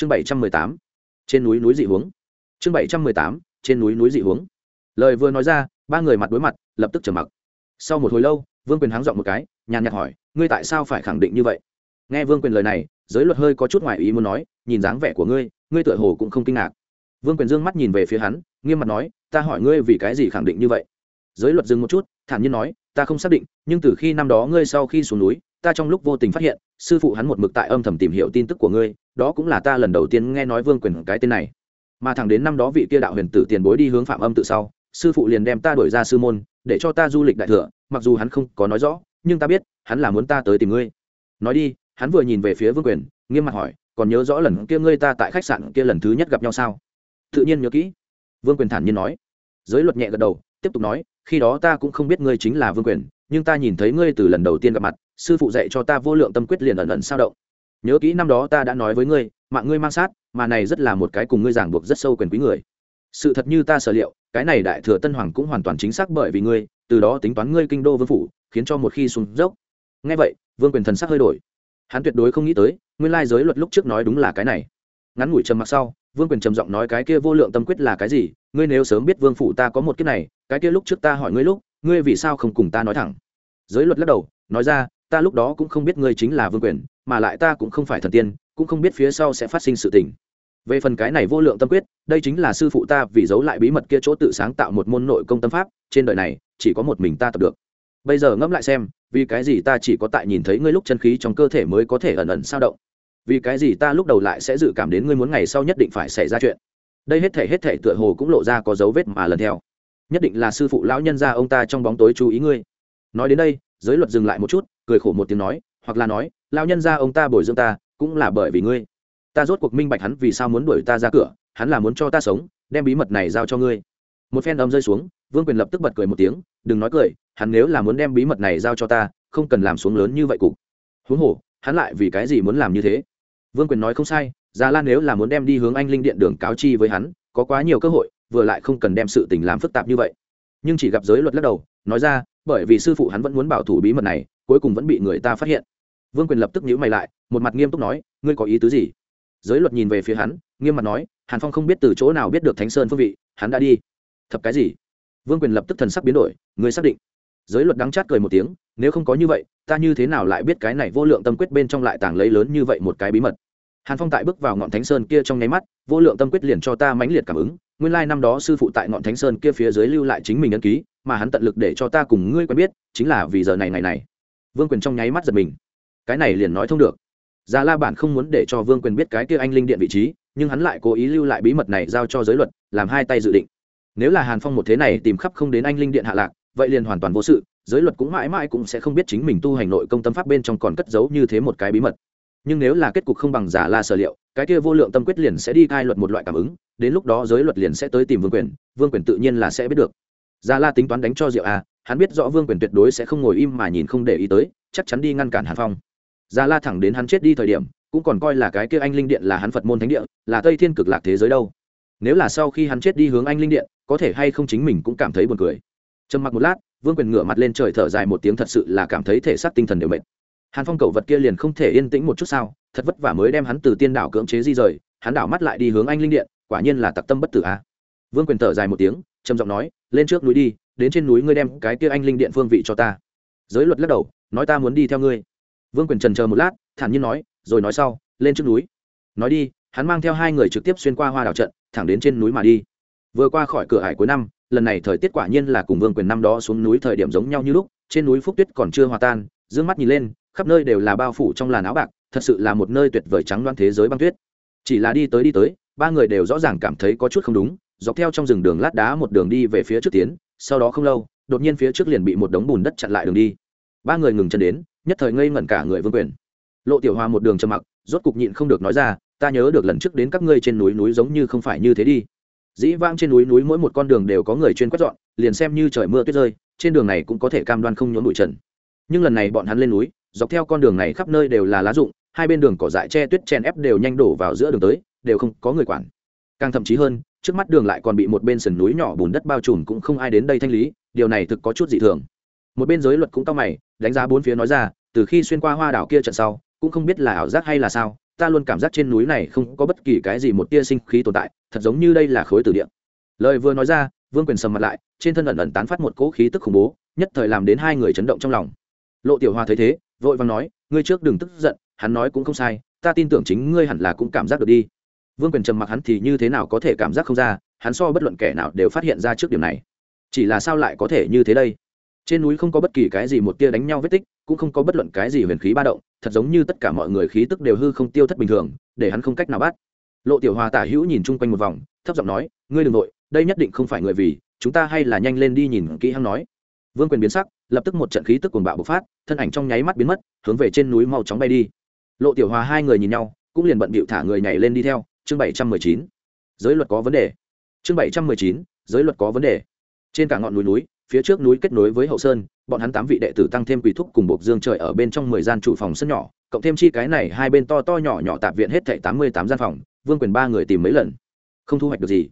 chương bảy trăm mười tám, trên núi núi dị hướng. Chương bảy trăm mười tám, trên núi núi dị hướng. Lời vừa nói ra, ba người mặt đối mặt, lập tức trở mặc. Sau một hồi lâu, vương quyền háng dọn một cái, nhàn nhạt hỏi, ngươi tại sao phải khẳng định như vậy? Nghe vương quyền lời này, giới luật hơi có chút ngoại ý muốn nói, nhìn dáng vẻ của ngươi ngươi tựa hồ cũng không kinh ngạc. Vương quyền dương mắt nhìn về phía hắn, nghiêm mặt nói, ta hỏi ngươi vì cái gì khẳng định như vậy? Giới luật dừng một chút, thản nhiên nói, ta không xác định, nhưng từ khi năm đó ngươi sau khi xuống núi ta trong lúc vô tình phát hiện, sư phụ hắn một mực tại âm thầm tìm hiểu tin tức của ngươi, đó cũng là ta lần đầu tiên nghe nói vương quyền cái tên này. Mà thẳng đến năm đó vị kia đạo huyền tử tiền bối đi hướng phạm âm tự sau, sư phụ liền đem ta đổi ra sư môn, để cho ta du lịch đại thừa, mặc dù hắn không có nói rõ, nhưng ta biết, hắn là muốn ta tới tìm ngươi. Nói đi, hắn vừa nhìn về phía vương quyền, nghiêm mặt hỏi, còn nhớ rõ lần kia ngươi ta tại khách sạn kia lần thứ nhất gặp nhau sao? Tự nhiên nhớ kỹ. Vương quyền thản nhiên nói. Giới luật nhẹ gật đầu, tiếp tục nói, khi đó ta cũng không biết ngươi chính là vương quyền, nhưng ta nhìn thấy ngươi từ lần đầu tiên gặp mặt sư phụ dạy cho ta vô lượng tâm quyết liền ẩn ẩn sao động. Nhớ kỹ năm đó ta đã nói với ngươi, mạng ngươi mang sát, mà này rất là một cái cùng ngươi giảng buộc rất sâu quyền quý người. Sự thật như ta sở liệu, cái này đại thừa tân hoàng cũng hoàn toàn chính xác bởi vì ngươi, từ đó tính toán ngươi kinh đô vương phủ, khiến cho một khi xuống dốc. Ngay vậy, vương quyền thần sắc hơi đổi. Hắn tuyệt đối không nghĩ tới, nguyên lai giới luật lúc trước nói đúng là cái này. Ngắn ngủi trầm mặc sau, vương quyền trầm giọng nói cái kia vô lượng tâm quyết là cái gì, ngươi nếu sớm biết vương phủ ta có một kiếp này, cái kia lúc trước ta hỏi ngươi lúc, ngươi vì sao không cùng ta nói thẳng? Giới luật lắc đầu, nói ra ta lúc đó cũng không biết ngươi chính là vương quyền, mà lại ta cũng không phải thần tiên, cũng không biết phía sau sẽ phát sinh sự tình. Về phần cái này vô lượng tâm quyết, đây chính là sư phụ ta vì giấu lại bí mật kia chỗ tự sáng tạo một môn nội công tâm pháp, trên đời này, chỉ có một mình ta tập được. Bây giờ ngẫm lại xem, vì cái gì ta chỉ có tại nhìn thấy ngươi lúc chân khí trong cơ thể mới có thể ẩn ẩn sao động? Vì cái gì ta lúc đầu lại sẽ dự cảm đến ngươi muốn ngày sau nhất định phải xảy ra chuyện? Đây hết thể hết thể tựa hồ cũng lộ ra có dấu vết mà lần theo. Nhất định là sư phụ lão nhân gia ông ta trong bóng tối chú ý ngươi. Nói đến đây giới luật dừng lại một chút, cười khổ một tiếng nói, hoặc là nói, lão nhân gia ông ta bồi dưỡng ta, cũng là bởi vì ngươi. Ta rốt cuộc minh bạch hắn vì sao muốn đuổi ta ra cửa, hắn là muốn cho ta sống, đem bí mật này giao cho ngươi. Một phen âm rơi xuống, vương quyền lập tức bật cười một tiếng, đừng nói cười, hắn nếu là muốn đem bí mật này giao cho ta, không cần làm xuống lớn như vậy cục. Huống hồ, hắn lại vì cái gì muốn làm như thế? Vương quyền nói không sai già lan nếu là muốn đem đi hướng anh linh điện đường cáo chi với hắn, có quá nhiều cơ hội, vừa lại không cần đem sự tình làm phức tạp như vậy. Nhưng chỉ gặp giới luật lắc đầu, nói ra bởi vì sư phụ hắn vẫn muốn bảo thủ bí mật này, cuối cùng vẫn bị người ta phát hiện. Vương quyền lập tức nhíu mày lại, một mặt nghiêm túc nói, ngươi có ý tứ gì? Giới luật nhìn về phía hắn, nghiêm mặt nói, hàn phong không biết từ chỗ nào biết được thánh sơn phương vị, hắn đã đi. Thập cái gì? Vương quyền lập tức thần sắc biến đổi, ngươi xác định? Giới luật đắng chát cười một tiếng, nếu không có như vậy, ta như thế nào lại biết cái này vô lượng tâm quyết bên trong lại tàng lấy lớn như vậy một cái bí mật? Hàn phong tại bước vào ngọn thánh sơn kia trong nháy mắt, vô lượng tâm quyết liền cho ta mãnh liệt cảm ứng. Nguyên lai năm đó sư phụ tại ngọn thánh sơn kia phía dưới lưu lại chính mình ấn ký, mà hắn tận lực để cho ta cùng ngươi quen biết, chính là vì giờ này này này. Vương quyền trong nháy mắt giật mình. Cái này liền nói thông được. Già la bản không muốn để cho vương quyền biết cái kia anh linh điện vị trí, nhưng hắn lại cố ý lưu lại bí mật này giao cho giới luật, làm hai tay dự định. Nếu là hàn phong một thế này tìm khắp không đến anh linh điện hạ lạc, vậy liền hoàn toàn vô sự, giới luật cũng mãi mãi cũng sẽ không biết chính mình tu hành nội công tâm pháp bên trong còn cất giấu như thế một cái bí mật nhưng nếu là kết cục không bằng giả la sở liệu, cái kia vô lượng tâm quyết liền sẽ đi cai luật một loại cảm ứng, đến lúc đó giới luật liền sẽ tới tìm vương quyền vương quyền tự nhiên là sẽ biết được. Giả la tính toán đánh cho diệu a, hắn biết rõ vương quyền tuyệt đối sẽ không ngồi im mà nhìn không để ý tới, chắc chắn đi ngăn cản hàn phong. Giả la thẳng đến hắn chết đi thời điểm, cũng còn coi là cái kia anh linh điện là hắn phật môn thánh địa, là tây thiên cực lạc thế giới đâu. Nếu là sau khi hắn chết đi hướng anh linh điện, có thể hay không chính mình cũng cảm thấy buồn cười. Trầm mặc một lát, vương quyền ngửa mặt lên trời thở dài một tiếng thật sự là cảm thấy thể xác tinh thần đều mệt hàn phong cầu vật kia liền không thể yên tĩnh một chút sao, thật vất vả mới đem hắn từ tiên đảo cưỡng chế di rời, hắn đảo mắt lại đi hướng anh linh điện, quả nhiên là tặc tâm bất tử a. Vương quyền thở dài một tiếng, trầm giọng nói, lên trước núi đi, đến trên núi ngươi đem cái kia anh linh điện phương vị cho ta. Giới luật lắc đầu, nói ta muốn đi theo ngươi. Vương quyền trần chờ một lát, thản nhiên nói, rồi nói sau, lên trước núi. Nói đi, hắn mang theo hai người trực tiếp xuyên qua hoa đảo trận, thẳng đến trên núi mà đi. Vừa qua khỏi cửa hải cuối năm, lần này thời tiết quả nhiên là cùng vương quyền năm đó xuống núi thời điểm giống nhau như lúc, trên núi phúc tuyết còn chưa hòa tan d ư ơ n g mắt nhìn lên khắp nơi đều là bao phủ trong làn áo bạc, thật sự là một nơi tuyệt vời trắng loan thế giới băng tuyết. Chỉ là đi tới đi tới, ba người đều rõ ràng cảm thấy có chút không đúng, dọc theo trong rừng đường lát đá một đường đi về phía trước tiến, sau đó không lâu, đột nhiên phía trước liền bị một đống bùn đất chặn lại đường đi. Ba người ngừng chân đến, nhất thời ngây ngẩn cả người vương quyền. Lộ tiểu hoa một đường trầm mặc, rốt cục nhịn không được nói ra, ta nhớ được lần trước đến các ngươi trên núi núi giống như không phải như thế đi. Dĩ vang trên núi núi mỗi một con đường đều có người chuyên quét dọn, liền xem như trời mưa tuyết rơi, trên đường này cũng có thể cam đoan không nhốn bụi trần. Nhưng lần này bọn hắn lên núi dọc theo con đường này khắp nơi đều là lá rụng, hai bên đường cỏ dại che tuyết chen ép đều nhanh đổ vào giữa đường tới, đều không có người quản. Càng thậm chí hơn, trước mắt đường lại còn bị một bên sườn núi nhỏ bùn đất bao trùm cũng không ai đến đây thanh lý, điều này thực có chút dị thường. Một bên giới luật cũng cao mày, đánh giá bốn phía nói ra, từ khi xuyên qua hoa đảo kia trận sau, cũng không biết là ảo giác hay là sao, ta luôn cảm giác trên núi này không có bất kỳ cái gì một tia sinh khí tồn tại, thật giống như đây là khối tử địa. Lời vừa nói ra, vương quyền sầm mặt lại, trên thân ẩn ẩn tán phát một cỗ khí tức khủng bố, nhất thời làm đến hai người chấn động trong lòng. Lộ tiểu hoa thấy thế vội vàng nói, ngươi trước đừng tức giận, hắn nói cũng không sai, ta tin tưởng chính ngươi hẳn là cũng cảm giác được đi. Vương quyền trầm mặc hắn thì như thế nào có thể cảm giác không ra, hắn so bất luận kẻ nào đều phát hiện ra trước điểm này. Chỉ là sao lại có thể như thế đây? Trên núi không có bất kỳ cái gì một tia đánh nhau vết tích, cũng không có bất luận cái gì huyền khí ba động, thật giống như tất cả mọi người khí tức đều hư không tiêu thất bình thường, để hắn không cách nào bắt. Lộ tiểu hòa tả hữu nhìn chung quanh một vòng, thấp giọng nói, ngươi đ ừ n g nội đây nhất định không phải người vì, chúng ta hay là nhanh lên đi nhìn kỹ hắn nói vương quyền biến sắc, lập tức một trận khí tức cuồng bạo bộc phát, thân ảnh trong nháy mắt biến mất, hướng về trên núi mau chóng bay đi. Lộ tiểu hòa hai người nhìn nhau, cũng liền bận bịu thả người nhảy lên đi theo, chương bảy trăm mười chín. Giới luật có vấn đề. Chương bảy trăm mười chín, giới luật có vấn đề. Trên cả ngọn núi núi, phía trước núi kết nối với hậu sơn, bọn hắn tám vị đệ tử tăng thêm quỷ thúc cùng bộc dương trời ở bên trong mười gian chủ phòng sân nhỏ, cộng thêm chi cái này hai bên to to nhỏ nhỏ tạp viện hết thảy tám mươi tám gian phòng, vương quyền ba người tìm mấy lần. Không thu hoạch được gì.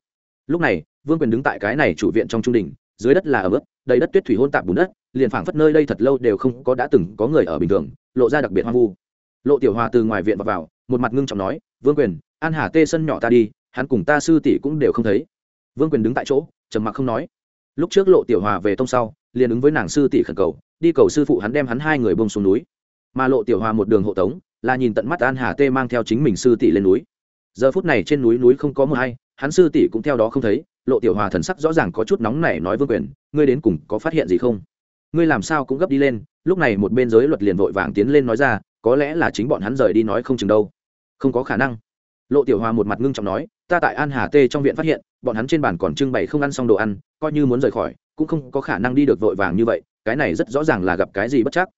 Lúc này, vương quyền đứng tại cái này chủ viện trong trung đình dưới đất là ở ướt đầy đất tuyết thủy hôn tạp bùn đất liền phảng phất nơi đây thật lâu đều không có đã từng có người ở bình thường lộ ra đặc biệt hoang vu. Lộ tiểu hòa từ ngoài viện vào, vào một mặt ngưng trọng nói vương quyền an hà tê sân nhỏ ta đi hắn cùng ta sư tỷ cũng đều không thấy. Vương quyền đứng tại chỗ trầm mặc không nói. Lúc trước lộ tiểu hòa về tông sau liền ứng với nàng sư tỷ khẩn cầu đi cầu sư phụ hắn đem hắn hai người bông xuống núi. Mà lộ tiểu hòa một đường hộ tống là nhìn tận mắt an hà tê mang theo chính mình sư tỷ lên núi. Giờ phút này trên núi núi không có mưa hay hắn sư tỷ cũng theo đó không thấy, lộ tiểu hòa thần sắc rõ ràng có chút nóng nảy nói vương quyền, ngươi đến cùng có phát hiện gì không? Ngươi làm sao cũng gấp đi lên, lúc này một bên giới luật liền vội vàng tiến lên nói ra, có lẽ là chính bọn hắn rời đi nói không chừng đâu. Không có khả năng. Lộ tiểu hòa một mặt ngưng trọng nói, ta tại an hà tê trong viện phát hiện, bọn hắn trên bàn còn trưng bày không ăn xong đồ ăn, coi như muốn rời khỏi, cũng không có khả năng đi được vội vàng như vậy, cái này rất rõ ràng là gặp cái gì bất chắc.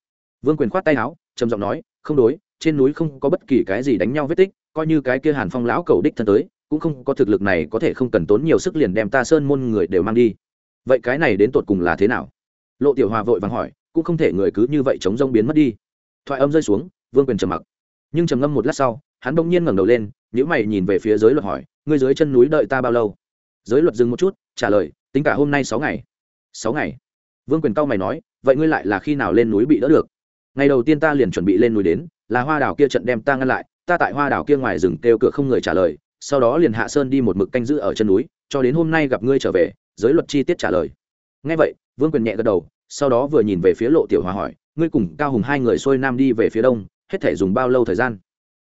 Vương quyền khoát tay áo, trầm giọng nói, không đối, trên núi không có bất kỳ cái gì đánh nhau vết tích, coi như cái kia hàn phong lão cầu đích thân tới cũng không có thực lực này có thể không cần tốn nhiều sức liền đem ta sơn môn người đều mang đi. Vậy cái này đến tột cùng là thế nào? Lộ tiểu hòa vội vàng hỏi, cũng không thể người cứ như vậy chống rông biến mất đi. Thoại âm rơi xuống, vương quyền trầm mặc. Nhưng trầm ngâm một lát sau, hắn bỗng nhiên ngẩng đầu lên nhữ mày nhìn về phía giới luật hỏi, ngươi dưới chân núi đợi ta bao lâu? Giới luật dừng một chút, trả lời, tính cả hôm nay sáu ngày. Sáu ngày? Vương quyền cao mày nói, vậy ngươi lại là khi nào lên núi bị đỡ được? Ngày đầu tiên ta liền chuẩn bị lên núi đến, là hoa đảo kia trận đem ta ngăn lại, ta tại hoa đảo kia ngoài rừng kêu cửa không người trả lời sau đó liền hạ sơn đi một mực canh giữ ở chân núi, cho đến hôm nay gặp ngươi trở về, giới luật chi tiết trả lời. Ngay vậy, vương quyền nhẹ gật đầu, sau đó vừa nhìn về phía lộ tiểu hòa hỏi, ngươi cùng cao hùng hai người xuôi nam đi về phía đông, hết thể dùng bao lâu thời gian?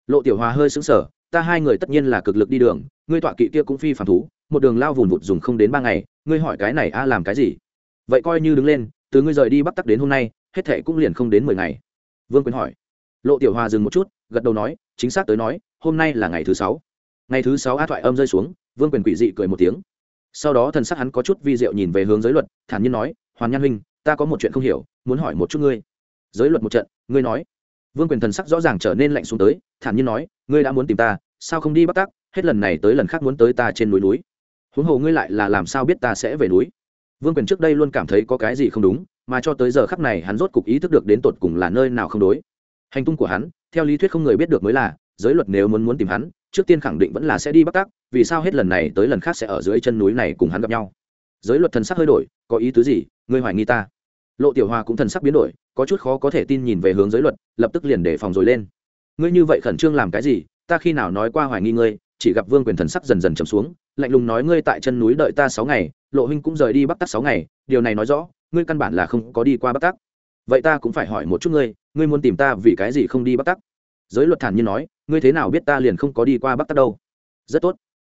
Lộ tiểu hòa hơi xứng sở ta hai người tất nhiên là cực lực đi đường, ngươi tọa kỵ kia cũng phi phản thú, một đường lao vùn vụt dùng không đến ba ngày, ngươi hỏi cái này a làm cái gì? Vậy coi như đứng lên, từ ngươi rời đi bắc tắc đến hôm nay, hết thệ cũng liền không đến mười ngày. Vương quyền hỏi. Lộ tiểu hòa dừng một chút, gật đầu nói, chính xác tới nói, hôm nay là ngày thứ sáu ngày thứ sáu a thoại âm rơi xuống, vương quyền quỷ dị cười một tiếng. Sau đó thần sắc hắn có chút vi diệu nhìn về hướng giới luật, thản nhiên nói, hoàn nhan huynh, ta có một chuyện không hiểu, muốn hỏi một chút ngươi. Giới luật một trận, ngươi nói. Vương quyền thần sắc rõ ràng trở nên lạnh xuống tới, thản nhiên nói, ngươi đã muốn tìm ta, sao không đi bắt tắc? Hết lần này tới lần khác muốn tới ta trên núi núi. Huống hồ ngươi lại là làm sao biết ta sẽ về núi? Vương quyền trước đây luôn cảm thấy có cái gì không đúng, mà cho tới giờ khắc này hắn rốt cục ý thức được đến tột cùng là nơi nào không đối. Hành tung của hắn, theo lý thuyết không người biết được mới là, giới luật nếu muốn muốn tìm hắn trước tiên khẳng định vẫn là sẽ đi bắc tắc vì sao hết lần này tới lần khác sẽ ở dưới chân núi này cùng hắn gặp nhau? Giới luật thần sắc hơi đổi, có ý tứ gì? Ngươi hoài nghi ta? Lộ tiểu Hoa cũng thần sắc biến đổi, có chút khó có thể tin nhìn về hướng giới luật, lập tức liền để phòng rồi lên. Ngươi như vậy khẩn trương làm cái gì? Ta khi nào nói qua hoài nghi ngươi, chỉ gặp vương quyền thần sắc dần dần trầm xuống, lạnh lùng nói ngươi tại chân núi đợi ta sáu ngày, lộ huynh cũng rời đi bắc tắc sáu ngày, điều này nói rõ, ngươi căn bản là không có đi qua bắc tắc. Vậy ta cũng phải hỏi một chút ngươi ngươi muốn tìm ta vì cái gì không đi bắc tắc? Giới luật thản nhiên nói, ngươi thế nào biết ta liền không có đi qua bắc tắc đâu? Rất tốt.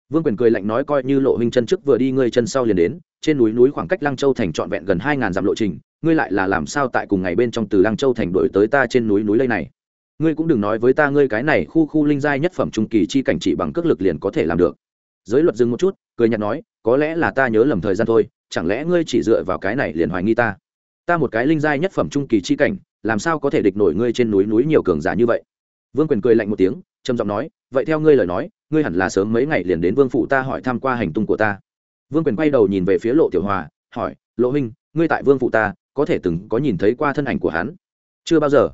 Vương quyền cười lạnh nói, coi như lộ huynh chân trước vừa đi, ngươi chân sau liền đến, trên núi núi khoảng cách lăng châu thành trọn vẹn gần hai ngàn dặm lộ trình, ngươi lại là làm sao tại cùng ngày bên trong từ lăng châu thành đổi tới ta trên núi núi lây này? Ngươi cũng đừng nói với ta ngươi cái này khu khu linh giai nhất phẩm trung kỳ chi cảnh trị bằng cước lực liền có thể làm được. Giới luật dừng một chút, cười nhạt nói, có lẽ là ta nhớ lầm thời gian thôi, chẳng lẽ ngươi chỉ dựa vào cái này liền hoài nghi ta? Ta một cái linh giai nhất phẩm trung kỳ chi cảnh, làm sao có thể địch nổi ngươi trên núi núi nhiều cường giả như vậy? Vương quyền cười lạnh một tiếng, trầm giọng nói, vậy theo ngươi lời nói, ngươi hẳn là sớm mấy ngày liền đến vương phủ ta hỏi tham q u a hành tung của ta. Vương quyền quay đầu nhìn về phía lộ tiểu hòa, hỏi, lộ huynh, ngươi tại vương phủ ta, có thể từng có nhìn thấy qua thân ảnh của hắn? Chưa bao giờ.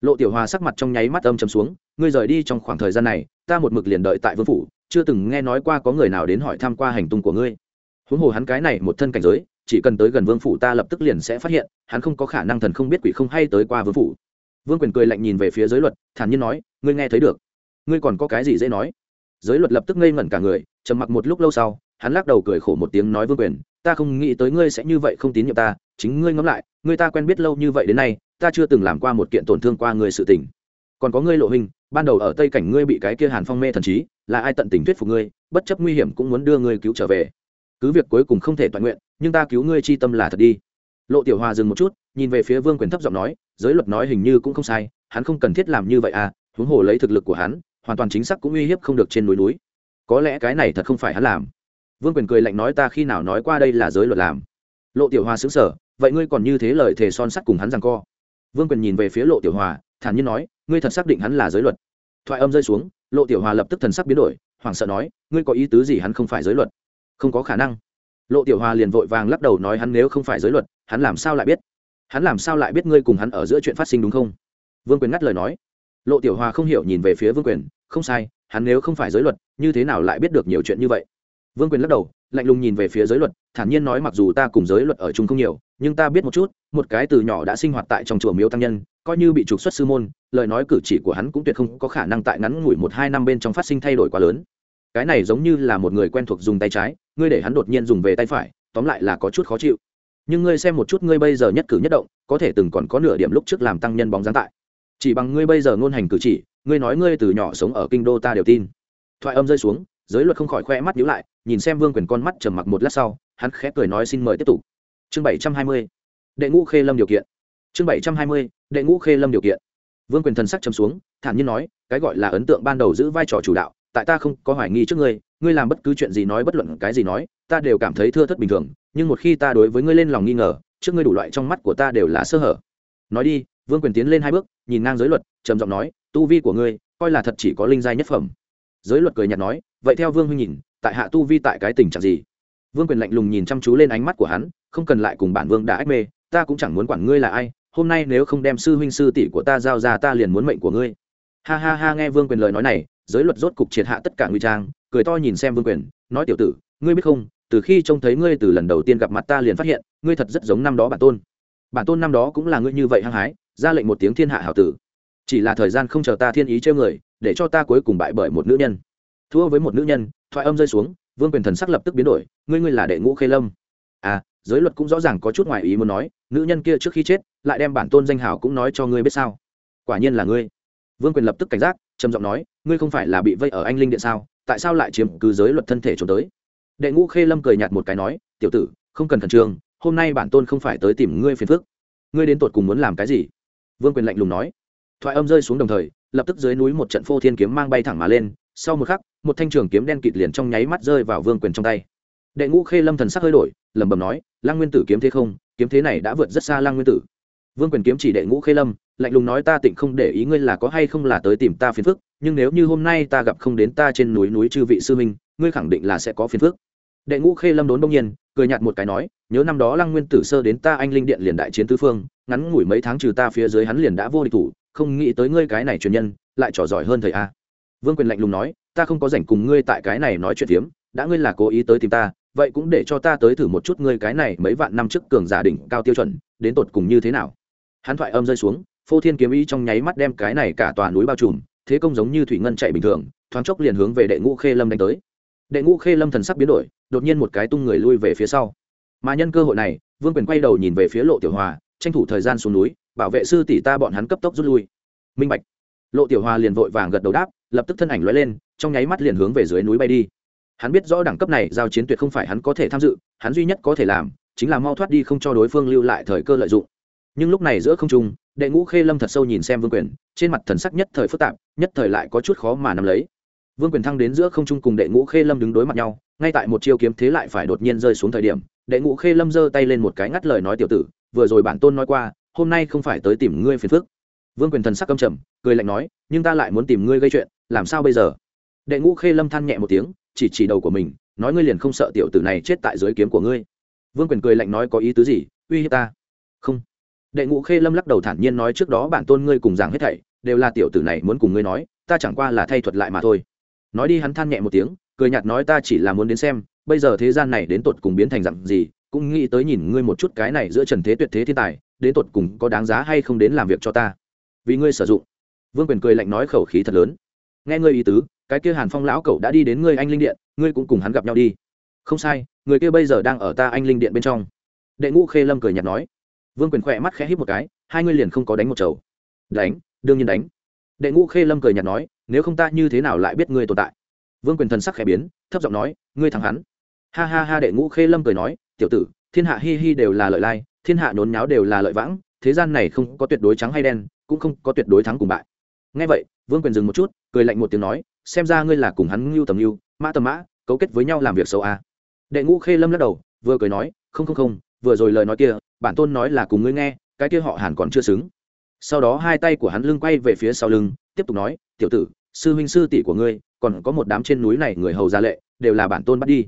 Lộ tiểu hòa sắc mặt trong nháy mắt âm chầm xuống, ngươi rời đi trong khoảng thời gian này, ta một mực liền đợi tại vương phủ, chưa từng nghe nói qua có người nào đến hỏi tham q u a hành tung của ngươi. Huống hồ hắn cái này một thân cảnh giới, chỉ cần tới gần vương phủ ta lập tức liền sẽ phát hiện, hắn không có khả năng thần không biết quỷ không hay tới qua vương phủ vương quyền cười lạnh nhìn về phía giới luật, thản nhiên nói, ngươi nghe thấy được. Ngươi còn có cái gì dễ nói? Giới luật lập tức ngây ngẩn cả người, trầm mặc một lúc lâu sau, hắn lắc đầu cười khổ một tiếng nói, vương quyền, ta không nghĩ tới ngươi sẽ như vậy không tín nhiệm ta, chính ngươi ngẫm lại, ngươi ta quen biết lâu như vậy đến nay, ta chưa từng làm qua một kiện tổn thương qua người sự tình. Còn có ngươi lộ hình, ban đầu ở tây cảnh ngươi bị cái kia hàn phong mê thần trí, là ai tận tình thuyết phục ngươi, bất chấp nguy hiểm cũng muốn đưa ngươi cứu trở về. Cứ việc cuối cùng không thể toàn nguyện, nhưng ta cứu ngươi chi tâm là thật đi. Lộ tiểu hòa dừng một chút, nhìn về phía vương quyền thấp giọng nói giới luật nói hình như cũng không sai, hắn không cần thiết làm như vậy à huống hồ lấy thực lực của hắn, hoàn toàn chính xác cũng uy hiếp không được trên núi núi. Có lẽ cái này thật không phải hắn làm. Vương quyền cười lạnh nói ta khi nào nói qua đây là giới luật làm. Lộ tiểu hòa xứng sở vậy ngươi còn như thế lời thề son sắt cùng hắn rằng co. Vương quyền nhìn về phía lộ tiểu hòa, thản nhiên nói, ngươi thật xác định hắn là giới luật. Thoại âm rơi xuống, lộ tiểu hòa lập tức thần sắc biến đổi, hoảng sợ nói, ngươi có ý tứ gì hắn không phải giới luật? Không có khả năng. Lộ tiểu hòa liền vội vàng lắc đầu nói hắn nếu không phải giới luật, hắn làm sao lại biết? Hắn làm sao lại biết ngươi cùng hắn ở giữa chuyện phát sinh đúng không? Vương quyền ngắt lời nói. Lộ tiểu hòa không hiểu nhìn về phía vương quyền, không sai, hắn nếu không phải giới luật, như thế nào lại biết được nhiều chuyện như vậy? Vương quyền lắc đầu, lạnh lùng nhìn về phía giới luật, thản nhiên nói mặc dù ta cùng giới luật ở chung không nhiều, nhưng ta biết một chút, một cái từ nhỏ đã sinh hoạt tại trong chùa miếu tăng nhân, coi như bị trục xuất sư môn, lời nói cử chỉ của hắn cũng tuyệt không có khả năng tại ngắn ngủi một hai năm bên trong phát sinh thay đổi quá lớn. Cái này giống như là một người quen thuộc dùng tay trái, ngươi để hắn đột nhiên dùng về tay phải, tóm lại là có chút khó chịu nhưng ngươi xem một chút ngươi bây giờ nhất cử nhất động, có thể từng còn có nửa điểm lúc trước làm tăng nhân bóng giáng tại. Chỉ bằng ngươi bây giờ ngôn hành cử chỉ, ngươi nói ngươi từ nhỏ sống ở kinh đô ta đều tin. Thoại âm rơi xuống, giới luật không khỏi khoe mắt nhíu lại, nhìn xem vương quyền con mắt trầm mặc một lát sau, hắn khẽ cười nói xin mời tiếp tục. Chương bảy trăm hai mươi, đệ ngũ khê lâm điều kiện. Chương bảy trăm hai mươi, đệ ngũ khê lâm điều kiện. Vương quyền thần sắc trầm xuống, thản nhiên nói, cái gọi là ấn tượng ban đầu giữ vai trò chủ đạo, tại ta không có hoài nghi trước ngươi ngươi làm bất cứ chuyện gì nói bất luận cái gì nói, ta đều cảm thấy thưa thất bình thường nhưng một khi ta đối với ngươi lên lòng nghi ngờ, trước ngươi đủ loại trong mắt của ta đều là sơ hở. Nói đi, vương quyền tiến lên hai bước, nhìn ngang giới luật, trầm giọng nói, tu vi của ngươi, coi là thật chỉ có linh giai nhất phẩm. Giới luật cười nhạt nói, vậy theo vương huynh nhìn, tại hạ tu vi tại cái tình trạng gì? Vương quyền lạnh lùng nhìn chăm chú lên ánh mắt của hắn, không cần lại cùng bản vương đã ách mê, ta cũng chẳng muốn quản ngươi là ai, hôm nay nếu không đem sư huynh sư tỷ của ta giao ra ta liền muốn mệnh của ngươi. Ha ha ha, nghe vương quyền lời nói này, giới luật rốt cục triệt hạ tất cả nguy trang, cười to nhìn xem vương quyền, nói tiểu tử, ngươi biết không từ khi trông thấy ngươi từ lần đầu tiên gặp mặt ta liền phát hiện, ngươi thật rất giống năm đó bản tôn. Bản tôn năm đó cũng là ngươi như vậy hăng hái, ra lệnh một tiếng thiên hạ hảo tử. Chỉ là thời gian không chờ ta thiên ý trêu người, để cho ta cuối cùng bại bởi một nữ nhân. Thua với một nữ nhân, thoại âm rơi xuống, vương quyền thần sắc lập tức biến đổi, ngươi ngươi là đệ ngũ khê lâm. À giới luật cũng rõ ràng có chút ngoài ý muốn nói, nữ nhân kia trước khi chết, lại đem bản tôn danh hảo cũng nói cho ngươi biết sao? Quả nhiên là ngươi. Vương quyền lập tức cảnh giác, trầm giọng nói, ngươi không phải là bị vây ở anh linh điện sao? Tại sao lại chiếm cứ giới luật thân thể trốn tới? Đệ ngũ khê lâm cười nhạt một cái nói, tiểu tử, không cần khẩn trương, hôm nay bản tôn không phải tới tìm ngươi phiền phức. Ngươi đến tột cùng muốn làm cái gì? Vương quyền lạnh lùng nói. Thoại âm rơi xuống đồng thời, lập tức dưới núi một trận phô thiên kiếm mang bay thẳng mà lên. Sau một khắc, một thanh trường kiếm đen kịt liền trong nháy mắt rơi vào vương quyền trong tay. Đệ ngũ khê lâm thần sắc hơi đổi, lẩm bẩm nói, lăng nguyên tử kiếm thế không? Kiếm thế này đã vượt rất xa lăng nguyên tử. Vương quyền kiếm chỉ đệ ngũ khê lâm, lạnh lùng nói, ta tịnh không để ý ngươi là có hay không là tới tìm ta phiền phức, nhưng nếu như hôm nay ta gặp không đến ta trên núi núi chư vị sư minh ngươi khẳng định là sẽ có phiền phức đệ ngũ khê lâm đốn đông nhiên, cười nhạt một cái nói, nhớ năm đó lăng nguyên tử sơ đến ta anh linh điện liền đại chiến tứ phương, ngắn ngủi mấy tháng trừ ta phía dưới hắn liền đã vô địch thủ, không nghĩ tới ngươi cái này truyền nhân, lại trò giỏi hơn thầy a. Vương quyền lạnh lùng nói, ta không có rảnh cùng ngươi tại cái này nói chuyện phiếm, đã ngươi là cố ý tới tìm ta, vậy cũng để cho ta tới thử một chút ngươi cái này mấy vạn năm trước cường giả đỉnh cao tiêu chuẩn, đến tột cùng như thế nào? Hắn thoại âm rơi xuống, phô thiên kiếm ý trong nháy mắt đem cái này cả tòa núi bao trùm, thế công giống như thủy ngân chạy bình thường, thoáng chốc liền hướng về đệ ngũ khê lâm đánh tới. Đệ ngũ khê lâm thần sắc biến đổi đột nhiên một cái tung người lui về phía sau. Mà nhân cơ hội này, vương quyền quay đầu nhìn về phía lộ tiểu hòa, tranh thủ thời gian xuống núi, bảo vệ sư tỷ ta bọn hắn cấp tốc rút lui. Minh bạch. Lộ tiểu hòa liền vội vàng gật đầu đáp, lập tức thân ảnh lóe lên, trong nháy mắt liền hướng về dưới núi bay đi. Hắn biết rõ đẳng cấp này, giao chiến tuyệt không phải hắn có thể tham dự, hắn duy nhất có thể làm, chính là mau thoát đi không cho đối phương lưu lại thời cơ lợi dụng. Nhưng lúc này giữa không trung, đệ ngũ khê lâm thật sâu nhìn xem vương quyền, trên mặt thần sắc nhất thời phức tạp, nhất thời lại có chút khó mà nắm lấy vương quyền thăng đến giữa không trung cùng đệ ngũ khê lâm đứng đối mặt nhau, ngay tại một chiêu kiếm thế lại phải đột nhiên rơi xuống thời điểm, đệ ngũ khê lâm giơ tay lên một cái ngắt lời nói tiểu tử, vừa rồi bản tôn nói qua, hôm nay không phải tới tìm ngươi phiền phức. Vương quyền thần sắc căm trầm, cười lạnh nói, nhưng ta lại muốn tìm ngươi gây chuyện, làm sao bây giờ? Đệ ngũ khê lâm than nhẹ một tiếng, chỉ chỉ đầu của mình, nói ngươi liền không sợ tiểu tử này chết tại dưới kiếm của ngươi. Vương quyền cười lạnh nói có ý tứ gì, uy hiếp ta? Không. Đệ ngũ khê lâm lắc đầu thản nhiên nói trước đó bản tôn ngươi cùng giảng hết thảy, đều là tiểu tử này muốn cùng ngươi nói, ta chẳng qua là thay thuật lại mà thôi nói đi hắn than nhẹ một tiếng, cười nhạt nói ta chỉ là muốn đến xem, bây giờ thế gian này đến tột cùng biến thành dặn gì, cũng nghĩ tới nhìn ngươi một chút cái này giữa trần thế tuyệt thế thiên tài, đến tột cùng có đáng giá hay không đến làm việc cho ta. Vì ngươi sử dụng. Vương quyền cười lạnh nói khẩu khí thật lớn. Nghe ngươi ý tứ, cái kia hàn phong lão cậu đã đi đến ngươi anh linh điện, ngươi cũng cùng hắn gặp nhau đi. Không sai, người kia bây giờ đang ở ta anh linh điện bên trong. Đệ ngũ khê lâm cười nhạt nói. Vương quyền khỏe mắt khẽ hít một cái, hai ngươi liền không có đánh một chầu. Đánh, đương nhiên đánh. Đệ ngũ khê lâm cười nhạt nói nếu không ta như thế nào lại biết ngươi tồn tại? Vương quyền thần sắc khẽ biến, thấp giọng nói, ngươi thắng hắn. Ha ha ha, đệ ngũ khê lâm cười nói, tiểu tử, thiên hạ hi hi đều là lợi lai, thiên hạ nhốn nháo đều là lợi vãng, thế gian này không có tuyệt đối trắng hay đen, cũng không có tuyệt đối thắng cùng bại. Ngay vậy, vương quyền dừng một chút, cười lạnh một tiếng nói, xem ra ngươi là cùng hắn ngưu tầm ngưu, mã tầm mã, cấu kết với nhau làm việc xấu à. đệ ngũ khê lâm lắc đầu, vừa cười nói, không không không, vừa rồi lời nói kia, bản tôn nói là cùng ngươi nghe, cái kia họ hàn còn chưa xứng. Sau đó hai tay của hắn lưng quay về phía sau lưng tiếp tục nói, tiểu tử, sư huynh sư tỷ của ngươi, còn có một đám trên núi này người hầu gia lệ, đều là bản tôn bắt đi.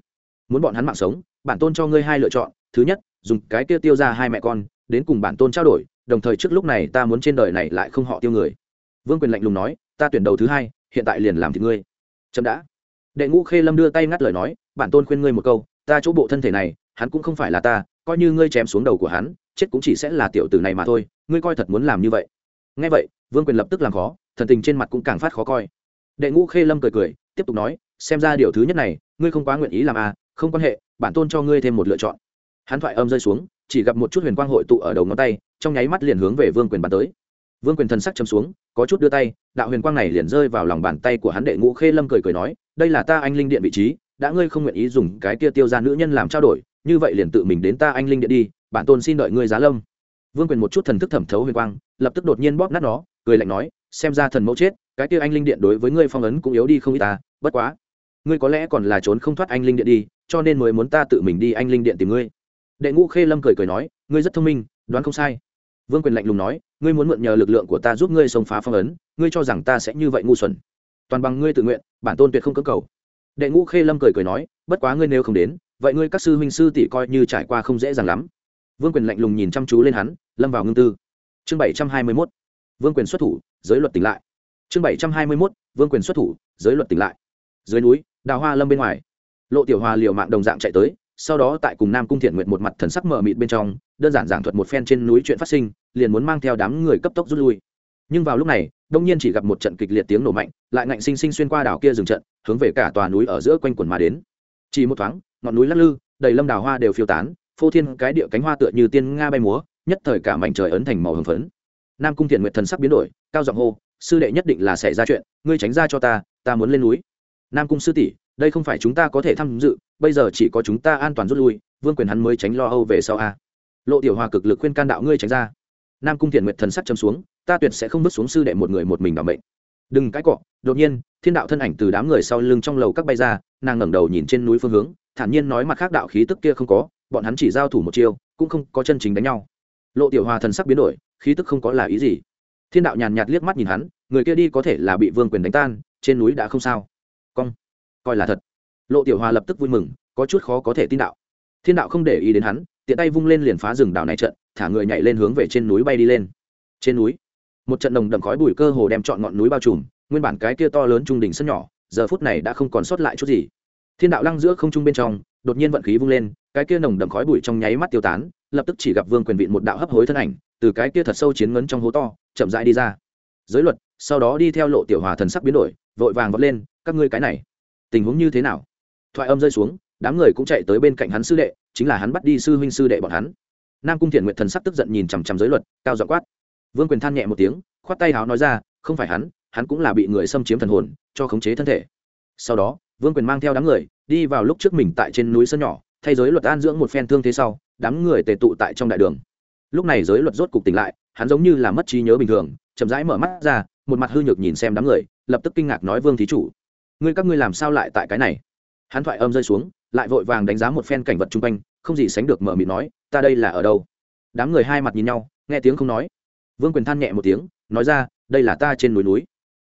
Muốn bọn hắn mạng sống, bản tôn cho ngươi hai lựa chọn, thứ nhất, dùng cái kia tiêu ra hai mẹ con, đến cùng bản tôn trao đổi, đồng thời trước lúc này ta muốn trên đời này lại không họ tiêu người. Vương quyền lạnh lùng nói, ta tuyển đầu thứ hai, hiện tại liền làm thì ngươi. Chậm đã. Đệ ngũ khê lâm đưa tay ngắt lời nói, bản tôn khuyên ngươi một câu, ta chỗ bộ thân thể này, hắn cũng không phải là ta, coi như ngươi chém xuống đầu của hắn, chết cũng chỉ sẽ là tiểu tử này mà thôi, ngươi coi thật muốn làm như vậy. Ngay vậy, vương quyền lập tức làm khó thần tình trên mặt cũng càng phát khó coi. Đệ ngũ khê lâm cười cười, tiếp tục nói, xem ra điều thứ nhất này, ngươi không quá nguyện ý làm à không quan hệ, bản tôn cho ngươi thêm một lựa chọn. Hắn thoại âm rơi xuống, chỉ gặp một chút huyền quang hội tụ ở đầu ngón tay, trong nháy mắt liền hướng về vương quyền bắn tới. Vương quyền thần sắc chấm xuống, có chút đưa tay, đạo huyền quang này liền rơi vào lòng bàn tay của hắn đệ ngũ khê lâm cười cười nói, đây là ta anh linh điện vị trí, đã ngươi không nguyện ý dùng cái kia tiêu ra nữ nhân làm trao đổi, như vậy liền tự mình đến ta anh linh điện đi, bản tôn xin đợi ngươi giá lâm. Vương quyền một chút thần thức thẩm thấu huyền quang, lập tức đột nhiên bóp nát nó, cười lạnh nói xem ra thần mẫu chết, cái kia anh linh điện đối với ngươi phong ấn cũng yếu đi không ít ta, bất quá, ngươi có lẽ còn là trốn không thoát anh linh điện đi, cho nên mới muốn ta tự mình đi anh linh điện tìm ngươi. Đệ ngũ khê lâm cười cười nói, ngươi rất thông minh, đoán không sai. Vương quyền lạnh lùng nói, ngươi muốn mượn nhờ lực lượng của ta giúp ngươi xông phá phong ấn, ngươi cho rằng ta sẽ như vậy ngu xuẩn. Toàn bằng ngươi tự nguyện, bản tôn tuyệt không cơ cầu. Đệ ngũ khê lâm cười cười nói, bất quá ngươi nếu không đến, vậy ngươi các sư huynh sư tỷ coi như trải qua không dễ dàng lắm. Vương quyền lạnh lùng nhìn chăm chú lên hắn, lâm vào ngưng tư. Chương bảy trăm hai mươi mốt. Vương quyền xuất thủ giới luật tỉnh lại. Chương bảy trăm hai mươi mốt, vương quyền xuất thủ, giới luật tỉnh lại. Dưới núi, đào hoa lâm bên ngoài. Lộ tiểu hòa liều mạng đồng dạng chạy tới, sau đó tại cùng nam cung thiện nguyện một mặt thần sắc mờ mịt bên trong, đơn giản giảng thuật một phen trên núi chuyện phát sinh, liền muốn mang theo đám người cấp tốc rút lui. Nhưng vào lúc này, đông nhiên chỉ gặp một trận kịch liệt tiếng nổ mạnh, lại ngạnh sinh sinh xuyên qua đảo kia dừng trận, hướng về cả tòa núi ở giữa quanh quần mà đến. Chỉ một thoáng, ngọn núi lắc lư, đầy lâm đào hoa đều phiêu tán, phô thiên cái địa cánh hoa tựa như tiên nga bay múa, nhất thời cả mảnh trời ấn thành màu hồng phấn. Nam cung thiện nguyện thần sắc biến đổi cao giọng hô, sư đệ nhất định là xảy ra chuyện, ngươi tránh ra cho ta ta muốn lên núi. Nam cung sư tỷ, đây không phải chúng ta có thể tham dự, bây giờ chỉ có chúng ta an toàn rút lui, vương quyền hắn mới tránh lo âu về sau a. Lộ tiểu hòa cực lực khuyên can đạo ngươi tránh ra. Nam cung thiện nguyện thần sắc chấm xuống, ta tuyệt sẽ không bước xuống sư đệ một người một mình bảo mệnh. Đừng cãi cọ, đột nhiên, thiên đạo thân ảnh từ đám người sau lưng trong lầu các bay ra, nàng ngẩng đầu nhìn trên núi phương hướng, thản nhiên nói mặt khác đạo khí tức kia không có, bọn hắn chỉ giao thủ một chiêu, cũng không có chân chính đánh nhau. Lộ tiểu hòa thần sắc biến đổi, khí tức không có là ý gì thiên đạo nhàn nhạt liếc mắt nhìn hắn, người kia đi có thể là bị vương quyền đánh tan, trên núi đã không sao. Cong. Coi là thật. Lộ tiểu hòa lập tức vui mừng, có chút khó có thể tin đạo. Thiên đạo không để ý đến hắn, tiện tay vung lên liền phá rừng đảo này trận, thả người nhảy lên hướng về trên núi bay đi lên. Trên núi, một trận nồng đậm khói bụi cơ hồ đem trọn ngọn núi bao trùm, nguyên bản cái kia to lớn trung đỉnh sân nhỏ, giờ phút này đã không còn sót lại chút gì. Thiên đạo lăng giữa không trung bên trong, đột nhiên vận khí vung lên, cái kia nồng đậm khói bụi trong nháy mắt tiêu tán, lập tức chỉ gặp vương quyền vịn một đạo hấp hối thân ảnh từ cái kia thật sâu chiến ngấn trong hố to, chậm rãi đi ra. Giới luật, sau đó đi theo lộ tiểu hòa thần sắc biến đổi, vội vàng vọt lên, các ngươi cái này, tình huống như thế nào? Thoại âm rơi xuống, đám người cũng chạy tới bên cạnh hắn sư đệ, chính là hắn bắt đi sư huynh sư đệ bọn hắn. Nam cung thiện nguyện thần sắc tức giận nhìn chằm chằm giới luật, cao dọ quát. Vương quyền than nhẹ một tiếng, khoát tay háo nói ra, không phải hắn hắn cũng là bị người xâm chiếm thần hồn, cho khống chế thân thể. Sau đó, vương quyền mang theo đám người, đi vào lúc trước mình tại trên núi sân nhỏ, thay giới luật an dưỡng một phen thương thế sau, đám người tề tụ tại trong đại đường lúc này giới luật rốt cục tỉnh lại, hắn giống như là mất trí nhớ bình thường, chậm rãi mở mắt ra, một mặt hư nhược nhìn xem đám người, lập tức kinh ngạc nói vương thí chủ, ngươi các ngươi làm sao lại tại cái này? Hắn thoại âm rơi xuống, lại vội vàng đánh giá một phen cảnh vật chung quanh, không gì sánh được mở mịt nói, ta đây là ở đâu? Đám người hai mặt nhìn nhau, nghe tiếng không nói. Vương quyền than nhẹ một tiếng, nói ra, đây là ta trên núi núi.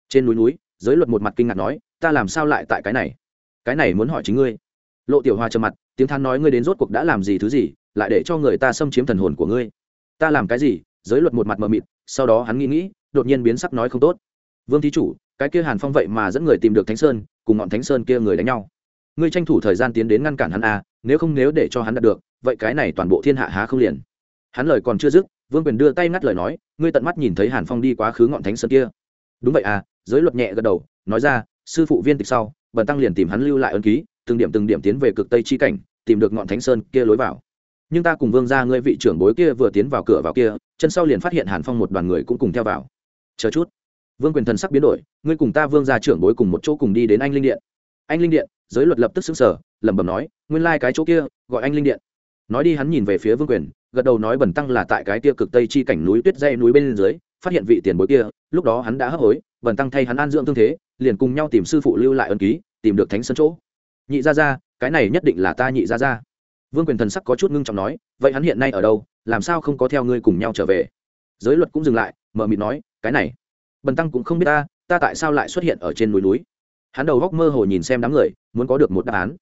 Trên núi núi, giới luật một mặt kinh ngạc nói, ta làm sao lại tại cái này? Cái này muốn hỏi chính ngươi. Lộ tiểu hoa trầm mặt, tiếng than nói ngươi đến rốt cuộc đã làm gì thứ gì, lại để cho người ta xâm chiếm thần hồn của ngươi ta làm cái gì? Giới luật một mặt mờ mịt, sau đó hắn nghĩ nghĩ, đột nhiên biến sắc nói không tốt. Vương thí chủ, cái kia hàn phong vậy mà dẫn người tìm được thánh sơn, cùng ngọn thánh sơn kia người đánh nhau. Ngươi tranh thủ thời gian tiến đến ngăn cản hắn à nếu không nếu để cho hắn đạt được, vậy cái này toàn bộ thiên hạ há không liền? Hắn lời còn chưa dứt, vương quyền đưa tay ngắt lời nói, ngươi tận mắt nhìn thấy hàn phong đi quá khứ ngọn thánh sơn kia. Đúng vậy à giới luật nhẹ gật đầu, nói ra, sư phụ viên tịch sau, bần tăng liền tìm hắn lưu lại ân ký, từng điểm từng điểm tiến về cực tây chi cảnh, tìm được ngọn thánh sơn kia lối vào nhưng ta cùng vương ra ngươi vị trưởng bối kia vừa tiến vào cửa vào kia, chân sau liền phát hiện hàn phong một đoàn người cũng cùng theo vào. Chờ chút. Vương quyền thần sắc biến đổi, ngươi cùng ta vương ra trưởng bối cùng một chỗ cùng đi đến anh linh điện. Anh linh điện, giới luật lập tức xứng sở lẩm bẩm nói, nguyên lai、like、cái chỗ kia, gọi anh linh điện. Nói đi hắn nhìn về phía vương quyền, gật đầu nói bẩn tăng là tại cái kia cực tây chi cảnh núi tuyết dây núi bên dưới, phát hiện vị tiền bối kia, lúc đó hắn đã hấp hối bẩn tăng thay hắn an dưỡng thương thế, liền cùng nhau tìm sư phụ lưu lại ân ký, tìm được thánh sân chỗ. Nhị ra ra cái này nhất định là ta nhị ra ra vương quyền thần sắc có chút ngưng trọng nói, vậy hắn hiện nay ở đâu? Làm sao không có theo ngươi cùng nhau trở về? Giới luật cũng dừng lại mờ mịt nói, cái này, bần tăng cũng không biết ta ta tại sao lại xuất hiện ở trên núi núi? Hắn đầu góc mơ hồ nhìn xem đám người, muốn có được một đáp án.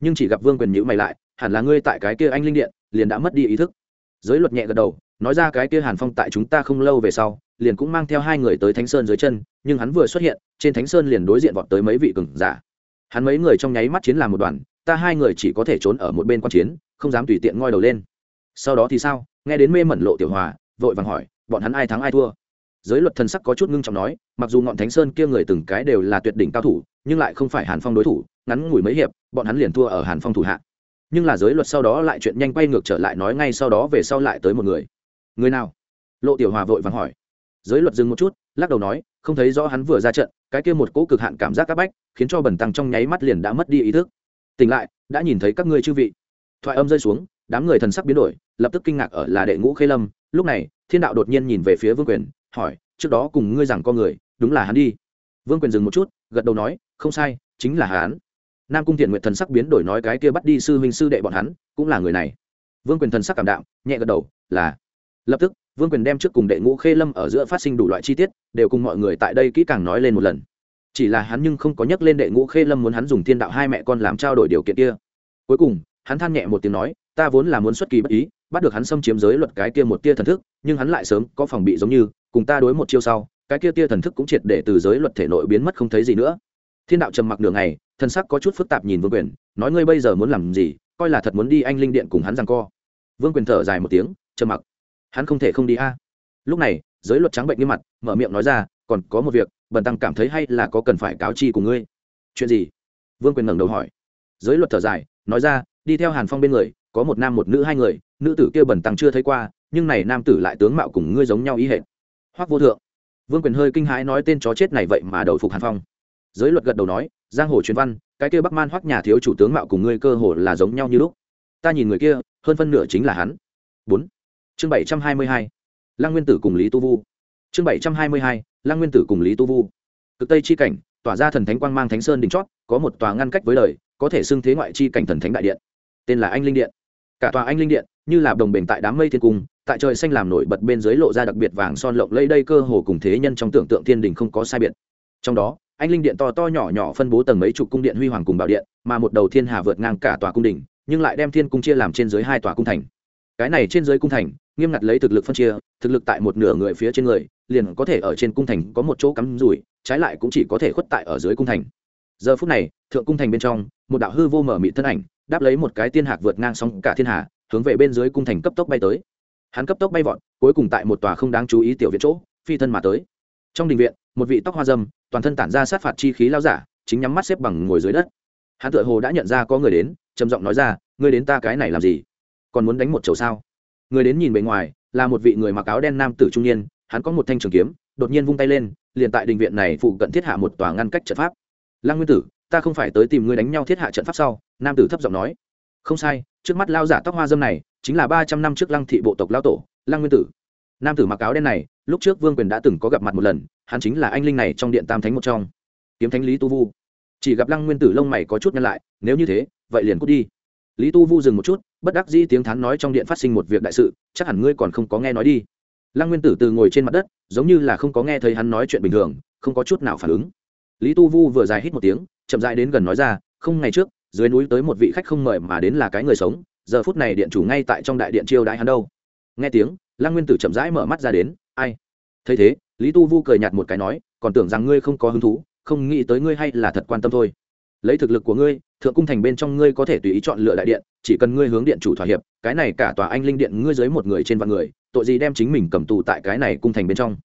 Nhưng chỉ gặp vương quyền nhữ mày lại, hẳn là ngươi tại cái kia anh linh điện, liền đã mất đi ý thức. Giới luật nhẹ gật đầu, nói ra cái kia hàn phong tại chúng ta không lâu về sau, liền cũng mang theo hai người tới thánh sơn dưới chân, nhưng hắn vừa xuất hiện, trên thánh sơn liền đối diện vọt tới mấy vị cường giả. Hắn mấy người trong nháy mắt chiến làm một đoàn ta hai người chỉ có thể trốn ở một bên quan chiến, không dám tùy tiện ngoi đầu lên. Sau đó thì sao? Nghe đến mê mẩn lộ tiểu hòa, vội vàng hỏi, bọn hắn ai thắng ai thua? Giới luật thần sắc có chút ngưng trọng nói, mặc dù ngọn thánh sơn kia người từng cái đều là tuyệt đỉnh cao thủ, nhưng lại không phải hàn phong đối thủ, ngắn ngủi mấy hiệp, bọn hắn liền thua ở hàn phong thủ hạ. Nhưng là giới luật sau đó lại chuyện nhanh quay ngược trở lại nói ngay sau đó về sau lại tới một người. Người nào? Lộ tiểu hòa vội vàng hỏi. Giới luật dừng một chút, lắc đầu nói, không thấy rõ hắn vừa ra trận, cái kia một cỗ cực hạn cảm giác áp bách, khiến cho bẩn tăng trong nháy mắt liền đã mất đi ý thức tỉnh lại, đã nhìn thấy các ngươi chư vị. Thoại âm rơi xuống, đám người thần sắc biến đổi, lập tức kinh ngạc ở là đệ ngũ khê lâm. Lúc này, thiên đạo đột nhiên nhìn về phía vương quyền, hỏi, trước đó cùng ngươi rằng con người, đúng là hắn đi. Vương quyền dừng một chút, gật đầu nói, không sai, chính là hắn. Nam cung thiện nguyện thần sắc biến đổi nói cái kia bắt đi sư huynh sư đệ bọn hắn, cũng là người này. Vương quyền thần sắc cảm đạo nhẹ gật đầu, là. Lập tức, vương quyền đem trước cùng đệ ngũ khê lâm ở giữa phát sinh đủ loại chi tiết, đều cùng mọi người tại đây kỹ càng nói lên một lần chỉ là hắn nhưng không có nhắc lên đệ ngũ khê lâm muốn hắn dùng thiên đạo hai mẹ con làm trao đổi điều kiện kia. Cuối cùng, hắn than nhẹ một tiếng nói, ta vốn là muốn xuất kỳ bất ý, bắt được hắn xâm chiếm giới luật cái kia một tia thần thức, nhưng hắn lại sớm có phòng bị giống như, cùng ta đối một chiêu sau, cái kia tia thần thức cũng triệt để từ giới luật thể nội biến mất không thấy gì nữa. Thiên đạo trầm mặc đường này thần sắc có chút phức tạp nhìn vương quyền, nói, ngươi bây giờ muốn làm gì? Coi là thật muốn đi anh linh điện cùng hắn rằng co. Vương quyền thở dài một tiếng, trầm mặc. Hắn không thể không đi a. Lúc này, giới luật trắng bệnh như mặt, mở miệng nói ra, còn có một việc bần tăng cảm thấy hay là có cần phải cáo chi của ngươi? Chuyện gì? Vương quyền ngẩng đầu hỏi. Giới luật thở dài, nói ra, đi theo hàn phong bên người, có một nam một nữ hai người, nữ tử kia bần tăng chưa thấy qua, nhưng này nam tử lại tướng mạo cùng ngươi giống nhau ý hệ hoắc vô thượng. Vương quyền hơi kinh hãi nói tên chó chết này vậy mà đầu phục hàn phong. Giới luật gật đầu nói, giang hồ truyền văn, cái kia bắc man hoắc nhà thiếu chủ tướng mạo cùng ngươi cơ hồ là giống nhau như lúc. Ta nhìn người kia, hơn phân nửa chính là hắn. Bốn. Chương bảy trăm hai mươi hai. Lăng nguyên tử cùng lý tu vu chương bảy trăm hai mươi hai, lăng nguyên tử cùng lý tu vu. Cực tây chi cảnh, tỏa ra thần thánh quang mang thánh sơn đỉnh chót, có một tòa ngăn cách với đời, có thể xưng thế ngoại chi cảnh thần thánh đại điện. Tên là anh linh điện. Cả tòa anh linh điện, như là đồng bền tại đám mây thiên cung, tại trời xanh làm nổi bật bên dưới lộ ra đặc biệt vàng son lộng lây đây cơ hồ cùng thế nhân trong tưởng tượng thiên đình không có sai biệt. Trong đó, anh linh điện to to nhỏ nhỏ phân bố tầng mấy chục cung điện huy hoàng cùng bảo điện, mà một đầu thiên hà vượt ngang cả tòa cung đình, nhưng lại đem thiên cung chia làm trên dưới hai tòa cung thành. Cái này trên dưới cung thành, nghiêm ngặt lấy thực lực phân chia, thực lực tại một nửa người phía trên người liền có thể ở trên cung thành có một chỗ cắm rủi, trái lại cũng chỉ có thể khuất tại ở dưới cung thành. Giờ phút này, thượng cung thành bên trong, một đạo hư vô mở mị thân ảnh, đáp lấy một cái tiên hạc vượt ngang sóng cả thiên hà, hướng về bên dưới cung thành cấp tốc bay tới. Hắn cấp tốc bay vọt, cuối cùng tại một tòa không đáng chú ý tiểu viện chỗ, phi thân mà tới. Trong đình viện, một vị tóc hoa dâm, toàn thân tản ra sát phạt chi khí lao giả, chính nhắm mắt xếp bằng ngồi dưới đất. Hắn tựa hồ đã nhận ra có người đến, trầm giọng nói ra, ngươi đến ta cái này làm gì? Còn muốn đánh một chầu sao? Người đến nhìn bề ngoài, là một vị người mặc áo đen nam tử trung niên hắn có một thanh trường kiếm, đột nhiên vung tay lên, liền tại đình viện này phụ cận thiết hạ một tòa ngăn cách trận pháp. Lăng nguyên tử, ta không phải tới tìm ngươi đánh nhau thiết hạ trận pháp sau? Nam tử thấp giọng nói. Không sai, trước mắt lao giả tóc hoa dâm này, chính là ba trăm năm trước lăng thị bộ tộc lao tổ, lăng nguyên tử. Nam tử mặc áo đen này, lúc trước vương quyền đã từng có gặp mặt một lần, hắn chính là anh linh này trong điện tam thánh một trong. Kiếm thánh lý tu vu. Chỉ gặp lăng nguyên tử lông mày có chút nhăn lại, nếu như thế, vậy liền cút đi. Lý tu vu dừng một chút, bất đắc dĩ tiếng thán nói trong điện phát sinh một việc đại sự, chắc hẳn ngươi còn không có nghe nói đi lăng nguyên tử từ ngồi trên mặt đất, giống như là không có nghe thấy hắn nói chuyện bình thường, không có chút nào phản ứng. Lý tu vu vừa dài hít một tiếng, chậm dại đến gần nói ra, không, ngày trước, dưới núi tới một vị khách không mời mà đến là cái người sống, giờ phút này điện chủ ngay tại trong đại điện chiêu đại hắn đâu. Nghe tiếng, lăng nguyên tử chậm rãi mở mắt ra đến, ai? Thấy thế, lý tu vu cười nhạt một cái nói, còn tưởng rằng ngươi không có hứng thú, không nghĩ tới ngươi hay là thật quan tâm thôi. Lấy thực lực của ngươi, thượng cung thành bên trong ngươi có thể tùy ý chọn lựa đại điện, chỉ cần ngươi hướng điện chủ thỏa hiệp, cái này cả tòa anh linh điện ngươi dưới một người trên vạn người tội gì đem chính mình cầm tù tại cái này cung thành bên trong?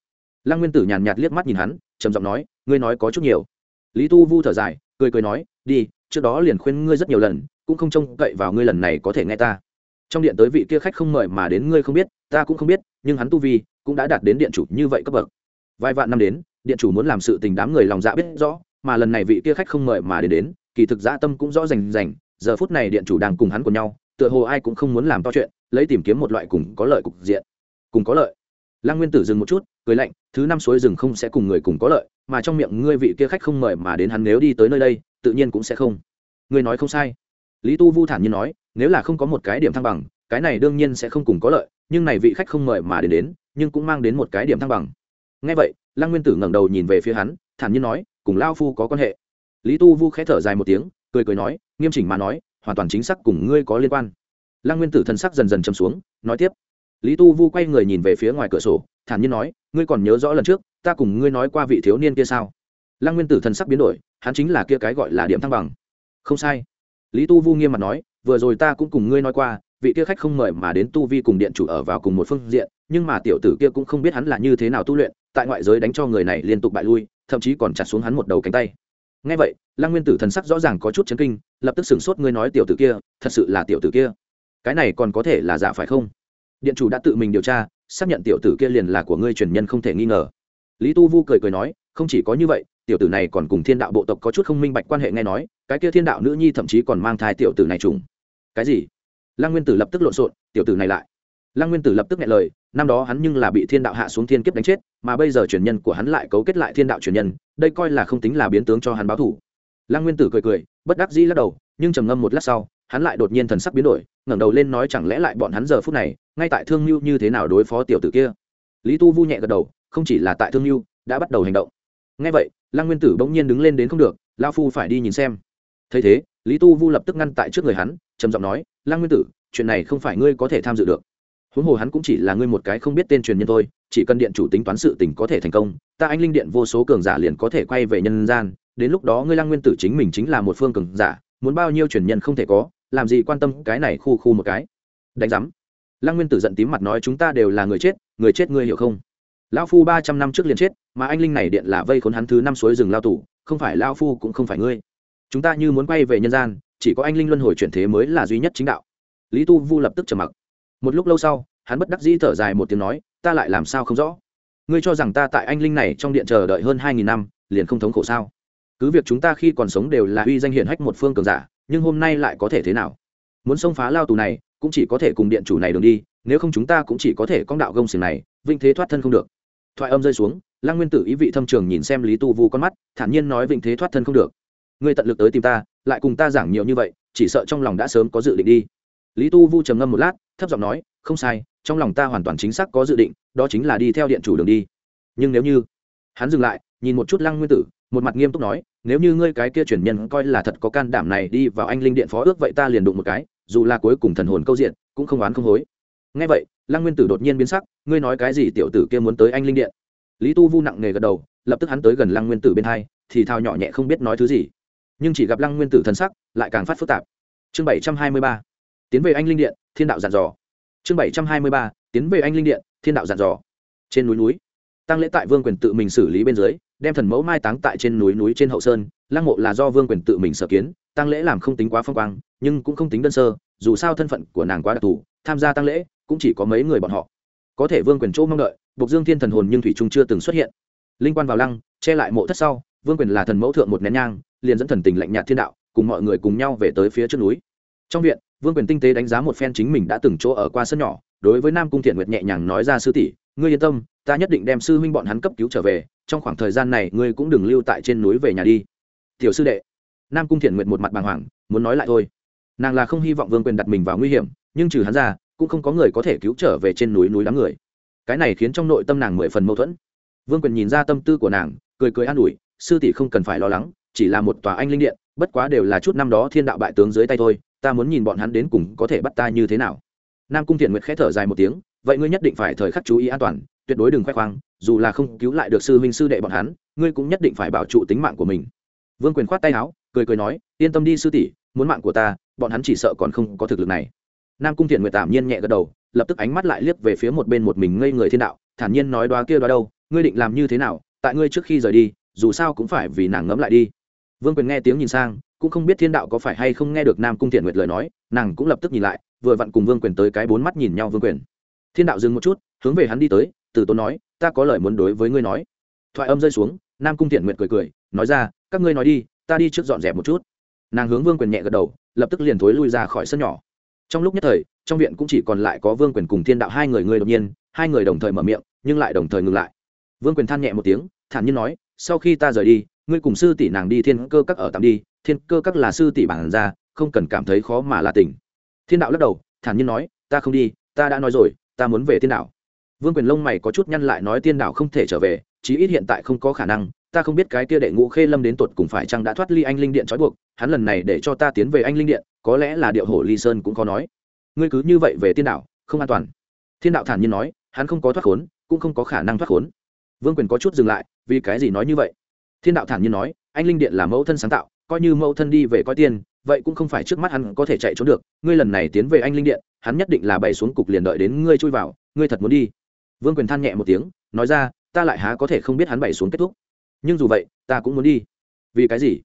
Lăng nguyên tử nhàn nhạt liếc mắt nhìn hắn, trầm giọng nói, ngươi nói có chút nhiều. Lý tu vu thở dài, cười cười nói, đi, trước đó liền khuyên ngươi rất nhiều lần, cũng không trông cậy vào ngươi lần này có thể nghe ta. Trong điện tới vị kia khách không mời mà đến ngươi không biết, ta cũng không biết, nhưng hắn tu vi cũng đã đạt đến điện chủ như vậy cấp bậc. Vài vạn năm đến, điện chủ muốn làm sự tình đám người lòng dạ biết rõ, mà lần này vị kia khách không mời mà đến đến, kỳ thực dã tâm cũng rõ rành rành, giờ phút này điện chủ đang cùng hắn cùng nhau, tựa hồ ai cũng không muốn làm to chuyện, lấy tìm kiếm một loại cùng có lợi cục diện cùng có lợi. Lăng nguyên tử dừng một chút, cười lạnh, thứ năm suối rừng không sẽ cùng người cùng có lợi, mà trong miệng ngươi vị kia khách không mời mà đến hắn nếu đi tới nơi đây, tự nhiên cũng sẽ không. Ngươi nói không sai. Lý tu vu thản nhiên nói, nếu là không có một cái điểm thăng bằng, cái này đương nhiên sẽ không cùng có lợi, nhưng này vị khách không mời mà đến đến, nhưng cũng mang đến một cái điểm thăng bằng. Ngay vậy, lăng nguyên tử ngẩng đầu nhìn về phía hắn, thản nhiên nói, cùng lao phu có quan hệ. Lý tu vu khẽ thở dài một tiếng, cười cười nói, nghiêm chỉnh mà nói, hoàn toàn chính xác cùng ngươi có liên quan. Lăng nguyên tử thân sắc dần dần châm xuống, nói tiếp lý tu vu quay người nhìn về phía ngoài cửa sổ, thản nhiên nói, ngươi còn nhớ rõ lần trước, ta cùng ngươi nói qua vị thiếu niên kia sao? Lăng nguyên tử thần sắc biến đổi, hắn chính là kia cái gọi là điểm thăng bằng. Không sai. Lý tu vu nghiêm mặt nói, vừa rồi ta cũng cùng ngươi nói qua, vị kia khách không mời mà đến tu vi cùng điện chủ ở vào cùng một phương diện, nhưng mà tiểu tử kia cũng không biết hắn là như thế nào tu luyện, tại ngoại giới đánh cho người này liên tục bại lui, thậm chí còn chặt xuống hắn một đầu cánh tay. Ngay vậy, lăng nguyên tử thần sắc rõ ràng có chút chấn kinh, lập tức sửng sốt, ngươi nói tiểu tử kia, thật sự là tiểu tử kia? Cái này còn có thể là giả phải không? Điện chủ đã tự mình điều tra, xác nhận tiểu tử kia liền là của ngươi truyền nhân không thể nghi ngờ. Lý tu vu cười cười nói, không chỉ có như vậy, tiểu tử này còn cùng thiên đạo bộ tộc có chút không minh bạch quan hệ nghe nói, cái kia thiên đạo nữ nhi thậm chí còn mang thai tiểu tử này trùng. Cái gì? Lăng nguyên tử lập tức lộn xộn, tiểu tử này lại. Lăng nguyên tử lập tức nghe lời, năm đó hắn nhưng là bị thiên đạo hạ xuống thiên kiếp đánh chết, mà bây giờ truyền nhân của hắn lại cấu kết lại thiên đạo truyền nhân, đây coi là không tính là biến tướng cho hắn báo thủ lăng nguyên tử cười cười, bất đắc dĩ lắc đầu, nhưng trầm ngâm một lát sau hắn lại đột nhiên thần sắc biến đổi, ngẩng đầu lên nói chẳng lẽ lại bọn hắn giờ phút này, ngay tại thương mưu như thế nào đối phó tiểu tử kia? Lý tu vu nhẹ gật đầu, không chỉ là tại thương mưu đã bắt đầu hành động. Ngay vậy, lăng nguyên tử bỗng nhiên đứng lên đến không được lao phu phải đi nhìn xem. Thấy thế, lý tu vu lập tức ngăn tại trước người hắn, trầm giọng nói, lăng nguyên tử, chuyện này không phải ngươi có thể tham dự được. Huống hồ hắn cũng chỉ là ngươi một cái không biết tên truyền nhân thôi, chỉ cần điện chủ tính toán sự tình có thể thành công, ta anh linh điện vô số cường giả liền có thể quay về nhân gian. Đến lúc đó ngươi lăng nguyên tử chính mình chính là một phương cường giả, muốn bao nhiêu truyền nhân không thể có làm gì quan tâm cái này khu khu một cái? Đánh giám. Lăng nguyên tử giận tím mặt nói, chúng ta đều là người chết người chết ngươi hiểu không? Lão phu ba trăm năm trước liền chết, mà anh linh này điện là vây khốn hắn thứ năm suối rừng lao tù, không phải lao phu cũng không phải ngươi. Chúng ta như muốn quay về nhân gian, chỉ có anh linh luân hồi chuyển thế mới là duy nhất chính đạo. Lý tu vu lập tức trầm mặc. Một lúc lâu sau, hắn bất đắc dĩ thở dài một tiếng nói, ta lại làm sao không rõ? Ngươi cho rằng ta tại anh linh này trong điện chờ đợi hơn hai nghìn năm, liền không thống khổ sao? Cứ việc chúng ta khi còn sống đều là uy danh hiển hách một phương cường giả nhưng hôm nay lại có thể thế nào? Muốn xông phá lao tù này, cũng chỉ có thể cùng điện chủ này đường đi, nếu không chúng ta cũng chỉ có thể con đạo gông xiềng này, vinh thế thoát thân không được. Thoại âm rơi xuống, lăng nguyên tử ý vị thâm trường nhìn xem lý tu vu con mắt, thản nhiên nói vinh thế thoát thân không được. Ngươi tận lực tới tìm ta, lại cùng ta giảng nhiều như vậy, chỉ sợ trong lòng đã sớm có dự định đi. Lý tu vu trầm ngâm một lát, thấp giọng nói, không sai, trong lòng ta hoàn toàn chính xác có dự định, đó chính là đi theo điện chủ đường đi. Nhưng nếu như hắn dừng lại, nhìn một chút lăng nguyên tử, một mặt nghiêm túc nói nếu như ngươi cái kia truyền nhân coi là thật có can đảm này đi vào anh linh điện phó ước vậy ta liền đụng một cái, dù là cuối cùng thần hồn câu diện, cũng không oán không hối. Ngay vậy, lăng nguyên tử đột nhiên biến sắc, ngươi nói cái gì tiểu tử kia muốn tới anh linh điện? Lý tu vu nặng nề gật đầu, lập tức hắn tới gần lăng nguyên tử bên hai, thì thao nhỏ nhẹ không biết nói thứ gì. Nhưng chỉ gặp lăng nguyên tử thần sắc lại càng phát phức tạp. Chương bảy trăm hai mươi ba, tiến về anh linh điện, thiên đạo giàn dò. Chương bảy trăm hai mươi ba, tiến về anh linh điện, thiên đạo giàn dò. Trên núi núi, tăng lễ tại vương quyền tự mình xử lý bên dưới đem thần mẫu mai táng tại trên núi núi trên hậu sơn, lăng mộ là do vương quyền tự mình sở kiến tăng lễ làm không tính quá phong quang, nhưng cũng không tính đơn sơ, dù sao thân phận của nàng quá đặc thù, tham gia tăng lễ cũng chỉ có mấy người bọn họ. Có thể vương quyền chỗ mong đợi buộc dương thiên thần hồn nhưng thủy trung chưa từng xuất hiện. Linh quan vào lăng, che lại mộ thất sau, vương quyền là thần mẫu thượng một nén nhang, liền dẫn thần tình lạnh nhạt thiên đạo, cùng mọi người cùng nhau về tới phía trước núi. Trong viện, vương quyền tinh tế đánh giá một phen chính mình đã từng chỗ ở qua sân nhỏ, đối với nam cung thiện nguyệt nhẹ nhàng nói ra sư tỷ ngươi yên tâm, ta nhất định đem sư huynh bọn hắn cấp cứu trở về, trong khoảng thời gian này ngươi cũng đừng lưu tại trên núi về nhà đi. Tiểu sư đệ. Nam cung thiện nguyệt một mặt bàng hoàng, muốn nói lại thôi. Nàng là không hy vọng vương quyền đặt mình vào nguy hiểm, nhưng trừ hắn ra, cũng không có người có thể cứu trở về trên núi núi đám người. Cái này khiến trong nội tâm nàng mười phần mâu thuẫn. Vương quyền nhìn ra tâm tư của nàng, cười cười an ủi, sư tỷ không cần phải lo lắng, chỉ là một tòa anh linh điện, bất quá đều là chút năm đó thiên đạo bại tướng dưới tay thôi, ta muốn nhìn bọn hắn đến cùng có thể bắt ta như thế nào. Nam cung thiện nguyệt khẽ thở dài một tiếng vậy ngươi nhất định phải thời khắc chú ý an toàn, tuyệt đối đừng khoe khoang, dù là không cứu lại được sư huynh sư đệ bọn hắn, ngươi cũng nhất định phải bảo trụ tính mạng của mình. Vương quyền khoát tay áo, cười cười nói, yên tâm đi sư tỷ, muốn mạng của ta, bọn hắn chỉ sợ còn không có thực lực này. Nam cung thiện nguyệt tạm nhiên nhẹ gật đầu, lập tức ánh mắt lại liếc về phía một bên một mình ngây người thiên đạo, thản nhiên nói đoá kia đoá đâu, ngươi định làm như thế nào, tại ngươi trước khi rời đi, dù sao cũng phải vì nàng ngẫm lại đi. Vương quyền nghe tiếng nhìn sang, cũng không biết thiên đạo có phải hay không nghe được nam cung thiện nguyệt lời nói, nàng cũng lập tức nhìn lại, vừa vặn cùng vương quyền tới cái bốn mắt nhìn nhau vương quyền thiên đạo dừng một chút, hướng về hắn đi tới, từ tốn nói, ta có lời muốn đối với ngươi nói. Thoại âm rơi xuống, nam cung thiện nguyệt cười cười, nói ra, các ngươi nói đi, ta đi trước dọn dẹp một chút. Nàng hướng vương quyền nhẹ gật đầu, lập tức liền thối lui ra khỏi sân nhỏ. Trong lúc nhất thời, trong viện cũng chỉ còn lại có vương quyền cùng thiên đạo hai người ngươi đột nhiên, hai người đồng thời mở miệng, nhưng lại đồng thời ngừng lại. Vương quyền than nhẹ một tiếng, thản nhiên nói, sau khi ta rời đi, ngươi cùng sư tỷ nàng đi thiên cơ các ở tạm đi, thiên cơ các là sư tỷ bản ra không cần cảm thấy khó mà là tỉnh. thiên đạo lắc đầu, thản nhiên nói, ta không đi, ta đã nói rồi ta muốn về tiên đảo. vương quyền lông mày có chút nhăn lại nói tiên đảo không thể trở về chí ít hiện tại không có khả năng ta không biết cái kia đệ ngũ khê lâm đến tột cùng phải chăng đã thoát ly anh linh điện trói buộc hắn lần này để cho ta tiến về anh linh điện có lẽ là điệu hổ ly sơn cũng có nói. Ngươi cứ như vậy về tiên đảo, không an toàn. Thiên đạo thản nhiên nói hắn không có thoát khốn cũng không có khả năng thoát khốn. Vương quyền có chút dừng lại vì cái gì nói như vậy? Thiên đạo thản nhiên nói anh linh điện là mẫu thân sáng tạo coi như mẫu thân đi về coi tiền vậy cũng không phải trước mắt hắn có thể chạy trốn được, ngươi lần này tiến về anh linh điện, hắn nhất định là bày xuống cục liền đợi đến ngươi chui vào, ngươi thật muốn đi. Vương quyền than nhẹ một tiếng, nói ra, ta lại há có thể không biết hắn bày xuống kết thúc. Nhưng dù vậy, ta cũng muốn đi. Vì cái gì?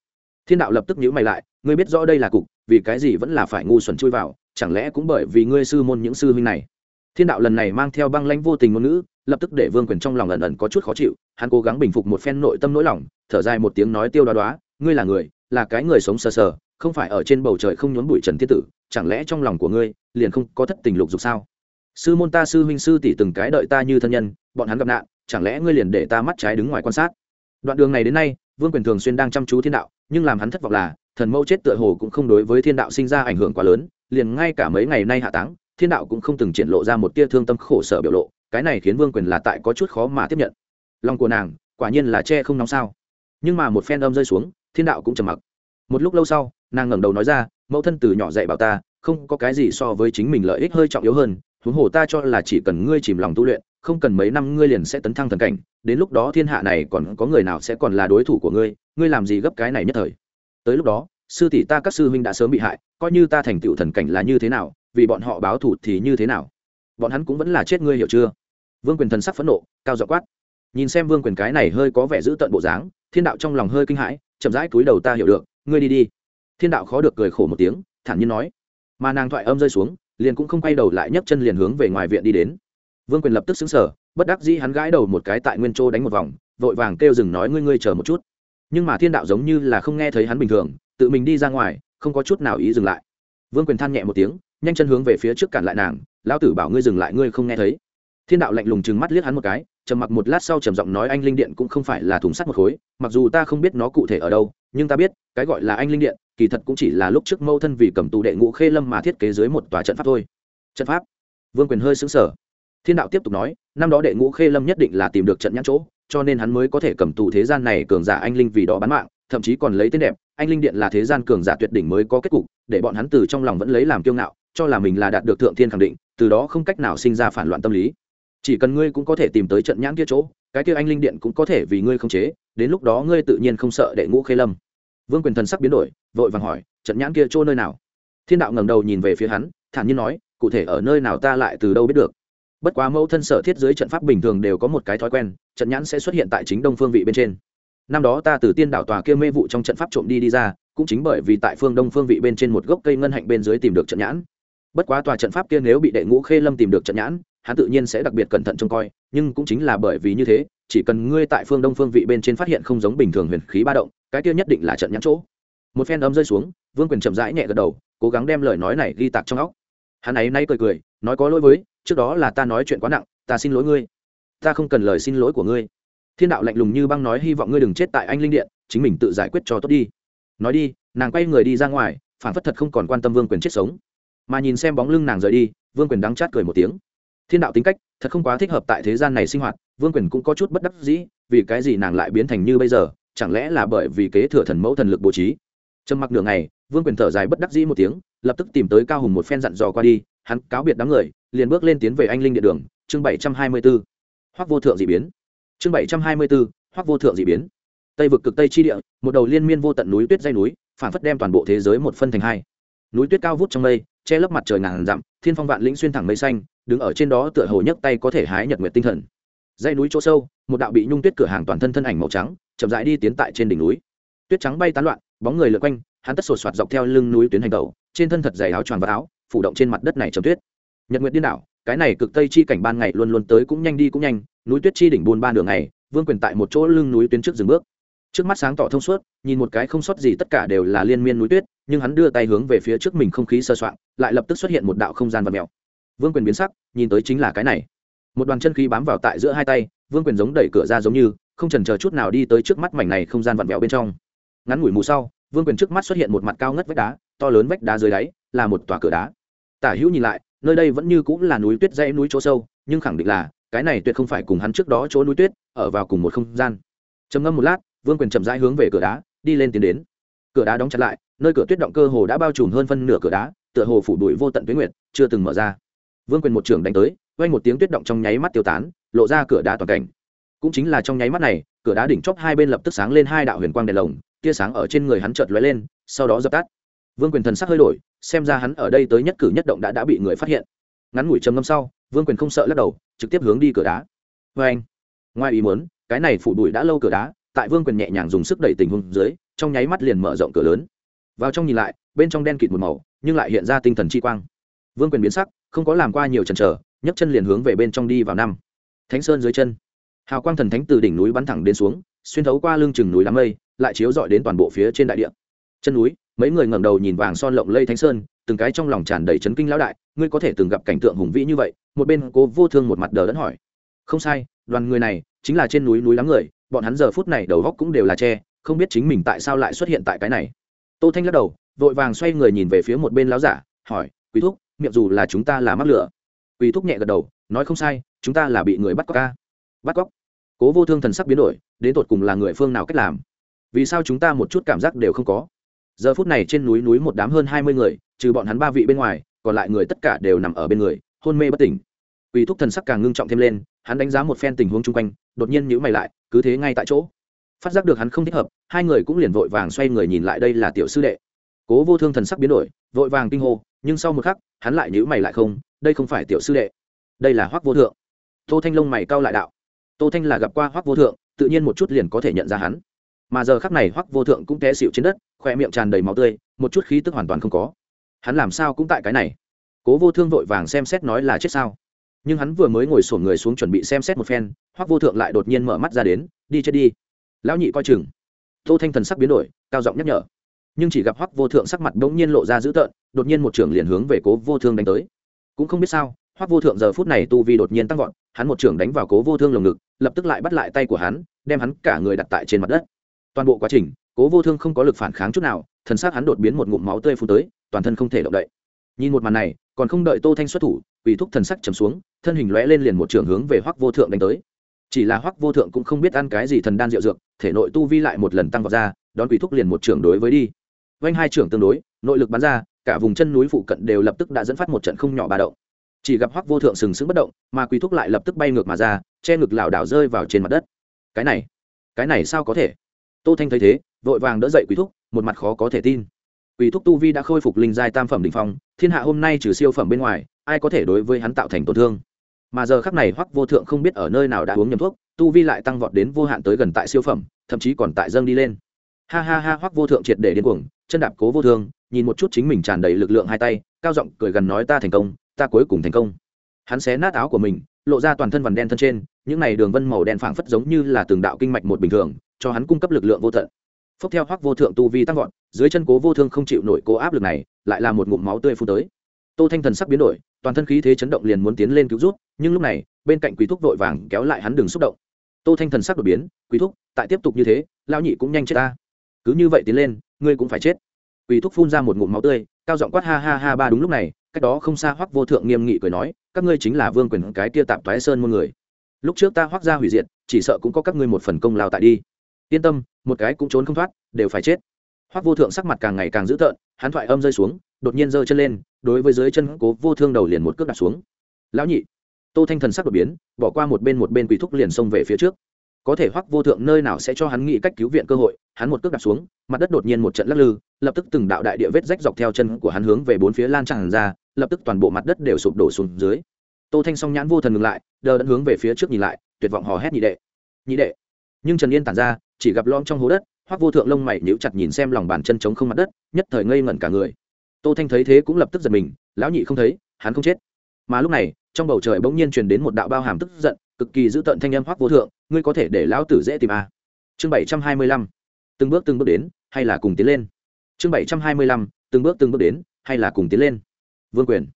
Thiên đạo lập tức nhíu mày lại, ngươi biết rõ đây là cục, vì cái gì vẫn là phải ngu xuẩn chui vào, chẳng lẽ cũng bởi vì ngươi sư môn những sư huynh này? Thiên đạo lần này mang theo băng lãnh vô tình ngôn ngữ, lập tức để vương quyền trong lòng ẩn ẩn có chút khó chịu, hắn cố gắng bình phục một phen nội tâm nỗi lòng, thở dài một tiếng nói tiêu đoá đoá, ngươi là người, là cái người sống sờ sờ không phải ở trên bầu trời không nhốn bụi trần thiên tử, chẳng lẽ trong lòng của ngươi liền không có thất tình lục dục sao? Sư môn ta, sư huynh, sư tỷ từng cái đợi ta như thân nhân, bọn hắn gặp nạn, chẳng lẽ ngươi liền để ta mắt trái đứng ngoài quan sát? Đoạn đường này đến nay, vương quyền thường xuyên đang chăm chú thiên đạo, nhưng làm hắn thất vọng là, thần mẫu chết tựa hồ cũng không đối với thiên đạo sinh ra ảnh hưởng quá lớn, liền ngay cả mấy ngày nay hạ táng, thiên đạo cũng không từng triển lộ ra một tia thương tâm khổ sở biểu lộ, cái này khiến vương quyền là tại có chút khó mà tiếp nhận. Lòng của nàng, quả nhiên là che không nóng sao. Nhưng mà một phen âm rơi xuống, thiên đạo cũng trầm mặc. Một lúc lâu sau nàng ngẩng đầu nói ra, mẫu thân từ nhỏ dạy bảo ta, không có cái gì so với chính mình lợi ích hơi trọng yếu hơn, huống hồ ta cho là chỉ cần ngươi chìm lòng tu luyện, không cần mấy năm ngươi liền sẽ tấn thăng thần cảnh, đến lúc đó thiên hạ này còn có người nào sẽ còn là đối thủ của ngươi ngươi làm gì gấp cái này nhất thời? Tới lúc đó, sư tỷ ta các sư huynh đã sớm bị hại, coi như ta thành tựu thần cảnh là như thế nào, vì bọn họ báo thù thì như thế nào? Bọn hắn cũng vẫn là chết ngươi hiểu chưa? Vương quyền thần sắc phẫn nộ, cao dọ quát. Nhìn xem vương quyền cái này hơi có vẻ giữ tận bộ dáng, thiên đạo trong lòng hơi kinh hãi, chậm rãi cúi đầu ta hiểu được, ngươi đi đi thiên đạo khó được cười khổ một tiếng, thản nhiên nói. Mà nàng thoại âm rơi xuống, liền cũng không quay đầu lại nhấc chân liền hướng về ngoài viện đi đến. Vương quyền lập tức xứng sở bất đắc dĩ hắn gãi đầu một cái tại nguyên châu đánh một vòng, vội vàng kêu dừng nói ngươi ngươi chờ một chút. Nhưng mà thiên đạo giống như là không nghe thấy hắn bình thường, tự mình đi ra ngoài, không có chút nào ý dừng lại. Vương quyền than nhẹ một tiếng, nhanh chân hướng về phía trước cản lại nàng, lão tử bảo ngươi dừng lại, ngươi không nghe thấy. Thiên đạo lạnh lùng chừng mắt liếc hắn một cái, trầm mặc một lát sau trầm giọng nói, anh linh điện cũng không phải là thùng sắt một khối, mặc dù ta không biết nó cụ thể ở đâu, nhưng ta biết, cái gọi là anh linh điện kỳ thật cũng chỉ là lúc trước mâu thân vì cầm tù đệ ngũ khê lâm mà thiết kế dưới một tòa trận pháp thôi. Trận pháp? Vương quyền hơi xứng sở thiên đạo tiếp tục nói, năm đó đệ ngũ khê lâm nhất định là tìm được trận nhãn chỗ, cho nên hắn mới có thể cầm tù thế gian này cường giả anh linh vì đó bán mạng, thậm chí còn lấy tên đẹp, anh linh điện là thế gian cường giả tuyệt đỉnh mới có kết cục, để bọn hắn từ trong lòng vẫn lấy làm kiêu ngạo, cho là mình là đạt được thượng thiên khẳng định, từ đó không cách nào sinh ra phản loạn tâm lý. Chỉ cần ngươi cũng có thể tìm tới trận nhãn kia chỗ, cái kia anh linh điện cũng có thể vì ngươi không chế, đến lúc đó ngươi tự nhiên không sợ đệ ngũ khê lâm. Vương quyền thần sắc biến đổi vội vàng hỏi, trận nhãn kia chỗ nơi nào? Thiên đạo ngẩng đầu nhìn về phía hắn, thản nhiên nói, cụ thể ở nơi nào ta lại từ đâu biết được? Bất quá mẫu thân sở thiết dưới trận pháp bình thường đều có một cái thói quen, trận nhãn sẽ xuất hiện tại chính đông phương vị bên trên. Năm đó ta từ tiên đảo tòa kia mê vụ trong trận pháp trộm đi đi ra, cũng chính bởi vì tại phương đông phương vị bên trên một gốc cây ngân hạnh bên dưới tìm được trận nhãn. Bất quá tòa trận pháp kia nếu bị đệ ngũ khê lâm tìm được trận nhãn, hắn tự nhiên sẽ đặc biệt cẩn thận trông coi, nhưng cũng chính là bởi vì như thế, chỉ cần ngươi tại phương đông phương vị bên trên phát hiện không giống bình thường huyền khí ba động, cái kia nhất định là trận nhãn chỗ một phen ấm rơi xuống, vương quyền chậm rãi nhẹ gật đầu, cố gắng đem lời nói này ghi tạc trong óc. Hắn ấy nay cười cười, nói có lỗi với, trước đó là ta nói chuyện quá nặng, ta xin lỗi ngươi. Ta không cần lời xin lỗi của ngươi. Thiên đạo lạnh lùng như băng nói hy vọng ngươi đừng chết tại anh linh điện, chính mình tự giải quyết cho tốt đi. Nói đi, nàng quay người đi ra ngoài, phản phất thật không còn quan tâm vương quyền chết sống. Mà nhìn xem bóng lưng nàng rời đi, vương quyền đắng chát cười một tiếng. Thiên đạo tính cách, thật không quá thích hợp tại thế gian này sinh hoạt, vương quyền cũng có chút bất đắc dĩ, vì cái gì nàng lại biến thành như bây giờ, chẳng lẽ là bởi vì kế thừa thần mẫu thần lực bố trí? Trầm mặc nửa ngày, vương quyền thở dài bất đắc dĩ một tiếng, lập tức tìm tới cao hùng một phen dặn dò qua đi, hắn cáo biệt đám người, liền bước lên tiến về anh linh địa đường, chương bảy trăm hai mươi b ố hoác vô thượng d ị biến. Chương bảy trăm hai mươi b ố hoác vô thượng d ị biến. Tây vực cực tây chi địa, một đầu liên miên vô tận núi tuyết dây núi, phản phất đem toàn bộ thế giới một phân thành hai. Núi tuyết cao vút trong mây, che lấp mặt trời ngàn dặm, thiên phong vạn lĩnh xuyên thẳng mây xanh, đứng ở trên đó tựa hồ nhấc tay có thể hái nhật nguyệt tinh thần. Dây núi chỗ sâu, một đạo bị nhung tuyết cửa hàng toàn thân thân ảnh màu trắng, chậm rãi đi tiến tại trên đỉnh núi. Tuyết trắng bay tán loạn bóng người lượn quanh, hắn tất sột soạt dọc theo lưng núi tuyến hành tàu trên thân thật dày áo choàng và áo, phủ động trên mặt đất này trầm tuyết. Nhật nguyện điên đảo, cái này cực tây chi cảnh ban ngày luôn luôn tới cũng nhanh đi cũng nhanh, núi tuyết chi đỉnh buôn ba đường ngày, vương quyền tại một chỗ lưng núi tuyến trước dừng bước. Trước mắt sáng tỏ thông suốt, nhìn một cái không sót gì tất cả đều là liên miên núi tuyết, nhưng hắn đưa tay hướng về phía trước mình không khí sơ soạn, lại lập tức xuất hiện một đạo không gian và mèo. Vương quyền biến sắc, nhìn tới chính là cái này. Một đoàn chân khí bám vào tại giữa hai tay, vương quyền giống đẩy cửa ra giống như, không trần chờ chút nào đi tới trước mắt mảnh này không gian vặn vẹo bên trong ngắn ngủi mù sau, vương quyền trước mắt xuất hiện một mặt cao ngất vách đá, to lớn vách đá dưới đáy, là một tòa cửa đá. Tả hữu nhìn lại, nơi đây vẫn như cũng là núi tuyết dãy núi chỗ sâu, nhưng khẳng định là, cái này tuyệt không phải cùng hắn trước đó chỗ núi tuyết, ở vào cùng một không gian. Trầm ngâm một lát, vương quyền chậm rãi hướng về cửa đá, đi lên tiến đến. Cửa đá đóng chặt lại, nơi cửa tuyết động cơ hồ đã bao trùm hơn phân nửa cửa đá, tựa hồ phủ đuổi vô tận tuyết nguyệt, chưa từng mở ra. Vương quyền một trưởng đánh tới, quanh một tiếng tuyết động trong nháy mắt tiêu tán, lộ ra cửa đá toàn cảnh. Cũng chính là trong nháy mắt này, cửa đá đỉnh chóp hai bên lập tức sáng lên hai đạo huyền quang đèn lồng tia sáng ở trên người hắn chợt lóe lên, sau đó dập tắt. Vương quyền thần sắc hơi đổi, xem ra hắn ở đây tới nhất cử nhất động đã đã bị người phát hiện. Ngắn ngủi trầm ngâm sau, vương quyền không sợ lắc đầu, trực tiếp hướng đi cửa đá. Vê anh, ngoài ý muốn, cái này phủ đuổi đã lâu cửa đá, tại vương quyền nhẹ nhàng dùng sức đẩy tình huống dưới, trong nháy mắt liền mở rộng cửa lớn. Vào trong nhìn lại, bên trong đen kịt một màu, nhưng lại hiện ra tinh thần chi quang. Vương quyền biến sắc, không có làm qua nhiều chần chờ, nhấc chân liền hướng về bên trong đi vào năm. Thánh sơn dưới chân. Hào quang thần thánh từ đỉnh núi bắn thẳng đến xuống, xuyên thấu qua lưng chừng núi đám mây lại chiếu dọi đến toàn bộ phía trên đại địa. Chân núi, mấy người ngẩng đầu nhìn vàng son lộng lây thánh sơn, từng cái trong lòng tràn đầy chấn kinh lão đại, ngươi có thể từng gặp cảnh tượng hùng vĩ như vậy? Một bên cố vô thương một mặt đờ đẫn hỏi. Không sai, đoàn người này chính là trên núi núi lắm người, bọn hắn giờ phút này đầu góc cũng đều là tre không biết chính mình tại sao lại xuất hiện tại cái này. Tô thanh lắc đầu, vội vàng xoay người nhìn về phía một bên lão giả, hỏi quý thúc, miệng dù là chúng ta là mắc lửa? Quý thúc nhẹ gật đầu, nói, không sai, chúng ta là bị người bắt cóc ca bắt cóc? Cố vô thương thần sắc biến đổi, đến tột cùng là người phương nào cách làm? Vì sao chúng ta một chút cảm giác đều không có giờ phút này trên núi núi một đám hơn hai mươi người trừ bọn hắn ba vị bên ngoài còn lại người tất cả đều nằm ở bên người hôn mê bất tỉnh Quỷ thúc thần sắc càng ngưng trọng thêm lên, hắn đánh giá một phen tình huống chung quanh, đột nhiên nhữ mày lại, cứ thế ngay tại chỗ. Phát giác được hắn không thích hợp, hai người cũng liền vội vàng xoay người nhìn lại đây là tiểu sư đệ. Cố Vô Thương thần sắc biến đổi, vội vàng kinh hô, nhưng sau một khắc, hắn lại nhữ mày lại không, đây không phải tiểu sư đệ, đây là Hoắc Vô Thượng. Tô Thanh lông mày cau lại đạo. Tô Thanh là gặp qua Hoắc Vô Thượng, tự nhiên một chút liền có thể nhận ra hắn. Mà giờ khắc này Hoắc Vô Thượng cũng té xịu trên đất, khoe miệng tràn đầy máu tươi, một chút khí tức hoàn toàn không có. Hắn làm sao cũng tại cái này. Cố Vô Thương vội vàng xem xét nói là chết sao. Nhưng hắn vừa mới ngồi sổn người xuống chuẩn bị xem xét một phen hoắc vô thượng lại đột nhiên mở mắt ra đến đi chết đi. Lão nhị coi chừng. Tô thanh thần sắc biến đổi cao giọng nhắc nhở. Nhưng chỉ gặp hoắc vô thượng sắc mặt bỗng nhiên lộ ra dữ tợn đột nhiên một trưởng liền hướng về cố vô thương đánh tới. Cũng không biết sao hoắc vô thượng giờ phút này tu vi đột nhiên tăng vọt hắn một trưởng đánh vào cố vô thương lồng ngực lập tức lại bắt lại tay của hắn đem hắn cả người đặt tại trên mặt đất toàn bộ quá trình, cố vô thương không có lực phản kháng chút nào, thần xác hắn đột biến một ngụm máu tươi phun tới, toàn thân không thể động đậy. Nhìn một màn này, còn không đợi tô thanh xuất thủ ủy thúc thần sắc trầm xuống, thân hình lóe lên liền một trường hướng về hoắc vô thượng đánh tới. Chỉ là hoắc vô thượng cũng không biết ăn cái gì thần đan rượu dược, thể nội tu vi lại một lần tăng vào ra, đón quỷ thúc liền một trường đối với đi. Vanh hai trưởng tương đối, nội lực bắn ra, cả vùng chân núi phụ cận đều lập tức đã dẫn phát một trận không nhỏ ba động. Chỉ gặp hoắc vô thượng sừng sững bất động, mà quỷ thúc lại lập tức bay ngược mà ra, che ngực lảo đảo rơi vào trên mặt đất. Cái này cái này sao có thể? Tô thanh thấy thế, vội vàng đỡ dậy quý thúc, một mặt khó có thể tin. Quỷ thúc tu vi đã khôi phục linh giai tam phẩm đỉnh phong, thiên hạ hôm nay trừ siêu phẩm bên ngoài, ai có thể đối với hắn tạo thành tổn thương? Mà giờ khắc này hoắc vô thượng không biết ở nơi nào đã uống nhầm thuốc, tu vi lại tăng vọt đến vô hạn tới gần tại siêu phẩm, thậm chí còn tại dâng đi lên. Ha ha ha, hoắc vô thượng triệt để điên cuồng, chân đạp cố vô thương, nhìn một chút chính mình tràn đầy lực lượng hai tay, cao giọng cười gần nói ta thành công, ta cuối cùng thành công. Hắn xé nát áo của mình, lộ ra toàn thân vằn đen thân trên những này đường vân màu đen phảng phất giống như là từng đạo kinh mạch một bình thường, cho hắn cung cấp lực lượng vô tận. Phốc theo hoắc vô thượng tu vi tăng vọt, dưới chân cố vô thương không chịu nổi cố áp lực này, lại là một ngụm máu tươi phun tới. Tô thanh thần sắc biến đổi, toàn thân khí thế chấn động liền muốn tiến lên cứu rút nhưng lúc này, bên cạnh quý thúc vội vàng kéo lại hắn đừng xúc động. Tô thanh thần sắc đột biến quý thúc, tại tiếp tục như thế lao nhị cũng nhanh chết ta. Cứ như vậy tiến lên, ngươi cũng phải chết. Quý thúc phun ra một ngụm máu tươi, cao giọng quát ha ha ha ba đúng lúc này, cách đó không xa hoắc vô thượng nghiêm nghị cười nói, các ngươi chính là vương quyền cái kia tạm thoái sơn muôn người lúc trước ta hoắc ra hủy diệt, chỉ sợ cũng có các ngươi một phần công lao tại đi. Yên tâm, một cái cũng trốn không thoát, đều phải chết. Hoắc vô thượng sắc mặt càng ngày càng dữ tợn, hắn thoại âm rơi xuống, đột nhiên giơ chân lên, đối với dưới chân cố vô thương đầu liền một cước đặt xuống. Lão nhị, tô thanh thần sắc đột biến, bỏ qua một bên một bên quỷ thúc liền xông về phía trước. Có thể hoắc vô thượng nơi nào sẽ cho hắn nghĩ cách cứu viện cơ hội, hắn một cước đặt xuống, mặt đất đột nhiên một trận lắc lư, lập tức từng đạo đại địa vết rách dọc theo chân của hắn hướng về bốn phía lan tràn ra, lập tức toàn bộ mặt đất đều sụp đổ xuống dưới tô thanh song nhãn vô thần ngừng lại, đờ đẫn hướng về phía trước nhìn lại, tuyệt vọng hò hét nhị đệ. Nhị đệ. Nhưng trần yên tản ra, chỉ gặp lom trong hố đất hoác vô thượng lông mày nhíu chặt nhìn xem lòng bàn chân trống không mặt đất, nhất thời ngây ngẩn cả người. Tô thanh thấy thế cũng lập tức giật mình, lão nhị không thấy, hắn không chết. Mà lúc này, trong bầu trời bỗng nhiên truyền đến một đạo bao hàm tức giận, cực kỳ dữ tợn thanh âm hoắc vô thượng, ngươi có thể để lão tử dễ tìm à. chương bảy trăm hai mươi lăm. Từng bước từng bước đến, hay là cùng tiến lên. Chương bảy trăm hai mươi lăm, từng bước từng bước đến, hay là cùng tiến lên. Vương quyền.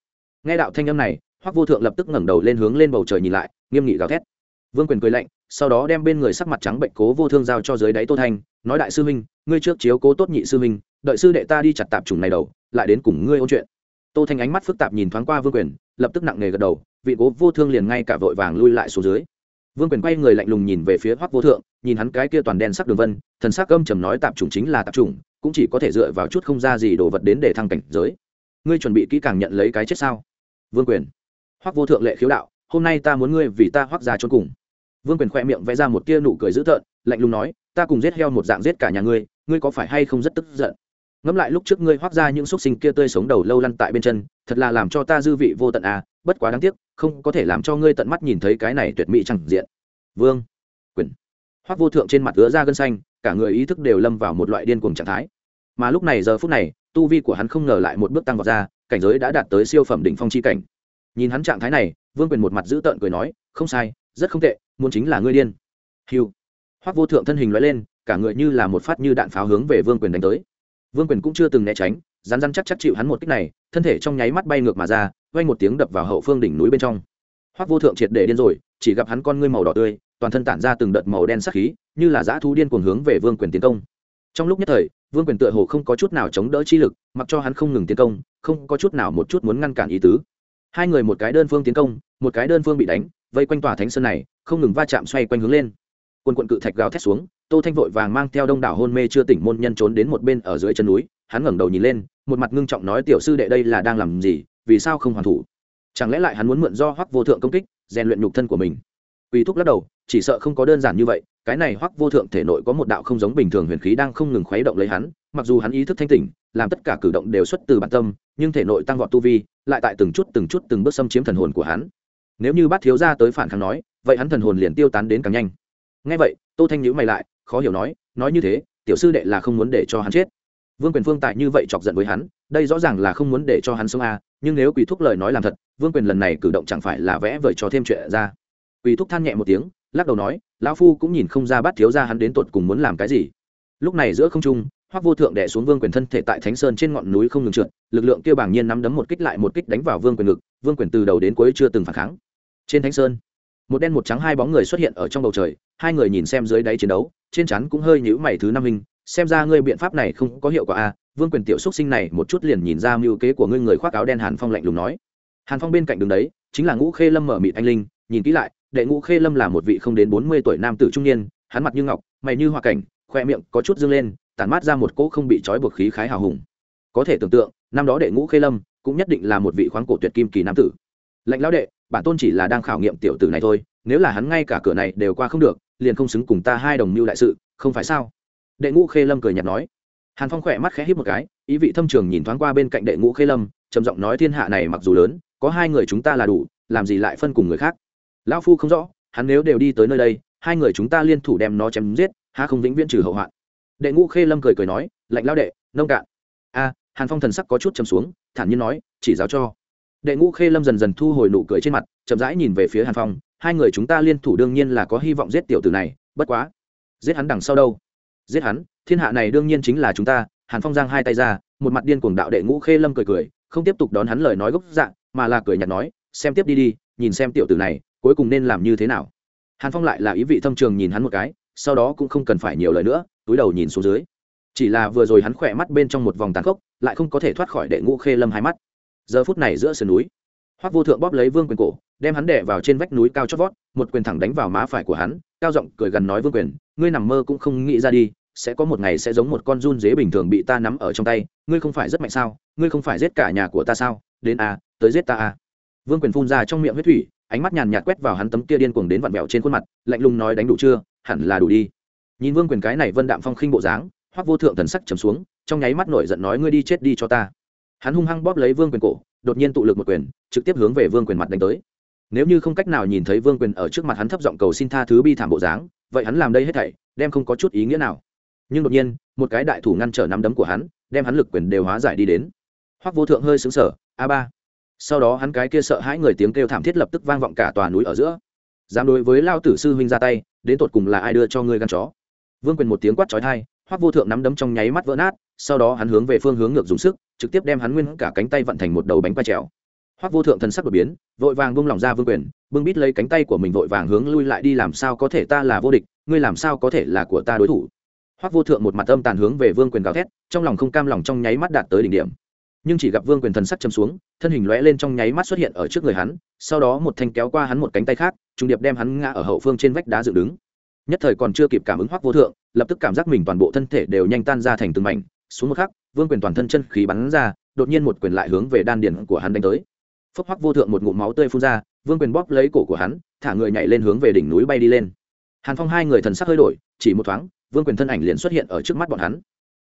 Nghe đạo thanh âm này hoắc vô thượng lập tức ngẩng đầu lên hướng lên bầu trời nhìn lại, nghiêm nghị gào thét. Vương quyền cười lạnh, sau đó đem bên người sắc mặt trắng bệnh cố vô thương giao cho dưới đáy tô thanh, nói đại sư huynh, ngươi trước chiếu cố tốt nhị sư huynh, đợi sư đệ ta đi chặt tạp trùng này đầu, lại đến cùng ngươi ôn chuyện. Tô thanh ánh mắt phức tạp nhìn thoáng qua vương quyền, lập tức nặng nề gật đầu, vị cố vô thương liền ngay cả vội vàng lui lại xuống dưới. Vương quyền quay người lạnh lùng nhìn về phía hoắc vô thượng, nhìn hắn cái kia toàn đen sắc đường vân, thần sắc âm trầm nói tạp trùng chính là tạp trùng cũng chỉ có thể dựa vào chút không ra gì đồ vật đến để thăng cảnh giới. Ngươi chuẩn bị kỹ càng nhận lấy cái chết sao? Vương quyền hoắc vô thượng lệ khiếu đạo, hôm nay ta muốn ngươi vì ta hoắc ra trốn cùng. Vương quyền khoe miệng vẽ ra một tia nụ cười dữ tợn, lạnh lùng nói, ta cùng giết heo một dạng giết cả nhà ngươi ngươi có phải hay không rất tức giận? Ngẫm lại lúc trước ngươi hoắc ra những xúc sinh kia tươi sống đầu lâu lăn tại bên chân, thật là làm cho ta dư vị vô tận à bất quá đáng tiếc, không có thể làm cho ngươi tận mắt nhìn thấy cái này tuyệt mỹ chẳng diện. Vương quyền. Hoắc vô thượng trên mặt ứa ra gân xanh, cả người ý thức đều lâm vào một loại điên cuồng trạng thái. Mà lúc này giờ phút này, tu vi của hắn không ngờ lại một bước tăng vọt ra, cảnh giới đã đạt tới siêu phẩm đỉnh phong chi cảnh nhìn hắn trạng thái này, vương quyền một mặt giữ tợn cười nói, không sai, rất không tệ, muốn chính là ngươi điên. Hiu hoắc vô thượng thân hình loại lên, cả người như là một phát như đạn pháo hướng về vương quyền đánh tới. Vương quyền cũng chưa từng né tránh rán rán chắc chắc chịu hắn một kích này, thân thể trong nháy mắt bay ngược mà ra vay một tiếng đập vào hậu phương đỉnh núi bên trong. Hoắc vô thượng triệt để điên rồi, chỉ gặp hắn con ngươi màu đỏ tươi, toàn thân tản ra từng đợt màu đen sắc khí, như là dã thú điên cuồng hướng về vương quyền tiến công. Trong lúc nhất thời, vương quyền tựa hồ không có chút nào chống đỡ chi lực, mặc cho hắn không ngừng tiến công, không có chút nào một chút muốn ngăn cản ý tứ hai người một cái đơn phương tiến công, một cái đơn phương bị đánh, vây quanh tòa thánh sơn này, không ngừng va chạm xoay quanh hướng lên. Quân quận cự thạch gào thét xuống, tô thanh vội vàng mang theo đông đảo hôn mê chưa tỉnh môn nhân trốn đến một bên ở dưới chân núi, hắn ngẩng đầu nhìn lên, một mặt ngưng trọng nói, tiểu sư đệ đây là đang làm gì, vì sao không hoàn thủ? Chẳng lẽ lại hắn muốn mượn do hoắc vô thượng công kích, rèn luyện nhục thân của mình? Quỳ thúc lắc đầu, chỉ sợ không có đơn giản như vậy, cái này hoắc vô thượng thể nội có một đạo không giống bình thường huyền khí đang không ngừng khuấy động lấy hắn mặc dù hắn ý thức thanh tỉnh, làm tất cả cử động đều xuất từ bản tâm, nhưng thể nội tăng vọt tu vi, lại tại từng chút từng chút từng bước xâm chiếm thần hồn của hắn. Nếu như bát thiếu gia tới phản kháng nói, vậy hắn thần hồn liền tiêu tán đến càng nhanh. Ngay vậy, tô thanh nhữ mày lại, khó hiểu nói nói như thế, tiểu sư đệ là không muốn để cho hắn chết. Vương quyền phương tại như vậy chọc giận với hắn, đây rõ ràng là không muốn để cho hắn sống a nhưng nếu quỷ thúc lời nói làm thật, vương quyền lần này cử động chẳng phải là vẽ vời cho thêm chuyện ra. Quỷ thúc than nhẹ một tiếng, lắc đầu nói, lão phu cũng nhìn không ra bát thiếu ra hắn đến tột cùng muốn làm cái gì. Lúc này giữa không trung hoắc vô thượng đè xuống vương quyền thân thể tại thánh sơn trên ngọn núi không ngừng trượt, lực lượng kia bảng nhiên nắm đấm một kích lại một kích đánh vào vương quyền ngực, vương quyền từ đầu đến cuối chưa từng phản kháng trên thánh sơn, một đen một trắng hai bóng người xuất hiện ở trong bầu trời, hai người nhìn xem dưới đáy chiến đấu, trên chắn cũng hơi nhữ mày thứ năm hình, xem ra ngươi biện pháp này không có hiệu quả a à. vương quyền tiểu xúc sinh này một chút liền nhìn ra mưu kế của ngươi người khoác áo đen hàn phong lạnh lùng nói hàn phong bên cạnh đường đấy, chính là ngũ khê lâm mở mịt anh linh, nhìn kỹ lại, đệ ngũ khê lâm là một vị không đến bốn mươi tuổi nam tử trung niên, hắn mặt như ngọc, mày như hoa cảnh, khoe miệng có chút dương lên tản mát ra một cỗ không bị trói buộc khí khái hào hùng. Có thể tưởng tượng, năm đó đệ ngũ khê lâm, cũng nhất định là một vị khoáng cổ tuyệt kim kỳ nam tử. Lệnh lão đệ, bản tôn chỉ là đang khảo nghiệm tiểu tử này thôi, nếu là hắn ngay cả cửa này đều qua không được, liền không xứng cùng ta hai đồng mưu đại sự, không phải sao? Đệ ngũ khê lâm cười nhạt nói. Hàn phong khỏe mắt khẽ hít một cái, ý vị thâm trường nhìn thoáng qua bên cạnh đệ ngũ khê lâm, trầm giọng nói thiên hạ này mặc dù lớn, có hai người chúng ta là đủ, làm gì lại phân cùng người khác? Lão phu không rõ, hắn nếu đều đi tới nơi đây, hai người chúng ta liên thủ đem nó chém giết, há không vĩnh viễn trừ hậu hoạn đệ ngũ khê lâm cười cười nói, lạnh lao đệ, nông cạn. A, hàn phong thần sắc có chút chầm xuống, thản nhiên nói, chỉ giáo cho. Đệ ngũ khê lâm dần dần thu hồi nụ cười trên mặt, chậm rãi nhìn về phía hàn phong, hai người chúng ta liên thủ đương nhiên là có hy vọng giết tiểu tử này, bất quá, giết hắn đằng sau đâu? Giết hắn? Thiên hạ này đương nhiên chính là chúng ta. Hàn phong giang hai tay ra, một mặt điên cuồng đạo đệ ngũ khê lâm cười cười, không tiếp tục đón hắn lời nói gốc dạng mà là cười nhạt nói, xem tiếp đi đi, nhìn xem tiểu tử này, cuối cùng nên làm như thế nào? Hàn phong lại là ý vị thâm trường nhìn hắn một cái, sau đó cũng không cần phải nhiều lời nữa túi đầu nhìn xuống dưới. Chỉ là vừa rồi hắn khỏe mắt bên trong một vòng tàn khốc lại không có thể thoát khỏi đệ ngũ khê lâm hai mắt. Giờ phút này giữa sườn núi hoắc vô thượng bóp lấy vương quyền cổ đem hắn đè vào trên vách núi cao chót vót một quyền thẳng đánh vào má phải của hắn cao giọng cười gần nói vương quyền ngươi nằm mơ cũng không nghĩ ra đi sẽ có một ngày sẽ giống một con run dế bình thường bị ta nắm ở trong tay ngươi không phải rất mạnh sao ngươi không phải giết cả nhà của ta sao đến a à, tới giết ta a à. vương quyền phun ra trong miệng huyết thủy ánh mắt nhàn nhạt quét vào hắn tấm kia điên cuồng đến vặn vẹo trên khuôn mặt lạnh lùng nói đánh đủ chưa hẳn là đủ đi nhìn vương quyền cái này vân đạm phong khinh bộ dáng, hoắc vô thượng thần sắc trầm xuống, trong nháy mắt nổi giận nói ngươi đi chết đi cho ta. Hắn hung hăng bóp lấy vương quyền cổ, đột nhiên tụ lực một quyền, trực tiếp hướng về vương quyền mặt đánh tới. Nếu như không cách nào nhìn thấy vương quyền ở trước mặt hắn thấp giọng cầu xin tha thứ bi thảm bộ dáng, vậy hắn làm đây hết thảy, đem không có chút ý nghĩa nào. Nhưng đột nhiên, một cái đại thủ ngăn trở nắm đấm của hắn, đem hắn lực quyền đều hóa giải đi đến. Hoắc vô thượng hơi xứng sở a ba. Sau đó hắn cái kia sợ hãi người tiếng kêu thảm thiết lập tức vang vọng cả tòa núi ở giữa. Dám đối với lao tử sư huynh ra tay, đến tột cùng là ai đưa cho ngươi gan chó? Vương quyền một tiếng quát trói thai hoắc vô thượng nắm đấm trong nháy mắt vỡ nát, sau đó hắn hướng về phương hướng ngược dùng sức, trực tiếp đem hắn nguyên cả cánh tay vận thành một đầu bánh quay trèo. Hoắc vô thượng thần sắc đột biến, vội vàng bung lỏng ra vương quyền, bưng bít lấy cánh tay của mình vội vàng hướng lui lại đi làm sao có thể ta là vô địch, ngươi làm sao có thể là của ta đối thủ. Hoắc vô thượng một mặt âm tàn hướng về vương quyền gào thét, trong lòng không cam lòng trong nháy mắt đạt tới đỉnh điểm. Nhưng chỉ gặp vương quyền thần sắc châm xuống, thân hình lóe lên trong nháy mắt xuất hiện ở trước người hắn, sau đó một thanh kéo qua hắn một cánh tay khác trung điệp đem hắn ngã ở hậu phương trên vách đá dựng đứng nhất thời còn chưa kịp cảm ứng hoắc vô thượng, lập tức cảm giác mình toàn bộ thân thể đều nhanh tan ra thành từng mảnh, xuống một khắc, vương quyền toàn thân chân khí bắn ra, đột nhiên một quyền lại hướng về đan điền của hắn đánh tới. Phốc hoắc vô thượng một ngụm máu tươi phun ra, vương quyền bóp lấy cổ của hắn, thả người nhảy lên hướng về đỉnh núi bay đi lên. Hàn phong hai người thần sắc hơi đổi, chỉ một thoáng, vương quyền thân ảnh liền xuất hiện ở trước mắt bọn hắn.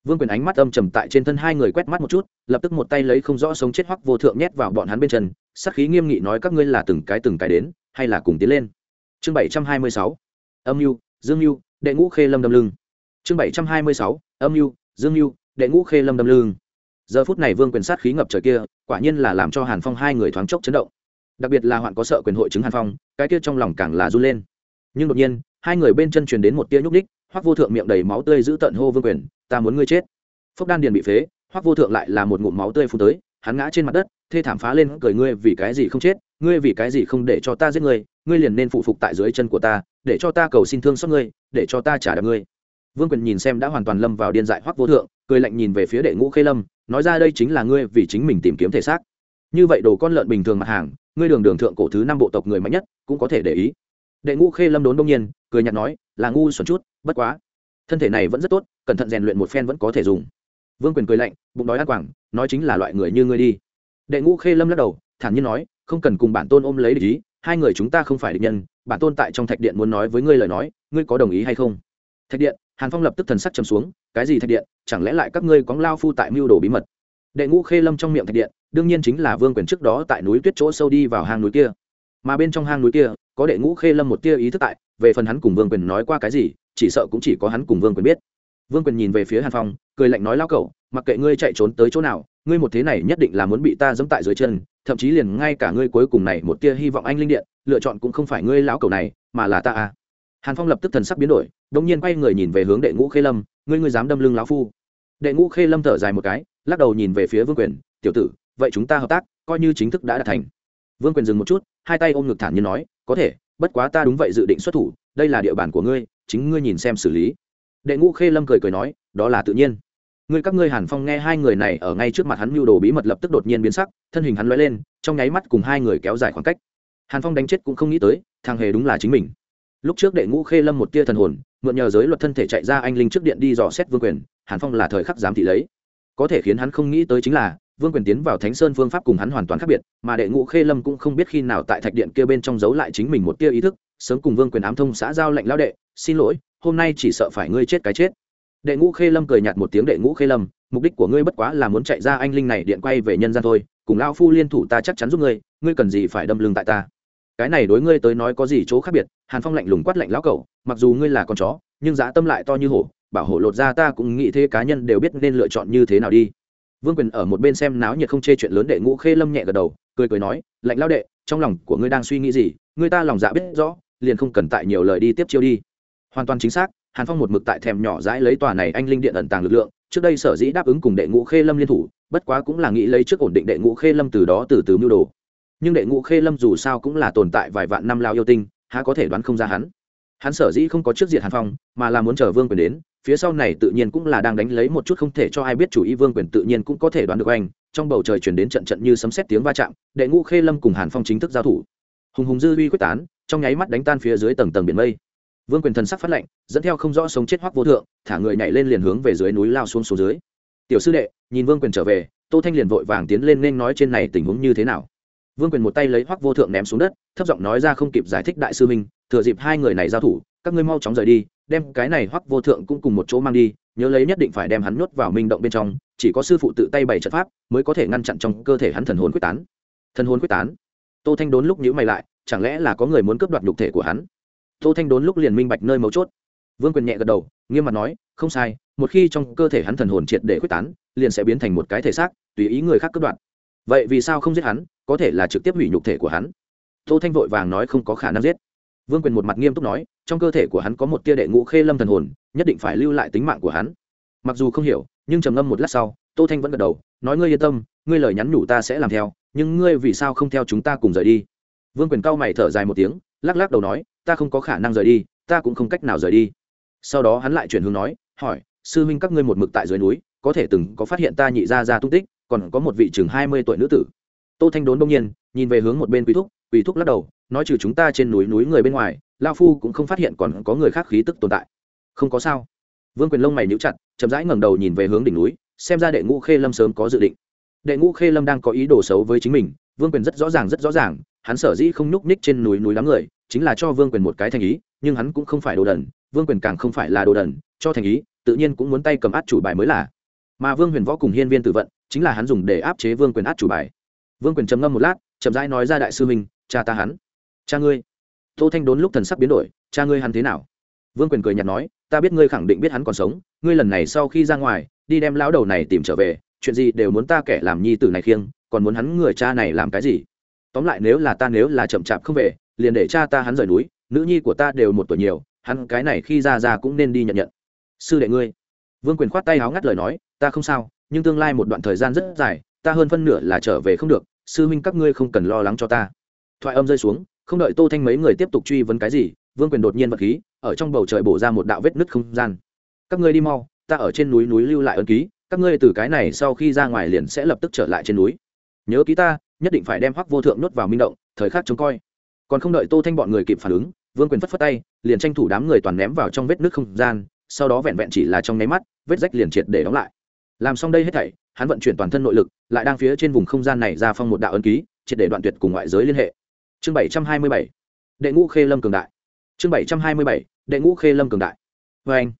Vương quyền ánh mắt âm trầm tại trên thân hai người quét mắt một chút, lập tức một tay lấy không rõ sống chết hoắc vô thượng nhét vào bọn hắn bên chân, sắc khí nghiêm nghị nói các ngươi là từng cái từng cái đến, hay là cùng tiến lên. Chương bảy trăm hai mươi sáu. Âm mưu dương mưu đệ ngũ khê lâm đâm lưng. Chương bảy trăm hai mươi sáu, âm mưu dương mưu đệ ngũ khê lâm đâm lưng. Giờ phút này vương quyền sát khí ngập trời kia, quả nhiên là làm cho hàn phong hai người thoáng chốc chấn động. Đặc biệt là hoạn có sợ quyền hội chứng hàn phong, cái kia trong lòng càng là run lên. Nhưng đột nhiên, hai người bên chân truyền đến một tia nhúc ních hoắc vô thượng miệng đầy máu tươi giữ tận hô vương quyền, ta muốn ngươi chết. Phốc đan điền bị phế, hoắc vô thượng lại là một ngụm máu tươi phun tới, hắn ngã trên mặt đất, thê thảm phá lên, cười, ngươi vì cái gì không chết? Ngươi vì cái gì không để cho ta giết ngươi? Ngươi liền nên phụ phục tại dưới chân của ta để cho ta cầu xin thương xót ngươi, để cho ta trả đạp ngươi. Vương quyền nhìn xem đã hoàn toàn lâm vào điên dại hoắc vô thượng, cười lạnh nhìn về phía đệ ngũ khê lâm, nói ra đây chính là ngươi vì chính mình tìm kiếm thể xác. Như vậy đồ con lợn bình thường mặt hàng, ngươi đường đường thượng cổ thứ năm bộ tộc người mạnh nhất, cũng có thể để ý. Đệ ngũ khê lâm đốn đông nhiên, cười nhạt nói, là ngu xuẩn chút, bất quá. Thân thể này vẫn rất tốt, cẩn thận rèn luyện một phen vẫn có thể dùng. Vương quyền cười lạnh, bụng đói ăn quảng, nói chính là loại người như ngươi đi. Đệ ngũ khê lâm lắc đầu, thản nhiên nói, không cần cùng bản tôn ôm lấy ý hai người chúng ta không phải địch nhân, bản tôn tại trong thạch điện muốn nói với ngươi lời nói, ngươi có đồng ý hay không? Thạch điện, hàn phong lập tức thần sắc chầm xuống, cái gì thạch điện, chẳng lẽ lại các ngươi có lao phu tại mưu đồ bí mật? Đệ ngũ khê lâm trong miệng thạch điện, đương nhiên chính là vương quyền trước đó tại núi tuyết chỗ sâu đi vào hang núi kia. Mà bên trong hang núi kia, có đệ ngũ khê lâm một tia ý thức tại, về phần hắn cùng vương quyền nói qua cái gì, chỉ sợ cũng chỉ có hắn cùng vương quyền biết. Vương quyền nhìn về phía hàn phong, cười lạnh nói lao cậu mặc kệ ngươi chạy trốn tới chỗ nào, ngươi một thế này nhất định là muốn bị ta dẫm tại dưới chân, thậm chí liền ngay cả ngươi cuối cùng này một tia hy vọng anh linh điện, lựa chọn cũng không phải ngươi lão cầu này, mà là ta à. Hàn phong lập tức thần sắc biến đổi đống nhiên quay người nhìn về hướng đệ ngũ khê lâm, ngươi ngươi dám đâm lưng lão phu. Đệ ngũ khê lâm thở dài một cái, lắc đầu nhìn về phía vương quyền, tiểu tử, vậy chúng ta hợp tác, coi như chính thức đã đạt thành. Vương quyền dừng một chút, hai tay ôm ngực thản nhiên nói, có thể, bất quá ta đúng vậy dự định xuất thủ, đây là địa bàn của ngươi, chính ngươi nhìn xem xử lý. Đệ ngũ khê lâm cười cười nói, đó là tự nhiên người các ngươi hàn phong nghe hai người này ở ngay trước mặt hắn mưu đồ bí mật lập tức đột nhiên biến sắc, thân hình hắn lóe lên, trong nháy mắt cùng hai người kéo dài khoảng cách. Hàn phong đánh chết cũng không nghĩ tới, thằng hề đúng là chính mình. Lúc trước đệ ngũ khê lâm một tia thần hồn, mượn nhờ giới luật thân thể chạy ra anh linh trước điện đi dò xét vương quyền, hàn phong là thời khắc giám thị lấy. Có thể khiến hắn không nghĩ tới chính là, vương quyền tiến vào thánh sơn phương pháp cùng hắn hoàn toàn khác biệt, mà đệ ngũ khê lâm cũng không biết khi nào tại thạch điện kia bên trong giấu lại chính mình một tia ý thức, sớm cùng vương quyền ám thông xã giao lệnh lao đệ, xin lỗi, hôm nay chỉ sợ phải ngươi chết cái chết đệ ngũ khê lâm cười nhạt một tiếng, đệ ngũ khê lâm, mục đích của ngươi bất quá là muốn chạy ra anh linh này điện quay về nhân gian thôi, cùng lao phu liên thủ ta chắc chắn giúp ngươi ngươi cần gì phải đâm lưng tại ta? Cái này đối ngươi tới nói có gì chỗ khác biệt? Hàn phong lạnh lùng quát lạnh lão cẩu, mặc dù ngươi là con chó, nhưng giá tâm lại to như hổ, bảo hộ lột ra ta cũng nghĩ thế cá nhân đều biết nên lựa chọn như thế nào đi. Vương quyền ở một bên xem náo nhiệt không chê chuyện lớn, đệ ngũ khê lâm nhẹ gật đầu, cười cười nói, lạnh lao đệ, trong lòng của ngươi đang suy nghĩ gì? Ngươi ta lòng dạ biết rõ, liền không cần tại nhiều lời đi tiếp chiêu đi. Hoàn toàn chính xác hàn phong một mực tại thèm nhỏ dãi lấy tòa này anh linh điện ẩn tàng lực lượng, trước đây sở dĩ đáp ứng cùng đệ ngũ khê lâm liên thủ, bất quá cũng là nghĩ lấy trước ổn định đệ ngũ khê lâm từ đó từ từ mưu đồ. Nhưng đệ ngũ khê lâm dù sao cũng là tồn tại vài vạn năm lao yêu tinh, há có thể đoán không ra hắn. Hắn sở dĩ không có trước diệt hàn phong, mà là muốn chờ vương quyền đến, phía sau này tự nhiên cũng là đang đánh lấy một chút không thể cho ai biết chủ ý, vương quyền tự nhiên cũng có thể đoán được anh. Trong bầu trời chuyển đến trận trận như sấm xét tiếng va chạm, đệ ngũ khê lâm cùng hàn phong chính thức giao thủ. Hùng hùng dư uy quyết tán, trong nháy mắt đánh tan phía dưới tầng tầng biển mây vương quyền thần sắc phát lệnh dẫn theo không rõ sống chết hoắc vô thượng, thả người nhảy lên liền hướng về dưới núi lao xuống xuống dưới. Tiểu sư đệ, nhìn vương quyền trở về, tô thanh liền vội vàng tiến lên nên nói trên này tình huống như thế nào. Vương quyền một tay lấy hoắc vô thượng ném xuống đất, thấp giọng nói ra không kịp giải thích đại sư minh, thừa dịp hai người này giao thủ, các ngươi mau chóng rời đi, đem cái này hoắc vô thượng cũng cùng một chỗ mang đi, nhớ lấy nhất định phải đem hắn nhốt vào minh động bên trong, chỉ có sư phụ tự tay bày trận pháp, mới có thể ngăn chặn trong cơ thể hắn thần hồn quyết tán. Thần hồn quyết tán? Tô thanh đốn lúc nhữ mày lại, chẳng lẽ là có người muốn cướp đoạt nhục thể của hắn? Tô thanh đốn lúc liền minh bạch nơi mấu chốt. Vương quyền nhẹ gật đầu, nghiêm mặt nói, không sai, một khi trong cơ thể hắn thần hồn triệt để quyết tán, liền sẽ biến thành một cái thể xác, tùy ý người khác cướp đoạt. Vậy vì sao không giết hắn, có thể là trực tiếp hủy nhục thể của hắn? Tô thanh vội vàng nói, không có khả năng giết. Vương quyền một mặt nghiêm túc nói, trong cơ thể của hắn có một tia đệ ngũ khê lâm thần hồn, nhất định phải lưu lại tính mạng của hắn. Mặc dù không hiểu, nhưng trầm ngâm một lát sau, tô thanh vẫn gật đầu, nói, ngươi yên tâm, ngươi lời nhắn nhủ ta sẽ làm theo, nhưng ngươi vì sao không theo chúng ta cùng rời đi? Vương quyền cao mày thở dài một tiếng, lắc lắc đầu nói ta không có khả năng rời đi, ta cũng không cách nào rời đi. Sau đó hắn lại chuyển hướng nói, hỏi, sư huynh các ngươi một mực tại dưới núi, có thể từng có phát hiện ta nhị ra ra tung tích, còn có một vị chừng hai mươi tuổi nữ tử. Tô thanh đốn đông nhiên, nhìn về hướng một bên quý thúc quý thúc lắc đầu, nói trừ chúng ta trên núi núi người bên ngoài, lao phu cũng không phát hiện còn có người khác khí tức tồn tại. Không có sao. Vương quyền lông mày níu chặt, chậm rãi ngẩng đầu nhìn về hướng đỉnh núi, xem ra đệ ngũ khê lâm sớm có dự định. Đệ ngũ khê lâm đang có ý đồ xấu với chính mình, vương quyền rất rõ ràng, rất rõ ràng, hắn sở dĩ không nhúc ních trên núi núi lắm người chính là cho vương quyền một cái thành ý, nhưng hắn cũng không phải đồ đần, vương quyền càng không phải là đồ đần, cho thành ý, tự nhiên cũng muốn tay cầm át chủ bài mới là. Mà vương huyền võ cùng hiên viên tự vận, chính là hắn dùng để áp chế vương quyền át chủ bài. Vương quyền trầm ngâm một lát, chậm rãi nói ra đại sư minh cha ta hắn. Cha ngươi. Tô thanh đốn lúc thần sắc biến đổi, cha ngươi hắn thế nào? Vương quyền cười nhạt nói, ta biết ngươi khẳng định biết hắn còn sống, ngươi lần này sau khi ra ngoài, đi đem lão đầu này tìm trở về, chuyện gì đều muốn ta kẻ làm nhi tử này khiêng, còn muốn hắn người cha này làm cái gì? Tóm lại nếu là ta nếu là chậm chạp không về liền để cha ta hắn rời núi, nữ nhi của ta đều một tuổi nhiều, hắn cái này khi ra ra cũng nên đi nhận nhận. Sư đệ ngươi. Vương quyền khoát tay háo ngắt lời nói, ta không sao, nhưng tương lai một đoạn thời gian rất dài, ta hơn phân nửa là trở về không được, sư huynh các ngươi không cần lo lắng cho ta. Thoại âm rơi xuống, không đợi tô thanh mấy người tiếp tục truy vấn cái gì, vương quyền đột nhiên vật khí, ở trong bầu trời bổ ra một đạo vết nứt không gian. Các ngươi đi mau, ta ở trên núi núi lưu lại ân ký, các ngươi từ cái này sau khi ra ngoài liền sẽ lập tức trở lại trên núi. Nhớ ký ta, nhất định phải đem hoắc vô thượng nuốt vào minh động, thời khắc trông coi còn không đợi tô thanh bọn người kịp phản ứng, vương quyền phất phất tay, liền tranh thủ đám người toàn ném vào trong vết nước không gian, sau đó vẹn vẹn chỉ là trong nháy mắt, vết rách liền triệt để đóng lại. Làm xong đây hết thảy, hắn vận chuyển toàn thân nội lực, lại đang phía trên vùng không gian này ra phong một đạo ân ký, triệt để đoạn tuyệt cùng ngoại giới liên hệ. Chương bảy trăm hai mươi bảy. Đệ ngũ khê lâm cường đại. Chương bảy trăm hai mươi bảy. Đệ ngũ khê lâm cường đại. Vê anh,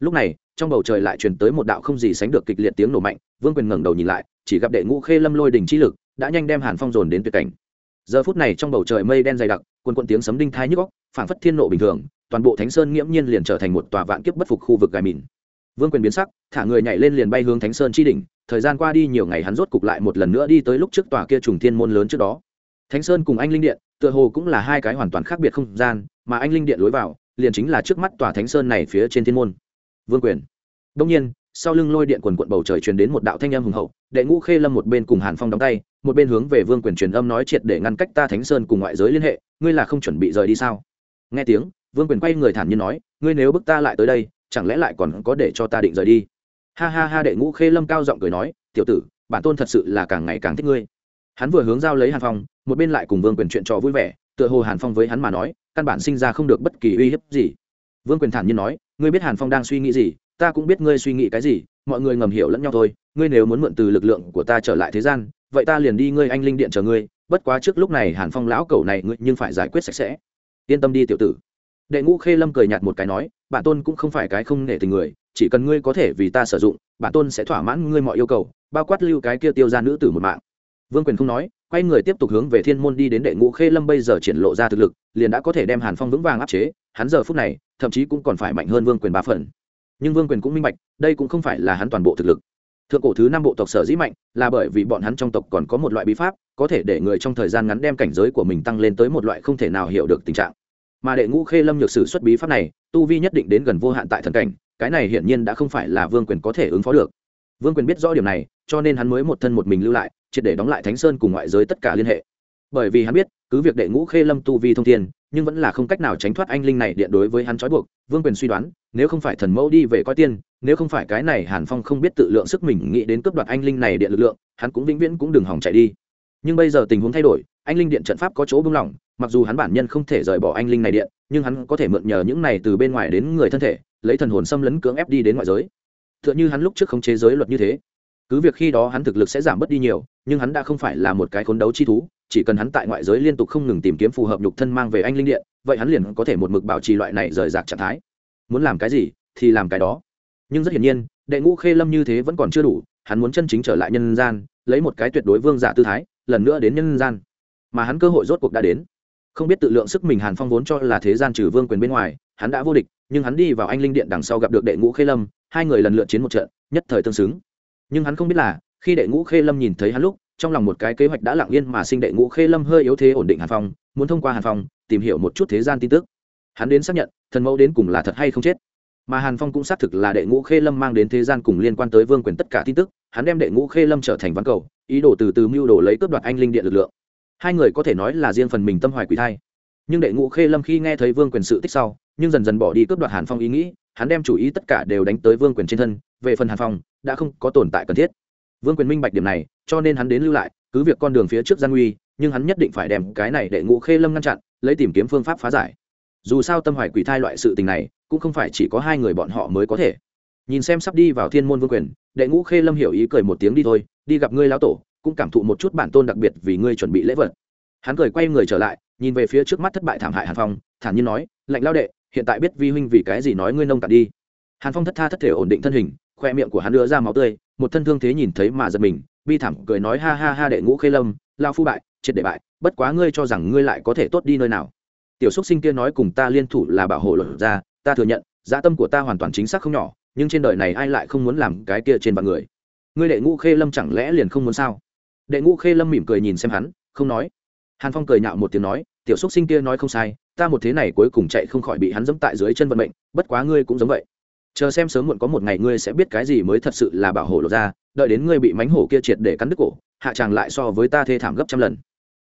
lúc này, trong bầu trời lại truyền tới một đạo không gì sánh được kịch liệt tiếng nổ mạnh, vương quyền ngẩng đầu nhìn lại, chỉ gặp đệ ngũ khê lâm lôi đỉnh chi lực, đã nhanh đem hàn phong dồn đến tuyệt cảnh giờ phút này trong bầu trời mây đen dày đặc, quần quận tiếng sấm đinh thai nhức góc phảng phất thiên nộ bình thường, toàn bộ thánh sơn nghiễm nhiên liền trở thành một tòa vạn kiếp bất phục khu vực gài mìn. Vương quyền biến sắc, thả người nhảy lên liền bay hướng thánh sơn chi đỉnh, thời gian qua đi nhiều ngày hắn rốt cục lại một lần nữa đi tới lúc trước tòa kia trùng thiên môn lớn trước đó. Thánh sơn cùng anh linh điện, tựa hồ cũng là hai cái hoàn toàn khác biệt không gian, mà anh linh điện lối vào, liền chính là trước mắt tòa thánh sơn này phía trên thiên môn. Vương quyền. Đông nhiên, sau lưng lôi điện quần quận bầu trời truyền đến một đạo thanh âm hùng hậu, đệ ngũ khê lâm một bên cùng hàn phong đóng tay một bên hướng về vương quyền truyền âm nói triệt để ngăn cách ta thánh sơn cùng ngoại giới liên hệ, ngươi là không chuẩn bị rời đi sao? Nghe tiếng, vương quyền quay người thản nhiên nói, ngươi nếu bức ta lại tới đây, chẳng lẽ lại còn có để cho ta định rời đi? Ha ha ha, đệ ngũ khê lâm cao giọng cười nói, tiểu tử, bản tôn thật sự là càng ngày càng thích ngươi. Hắn vừa hướng giao lấy hàn phong, một bên lại cùng vương quyền chuyện trò vui vẻ, tựa hồ hàn phong với hắn mà nói, căn bản sinh ra không được bất kỳ uy hiếp gì. Vương quyền thản nhiên nói, ngươi biết hàn phong đang suy nghĩ gì, ta cũng biết ngươi suy nghĩ cái gì, mọi người ngầm hiểu lẫn nhau thôi, ngươi nếu muốn mượn từ lực lượng của ta trở lại thế gian vậy ta liền đi ngươi anh linh điện chờ ngươi, bất quá trước lúc này hàn phong lão cầu này ngươi nhưng phải giải quyết sạch sẽ. Yên tâm đi tiểu tử. Đệ ngũ khê lâm cười nhạt một cái nói, bản tôn cũng không phải cái không nể tình người, chỉ cần ngươi có thể vì ta sử dụng, bản tôn sẽ thỏa mãn ngươi mọi yêu cầu, bao quát lưu cái kia tiêu ra nữ tử một mạng. Vương quyền không nói, quay người tiếp tục hướng về thiên môn đi đến đệ ngũ khê lâm bây giờ triển lộ ra thực lực, liền đã có thể đem hàn phong vững vàng áp chế, hắn giờ phút này, thậm chí cũng còn phải mạnh hơn vương quyền ba phần. Nhưng vương quyền cũng minh bạch, đây cũng không phải là hắn toàn bộ thực lực thượng cổ thứ năm bộ tộc sở dĩ mạnh là bởi vì bọn hắn trong tộc còn có một loại bí pháp, có thể để người trong thời gian ngắn đem cảnh giới của mình tăng lên tới một loại không thể nào hiểu được tình trạng. Mà đệ ngũ khê lâm nhược sử xuất bí pháp này, tu vi nhất định đến gần vô hạn tại thần cảnh, cái này hiển nhiên đã không phải là vương quyền có thể ứng phó được. Vương quyền biết rõ điểm này, cho nên hắn mới một thân một mình lưu lại, triệt để đóng lại thánh sơn cùng ngoại giới tất cả liên hệ. Bởi vì hắn biết cứ việc đệ ngũ khê lâm tu vi thông thiên, nhưng vẫn là không cách nào tránh thoát anh linh này điện đối với hắn trói buộc, vương quyền suy đoán, nếu không phải thần mẫu đi về coi tiên, nếu không phải cái này hàn phong không biết tự lượng sức mình nghĩ đến cướp đoạt anh linh này điện lực lượng, hắn cũng vĩnh viễn cũng đừng hỏng chạy đi. Nhưng bây giờ tình huống thay đổi, anh linh điện trận pháp có chỗ bung lỏng, mặc dù hắn bản nhân không thể rời bỏ anh linh này điện, nhưng hắn có thể mượn nhờ những này từ bên ngoài đến người thân thể, lấy thần hồn xâm lấn cưỡng ép đi đến ngoại giới. T h ư ợ n h ư hắn lúc trước không chế giới luật như thế. Cứ việc khi đó hắn thực lực sẽ giảm bớt đi nhiều, nhưng hắn đã không phải là một cái khốn đấu chi thú chỉ cần hắn tại ngoại giới liên tục không ngừng tìm kiếm phù hợp nhục thân mang về anh linh điện, vậy hắn liền có thể một mực bảo trì loại này rời rạc trạng thái. Muốn làm cái gì thì làm cái đó. Nhưng rất hiển nhiên, đệ ngũ khê lâm như thế vẫn còn chưa đủ, hắn muốn chân chính trở lại nhân gian, lấy một cái tuyệt đối vương giả tư thái, lần nữa đến nhân gian. Mà hắn cơ hội rốt cuộc đã đến. Không biết tự lượng sức mình hàn phong vốn cho là thế gian trừ vương quyền bên ngoài, hắn đã vô địch, nhưng hắn đi vào anh linh điện đằng sau gặp được đệ ngũ khê lâm, hai người lần lượt chiến một trận, nhất thời tương xứng. Nhưng hắn không biết là, khi đệ ngũ khê lâm nhìn thấy hắn lúc trong lòng một cái kế hoạch đã lặng yên mà sinh đệ ngũ khê lâm hơi yếu thế ổn định hàn phong, muốn thông qua hàn phong, tìm hiểu một chút thế gian tin tức. Hắn đến xác nhận, thần mẫu đến cùng là thật hay không chết. Mà hàn phong cũng xác thực là đệ ngũ khê lâm mang đến thế gian cùng liên quan tới vương quyền tất cả tin tức, hắn đem đệ ngũ khê lâm trở thành ván cầu, ý đồ từ từ mưu đồ lấy cướp đoạt anh linh điện lực lượng. Hai người có thể nói là riêng phần mình tâm hoài quỷ thai. Nhưng đệ ngũ khê lâm khi nghe thấy vương quyền sự tích sau, nhưng dần dần bỏ đi cướp đoạt hàn phong ý nghĩ, hắn đem chủ ý tất cả đều đánh tới vương quyền trên thân, về phần hàn phong, đã không có tồn tại cần thiết vương quyền minh bạch điểm này, cho nên hắn đến lưu lại, cứ việc con đường phía trước gian nguy, nhưng hắn nhất định phải đem cái này đệ ngũ khê lâm ngăn chặn, lấy tìm kiếm phương pháp phá giải. Dù sao tâm hoài quỷ thai loại sự tình này, cũng không phải chỉ có hai người bọn họ mới có thể. Nhìn xem sắp đi vào thiên môn vương quyền, đệ ngũ khê lâm hiểu ý cười một tiếng đi thôi, đi gặp ngươi lão tổ, cũng cảm thụ một chút bản tôn đặc biệt vì ngươi chuẩn bị lễ vật. Hắn cười quay người trở lại, nhìn về phía trước mắt thất bại thảm hại hàn phong, thản nhiên nói, lạnh lao đệ, hiện tại biết vi huynh vì cái gì nói ngươi nông cạn đi. Hàn phong thất tha thất thể ổn định thân hình, khoe miệng của hắn đưa ra máu tươi một thân thương thế nhìn thấy mà giật mình, bi thảm cười nói, ha ha ha, đệ ngũ khê lâm, lao phu bại, triệt để bại, bất quá ngươi cho rằng ngươi lại có thể tốt đi nơi nào. Tiểu xúc sinh kia nói cùng ta liên thủ là bảo hộ luật ra ta thừa nhận, dã tâm của ta hoàn toàn chính xác không nhỏ, nhưng trên đời này ai lại không muốn làm cái kia trên vạn người? Ngươi đệ ngũ khê lâm chẳng lẽ liền không muốn sao? Đệ ngũ khê lâm mỉm cười nhìn xem hắn, không nói. Hàn phong cười nhạo một tiếng nói, tiểu xúc sinh kia nói không sai, ta một thế này cuối cùng chạy không khỏi bị hắn dẫm tại dưới chân vận mệnh, bất quá ngươi cũng giống vậy chờ xem sớm muộn có một ngày ngươi sẽ biết cái gì mới thật sự là bảo hộ lột ra, đợi đến ngươi bị mánh hổ kia triệt để cắn đứt cổ, hạ tràng lại so với ta thê thảm gấp trăm lần.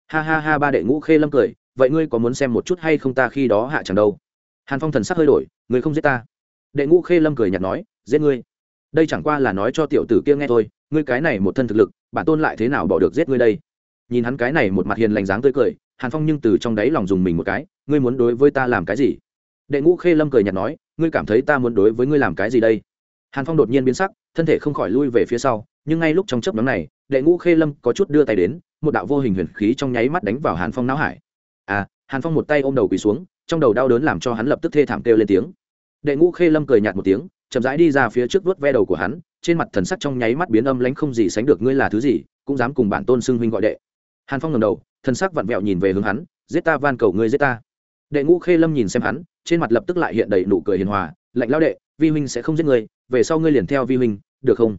Ha ha ha, ba đệ ngũ khê lâm cười, vậy ngươi có muốn xem một chút hay không ta khi đó hạ tràng đâu? Hàn phong thần sắc hơi đổi, ngươi không giết ta. Đệ ngũ khê lâm cười nhạt nói, giết ngươi. Đây chẳng qua là nói cho tiểu tử kia nghe thôi, ngươi cái này một thân thực lực, bản tôn lại thế nào bỏ được giết ngươi đây? Nhìn hắn cái này một mặt hiền lành dáng tươi cười, hàn phong nhưng từ trong đáy lòng dùng mình một cái, ngươi muốn đối với ta làm cái gì? Đệ ngũ khê lâm cười nhạt nói, ngươi cảm thấy ta muốn đối với ngươi làm cái gì đây? Hàn phong đột nhiên biến sắc, thân thể không khỏi lui về phía sau, nhưng ngay lúc trong chấp nhóm này, đệ ngũ khê lâm có chút đưa tay đến, một đạo vô hình huyền khí trong nháy mắt đánh vào hàn phong não hải. À hàn phong một tay ôm đầu quỳ xuống, trong đầu đau đớn làm cho hắn lập tức thê thảm kêu lên tiếng. Đệ ngũ khê lâm cười nhạt một tiếng, chậm rãi đi ra phía trước vuốt ve đầu của hắn, trên mặt thần sắc trong nháy mắt biến âm lãnh không gì sánh được ngươi là thứ gì, cũng dám cùng bản tôn xưng huynh gọi đệ. Hàn phong ngầm đầu, thần sắc vặn vẹo nhìn về hướng hắn, giết ta, van cầu ngươi giết ta đệ ngũ khê lâm nhìn xem hắn, trên mặt lập tức lại hiện đầy nụ cười hiền hòa, lạnh lao đệ, vi huynh sẽ không giết ngươi về sau ngươi liền theo vi huynh, được không?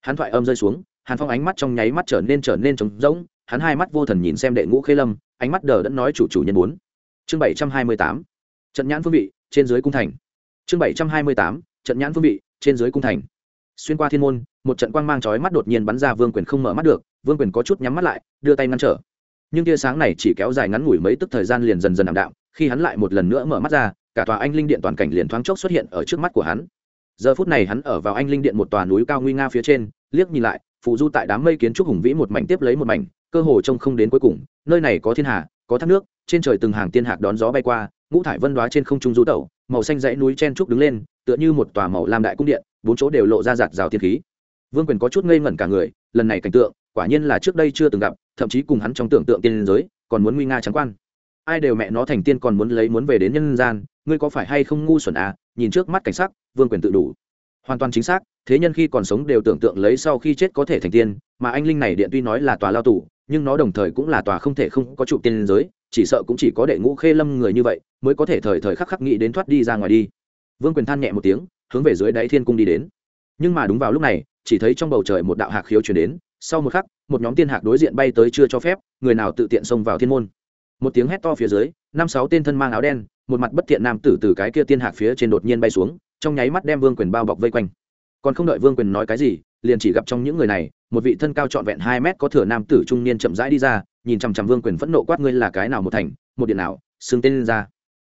Hắn thoại âm rơi xuống, hàn phong ánh mắt trong nháy mắt trở nên trở nên trống rỗng, hắn hai mắt vô thần nhìn xem đệ ngũ khê lâm, ánh mắt đờ đẫn nói chủ chủ nhân bốn chương bảy trăm hai mươi tám, trận nhãn phương vị, trên dưới cung thành. Chương bảy trăm hai mươi tám, trận nhãn phương vị, trên dưới cung thành. Xuyên qua thiên môn, một trận quang mang chói mắt đột nhiên bắn ra vương quyền không mở mắt được, vương quyền có chút nhắm mắt lại, đưa tay ngăn trở. Nhưng tia sáng này chỉ kéo dài ngắn ngủi mấy tức thời gian liền dần dần ảm đạm khi hắn lại một lần nữa mở mắt ra, cả tòa anh linh điện toàn cảnh liền thoáng chốc xuất hiện ở trước mắt của hắn. Giờ phút này hắn ở vào anh linh điện một tòa núi cao nguy nga phía trên, liếc nhìn lại, phụ du tại đám mây kiến trúc hùng vĩ một mảnh tiếp lấy một mảnh, cơ hồ trông không đến cuối cùng, nơi này có thiên hà, có thác nước, trên trời từng hàng tiên hạc đón gió bay qua, ngũ thải vân đoá trên không trung du tẩu, màu xanh dãy núi chen trúc đứng lên, tựa như một tòa màu lam đại cung điện, bốn chỗ đều lộ ra giạt rào thiên khí. Vương quyền có chút ngây ngẩn cả người, lần này cảnh tượng, quả nhiên là trước đây chưa từng gặp, thậm chí cùng hắn trong tưởng tượng tiên giới, còn muốn nguy nga trắng quan ai đều mẹ nó thành tiên còn muốn lấy muốn về đến nhân gian, ngươi có phải hay không ngu xuẩn à? Nhìn trước mắt cảnh sắc, vương quyền tự đủ. Hoàn toàn chính xác, thế nhân khi còn sống đều tưởng tượng lấy sau khi chết có thể thành tiên, mà anh linh này điện tuy nói là tòa lao tù, nhưng nó đồng thời cũng là tòa không thể không có trụ tiên giới, chỉ sợ cũng chỉ có đệ ngũ khê lâm người như vậy mới có thể thời thời khắc khắc nghĩ đến thoát đi ra ngoài đi. Vương quyền than nhẹ một tiếng, hướng về dưới đáy thiên cung đi đến. Nhưng mà đúng vào lúc này, chỉ thấy trong bầu trời một đạo hạc khiếu chuyển đến, sau một khắc, một nhóm tiên hạc đối diện bay tới chưa cho phép, người nào tự tiện xông vào thiên môn một tiếng hét to phía dưới, năm sáu tên thân mang áo đen, một mặt bất thiện nam tử từ cái kia tiên hạc phía trên đột nhiên bay xuống, trong nháy mắt đem vương quyền bao bọc vây quanh. Còn không đợi vương quyền nói cái gì, liền chỉ gặp trong những người này, một vị thân cao trọn vẹn hai mét có thừa nam tử trung niên chậm rãi đi ra, nhìn chằm chằm vương quyền phẫn nộ quát, ngươi là cái nào một thành, một điện nào, xưng tên lên ra.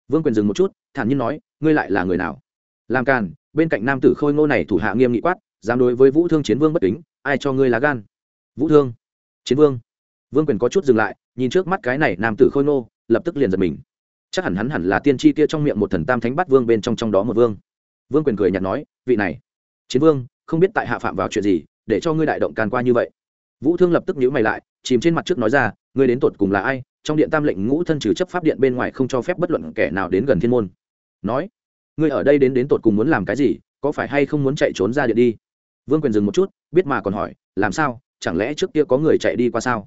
Vương quyền dừng một chút, thản nhiên nói, ngươi lại là người nào? Làm càn. Bên cạnh nam tử khôi ngô này thủ hạ nghiêm nghị quát, dám đối với vũ thương chiến vương bất kính, ai cho ngươi lá gan? Vũ thương chiến vương vương quyền có chút dừng lại, nhìn trước mắt cái này nam tử khôi ngô, lập tức liền giật mình. Chắc hẳn hắn hẳn là tiên tri kia trong miệng một thần tam thánh bắt vương bên trong trong đó một vương. Vương quyền cười nhạt nói, vị này, chiến vương, không biết tại hạ phạm vào chuyện gì, để cho ngươi đại động can qua như vậy. Vũ thương lập tức nhíu mày lại, chìm trên mặt trước nói ra, ngươi đến tột cùng là ai? Trong điện tam lệnh ngũ thân trừ chấp pháp điện bên ngoài không cho phép bất luận kẻ nào đến gần thiên môn. Nói, ngươi ở đây đến đến tột cùng muốn làm cái gì? Có phải hay không muốn chạy trốn ra điện đi? Vương quyền dừng một chút, biết mà còn hỏi, làm sao? Chẳng lẽ trước kia có người chạy đi qua sao?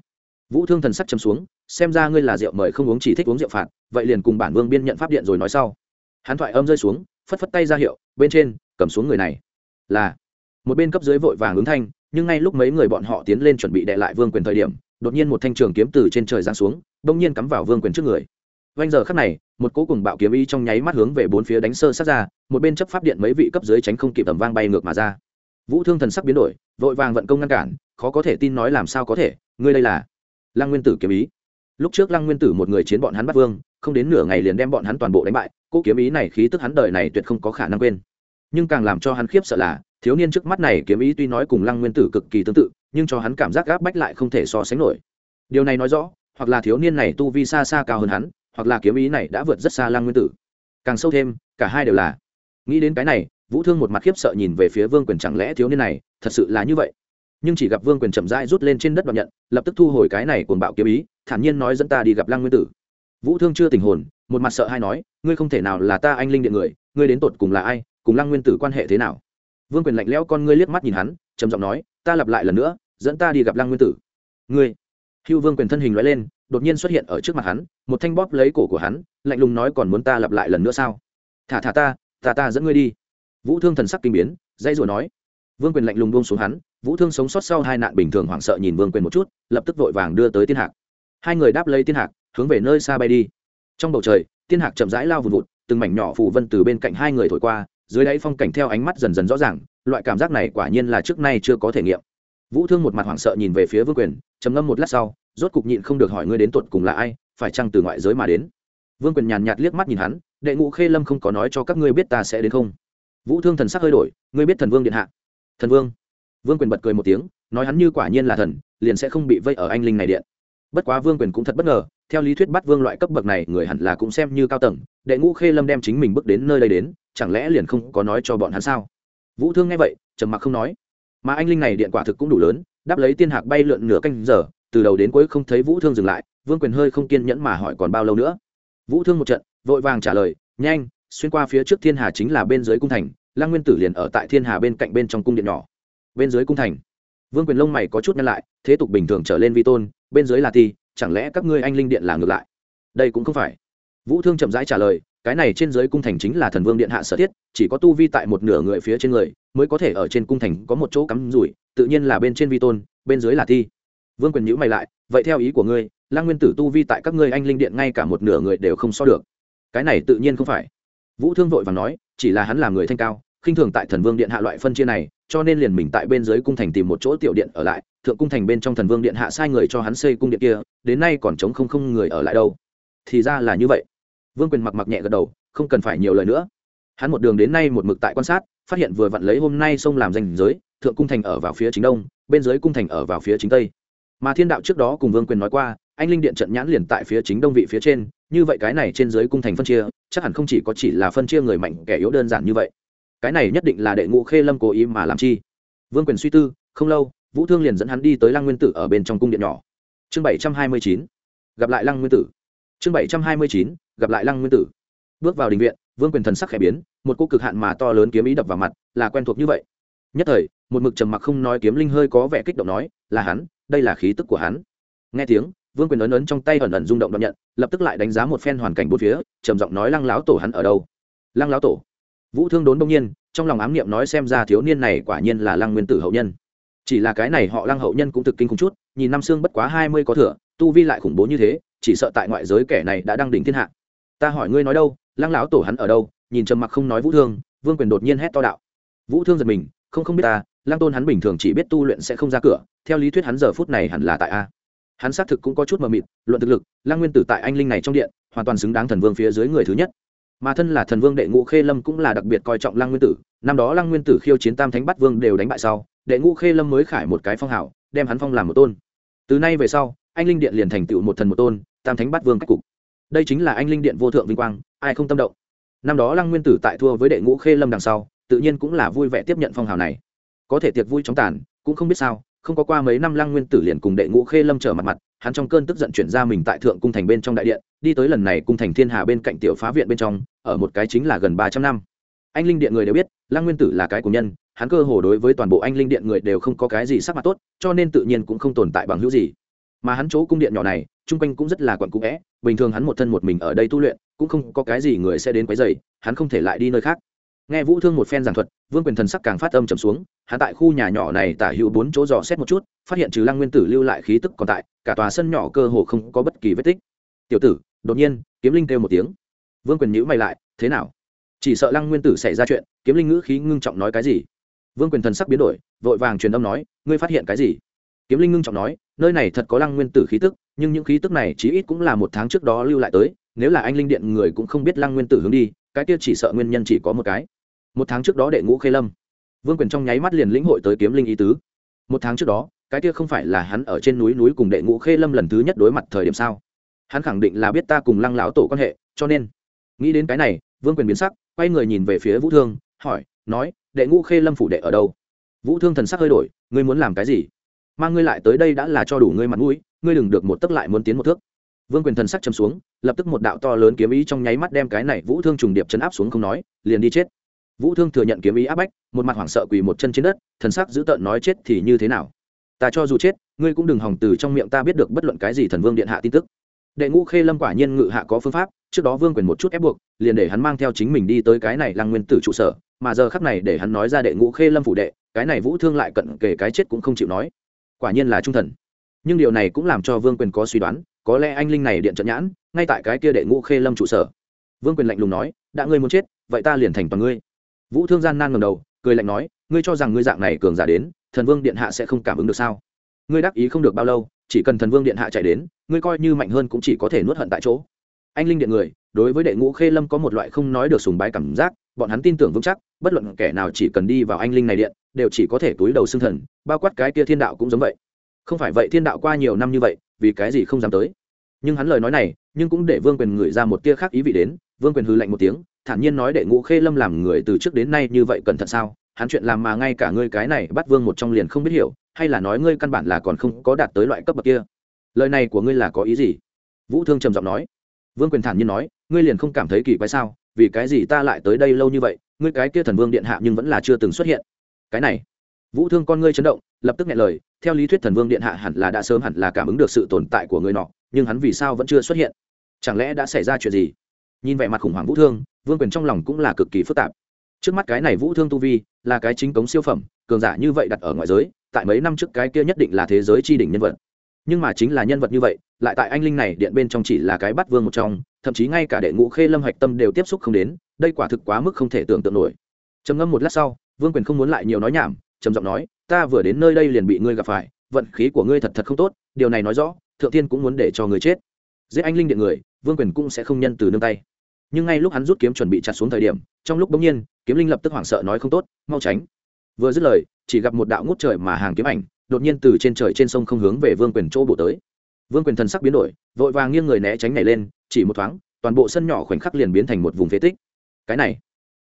Vũ thương thần sắc chấm xuống, xem ra ngươi là rượu mời không uống chỉ thích uống rượu phạt, vậy liền cùng bản vương biên nhận pháp điện rồi nói sau. Hắn thoại âm rơi xuống, phất phất tay ra hiệu, bên trên, cầm xuống người này. Là, một bên cấp dưới vội vàng ứng thanh, nhưng ngay lúc mấy người bọn họ tiến lên chuẩn bị đệ lại vương quyền thời điểm, đột nhiên một thanh trường kiếm từ trên trời giáng xuống, bỗng nhiên cắm vào vương quyền trước người. Vanh giờ khắc này, một cỗ cùng bạo kiếm ý trong nháy mắt hướng về bốn phía đánh sơ sát ra, một bên chấp pháp điện mấy vị cấp dưới tránh không kịp tầm vang bay ngược mà ra. Vũ thương thần sắc biến đổi, vội vàng vận công ngăn cản, khó có thể tin nói làm sao có thể, ngươi đây là lăng nguyên tử kiếm ý. Lúc trước lăng nguyên tử một người chiến bọn hắn bắt vương, không đến nửa ngày liền đem bọn hắn toàn bộ đánh bại, cô kiếm ý này khí tức hắn đời này tuyệt không có khả năng quên. Nhưng càng làm cho hắn khiếp sợ là, thiếu niên trước mắt này kiếm ý tuy nói cùng lăng nguyên tử cực kỳ tương tự, nhưng cho hắn cảm giác gáp bách lại không thể so sánh nổi. Điều này nói rõ, hoặc là thiếu niên này tu vi xa xa cao hơn hắn, hoặc là kiếm ý này đã vượt rất xa lăng nguyên tử. Càng sâu thêm, cả hai đều là. Nghĩ đến cái này, vũ thương một mặt khiếp sợ nhìn về phía vương quyền, chẳng lẽ thiếu niên này thật sự là như vậy? Nhưng chỉ gặp vương quyền chậm rãi rút lên trên đất đoạn nhận, lập tức thu hồi cái này cuồng bạo kiếm ý, thản nhiên nói dẫn ta đi gặp lăng nguyên tử. Vũ thương chưa tình hồn, một mặt sợ hay nói, ngươi không thể nào là ta anh linh điện người, ngươi đến tột cùng là ai, cùng lăng nguyên tử quan hệ thế nào? Vương quyền lạnh lẽo con ngươi liếc mắt nhìn hắn, trầm giọng nói, ta lặp lại lần nữa, dẫn ta đi gặp lăng nguyên tử. Ngươi. Hưu vương quyền thân hình nói lên, đột nhiên xuất hiện ở trước mặt hắn, một thanh bóp lấy cổ của hắn, lạnh lùng nói còn muốn ta lặp lại lần nữa sao? Thả thả ta ta ta dẫn ngươi đi. Vũ thương thần sắc kinh biến dây rủa nói. Vương quyền lạnh lùng buông xuống hắn vũ thương sống sót sau hai nạn bình thường hoảng sợ nhìn vương quyền một chút, lập tức vội vàng đưa tới tiên hạc. Hai người đáp lấy tiên hạc, hướng về nơi xa bay đi. Trong bầu trời, tiên hạc chậm rãi lao vùn vụt, từng mảnh nhỏ phù vân từ bên cạnh hai người thổi qua, dưới đáy phong cảnh theo ánh mắt dần dần rõ ràng, loại cảm giác này quả nhiên là trước nay chưa có thể nghiệm. Vũ thương một mặt hoảng sợ nhìn về phía vương quyền, trầm ngâm một lát sau, rốt cục nhịn không được hỏi ngươi đến tuột cùng là ai, phải chăng từ ngoại giới mà đến? Vương quyền nhàn nhạt liếc mắt nhìn hắn, đệ ngũ khê lâm không có nói cho các ngươi biết ta sẽ đến không? Vũ thương thần sắc hơi đổi, ngươi biết thần vương điện hạ? Thần vương? Vương quyền bật cười một tiếng, nói hắn như quả nhiên là thần, liền sẽ không bị vây ở anh linh này điện. Bất quá vương quyền cũng thật bất ngờ, theo lý thuyết bắt vương loại cấp bậc này, người hẳn là cũng xem như cao tầng, đệ ngũ khê lâm đem chính mình bước đến nơi đây đến, chẳng lẽ liền không có nói cho bọn hắn sao? Vũ thương nghe vậy, trầm mặc không nói. Mà anh linh này điện quả thực cũng đủ lớn, đáp lấy tiên hạc bay lượn nửa canh giờ, từ đầu đến cuối không thấy vũ thương dừng lại, vương quyền hơi không kiên nhẫn mà hỏi còn bao lâu nữa. Vũ thương một trận, vội vàng trả lời, nhanh, xuyên qua phía trước thiên hà chính là bên dưới cung thành lang nguyên tử liền ở tại thiên hà bên cạnh bên trong cung điện nhỏ bên dưới cung thành. Vương quyền lông mày có chút nhăn lại, thế tục bình thường trở lên vi tôn, bên dưới là thi, chẳng lẽ các ngươi anh linh điện là ngược lại? Đây cũng không phải. Vũ thương chậm rãi trả lời, cái này trên dưới cung thành chính là thần vương điện hạ sở thiết, chỉ có tu vi tại một nửa người phía trên người, mới có thể ở trên cung thành có một chỗ cắm rủi, tự nhiên là bên trên vi tôn, bên dưới là thi. Vương quyền nhữ mày lại, vậy theo ý của ngươi lang nguyên tử tu vi tại các ngươi anh linh điện ngay cả một nửa người đều không so được. Cái này tự nhiên không phải. Vũ thương vội và nói, chỉ là hắn là người thanh cao, khinh thường tại thần vương điện hạ loại phân chia này cho nên liền mình tại bên dưới cung thành tìm một chỗ tiểu điện ở lại, thượng cung thành bên trong thần vương điện hạ sai người cho hắn xây cung điện kia, đến nay còn chống không không người ở lại đâu. Thì ra là như vậy. Vương quyền mặc mặc nhẹ gật đầu, không cần phải nhiều lời nữa. Hắn một đường đến nay một mực tại quan sát, phát hiện vừa vặn lấy hôm nay sông làm danh giới, thượng cung thành ở vào phía chính đông, bên dưới cung thành ở vào phía chính tây. Mà thiên đạo trước đó cùng vương quyền nói qua, anh linh điện trận nhãn liền tại phía chính đông vị phía trên, như vậy cái này trên dưới cung thành phân chia, chắc hẳn không chỉ có chỉ là phân chia người mạnh kẻ yếu đơn giản như vậy cái này nhất định là đệ ngũ khê lâm cố ý mà làm chi. Vương quyền suy tư, không lâu, vũ thương liền dẫn hắn đi tới lăng nguyên tử ở bên trong cung điện nhỏ. Chương bảy trăm hai mươi chín, gặp lại lăng nguyên tử. Chương bảy trăm hai mươi chín, gặp lại lăng nguyên tử. Bước vào đình viện, vương quyền thần sắc khẽ biến, một cô cực hạn mà to lớn kiếm ý đập vào mặt, là quen thuộc như vậy. Nhất thời, một mực trầm mặc không nói kiếm linh hơi có vẻ kích động nói, là hắn, đây là khí tức của hắn. Nghe tiếng, vương quyền ấn ấn trong tay ẩn ẩn rung động đ nhận, lập tức lại đánh giá một phen hoàn cảnh bốn phía, trầm giọng nói, lăng láo tổ hắn ở đâu? Lăng láo tổ vũ thương đốn đông nhiên, trong lòng ám niệm nói xem ra thiếu niên này quả nhiên là lăng nguyên tử hậu nhân. Chỉ là cái này họ lăng hậu nhân cũng thực kinh khủng chút, nhìn năm xương bất quá hai mươi có thừa, tu vi lại khủng bố như thế, chỉ sợ tại ngoại giới kẻ này đã đăng đỉnh thiên hạ. Ta hỏi ngươi nói đâu, lăng lão tổ hắn ở đâu? Nhìn trầm mặc không nói vũ thương, vương quyền đột nhiên hét to đạo. Vũ thương giật mình, không không biết ta, lăng tôn hắn bình thường chỉ biết tu luyện sẽ không ra cửa, theo lý thuyết hắn giờ phút này hẳn là tại a. Hắn xác thực cũng có chút mờ mịt, luận thực lực, lăng nguyên tử tại anh linh này trong điện, hoàn toàn xứng đáng thần vương phía dưới người thứ nhất mà thân là thần vương đệ ngũ khê lâm cũng là đặc biệt coi trọng lăng nguyên tử. Năm đó lăng nguyên tử khiêu chiến tam thánh bắt vương đều đánh bại sau, đệ ngũ khê lâm mới khải một cái phong hảo đem hắn phong làm một tôn. Từ nay về sau, anh linh điện liền thành tựu một thần một tôn, tam thánh bắt vương cách cục. Đây chính là anh linh điện vô thượng vinh quang, ai không tâm động. Năm đó lăng nguyên tử tại thua với đệ ngũ khê lâm đằng sau, tự nhiên cũng là vui vẻ tiếp nhận phong hào này. Có thể tiệc vui chóng tàn, cũng không biết sao, không có qua mấy năm lăng nguyên tử liền cùng đệ ngũ khê lâm trở mặt mặt hắn trong cơn tức giận chuyển ra mình tại thượng cung thành bên trong đại điện, đi tới lần này cung thành thiên hà bên cạnh tiểu phá viện bên trong, ở một cái chính là gần ba trăm năm. Anh linh điện người đều biết, lăng nguyên tử là cái của nhân, hắn cơ hồ đối với toàn bộ anh linh điện người đều không có cái gì sắc mặt tốt, cho nên tự nhiên cũng không tồn tại bằng hữu gì. Mà hắn chỗ cung điện nhỏ này, chung quanh cũng rất là quặn cũ vẽ, bình thường hắn một thân một mình ở đây tu luyện, cũng không có cái gì người sẽ đến quấy dày hắn không thể lại đi nơi khác nghe vũ thương một phen giảng thuật, vương quyền thần sắc càng phát âm trầm xuống, hắn tại khu nhà nhỏ này tả hữu bốn chỗ dò xét một chút, phát hiện trừ lăng nguyên tử lưu lại khí tức còn tại, cả tòa sân nhỏ cơ hồ không có bất kỳ vết tích. Tiểu tử, đột nhiên, kiếm linh kêu một tiếng. Vương quyền nhữ mày lại, thế nào? Chỉ sợ lăng nguyên tử xảy ra chuyện, kiếm linh ngữ khí ngưng trọng nói cái gì? Vương quyền thần sắc biến đổi, vội vàng truyền âm nói, ngươi phát hiện cái gì? Kiếm linh ngưng trọng nói, nơi này thật có lăng nguyên tử khí tức, nhưng những khí tức này chí ít cũng là một tháng trước đó lưu lại tới, nếu là anh linh điện người cũng không biết lăng nguyên tử hướng đi, cái kia chỉ sợ nguyên nhân chỉ có một cái một tháng trước đó đệ ngũ khê lâm. Vương quyền trong nháy mắt liền lĩnh hội tới kiếm linh ý tứ. Một tháng trước đó, cái kia không phải là hắn ở trên núi núi cùng đệ ngũ khê lâm lần thứ nhất đối mặt thời điểm sao? Hắn khẳng định là biết ta cùng lăng lão tổ quan hệ, cho nên. Nghĩ đến cái này, vương quyền biến sắc, quay người nhìn về phía vũ thương, hỏi, nói, đệ ngũ khê lâm phủ đệ ở đâu? Vũ thương thần sắc hơi đổi, ngươi muốn làm cái gì? Mang ngươi lại tới đây đã là cho đủ ngươi mặt mũi, ngươi đừng được một tấc lại muốn tiến một thước. Vương quyền thần sắc chấm xuống, lập tức một đạo to lớn kiếm ý trong nháy mắt đem cái này vũ thương trùng điệp chấn áp xuống không nói, liền đi chết vũ thương thừa nhận kiếm ý áp bách, một mặt hoảng sợ quỳ một chân trên đất, thần sắc dữ tợn nói chết thì như thế nào? Ta cho dù chết, ngươi cũng đừng hòng từ trong miệng ta biết được bất luận cái gì thần vương điện hạ tin tức. Đệ ngũ khê lâm quả nhiên ngự hạ có phương pháp, trước đó vương quyền một chút ép buộc, liền để hắn mang theo chính mình đi tới cái này lăng nguyên tử trụ sở, mà giờ khắc này để hắn nói ra đệ ngũ khê lâm phủ đệ, cái này vũ thương lại cận kề cái chết cũng không chịu nói. Quả nhiên là trung thần. Nhưng điều này cũng làm cho vương quyền có suy đoán, có lẽ anh linh này điện trận nhãn, ngay tại cái kia đệ ngũ khê lâm trụ sở. Vương quyền lạnh lùng nói, đã ngươi muốn chết, vậy ta liền thành toàn ngươi vũ thương gian nan ngầm đầu, cười lạnh nói, ngươi cho rằng ngươi dạng này cường giả đến, thần vương điện hạ sẽ không cảm ứng được sao? Ngươi đắc ý không được bao lâu, chỉ cần thần vương điện hạ chạy đến, ngươi coi như mạnh hơn cũng chỉ có thể nuốt hận tại chỗ. Anh linh điện người, đối với đệ ngũ khê lâm có một loại không nói được sùng bái cảm giác, bọn hắn tin tưởng vững chắc, bất luận kẻ nào chỉ cần đi vào anh linh này điện, đều chỉ có thể túi đầu xương thần, bao quát cái kia thiên đạo cũng giống vậy. Không phải vậy thiên đạo qua nhiều năm như vậy, vì cái gì không dám tới? Nhưng hắn lời nói này, nhưng cũng để vương quyền ngửi ra một tia khác ý vị đến, vương quyền hư lạnh một tiếng thản nhiên nói đệ ngũ khê lâm làm người từ trước đến nay như vậy cẩn thận sao? Hắn chuyện làm mà ngay cả ngươi cái này bắt vương một trong liền không biết hiểu, hay là nói ngươi căn bản là còn không có đạt tới loại cấp bậc kia? Lời này của ngươi là có ý gì? Vũ thương trầm giọng nói. Vương quyền thản nhiên nói, ngươi liền không cảm thấy kỳ quái sao? Vì cái gì ta lại tới đây lâu như vậy? Ngươi cái kia thần vương điện hạ nhưng vẫn là chưa từng xuất hiện. Cái này. Vũ thương con ngươi chấn động, lập tức nghe lời, theo lý thuyết thần vương điện hạ hẳn là đã sớm hẳn là cảm ứng được sự tồn tại của người nọ, nhưng hắn vì sao vẫn chưa xuất hiện? Chẳng lẽ đã xảy ra chuyện gì? Nhìn vẻ mặt khủng hoảng vũ thương vương quyền trong lòng cũng là cực kỳ phức tạp. Trước mắt cái này vũ thương tu vi là cái chính cống siêu phẩm, cường giả như vậy đặt ở ngoại giới, tại mấy năm trước cái kia nhất định là thế giới tri đỉnh nhân vật. Nhưng mà chính là nhân vật như vậy, lại tại anh linh này điện bên trong chỉ là cái bắt vương một trong, thậm chí ngay cả đệ ngũ khê lâm hạch tâm đều tiếp xúc không đến, đây quả thực quá mức không thể tưởng tượng nổi. Trầm ngâm một lát sau, vương quyền không muốn lại nhiều nói nhảm, trầm giọng nói, ta vừa đến nơi đây liền bị ngươi gặp phải, vận khí của ngươi thật thật không tốt, điều này nói rõ, thượng tiên cũng muốn để cho người chết. Giết anh linh điện người, vương quyền cũng sẽ không nhân từ nương tay nhưng ngay lúc hắn rút kiếm chuẩn bị chặt xuống thời điểm, trong lúc bỗng nhiên, kiếm linh lập tức hoảng sợ nói không tốt, mau tránh. Vừa dứt lời, chỉ gặp một đạo ngút trời mà hàng kiếm ảnh, đột nhiên từ trên trời trên sông không hướng về vương quyền chỗ bổ tới. Vương quyền thần sắc biến đổi, vội vàng nghiêng người né tránh này lên, chỉ một thoáng, toàn bộ sân nhỏ khoảnh khắc liền biến thành một vùng phế tích. Cái này,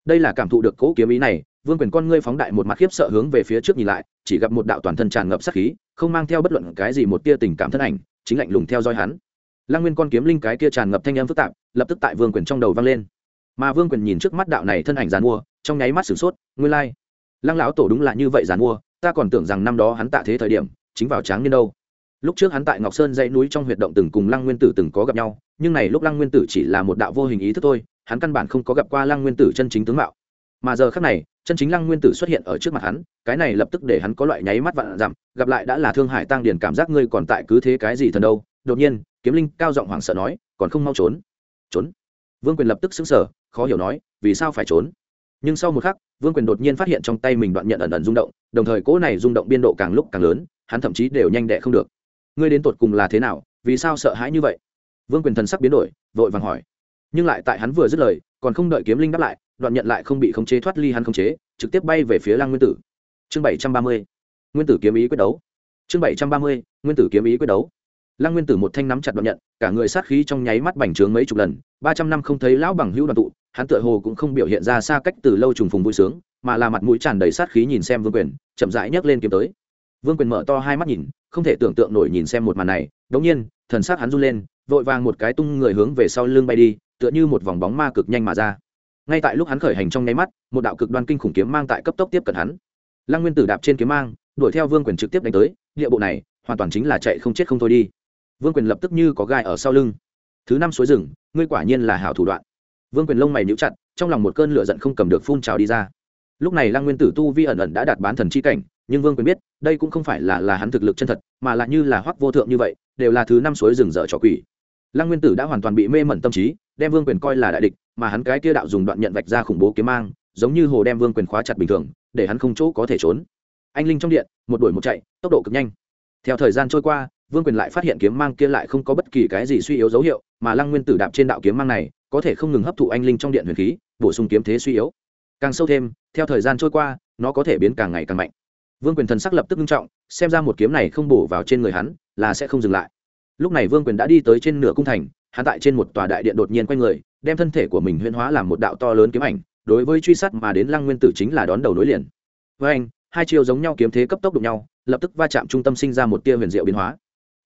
đây là cảm thụ được cỗ kiếm ý này, vương quyền con ngươi phóng đại một mặt khiếp sợ hướng về phía trước nhìn lại, chỉ gặp một đạo toàn thân tràn ngập sát khí, không mang theo bất luận cái gì một tia tình cảm thân ảnh, chính lạnh lùng theo dõi hắn lăng nguyên con kiếm linh cái kia tràn ngập thanh âm phức tạp, lập tức tại vương quyền trong đầu vang lên. Mà vương quyền nhìn trước mắt đạo này thân ảnh giàn mua, trong nháy mắt sửng sốt, nguyên lai、like. lăng lão tổ đúng là như vậy giàn mua, ta còn tưởng rằng năm đó hắn tạ thế thời điểm, chính vào tráng niên đâu. Lúc trước hắn tại ngọc sơn dãy núi trong huyệt động từng cùng lăng nguyên tử từng có gặp nhau, nhưng này lúc lăng nguyên tử chỉ là một đạo vô hình ý thức thôi, hắn căn bản không có gặp qua lăng nguyên tử chân chính tướng mạo. Mà giờ khác này, chân chính lăng nguyên tử xuất hiện ở trước mặt hắn, cái này lập tức để hắn có loại nháy mắt vạn dặm gặp lại đã là thương hải tăng điển cảm giác ngươi còn tại cứ thế cái gì thần đâu. Đột nhiên kiếm linh cao giọng hoảng sợ nói, còn không mau trốn. Trốn? Vương quyền lập tức xứng sở khó hiểu nói, vì sao phải trốn? Nhưng sau một khắc, vương quyền đột nhiên phát hiện trong tay mình đoạn nhận ẩn ẩn rung động, đồng thời cỗ này rung động biên độ càng lúc càng lớn, hắn thậm chí đều nhanh đẹ không được. Ngươi đến tột cùng là thế nào? Vì sao sợ hãi như vậy? Vương quyền thần sắc biến đổi, vội vàng hỏi. Nhưng lại tại hắn vừa dứt lời, còn không đợi kiếm linh đáp lại, đoạn nhận lại không bị khống chế thoát ly hắn khống chế, trực tiếp bay về phía lăng nguyên tử. Chương bảy trăm ba mươi. Nguyên tử kiếm ý quyết đấu. Chương bảy trăm ba mươi. Nguyên tử kiếm ý quyết đấu lăng nguyên tử một thanh nắm chặt đoạn nhận, cả người sát khí trong nháy mắt bành trướng mấy chục lần, ba trăm năm không thấy lão bằng hữu đoàn tụ, hắn tựa hồ cũng không biểu hiện ra xa cách từ lâu trùng phùng vui sướng, mà là mặt mũi tràn đầy sát khí nhìn xem vương quyền, chậm rãi nhấc lên kiếm tới. Vương quyền mở to hai mắt nhìn, không thể tưởng tượng nổi nhìn xem một màn này, đống nhiên, thần sắc hắn run lên, vội vàng một cái tung người hướng về sau lưng bay đi, tựa như một vòng bóng ma cực nhanh mà ra. Ngay tại lúc hắn khởi hành trong nháy mắt, một đạo cực đoan kinh khủng kiếm mang tại cấp tốc tiếp cận hắn. Lăng nguyên tử đạp trên kiếm mang, đuổi theo vương quyền trực tiếp đánh tới, địa bộ này, hoàn toàn chính là chạy không chết không thôi đi vương quyền lập tức như có gai ở sau lưng. Thứ năm suối rừng, ngươi quả nhiên là hảo thủ đoạn. Vương quyền lông mày níu chặt, trong lòng một cơn lửa giận không cầm được phun trào đi ra. Lúc này lăng nguyên tử tu vi ẩn ẩn đã đạt bán thần chi cảnh, nhưng vương quyền biết, đây cũng không phải là là hắn thực lực chân thật, mà là như là hoắc vô thượng như vậy, đều là thứ năm suối rừng dở trò quỷ. Lăng nguyên tử đã hoàn toàn bị mê mẩn tâm trí, đem vương quyền coi là đại địch, mà hắn cái kia đạo dùng đoạn nhận vạch ra khủng bố kiếm mang, giống như hồ đem vương quyền khóa chặt bình thường, để hắn không chỗ có thể trốn. Anh linh trong điện, một đuổi một chạy, tốc độ cực nhanh. Theo thời gian trôi qua vương quyền lại phát hiện kiếm mang kia lại không có bất kỳ cái gì suy yếu dấu hiệu, mà lăng nguyên tử đạp trên đạo kiếm mang này, có thể không ngừng hấp thụ anh linh trong điện huyền khí, bổ sung kiếm thế suy yếu. Càng sâu thêm, theo thời gian trôi qua, nó có thể biến càng ngày càng mạnh. Vương quyền thần sắc lập tức nghiêm trọng, xem ra một kiếm này không bổ vào trên người hắn, là sẽ không dừng lại. Lúc này vương quyền đã đi tới trên nửa cung thành, hắn tại trên một tòa đại điện đột nhiên quay người, đem thân thể của mình huyễn hóa làm một đạo to lớn kiếm ảnh, đối với truy sát mà đến lăng nguyên tử chính là đón đầu nối liền. Với anh, hai chiều giống nhau kiếm thế cấp tốc đụng nhau, lập tức va chạm trung tâm sinh ra một tia huyền diệu biến hóa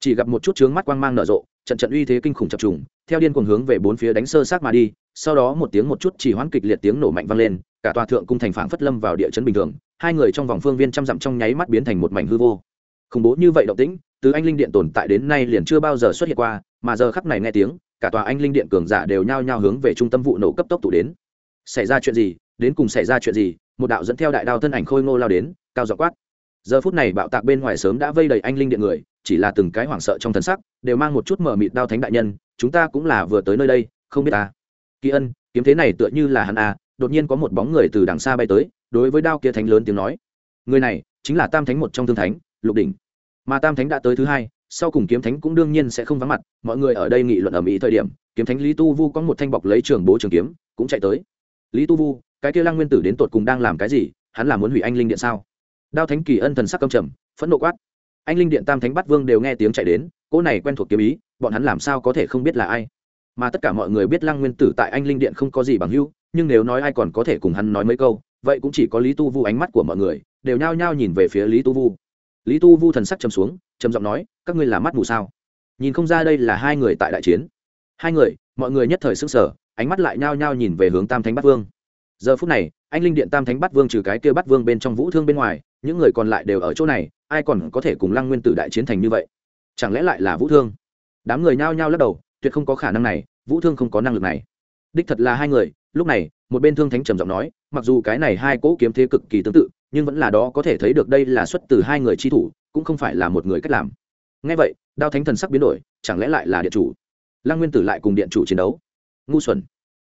chỉ gặp một chút trướng mắt quang mang nở rộ, trận trận uy thế kinh khủng chập trùng, theo điên cuồng hướng về bốn phía đánh sơ sát mà đi, sau đó một tiếng một chút chỉ hoãn kịch liệt tiếng nổ mạnh vang lên, cả tòa thượng cung thành phảng phất lâm vào địa chấn bình thường, hai người trong vòng phương viên trăm dặm trong nháy mắt biến thành một mảnh hư vô. Khủng bố như vậy động tĩnh, từ anh linh điện tồn tại đến nay liền chưa bao giờ xuất hiện qua, mà giờ khắp này nghe tiếng, cả tòa anh linh điện cường giả đều nhao nhao hướng về trung tâm vụ nổ cấp tốc tụ đến. Xảy ra chuyện gì? Đến cùng xảy ra chuyện gì? Một đạo dẫn theo đại đao thân ảnh khôi ngô lao đến, cao dọ quát giờ phút này bạo tạc bên ngoài sớm đã vây đầy anh linh điện người, chỉ là từng cái hoảng sợ trong thần sắc, đều mang một chút mở mịt đao thánh đại nhân, chúng ta cũng là vừa tới nơi đây, không biết ta. Kỳ ân, kiếm thế này tựa như là hắn à đột nhiên có một bóng người từ đằng xa bay tới, đối với đao kia thánh lớn tiếng nói. Người này, chính là tam thánh một trong thương thánh, lục đỉnh. Mà tam thánh đã tới thứ hai, sau cùng kiếm thánh cũng đương nhiên sẽ không vắng mặt, mọi người ở đây nghị luận ở mỹ thời điểm, kiếm thánh lý tu vu có một thanh bọc lấy trường bố trường kiếm, cũng chạy tới. Lý tu vu, cái kia lăng nguyên tử đến tột cùng đang làm cái gì, hắn là muốn hủy anh linh điện sao? Đao thánh kỳ ân thần sắc căm trầm, phẫn nộ quát. Anh linh điện tam thánh bắt vương đều nghe tiếng chạy đến, cỗ này quen thuộc kiếm ý, bọn hắn làm sao có thể không biết là ai? Mà tất cả mọi người biết lăng nguyên tử tại anh linh điện không có gì bằng hữu, nhưng nếu nói ai còn có thể cùng hắn nói mấy câu, vậy cũng chỉ có lý tu vu ánh mắt của mọi người, đều nhao nhao nhìn về phía lý tu vu. Lý tu vu thần sắc trầm xuống, trầm giọng nói, các ngươi là mắt mù sao? Nhìn không ra đây là hai người tại đại chiến. Hai người, mọi người nhất thời s ư n g sở ánh mắt lại nhao nhao nhìn về hướng tam thánh Bát vương. Giờ phút này, anh linh điện tam thánh Bát vương trừ cái kia Bát vương bên trong vũ thương bên ngoài những người còn lại đều ở chỗ này, ai còn có thể cùng lăng nguyên tử đại chiến thành như vậy? Chẳng lẽ lại là vũ thương? Đám người nhao nhao lắc đầu, tuyệt không có khả năng này, vũ thương không có năng lực này. Đích thật là hai người, lúc này, một bên thương thánh trầm giọng nói, mặc dù cái này hai cỗ kiếm thế cực kỳ tương tự, nhưng vẫn là đó có thể thấy được đây là xuất từ hai người chi thủ, cũng không phải là một người cách làm. Ngay vậy, đao thánh thần sắc biến đổi, chẳng lẽ lại là điện chủ? Lăng nguyên tử lại cùng điện chủ chiến đấu. Ngu xuẩn.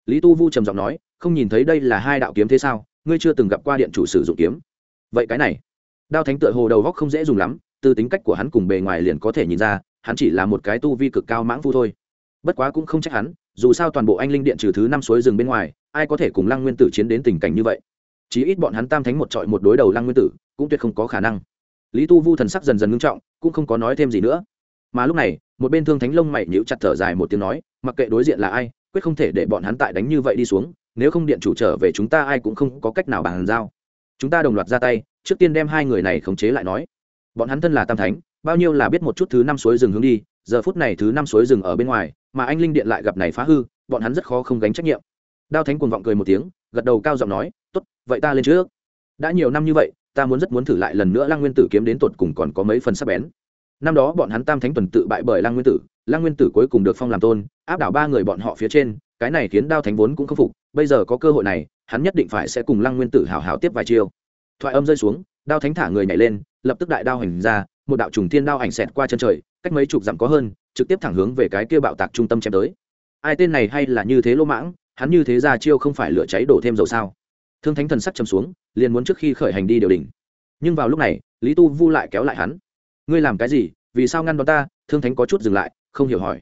Lý tu vu trầm giọng nói, không nhìn thấy đây là hai đạo kiếm thế sao? Ngươi chưa từng gặp qua điện chủ sử dụng kiếm vậy cái này, đao thánh tựa hồ đầu góc không dễ dùng lắm, từ tính cách của hắn cùng bề ngoài liền có thể nhìn ra, hắn chỉ là một cái tu vi cực cao mãng phu thôi. Bất quá cũng không trách hắn, dù sao toàn bộ anh linh điện trừ thứ năm suối rừng bên ngoài, ai có thể cùng lăng nguyên tử chiến đến tình cảnh như vậy. Chí ít bọn hắn tam thánh một trọi một đối đầu lăng nguyên tử, cũng tuyệt không có khả năng. Lý tu vu thần sắc dần dần ngưng trọng, cũng không có nói thêm gì nữa. Mà lúc này, một bên thương thánh lông mày nhíu chặt thở dài một tiếng nói, mặc kệ đối diện là ai, quyết không thể để bọn hắn tại đánh như vậy đi xuống, nếu không điện chủ trở về chúng ta ai cũng không có cách nào bàn giao chúng ta đồng loạt ra tay, trước tiên đem hai người này khống chế lại nói. Bọn hắn thân là tam thánh, bao nhiêu là biết một chút thứ năm suối rừng hướng đi, giờ phút này thứ năm suối rừng ở bên ngoài, mà anh linh điện lại gặp này phá hư, bọn hắn rất khó không gánh trách nhiệm. Đao thánh cuồng vọng cười một tiếng, gật đầu cao giọng nói, tốt, vậy ta lên trước. Đã nhiều năm như vậy, ta muốn rất muốn thử lại lần nữa lăng nguyên tử kiếm đến tột cùng còn có mấy phần sắp bén. Năm đó bọn hắn tam thánh tuần tự bại bởi lăng nguyên tử, lăng nguyên tử cuối cùng được phong làm tôn, áp đảo ba người bọn họ phía trên, cái này khiến đao thánh vốn cũng không phục bây giờ có cơ hội này, hắn nhất định phải sẽ cùng lăng nguyên tử hào hào tiếp vài chiêu. Thoại âm rơi xuống, đao thánh thả người nhảy lên, lập tức đại đao hành ra, một đạo trùng thiên đao ảnh xẹt qua chân trời, cách mấy chục dặm có hơn, trực tiếp thẳng hướng về cái kia bạo tạc trung tâm chém tới. Ai tên này hay là như thế lỗ mãng, hắn như thế ra chiêu không phải lửa cháy đổ thêm dầu sao? Thương thánh thần sắc chầm xuống, liền muốn trước khi khởi hành đi điều đình. Nhưng vào lúc này, lý tu vu lại kéo lại hắn. Ngươi làm cái gì? Vì sao ngăn đón ta? Thương thánh có chút dừng lại, không hiểu hỏi.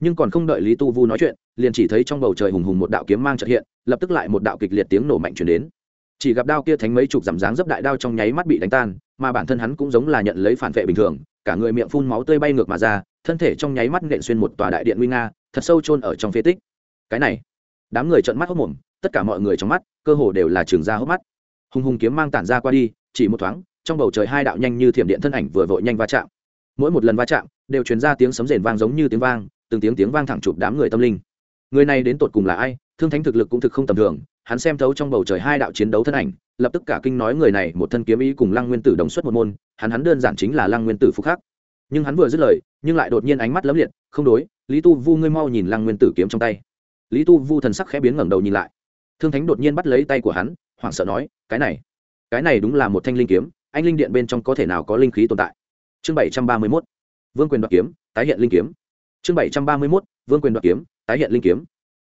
Nhưng còn không đợi lý tu vu nói chuyện, liền chỉ thấy trong bầu trời hùng hùng một đạo kiếm mang trợ hiện lập tức lại một đạo kịch liệt tiếng nổ mạnh chuyển đến. Chỉ gặp đao kia thánh mấy chục giảm dáng dấp đại đao trong nháy mắt bị đánh tan, mà bản thân hắn cũng giống là nhận lấy phản vệ bình thường, cả người miệng phun máu tươi bay ngược mà ra, thân thể trong nháy mắt nện xuyên một tòa đại điện nguy nga, thật sâu chôn ở trong phế tích. Cái này, đám người trợn mắt hốc mồm tất cả mọi người trong mắt, cơ hồ đều là trường ra hốc mắt. Hùng hùng kiếm mang tản ra qua đi, chỉ một thoáng, trong bầu trời hai đạo nhanh như thiểm điện thân ảnh vừa vội nhanh va chạm. Mỗi một lần va chạm, đều truyền ra tiếng sấm rền vang giống như tiếng vang, từng tiếng tiếng vang thẳng chụp đám người tâm linh. Người này đến tột cùng là ai? Thương thánh thực lực cũng thực không tầm thường, hắn xem thấu trong bầu trời hai đạo chiến đấu thân ảnh, lập tức cả kinh nói người này một thân kiếm ý cùng lăng nguyên tử đồng xuất một môn, hắn hắn đơn giản chính là lăng nguyên tử phúc khắc. Nhưng hắn vừa dứt lời, nhưng lại đột nhiên ánh mắt lấm liệt, không đối, lý tu vu ngươi mau nhìn lăng nguyên tử kiếm trong tay. Lý tu vu thần sắc khẽ biến ngẩng đầu nhìn lại. Thương thánh đột nhiên bắt lấy tay của hắn, hoảng sợ nói, cái này cái này đúng là một thanh linh kiếm, anh linh điện bên trong có thể nào có linh khí tồn tại? Chương bảy trăm ba mươi mốt. Vương quyền đoạt kiếm, tái hiện linh kiếm. Chương bảy trăm ba mươi mốt. Vương quyền đoạt kiếm, tái hiện linh kiếm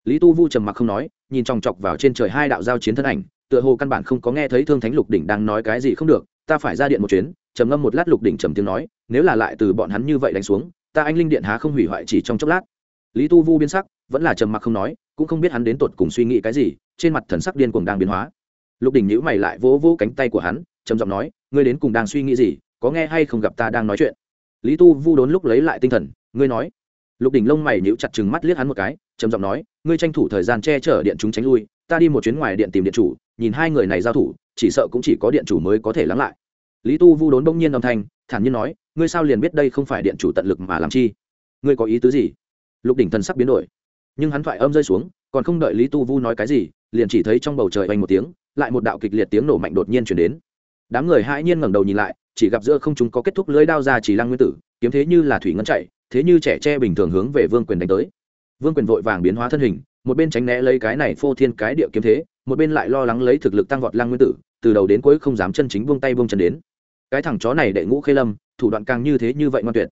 lý tu vu trầm mặc không nói, nhìn chòng chọc vào trên trời hai đạo giao chiến thân ảnh, tựa hồ căn bản không có nghe thấy thương thánh lục đỉnh đang nói cái gì không được, ta phải ra điện một chuyến, trầm ngâm một lát lục đỉnh trầm tiếng nói, nếu là lại từ bọn hắn như vậy đánh xuống, ta anh linh điện há không hủy hoại chỉ trong chốc lát. Lý tu vu biến sắc, vẫn là trầm mặc không nói, cũng không biết hắn đến tột cùng suy nghĩ cái gì, trên mặt thần sắc điên cuồng đang biến hóa. Lục đỉnh nhữ mày lại vỗ vỗ cánh tay của hắn, trầm giọng nói, ngươi đến cùng đang suy nghĩ gì, có nghe hay không gặp ta đang nói chuyện? Lý tu vu đốn lúc lấy lại tinh thần, ngươi nói. Lục đỉnh lông mày nhíu chặt chừng mắt liếc hắn một cái trầm giọng nói, ngươi tranh thủ thời gian che chở điện chúng tránh lui, ta đi một chuyến ngoài điện tìm điện chủ, nhìn hai người này giao thủ, chỉ sợ cũng chỉ có điện chủ mới có thể lắng lại. Lý tu vu đốn bỗng nhiên âm thanh, thản nhiên nói, ngươi sao liền biết đây không phải điện chủ tận lực mà làm chi? Ngươi có ý tứ gì? Lục đỉnh thần sắc biến đổi. Nhưng hắn thoại âm rơi xuống, còn không đợi lý tu vu nói cái gì, liền chỉ thấy trong bầu trời oanh một tiếng, lại một đạo kịch liệt tiếng nổ mạnh đột nhiên chuyển đến. Đám người hãi nhiên ngẩng đầu nhìn lại, chỉ gặp giữa không chúng có kết thúc lưới đao ra chỉ lăng nguyên tử, kiếm thế như là thủy ngân chạy, thế như trẻ tre bình thường hướng về vương quyền đánh tới vương quyền vội vàng biến hóa thân hình, một bên tránh né lấy cái này phô thiên cái địa kiếm thế, một bên lại lo lắng lấy thực lực tăng vọt lăng nguyên tử, từ đầu đến cuối không dám chân chính buông tay buông chân đến. Cái thằng chó này đệ ngũ khê lâm, thủ đoạn càng như thế như vậy ngoan tuyệt.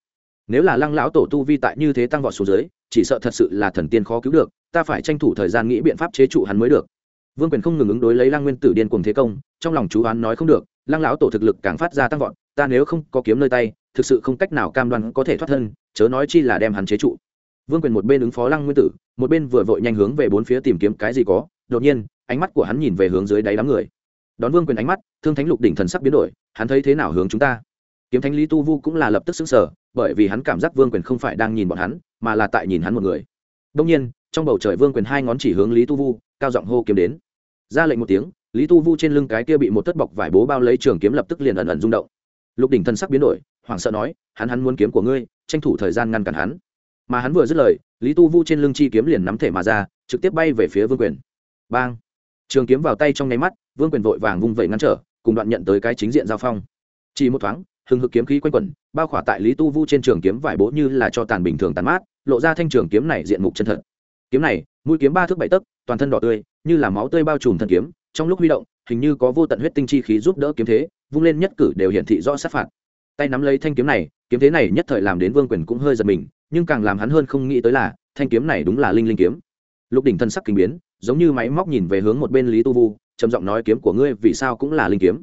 Nếu là lăng lão tổ tu vi tại như thế tăng vọt xuống dưới, chỉ sợ thật sự là thần tiên khó cứu được, ta phải tranh thủ thời gian nghĩ biện pháp chế trụ hắn mới được. Vương quyền không ngừng ứng đối lấy lăng nguyên tử điên cuồng thế công, trong lòng chú oán nói không được, lăng lão tổ thực lực càng phát ra tăng vọt, ta nếu không có kiếm nơi tay, thực sự không cách nào cam đoan có thể thoát thân, chớ nói chi là đem hắn chế trụ vương quyền một bên ứng phó lăng nguyên tử, một bên vừa vội nhanh hướng về bốn phía tìm kiếm cái gì có. Đột nhiên, ánh mắt của hắn nhìn về hướng dưới đáy đám người. Đón vương quyền ánh mắt, thương thánh lục đỉnh thần sắc biến đổi, hắn thấy thế nào hướng chúng ta? Kiếm thánh lý tu vu cũng là lập tức xứng sở bởi vì hắn cảm giác vương quyền không phải đang nhìn bọn hắn, mà là tại nhìn hắn một người. Đông nhiên, trong bầu trời vương quyền hai ngón chỉ hướng lý tu vu, cao giọng hô kiếm đến. Ra lệnh một tiếng, lý tu vu trên lưng cái kia bị một tất bọc vải bố bao lấy trường kiếm lập tức liền ẩn ẩn rung động. Lục đỉnh thân sắc biến đổi, hoảng sợ nói, hắn hắn muốn kiếm của ngươi, tranh thủ thời gian ngăn cản hắn mà hắn vừa dứt lời, lý tu vu trên lưng chi kiếm liền nắm thể mà ra, trực tiếp bay về phía vương quyền. Bang! Trường kiếm vào tay trong nháy mắt, vương quyền vội vàng vung vẩy ngăn trở, cùng đoạn nhận tới cái chính diện giao phong. Chỉ một thoáng, hừng hực kiếm khí quanh quẩn, bao khỏa tại lý tu vu trên trường kiếm vải bố như là cho tàn bình thường tàn mát, lộ ra thanh trường kiếm này diện mục chân thật. Kiếm này, mũi kiếm ba thước bảy tấc, toàn thân đỏ tươi, như là máu tươi bao trùm thân kiếm, trong lúc huy động, hình như có vô tận huyết tinh chi khí giúp đỡ kiếm thế, vung lên nhất cử đều hiển thị rõ sát phạt tay nắm lấy thanh kiếm này, kiếm thế này nhất thời làm đến vương quyền cũng hơi giật mình, nhưng càng làm hắn hơn không nghĩ tới là, thanh kiếm này đúng là linh linh kiếm. Lục đỉnh thân sắc kinh biến, giống như máy móc nhìn về hướng một bên lý tu vu, trầm giọng nói kiếm của ngươi vì sao cũng là linh kiếm?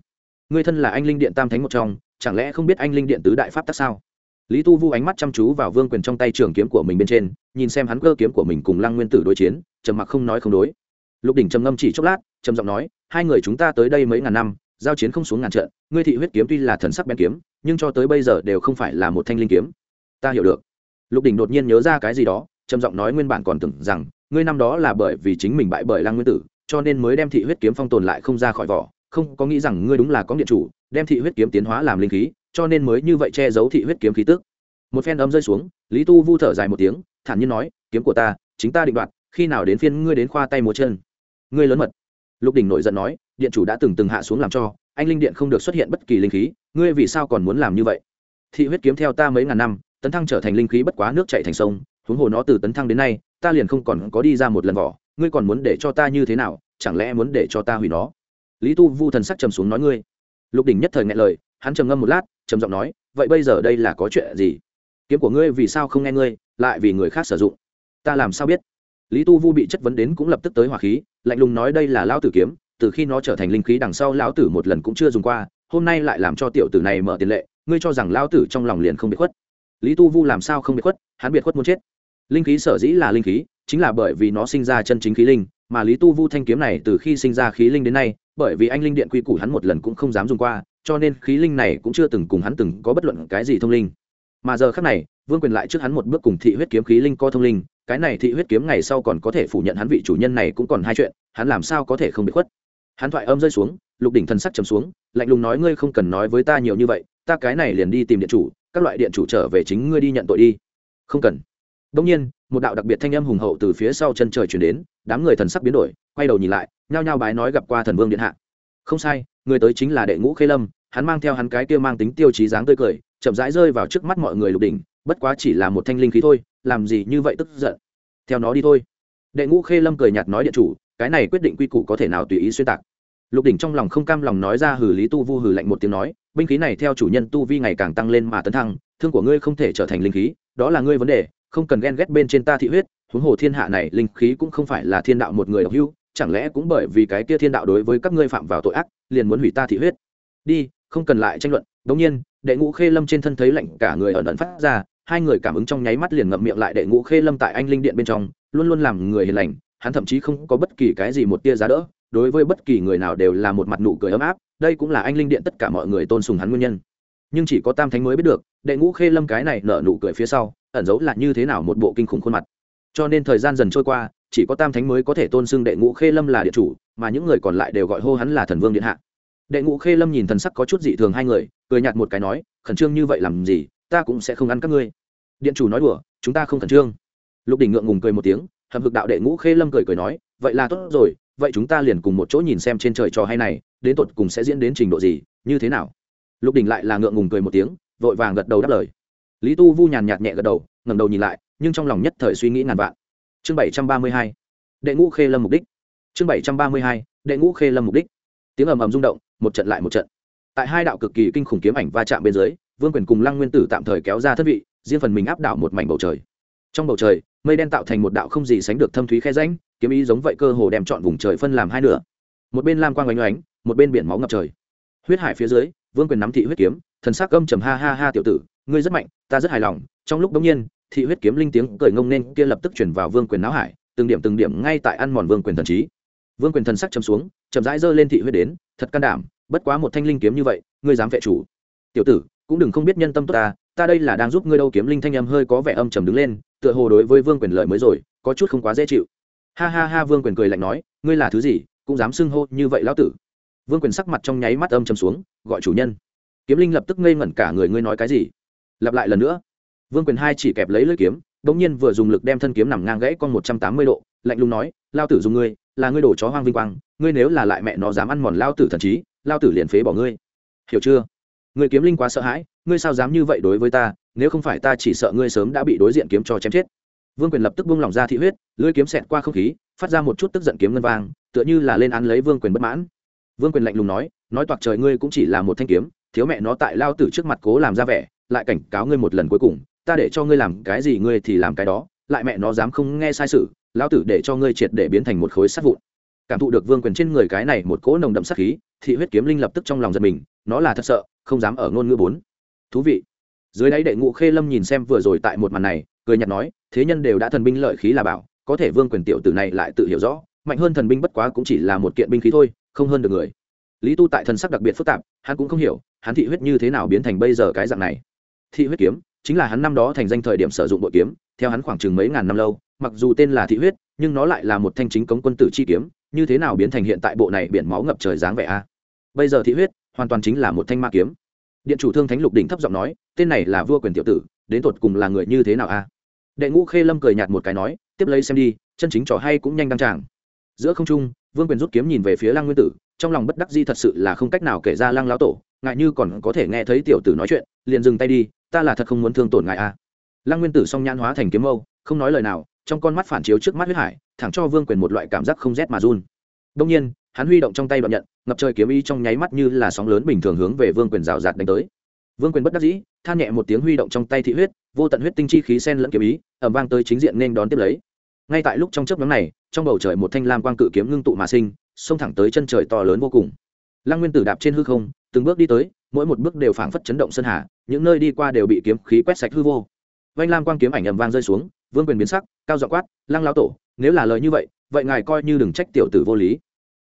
Ngươi thân là anh linh điện tam thánh một trong, chẳng lẽ không biết anh linh điện tứ đại pháp tắc sao? Lý tu vu ánh mắt chăm chú vào vương quyền trong tay trường kiếm của mình bên trên, nhìn xem hắn cơ kiếm của mình cùng lăng nguyên tử đối chiến, trầm mặc không nói không đối. Lục đỉnh trầm ngâm chỉ chốc lát, trầm giọng nói, hai người chúng ta tới đây mấy ngàn năm, giao chiến không xuống ngàn trận, ngươi thị huyết kiếm tuy là thần sắc bén kiếm nhưng cho tới bây giờ đều không phải là một thanh linh kiếm. Ta hiểu được. Lục đỉnh đột nhiên nhớ ra cái gì đó, trầm giọng nói nguyên bản còn tưởng rằng, ngươi năm đó là bởi vì chính mình bại bởi lăng nguyên tử, cho nên mới đem thị huyết kiếm phong tồn lại không ra khỏi vỏ, không có nghĩ rằng ngươi đúng là có điện chủ, đem thị huyết kiếm tiến hóa làm linh khí, cho nên mới như vậy che giấu thị huyết kiếm khí tức. Một phen ấm rơi xuống, lý tu vu thở dài một tiếng, thản nhiên nói, kiếm của ta, chính ta định đoạt, khi nào đến phiên ngươi đến khoa tay múa chân? Ngươi lớn mật. Lục đình nổi giận nói điện chủ đã từng từng hạ xuống làm cho, anh linh điện không được xuất hiện bất kỳ linh khí, ngươi vì sao còn muốn làm như vậy? Thị huyết kiếm theo ta mấy ngàn năm, tấn thăng trở thành linh khí bất quá nước chạy thành sông, huống hồ nó từ tấn thăng đến nay, ta liền không còn có đi ra một lần vỏ, ngươi còn muốn để cho ta như thế nào, chẳng lẽ muốn để cho ta hủy nó? Lý tu vu thần sắc trầm xuống nói ngươi. Lục đỉnh nhất thời nghe lời, hắn trầm ngâm một lát, trầm giọng nói, vậy bây giờ đây là có chuyện gì? Kiếm của ngươi vì sao không nghe ngươi, lại vì người khác sử dụng? Ta làm sao biết? Lý tu vu bị chất vấn đến cũng lập tức tới hỏa khí, lạnh lùng nói đây là lao tử kiếm từ khi nó trở thành linh khí đằng sau, lão tử một lần cũng chưa dùng qua, hôm nay lại làm cho tiểu tử này mở tiền lệ, ngươi cho rằng lão tử trong lòng liền không bị khuất. Lý tu vu làm sao không bị khuất, hắn biệt khuất muốn chết. Linh khí sở dĩ là linh khí, chính là bởi vì nó sinh ra chân chính khí linh, mà lý tu vu thanh kiếm này từ khi sinh ra khí linh đến nay, bởi vì anh linh điện quy củ hắn một lần cũng không dám dùng qua, cho nên khí linh này cũng chưa từng cùng hắn từng có bất luận cái gì thông linh. Mà giờ khác này, vương quyền lại trước hắn một bước cùng thị huyết kiếm khí linh co thông linh, cái này thị huyết kiếm ngày sau còn có thể phủ nhận hắn vị chủ nhân này cũng còn hai chuyện, hắn làm sao có thể không bị khuất? Hắn thoại âm rơi xuống, lục đỉnh thần sắc trầm xuống, lạnh lùng nói, ngươi không cần nói với ta nhiều như vậy, ta cái này liền đi tìm điện chủ, các loại điện chủ trở về chính ngươi đi nhận tội đi. Không cần. Đông nhiên, một đạo đặc biệt thanh âm hùng hậu từ phía sau chân trời chuyển đến, đám người thần sắc biến đổi, quay đầu nhìn lại, nhao nhao bái nói gặp qua thần vương điện hạ. Không sai, người tới chính là đệ ngũ khê lâm, hắn mang theo hắn cái kia mang tính tiêu chí dáng tươi cười, chậm rãi rơi vào trước mắt mọi người lục đỉnh, bất quá chỉ là một thanh linh khí thôi, làm gì như vậy tức giận. Theo nó đi thôi. Đệ ngũ khê lâm cười nhạt nói điện chủ cái này quyết định quy củ có thể nào tùy ý xuyên tạc. Lục đỉnh trong lòng không cam lòng nói ra hử lý tu vu hử lạnh một tiếng nói, binh khí này theo chủ nhân tu vi ngày càng tăng lên mà tấn thăng, thương của ngươi không thể trở thành linh khí, đó là ngươi vấn đề, không cần ghen ghét bên trên ta thị huyết, huống hồ thiên hạ này linh khí cũng không phải là thiên đạo một người độc hưu chẳng lẽ cũng bởi vì cái kia thiên đạo đối với các ngươi phạm vào tội ác, liền muốn hủy ta thị huyết? Đi, không cần lại tranh luận. Đống nhiên, đệ ngũ khê lâm trên thân thấy lạnh cả người ẩn ẩn phát ra, hai người cảm ứng trong nháy mắt liền ngậm miệng lại đệ ngũ khê lâm tại anh linh điện bên trong, luôn luôn làm người hiền lành hắn thậm chí không có bất kỳ cái gì một tia giá đỡ, đối với bất kỳ người nào đều là một mặt nụ cười ấm áp, đây cũng là anh linh điện tất cả mọi người tôn sùng hắn nguyên nhân. Nhưng chỉ có tam thánh mới biết được, đệ ngũ khê lâm cái này nở nụ cười phía sau, ẩn giấu là như thế nào một bộ kinh khủng khuôn mặt. Cho nên thời gian dần trôi qua, chỉ có tam thánh mới có thể tôn xưng đệ ngũ khê lâm là địa chủ, mà những người còn lại đều gọi hô hắn là thần vương điện hạ. Đệ ngũ khê lâm nhìn thần sắc có chút dị thường hai người, cười nhạt một cái nói, khẩn trương như vậy làm gì, ta cũng sẽ không ăn các ngươi. Điện chủ nói đùa, chúng ta không khẩn trương. Lục đỉnh ngượng ngùng cười một tiếng hầm hực đạo đệ ngũ khê lâm cười cười nói, vậy là tốt rồi, vậy chúng ta liền cùng một chỗ nhìn xem trên trời trò hay này, đến tột cùng sẽ diễn đến trình độ gì, như thế nào? Lục đỉnh lại là ngượng ngùng cười một tiếng, vội vàng gật đầu đáp lời. Lý tu vu nhàn nhạt nhẹ gật đầu, ngẩng đầu nhìn lại, nhưng trong lòng nhất thời suy nghĩ ngàn vạn. Chương bảy trăm ba mươi hai, đệ ngũ khê lâm mục đích. Chương bảy trăm ba mươi hai, đệ ngũ khê lâm mục đích. Tiếng ầm ầm rung động, một trận lại một trận. Tại hai đạo cực kỳ kinh khủng kiếm ảnh va chạm bên dưới, vương quyền cùng lăng nguyên tử tạm thời kéo ra thất vị, riêng phần mình áp đảo một mảnh bầu trời. Trong bầu trời mây đen tạo thành một đạo không gì sánh được thâm thúy khe ránh kiếm ý giống vậy cơ hồ đem chọn vùng trời phân làm hai nửa. Một bên lam quang oanh oánh một bên biển máu ngập trời. Huyết hải phía dưới, vương quyền nắm thị huyết kiếm, thần sắc gâm trầm ha ha ha tiểu tử, ngươi rất mạnh, ta rất hài lòng. Trong lúc đống nhiên, thị huyết kiếm linh tiếng cười ngông nên kia lập tức chuyển vào vương quyền não hải, từng điểm từng điểm ngay tại ăn mòn vương quyền thần trí. Vương quyền thần sắc chấm xuống, chậm rãi giơ lên thị huyết đến, thật can đảm, bất quá một thanh linh kiếm như vậy, ngươi dám vệ chủ. Tiểu tử, cũng đừng không biết nhân tâm tốt ta ta đây là đang giúp ngươi đâu kiếm linh thanh âm hơi có vẻ âm trầm đứng lên tựa hồ đối với vương quyền lợi mới rồi, có chút không quá dễ chịu. Ha ha ha, vương quyền cười lạnh nói, ngươi là thứ gì, cũng dám xưng hô như vậy lão tử. Vương quyền sắc mặt trong nháy mắt âm trầm xuống, gọi chủ nhân. Kiếm linh lập tức ngây ngẩn cả người, ngươi nói cái gì? Lặp lại lần nữa. Vương quyền hai chỉ kẹp lấy lưỡi kiếm đ ỗ n g nhiên vừa dùng lực đem thân kiếm nằm ngang gãy con một trăm tám mươi độ, lạnh lùng nói lao tử dùng ngươi, là ngươi đổ chó hoang vinh quang, ngươi nếu là lại mẹ nó dám ăn mòn lao tử thần trí lao tử liền phế bỏ ngươi. Hiểu chưa? Người kiếm linh quá sợ hãi, ngươi sao dám như vậy đối với ta, nếu không phải ta chỉ sợ ngươi sớm đã bị đối diện kiếm cho chém chết. Vương quyền lập tức buông lỏng ra thị huyết, lưỡi kiếm xẹt qua không khí, phát ra một chút tức giận kiếm ngân vang, tựa như là lên án lấy vương quyền bất mãn. Vương quyền lạnh lùng nói nói toạc trời ngươi cũng chỉ là một thanh kiếm, thiếu mẹ nó tại lao tử trước mặt cố làm ra vẻ, lại cảnh cáo ngươi một lần cuối cùng, ta để cho ngươi làm cái gì ngươi thì làm cái đó, lại mẹ nó dám không nghe sai sự, lao tử để cho ngươi triệt để biến thành một khối sắt vụn. Cảm thụ được vương quyền trên người cái này một cỗ nồng đậm sát khí thị huyết kiếm linh lập tức trong lòng giật mình, nó là thật sợ, không dám ở ngôn ngữ bốn. Thú vị. Dưới đáy đệ ngũ khê lâm nhìn xem vừa rồi tại một màn này, cười nhạt nói, thế nhân đều đã thần binh lợi khí là bảo, có thể vương quyền tiểu tử này lại tự hiểu rõ, mạnh hơn thần binh bất quá cũng chỉ là một kiện binh khí thôi, không hơn được người. Lý tu tại thần sắc đặc biệt phức tạp, hắn cũng không hiểu, hắn thị huyết như thế nào biến thành bây giờ cái dạng này. Thị huyết kiếm chính là hắn năm đó thành danh thời điểm sử dụng bội kiếm, theo hắn khoảng chừng mấy ngàn năm lâu, mặc dù tên là thị huyết, nhưng nó lại là một thanh chính cống quân tử chi kiếm, như thế nào biến thành hiện tại bộ này biển máu ngập trời dáng vẻ a? Bây giờ thị huyết hoàn toàn chính là một thanh ma kiếm. Điện chủ thương thánh lục đỉnh thấp giọng nói, tên này là vua quyền tiểu tử, đến tột cùng là người như thế nào a? Đệ ngũ khê lâm cười nhạt một cái nói, tiếp lấy xem đi, chân chính trò hay cũng nhanh đăng tràng. Giữa không trung, vương quyền rút kiếm nhìn về phía lăng nguyên tử, trong lòng bất đắc di thật sự là không cách nào kể ra lăng lão tổ, ngại như còn có thể nghe thấy tiểu tử nói chuyện, liền dừng tay đi ta là thật không muốn thương tổn ngài a à. lăng nguyên tử song nhãn hóa thành kiếm mâu, không nói lời nào, trong con mắt phản chiếu trước mắt huyết hải, thẳng cho vương quyền một loại cảm giác không rét mà run. Đông nhiên, hắn huy động trong tay đoạn nhận, ngập trời kiếm ý trong nháy mắt như là sóng lớn bình thường hướng về vương quyền rào rạt đánh tới. Vương quyền bất đắc dĩ, than nhẹ một tiếng huy động trong tay thị huyết, vô tận huyết tinh chi khí sen lẫn kiếm ý ẩm vang tới chính diện nên đón tiếp lấy. Ngay tại lúc trong chớp nhóm này, trong bầu trời một thanh lam quang cự kiếm ngưng tụ mà sinh, xông thẳng tới chân trời to lớn vô cùng. Lăng nguyên tử đạp trên hư không từng bước đi tới, mỗi một bước đều phảng phất chấn động sân hà, những nơi đi qua đều bị kiếm khí quét sạch hư vô. Vanh lam quang kiếm ảnh ầm vang rơi xuống, vương quyền biến sắc, cao dọ quát, lăng lao tổ, nếu là lời như vậy vậy ngài coi như đừng trách tiểu tử vô lý.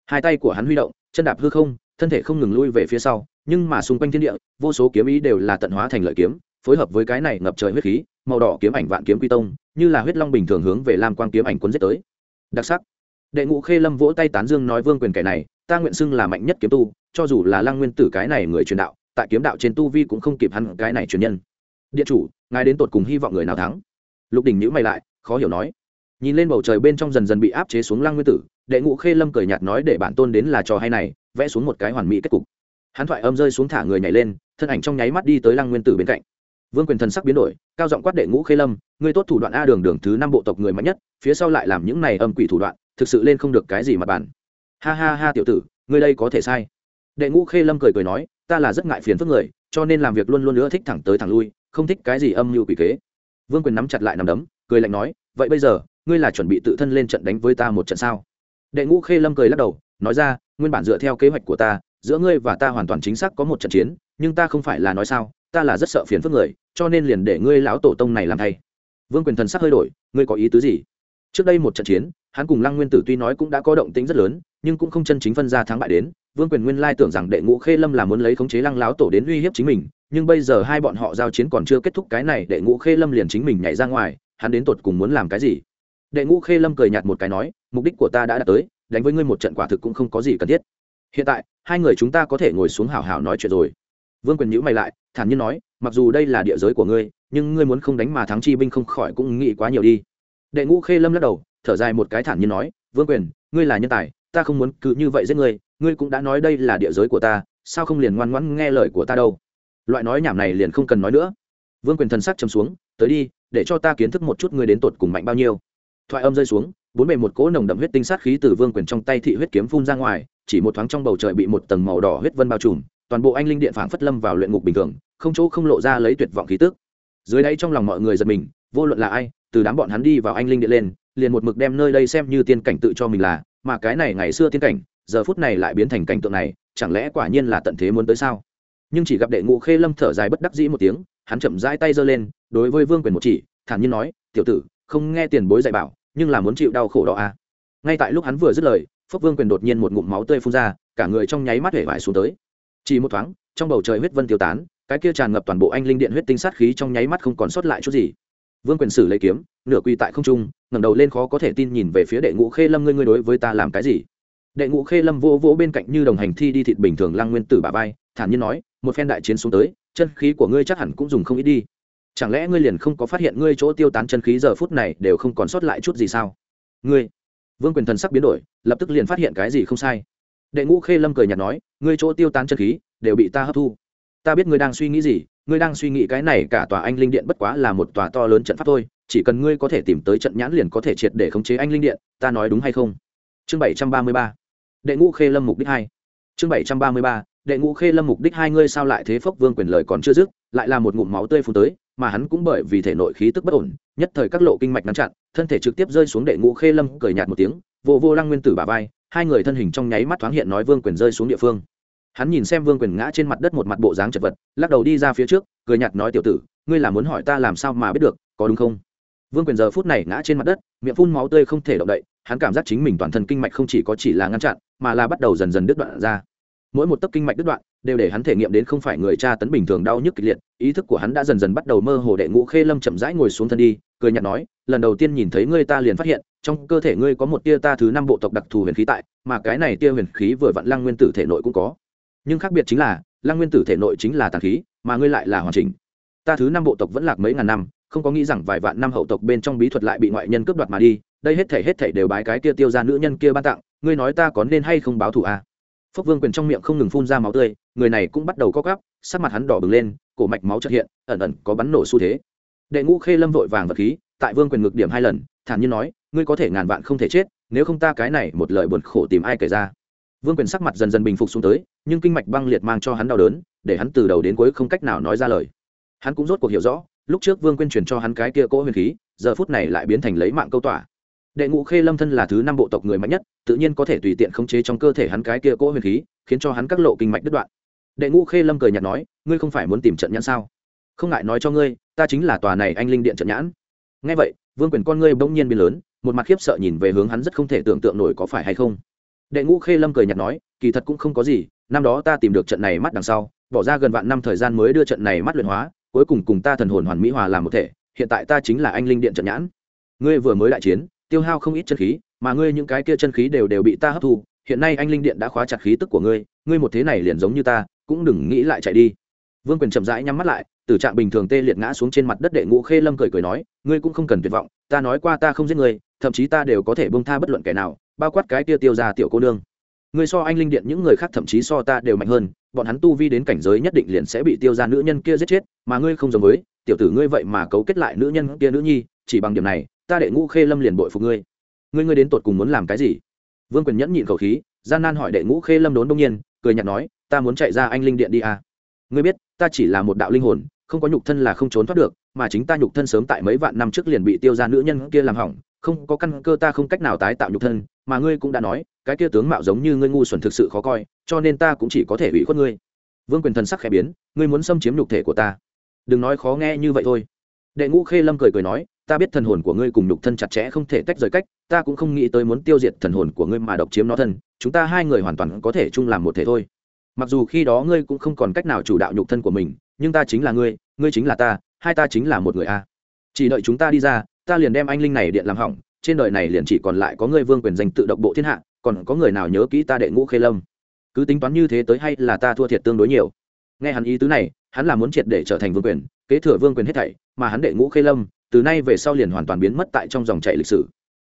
Hai tay của hắn huy động, chân đạp hư không, thân thể không ngừng lui về phía sau, nhưng mà xung quanh thiên địa, vô số kiếm ý đều là tận hóa thành lợi kiếm, phối hợp với cái này ngập trời huyết khí, màu đỏ kiếm ảnh vạn kiếm quy tông, như là huyết long bình thường hướng về lam quang kiếm ảnh cuốn giết tới. Đặc sắc. Đệ ngũ khê lâm vỗ tay tán dương nói vương quyền kẻ này, ta nguyện xưng là mạnh nhất kiếm tu cho dù là lăng nguyên tử cái này người truyền đạo, tại kiếm đạo trên tu vi cũng không kịp hắn cái này truyền nhân. Điện chủ, ngài đến tột cùng hy vọng người nào thắng? Lục đình nhữ mày lại, khó hiểu nói. Nhìn lên bầu trời bên trong dần dần bị áp chế xuống lăng nguyên tử, đệ ngũ khê lâm cười nhạt nói để bản tôn đến là trò hay này, vẽ xuống một cái hoàn mỹ kết cục. Hắn thoại âm rơi xuống thả người nhảy lên, thân ảnh trong nháy mắt đi tới lăng nguyên tử bên cạnh. Vương quyền thần sắc biến đổi, cao giọng quát đệ ngũ khê lâm, ngươi tốt thủ đoạn a đường đường thứ năm bộ tộc người mạnh nhất, phía sau lại làm những này âm quỷ thủ đoạn, thực sự lên không được cái gì mặt bản ha ha ha tiểu tử, ngươi đây có thể sai đệ ngũ khê lâm cười cười nói, ta là rất ngại phiền phức người, cho nên làm việc luôn luôn nữa thích thẳng tới thẳng lui, không thích cái gì âm mưu quỷ kế. Vương quyền nắm chặt lại nằm đấm, cười lạnh nói, vậy bây giờ, ngươi là chuẩn bị tự thân lên trận đánh với ta một trận sao? Đệ ngũ khê lâm cười lắc đầu, nói ra, nguyên bản dựa theo kế hoạch của ta, giữa ngươi và ta hoàn toàn chính xác có một trận chiến, nhưng ta không phải là nói sao, ta là rất sợ phiền phức người, cho nên liền để ngươi lão tổ tông này làm thay. Vương quyền thần sắc hơi đổi, ngươi có ý tứ gì? Trước đây một trận chiến, hắn cùng lăng nguyên tử tuy nói cũng đã có động tính rất lớn, nhưng cũng không chân chính phân ra thắng bại đến vương quyền nguyên lai tưởng rằng đệ ngũ khê lâm là muốn lấy khống chế lăng láo tổ đến uy hiếp chính mình, nhưng bây giờ hai bọn họ giao chiến còn chưa kết thúc cái này, đệ ngũ khê lâm liền chính mình nhảy ra ngoài, hắn đến tột cùng muốn làm cái gì? Đệ ngũ khê lâm cười nhạt một cái nói, mục đích của ta đã đạt tới, đánh với ngươi một trận quả thực cũng không có gì cần thiết. Hiện tại, hai người chúng ta có thể ngồi xuống hào hào nói chuyện rồi. Vương quyền nhữ mày lại, thản nhiên nói, mặc dù đây là địa giới của ngươi, nhưng ngươi muốn không đánh mà thắng chi binh không khỏi cũng nghĩ quá nhiều đi. Đệ ngũ khê lâm lắc đầu, thở dài một cái thản nhiên nói, vương quyền, ngươi là nhân tài ta không muốn cứ như vậy giết ngươi ngươi cũng đã nói đây là địa giới của ta, sao không liền ngoan ngoãn nghe lời của ta đâu? Loại nói nhảm này liền không cần nói nữa. Vương quyền thần sắc trầm xuống, tới đi, để cho ta kiến thức một chút ngươi đến tột cùng mạnh bao nhiêu. Thoại âm rơi xuống, bốn bề một cỗ nồng đậm huyết tinh sát khí từ vương quyền trong tay thị huyết kiếm phun ra ngoài, chỉ một thoáng trong bầu trời bị một tầng màu đỏ huyết vân bao trùm, toàn bộ anh linh điện phảng phất lâm vào luyện ngục bình thường, không chỗ không lộ ra lấy tuyệt vọng khí tức. Dưới đây trong lòng mọi người giật mình, vô luận là ai, từ đám bọn hắn đi vào anh linh điện lên, liền một mực đem nơi đây xem như tiên cảnh tự cho mình là mà cái này ngày xưa tiên cảnh, giờ phút này lại biến thành cảnh tượng này, chẳng lẽ quả nhiên là tận thế muốn tới sao? Nhưng chỉ gặp đệ ngũ khê lâm thở dài bất đắc dĩ một tiếng, hắn chậm rãi tay giơ lên, đối với vương quyền một chỉ, thản nhiên nói, tiểu tử, không nghe tiền bối dạy bảo, nhưng là muốn chịu đau khổ đó à? Ngay tại lúc hắn vừa dứt lời, phúc vương quyền đột nhiên một ngụm máu tươi phun ra, cả người trong nháy mắt hể vải xuống tới. Chỉ một thoáng, trong bầu trời huyết vân tiêu tán, cái kia tràn ngập toàn bộ anh linh điện huyết tinh sát khí trong nháy mắt không còn sót lại chút gì vương quyền sử lấy kiếm, nửa quy tại không trung, ngẩng đầu lên khó có thể tin nhìn về phía đệ ngũ khê lâm ngươi ngươi đối với ta làm cái gì? Đệ ngũ khê lâm vô vỗ bên cạnh như đồng hành thi đi thịt bình thường lăng nguyên tử bà vai, thản nhiên nói, một phen đại chiến xuống tới, chân khí của ngươi chắc hẳn cũng dùng không ít đi. Chẳng lẽ ngươi liền không có phát hiện ngươi chỗ tiêu tán chân khí giờ phút này đều không còn sót lại chút gì sao? Ngươi! Vương quyền thần sắc biến đổi, lập tức liền phát hiện cái gì không sai. Đệ ngũ khê lâm cười nhạt nói, ngươi chỗ tiêu tán chân khí, đều bị ta hấp thu. Ta biết ngươi đang suy nghĩ gì ngươi đang suy nghĩ cái này cả tòa anh linh điện bất quá là một tòa to lớn trận pháp thôi, chỉ cần ngươi có thể tìm tới trận nhãn liền có thể triệt để khống chế anh linh điện, ta nói đúng hay không? Chương bảy trăm ba mươi ba, đệ ngũ khê lâm mục đích hai. Chương bảy trăm ba mươi ba, đệ ngũ khê lâm mục đích hai ngươi sao lại thế phốc vương quyền lời còn chưa dứt, lại là một ngụm máu tươi phun tới, mà hắn cũng bởi vì thể nội khí tức bất ổn, nhất thời các lộ kinh mạch ngăn chặn, thân thể trực tiếp rơi xuống đệ ngũ khê lâm, cười nhạt một tiếng, vô vô lăng nguyên tử bà vai, hai người thân hình trong nháy mắt thoáng hiện nói vương quyền rơi xuống địa phương hắn nhìn xem vương quyền ngã trên mặt đất một mặt bộ dáng chật vật, lắc đầu đi ra phía trước, cười nhạt nói, tiểu tử, ngươi là muốn hỏi ta làm sao mà biết được, có đúng không? Vương quyền giờ phút này ngã trên mặt đất, miệng phun máu tươi không thể động đậy, hắn cảm giác chính mình toàn thân kinh mạch không chỉ có chỉ là ngăn chặn, mà là bắt đầu dần dần đứt đoạn ra. Mỗi một tấc kinh mạch đứt đoạn, đều để hắn thể nghiệm đến không phải người cha tấn bình thường đau nhức kịch liệt, ý thức của hắn đã dần dần bắt đầu mơ hồ đệ ngũ khê lâm chậm rãi ngồi xuống thân đi, cười nhạt nói, lần đầu tiên nhìn thấy ngươi ta liền phát hiện, trong cơ thể ngươi có một tia ta thứ năm bộ tộc đặc thù huyền khí tại, mà cái này tia huyền khí vừa vặn lăng nguyên tử thể nội cũng có nhưng khác biệt chính là, lăng nguyên tử thể nội chính là tàn khí, mà ngươi lại là hoàn chỉnh. Ta thứ năm bộ tộc vẫn lạc mấy ngàn năm, không có nghĩ rằng vài vạn năm hậu tộc bên trong bí thuật lại bị ngoại nhân cướp đoạt mà đi, đây hết thể hết thể đều bái cái kia tiêu ra nữ nhân kia ban tặng, ngươi nói ta có nên hay không báo thù à? phúc vương quyền trong miệng không ngừng phun ra máu tươi, người này cũng bắt đầu co gắp sắc mặt hắn đỏ bừng lên, cổ mạch máu trật hiện, ẩn ẩn có bắn nổ xu thế. Đệ ngũ khê lâm vội vàng vật khí, tại vương quyền ngược điểm hai lần, thản nhiên nói, ngươi có thể ngàn vạn không thể chết, nếu không ta cái này một lời buồn khổ tìm ai kể ra vương quyền sắc mặt dần dần bình phục xuống tới, nhưng kinh mạch băng liệt mang cho hắn đau đớn, để hắn từ đầu đến cuối không cách nào nói ra lời. Hắn cũng rốt cuộc hiểu rõ, lúc trước vương quyên truyền cho hắn cái kia cỗ huyền khí, giờ phút này lại biến thành lấy mạng câu tỏa. Đệ ngũ khê lâm thân là thứ năm bộ tộc người mạnh nhất, tự nhiên có thể tùy tiện khống chế trong cơ thể hắn cái kia cỗ huyền khí, khiến cho hắn các lộ kinh mạch đứt đoạn. Đệ ngũ khê lâm cười nhạt nói, ngươi không phải muốn tìm trận nhãn sao? Không ngại nói cho ngươi, ta chính là tòa này anh linh điện trận nhãn. Ngay vậy, vương quyền con ngươi bỗng nhiên biến lớn, một mặt khiếp sợ nhìn về hướng hắn rất không thể tưởng tượng nổi có phải hay không đệ ngũ khê lâm cười nhạt nói, kỳ thật cũng không có gì, năm đó ta tìm được trận này mắt đằng sau, bỏ ra gần vạn năm thời gian mới đưa trận này mắt luyện hóa, cuối cùng cùng ta thần hồn hoàn mỹ hòa làm một thể, hiện tại ta chính là anh linh điện trận nhãn. Ngươi vừa mới đại chiến, tiêu hao không ít chân khí, mà ngươi những cái kia chân khí đều đều bị ta hấp thu, hiện nay anh linh điện đã khóa chặt khí tức của ngươi ngươi một thế này liền giống như ta, cũng đừng nghĩ lại chạy đi. Vương quyền chậm rãi nhắm mắt lại, từ trạng bình thường tê liệt ngã xuống trên mặt đất đệ ngũ khê lâm cười cười nói, ngươi cũng không cần tuyệt vọng, ta nói qua ta không giết ngươi thậm chí ta đều có thể bông tha bất luận kẻ nào, bao quát cái kia tiêu ra tiểu cô nương. Người so anh linh điện những người khác thậm chí so ta đều mạnh hơn, bọn hắn tu vi đến cảnh giới nhất định liền sẽ bị tiêu ra nữ nhân kia giết chết, mà ngươi không giống với, tiểu tử ngươi vậy mà cấu kết lại nữ nhân kia nữ nhi, chỉ bằng điểm này, ta đệ ngũ khê lâm liền bội phục ngươi. Ngươi ngươi đến tột cùng muốn làm cái gì? Vương quyền nhẫn nhịn khẩu khí, gian nan hỏi đệ ngũ khê lâm đốn đông nhiên, cười nhạt nói, ta muốn chạy ra anh linh điện đi à. ngươi biết, ta chỉ là một đạo linh hồn, không có nhục thân là không trốn thoát được, mà chính ta nhục thân sớm tại mấy vạn năm trước liền bị tiêu ra nữ nhân kia làm hỏng không có căn cơ ta không cách nào tái tạo nhục thân, mà ngươi cũng đã nói, cái kia tướng mạo giống như ngươi ngu xuẩn thực sự khó coi, cho nên ta cũng chỉ có thể ủy khuất ngươi. Vương quyền thần sắc khẽ biến, ngươi muốn xâm chiếm nhục thể của ta. Đừng nói khó nghe như vậy thôi. Đệ ngũ khê lâm cười cười nói, ta biết thần hồn của ngươi cùng nhục thân chặt chẽ không thể tách rời cách, ta cũng không nghĩ tới muốn tiêu diệt thần hồn của ngươi mà độc chiếm nó thân, chúng ta hai người hoàn toàn có thể chung làm một thể thôi. Mặc dù khi đó ngươi cũng không còn cách nào chủ đạo nhục thân của mình, nhưng ta chính là ngươi ngươi chính là ta, hai ta chính là một người a. Chỉ đợi chúng ta đi ra ta liền đem anh linh này điện làm hỏng, trên đời này liền chỉ còn lại có ngươi vương quyền danh tự độc bộ thiên hạ, còn có người nào nhớ kỹ ta đệ ngũ khê lâm? Cứ tính toán như thế tới hay là ta thua thiệt tương đối nhiều. Nghe hắn ý tứ này, hắn là muốn triệt để trở thành vương quyền, kế thừa vương quyền hết thảy, mà hắn đệ ngũ khê lâm, từ nay về sau liền hoàn toàn biến mất tại trong dòng chảy lịch sử.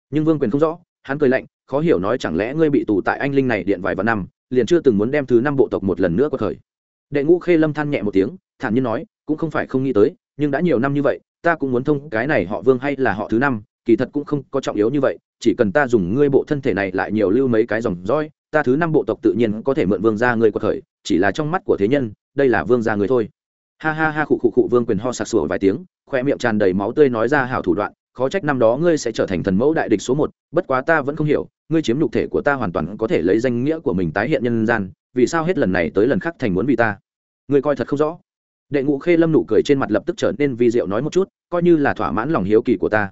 Nhưng vương quyền không rõ, hắn cười lạnh, khó hiểu nói chẳng lẽ ngươi bị tù tại anh linh này điện vài vạn năm, liền chưa từng muốn đem thứ năm bộ tộc một lần nữa qua khởi đệ ngũ khê lâm than nhẹ một tiếng, thản nhiên nói, cũng không phải không nghĩ tới, nhưng đã nhiều năm như vậy ta cũng muốn thông cái này họ vương hay là họ thứ năm, kỳ thật cũng không có trọng yếu như vậy, chỉ cần ta dùng ngươi bộ thân thể này lại nhiều lưu mấy cái dòng roi ta thứ năm bộ tộc tự nhiên có thể mượn vương gia ngươi của khởi, chỉ là trong mắt của thế nhân, đây là vương gia người thôi. Ha ha ha, khụ khụ khụ, vương quyền ho sặc sủa vài tiếng, khoe miệng tràn đầy máu tươi nói ra hảo thủ đoạn, khó trách năm đó ngươi sẽ trở thành thần mẫu đại địch số một, bất quá ta vẫn không hiểu, ngươi chiếm nhục thể của ta hoàn toàn có thể lấy danh nghĩa của mình tái hiện nhân gian, vì sao hết lần này tới lần khác thành muốn vì ta? Ngươi coi thật không rõ đệ ngũ khê lâm nụ cười trên mặt lập tức trở nên vi diệu nói một chút, coi như là thỏa mãn lòng hiếu kỳ của ta.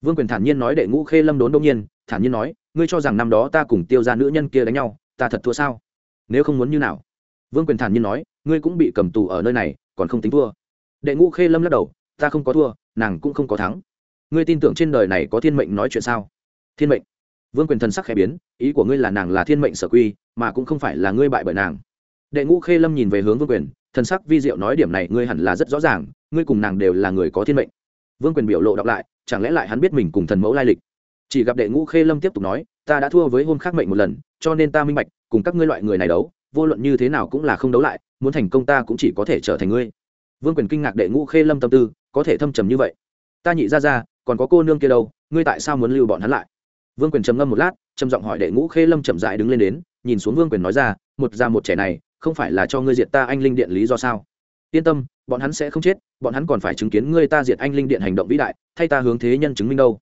Vương quyền thản nhiên nói đệ ngũ khê lâm đốn đông nhiên, thản nhiên nói, ngươi cho rằng năm đó ta cùng tiêu ra nữ nhân kia đánh nhau, ta thật thua sao? Nếu không muốn như nào? Vương quyền thản nhiên nói, ngươi cũng bị cầm tù ở nơi này, còn không tính thua. Đệ ngũ khê lâm lắc đầu, ta không có thua, nàng cũng không có thắng. Ngươi tin tưởng trên đời này có thiên mệnh nói chuyện sao? Thiên mệnh. Vương quyền thần sắc khẽ biến, ý của ngươi là nàng là thiên mệnh sở quy, mà cũng không phải là ngươi bại bởi nàng. Đệ ngũ khê lâm nhìn về hướng vương quyền thần sắc vi diệu nói điểm này ngươi hẳn là rất rõ ràng, ngươi cùng nàng đều là người có thiên mệnh. Vương quyền biểu lộ đọc lại, chẳng lẽ lại hắn biết mình cùng thần mẫu lai lịch? Chỉ gặp đệ ngũ khê lâm tiếp tục nói, ta đã thua với hôn khắc mệnh một lần, cho nên ta minh bạch, cùng các ngươi loại người này đấu, vô luận như thế nào cũng là không đấu lại, muốn thành công ta cũng chỉ có thể trở thành ngươi. Vương quyền kinh ngạc đệ ngũ khê lâm tâm tư, có thể thâm trầm như vậy. Ta nhị ra ra, còn có cô nương kia đâu, ngươi tại sao muốn lưu bọn hắn lại? Vương quyền trầm ngâm một lát, trầm giọng hỏi đệ ngũ khê lâm chậm dại đứng lên đến, nhìn xuống vương quyền nói ra, một già một trẻ này không phải là cho ngươi diệt ta anh linh điện lý do sao? Yên tâm, bọn hắn sẽ không chết, bọn hắn còn phải chứng kiến ngươi ta diệt anh linh điện hành động vĩ đại, thay ta hướng thế nhân chứng minh đâu.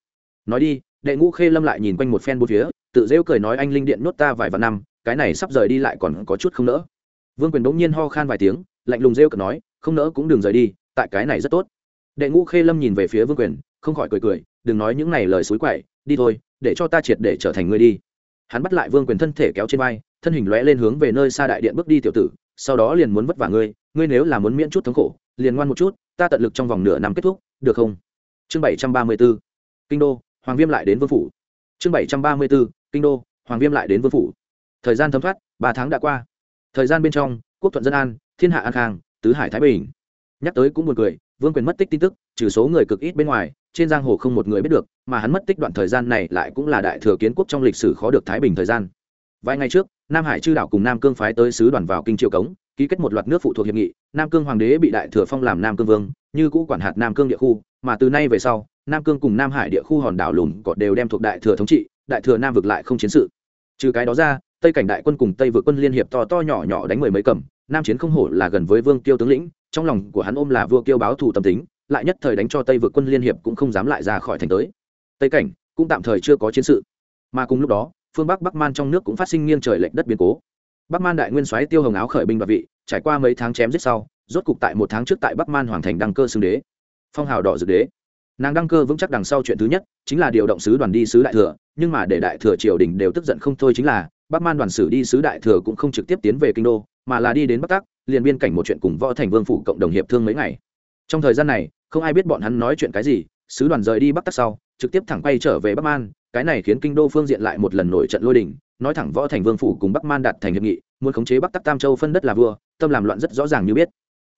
Nói đi, đệ ngũ khê lâm lại nhìn quanh một phen bốn phía, tự rêu cười nói anh linh điện nuốt ta vài vạn năm, cái này sắp rời đi lại còn có chút không nỡ. Vương quyền đống nhiên ho khan vài tiếng, lạnh lùng rêu cờ nói, không nỡ cũng đừng rời đi, tại cái này rất tốt. Đệ ngũ khê lâm nhìn về phía vương quyền, không khỏi cười cười, đừng nói những này lời xối quậy, đi thôi, để cho ta triệt để trở thành người đi. Hắn bắt lại vương quyền thân thể kéo trên vai thân hình lóe lên hướng về nơi xa đại điện bước đi tiểu tử, sau đó liền muốn vất vả ngươi ngươi nếu là muốn miễn chút thống khổ, liền ngoan một chút, ta tận lực trong vòng nửa năm kết thúc, được không? Chương bảy trăm ba mươi b ố kinh đô, hoàng viêm lại đến vương phủ. Chương bảy trăm ba mươi b ố kinh đô, hoàng viêm lại đến vương phủ. Thời gian thấm thoát, ba tháng đã qua. Thời gian bên trong, quốc thuận dân an, thiên hạ an khang, tứ hải thái bình. Nhắc tới cũng buồn cười, vương quyền mất tích tin tức, trừ số người cực ít bên ngoài, trên giang hồ không một người biết được, mà hắn mất tích đoạn thời gian này lại cũng là đại thừa kiến quốc trong lịch sử khó được thái bình thời gian. Vài ngày trước nam hải chư đảo cùng nam cương phái tới sứ đoàn vào kinh triều cống, ký kết một loạt nước phụ thuộc hiệp nghị, nam cương hoàng đế bị đại thừa phong làm nam cương vương, như cũ quản hạt nam cương địa khu, mà từ nay về sau, nam cương cùng nam hải địa khu hòn đảo lùn cọt đều đem thuộc đại thừa thống trị, đại thừa nam vực lại không chiến sự. Trừ cái đó ra, tây cảnh đại quân cùng tây vượt quân liên hiệp to to nhỏ nhỏ đánh mười mấy cầm, nam chiến không hổ là gần với vương tiêu tướng lĩnh, trong lòng của hắn ôm là vua kiêu báo thù tâm tính, lại nhất thời đánh cho tây vượt quân liên hiệp cũng không dám lại ra khỏi thành tới. Tây cảnh cũng tạm thời chưa có chiến sự. Mà cùng lúc đó phương bắc bắc man trong nước cũng phát sinh nghiêng trời lệch đất biến cố bắc man đại nguyên soái tiêu hồng áo khởi binh và vị trải qua mấy tháng chém giết sau rốt cục tại một tháng trước tại bắc man hoàng thành đăng cơ xưng đế phong hào đỏ dược đế nàng đăng cơ vững chắc đằng sau chuyện thứ nhất chính là điều động sứ đoàn đi sứ đại thừa nhưng mà để đại thừa triều đình đều tức giận không thôi chính là bắc man đoàn sử đi sứ đại thừa cũng không trực tiếp tiến về kinh đô mà là đi đến bắc tắc liền biên cảnh một chuyện cùng võ thành vương phủ cộng đồng hiệp thương mấy ngày trong thời gian này không ai biết bọn hắn nói chuyện cái gì sứ đoàn rời đi bắc tắc sau trực tiếp thẳng quay trở về bắc man cái này khiến kinh đô phương diện lại một lần nổi trận lôi đình, nói thẳng võ thành vương phủ cùng bắc man đạt thành hiệp nghị, muốn khống chế bắc tắc tam châu phân đất là vua, tâm làm loạn rất rõ ràng như biết.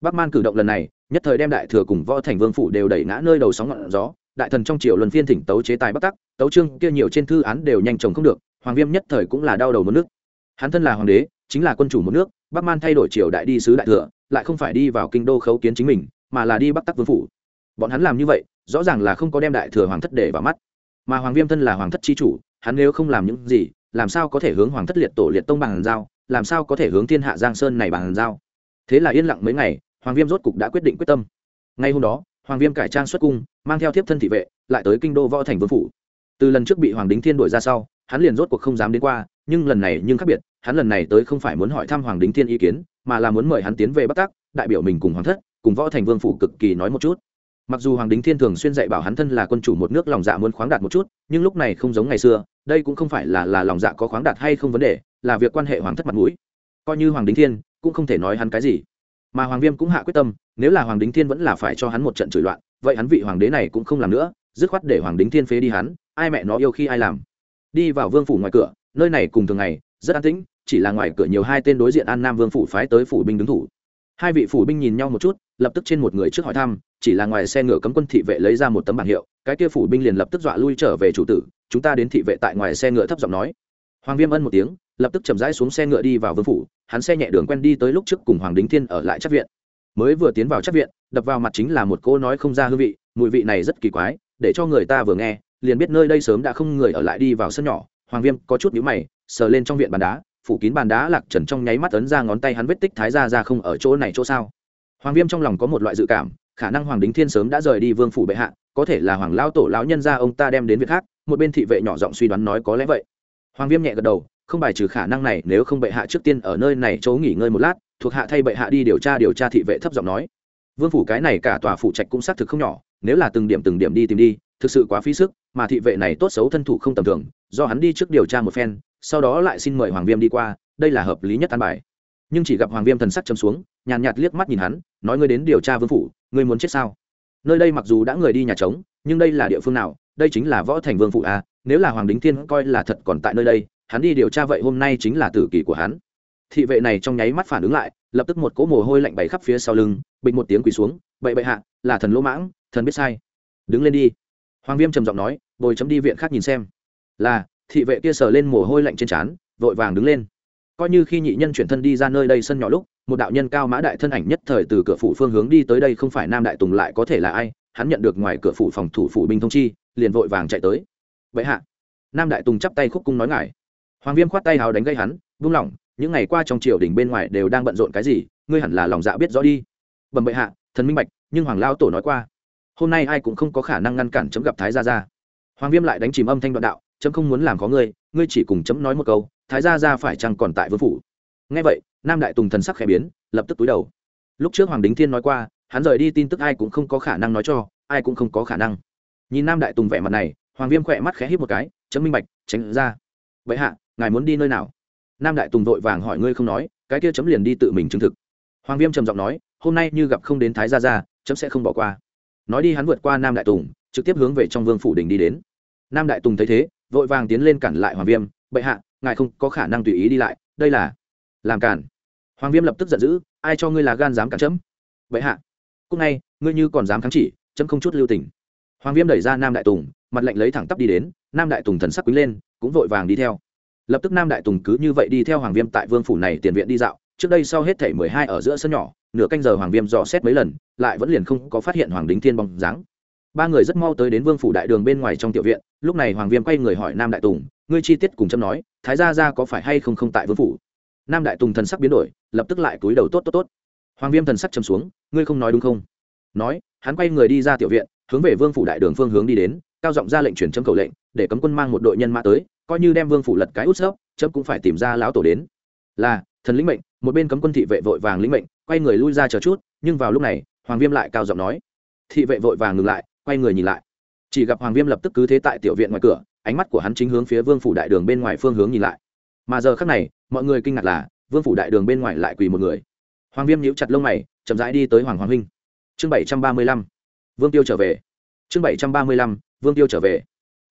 Bắc man cử động lần này, nhất thời đem đại thừa cùng võ thành vương phủ đều đẩy ngã nơi đầu sóng ngọn gió, đại thần trong triều luân phiên thỉnh tấu chế tài bắc tắc, tấu trương kia nhiều trên thư án đều nhanh chóng không được, hoàng viêm nhất thời cũng là đau đầu một nước. Hắn thân là hoàng đế, chính là quân chủ một nước, bắc man thay đổi triều đại đi sứ đại thừa, lại không phải đi vào kinh đô khấu kiến chính mình, mà là đi bắc tắc vương phủ. Bọn hắn làm như vậy, rõ ràng là không có đem đại thừa hoàng thất để vào mắt mà hoàng viêm thân là hoàng thất chi chủ, hắn nếu không làm những gì, làm sao có thể hướng hoàng thất liệt tổ liệt tông bằng giao, làm sao có thể hướng thiên hạ giang sơn này bằng giao? Thế là yên lặng mấy ngày, hoàng viêm rốt cục đã quyết định quyết tâm. Ngay hôm đó, hoàng viêm cải trang xuất cung, mang theo thiếp thân thị vệ, lại tới kinh đô võ thành vương phủ. Từ lần trước bị hoàng đính thiên đuổi ra sau, hắn liền rốt cuộc không dám đến qua, nhưng lần này nhưng khác biệt, hắn lần này tới không phải muốn hỏi thăm hoàng đính thiên ý kiến, mà là muốn mời hắn tiến về bắc tắc, đại biểu mình cùng hoàng thất, cùng võ thành vương phủ cực kỳ nói một chút mặc dù hoàng đính thiên thường xuyên dạy bảo hắn thân là quân chủ một nước lòng dạ muốn khoáng đạt một chút, nhưng lúc này không giống ngày xưa, đây cũng không phải là là lòng dạ có khoáng đạt hay không vấn đề, là việc quan hệ hoàng thất mặt mũi. Coi như hoàng đính thiên cũng không thể nói hắn cái gì. Mà hoàng viêm cũng hạ quyết tâm, nếu là hoàng đính thiên vẫn là phải cho hắn một trận chửi loạn, vậy hắn vị hoàng đế này cũng không làm nữa, dứt khoát để hoàng đính thiên phế đi hắn, ai mẹ nó yêu khi ai làm. Đi vào vương phủ ngoài cửa, nơi này cùng thường ngày, rất an tĩnh, chỉ là ngoài cửa nhiều hai tên đối diện an nam vương phủ phái tới phủ binh đứng thủ. Hai vị phủ binh nhìn nhau một chút, lập tức trên một người trước hỏi thăm chỉ là ngoài xe ngựa cấm quân thị vệ lấy ra một tấm bảng hiệu, cái kia phủ binh liền lập tức dọa lui trở về chủ tử, chúng ta đến thị vệ tại ngoài xe ngựa thấp giọng nói. Hoàng viêm ân một tiếng, lập tức chậm rãi xuống xe ngựa đi vào vương phủ, hắn xe nhẹ đường quen đi tới lúc trước cùng hoàng đính thiên ở lại chắc viện. Mới vừa tiến vào chắc viện, đập vào mặt chính là một cô nói không ra hương vị, mùi vị này rất kỳ quái, để cho người ta vừa nghe, liền biết nơi đây sớm đã không người ở lại đi vào sân nhỏ. Hoàng viêm có chút nhíu mày, sờ lên trong viện bàn đá, phủ kín bàn đá lạc trần trong nháy mắt ấn ra ngón tay hắn vết tích thái ra ra không ở chỗ này chỗ sao. Hoàng viêm trong lòng có một loại dự cảm khả năng hoàng đính thiên sớm đã rời đi vương phủ bệ hạ có thể là hoàng lao tổ lão nhân ra ông ta đem đến việc khác một bên thị vệ nhỏ giọng suy đoán nói có lẽ vậy. Hoàng viêm nhẹ gật đầu không bài trừ khả năng này nếu không bệ hạ trước tiên ở nơi này chỗ nghỉ ngơi một lát thuộc hạ thay bệ hạ đi điều tra điều tra thị vệ thấp giọng nói. Vương phủ cái này cả tòa phủ trạch cũng xác thực không nhỏ nếu là từng điểm từng điểm đi tìm đi thực sự quá phí sức mà thị vệ này tốt xấu thân thủ không tầm thường do hắn đi trước điều tra một phen sau đó lại xin mời hoàng viêm đi qua đây là hợp lý nhất an bài. Nhưng chỉ gặp hoàng viêm thần sắc chấm xuống nhàn nhạt, nhạt liếc mắt nhìn hắn nói ngươi đến điều tra vương phủ ngươi muốn chết sao? Nơi đây mặc dù đã người đi nhà trống, nhưng đây là địa phương nào? Đây chính là võ thành vương phủ à? Nếu là hoàng đính thiên coi là thật còn tại nơi đây, hắn đi điều tra vậy hôm nay chính là tử kỳ của hắn. Thị vệ này trong nháy mắt phản ứng lại, lập tức một cỗ mồ hôi lạnh bày khắp phía sau lưng, bịch một tiếng quỳ xuống bậy bậy hạ, là thần lỗ mãng, thần biết sai. Đứng lên đi. Hoàng viêm trầm giọng nói, bồi chấm đi viện khác nhìn xem. Là, thị vệ kia sờ lên mồ hôi lạnh trên trán, vội vàng đứng lên. Coi như khi nhị nhân chuyển thân đi ra nơi đây sân nhỏ lúc một đạo nhân cao mã đại thân ảnh nhất thời từ cửa phủ phương hướng đi tới đây không phải nam đại tùng lại có thể là ai, hắn nhận được ngoài cửa phủ phòng thủ phủ binh thông chi, liền vội vàng chạy tới. Vậy hạ. Nam đại tùng chắp tay khúc cung nói ngài. Hoàng viêm khoát tay hào đánh gây hắn, vung lỏng những ngày qua trong triều đình bên ngoài đều đang bận rộn cái gì, ngươi hẳn là lòng dạ biết rõ đi. Bẩm bệ hạ, thần minh bạch, nhưng hoàng lao tổ nói qua, hôm nay ai cũng không có khả năng ngăn cản chấm gặp thái gia gia. Hoàng viêm lại đánh chìm âm thanh đoạn đạo, chấm không muốn làm có ngươi ngươi chỉ cùng chấm nói một câu, thái gia gia phải chăng còn tại vương phủ? Nghe vậy nam đại tùng thần sắc khẽ biến, lập tức túi đầu. Lúc trước hoàng đính thiên nói qua, hắn rời đi tin tức ai cũng không có khả năng nói cho, ai cũng không có khả năng. Nhìn nam đại tùng vẻ mặt này, hoàng viêm khỏe mắt khẽ hít một cái, chấm minh bạch, tránh ra. Vậy hạ, ngài muốn đi nơi nào? Nam đại tùng vội vàng hỏi ngươi không nói, cái kia chấm liền đi tự mình chứng thực. Hoàng viêm trầm giọng nói, hôm nay như gặp không đến thái gia gia, chấm sẽ không bỏ qua. Nói đi hắn vượt qua nam đại tùng, trực tiếp hướng về trong vương phủ đình đi đến. Nam đại tùng thấy thế, vội vàng tiến lên cản lại hoàng viêm, bệ hạ, ngài không có khả năng tùy ý đi lại, đây là làm cản hoàng viêm lập tức giận dữ, ai cho ngươi là gan dám cản chấm? Bệ hạ cúc ngay, ngươi như còn dám kháng chỉ, chấm không chút lưu tình. Hoàng viêm đẩy ra nam đại tùng, mặt lạnh lấy thẳng tắp đi đến, nam đại tùng thần sắc quý lên, cũng vội vàng đi theo. Lập tức nam đại tùng cứ như vậy đi theo hoàng viêm tại vương phủ này tiền viện đi dạo, trước đây sau hết thảy mười hai ở giữa sân nhỏ, nửa canh giờ hoàng viêm dò xét mấy lần, lại vẫn liền không có phát hiện hoàng đính thiên bóng dáng. Ba người rất mau tới đến vương phủ đại đường bên ngoài trong tiểu viện, lúc này hoàng viêm quay người hỏi nam đại tùng, ngươi chi tiết cùng chấm nói, thái gia ra có phải hay không không tại vương phủ? Nam đại tùng thần sắc biến đổi, lập tức lại cúi đầu tốt tốt tốt. Hoàng viêm thần sắc chấm xuống, ngươi không nói đúng không? Nói, hắn quay người đi ra tiểu viện, hướng về vương phủ đại đường phương hướng đi đến, cao giọng ra lệnh truyền chấm cầu lệnh, để cấm quân mang một đội nhân mã tới, coi như đem vương phủ lật cái út sốc, chấm cũng phải tìm ra lão tổ đến. Là, thần lĩnh mệnh, một bên cấm quân thị vệ vội vàng lĩnh mệnh, quay người lui ra chờ chút, nhưng vào lúc này, hoàng viêm lại cao giọng nói. Thị vệ vội vàng ngừng lại, quay người nhìn lại. Chỉ gặp hoàng viêm lập tức cứ thế tại tiểu viện ngoài cửa, ánh mắt của hắn chính hướng phía vương phủ đại đường bên ngoài phương hướng nhìn lại mà giờ khác này, mọi người kinh ngạc là, vương phủ đại đường bên ngoài lại quỳ một người. Hoàng viêm nhíu chặt lông mày, chậm rãi đi tới hoàng hoàng huynh. Chương bảy trăm ba mươi lăm, vương tiêu trở về. Chương bảy trăm ba mươi lăm, vương tiêu trở về.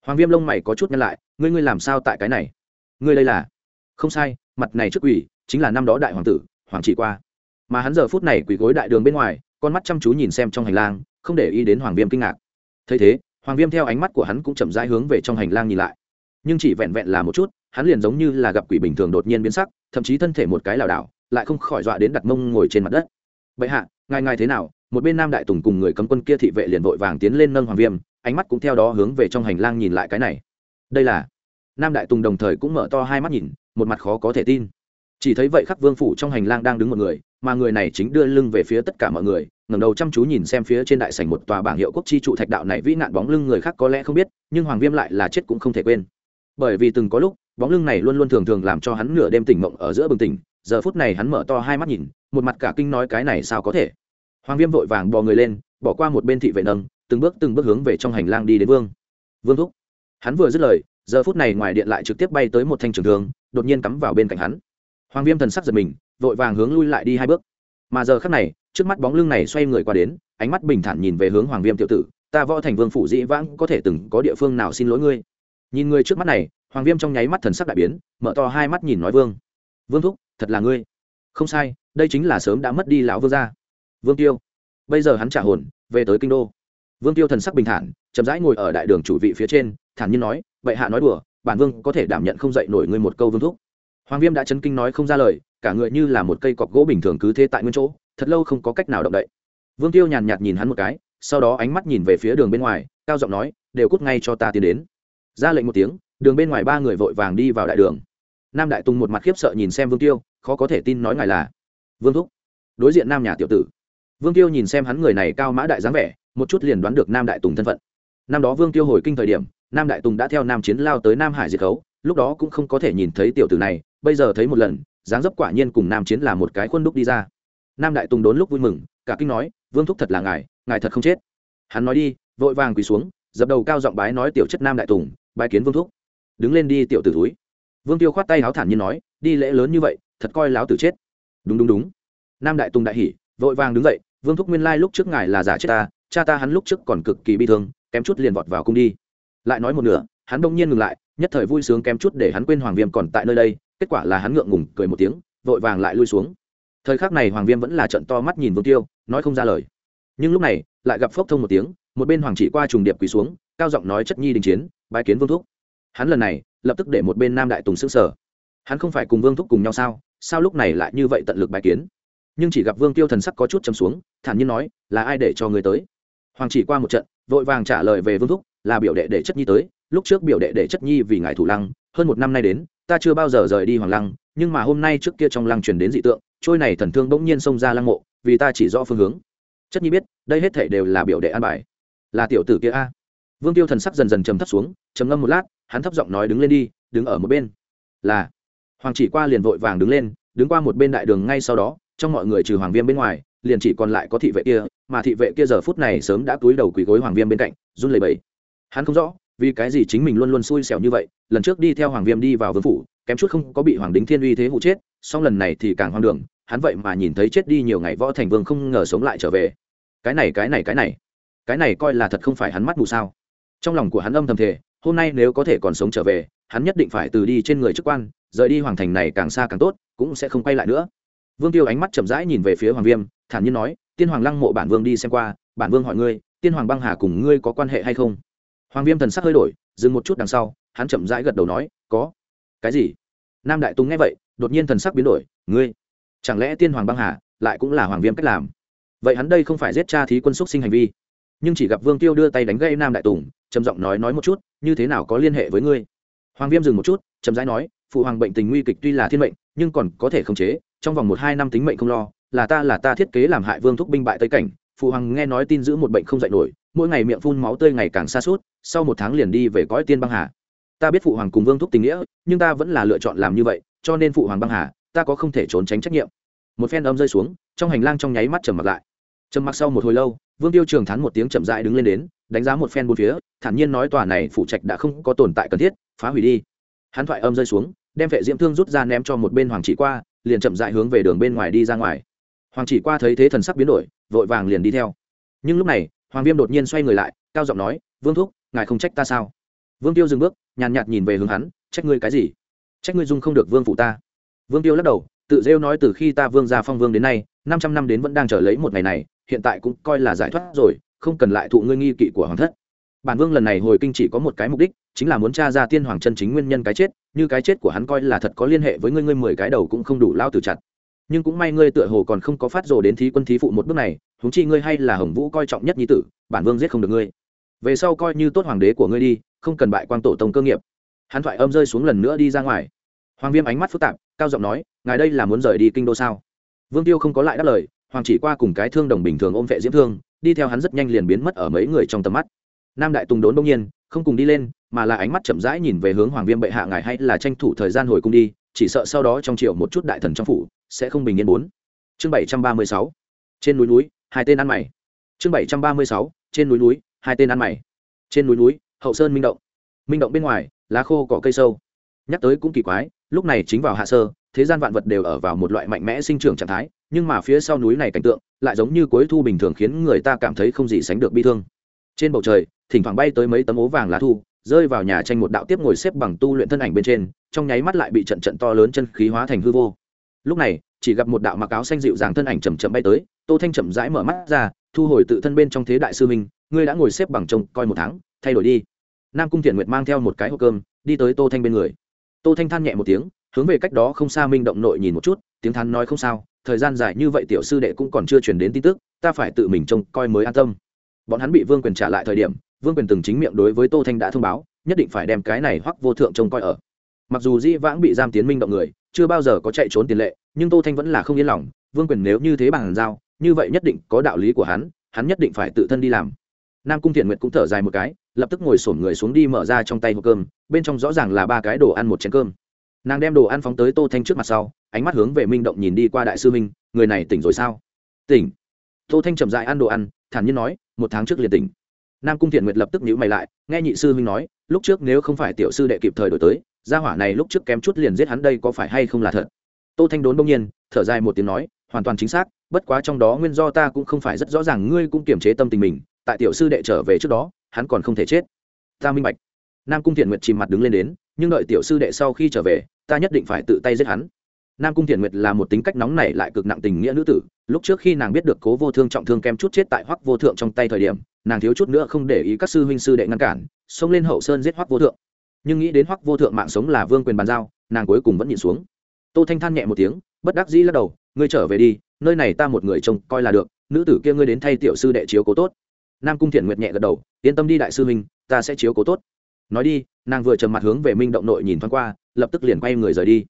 Hoàng viêm lông mày có chút nhăn lại, ngươi ngươi làm sao tại cái này? Ngươi đây là? Không sai, mặt này trước quỷ chính là năm đó đại hoàng tử, hoàng chỉ qua. Mà hắn giờ phút này quỳ gối đại đường bên ngoài, con mắt chăm chú nhìn xem trong hành lang, không để ý đến hoàng viêm kinh ngạc. Thấy thế, hoàng viêm theo ánh mắt của hắn cũng chậm rãi hướng về trong hành lang nhìn lại. Nhưng chỉ vẹn vẹn là một chút hắn liền giống như là gặp quỷ bình thường đột nhiên biến sắc, thậm chí thân thể một cái lảo đảo, lại không khỏi dọa đến đặt mông ngồi trên mặt đất. Bệ hạ, ngài ngài thế nào? Một bên nam đại tùng cùng người cấm quân kia thị vệ liền vội vàng tiến lên nâng hoàng viêm, ánh mắt cũng theo đó hướng về trong hành lang nhìn lại cái này. Đây là nam đại tùng đồng thời cũng mở to hai mắt nhìn, một mặt khó có thể tin. Chỉ thấy vậy khắc vương phủ trong hành lang đang đứng một người, mà người này chính đưa lưng về phía tất cả mọi người, ngẩng đầu chăm chú nhìn xem phía trên đại sảnh một tòa bảng hiệu quốc chi trụ thạch đạo này vĩ nạn bóng lưng người khác có lẽ không biết, nhưng hoàng viêm lại là chết cũng không thể quên. Bởi vì từng có lúc bóng lưng này luôn luôn thường thường làm cho hắn nửa đêm tỉnh mộng ở giữa bừng tỉnh, giờ phút này hắn mở to hai mắt nhìn, một mặt cả kinh nói cái này sao có thể. Hoàng viêm vội vàng bò người lên, bỏ qua một bên thị vệ nâng, từng bước từng bước hướng về trong hành lang đi đến vương. Vương thúc. Hắn vừa dứt lời, giờ phút này ngoài điện lại trực tiếp bay tới một thanh trường thương, đột nhiên cắm vào bên cạnh hắn. Hoàng viêm thần sắc giật mình, vội vàng hướng lui lại đi hai bước. Mà giờ khắc này, trước mắt bóng lưng này xoay người qua đến, ánh mắt bình thản nhìn về hướng hoàng viêm tiểu tử, ta võ thành vương phủ dĩ vãng có thể từng có địa phương nào xin lỗi ngươi? Nhìn người trước mắt này hoàng viêm trong nháy mắt thần sắc đại biến, mở to hai mắt nhìn nói vương. Vương thúc, thật là ngươi. Không sai, đây chính là sớm đã mất đi lão vương gia. Vương tiêu. Bây giờ hắn trả hồn, về tới kinh đô. Vương tiêu thần sắc bình thản, chậm rãi ngồi ở đại đường chủ vị phía trên, thản nhiên nói vậy hạ nói đùa, bản vương có thể đảm nhận không dạy nổi ngươi một câu vương thúc. Hoàng viêm đã chấn kinh nói không ra lời, cả người như là một cây cọc gỗ bình thường cứ thế tại nguyên chỗ, thật lâu không có cách nào động đậy. Vương tiêu nhàn nhạt nhìn hắn một cái, sau đó ánh mắt nhìn về phía đường bên ngoài, cao giọng nói, đều cút ngay cho ta tiến đến. Ra lệnh một tiếng đường bên ngoài ba người vội vàng đi vào đại đường. Nam đại tùng một mặt khiếp sợ nhìn xem vương tiêu, khó có thể tin nói ngài là vương thúc. Đối diện nam nhà tiểu tử. Vương tiêu nhìn xem hắn người này cao mã đại dáng vẻ, một chút liền đoán được nam đại tùng thân phận. Năm đó vương tiêu hồi kinh thời điểm, nam đại tùng đã theo nam chiến lao tới nam hải diệt khấu, lúc đó cũng không có thể nhìn thấy tiểu tử này, bây giờ thấy một lần, dáng dấp quả nhiên cùng nam chiến là một cái khuôn đúc đi ra. Nam đại tùng đốn lúc vui mừng, cả kinh nói, vương thúc thật là ngài ngài thật không chết. Hắn nói đi, vội vàng quỳ xuống, dập đầu cao giọng bái nói tiểu chất nam đại tùng, bái kiến vương thúc đứng lên đi tiểu tử túi vương tiêu khoát tay háo thản nhiên nói, đi lễ lớn như vậy, thật coi láo tử chết. Đúng đúng đúng. Nam đại tùng đại hỉ vội vàng đứng dậy, vương thúc nguyên lai lúc trước ngài là giả chết ta, cha ta hắn lúc trước còn cực kỳ bi thương, kém chút liền vọt vào cung đi. Lại nói một nửa, hắn đông nhiên ngừng lại, nhất thời vui sướng kém chút để hắn quên hoàng viêm còn tại nơi đây, kết quả là hắn ngượng ngùng cười một tiếng, vội vàng lại lui xuống. Thời khắc này hoàng viêm vẫn là trận to mắt nhìn vương tiêu, nói không ra lời. Nhưng lúc này, lại gặp phốc thông một tiếng, một bên hoàng chỉ qua trùng điệp quỳ xuống, cao giọng nói chất nhi đình chiến, bái kiến vương thúc hắn lần này lập tức để một bên nam đại tùng xưng sở. Hắn không phải cùng vương thúc cùng nhau sao? Sao lúc này lại như vậy tận lực bài kiến? Nhưng chỉ gặp vương tiêu thần sắc có chút chấm xuống, thản nhiên nói, là ai để cho người tới? Hoàng chỉ qua một trận, vội vàng trả lời về vương thúc, là biểu đệ để chất nhi tới. Lúc trước biểu đệ để chất nhi vì ngài thủ lăng, hơn một năm nay đến, ta chưa bao giờ rời đi hoàng lăng, nhưng mà hôm nay trước kia trong lăng truyền đến dị tượng, trôi này thần thương bỗng nhiên xông ra lăng mộ, vì ta chỉ rõ phương hướng. Chất nhi biết, đây hết thể đều là biểu đệ an bài. Là tiểu tử kia a. Vương tiêu thần sắc dần dần trầm thấp xuống, trầm ngâm một lát hắn thấp giọng nói đứng lên đi, đứng ở một bên. Là. Hoàng chỉ qua liền vội vàng đứng lên, đứng qua một bên đại đường ngay sau đó, trong mọi người trừ hoàng viêm bên ngoài, liền chỉ còn lại có thị vệ kia, mà thị vệ kia giờ phút này sớm đã túi đầu quỳ gối hoàng viêm bên cạnh, run lẩy bẩy. Hắn không rõ, vì cái gì chính mình luôn luôn xui xẻo như vậy, lần trước đi theo hoàng viêm đi vào vương phủ, kém chút không có bị hoàng đính thiên uy thế hụ chết, song lần này thì càng hoang đường, hắn vậy mà nhìn thấy chết đi nhiều ngày võ thành vương không ngờ sống lại trở về. Cái này cái này cái này. Cái này coi là thật không phải hắn mắt mù sao. Trong lòng của hắn âm thầm thề hôm nay nếu có thể còn sống trở về, hắn nhất định phải từ đi trên người chức quan, rời đi hoàng thành này càng xa càng tốt, cũng sẽ không quay lại nữa. Vương tiêu ánh mắt chậm rãi nhìn về phía hoàng viêm, thản nhiên nói, tiên hoàng lăng mộ bản vương đi xem qua, bản vương hỏi ngươi, tiên hoàng băng hà cùng ngươi có quan hệ hay không? Hoàng viêm thần sắc hơi đổi, dừng một chút đằng sau, hắn chậm rãi gật đầu nói, có. Cái gì? Nam đại tùng nghe vậy, đột nhiên thần sắc biến đổi, ngươi? Chẳng lẽ tiên hoàng băng hà lại cũng là hoàng viêm cách làm? Vậy hắn đây không phải giết cha thí quân xúc sinh hành vi? Nhưng chỉ gặp vương tiêu đưa tay đánh gây nam đại tùng trầm giọng nói nói một chút, như thế nào có liên hệ với ngươi? Hoàng viêm dừng một chút trầm rãi nói, phụ hoàng bệnh tình nguy kịch tuy là thiên mệnh, nhưng còn có thể khống chế, trong vòng một hai năm tính mệnh không lo, là ta là ta thiết kế làm hại vương thúc binh bại tây cảnh. Phụ hoàng nghe nói tin giữ một bệnh không dạy nổi, mỗi ngày miệng phun máu tươi ngày càng xa suốt sau một tháng liền đi về cõi tiên băng hà. Ta biết phụ hoàng cùng vương thúc tình nghĩa, nhưng ta vẫn là lựa chọn làm như vậy, cho nên phụ hoàng băng hà, ta có không thể trốn tránh trách nhiệm. Một phen âm rơi xuống, trong hành lang trong nháy mắt trầm mặt lại. Trầm mặc sau một hồi lâu, vương tiêu trường thắn một tiếng chậm dại đứng lên đến đánh giá một phen bốn phía, thản nhiên nói tòa này phụ trạch đã không có tồn tại cần thiết, phá hủy đi. Hắn thoại âm rơi xuống, đem vệ diễm thương rút ra ném cho một bên hoàng chỉ qua, liền chậm dại hướng về đường bên ngoài đi ra ngoài. Hoàng chỉ qua thấy thế thần sắc biến đổi, vội vàng liền đi theo. Nhưng lúc này, hoàng viêm đột nhiên xoay người lại, cao giọng nói, vương thúc, ngài không trách ta sao? Vương tiêu dừng bước, nhàn nhạt nhìn về hướng hắn, trách ngươi cái gì? Trách ngươi dung không được vương phụ ta. Vương tiêu lắc đầu, tự rêu nói, từ khi ta vương ra phong vương đến nay, năm trăm năm đến vẫn đang chờ lấy một ngày này, hiện tại cũng coi là giải thoát rồi không cần lại thụ ngươi nghi kỵ của hoàng thất. Bản vương lần này hồi kinh chỉ có một cái mục đích, chính là muốn t r a ra tiên hoàng chân chính nguyên nhân cái chết, như cái chết của hắn coi là thật có liên hệ với ngươi ngươi mười cái đầu cũng không đủ lao từ chặt. Nhưng cũng may ngươi tựa hồ còn không có phát rồ đến thí quân thí phụ một bước này, huống chi ngươi hay là hồng vũ coi trọng nhất nhi tử, bản vương giết không được ngươi. Về sau coi như tốt hoàng đế của ngươi đi, không cần bại quang tổ tông cơ nghiệp. Hắn thoại âm rơi xuống lần nữa đi ra ngoài. Hoàng viêm ánh mắt phức tạp, cao giọng nói, ngài đây là muốn rời đi kinh đô sao? Vương tiêu không có lại đáp lời, hoàng chỉ qua cùng cái thương đồng bình thường ôm vệ diễm thương đi theo hắn rất nhanh liền biến mất ở mấy người trong tầm mắt. Nam đại tùng đốn bỗng nhiên, không cùng đi lên, mà là ánh mắt chậm rãi nhìn về hướng hoàng viêm bệ hạ ngài hay là tranh thủ thời gian hồi cung đi, chỉ sợ sau đó trong triệu một chút đại thần trong phủ sẽ không bình yên bốn. Chương bảy trăm ba mươi sáu, trên núi núi, hai tên ăn mày. Chương bảy trăm ba mươi sáu, trên núi núi, hai tên ăn mày. Trên núi núi, hậu sơn minh động. Minh động bên ngoài, lá khô cỏ cây sâu. Nhắc tới cũng kỳ quái, lúc này chính vào hạ sơ thế gian vạn vật đều ở vào một loại mạnh mẽ sinh trưởng trạng thái, nhưng mà phía sau núi này cảnh tượng lại giống như cuối thu bình thường khiến người ta cảm thấy không gì sánh được bi thương. Trên bầu trời, thỉnh thoảng bay tới mấy tấm ố vàng lá thu, rơi vào nhà tranh một đạo tiếp ngồi xếp bằng tu luyện thân ảnh bên trên, trong nháy mắt lại bị trận trận to lớn chân khí hóa thành hư vô. Lúc này, chỉ gặp một đạo mặc áo xanh dịu dàng thân ảnh chầm chậm bay tới, tô thanh chậm rãi mở mắt ra, thu hồi tự thân bên trong thế đại sư minh, ngươi đã ngồi xếp bằng trông coi một tháng, thay đổi đi. Nam cung thiện nguyệt mang theo một cái hộp cơm, đi tới tô thanh bên người. Tô thanh than nhẹ một tiếng hướng về cách đó không xa minh động nội nhìn một chút, tiếng thắn nói không sao, thời gian dài như vậy tiểu sư đệ cũng còn chưa truyền đến tin tức, ta phải tự mình trông coi mới an tâm. Bọn hắn bị vương quyền trả lại thời điểm, vương quyền từng chính miệng đối với tô thanh đã thông báo, nhất định phải đem cái này hoắc vô thượng trông coi ở. Mặc dù di vãng bị giam tiến minh động người, chưa bao giờ có chạy trốn tiền lệ, nhưng tô thanh vẫn là không yên lòng, vương quyền nếu như thế bằng giao, như vậy nhất định có đạo lý của hắn hắn nhất định phải tự thân đi làm. Nam cung thiện nguyệt cũng thở dài một cái, lập tức ngồi sổm người xuống đi mở ra trong tay hộp cơm, bên trong rõ ràng là ba cái đồ ăn một chén cơm nàng đem đồ ăn phóng tới tô thanh trước mặt sau, ánh mắt hướng về minh động nhìn đi qua đại sư minh, người này tỉnh rồi sao? Tỉnh. Tô thanh chậm dại ăn đồ ăn, thản nhiên nói, một tháng trước liền tỉnh. Nam cung thiện nguyệt lập tức nhíu mày lại, nghe nhị sư minh nói, lúc trước nếu không phải tiểu sư đệ kịp thời đổi tới, gia hỏa này lúc trước kém chút liền giết hắn đây có phải hay không là thật? Tô thanh đốn đông nhiên, thở dài một tiếng nói, hoàn toàn chính xác, bất quá trong đó nguyên do ta cũng không phải rất rõ ràng, ngươi cũng kiềm chế tâm tình mình, tại tiểu sư đệ trở về trước đó, hắn còn không thể chết. Ta minh bạch. Nam cung thiện nguyệt chìm mặt đứng lên đến, nhưng đợi tiểu sư đệ sau khi trở về ta nhất định phải tự tay giết hắn. Nam cung thiện nguyệt là một tính cách nóng này lại cực nặng tình nghĩa nữ tử, lúc trước khi nàng biết được cố vô thương trọng thương kem chút chết tại hoắc vô thượng trong tay thời điểm, nàng thiếu chút nữa không để ý các sư huynh sư đệ ngăn cản, xông lên hậu sơn giết hoắc vô thượng. Nhưng nghĩ đến hoắc vô thượng mạng sống là vương quyền bàn giao, nàng cuối cùng vẫn nhịn xuống. Tô thanh than nhẹ một tiếng, bất đắc dĩ lắc đầu, ngươi trở về đi, nơi này ta một người trông coi là được, nữ tử kia ngươi đến thay tiểu sư đệ chiếu cố tốt. Nam cung thiện nguyệt nhẹ gật đầu, yên tâm đi đại sư huynh, ta sẽ chiếu cố tốt nói đi, nàng vừa trầm mặt hướng về minh động nội nhìn thoáng qua, lập tức liền quay người rời đi.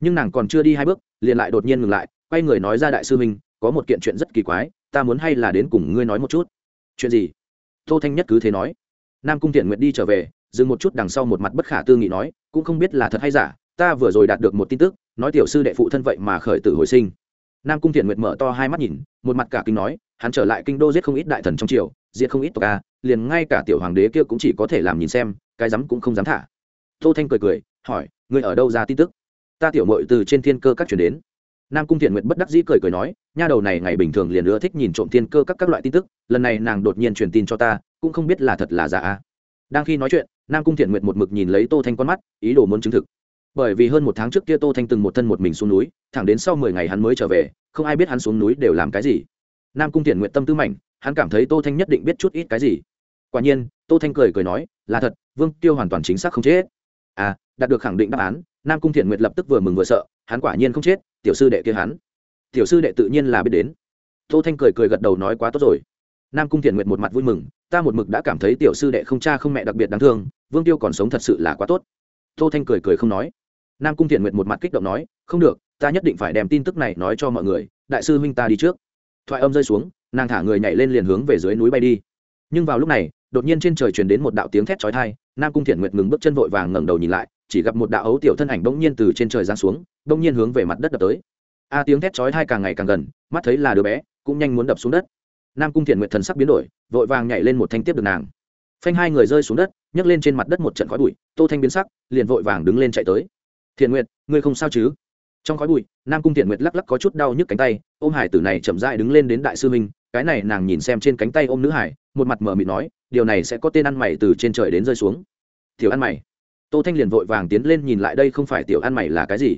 Nhưng nàng còn chưa đi hai bước, liền lại đột nhiên ngừng lại, quay người nói ra đại sư minh, có một kiện chuyện rất kỳ quái, ta muốn hay là đến cùng ngươi nói một chút. Chuyện gì? Tô thanh nhất cứ thế nói. Nam cung thiện nguyện đi trở về, dừng một chút đằng sau một mặt bất khả tư nghị nói, cũng không biết là thật hay giả, ta vừa rồi đạt được một tin tức, nói tiểu sư đệ phụ thân vậy mà khởi tử hồi sinh. Nam cung thiện nguyện mở to hai mắt nhìn, một mặt cả kinh nói, hắn trở lại kinh đô giết không ít đại thần trong triều Diệt không ít tộc a, liền ngay cả tiểu hoàng đế kia cũng chỉ có thể làm nhìn xem, cái dám cũng không dám thả. Tô thanh cười cười, hỏi, ngươi ở đâu ra tin tức? Ta tiểu mội từ trên thiên cơ các chuyển đến. Nam cung thiện nguyện bất đắc dĩ cười cười nói, nha đầu này ngày bình thường liền ưa thích nhìn trộm thiên cơ các các loại tin tức, lần này nàng đột nhiên truyền tin cho ta, cũng không biết là thật là giả đang khi nói chuyện, nam cung thiện nguyện một mực nhìn lấy tô thanh con mắt, ý đồ muốn chứng thực. Bởi vì hơn một tháng trước kia tô thanh từng một thân một mình xuống núi, thẳng đến sau mười ngày hắn mới trở về, không ai biết hắn xuống núi đều làm cái gì. Nam cung thiện nguyện tâm tư mạnh hắn cảm thấy tô thanh nhất định biết chút ít cái gì. Quả nhiên, tô thanh cười cười nói, là thật, vương tiêu hoàn toàn chính xác không chết. À đạt được khẳng định đáp án, nam cung thiện nguyệt lập tức vừa mừng vừa sợ, hắn quả nhiên không chết, tiểu sư đệ kia hắn. Tiểu sư đệ tự nhiên là biết đến. Tô thanh cười cười gật đầu nói, quá tốt rồi. Nam cung thiện nguyệt một mặt vui mừng, ta một mực đã cảm thấy tiểu sư đệ không cha không mẹ đặc biệt đáng thương, vương tiêu còn sống thật sự là quá tốt. Tô thanh cười cười không nói. Nam cung thiện nguyệt một mặt kích động nói, không được, ta nhất định phải đem tin tức này nói cho mọi người, đại sư huynh ta đi trước. Thoại âm rơi xuống nàng thả người nhảy lên liền hướng về dưới núi bay đi. Nhưng vào lúc này, đột nhiên trên trời truyền đến một đạo tiếng thét chói tai, nam cung thiện nguyệt ngừng bước chân vội vàng ngẩng đầu nhìn lại, chỉ gặp một đạo ấu tiểu thân ảnh bỗng nhiên từ trên trời giáng xuống, bỗng nhiên hướng về mặt đất đập tới. A à, tiếng thét chói tai càng ngày càng gần, mắt thấy là đứa bé, cũng nhanh muốn đập xuống đất. Nam cung thiện nguyệt thần sắc biến đổi, vội vàng nhảy lên một thanh tiếp được nàng. Phanh hai người rơi xuống đất, nhấc lên trên mặt đất một trận khói bụi, tô thanh biến sắc, liền vội vàng đứng lên chạy tới. Thiện nguyệt, ngươi không sao chứ? Trong khói bụi, nam cung thiện nguyệt lắc lắc có chút đau nhức cánh tay, ôm hải tử này chậm rãi đứng lên đến đại sư minh cái này nàng nhìn xem trên cánh tay ôm nữ hải, một mặt mở mịt nói, điều này sẽ có tên ăn mày từ trên trời đến rơi xuống. Tiểu ăn mày. Tô thanh liền vội vàng tiến lên nhìn lại đây không phải tiểu ăn mày là cái gì.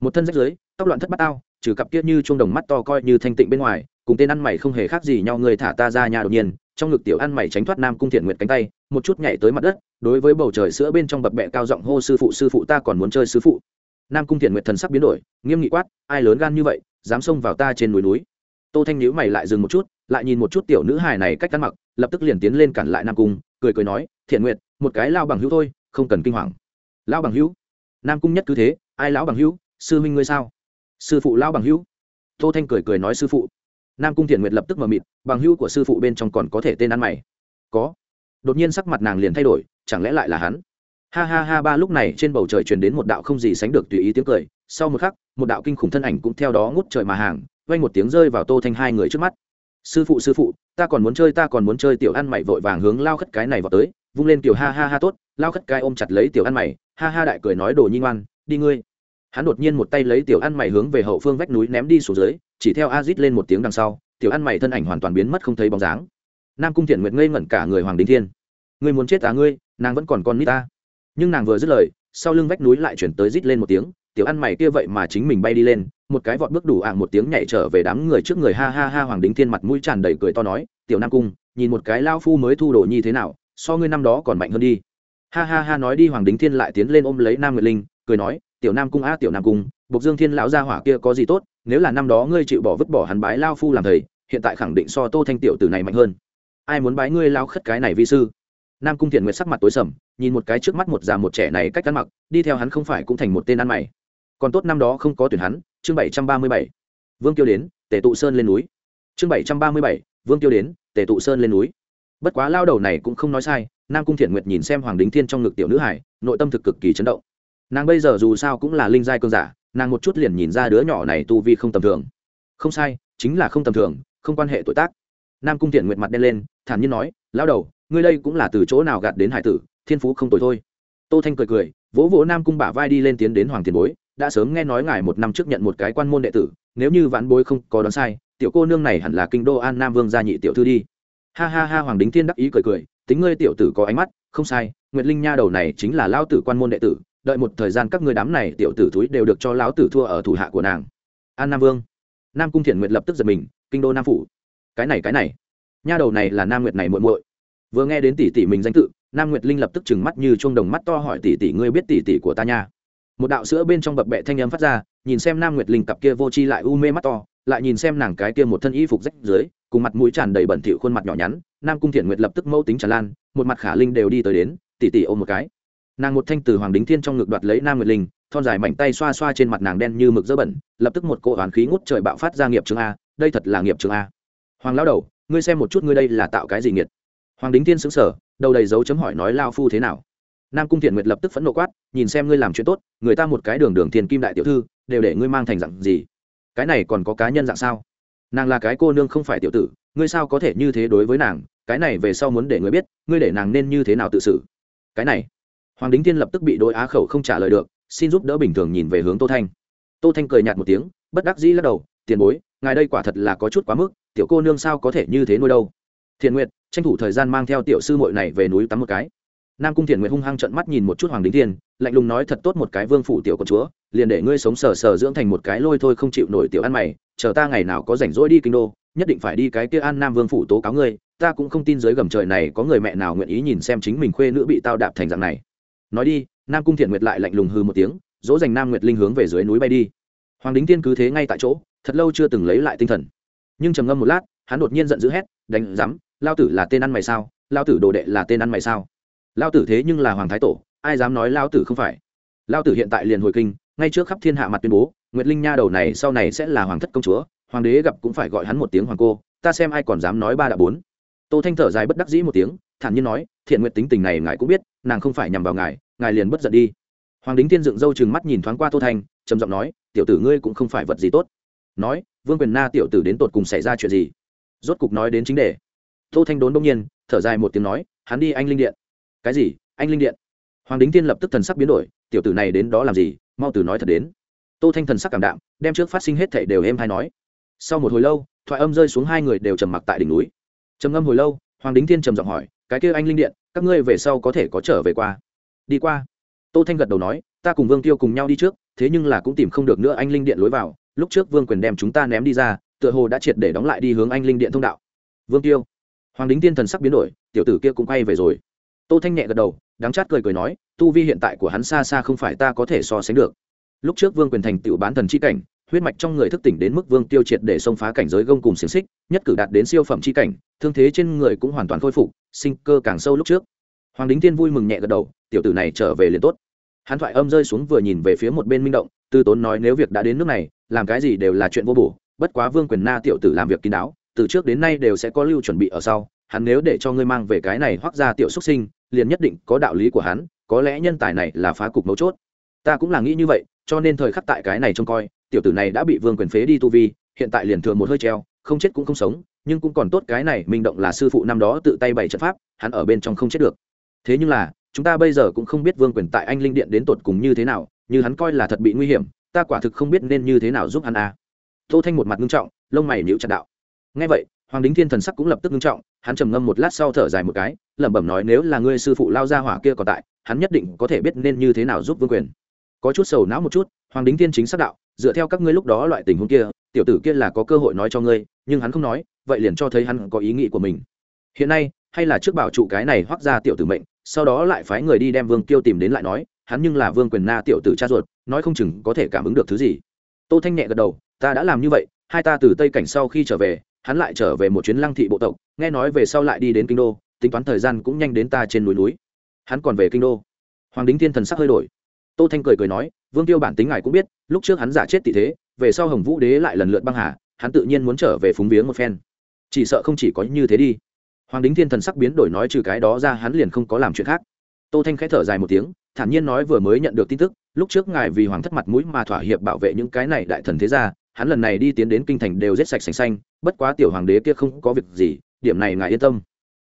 Một thân rách dưới, tóc loạn thất bát ao trừ cặp kia như chuông đồng mắt to coi như thanh tịnh bên ngoài, cùng tên ăn mày không hề khác gì nhau, người thả ta ra nhà đột nhiên, trong ngực tiểu ăn mày tránh thoát nam cung thiện nguyệt cánh tay, một chút nhảy tới mặt đất, đối với bầu trời sữa bên trong bập bẹ cao giọng hô, sư phụ sư phụ, ta còn muốn chơi sư phụ nam cung thiện nguyệt thần sắc biến đổi, nghiêm nghị quát, ai lớn gan như vậy, dám xông vào ta trên núi núi? Tô thanh nhíu mày lại dừng một chút, lại nhìn một chút tiểu nữ hài này cách ăn mặc, lập tức liền tiến lên cản lại nam cung, cười cười nói, thiện nguyện một cái lao bằng hữu thôi, không cần kinh hoàng. Lão bằng hữu? Nam cung nhất cứ thế, ai lão bằng hữu? Sư huynh ngươi sao? Sư phụ lão bằng hữu. Tô thanh cười cười nói, sư phụ. Nam cung thiện nguyệt lập tức mờ mịt, bằng hữu của sư phụ bên trong còn có thể tên ăn mày? Có. Đột nhiên sắc mặt nàng liền thay đổi, chẳng lẽ lại là hắn? Ha ha ha, ba lúc này trên bầu trời truyền đến một đạo không gì sánh được tùy ý tiếng cười. Sau một khắc, một đạo kinh khủng thân ảnh cũng theo đó ngút trời mà hàng, vang một tiếng rơi vào tô thanh hai người trước mắt. Sư phụ sư phụ, ta còn muốn chơi, ta còn muốn chơi, tiểu ăn mày vội vàng hướng lao khất cái này vào tới, vung lên tiểu ha ha ha tốt, lao khất cái ôm chặt lấy tiểu ăn mày, ha ha đại cười nói đồ nhi ngoan, đi ngươi. Hắn đột nhiên một tay lấy tiểu ăn mày hướng về hậu phương vách núi ném đi xuống dưới, chỉ theo a lên một tiếng đằng sau, tiểu ăn mày thân ảnh hoàn toàn biến mất không thấy bóng dáng. Nam cung thiện nguyệt ngây ngẩn cả người, hoàng đình thiên, ngươi muốn chết à ngươi, nàng vẫn còn con nít ta nhưng nàng vừa dứt lời, sau lưng vách núi lại chuyển tới rít lên một tiếng, tiểu ăn mày kia vậy mà chính mình bay đi lên, một cái vọt bước đủ ạng một tiếng nhảy trở về đám người trước người ha ha ha hoàng đính thiên mặt mũi tràn đầy cười to nói, tiểu nam cung, nhìn một cái lao phu mới thu đồ nhi thế nào, so ngươi năm đó còn mạnh hơn đi. Ha ha ha nói đi, hoàng đính thiên lại tiến lên ôm lấy nam nguyệt linh, cười nói, tiểu nam cung a, tiểu nam cung, bộc dương thiên lão gia hỏa kia có gì tốt, nếu là năm đó ngươi chịu bỏ vứt bỏ hắn bái lao phu làm thầy, hiện tại khẳng định so tô thanh tiểu tử này mạnh hơn. Ai muốn bái ngươi lao khất cái này vi sư? Nam cung thiện nguyệt sắc mặt tối sầm nhìn một cái trước mắt một già một trẻ này cách ăn mặc, đi theo hắn không phải cũng thành một tên ăn mày. Còn tốt năm đó không có tuyển hắn, chương bảy trăm ba mươi bảy. Vương tiêu đến, tề tụ sơn lên núi. Chương bảy trăm ba mươi bảy, vương tiêu đến, tề tụ sơn lên núi. Bất quá lao đầu này cũng không nói sai, nam cung thiện nguyệt nhìn xem hoàng đính thiên trong ngực tiểu nữ hải, nội tâm thực cực kỳ chấn động. Nàng bây giờ dù sao cũng là linh giai cơn giả, nàng một chút liền nhìn ra đứa nhỏ này tu vi không tầm thường. Không sai, chính là không tầm thường, không quan hệ tuổi tác. Nam cung thiện nguyệt mặt đen lên, thản nhiên nói, lao đầu, ngươi đây cũng là từ chỗ nào gạt đến hải tử thiên phú không tồi thôi. Tô thanh cười cười, vỗ vỗ nam cung bả vai đi lên tiến đến hoàng tiền bối, đã sớm nghe nói ngài một năm trước nhận một cái quan môn đệ tử, nếu như vãn bối không có đoán sai, tiểu cô nương này hẳn là kinh đô an nam vương gia nhị tiểu thư đi. Ha ha ha, hoàng đính thiên đắc ý cười cười, tính ngươi tiểu tử có ánh mắt, không sai, nguyệt linh nha đầu này chính là lao tử quan môn đệ tử, đợi một thời gian các ngươi đám này tiểu tử thúi đều được cho lão tử thua ở thủ hạ của nàng. An nam vương. Nam cung thiện nguyệt lập tức giật mình, kinh đô nam phủ? Cái này cái này. Nha đầu này là nam nguyệt này muội muội. Vừa nghe đến tỷ tỷ mình danh tự nam nguyệt linh lập tức trừng mắt như chuông đồng mắt to hỏi tỷ tỷ ngươi biết tỷ tỷ của ta nha. Một đạo sữa bên trong bập bẹ thanh âm phát ra, nhìn xem nam nguyệt linh cặp kia vô chi lại u mê mắt to, lại nhìn xem nàng cái kia một thân y phục rách dưới, cùng mặt mũi tràn đầy bẩn thỉu khuôn mặt nhỏ nhắn, nam cung thiện nguyệt lập tức mâu tính tràn lan, một mặt khả linh đều đi tới đến, tỷ tỷ ôm một cái. Nàng một thanh từ hoàng đính thiên trong ngực đoạt lấy nam nguyệt linh, thon dài mảnh tay xoa xoa trên mặt nàng đen như mực dơ bẩn, lập tức một cỗ oán khí ngút trời bạo phát ra nghiệp trường a, đây thật là nghiệp trường a. Hoàng lão đầu, ngươi xem một chút ngươi đây là tạo cái gì nghiệt? Hoàng đính thiên xứng sở đầu đầy dấu chấm hỏi nói lao phu thế nào? Nam cung thiện nguyệt lập tức phẫn nộ quát, nhìn xem ngươi làm chuyện tốt, người ta một cái đường đường thiền kim đại tiểu thư, đều để ngươi mang thành dạng gì? Cái này còn có cá nhân dạng sao? Nàng là cái cô nương không phải tiểu tử, ngươi sao có thể như thế đối với nàng? Cái này về sau muốn để ngươi biết, ngươi để nàng nên như thế nào tự xử? Cái này, hoàng đính thiên lập tức bị đội á khẩu không trả lời được, xin giúp đỡ bình thường nhìn về hướng tô thanh. Tô thanh cười nhạt một tiếng, bất đắc dĩ lắc đầu, tiền bối, ngài đây quả thật là có chút quá mức, tiểu cô nương sao có thể như thế nuôi đâu? Thiện nguyệt tranh thủ thời gian mang theo tiểu sư muội này về núi tắm một cái. Nam cung thiện nguyệt hung hăng trận mắt nhìn một chút hoàng đính thiên, lạnh lùng nói thật tốt một cái vương phủ tiểu con chúa, liền để ngươi sống sờ sờ dưỡng thành một cái lôi thôi không chịu nổi tiểu ăn mày, chờ ta ngày nào có rảnh rỗi đi kinh đô, nhất định phải đi cái kia an nam vương phủ tố cáo ngươi, ta cũng không tin dưới gầm trời này có người mẹ nào nguyện ý nhìn xem chính mình khuê nữ bị tao đạp thành dạng này. Nói đi, nam cung thiện nguyệt lại lạnh lùng hư một tiếng, dỗ dành nam nguyệt linh hướng về dưới núi bay đi. Hoàng đính tiên cứ thế ngay tại chỗ, thật lâu chưa từng lấy lại tinh thần. Nhưng trầm ngâm một lát, hắn đột nhiên giận dữ hét, đánh rắm lao tử là tên ăn mày sao? Lao tử đồ đệ là tên ăn mày sao? Lao tử thế nhưng là hoàng thái tổ, ai dám nói lao tử không phải? Lao tử hiện tại liền hồi kinh, ngay trước khắp thiên hạ mặt tuyên bố, nguyệt linh nha đầu này sau này sẽ là hoàng thất công chúa, hoàng đế gặp cũng phải gọi hắn một tiếng hoàng cô, ta xem ai còn dám nói ba đã bốn. Tô thanh thở dài bất đắc dĩ một tiếng, thản nhiên nói, thiện nguyện tính tình này ngài cũng biết, nàng không phải nhằm vào ngài ngài liền bất giận đi. Hoàng đính tiên dựng râu chừng mắt nhìn thoáng qua tô thanh, trầm giọng nói, tiểu tử ngươi cũng không phải vật gì tốt. Nói, vương quyền na tiểu tử đến tột cùng xảy ra chuyện gì? Rốt cục nói đến chính đề tô thanh đốn đông nhiên, thở dài một tiếng nói, hắn đi anh linh điện. Cái gì? Anh linh điện? Hoàng đính thiên lập tức thần sắc biến đổi, tiểu tử này đến đó làm gì? Mau từ nói thật đến. Tô thanh thần sắc cảm đạm, đem trước phát sinh hết thảy đều êm hay nói. Sau một hồi lâu, thoại âm rơi xuống hai người đều trầm mặc tại đỉnh núi. Trầm ngâm hồi lâu, hoàng đính thiên trầm giọng hỏi, cái kia anh linh điện, các ngươi về sau có thể có trở về qua? Đi qua. Tô thanh gật đầu nói, ta cùng vương tiêu cùng nhau đi trước, thế nhưng là cũng tìm không được nữa anh linh điện lối vào, lúc trước vương quyền đem chúng ta ném đi ra, tựa hồ đã triệt để đóng lại đi hướng anh linh điện thông đạo. Vương tiêu? Hoàng đính tiên thần sắc biến đổi, tiểu tử kia cũng quay về rồi. Tô thanh nhẹ gật đầu, đắng chát cười cười nói, tu vi hiện tại của hắn xa xa không phải ta có thể so sánh được. Lúc trước vương quyền thành tựu bán thần chi cảnh, huyết mạch trong người thức tỉnh đến mức vương tiêu triệt để xông phá cảnh giới gông cùng xiềng xích, nhất cử đạt đến siêu phẩm c h i cảnh, thương thế trên người cũng hoàn toàn khôi phục, sinh cơ càng sâu lúc trước. Hoàng đính tiên vui mừng nhẹ gật đầu, tiểu tử này trở về liền tốt. Hắn thoại âm rơi xuống vừa nhìn về phía một bên minh động, tư tốn nói nếu việc đã đến nước này, làm cái gì đều là chuyện vô bổ, bất quá vương quyền na tiểu tử làm việc kín đáo từ trước đến nay đều sẽ có lưu chuẩn bị ở sau, hắn nếu để cho ngươi mang về cái này hoác ra tiểu xuất sinh, liền nhất định có đạo lý của hắn, có lẽ nhân tài này là phá cục mấu chốt. Ta cũng là nghĩ như vậy, cho nên thời khắc tại cái này trông coi, tiểu tử này đã bị vương quyền phế đi tu vi, hiện tại liền thường một hơi treo, không chết cũng không sống, nhưng cũng còn tốt cái này minh động là sư phụ năm đó tự tay bày trận pháp, hắn ở bên trong không chết được. Thế nhưng là, chúng ta bây giờ cũng không biết vương quyền tại anh linh điện đến tột cùng như thế nào, như hắn coi là thật bị nguy hiểm, ta quả thực không biết nên như thế nào giúp hắn à. tô thanh một mặt nghiêm trọng, lông mày nhíu chặt đạo ngay vậy, hoàng đính thiên thần sắc cũng lập tức nghiêm trọng, hắn trầm ngâm một lát sau thở dài một cái, lẩm bẩm nói nếu là ngươi sư phụ lao ra hỏa kia còn tại, hắn nhất định có thể biết nên như thế nào giúp vương quyền. Có chút sầu não một chút, hoàng đính thiên chính xác đạo, dựa theo các ngươi lúc đó loại tình huống kia, tiểu tử kia là có cơ hội nói cho ngươi, nhưng hắn không nói, vậy liền cho thấy hắn có ý nghĩ của mình. Hiện nay, hay là trước bảo trụ cái này hoác ra tiểu tử mệnh, sau đó lại phái người đi đem vương tiêu tìm đến lại nói, hắn nhưng là vương quyền na tiểu tử cha ruột, nói không chừng có thể cảm ứng được thứ gì. Tô thanh nhẹ gật đầu, ta đã làm như vậy, hai ta từ tây cảnh sau khi trở về hắn lại trở về một chuyến lăng thị bộ tộc, nghe nói về sau lại đi đến kinh đô, tính toán thời gian cũng nhanh đến ta trên núi núi. Hắn còn về kinh đô. Hoàng đính thiên thần sắc hơi đổi. Tô thanh cười cười nói, vương tiêu bản tính ngài cũng biết, lúc trước hắn giả chết tị thế, về sau hồng vũ đế lại lần lượt băng hà, hắn tự nhiên muốn trở về phúng viếng một phen. Chỉ sợ không chỉ có như thế đi. Hoàng đính thiên thần sắc biến đổi nói trừ cái đó ra hắn liền không có làm chuyện khác. Tô thanh khẽ thở dài một tiếng, thản nhiên nói vừa mới nhận được tin tức, lúc trước ngài vì hoàng thất mặt mũi mà thỏa hiệp bảo vệ những cái này đại thần thế gia hắn lần này đi tiến đến kinh thành đều giết sạch sành xanh, bất quá tiểu hoàng đế kia không có việc gì, điểm này ngài yên tâm.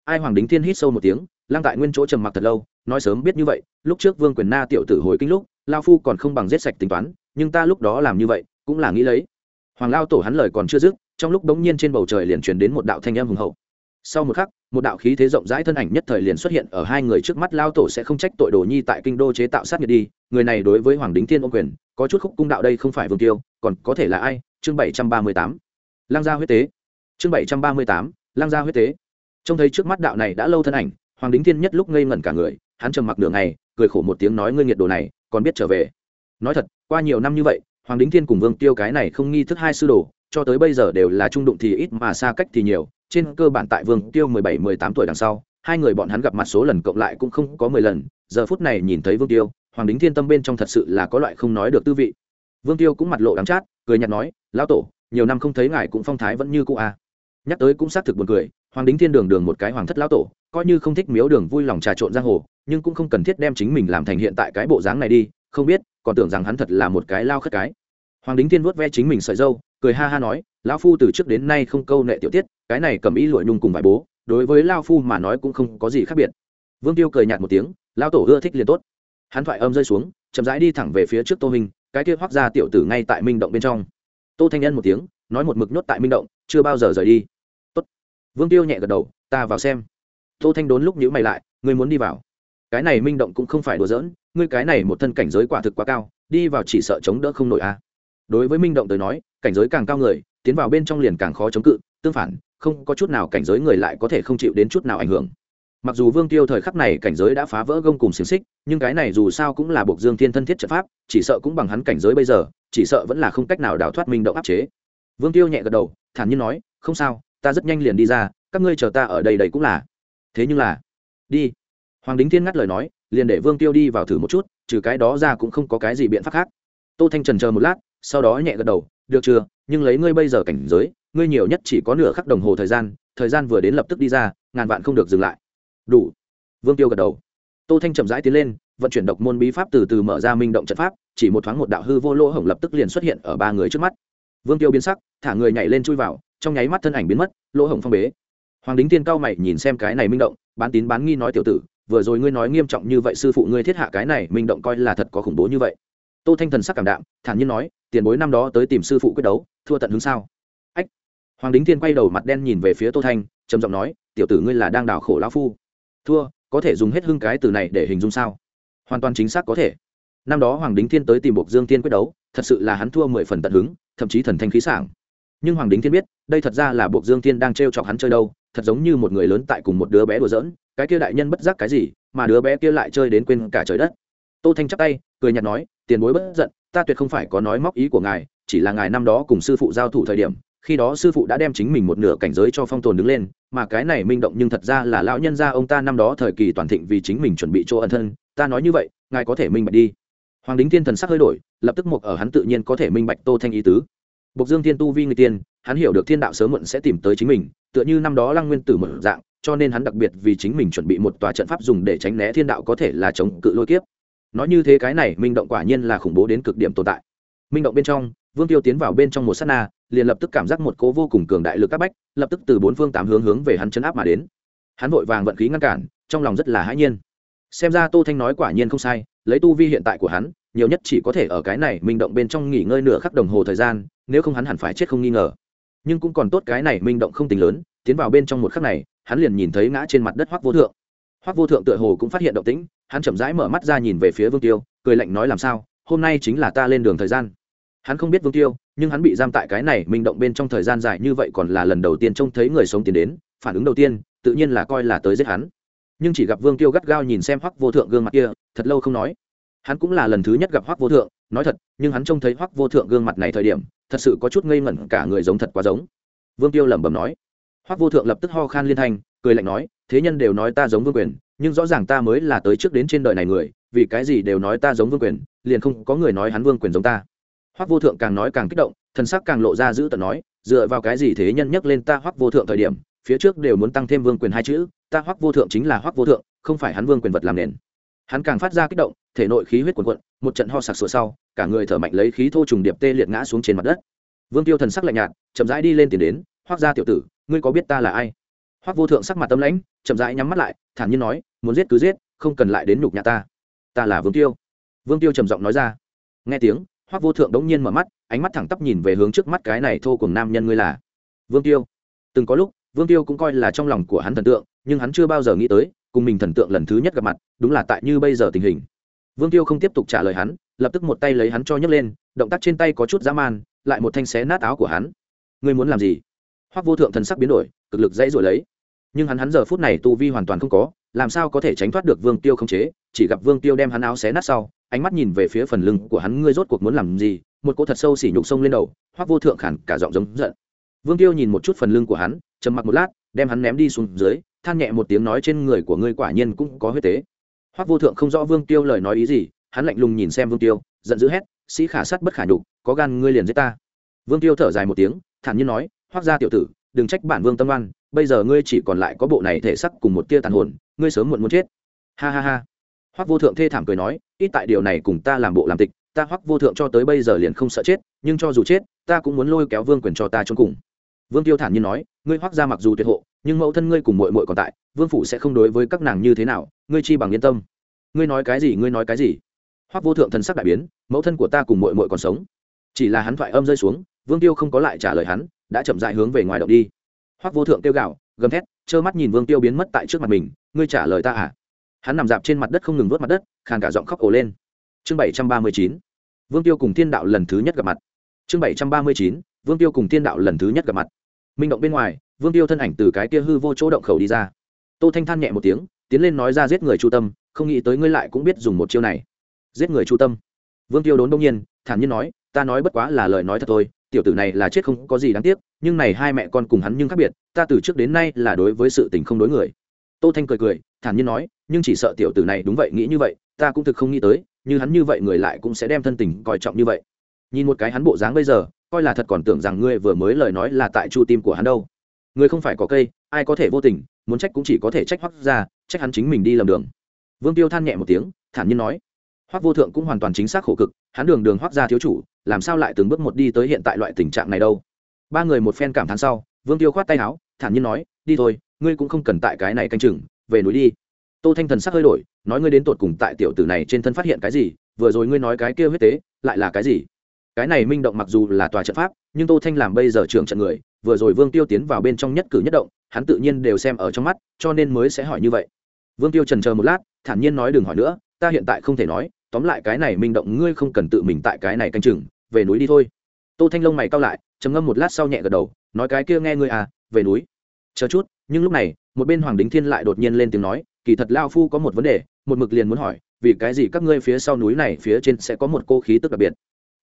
Ai hoàng đính thiên hít sâu một tiếng lang tại nguyên chỗ trầm mặc thật lâu, nói sớm biết như vậy, lúc trước vương quyền na tiểu tử hồi kinh lúc, lao phu còn không bằng giết sạch tính toán, nhưng ta lúc đó làm như vậy, cũng là nghĩ lấy. Hoàng lao tổ hắn lời còn chưa dứt, trong lúc bỗng nhiên trên bầu trời liền truyền đến một đạo thanh âm hùng hậu sau một khắc, một đạo khí thế rộng rãi thân ảnh nhất thời liền xuất hiện ở hai người trước mắt, lao tổ sẽ không trách tội đồ nhi tại kinh đô chế tạo sát nhiệt đi, người này đối với hoàng đính thiên ô quyền, có chút khúc cung đạo đây không phải vương tiêu, còn có thể là ai? Chương bảy trăm ba mươi tám. Lang gia huyết tế. Chương bảy trăm ba mươi tám. Lang gia huyết tế. Trông thấy trước mắt đạo này đã lâu thân ảnh, hoàng đính thiên nhất lúc ngây ngẩn cả người, hắn trầm mặc đường này cười khổ một tiếng nói, ngươi nhiệt đồ này, còn biết trở về? Nói thật, qua nhiều năm như vậy, hoàng đính thiên cùng vương tiêu cái này không nghi thức hai sư đồ cho tới bây giờ đều là trung đụng thì ít mà xa cách thì nhiều, trên cơ bản tại vương tiêu mười bảy, mười tám tuổi đằng sau, hai người bọn hắn gặp mặt số lần cộng lại cũng không có mười lần, giờ phút này nhìn thấy vương tiêu hoàng đính thiên tâm bên trong thật sự là có loại không nói được tư vị vương tiêu cũng mặt lộ đắng chát, cười nhạt nói, lão tổ, nhiều năm không thấy ngài cũng phong thái vẫn như cũ a à. nhắc tới cũng xác thực buồn cười, hoàng đính thiên đường đường một cái hoàng thất lão tổ, coi như không thích miếu đường vui lòng trà trộn giang hồ, nhưng cũng không cần thiết đem chính mình làm thành hiện tại cái bộ dáng này đi, không biết, còn tưởng rằng hắn thật là một cái lao khất cái hoàng đính thiên vuốt ve chính mình sợi dâu cười ha ha nói, lão phu từ trước đến nay không câu nệ tiểu tiết, cái này cầm ý lụi nhung cùng vải bố, đối với lao phu mà nói cũng không có gì khác biệt. Vương tiêu cười nhạt một tiếng lao tổ ưa thích liền tốt. Hắn thoại âm rơi xuống, chậm rãi đi thẳng về phía trước tô minh cái kia hoác ra tiểu tử ngay tại minh động bên trong. Tô thanh nhân một tiếng, nói một mực nhốt tại minh động, chưa bao giờ rời đi. Tốt. vương tiêu nhẹ gật đầu, ta vào xem. Tô thanh đốn lúc nhữ mày lại, ngươi muốn đi vào. Cái này minh động cũng không phải đùa giỡn, ngươi cái này một thân cảnh giới quả thực quá cao, đi vào chỉ sợ chống đỡ không nổi a. à đối với minh động tới nói, cảnh giới càng cao người, tiến vào bên trong liền càng khó chống cự, tương phản, không có chút nào cảnh giới người lại có thể không chịu đến chút nào ảnh hưởng. Mặc dù vương tiêu thời khắc này cảnh giới đã phá vỡ gông cùng xiềng xích, nhưng cái này dù sao cũng là buộc dương thiên thân thiết trận pháp, chỉ sợ cũng bằng hắn cảnh giới bây giờ, chỉ sợ vẫn là không cách nào đào thoát minh động áp chế. Vương tiêu nhẹ gật đầu, thản nhiên nói, không sao, ta rất nhanh liền đi ra, các ngươi chờ ta ở đây đây cũng là. Thế nhưng là, đi. Hoàng đính thiên ngắt lời nói, liền để vương tiêu đi vào thử một chút, trừ cái đó ra cũng không có cái gì biện pháp khác. Tô thanh trần chờ một lát sau đó nhẹ gật đầu, được chưa? Nhưng lấy ngươi bây giờ cảnh giới, ngươi nhiều nhất chỉ có nửa khắc đồng hồ thời gian thời gian vừa đến lập tức đi ra, ngàn vạn không được dừng lại. Đủ. Vương tiêu gật đầu. Tô thanh chậm rãi tiến lên, vận chuyển độc môn bí pháp từ từ mở ra minh động trận pháp, chỉ một thoáng một đạo hư vô lỗ hổng lập tức liền xuất hiện ở ba người trước mắt. Vương tiêu biến sắc, thả người nhảy lên chui vào, trong nháy mắt thân ảnh biến mất, lỗ hổng phong bế. Hoàng đính tiên cao mày nhìn xem cái này minh động, bán tín bán nghi nói tiểu tử, vừa rồi ngươi nói nghiêm trọng như vậy sư phụ ngươi thiết hạ cái này minh động coi là thật có khủng bố như vậy tô thanh thần sắc cảm đạm, thản nhiên nói, tiền bối năm đó tới tìm sư phụ quyết đấu, thua tận hướng sao? Ách. Hoàng đính thiên quay đầu mặt đen nhìn về phía tô thanh, trầm giọng nói, tiểu tử ngươi là đang đào khổ lão phu. Thua, có thể dùng hết hưng cái từ này để hình dung sao? Hoàn toàn chính xác có thể. Năm đó hoàng đính thiên tới tìm buộc dương tiên quyết đấu, thật sự là hắn thua mười phần tận hứng, thậm chí thần thanh khí sảng. Nhưng hoàng đính thiên biết, đây thật ra là buộc dương thiên đang t chọc hắn chơi đâu, thật giống như một người lớn tại cùng một đứa bé đùa giỡn, cái kia đại nhân bất giác cái gì, mà đứa bé kia lại chơi đến quên cả trời đất tô thanh chắp tay, cười nhạt nói, tiền bối bất giận, ta tuyệt không phải có nói móc ý của ngài, chỉ là ngài năm đó cùng sư phụ giao thủ thời điểm, khi đó sư phụ đã đem chính mình một nửa cảnh giới cho phong tồn đứng lên, mà cái này minh động nhưng thật ra là lão nhân gia ông ta năm đó thời kỳ toàn thịnh vì chính mình chuẩn bị chỗ ẩn thân, ta nói như vậy, ngài có thể minh bạch đi. Hoàng đính thiên thần sắc hơi đổi, lập tức một ở hắn tự nhiên có thể minh bạch tô thanh ý tứ. Bộc dương thiên tu vi người tiên, hắn hiểu được thiên đạo sớm muộn sẽ tìm tới chính mình, tựa như năm đó lăng nguyên tử một dạng, cho nên hắn đặc biệt vì chính mình chuẩn bị một tòa trận pháp dùng để tránh né thiên đạo có thể là chống cự lôi kiếp nói như thế cái này, minh động quả nhiên là khủng bố đến cực điểm tồn tại. Minh động bên trong, vương tiêu tiến vào bên trong một s á t na, liền lập tức cảm giác một cố vô cùng cường đại lực các bách, lập tức từ bốn phương tám hướng hướng về hắn chấn áp mà đến. Hắn vội vàng vận khí ngăn cản, trong lòng rất là hãi nhiên. Xem ra tô thanh nói quả nhiên không sai, lấy tu vi hiện tại của hắn, nhiều nhất chỉ có thể ở cái này minh động bên trong nghỉ ngơi nửa khắc đồng hồ thời gian, nếu không hắn hẳn phải chết không nghi ngờ. Nhưng cũng còn tốt cái này minh động không tính lớn, tiến vào bên trong một khắc này, hắn liền nhìn thấy ngã trên mặt đất hoắc vô thượng. Hoắc vô thượng tựa hồ cũng phát hiện động tĩnh hắn chậm rãi mở mắt ra nhìn về phía vương tiêu, cười lạnh nói làm sao, hôm nay chính là ta lên đường thời gian. Hắn không biết vương tiêu, nhưng hắn bị giam tại cái này minh động bên trong thời gian dài như vậy còn là lần đầu tiên trông thấy người sống tiến đến, phản ứng đầu tiên, tự nhiên là coi là tới giết hắn. Nhưng chỉ gặp vương tiêu gắt gao nhìn xem hoắc vô thượng gương mặt kia, thật lâu không nói. Hắn cũng là lần thứ nhất gặp hoắc vô thượng, nói thật, nhưng hắn trông thấy hoắc vô thượng gương mặt này thời điểm, thật sự có chút ngây ngẩn, cả người giống thật quá giống. Vương tiêu lẩm bẩm nói. Hoắc vô thượng lập tức ho khan liên thanh cười lạnh nói, thế nhân đều nói ta giống vương quyền, nhưng rõ ràng ta mới là tới trước đến trên đời này người, vì cái gì đều nói ta giống vương quyền, liền không có người nói hắn vương quyền giống ta. Hoắc vô thượng càng nói càng kích động, thần sắc càng lộ ra giữ tận nói, dựa vào cái gì thế nhân nhắc lên ta hoắc vô thượng thời điểm, phía trước đều muốn tăng thêm vương quyền hai chữ, ta hoắc vô thượng chính là hoắc vô thượng, không phải hắn vương quyền vật làm nền. Hắn càng phát ra kích động, thể nội khí huyết quần quận một trận ho sặc sụa sau, cả người thở mạnh lấy khí thô trùng điệp tê liệt ngã xuống trên mặt đất. Vương tiêu thần sắc lạnh nhạt, chậm rãi đi lên tiền đến, hoắc gia tiểu tử, ngươi có biết ta là ai? Hoắc vô thượng sắc mặt tâm lãnh, chậm rãi nhắm mắt lại, thản nhiên nói, muốn giết cứ giết, không cần lại đến nhục nhà ta. Ta là vương tiêu. Vương tiêu trầm giọng nói ra. Nghe tiếng, hoắc vô thượng đống nhiên mở mắt, ánh mắt thẳng tắp nhìn về hướng trước mắt cái này thô cùng nam nhân ngươi là. Vương tiêu. Từng có lúc, vương tiêu cũng coi là trong lòng của hắn thần tượng, nhưng hắn chưa bao giờ nghĩ tới, cùng mình thần tượng lần thứ nhất gặp mặt, đúng là tại như bây giờ tình hình. Vương tiêu không tiếp tục trả lời hắn, lập tức một tay lấy hắn cho nhấc lên, động tác trên tay có chút dã man, lại một thanh xé nát áo của hắn. Ngươi muốn làm gì? Hoắc vô thượng thần sắc biến đổi, cực lực dãy rồi lấy nhưng hắn hắn giờ phút này tu vi hoàn toàn không có, làm sao có thể tránh thoát được vương tiêu không chế? Chỉ gặp vương tiêu đem hắn áo xé nát sau, ánh mắt nhìn về phía phần lưng của hắn, ngươi rốt cuộc muốn làm gì? Một cỗ thật sâu xỉ nhục sông lên đầu, hoắc vô thượng khản cả giọng giống giận. Vương tiêu nhìn một chút phần lưng của hắn, trầm mặc một lát, đem hắn ném đi xuống dưới, than nhẹ một tiếng nói trên người của ngươi quả nhiên cũng có huyết tế. Hoắc vô thượng không rõ vương tiêu lời nói ý gì, hắn lạnh lùng nhìn xem vương tiêu, giận dữ hét, sĩ khả sắt bất khả nhục, có gan ngươi liền giết ta. Vương tiêu thở dài một tiếng, thản nhiên nói, hoắc gia tiểu tử, đừng trách bản vương tâm oan bây giờ ngươi chỉ còn lại có bộ này thể sắc cùng một tia tàn hồn, ngươi sớm muộn muốn chết. Ha ha ha. Hoắc vô thượng thê thảm cười nói, ít tại điều này cùng ta làm bộ làm tịch, ta hoắc vô thượng cho tới bây giờ liền không sợ chết, nhưng cho dù chết, ta cũng muốn lôi kéo vương quyền cho ta trốn cùng. Vương tiêu thản nhiên nói, ngươi hoắc ra mặc dù tuyệt hộ, nhưng mẫu thân ngươi cùng muội muội còn tại, vương phủ sẽ không đối với các nàng như thế nào, ngươi chi bằng yên tâm. Ngươi nói cái gì, ngươi nói cái gì? Hoắc vô thượng thần sắc đại biến, mẫu thân của ta cùng muội muội còn sống. Chỉ là hắn thoại âm rơi xuống, vương tiêu không có lại trả lời hắn, đã chậm dại hướng về ngoài động đi hoắc vô thượng tiêu gạo gầm thét, trơ mắt nhìn vương tiêu biến mất tại trước mặt mình, ngươi trả lời ta à? Hắn nằm dạp trên mặt đất không ngừng vớt mặt đất, khàn cả giọng khóc ổ lên. Chương bảy trăm ba mươi chín, vương tiêu cùng thiên đạo lần thứ nhất gặp mặt. Chương bảy trăm ba mươi chín, vương tiêu cùng thiên đạo lần thứ nhất gặp mặt. Minh động bên ngoài, vương tiêu thân ảnh từ cái kia hư vô chỗ động khẩu đi ra. Tô thanh than nhẹ một tiếng, tiến lên nói ra giết người chu tâm, không nghĩ tới ngươi lại cũng biết dùng một chiêu này. Giết người chu tâm? Vương tiêu đốn đông nhiên, thản nhiên nói, ta nói bất quá là lời nói thật thôi tiểu tử này là chết không có gì đáng tiếc, nhưng này hai mẹ con cùng hắn nhưng khác biệt, ta từ trước đến nay là đối với sự tình không đối người. Tô thanh cười cười, thản nhiên nói, nhưng chỉ sợ tiểu tử này đúng vậy, nghĩ như vậy, ta cũng thực không nghĩ tới, như hắn như vậy người lại cũng sẽ đem thân tình coi trọng như vậy. Nhìn một cái hắn bộ dáng bây giờ, coi là thật còn tưởng rằng ngươi vừa mới lời nói là tại chu tim của hắn đâu. Người không phải có cây, ai có thể vô tình, muốn trách cũng chỉ có thể trách hoắc ra trách hắn chính mình đi lầm đường. Vương tiêu than nhẹ một tiếng, thản nhiên nói, hoắc vô thượng cũng hoàn toàn chính xác khổ cực, hắn đường đường hoắc ra thiếu chủ làm sao lại từng bước một đi tới hiện tại loại tình trạng này đâu? Ba người một phen cảm thán sau, vương tiêu khoát tay áo, thản nhiên nói, đi thôi, ngươi cũng không cần tại cái này canh chừng, về núi đi. Tô thanh thần sắc hơi đổi, nói, ngươi đến tột cùng tại tiểu tử này trên thân phát hiện cái gì? Vừa rồi ngươi nói cái kia huyết tế, lại là cái gì? Cái này minh động mặc dù là tòa trận pháp, nhưng tô thanh làm bây giờ trưởng trận người, vừa rồi vương tiêu tiến vào bên trong nhất cử nhất động, hắn tự nhiên đều xem ở trong mắt, cho nên mới sẽ hỏi như vậy. Vương tiêu trần chờ một lát, thản nhiên nói, đừng hỏi nữa, ta hiện tại không thể nói, tóm lại cái này minh động ngươi không cần tự mình tại cái này canh chừng về núi đi thôi. Tô thanh Long mày cao lại, trầm ngâm một lát sau nhẹ gật đầu, nói cái kia nghe ngươi à về núi. Chờ chút, nhưng lúc này, một bên hoàng đính thiên lại đột nhiên lên tiếng nói, kỳ thật lao phu có một vấn đề, một mực liền muốn hỏi, vì cái gì các ngươi phía sau núi này phía trên sẽ có một cô khí tức đặc biệt?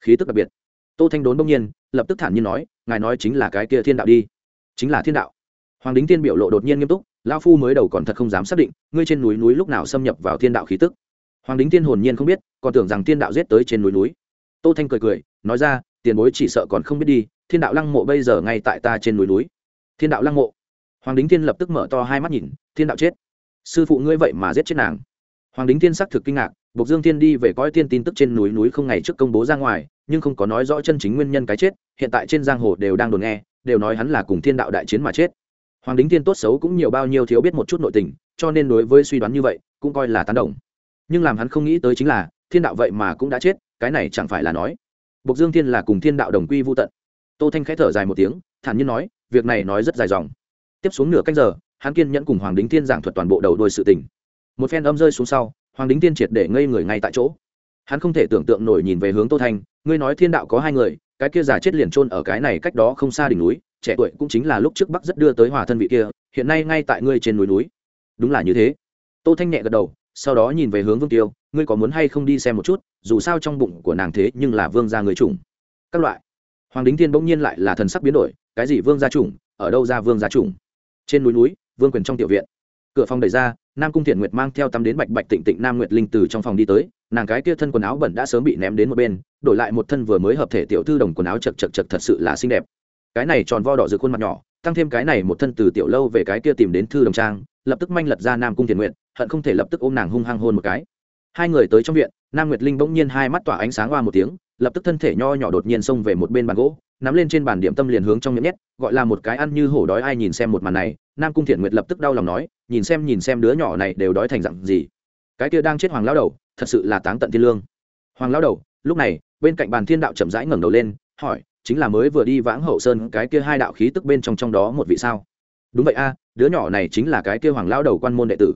Khí tức đặc biệt? Tô thanh đốn bỗng nhiên, lập tức thản nhiên nói, ngài nói chính là cái kia thiên đạo đi. Chính là thiên đạo. Hoàng đính Thiên biểu lộ đột nhiên nghiêm túc, lao phu mới đầu còn thật không dám xác định, ngươi trên núi núi lúc nào xâm nhập vào thiên đạo khí tức. Hoàng đính Thiên hồn nhiên không biết, còn tưởng rằng thiên đạo giết tới trên núi núi tô thanh cười cười, nói ra, tiền bối chỉ sợ còn không biết đi, thiên đạo lăng mộ bây giờ ngay tại ta trên núi núi. Thiên đạo lăng mộ. Hoàng đính thiên lập tức mở to hai mắt nhìn, thiên đạo chết. Sư phụ ngươi vậy mà giết chết nàng. Hoàng đính thiên xác thực kinh ngạc, bộc dương thiên đi về coi tiên tin tức trên núi núi không ngày trước công bố ra ngoài, nhưng không có nói rõ chân chính nguyên nhân cái chết, hiện tại trên giang hồ đều đang đồn nghe, đều nói hắn là cùng thiên đạo đại chiến mà chết. Hoàng đính thiên tốt xấu cũng nhiều bao nhiêu thiếu biết một chút nội tình, cho nên đối với suy đoán như vậy, cũng coi là tán đồng. Nhưng làm hắn không nghĩ tới chính là, thiên đạo vậy mà cũng đã chết cái này chẳng phải là nói. Bộc dương thiên là cùng thiên đạo đồng quy vô tận. Tô thanh khẽ thở dài một tiếng, thản nhiên nói, việc này nói rất dài dòng. Tiếp xuống nửa canh giờ, hắn kiên nhẫn cùng hoàng đính thiên giảng thuật toàn bộ đầu đuôi sự tình. Một phen âm rơi xuống sau, hoàng đính thiên triệt để ngây người ngay tại chỗ. Hắn không thể tưởng tượng nổi nhìn về hướng tô thanh, ngươi nói thiên đạo có hai người, cái kia già chết liền trôn ở cái này cách đó không xa đỉnh núi, trẻ tuổi cũng chính là lúc trước bắc rất đưa tới hòa thân vị kia, hiện nay ngay tại ngươi trên núi núi. Đúng là như thế. Tô thanh nhẹ gật đầu sau đó nhìn về hướng vương tiêu, ngươi có muốn hay không đi xem một chút, dù sao trong bụng của nàng thế nhưng là vương gia người chủng. Các loại. Hoàng đính thiên bỗng nhiên lại là thần sắc biến đổi, cái gì vương gia chủng? Ở đâu ra vương gia chủng? Trên núi núi, vương quyền trong tiểu viện. Cửa phòng đẩy ra, nam cung thiện nguyệt mang theo tắm đến bạch bạch tịnh tịnh nam nguyệt linh từ trong phòng đi tới, nàng cái kia thân quần áo bẩn đã sớm bị ném đến một bên, đổi lại một thân vừa mới hợp thể tiểu thư đồng quần áo chật chật chật thật sự là xinh đẹp. Cái này tròn vo đỏ rực khuôn mặt nhỏ tăng thêm cái này một thân từ tiểu lâu về cái kia tìm đến thư đồng trang, lập tức manh lật ra nam cung thiền nguyện hận không thể lập tức ôm nàng hung hăng hôn một cái. Hai người tới trong viện, nam nguyệt linh bỗng nhiên hai mắt tỏa ánh sáng qua một tiếng, lập tức thân thể nho nhỏ đột nhiên xông về một bên bàn gỗ, nắm lên trên bàn điểm tâm liền hướng trong miệng nhét, gọi là một cái ăn như hổ đói ai nhìn xem một màn này, nam cung thiện nguyệt lập tức đau lòng nói, nhìn xem nhìn xem đứa nhỏ này đều đói thành dặn gì. Cái kia đang chết hoàng lao đầu, thật sự là táng tận thiên lương. Hoàng lao đầu, lúc này, bên cạnh bàn thiên đạo chậm rãi ngẩng đầu lên, hỏi chính là mới vừa đi vãng hậu sơn cái kia hai đạo khí tức bên trong trong đó một vị sao? Đúng vậy a, đứa nhỏ này chính là cái kia hoàng lao đầu quan môn đệ tử.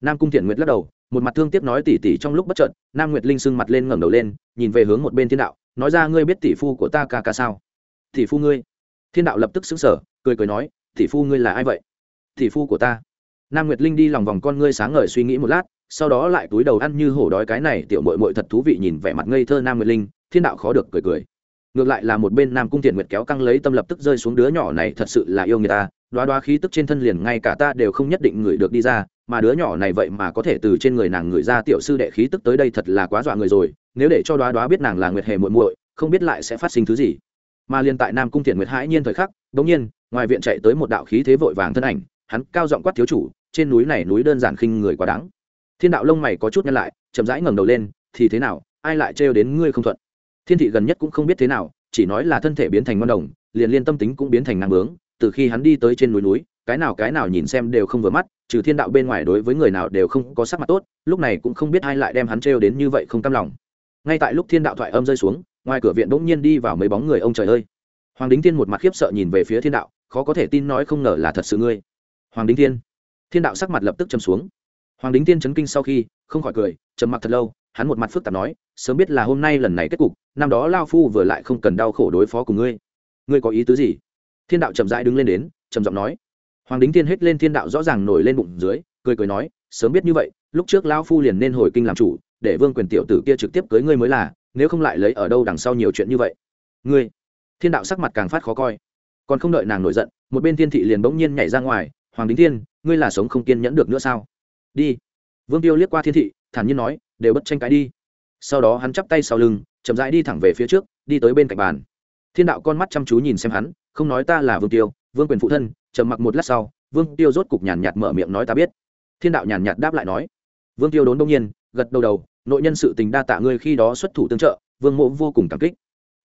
Nam cung thiện nguyệt lắc đầu, một mặt thương tiếc nói tỉ tỉ trong lúc bất trợn nam nguyệt linh sưng mặt lên ngẩng đầu lên, nhìn về hướng một bên thiên đạo, nói ra ngươi biết tỷ phu của ta ca ca sao? Tỷ phu ngươi. Thiên đạo lập tức xứng sở cười cười nói tỷ phu ngươi là ai vậy? Tỷ phu của ta. Nam nguyệt linh đi lòng vòng con ngươi sáng ngời suy nghĩ một lát, sau đó lại túi đầu ăn như hổ đói cái này, tiểu mội mội thật thú vị nhìn vẻ mặt ngây thơ nam nguyệt linh, thiên đạo khó được cười cười ngược lại là một bên nam cung thiện nguyệt kéo căng lấy tâm lập tức rơi xuống đứa nhỏ này thật sự là yêu người ta đoá đoá khí tức trên thân liền ngay cả ta đều không nhất định người được đi ra, mà đứa nhỏ này vậy mà có thể từ trên người nàng người ra tiểu sư đệ khí tức tới đây thật là quá dọa người rồi, nếu để cho đoá đoá biết nàng là nguyệt hề muội muội, không biết lại sẽ phát sinh thứ gì. Mà liên tại nam cung thiện nguyệt hãi nhiên thời khắc đống nhiên, ngoài viện chạy tới một đạo khí thế vội vàng thân ảnh, hắn cao giọng quát thiếu chủ, trên núi này núi đơn giản khinh người quá đáng. Thiên đạo lông mày có chút nhăn lại, chậm rãi ngẩng đầu lên, thì thế nào, ai lại trêu đến ngươi không thuận? Thiên thị gần nhất cũng không biết thế nào, chỉ nói là thân thể biến thành ngon đồng, liền liên tâm tính cũng biến thành năng bướng, từ khi hắn đi tới trên núi núi, cái nào cái nào nhìn xem đều không vừa mắt, trừ thiên đạo bên ngoài đối với người nào đều không có sắc mặt tốt, lúc này cũng không biết ai lại đem hắn trêu đến như vậy không cam lòng. Ngay tại lúc thiên đạo thoại âm rơi xuống, ngoài cửa viện bỗng nhiên đi vào mấy bóng người ông trời ơi. Hoàng đính thiên một mặt khiếp sợ nhìn về phía thiên đạo, khó có thể tin nói không ngờ là thật sự ngươi. Hoàng đính thiên. Thiên đạo sắc mặt lập tức châm xuống. Hoàng đính thiên chấn kinh sau khi, không khỏi cười, trầm mặc thật lâu hắn một mặt phức tạp nói, sớm biết là hôm nay lần này kết cục, năm đó lao phu vừa lại không cần đau khổ đối phó cùng ngươi. Ngươi có ý tứ gì? Thiên đạo chậm rãi đứng lên đến, trầm giọng nói. Hoàng đính thiên hết lên thiên đạo rõ ràng nổi lên bụng dưới, cười cười nói, sớm biết như vậy, lúc trước lao phu liền nên hồi kinh làm chủ, để vương quyền tiểu tử kia trực tiếp cưới ngươi mới là, nếu không lại lấy ở đâu đằng sau nhiều chuyện như vậy. Ngươi. Thiên đạo sắc mặt càng phát khó coi. Còn không đợi nàng nổi giận, một bên thiên thị liền bỗng nhiên nhảy ra ngoài, hoàng đính thiên, ngươi là sống không kiên nhẫn được nữa sao? Đi. Vương tiêu liếc qua thiên thị thản nhiên nói, đều bất tranh cãi đi. Sau đó hắn chắp tay sau lưng, chậm rãi đi thẳng về phía trước, đi tới bên cạnh bàn. Thiên đạo con mắt chăm chú nhìn xem hắn, không nói ta là vương tiêu, vương quyền phụ thân, trầm mặc một lát sau, vương tiêu rốt cục nhàn nhạt mở miệng nói ta biết. Thiên đạo nhàn nhạt đáp lại nói, vương tiêu đốn đông nhiên, gật đầu đầu, nội nhân sự tình đa tạ ngươi khi đó xuất thủ tương trợ, vương mộ vô cùng cảm kích.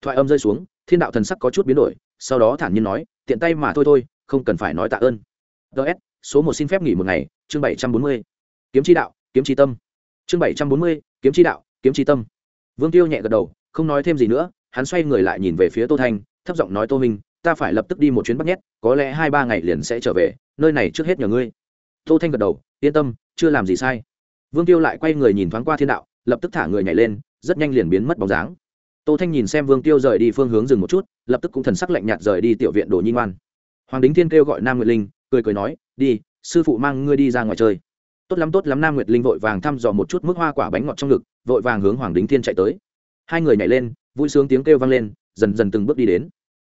Thoại âm rơi xuống, thiên đạo thần sắc có chút biến đổi, sau đó thản nhiên nói, tiện tay mà thôi thôi, không cần phải nói tạ ơn. Ts số một xin phép nghỉ một ngày, chương bảy trăm bốn mươi. Kiếm chi đạo, kiếm chi tâm chương bảy trăm bốn mươi, kiếm chi đạo, kiếm chi tâm. Vương tiêu nhẹ gật đầu, không nói thêm gì nữa, hắn xoay người lại nhìn về phía tô thanh, thấp giọng nói, tô minh ta phải lập tức đi một chuyến bắc nhét, có lẽ hai ba ngày liền sẽ trở về, nơi này trước hết nhờ ngươi. Tô thanh gật đầu, yên tâm, chưa làm gì sai. Vương tiêu lại quay người nhìn thoáng qua thiên đạo, lập tức thả người nhảy lên, rất nhanh liền biến mất bóng dáng. Tô thanh nhìn xem vương tiêu rời đi phương hướng dừng một chút, lập tức cũng thần sắc lạnh nhạt rời đi tiểu viện đồ nhi ngoan. Hoàng đính thiên kêu gọi nam nguyệt linh, cười cười nói, đi, sư phụ mang ngươi đi ra ngoài chơi tốt lắm tốt lắm, nam nguyệt linh vội vàng thăm dò một chút mức hoa quả bánh ngọt trong ngực, vội vàng hướng hoàng đính thiên chạy tới. Hai người nhảy lên, vui sướng tiếng kêu vang lên, dần dần từng bước đi đến.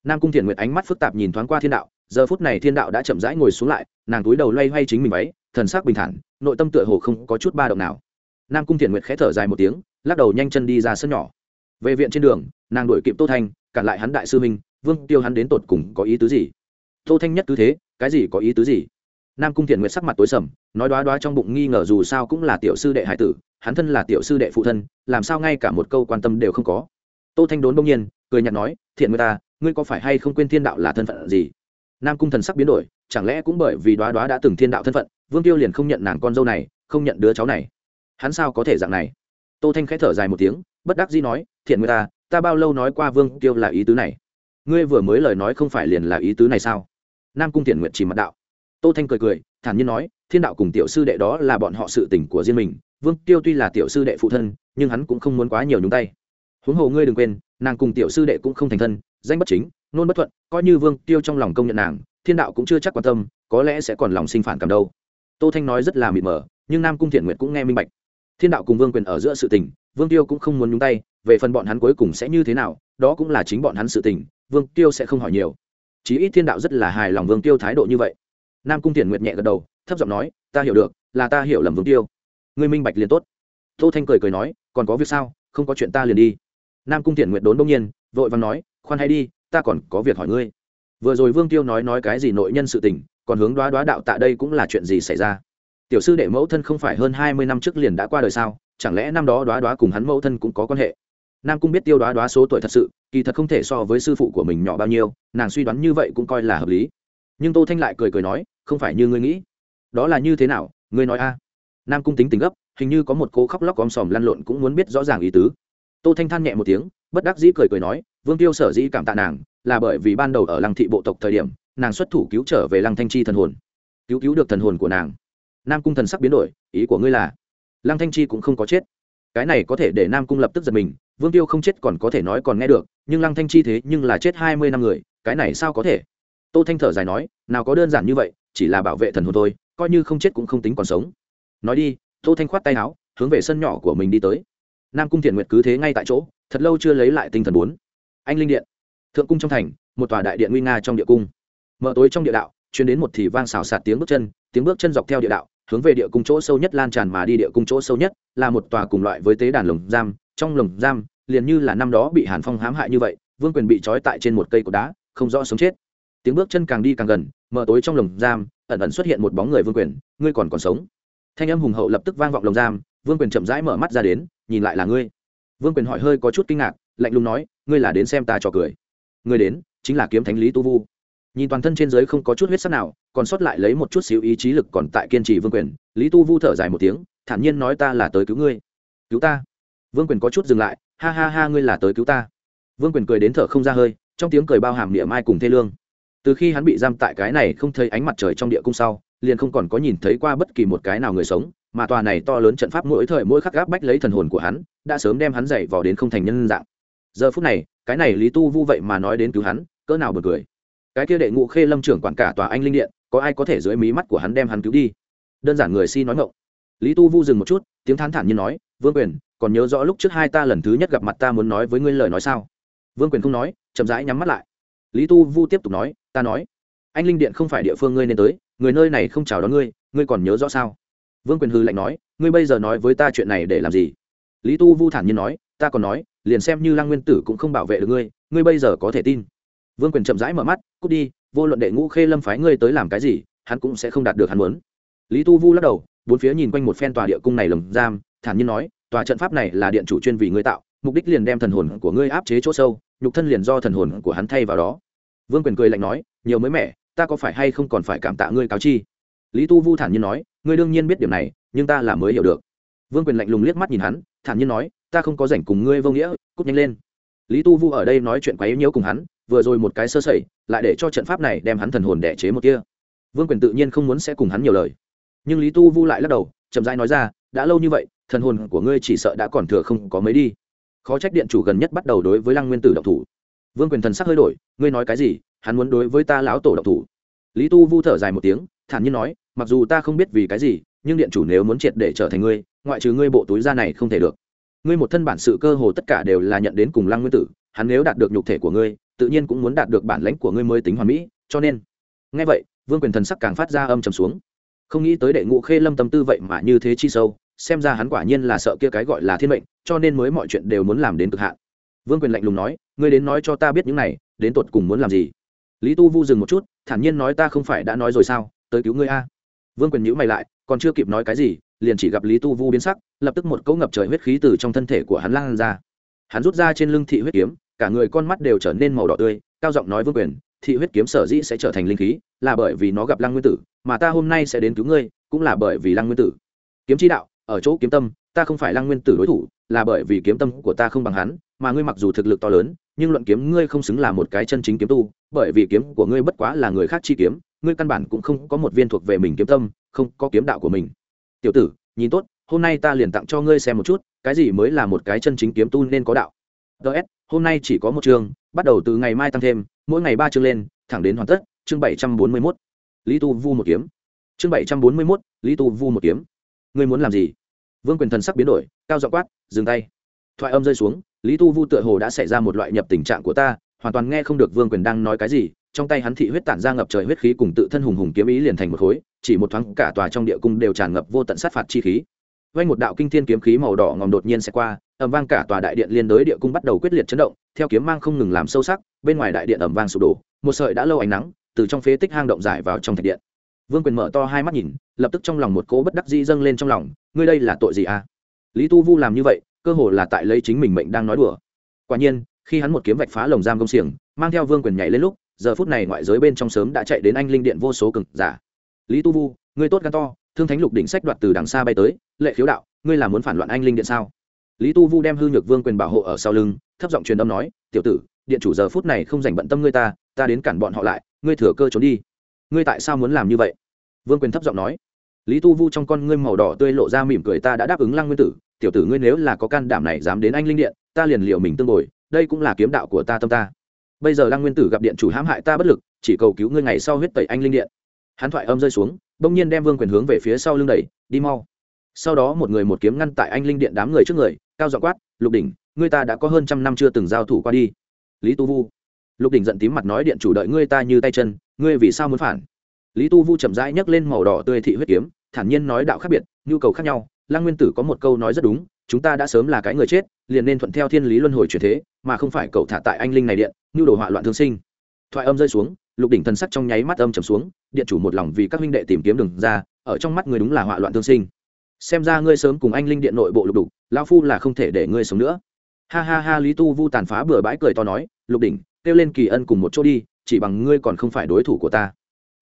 Nam cung thiện nguyệt ánh mắt phức tạp nhìn thoáng qua thiên đạo, giờ phút này thiên đạo đã chậm rãi ngồi xuống lại, nàng túi đầu loay hoay chính mình váy, thần sắc bình thản, nội tâm tựa hồ không có chút ba động nào. Nam cung thiện nguyệt khẽ thở dài một tiếng, lắc đầu nhanh chân đi ra sân nhỏ. Về viện trên đường, nàng đuổi kịp tô thanh, cản lại hắn đại sư minh vương tiêu hắn đến tột cùng có ý tứ gì? Tô thanh nhất cứ thế, cái gì có ý tứ gì? Nam cung thiện nguyệt sắc mặt tối sầm nói đoá đoá trong bụng nghi ngờ dù sao cũng là tiểu sư đệ hải tử, hắn thân là tiểu sư đệ phụ thân, làm sao ngay cả một câu quan tâm đều không có. Tô thanh đốn đông nhiên cười nhạt nói, thiện người ta, ngươi có phải hay không quên thiên đạo là thân phận gì? Nam cung thần sắc biến đổi, chẳng lẽ cũng bởi vì đoá đoá đã từng thiên đạo thân phận, vương tiêu liền không nhận nàng con dâu này, không nhận đứa cháu này? Hắn sao có thể dạng này? Tô thanh khẽ thở dài một tiếng, bất đắc dĩ nói, thiện người ta ta bao lâu nói qua vương tiêu là ý tứ này? Ngươi vừa mới lời nói không phải liền là ý tứ này sao? Nam cung thiện nguyện chỉ mặt đạo tô thanh cười cười, thản nhiên nói, thiên đạo cùng tiểu sư đệ đó là bọn họ sự tình của riêng mình. Vương tiêu tuy là tiểu sư đệ phụ thân, nhưng hắn cũng không muốn quá nhiều nhúng tay. Huống hồ ngươi đừng quên, nàng cùng tiểu sư đệ cũng không thành thân, danh bất chính, nôn bất thuận, coi như vương tiêu trong lòng công nhận nàng, thiên đạo cũng chưa chắc quan tâm, có lẽ sẽ còn lòng sinh phản cảm đâu. Tô thanh nói rất là mịt mờ, nhưng nam cung thiện Nguyệt cũng nghe minh bạch. Thiên đạo cùng vương quyền ở giữa sự tình, vương tiêu cũng không muốn nhúng tay, về phần bọn hắn cuối cùng sẽ như thế nào, đó cũng là chính bọn hắn sự tình, vương tiêu sẽ không hỏi nhiều. Chí ít thiên đạo rất là hài lòng vương tiêu thái độ như vậy nam cung thiện nguyện nhẹ gật đầu, thấp giọng nói, ta hiểu được, là ta hiểu lầm vương tiêu. Ngươi minh bạch liền tốt. Tô thanh cười cười nói, còn có việc sao? Không có chuyện ta liền đi. Nam cung thiện nguyện đốn đông nhiên, vội vàng nói, khoan hay đi, ta còn có việc hỏi ngươi. Vừa rồi vương tiêu nói nói cái gì nội nhân sự tình, còn hướng đoá đoá đạo tại đây cũng là chuyện gì xảy ra? Tiểu sư đệ mẫu thân không phải hơn hai mươi năm trước liền đã qua đời sao? Chẳng lẽ năm đó đoá đoá cùng hắn mẫu thân cũng có quan hệ? Nam cung biết tiêu đoá đoá số tuổi thật sự, kỳ thật không thể so với sư phụ của mình nhỏ bao nhiêu, nàng suy đoán như vậy cũng coi là hợp lý nhưng tô thanh lại cười cười nói, không phải như ngươi nghĩ. Đó là như thế nào, ngươi nói a? Nam cung tính tình gấp, hình như có một cô khóc lóc om sòm lăn lộn cũng muốn biết rõ ràng ý tứ. Tô thanh than nhẹ một tiếng, bất đắc dĩ cười cười nói, vương tiêu sở dĩ cảm tạ nàng, là bởi vì ban đầu ở lăng thị bộ tộc thời điểm, nàng xuất thủ cứu trở về lăng thanh chi thần hồn. Cứu cứu được thần hồn của nàng. Nam cung thần sắc biến đổi, ý của ngươi là, lăng thanh chi cũng không có chết. Cái này có thể để nam cung lập tức giật mình, vương tiêu không chết còn có thể nói còn nghe được, nhưng lăng thanh chi thế nhưng là chết hai mươi năm người, cái này sao có thể? Tô thanh thở dài nói, nào có đơn giản như vậy, chỉ là bảo vệ thần hồn thôi, coi như không chết cũng không tính còn sống. Nói đi, tô thanh khoát tay áo, hướng về sân nhỏ của mình đi tới. Nam cung thiện nguyệt cứ thế ngay tại chỗ, thật lâu chưa lấy lại tinh thần bốn. Anh linh điện. Thượng cung trong thành, một tòa đại điện nguy nga trong địa cung. Mở tối trong địa đạo chuyến đến một thì vang xào xạc tiếng bước chân, tiếng bước chân dọc theo địa đạo, hướng về địa cung chỗ sâu nhất lan tràn mà đi địa cung chỗ sâu nhất, là một tòa cùng loại với tế đàn lồng giam, trong lồng giam, liền như là năm đó bị hàn phong hãm hại như vậy, vương quyền bị trói tại trên một cây cột đá, không rõ sống chết tiếng bước chân càng đi càng gần, mở tối trong lồng giam, ẩn ẩn xuất hiện một bóng người vương quyền, ngươi còn còn sống. Thanh âm hùng hậu lập tức vang vọng lồng giam, vương quyền chậm rãi mở mắt ra đến, nhìn lại là ngươi. Vương quyền hỏi hơi có chút kinh ngạc, lạnh lùng nói, ngươi là đến xem ta trò cười. Ngươi đến, chính là kiếm thánh lý tu vu. Nhìn toàn thân trên giới không có chút huyết sắc nào, còn sót lại lấy một chút xíu ý chí lực còn tại kiên trì vương quyền, lý tu vu thở dài một tiếng, thản nhiên nói ta là tới cứu ngươi. Cứu ta. Vương quyền có chút dừng lại, ha ha ha, ngươi là tới cứu ta. Vương quyền cười đến thở không ra hơi, trong tiếng cười bao hàm niệm ai cùng thê lương từ khi hắn bị giam tại cái này không thấy ánh mặt trời trong địa cung sau, liền không còn có nhìn thấy qua bất kỳ một cái nào người sống, mà tòa này to lớn trận pháp mỗi thời mỗi khắc gáp bách lấy thần hồn của hắn, đã sớm đem hắn dậy vào đến không thành nhân dạng. Giờ phút này, cái này lý tu vu vậy mà nói đến cứu hắn, cỡ nào bật cười. Cái kia đệ ngụ khê lâm trưởng quản cả tòa anh linh điện, có ai có thể dưới mí mắt của hắn đem hắn cứu đi? Đơn giản người si nói ngộng lý tu vu dừng một chút, tiếng thán thản như nói, vương quyền, còn nhớ rõ lúc trước hai ta lần thứ nhất gặp mặt ta muốn nói với ngươi lời nói sao? Vương quyền không nói, chậm rãi nhắm mắt lại. Lý tu vu tiếp tục nói ta nói, anh linh điện không phải địa phương ngươi nên tới, người nơi này không chào đón ngươi ngươi còn nhớ rõ sao? Vương quyền hư lạnh nói, ngươi bây giờ nói với ta chuyện này để làm gì? Lý tu vu thản nhiên nói, ta còn nói, liền xem như lăng nguyên tử cũng không bảo vệ được ngươi ngươi bây giờ có thể tin. Vương quyền chậm rãi mở mắt, cút đi, vô luận đệ ngũ khê lâm phái ngươi tới làm cái gì, hắn cũng sẽ không đạt được hắn muốn. Lý tu vu lắc đầu, bốn phía nhìn quanh một phen tòa địa cung này lồng giam, thản nhiên nói, tòa trận pháp này là điện chủ chuyên vì ngươi tạo, mục đích liền đem thần hồn của ngươi áp chế chỗ sâu, nhục thân liền do thần hồn của hắn thay vào đó vương quyền cười lạnh nói, nhiều mới mẻ, ta có phải hay không còn phải cảm tạ ngươi cáo chi? Lý tu vu thản nhiên nói, ngươi đương nhiên biết điểm này, nhưng ta là mới hiểu được. Vương quyền lạnh lùng liếc mắt nhìn hắn, thản nhiên nói, ta không có rảnh cùng ngươi vô nghĩa, cút nhanh lên. Lý tu vu ở đây nói chuyện quấy nhiễu cùng hắn, vừa rồi một cái sơ sẩy, lại để cho trận pháp này đem hắn thần hồn đẻ chế một kia vương quyền tự nhiên không muốn sẽ cùng hắn nhiều lời. Nhưng lý tu vu lại lắc đầu, chậm rãi nói ra, đã lâu như vậy, thần hồn của ngươi chỉ sợ đã còn thừa không có mấy đi. Khó trách điện chủ gần nhất bắt đầu đối với lăng nguyên tử độc thủ vương quyền thần sắc hơi đổi, ngươi nói cái gì? Hắn muốn đối với ta lão tổ độc thủ. Lý tu vu thở dài một tiếng, thản nhiên nói, mặc dù ta không biết vì cái gì, nhưng điện chủ nếu muốn triệt để trở thành ngươi, ngoại trừ ngươi bộ túi da này không thể được. Ngươi một thân bản sự cơ hồ tất cả đều là nhận đến cùng lăng nguyên tử, hắn nếu đạt được nhục thể của ngươi, tự nhiên cũng muốn đạt được bản lãnh của ngươi mới tính hoàn mỹ, cho nên ngay vậy, vương quyền thần sắc càng phát ra âm trầm xuống. Không nghĩ tới đệ ngũ khê lâm tâm tư vậy mà như thế chi sâu, xem ra hắn quả nhiên là sợ kia cái gọi là thiên mệnh, cho nên mới mọi chuyện đều muốn làm đến cực hạn. Vương quyền lạnh lùng nói ngươi đến nói cho ta biết những này, đến tột cùng muốn làm gì? Lý tu vu dừng một chút, thản nhiên nói ta không phải đã nói rồi sao, tới cứu ngươi a. Vương quyền nhữ mày lại, còn chưa kịp nói cái gì, liền chỉ gặp lý tu vu biến sắc, lập tức một cỗ ngập trời huyết khí từ trong thân thể của hắn lan ra. Hắn rút ra trên lưng thị huyết kiếm, cả người con mắt đều trở nên màu đỏ tươi, cao giọng nói vương quyền, thị huyết kiếm sở dĩ sẽ trở thành linh khí, là bởi vì nó gặp lăng nguyên tử, mà ta hôm nay sẽ đến cứu ngươi, cũng là bởi vì lăng nguyên tử. Kiếm chi đạo, ở chỗ kiếm tâm, ta không phải lăng nguyên tử đối thủ, là bởi vì kiếm tâm của ta không bằng hắn, mà ngươi mặc dù thực lực to lớn nhưng luận kiếm ngươi không xứng là một cái chân chính kiếm tu, bởi vì kiếm của ngươi bất quá là người khác chi kiếm, ngươi căn bản cũng không có một viên thuộc về mình kiếm tâm, không có kiếm đạo của mình. Tiểu tử, nhìn tốt, hôm nay ta liền tặng cho ngươi xem một chút, cái gì mới là một cái chân chính kiếm tu nên có đạo. Ts hôm nay chỉ có một chương, bắt đầu từ ngày mai tăng thêm, mỗi ngày ba chương lên, thẳng đến hoàn tất, chương bảy trăm bốn mươi mốt. Lý tu vu một kiếm. Chương bảy trăm bốn mươi mốt, lý tu vu một kiếm. Ngươi muốn làm gì? Vương quyền thần sắc biến đổi, cao dọ quát, dừng tay thoại âm rơi xuống, lý tu vu tựa hồ đã xảy ra một loại nhập tình trạng của ta, hoàn toàn nghe không được vương quyền đang nói cái gì, trong tay hắn thị huyết tản ra ngập trời huyết khí cùng tự thân hùng hùng kiếm ý liền thành một khối, chỉ một thoáng cả tòa trong địa cung đều tràn ngập vô tận sát phạt chi khí. Vay một đạo kinh thiên kiếm khí màu đỏ ngòm đột nhiên sẽ qua ẩm vang cả tòa đại điện liên đối địa cung bắt đầu quyết liệt chấn động, theo kiếm mang không ngừng làm sâu sắc, bên ngoài đại điện ẩm vang sụp đổ, một sợi đã lâu ánh nắng, từ trong phế tích hang động giải vào trong thạch điện. Vương quyền mở to hai mắt nhìn, lập tức trong lòng một cỗ bất đắc dĩ dâng lên trong lòng, ngươi đây là tội gì à? Lý tu vu làm như vậy cơ hồ là tại lấy chính mình mệnh đang nói đùa. Quả nhiên, khi hắn một kiếm vạch phá lồng giam công xiềng, mang theo vương quyền nhảy lên lúc, giờ phút này ngoại giới bên trong sớm đã chạy đến anh linh điện vô số cực giả. Lý tu vu ngươi tốt gan to, thương thánh lục đỉnh sách đoạt từ đằng xa bay tới, lệ khiếu đạo, ngươi là muốn phản loạn anh linh điện sao? Lý tu vu đem hư nhược vương quyền bảo hộ ở sau lưng, thấp giọng truyền âm nói, tiểu tử, điện chủ giờ phút này không dành bận tâm ngươi ta ta đến cản bọn họ lại, ngươi thừa cơ trốn đi. Ngươi tại sao muốn làm như vậy? Vương quyền thấp giọng nói. Lý tu vu trong con ngươi màu đỏ tươi lộ ra mỉm cười, ta đã đáp ứng lăng nguyên tử tiểu tử ngươi nếu là có can đảm này dám đến anh linh điện, ta liền liệu mình tương bồi, đây cũng là kiếm đạo của ta tâm ta. Bây giờ lăng nguyên tử gặp điện chủ hãm hại ta bất lực, chỉ cầu cứu ngươi ngày sau huyết tẩy anh linh điện. Hắn thoại âm rơi xuống, bỗng nhiên đem vương quyền hướng về phía sau lưng đẩy, đi mau. Sau đó một người một kiếm ngăn tại anh linh điện đám người trước người, cao dọ quát, lục đỉnh, ngươi ta đã có hơn trăm năm chưa từng giao thủ qua đi. Lý tu vu. Lục đỉnh giận tím mặt nói, điện chủ đợi ngươi ta như tay chân, ngươi vì sao muốn phản? Lý tu vu chậm rãi nhấc lên màu đỏ tươi thị huyết kiếm, thản nhiên nói đạo khác biệt, nhu cầu khác nhau lăng nguyên tử có một câu nói rất đúng, chúng ta đã sớm là cái người chết, liền nên thuận theo thiên lý luân hồi chuyển thế, mà không phải cậu thả tại anh linh này điện, như đồ họa loạn thương sinh. Thoại âm rơi xuống, lục đỉnh thần sắc trong nháy mắt âm trầm xuống, điện chủ một lòng vì các huynh đệ tìm kiếm đường ra, ở trong mắt người đúng là họa loạn thương sinh. Xem ra ngươi sớm cùng anh linh điện nội bộ lục đục, lão phu là không thể để ngươi sống nữa. Ha ha ha, lý tu vu tàn phá bừa bãi cười to nói, lục đỉnh, kêu lên kỳ ân cùng một chỗ đi, chỉ bằng ngươi còn không phải đối thủ của ta.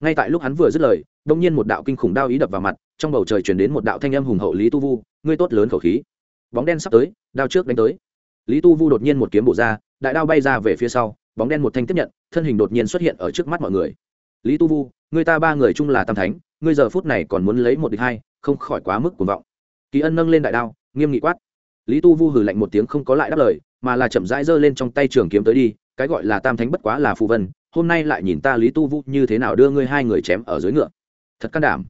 Ngay tại lúc hắn vừa dứt lời đông nhiên một đạo kinh khủng đao ý đập vào mặt trong bầu trời chuyển đến một đạo thanh âm hùng hậu lý tu vu, ngươi tốt lớn khẩu khí. Bóng đen sắp tới, đao trước đánh tới. Lý tu vu đột nhiên một kiếm bổ ra, đại đao bay ra về phía sau, bóng đen một thanh tiếp nhận, thân hình đột nhiên xuất hiện ở trước mắt mọi người. Lý tu vu, người ta ba người chung là tam thánh, ngươi giờ phút này còn muốn lấy một địch hai, không khỏi quá mức cuồng vọng. Kỳ ân nâng lên đại đao, nghiêm nghị quát. Lý tu vu hừ lạnh một tiếng không có lại đáp lời, mà là chậm rãi giơ lên trong tay trường kiếm tới đi, cái gọi là tam thánh bất quá là phù vân, hôm nay lại nhìn ta lý tu vu như thế nào đưa ngươi hai người chém ở dưới ngựa. Thật can đảm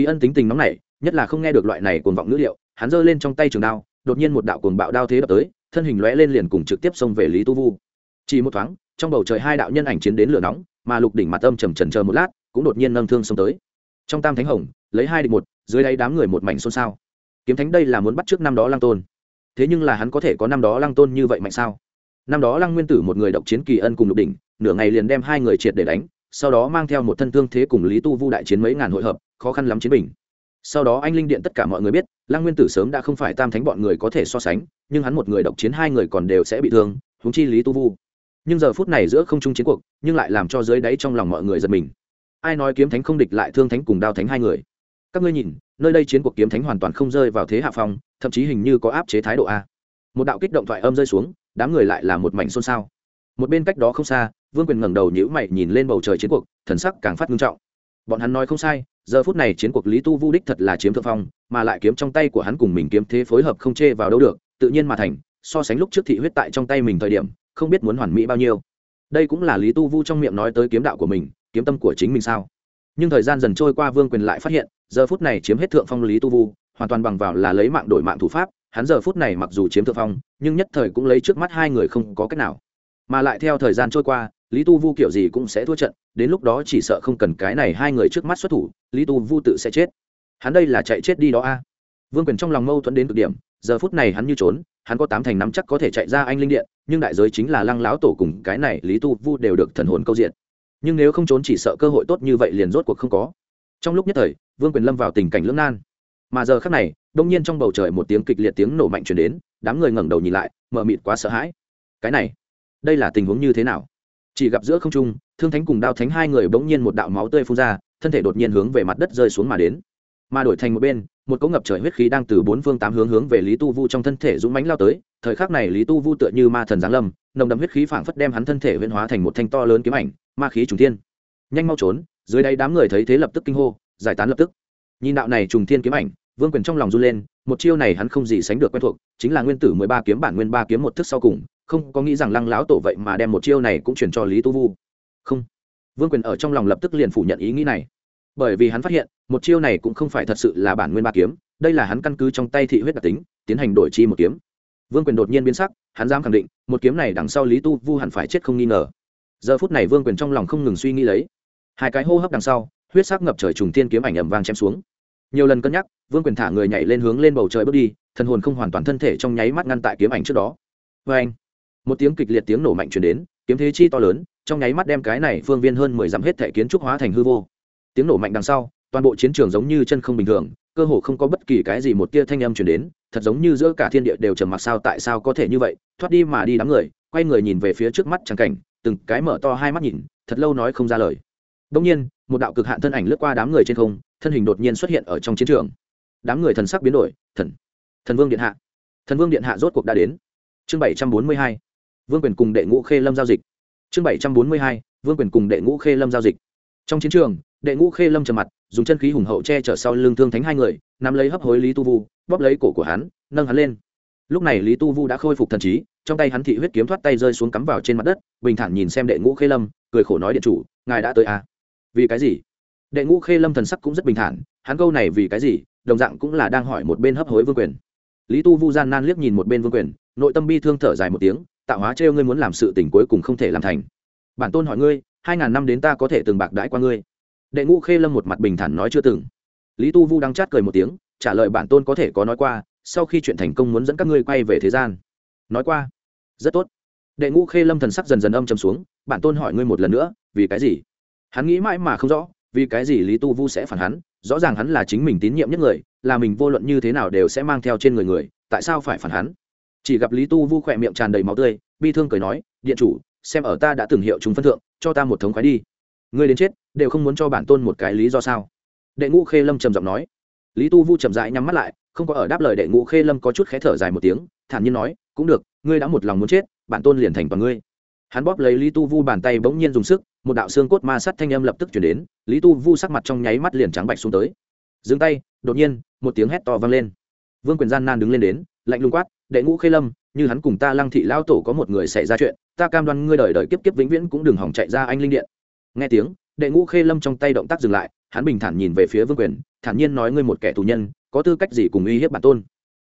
kỳ ân tính tình nóng nảy, nhất là không nghe được loại này cuồng vọng ngữ liệu, hắn giơ lên trong tay trường đao, đột nhiên một đạo cuồng bạo đao thế đập tới, thân hình lóe lên liền cùng trực tiếp xông về lý tu vu. Chỉ một thoáng, trong bầu trời hai đạo nhân ảnh chiến đến lửa nóng, mà lục đỉnh mặt âm trầm trần chờ một lát, cũng đột nhiên nâng thương xông tới. Trong tam thánh hồng, lấy hai địch một, dưới đáy đám người một mảnh xôn xao. Kiếm thánh đây là muốn bắt trước năm đó lăng tôn. Thế nhưng là hắn có thể có năm đó lăng tôn như vậy mạnh sao? Năm đó lăng nguyên tử một người độc chiến kỳ ân cùng lục đỉnh, nửa ngày liền đem hai người triệt để đánh sau đó mang theo một thân thương thế cùng lý tu vu đại chiến mấy ngàn hội hợp, khó khăn lắm chiến bình. Sau đó anh linh điện tất cả mọi người biết, lăng nguyên tử sớm đã không phải tam thánh bọn người có thể so sánh, nhưng hắn một người độc chiến hai người còn đều sẽ bị thương húng chi lý tu vu. Nhưng giờ phút này giữa không trung chiến cuộc, nhưng lại làm cho dưới đáy trong lòng mọi người giật mình. Ai nói kiếm thánh không địch lại thương thánh cùng đao thánh hai người? Các ngươi nhìn, nơi đây chiến cuộc kiếm thánh hoàn toàn không rơi vào thế hạ phong, thậm chí hình như có áp chế thái độ a. Một đạo kích động thoại âm rơi xuống, đám người lại là một mảnh xôn xao. Một bên cách đó không xa vương quyền ngẩng đầu nhữ mày nhìn lên bầu trời chiến cuộc, thần sắc càng phát nghiêm trọng. Bọn hắn nói không sai, giờ phút này chiến cuộc lý tu vu đích thật là chiếm thượng phong, mà lại kiếm trong tay của hắn cùng mình kiếm thế phối hợp không chê vào đâu được, tự nhiên mà thành, so sánh lúc trước thị huyết tại trong tay mình thời điểm, không biết muốn hoàn mỹ bao nhiêu. Đây cũng là lý tu vu trong miệng nói tới kiếm đạo của mình, kiếm tâm của chính mình sao? Nhưng thời gian dần trôi qua vương quyền lại phát hiện, giờ phút này chiếm hết thượng phong lý tu vu, hoàn toàn bằng vào là lấy mạng đổi mạng thủ pháp, hắn giờ phút này mặc dù chiếm thượng phong, nhưng nhất thời cũng lấy trước mắt hai người không có cách nào. Mà lại theo thời gian trôi qua lý tu vu kiểu gì cũng sẽ thua trận, đến lúc đó chỉ sợ không cần cái này hai người trước mắt xuất thủ, lý tu vu tự sẽ chết. Hắn đây là chạy chết đi đó a. Vương quyền trong lòng mâu thuẫn đến cực điểm, giờ phút này hắn như trốn, hắn có tám thành nắm chắc có thể chạy ra anh linh điện, nhưng đại giới chính là lăng láo tổ cùng cái này lý tu vu đều được thần hồn câu diện. Nhưng nếu không trốn chỉ sợ cơ hội tốt như vậy liền rốt cuộc không có. Trong lúc nhất thời, vương quyền lâm vào tình cảnh lưỡng nan. Mà giờ khắc này, đông nhiên trong bầu trời một tiếng kịch liệt tiếng nổ mạnh chuyển đến, đám người ngẩng đầu nhìn lại mờ mịt quá sợ hãi. Cái này, đây là tình huống như thế nào? Chỉ gặp giữa không trung, thương thánh cùng đao thánh hai người bỗng nhiên một đạo máu tươi phun ra, thân thể đột nhiên hướng về mặt đất rơi xuống mà đến. Mà đổi thành một bên, một cỗ ngập trời huyết khí đang từ bốn phương tám hướng hướng về lý tu vu trong thân thể dũng mánh lao tới, thời khắc này lý tu vu tựa như ma thần giáng lâm, nồng đậm huyết khí phảng phất đem hắn thân thể huyên hóa thành một thanh to lớn kiếm ảnh, ma khí trùng thiên. Nhanh mau trốn, dưới đây đám người thấy thế lập tức kinh hô, giải tán lập tức. Nhìn đạo này trùng thiên kiếm ảnh, vương quyền trong lòng run lên, một chiêu này hắn không gì sánh được quen thuộc, chính là nguyên tử mười ba kiếm bản nguyên ba kiếm một thức sau cùng không có nghĩ rằng lăng láo tổ vậy mà đem một chiêu này cũng chuyển cho lý tu vu. Không. Vương quyền ở trong lòng lập tức liền phủ nhận ý nghĩ này. Bởi vì hắn phát hiện, một chiêu này cũng không phải thật sự là bản nguyên ba kiếm, đây là hắn căn cứ trong tay thị huyết đặc tính, tiến hành đổi chi một kiếm. Vương quyền đột nhiên biến sắc, hắn dám khẳng định, một kiếm này đằng sau lý tu vu hẳn phải chết không nghi ngờ. Giờ phút này vương quyền trong lòng không ngừng suy nghĩ lấy. Hai cái hô hấp đằng sau, huyết sắc ngập trời trùng tiên kiếm ảnh ẩm vang chém xuống. Nhiều lần cân nhắc, vương quyền thả người nhảy lên hướng lên bầu trời bước đi, thần hồn không hoàn toàn thân thể trong nháy mắt ngăn tại kiếm ảnh trước đó. Vê anh một tiếng kịch liệt tiếng nổ mạnh chuyển đến, kiếm thế chi to lớn, trong nháy mắt đem cái này phương viên hơn mười dặm hết thể kiến trúc hóa thành hư vô. Tiếng nổ mạnh đằng sau, toàn bộ chiến trường giống như chân không bình thường, cơ hồ không có bất kỳ cái gì một tia thanh âm chuyển đến, thật giống như giữa cả thiên địa đều trầm mặc sao tại sao có thể như vậy, thoát đi mà đi đám người, quay người nhìn về phía trước mắt chẳng cảnh, từng cái mở to hai mắt nhìn, thật lâu nói không ra lời. Đông nhiên, một đạo cực hạn thân ảnh lướt qua đám người trên không, thân hình đột nhiên xuất hiện ở trong chiến trường. Đám người thần sắc biến đổi, thần thần vương điện hạ, thần vương điện hạ rốt cuộc đã đến. Chương bảy trăm bốn mươi hai vương quyền cùng đệ ngũ khê lâm giao dịch. Chương bảy trăm bốn mươi hai, vương quyền cùng đệ ngũ khê lâm giao dịch. Trong chiến trường, đệ ngũ khê lâm trầm mặt, dùng chân khí hùng hậu che chở sau lưng thương thánh hai người, nắm lấy hấp hối lý tu vu, bóp lấy cổ của hắn, nâng hắn lên. Lúc này lý tu vu đã khôi phục thần trí, trong tay hắn thị huyết kiếm thoát tay rơi xuống cắm vào trên mặt đất, bình thản nhìn xem đệ ngũ khê lâm, cười khổ nói điện chủ, ngài đã tới à? vì cái gì? Đệ ngũ khê lâm thần sắc cũng rất bình thản, hắn câu này vì cái gì? Đồng dạng cũng là đang hỏi một bên hấp hối vương quyền. Lý tu vu gian nan liếc nhìn một bên vương quyền, nội tâm bi thương thở dài một tiếng tạo hóa trêu ngươi muốn làm sự tình cuối cùng không thể làm thành. Bản tôn hỏi ngươi, hai ngàn năm đến ta có thể từng bạc đãi qua ngươi? Đệ ngũ khê lâm một mặt bình thản nói chưa từng. Lý tu vu đang chát cười một tiếng, trả lời bản tôn có thể có nói qua, sau khi chuyện thành công muốn dẫn các ngươi quay về thế gian. Nói qua. Rất tốt. Đệ ngũ khê lâm thần sắc dần dần âm trầm xuống, bản tôn hỏi ngươi một lần nữa, vì cái gì? Hắn nghĩ mãi mà không rõ, vì cái gì lý tu vu sẽ phản hắn, rõ ràng hắn là chính mình tín nhiệm nhất người, là mình vô luận như thế nào đều sẽ mang theo trên người người, tại sao phải phản hắn? Chỉ gặp lý tu vu khỏe miệng tràn đầy máu tươi, bi thương cười nói, điện chủ, xem ở ta đã từng hiệu chúng phân thượng, cho ta một thống khoái đi. Ngươi đến chết, đều không muốn cho bản tôn một cái lý do sao? Đệ ngũ khê lâm trầm giọng nói. Lý tu vu chậm rãi nhắm mắt lại, không có ở đáp lời đệ ngũ khê lâm có chút khé thở dài một tiếng, thản nhiên nói, cũng được, ngươi đã một lòng muốn chết, bản tôn liền thành toàn ngươi. Hắn bóp lấy lý tu vu bàn tay bỗng nhiên dùng sức, một đạo xương cốt ma sắt thanh âm lập tức chuyển đến, lý tu vu sắc mặt trong nháy mắt liền trắng bạch xuống tới. Dừng tay, đột nhiên, một tiếng hét to vang lên. Vương quyền gian nan đứng lên đến, lạnh lùng quát đệ ngũ khê lâm, như hắn cùng ta lăng thị lao tổ có một người xảy ra chuyện, ta cam đoan ngươi đời đời kiếp kiếp vĩnh viễn cũng đừng hỏng chạy ra anh linh điện. Nghe tiếng, đệ ngũ khê lâm trong tay động tác dừng lại, hắn bình thản nhìn về phía vương quyền, thản nhiên nói ngươi một kẻ tù nhân, có tư cách gì cùng uy hiếp bản tôn?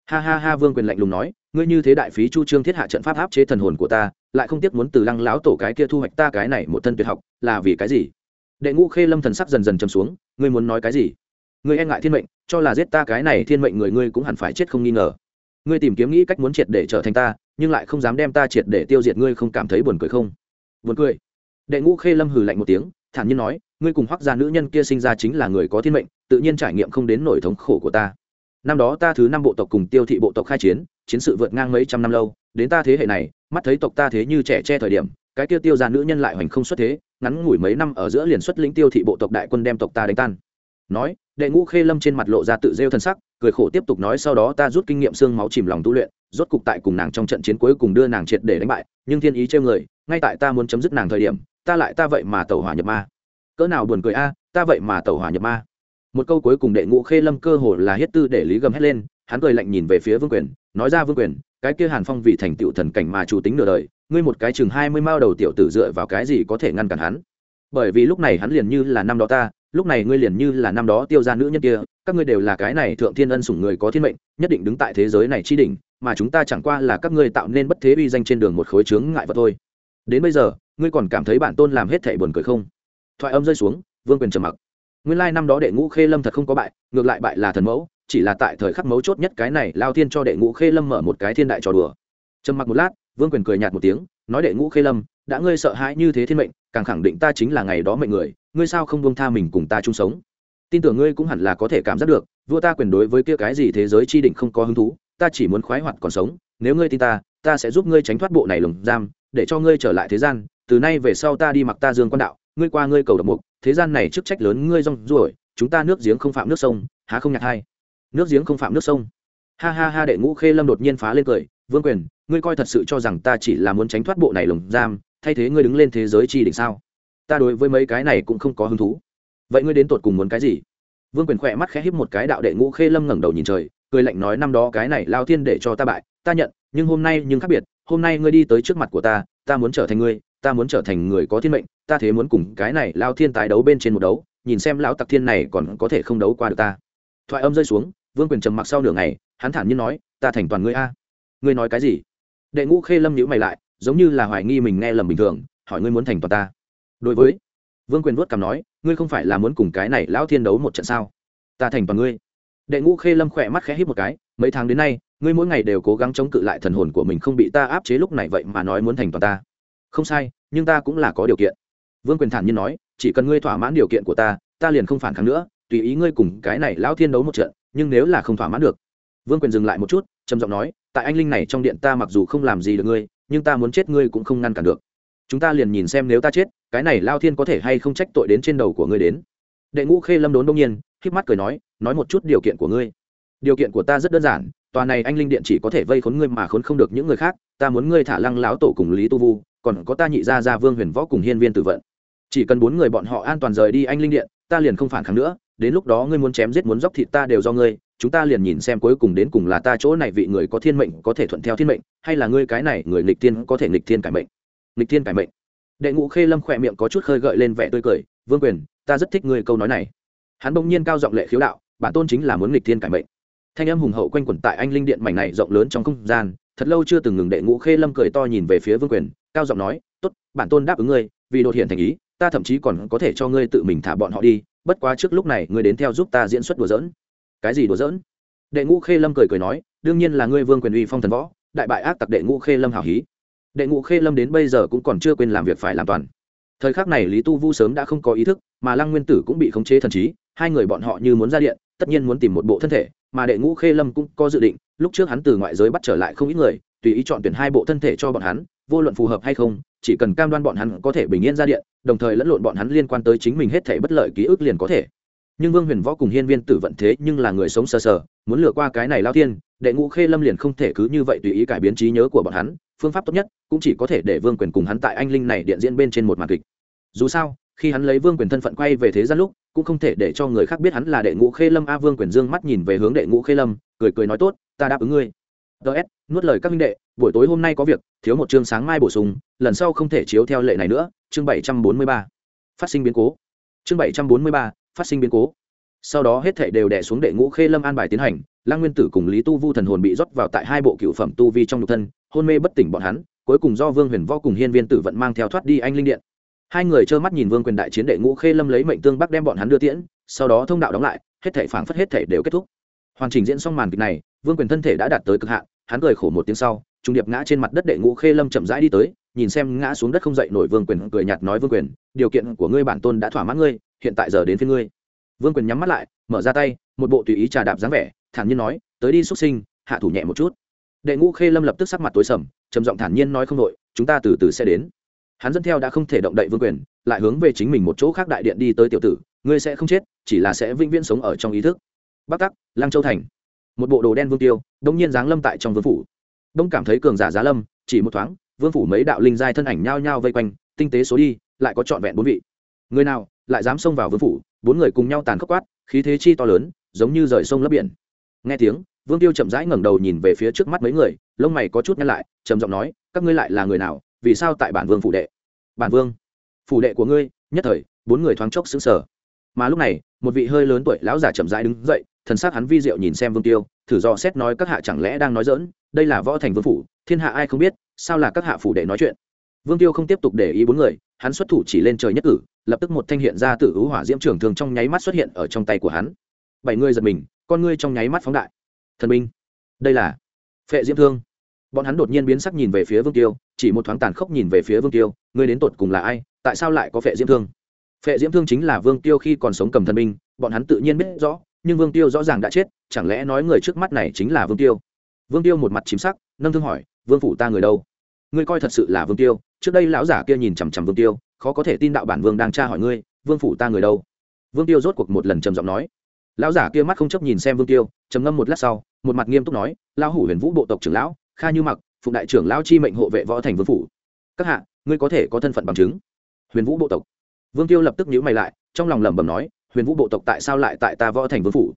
Ha ha ha, vương quyền lạnh lùng nói, ngươi như thế đại phí chu trương thiết hạ trận pháp áp chế thần hồn của ta, lại không tiếc muốn từ lăng lão tổ cái kia thu hoạch ta cái này một thân tuyệt học, là vì cái gì? Đệ ngũ khê lâm thần sắc dần dần chầm xuống, ngươi muốn nói cái gì? Ngươi e ngại thiên mệnh, cho là giết ta cái này thiên mệnh người ngươi cũng hẳn phải chết không nghi ngờ ngươi tìm kiếm nghĩ cách muốn triệt để trở thành ta, nhưng lại không dám đem ta triệt để tiêu diệt, ngươi không cảm thấy buồn cười không? Buồn cười. Đệ ngũ khê lâm hừ lạnh một tiếng, thản nhiên nói, ngươi cùng hoắc gia nữ nhân kia sinh ra chính là người có thiên mệnh, tự nhiên trải nghiệm không đến nổi thống khổ của ta. Năm đó ta thứ năm bộ tộc cùng tiêu thị bộ tộc khai chiến chiến sự vượt ngang mấy trăm năm lâu, đến ta thế hệ này, mắt thấy tộc ta thế như trẻ che thời điểm, cái kia tiêu gia nữ nhân lại hoành không xuất thế, ngắn ngủi mấy năm ở giữa liền xuất lĩnh tiêu thị bộ tộc đại quân đem tộc ta đánh tan nói, đệ ngũ khê lâm trên mặt lộ ra tự rêu thân sắc, cười khổ tiếp tục nói, sau đó ta rút kinh nghiệm xương máu chìm lòng tu luyện, rốt cục tại cùng nàng trong trận chiến cuối cùng đưa nàng triệt để đánh bại, nhưng thiên ý trêu người, ngay tại ta muốn chấm dứt nàng thời điểm, ta lại ta vậy mà tẩu hỏa nhập ma. Cỡ nào buồn cười a, ta vậy mà tẩu hỏa nhập ma. Một câu cuối cùng đệ ngũ khê lâm cơ hồ là hết tư để lý gầm hét lên, hắn cười lạnh nhìn về phía vương quyền, nói ra vương quyền, cái kia hàn phong vì thành tựu thần cảnh mà chủ tính nửa đời, ngươi một cái chừng hai mươi mao đầu tiểu tử dựa vào cái gì có thể ngăn cản hắn? Bởi vì lúc này hắn liền như là năm đó ta lúc này ngươi liền như là năm đó tiêu ra nữ nhân kia, các ngươi đều là cái này thượng thiên ân sủng người có thiên mệnh, nhất định đứng tại thế giới này chi đỉnh, mà chúng ta chẳng qua là các ngươi tạo nên bất thế uy danh trên đường một khối chướng ngại vật thôi. Đến bây giờ, ngươi còn cảm thấy bản tôn làm hết thảy buồn cười không? Thoại âm rơi xuống, vương quyền trầm mặc. Nguyên lai năm đó đệ ngũ khê lâm thật không có bại, ngược lại bại là thần mẫu, chỉ là tại thời khắc mấu chốt nhất cái này lao thiên cho đệ ngũ khê lâm mở một cái thiên đại trò đùa. Trầm mặc một lát, vương quyền cười nhạt một tiếng, nói đệ ngũ khê lâm, đã ngươi sợ hãi như thế thiên mệnh, càng khẳng định ta chính là ngày đó mệnh người ngươi sao không buông tha mình cùng ta chung sống? Tin tưởng ngươi cũng hẳn là có thể cảm giác được, vua ta quyền đối với kia cái gì thế giới chi định không có hứng thú, ta chỉ muốn khoái hoạt còn sống, nếu ngươi tin ta ta sẽ giúp ngươi tránh thoát bộ này lồng giam, để cho ngươi trở lại thế gian, từ nay về sau ta đi mặc ta dương quan đạo, ngươi qua ngươi cầu độc mục, thế gian này chức trách lớn ngươi rong ruổi, chúng ta nước giếng không phạm nước sông, há không nhạc hai nước giếng không phạm nước sông. Ha ha ha, đệ ngũ khê lâm đột nhiên phá lên cười, vương quyền, ngươi coi thật sự cho rằng ta chỉ là muốn tránh thoát bộ này lồng giam, thay thế ngươi đứng lên thế giới chi đỉnh sao? Ta đối với mấy cái này cũng không có hứng thú. Vậy ngươi đến tột cùng muốn cái gì? Vương quyền khỏe mắt khẽ híp một cái đạo đệ ngũ khê lâm ngẩng đầu nhìn trời, cười lạnh nói năm đó cái này lao thiên để cho ta bại, ta nhận, nhưng hôm nay nhưng khác biệt, hôm nay ngươi đi tới trước mặt của ta ta muốn trở thành ngươi, ta muốn trở thành người có thiên mệnh, ta thế muốn cùng cái này lao thiên tái đấu bên trên một đấu, nhìn xem lão tặc thiên này còn có thể không đấu qua được ta. Thoại âm rơi xuống, vương quyền trầm mặc sau nửa ngày, hắn thản nhiên nói, ta thành toàn ngươi a. Ngươi nói cái gì? Đệ ngũ khê lâm nhữ mày lại, giống như là hoài nghi mình nghe lầm bình thường, hỏi ngươi muốn thành toàn ta đối với vương quyền vuốt cằm nói, ngươi không phải là muốn cùng cái này lão thiên đấu một trận sao? Ta thành toàn ngươi. Đệ ngũ khê lâm khỏe mắt khẽ hít một cái, mấy tháng đến nay, ngươi mỗi ngày đều cố gắng chống cự lại thần hồn của mình không bị ta áp chế lúc này vậy mà nói muốn thành toàn ta. Không sai, nhưng ta cũng là có điều kiện. Vương quyền thản nhiên nói, chỉ cần ngươi thỏa mãn điều kiện của ta ta liền không phản kháng nữa, tùy ý ngươi cùng cái này lão thiên đấu một trận, nhưng nếu là không thỏa mãn được. Vương quyền dừng lại một chút, trầm giọng nói, tại anh linh này trong điện ta mặc dù không làm gì được ngươi, nhưng ta muốn chết ngươi cũng không ngăn cản được chúng ta liền nhìn xem nếu ta chết, cái này lao thiên có thể hay không trách tội đến trên đầu của ngươi đến. Đệ ngũ khê lâm đốn đông nhiên k mắt cười nói nói một chút điều kiện của ngươi. Điều kiện của ta rất đơn giản, tòa này anh linh điện chỉ có thể vây khốn ngươi mà khốn không được những người khác, ta muốn ngươi thả lăng láo tổ cùng lý tu vu, còn có ta nhị gia gia vương huyền võ cùng hiên viên tử vận. Chỉ cần bốn người bọn họ an toàn rời đi anh linh điện, ta liền không phản kháng nữa, đến lúc đó ngươi muốn chém giết muốn dốc thịt ta đều do ngươi, chúng ta liền nhìn xem cuối cùng đến cùng là ta chỗ này vị người có thiên mệnh có thể thuận theo thiên mệnh, hay là ngươi cái này người nghịch thiên có thể nghịch thiên cải mệnh nghịch thiên cải mệnh. Đệ ngũ khê lâm khỏe miệng có chút khơi gợi lên vẻ tươi cười, vương quyền, ta rất thích ngươi câu nói này. Hắn bỗng nhiên cao giọng lệ khiếu đạo, bản tôn chính là muốn nghịch thiên cải mệnh. Thanh âm hùng hậu quanh quẩn tại anh linh điện mảnh này rộng lớn trong không gian, thật lâu chưa từng ngừng đệ ngũ khê lâm cười to nhìn về phía vương quyền, cao giọng nói, tốt, bản tôn đáp ứng ngươi, vì đột hiện thành ý, ta thậm chí còn có thể cho ngươi tự mình thả bọn họ đi, bất quá trước lúc này ngươi đến theo giúp ta diễn xuất đùa giỡn. Cái gì đùa giỡn? Đệ ngũ khê lâm cười cười nói, đương nhiên là ngươi vương quyền uy phong thần võ, đại bại ác tặc đệ ngũ khê lâm hào hí đệ ngũ khê lâm đến bây giờ cũng còn chưa quên làm việc phải làm toàn. Thời khắc này lý tu vu sớm đã không có ý thức, mà lăng nguyên tử cũng bị khống chế thần trí, hai người bọn họ như muốn ra điện, tất nhiên muốn tìm một bộ thân thể, mà đệ ngũ khê lâm cũng có dự định, lúc trước hắn từ ngoại giới bắt trở lại không ít người, tùy ý chọn tuyển hai bộ thân thể cho bọn hắn, vô luận phù hợp hay không, chỉ cần cam đoan bọn hắn có thể bình yên ra điện, đồng thời lẫn lộn bọn hắn liên quan tới chính mình hết thể bất lợi ký ức liền có thể. Nhưng vương huyền võ cùng hiên viên tử vận thế, nhưng là người sống sờ sờ, muốn lừa qua cái này lao thiên, đệ ngũ khê lâm liền không thể cứ như vậy tùy ý cải biến trí nhớ của bọn hắn phương pháp tốt nhất, cũng chỉ có thể để vương quyền cùng hắn tại anh linh này điện diễn bên trên một màn kịch. Dù sao, khi hắn lấy vương quyền thân phận quay về thế gian lúc, cũng không thể để cho người khác biết hắn là đệ ngũ khê lâm. A, vương quyền dương mắt nhìn về hướng đệ ngũ khê lâm, cười cười nói tốt, ta đáp ứng ngươi. Ts nuốt lời các minh đệ, buổi tối hôm nay có việc, thiếu một chương sáng mai bổ sung, lần sau không thể chiếu theo lệ này nữa, chương bảy trăm bốn mươi ba. Phát sinh biến cố. Chương bảy trăm bốn mươi ba, phát sinh biến cố. Sau đó hết thảy đều đè xuống đệ ngũ khê lâm an bài tiến hành lang nguyên tử cùng lý tu vu thần hồn bị rót vào tại hai bộ cựu phẩm tu vi trong nhục thân hôn mê bất tỉnh bọn hắn, cuối cùng do vương huyền võ cùng hiên viên tử vận mang theo thoát đi anh linh điện. Hai người trơ mắt nhìn vương quyền đại chiến đệ ngũ khê lâm lấy mệnh tương bắc đem bọn hắn đưa tiễn, sau đó thông đạo đóng lại, hết thảy phảng phất hết thảy đều kết thúc. Hoàn chỉnh diễn xong màn kịch này, vương quyền thân thể đã đạt tới cực hạn, hắn cười khổ một tiếng sau trung điệp ngã trên mặt đất đệ ngũ khê lâm chậm rãi đi tới, nhìn xem ngã xuống đất không dậy nổi vương quyền cười nhạt nói vương quyền, điều kiện của ngươi bản tôn đã thỏa mãn ngươi, hiện tại giờ đến phía ngươi. Vương quyền nhắm mắt lại, mở ra tay, một bộ tùy ý trà đạp dáng vẻ, thản nhiên nói, tới đi xuất sinh, hạ thủ nhẹ một chút đệ ngũ khê lâm lập tức sắc mặt tối sầm, trầm giọng thản nhiên nói không đội chúng ta từ từ sẽ đến. Hắn dẫn theo đã không thể động đậy vương quyền, lại hướng về chính mình một chỗ khác đại điện đi tới tiểu tử, ngươi sẽ không chết, chỉ là sẽ vĩnh viễn sống ở trong ý thức. Bắc tắc, lang châu thành. Một bộ đồ đen vương tiêu, đông nhiên giáng lâm tại trong vương phủ. Đông cảm thấy cường giả giá lâm, chỉ một thoáng, vương phủ mấy đạo linh giai thân ảnh nhao nhao vây quanh, tinh tế số đi, lại có trọn vẹn bốn vị. Người nào, lại dám xông vào vương phủ, bốn người cùng nhau tàn khốc quát, khí thế chi to lớn, giống như rời sông lấp biển. Nghe tiếng vương tiêu chậm rãi ngẩng đầu nhìn về phía trước mắt mấy người, lông mày có chút nhăn lại, trầm giọng nói, các ngươi lại là người nào? Vì sao tại bản vương phủ đệ? Bản vương? Phủ đệ của ngươi? Nhất thời, bốn người thoáng chốc xứng sở mà lúc này, một vị hơi lớn tuổi lão giả chậm rãi đứng dậy, thần s á c hắn vi diệu nhìn xem vương tiêu, thử do xét nói các hạ chẳng lẽ đang nói dỡn đây là võ thành vương phủ, thiên hạ ai không biết, sao là các hạ phủ đệ nói chuyện? Vương tiêu không tiếp tục để ý bốn người, hắn xuất thủ chỉ lên trời nhất cử, lập tức một thanh hiện ra tự ứ hỏa diễm trường thường trong nháy mắt xuất hiện ở trong tay của hắn. Bảy người giật mình, con ngươi trong nháy mắt phóng đại thần minh, đây là phệ diễm thương. Bọn hắn đột nhiên biến sắc nhìn về phía vương tiêu chỉ một thoáng tàn khốc nhìn về phía vương tiêu ngươi đến tột cùng là ai tại sao lại có phệ diễm thương? Phệ diễm thương chính là vương tiêu khi còn sống cầm thần minh. bọn hắn tự nhiên biết rõ nhưng vương tiêu rõ ràng đã chết chẳng lẽ nói người trước mắt này chính là vương tiêu? Vương tiêu một mặt chìm sắc nâng thương hỏi vương phủ ta người đâu? Ngươi coi thật sự là vương tiêu trước đây lão giả kia nhìn chằm chằm vương tiêu khó có thể tin đạo bản vương đang tra hỏi ngươi vương phủ ta người đâu? Vương tiêu rốt cuộc một lần trầm giọng nói lão giả kia mắt không chấp nhìn xem vương tiêu, trầm ngâm một lát sau, một mặt nghiêm túc nói, lão hủ huyền vũ bộ tộc trưởng lão, kha như mặc, phụng đại trưởng lão chi mệnh hộ vệ võ thành vương phủ. Các hạ, ngươi có thể có thân phận bằng chứng. Huyền vũ bộ tộc? Vương tiêu lập tức nhíu mày lại, trong lòng lẩm bẩm nói, huyền vũ bộ tộc tại sao lại tại ta võ thành vương phủ?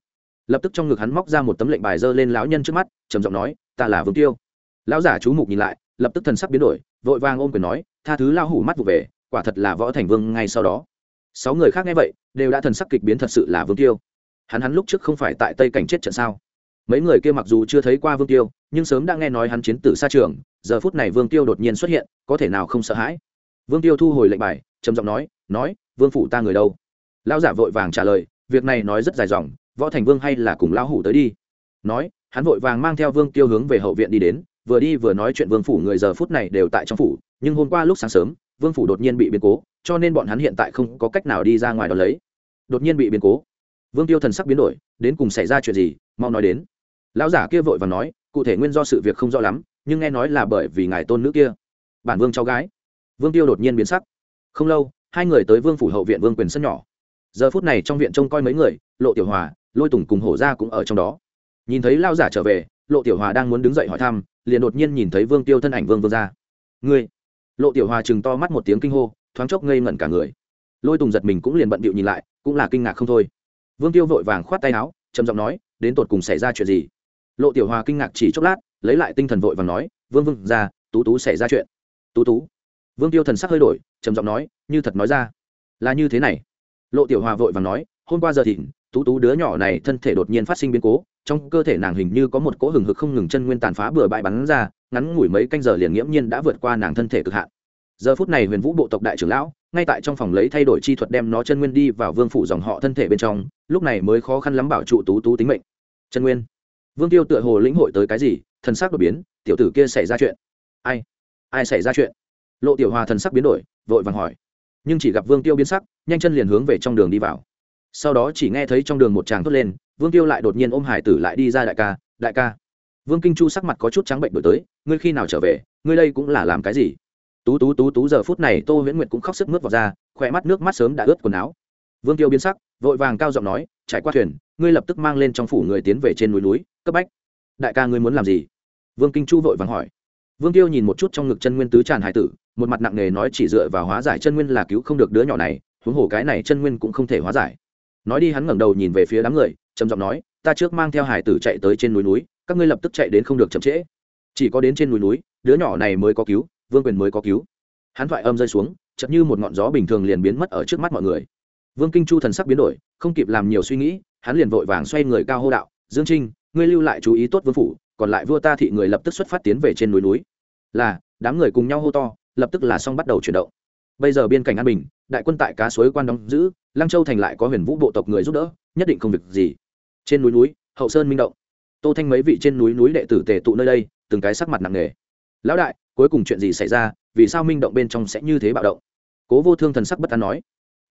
Lập tức trong ngực hắn móc ra một tấm lệnh bài dơ lên lão nhân trước mắt, trầm giọng nói, ta là vương tiêu. Lão giả chú mục nhìn lại, lập tức thần sắc biến đổi, vội vàng ôm quyền nói, tha thứ lao hủ mắt vụ về, quả thật là võ thành vương ngay sau đó. Sáu người khác nghe vậy, đều đã thần sắc kịch biến thật sự là vương tiêu hắn hắn lúc trước không phải tại tây cảnh chết trận sao? Mấy người kia mặc dù chưa thấy qua vương tiêu, nhưng sớm đã nghe nói hắn chiến tử xa trường, giờ phút này vương tiêu đột nhiên xuất hiện, có thể nào không sợ hãi? Vương tiêu thu hồi lệnh bài, trầm giọng nói nói, vương phủ ta người đâu? Lão giả vội vàng trả lời, việc này nói rất dài dòng, võ thành vương hay là cùng lão hủ tới đi. Nói, hắn vội vàng mang theo vương tiêu hướng về hậu viện đi đến, vừa đi vừa nói chuyện vương phủ người giờ phút này đều tại trong phủ, nhưng hôm qua lúc sáng sớm, vương phủ đột nhiên bị biến cố, cho nên bọn hắn hiện tại không có cách nào đi ra ngoài đó lấy. Đột nhiên bị biến cố vương tiêu thần sắc biến đổi, đến cùng xảy ra chuyện gì, mau nói đến. Lão giả kia vội và nói, cụ thể nguyên do sự việc không rõ lắm, nhưng nghe nói là bởi vì ngài tôn nữ kia. Bản vương cháu gái. Vương tiêu đột nhiên biến sắc. Không lâu, hai người tới vương phủ hậu viện vương quyền sân nhỏ. Giờ phút này trong viện trông coi mấy người, lộ tiểu hòa, lôi tùng cùng hổ ra cũng ở trong đó. Nhìn thấy lao giả trở về, lộ tiểu hòa đang muốn đứng dậy hỏi thăm, liền đột nhiên nhìn thấy vương tiêu thân ảnh vương vương ra. Ngươi? Lộ tiểu hòa chừng to mắt một tiếng kinh hô, thoáng chốc ngây ngẩn cả người. Lôi tùng giật mình cũng liền bận bịu nhìn lại, cũng là kinh ngạc không thôi vương tiêu vội vàng khoát tay áo, trầm giọng nói, đến tột cùng xảy ra chuyện gì? Lộ tiểu hòa kinh ngạc chỉ chốc lát, lấy lại tinh thần vội vàng nói, vương vương ra, tú tú xảy ra chuyện. Tú tú? Vương tiêu thần sắc hơi đổi, trầm giọng nói, như thật nói ra. Là như thế này. Lộ tiểu hòa vội vàng nói, hôm qua giờ thìn, tú tú đứa nhỏ này thân thể đột nhiên phát sinh biến cố, trong cơ thể nàng hình như có một cỗ hừng hực không ngừng chân nguyên tàn phá bừa bãi bắn ra, ngắn ngủi mấy canh giờ liền nghiễm nhiên đã vượt qua nàng thân thể cực hạn. Giờ phút này huyền vũ bộ tộc đại trưởng lão ngay tại trong phòng lấy thay đổi chi thuật đem nó chân nguyên đi vào vương phủ dòng họ thân thể bên trong, lúc này mới khó khăn lắm bảo trụ tú tú tính mệnh. Chân nguyên. Vương tiêu tựa hồ lĩnh hội tới cái gì, thần sắc đột biến, tiểu tử kia xảy ra chuyện. Ai? Ai xảy ra chuyện? Lộ tiểu hòa thần sắc biến đổi, vội vàng hỏi. Nhưng chỉ gặp vương tiêu biến sắc, nhanh chân liền hướng về trong đường đi vào. Sau đó chỉ nghe thấy trong đường một tràng thốt lên, vương tiêu lại đột nhiên ôm hải tử lại đi ra đại ca đại ca. Vương kinh chu sắc mặt có chút trắng bệnh đổi tới, ngươi khi nào trở về, ngươi đây cũng là làm cái gì? Tú tú tú tú, giờ phút này tô huyễn nguyệt cũng khóc sức mướt vào ra khỏe mắt nước mắt sớm đã ướt quần áo. Vương tiêu biến sắc, vội vàng cao giọng nói, trải qua thuyền, ngươi lập tức mang lên trong phủ người tiến về trên núi núi, cấp bách. Đại ca ngươi muốn làm gì? Vương kinh chu vội vàng hỏi. Vương tiêu nhìn một chút trong ngực chân nguyên tứ tràn hải tử, một mặt nặng nề nói chỉ dựa vào hóa giải chân nguyên là cứu không được đứa nhỏ này, huống hồ cái này chân nguyên cũng không thể hóa giải. Nói đi hắn ngẩng đầu nhìn về phía đám người, trầm giọng nói, ta trước mang theo hải tử chạy tới trên núi núi, các ngươi lập tức chạy đến không được chậm trễ. Chỉ có đến trên núi núi, đứa nhỏ này mới có cứu vương quyền mới có cứu. Hắn thoại âm rơi xuống chậm như một ngọn gió bình thường liền biến mất ở trước mắt mọi người. Vương kinh chu thần sắc biến đổi, không kịp làm nhiều suy nghĩ, hắn liền vội vàng xoay người cao hô đạo, dương trinh, ngươi lưu lại chú ý tốt vương phủ, còn lại vua ta thị người lập tức xuất phát tiến về trên núi núi. Là, đám người cùng nhau hô to, lập tức là xong bắt đầu chuyển động. Bây giờ biên cảnh an bình, đại quân tại cá suối quan đóng giữ, lăng châu thành lại có huyền vũ bộ tộc người giúp đỡ, nhất định không việc gì. Trên núi núi, hậu sơn minh động. Tô thanh mấy vị trên núi núi đệ tử tề tụ nơi đây, từng cái sắc mặt nặng nề. Lão đại cuối cùng chuyện gì xảy ra, vì sao minh động bên trong sẽ như thế bạo động? Cố vô thương thần sắc bất an nói.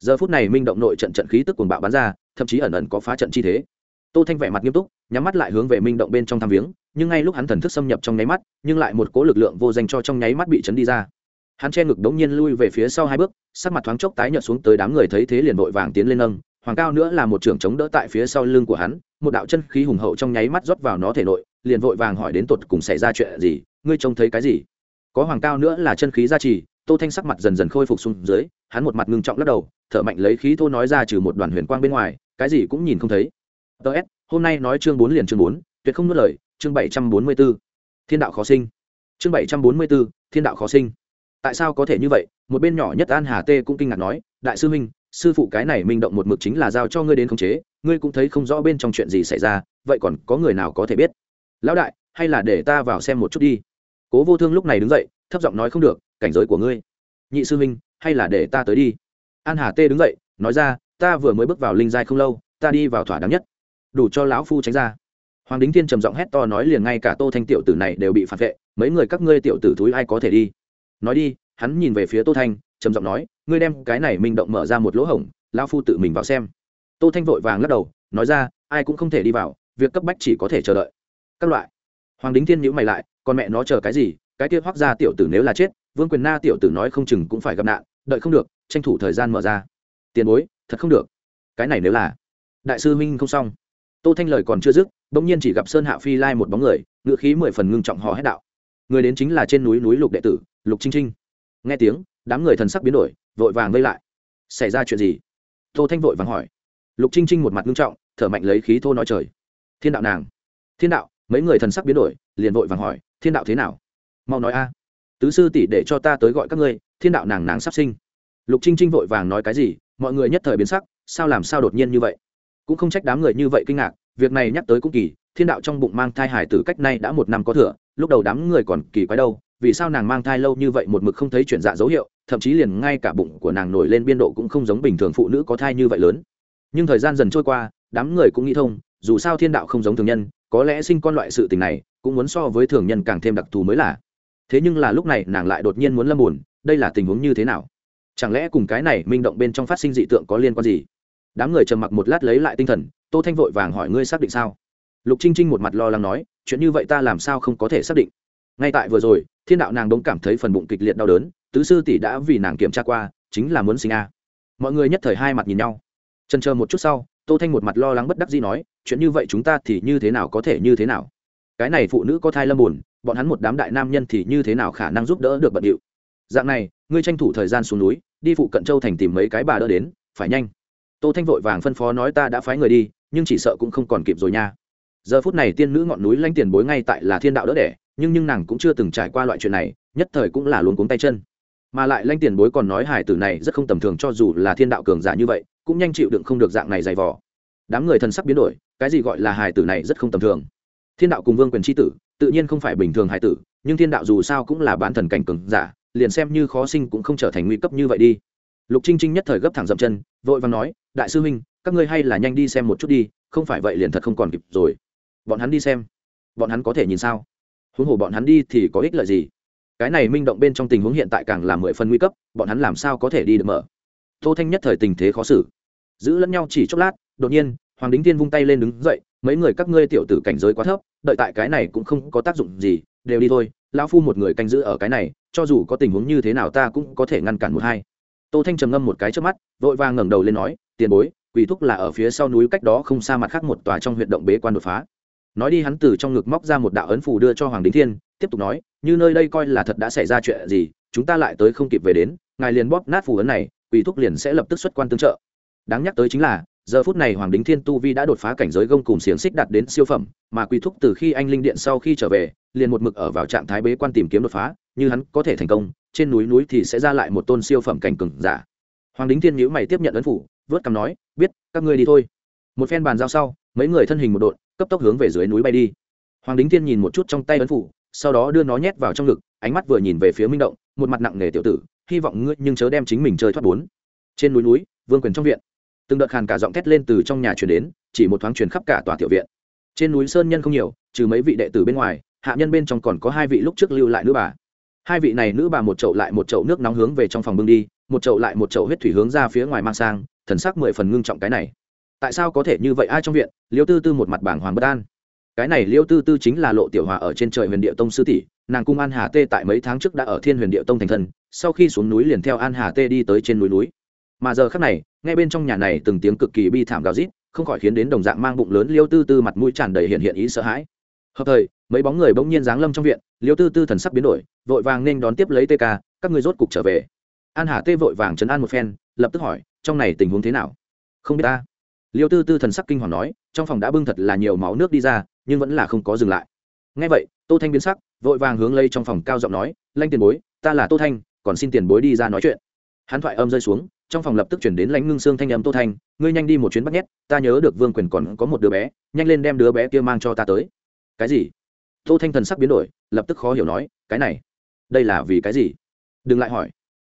Giờ phút này minh động nội trận trận khí tức cuồng bạo bắn ra, thậm chí ẩn ẩn có phá trận chi thế. Tô thanh vẻ mặt nghiêm túc, nhắm mắt lại hướng về minh động bên trong tham viếng, nhưng ngay lúc hắn thần thức xâm nhập trong nháy mắt, nhưng lại một cố lực lượng vô danh cho trong nháy mắt bị chấn đi ra. Hắn che ngực đống nhiên lui về phía sau hai bước, sắc mặt thoáng chốc tái nhợt xuống tới đám người thấy thế liền vội vàng tiến lên nâng, hoàng cao nữa là một trưởng chống đỡ tại phía sau lưng của hắn, một đạo chân khí hùng hậu trong nháy mắt rót vào nó thể nội, liền vội vàng hỏi đến tột cùng xảy ra chuyện gì, ngươi trông thấy cái gì? Có hoàng cao nữa là chân khí gia trì, tô thanh sắc mặt dần dần khôi phục xuống dưới, hắn một mặt ngưng trọng lắc đầu, thở mạnh lấy khí thô nói ra trừ một đoàn huyền quang bên ngoài, cái gì cũng nhìn không thấy. Ts hôm nay nói chương bốn liền chương bốn, tuyệt không nuốt lời, chương bảy trăm bốn mươi b ố thiên đạo khó sinh. Chương bảy trăm bốn mươi b ố thiên đạo khó sinh. Tại sao có thể như vậy? Một bên nhỏ nhất an hà tê cũng kinh ngạc nói, đại sư minh sư phụ cái này minh động một mực chính là giao cho ngươi đến khống chế, ngươi cũng thấy không rõ bên trong chuyện gì xảy ra, vậy còn có người nào có thể biết? Lão đại, hay là để ta vào xem một chút đi cố vô thương lúc này đứng dậy, thấp giọng nói không được, cảnh giới của ngươi, nhị sư huynh, hay là để ta tới đi? An hà tê đứng dậy, nói ra, ta vừa mới bước vào linh giai không lâu, ta đi vào thỏa đáng nhất. Đủ cho lão phu tránh ra. Hoàng đính thiên trầm giọng hét to nói liền ngay cả tô thanh tiểu tử này đều bị phản vệ, mấy người các ngươi tiểu tử thúi ai có thể đi? Nói đi, hắn nhìn về phía tô thanh, trầm giọng nói, ngươi đem cái này minh động mở ra một lỗ hổng, lão phu tự mình vào xem. Tô thanh vội vàng lắc đầu, nói ra, ai cũng không thể đi vào, việc cấp bách chỉ có thể chờ đợi. Các loại. Hoàng đính thiên nhữ mày lại con mẹ nó chờ cái gì, cái kia hoác ra tiểu tử nếu là chết, vương quyền na tiểu tử nói không chừng cũng phải gặp nạn, đợi không được, tranh thủ thời gian mở ra. Tiền bối, thật không được. Cái này nếu là đại sư minh không xong. Tô thanh lời còn chưa dứt, bỗng nhiên chỉ gặp sơn hạ phi lai một bóng người ngự khí mười phần ngưng trọng hò hét đạo. Người đến chính là trên núi núi lục đệ tử, lục trinh trinh nghe tiếng, đám người thần sắc biến đổi, vội vàng vây lại. Xảy ra chuyện gì? Tô thanh vội vàng hỏi. Lục trinh trinh một mặt ngưng trọng, thở mạnh lấy khí thô nói trời. Thiên đạo nàng. Thiên đạo, mấy người thần sắc biến đổi, liền vội vàng hỏi thiên đạo thế nào? Mau nói a. Tứ sư tỷ để cho ta tới gọi các ngươi, thiên đạo nàng nàng sắp sinh. Lục trinh trinh vội vàng nói cái gì, mọi người nhất thời biến sắc, sao làm sao đột nhiên như vậy? Cũng không trách đám người như vậy kinh ngạc, việc này nhắc tới cũng kỳ, thiên đạo trong bụng mang thai hải tử cách nay đã một năm có thừa, lúc đầu đám người còn kỳ quái đâu, vì sao nàng mang thai lâu như vậy một mực không thấy chuyển dạ dấu hiệu, thậm chí liền ngay cả bụng của nàng nổi lên biên độ cũng không giống bình thường phụ nữ có thai như vậy lớn. Nhưng thời gian dần trôi qua, đám người cũng nghĩ thông, dù sao thiên đạo không giống thường nhân, có lẽ sinh con loại sự tình này cũng muốn so với thường nhân càng thêm đặc thù mới là. Thế nhưng là lúc này nàng lại đột nhiên muốn lâm buồn, đây là tình huống như thế nào? Chẳng lẽ cùng cái này minh động bên trong phát sinh dị tượng có liên quan gì? Đám người trầm mặc một lát lấy lại tinh thần, tô thanh vội vàng hỏi ngươi xác định sao? Lục trinh trinh một mặt lo lắng nói, chuyện như vậy ta làm sao không có thể xác định? Ngay tại vừa rồi, thiên đạo nàng đống cảm thấy phần bụng kịch liệt đau đớn, tứ sư tỷ đã vì nàng kiểm tra qua, chính là muốn sinh a. Mọi người nhất thời hai mặt nhìn nhau. Trần chờ một chút sau, tô thanh một mặt lo lắng bất đắc dĩ nói, chuyện như vậy chúng ta thì như thế nào có thể như thế nào? Cái này phụ nữ có thai lâm buồn, bọn hắn một đám đại nam nhân thì như thế nào khả năng giúp đỡ được bận điệu? Dạng này, ngươi tranh thủ thời gian xuống núi, đi phụ cận châu thành tìm mấy cái bà đỡ đến, phải nhanh. Tô thanh vội vàng phân phó nói ta đã phái người đi, nhưng chỉ sợ cũng không còn kịp rồi nha. Giờ phút này tiên nữ ngọn núi lanh tiền bối ngay tại là thiên đạo đỡ đẻ, nhưng nhưng nàng cũng chưa từng trải qua loại chuyện này, nhất thời cũng là luôn cuống tay chân. Mà lại lanh tiền bối còn nói hải tử này rất không tầm thường cho dù là thiên đạo cường giả như vậy, cũng nhanh chịu đựng không được dạng này dày vò. Đám người thần sắc biến đổi, cái gì gọi là hải tử này rất không tầm thường thiên đạo cùng vương quyền tri tử, tự nhiên không phải bình thường hải tử, nhưng thiên đạo dù sao cũng là bán thần cảnh cường giả, liền xem như khó sinh cũng không trở thành nguy cấp như vậy đi. Lục trinh trinh nhất thời gấp thẳng dậm chân, vội vàng nói, đại sư huynh, các ngươi hay là nhanh đi xem một chút đi, không phải vậy liền thật không còn kịp rồi. Bọn hắn đi xem. Bọn hắn có thể nhìn sao? Huống hồ bọn hắn đi thì có ích lợi gì? Cái này minh động bên trong tình huống hiện tại càng là mười phân nguy cấp, bọn hắn làm sao có thể đi được mở? Tô thanh nhất thời tình thế khó xử. Giữ lẫn nhau chỉ chốc lát, đột nhiên, hoàng đính tiên vung tay lên đứng dậy mấy người các ngươi tiểu tử cảnh giới quá thấp, đợi tại cái này cũng không có tác dụng gì, đều đi thôi, lão phu một người canh giữ ở cái này, cho dù có tình huống như thế nào ta cũng có thể ngăn cản một hai. Tô thanh trầm ngâm một cái trước mắt, vội vàng ngẩng đầu lên nói, tiền bối, quỷ thúc là ở phía sau núi cách đó không xa mặt khác một tòa trong huyện động bế quan đột phá. Nói đi hắn từ trong ngực móc ra một đạo ấn phù đưa cho hoàng đính thiên, tiếp tục nói, như nơi đây coi là thật đã xảy ra chuyện gì, chúng ta lại tới không kịp về đến, ngài liền bóp nát phù ấn này, quỷ thúc liền sẽ lập tức xuất quan tương trợ. Đáng nhắc tới chính là giờ phút này hoàng đính thiên tu vi đã đột phá cảnh giới gông cùng xiềng xích đạt đến siêu phẩm, mà quy thúc từ khi anh linh điện sau khi trở về, liền một mực ở vào trạng thái bế quan tìm kiếm đột phá, như hắn có thể thành công, trên núi núi thì sẽ ra lại một tôn siêu phẩm cảnh cừng giả. Hoàng đính thiên nhữ mày tiếp nhận ấn phủ, vớt cằm nói, biết, các ngươi đi thôi. Một phen bàn giao sau, mấy người thân hình một đội, cấp tốc hướng về dưới núi bay đi. Hoàng đính thiên nhìn một chút trong tay ấn phủ, sau đó đưa nó nhét vào trong ngực, ánh mắt vừa nhìn về phía minh động, một mặt nặng nề tiểu tử, hy vọng ngươi nhưng chớ đem chính mình chơi thoát bốn. Trên núi núi, vương quyền trong viện từng đợt khàn cả giọng thét lên từ trong nhà truyền đến chỉ một thoáng truyền khắp cả tòa tiểu viện. Trên núi sơn nhân không nhiều trừ mấy vị đệ tử bên ngoài hạ nhân bên trong còn có hai vị lúc trước lưu lại nữ bà. Hai vị này nữ bà một chậu lại một chậu nước nóng hướng về trong phòng bưng đi một chậu lại một chậu huyết thủy hướng ra phía ngoài mang sang thần sắc mười phần ngưng trọng cái này. Tại sao có thể như vậy? Ai trong viện? Liêu tư tư một mặt bảng hoàng bất an. Cái này liêu tư tư chính là lộ tiểu hòa ở trên trời huyền địa tông sư tỷ nàng cung an hà tê tại mấy tháng trước đã ở thiên huyền địa tông thành thần, sau khi xuống núi liền theo an hà tê đi tới trên núi núi. Mà giờ khác này nghe bên trong nhà này từng tiếng cực kỳ bi thảm gào rít, không khỏi khiến đến đồng dạng mang bụng lớn liêu tư tư mặt mũi tràn đầy hiện hiện ý sợ hãi. Hợp thời, mấy bóng người bỗng nhiên giáng lâm trong viện, liêu tư tư thần sắc biến đổi, vội vàng nên đón tiếp lấy tk các người rốt cục trở về. An hà tê vội vàng chấn an một phen, lập tức hỏi, trong này tình huống thế nào? Không biết ta. Liêu tư tư thần sắc kinh hoàng nói, trong phòng đã bưng thật là nhiều máu nước đi ra, nhưng vẫn là không có dừng lại. Ngay vậy, tô thanh biến sắc, vội vàng hướng lây trong phòng cao giọng nói, lanh tiền bối, ta là tô thanh, còn xin tiền bối đi ra nói chuyện. Hắn thoại âm rơi xuống trong phòng lập tức chuyển đến lãnh ngưng xương thanh âm tô thanh, ngươi nhanh đi một chuyến bắt nhét, ta nhớ được vương quyền còn có một đứa bé, nhanh lên đem đứa bé kia mang cho ta tới. Cái gì? Tô thanh thần sắc biến đổi, lập tức khó hiểu nói, cái này, đây là vì cái gì? Đừng lại hỏi.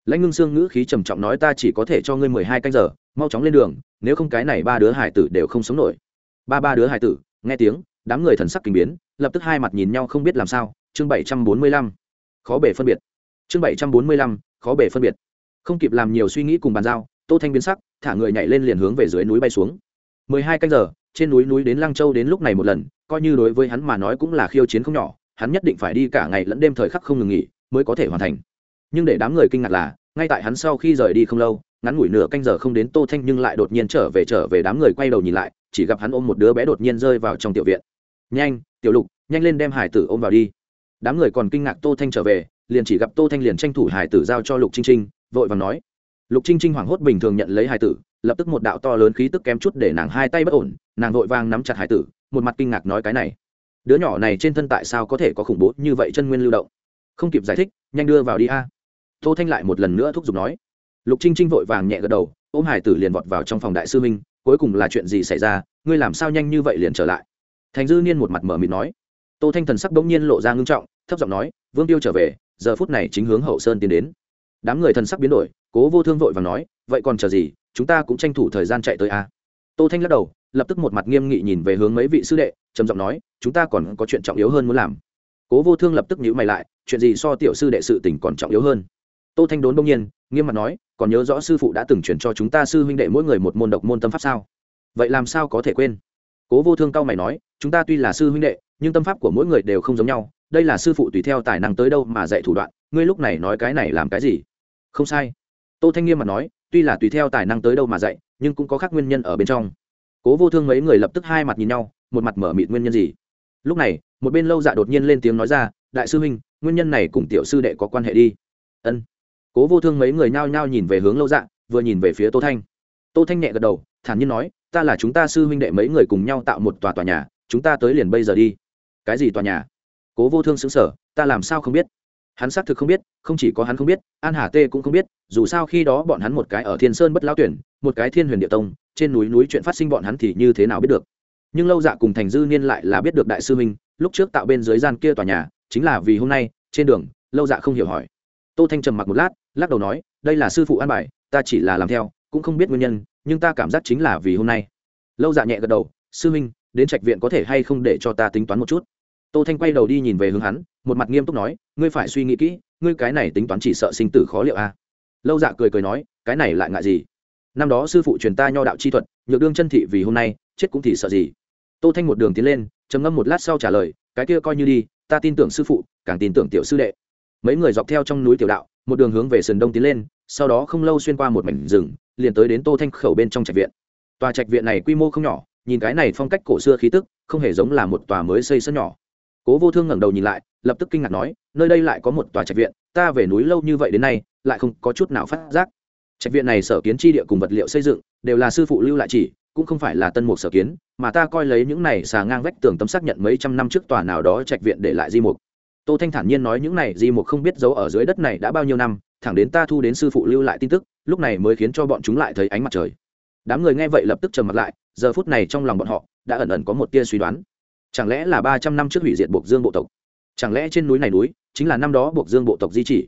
Lãnh ngưng xương ngữ khí trầm trọng nói, ta chỉ có thể cho ngươi mười hai canh giờ, mau chóng lên đường, nếu không cái này ba đứa hải tử đều không sống nổi. Ba ba đứa hải tử, nghe tiếng, đám người thần sắc kinh biến, lập tức hai mặt nhìn nhau không biết làm sao. Chương bảy trăm bốn mươi lăm, khó bể phân biệt. Chương bảy trăm bốn mươi lăm, khó bể phân biệt không kịp làm nhiều suy nghĩ cùng bàn giao, tô thanh biến sắc, thả người nhảy lên liền hướng về dưới núi bay xuống. Mười hai canh giờ, trên núi núi đến lăng châu đến lúc này một lần, coi như đối với hắn mà nói cũng là khiêu chiến không nhỏ, hắn nhất định phải đi cả ngày lẫn đêm thời khắc không ngừng nghỉ mới có thể hoàn thành. Nhưng để đám người kinh ngạc là, ngay tại hắn sau khi rời đi không lâu, ngắn ngủi nửa canh giờ không đến tô thanh nhưng lại đột nhiên trở về trở về đám người quay đầu nhìn lại, chỉ gặp hắn ôm một đứa bé đột nhiên rơi vào trong tiểu viện. Nhanh, tiểu lục, nhanh lên đem hải tử ôm vào đi. Đám người còn kinh ngạc tô thanh trở về, liền chỉ gặp tô thanh liền tranh thủ hải tử giao cho lục trinh trinh vội vàng nói. Lục trinh trinh hoảng hốt bình thường nhận lấy hải tử, lập tức một đạo to lớn khí tức kém chút để nàng hai tay bất ổn, nàng vội vàng nắm chặt hải tử, một mặt kinh ngạc nói cái này. Đứa nhỏ này trên thân tại sao có thể có khủng bố như vậy chân nguyên lưu động? Không kịp giải thích, nhanh đưa vào đi a. Tô thanh lại một lần nữa thúc giục nói. Lục trinh trinh vội vàng nhẹ gật đầu, ôm hải tử liền vọt vào trong phòng đại sư minh cuối cùng là chuyện gì xảy ra, ngươi làm sao nhanh như vậy liền trở lại? Thành dư niên một mặt mở mịt nói. Tô thanh thần sắc bỗng nhiên lộ ra ngưng trọng, thấp giọng nói, vương tiêu trở về, giờ phút này chính hướng hậu sơn tiến đến đám người thần sắc biến đổi, cố vô thương vội và nói, vậy còn chờ gì? Chúng ta cũng tranh thủ thời gian chạy tới a. Tô thanh lắc đầu, lập tức một mặt nghiêm nghị nhìn về hướng mấy vị sư đệ, trầm giọng nói, chúng ta còn có chuyện trọng yếu hơn muốn làm. Cố vô thương lập tức nhíu mày lại, chuyện gì so tiểu sư đệ sự tình còn trọng yếu hơn? Tô thanh đốn đông nhiên, nghiêm mặt nói, còn nhớ rõ sư phụ đã từng chuyển cho chúng ta sư huynh đệ mỗi người một môn độc môn tâm pháp sao? Vậy làm sao có thể quên? Cố vô thương cao mày nói, chúng ta tuy là sư huynh đệ, nhưng tâm pháp của mỗi người đều không giống nhau, đây là sư phụ tùy theo tài năng tới đâu mà dạy thủ đoạn, ngươi lúc này nói cái này làm cái gì? Không sai. Tô thanh nghiêm mà nói, tuy là tùy theo tài năng tới đâu mà dạy, nhưng cũng có khác nguyên nhân ở bên trong. Cố vô thương mấy người lập tức hai mặt nhìn nhau, một mặt mở mịt nguyên nhân gì? Lúc này, một bên lâu dạ đột nhiên lên tiếng nói ra, đại sư huynh, nguyên nhân này cùng tiểu sư đệ có quan hệ đi. Ân. Cố vô thương mấy người nhao nhao nhìn về hướng lâu dạ vừa nhìn về phía tô thanh. Tô thanh nhẹ gật đầu, thản nhiên nói, ta là chúng ta sư huynh đệ mấy người cùng nhau tạo một tòa tòa nhà, chúng ta tới liền bây giờ đi. Cái gì tòa nhà? Cố vô thương xứng sở ta làm sao không biết? Hắn xác thực không biết, không chỉ có hắn không biết, an hà tê cũng không biết, dù sao khi đó bọn hắn một cái ở thiên sơn bất lao tuyển, một cái thiên huyền địa tông, trên núi núi chuyện phát sinh bọn hắn thì như thế nào biết được. Nhưng lâu dạ cùng thành dư niên lại là biết được đại sư minh lúc trước tạo bên dưới gian kia tòa nhà, chính là vì hôm nay, trên đường, lâu dạ không hiểu hỏi. Tô thanh trầm mặc một lát, lắc đầu nói, đây là sư phụ an bài, ta chỉ là làm theo, cũng không biết nguyên nhân, nhưng ta cảm giác chính là vì hôm nay. Lâu dạ nhẹ gật đầu, sư minh đến trạch viện có thể hay không để cho ta tính toán một chút? Tô thanh quay đầu đi nhìn về hướng hắn, một mặt nghiêm túc nói, ngươi phải suy nghĩ kỹ, ngươi cái này tính toán chỉ sợ sinh tử khó liệu a. À? lâu dạ cười cười nói, cái này lại ngại gì? Năm đó sư phụ truyền ta nho đạo chi thuật, nhược đương chân thị vì hôm nay, chết cũng thì sợ gì? Tô thanh một đường tiến lên, trầm ngâm một lát sau trả lời, cái kia coi như đi, ta tin tưởng sư phụ, càng tin tưởng tiểu sư đệ. Mấy người dọc theo trong núi tiểu đạo, một đường hướng về sườn đông tiến lên, sau đó không lâu xuyên qua một mảnh rừng, liền tới đến tô thanh khẩu bên trong trạch viện. Tòa trạch viện này quy mô không nhỏ, nhìn cái này phong cách cổ xưa khí tức, không hề giống là một tòa mới xây sân nhỏ cố vô thương ngẩng đầu nhìn lại, lập tức kinh ngạc nói, nơi đây lại có một tòa trạch viện, ta về núi lâu như vậy đến nay, lại không có chút nào phát giác. Trạch viện này sở kiến tri địa cùng vật liệu xây dựng, đều là sư phụ lưu lại chỉ, cũng không phải là tân mục sở kiến, mà ta coi lấy những này xà ngang vách tường tấm xác nhận mấy trăm năm trước tòa nào đó trạch viện để lại di mục. Tô thanh thản nhiên nói những này di mục không biết giấu ở dưới đất này đã bao nhiêu năm, thẳng đến ta thu đến sư phụ lưu lại tin tức, lúc này mới khiến cho bọn chúng lại thấy ánh mặt trời. Đám người nghe vậy lập tức trầm mặt lại, giờ phút này trong lòng bọn họ, đã ẩn ẩn có một tia suy đoán chẳng lẽ là ba trăm năm trước hủy diệt buộc dương bộ tộc? Chẳng lẽ trên núi này núi chính là năm đó buộc dương bộ tộc di chỉ?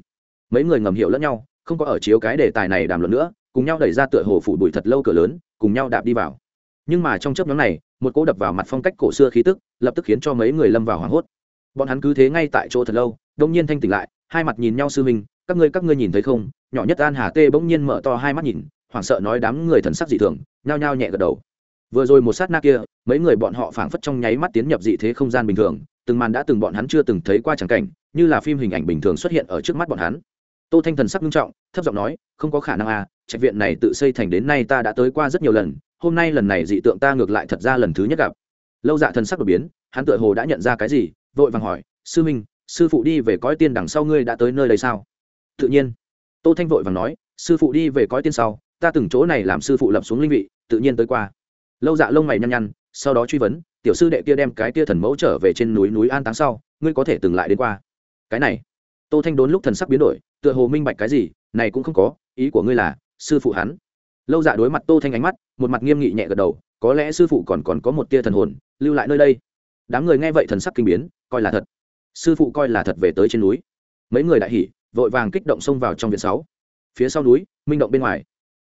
Mấy người ngầm hiểu lẫn nhau, không có ở chiếu cái đề tài này đàm luận nữa, cùng nhau đẩy ra tựa hồ phủ bụi thật lâu cửa lớn, cùng nhau đạp đi vào. Nhưng mà trong chớp nhóm này, một cỗ đập vào mặt phong cách cổ xưa khí tức, lập tức khiến cho mấy người lâm vào hoảng hốt. Bọn hắn cứ thế ngay tại chỗ thật lâu, đông nhiên thanh tỉnh lại, hai mặt nhìn nhau sư minh các ngươi các ngươi nhìn thấy không? Nhỏ nhất an hà tê bỗng nhiên mở to hai mắt nhìn, hoảng sợ nói đám người thần sắc dị thường, nhao nhao nhẹ gật đầu vừa rồi một sát na kia, mấy người bọn họ phảng phất trong nháy mắt tiến nhập dị thế không gian bình thường, từng màn đã từng bọn hắn chưa từng thấy qua tràng cảnh, như là phim hình ảnh bình thường xuất hiện ở trước mắt bọn hắn. Tô thanh thần sắc nghiêm trọng, thấp giọng nói, không có khả năng à trạch viện này tự xây thành đến nay ta đã tới qua rất nhiều lần, hôm nay lần này dị tượng ta ngược lại thật ra lần thứ nhất gặp. Lâu dạ thần sắc đột biến, hắn tựa hồ đã nhận ra cái gì, vội vàng hỏi, sư minh, sư phụ đi về cõi tiên đằng sau ngươi đã tới nơi đây sao? Tự nhiên. Tô thanh vội vàng nói, sư phụ đi về cõi tiên sau, ta từng chỗ này làm sư phụ lập xuống linh vị, tự nhiên tới qua lâu dạ lông mày nhăn nhăn, sau đó truy vấn, tiểu sư đệ kia đem cái tia thần mẫu trở về trên núi núi an táng sau, ngươi có thể từng lại đến qua. Cái này? Tô thanh đốn lúc thần sắc biến đổi, tựa hồ minh bạch cái gì, này cũng không có, ý của ngươi là, sư phụ hắn. Lâu dạ đối mặt tô thanh ánh mắt, một mặt nghiêm nghị nhẹ gật đầu, có lẽ sư phụ còn còn có một tia thần hồn, lưu lại nơi đây. Đám người nghe vậy thần sắc kinh biến, coi là thật. Sư phụ coi là thật về tới trên núi. Mấy người đại hỉ, vội vàng kích động xông vào trong viện sáu. Phía sau núi, minh động bên ngoài.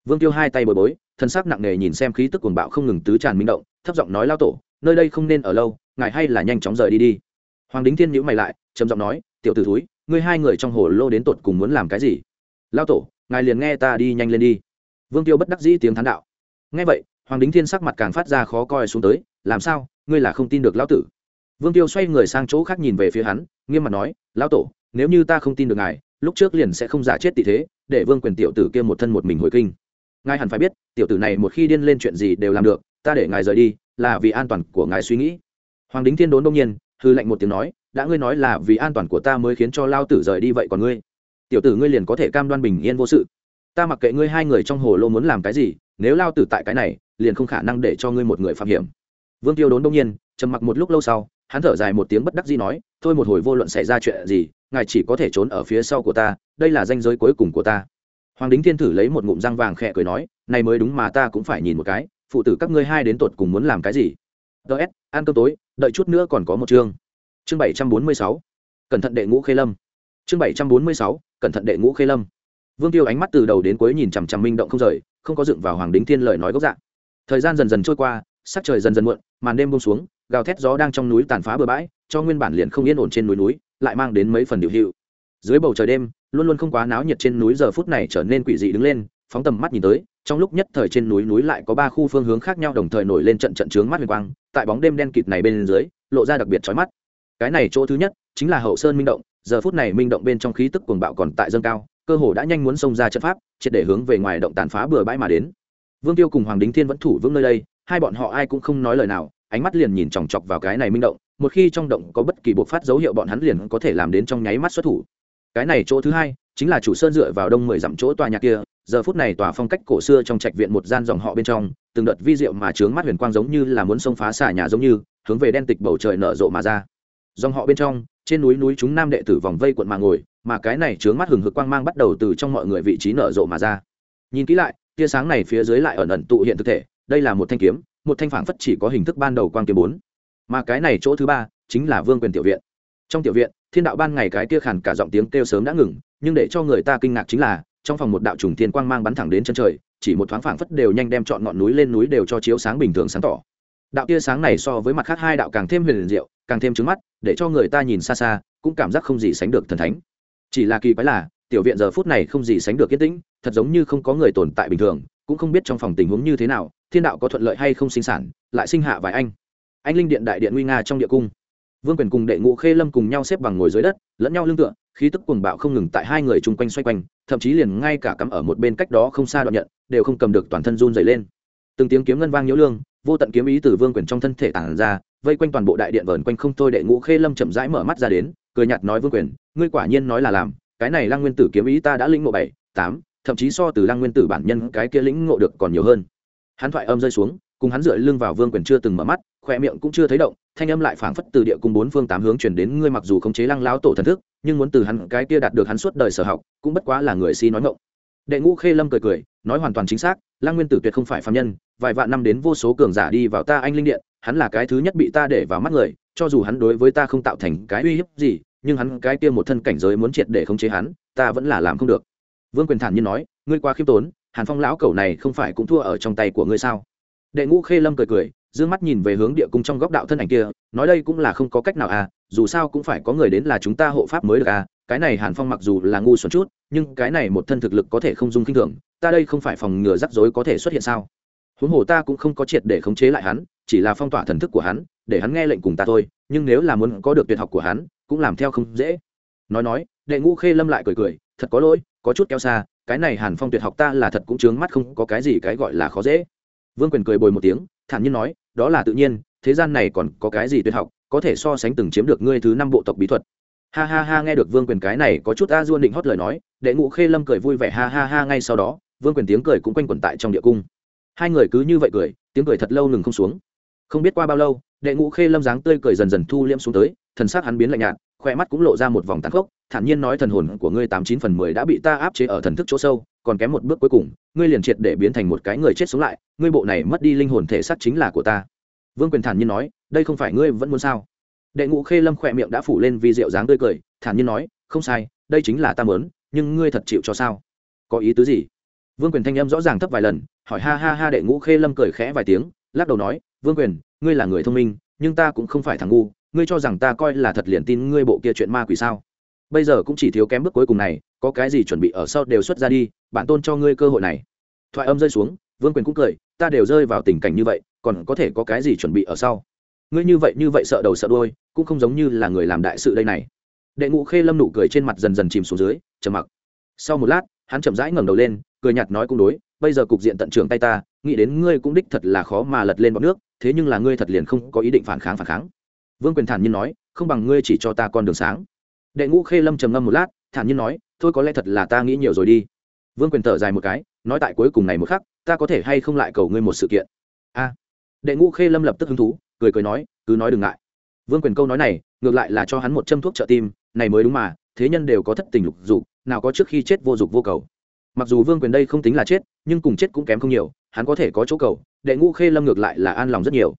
Vương tiêu hai tay bồi bối thân xác nặng nề nhìn xem khí tức cuồng bạo không ngừng tứ tràn minh động, thấp giọng nói, lao tổ, nơi đây không nên ở lâu, ngài hay là nhanh chóng rời đi đi. Hoàng đính thiên nhữ mày lại, trầm giọng nói, tiểu t ử thúi, ngươi hai người trong hồ lô đến tột cùng muốn làm cái gì? Lao tổ, ngài liền nghe ta đi nhanh lên đi. Vương tiêu bất đắc dĩ tiếng thán đạo. Nghe vậy, hoàng đính thiên sắc mặt càng phát ra khó coi xuống tới, làm sao, ngươi là không tin được lão tử? Vương tiêu xoay người sang chỗ khác nhìn về phía hắn, nghiêm mặt nói, lão tổ, nếu như ta không tin được ngài, lúc trước liền sẽ không giả chết tỷ thế, để vương quyền tiểu tử kia một thân một mình hồi kinh ngài hẳn phải biết, tiểu tử này một khi điên lên chuyện gì đều làm được, ta để ngài rời đi, là vì an toàn của ngài suy nghĩ. Hoàng đính thiên đốn đông nhiên, hư lệnh một tiếng nói, đã ngươi nói là vì an toàn của ta mới khiến cho lao tử rời đi vậy còn ngươi? Tiểu tử ngươi liền có thể cam đoan bình yên vô sự. Ta mặc kệ ngươi hai người trong hồ lô muốn làm cái gì, nếu lao tử tại cái này, liền không khả năng để cho ngươi một người phạm hiểm. Vương tiêu đốn đông nhiên, trầm mặc một lúc lâu sau, hắn thở dài một tiếng bất đắc dĩ nói, thôi một hồi vô luận xảy ra chuyện gì, ngài chỉ có thể trốn ở phía sau của ta, đây là danh giới cuối cùng của ta hoàng đính thiên thử lấy một ngụm răng vàng khẽ cười nói, này mới đúng mà ta cũng phải nhìn một cái, phụ tử các ngươi hai đến tột cùng muốn làm cái gì? Ts ăn cơm tối, đợi chút nữa còn có một chương. Chương bảy trăm bốn mươi sáu, cẩn thận đệ ngũ khê lâm. Chương bảy trăm bốn mươi sáu, cẩn thận đệ ngũ khê lâm. Vương tiêu ánh mắt từ đầu đến cuối nhìn chằm chằm minh động không rời, không có dựng vào hoàng đính thiên lời nói gốc dạng. Thời gian dần dần trôi qua, sắc trời dần dần muộn, màn đêm bông xuống, gào thét gió đang trong núi tàn phá bừa bãi, cho nguyên bản liền không yên ổn trên núi núi, lại mang đến mấy phần điều hiệu. Dưới bầu trời đêm luôn luôn không quá náo nhiệt trên núi giờ phút này trở nên quỷ dị đứng lên, phóng tầm mắt nhìn tới, trong lúc nhất thời trên núi núi lại có ba khu phương hướng khác nhau đồng thời nổi lên trận trận trướng mắt huyền quang, tại bóng đêm đen kịt này bên dưới, lộ ra đặc biệt chói mắt. Cái này chỗ thứ nhất chính là hậu sơn minh động, giờ phút này minh động bên trong khí tức cuồng bạo còn tại dâng cao, cơ hồ đã nhanh muốn xông ra trận pháp, triệt để hướng về ngoài động tàn phá bừa bãi mà đến. Vương tiêu cùng hoàng đính thiên vẫn thủ vững nơi đây, hai bọn họ ai cũng không nói lời nào, ánh mắt liền nhìn chòng chọc vào cái này minh động, một khi trong động có bất kỳ bộc phát dấu hiệu bọn hắn liền có thể làm đến trong nháy mắt xuất thủ cái này chỗ thứ hai chính là chủ sơn dựa vào đông mười dặm chỗ tòa nhà kia, giờ phút này tòa phong cách cổ xưa trong trạch viện một gian dòng họ bên trong, từng đợt vi diệu mà trướng mắt huyền quang giống như là muốn xông phá xả nhà giống như, hướng về đen tịch bầu trời nở rộ mà ra. Dòng họ bên trong, trên núi núi chúng nam đệ tử vòng vây quận mà ngồi, mà cái này trướng mắt hừng hực quang mang bắt đầu từ trong mọi người vị trí nở rộ mà ra. Nhìn kỹ lại, tia sáng này phía dưới lại ẩn ẩn tụ hiện thực thể, đây là một thanh kiếm, một thanh phản phất chỉ có hình thức ban đầu quang kiếm bốn. Mà cái này chỗ thứ ba chính là vương quyền tiểu viện trong tiểu viện, thiên đạo ban ngày cái kia khàn cả giọng tiếng kêu sớm đã ngừng, nhưng để cho người ta kinh ngạc chính là, trong phòng một đạo trùng thiên quang mang bắn thẳng đến chân trời, chỉ một thoáng phảng phất đều nhanh đem chọn ngọn núi lên núi đều cho chiếu sáng bình thường sáng tỏ. Đạo tia sáng này so với mặt khác hai đạo càng thêm huyền diệu, càng thêm trứng mắt, để cho người ta nhìn xa xa, cũng cảm giác không gì sánh được thần thánh. Chỉ là kỳ quái là, tiểu viện giờ phút này không gì sánh được yên tĩnh, thật giống như không có người tồn tại bình thường, cũng không biết trong phòng tình huống như thế nào, thiên đạo có thuận lợi hay không sinh sản, lại sinh hạ vài anh. Anh linh điện đại điện nguy nga trong địa cung vương quyền cùng đệ ngũ khê lâm cùng nhau xếp bằng ngồi dưới đất, lẫn nhau lưng tựa, khí tức cuồng bạo không ngừng tại hai người chung quanh xoay quanh, thậm chí liền ngay cả cắm ở một bên cách đó không xa đoạn nhận, đều không cầm được toàn thân run dày lên. Từng tiếng kiếm ngân vang nhiễu lương, vô tận kiếm ý từ vương quyền trong thân thể tản ra, vây quanh toàn bộ đại điện vờn quanh không thôi đệ ngũ khê lâm chậm rãi mở mắt ra đến, cười nhạt nói vương quyền, ngươi quả nhiên nói là làm, cái này lăng nguyên tử kiếm ý ta đã lĩnh ngộ bảy, tám, thậm chí so từ lăng nguyên tử bản nhân cái kia lĩnh ngộ được còn nhiều hơn. Hắn thoại âm rơi xuống, cùng hắn dựa lưng vào vương quyền chưa từng mở mắt khoe miệng cũng chưa thấy động, thanh âm lại phảng phất từ địa cung bốn phương tám hướng chuyển đến ngươi mặc dù khống chế lăng lão tổ thần thức, nhưng muốn từ hắn cái kia đạt được hắn suốt đời sở học, cũng bất quá là người si nói ngộng đệ ngũ khê lâm cười cười, nói hoàn toàn chính xác, lăng nguyên tử tuyệt không phải phạm nhân, vài vạn năm đến vô số cường giả đi vào ta anh linh điện, hắn là cái thứ nhất bị ta để vào mắt người, cho dù hắn đối với ta không tạo thành cái uy hiếp gì, nhưng hắn cái kia một thân cảnh giới muốn triệt để khống chế hắn, ta vẫn là làm không được. Vương quyền thản nhiên nói, ngươi quá khiêm tốn, hàn phong lão cẩu này không phải cũng thua ở trong tay của ngươi sao? Đệ ngũ khê lâm cười cười dương mắt nhìn về hướng địa cung trong góc đạo thân ảnh kia, nói đây cũng là không có cách nào à dù sao cũng phải có người đến là chúng ta hộ pháp mới được à cái này hàn phong mặc dù là ngu xuẩn chút, nhưng cái này một thân thực lực có thể không dung k i n h thường, ta đây không phải phòng ngừa rắc rối có thể xuất hiện sao? Huống hồ ta cũng không có triệt để khống chế lại hắn, chỉ là phong tỏa thần thức của hắn, để hắn nghe lệnh cùng ta thôi, nhưng nếu là muốn có được tuyệt học của hắn, cũng làm theo không dễ. Nói nói, đệ ngũ khê lâm lại cười cười, thật có lỗi, có chút kéo xa, cái này hàn phong tuyệt học ta là thật cũng chướng mắt không có cái gì cái gọi là khó dễ. Vương quyền cười bồi một tiếng, thản nhiên nói đó là tự nhiên, thế gian này còn có cái gì tuyệt học, có thể so sánh từng chiếm được ngươi thứ năm bộ tộc bí thuật. Ha ha ha, nghe được vương quyền cái này có chút a duôn định hót lời nói, đệ ngũ khê lâm cười vui vẻ ha ha ha ngay sau đó, vương quyền tiếng cười cũng quanh quẩn tại trong địa cung. Hai người cứ như vậy cười, tiếng cười thật lâu ngừng không xuống. Không biết qua bao lâu, đệ ngũ khê lâm dáng tươi cười dần dần thu liễm xuống tới, thần sắc hắn biến lạnh nhạt khoe mắt cũng lộ ra một vòng tàn khốc, thản nhiên nói thần hồn của ngươi tám chín phần mười đã bị ta áp chế ở thần thức chỗ sâu, còn kém một bước cuối cùng, ngươi liền triệt để biến thành một cái người chết sống lại, ngươi bộ này mất đi linh hồn thể xác chính là của ta. Vương quyền thản nhiên nói, đây không phải ngươi vẫn muốn sao? Đệ ngũ khê lâm khỏe miệng đã phủ lên vì rượu dáng tươi cười, thản nhiên nói, không sai, đây chính là ta mớn nhưng ngươi thật chịu cho sao? Có ý tứ gì? Vương quyền thanh âm rõ ràng thấp vài lần, hỏi, ha ha ha, đệ ngũ khê lâm cười khẽ vài tiếng, lắc đầu nói, vương quyền, ngươi là người thông minh, nhưng ta cũng không phải thằng ngu ngươi cho rằng ta coi là thật liền tin ngươi bộ kia chuyện ma quỷ sao? Bây giờ cũng chỉ thiếu kém bước cuối cùng này, có cái gì chuẩn bị ở sau đều xuất ra đi, bản tôn cho ngươi cơ hội này. Thoại âm rơi xuống, vương quyền cũng cười, ta đều rơi vào tình cảnh như vậy, còn có thể có cái gì chuẩn bị ở sau? Ngươi như vậy như vậy sợ đầu sợ đôi cũng không giống như là người làm đại sự đây này. Đệ ngũ khê lâm nụ cười trên mặt dần dần chìm xuống dưới, trầm mặc. Sau một lát, hắn chậm rãi ngẩng đầu lên, cười nhạt nói cũng đối, bây giờ cục diện tận trường tay ta, nghĩ đến ngươi cũng đích thật là khó mà lật lên bọn nước, thế nhưng là ngươi thật liền không có ý định phản kháng phản kháng vương quyền thản nhiên nói, không bằng ngươi chỉ cho ta con đường sáng. Đệ ngũ khê lâm trầm ngâm một lát, thản nhiên nói, thôi có lẽ thật là ta nghĩ nhiều rồi đi. Vương quyền thở dài một cái, nói tại cuối cùng này một khắc, ta có thể hay không lại cầu ngươi một sự kiện? A. Đệ ngũ khê lâm lập tức hứng thú, cười cười nói, cứ nói đừng ngại. Vương quyền câu nói này, ngược lại là cho hắn một châm thuốc trợ tim, này mới đúng mà, thế nhân đều có thất tình lục dục, nào có trước khi chết vô dục vô cầu. Mặc dù vương quyền đây không tính là chết, nhưng cùng chết cũng kém không nhiều, hắn có thể có chỗ cầu, đệ ngũ khê lâm ngược lại là an lòng rất nhiều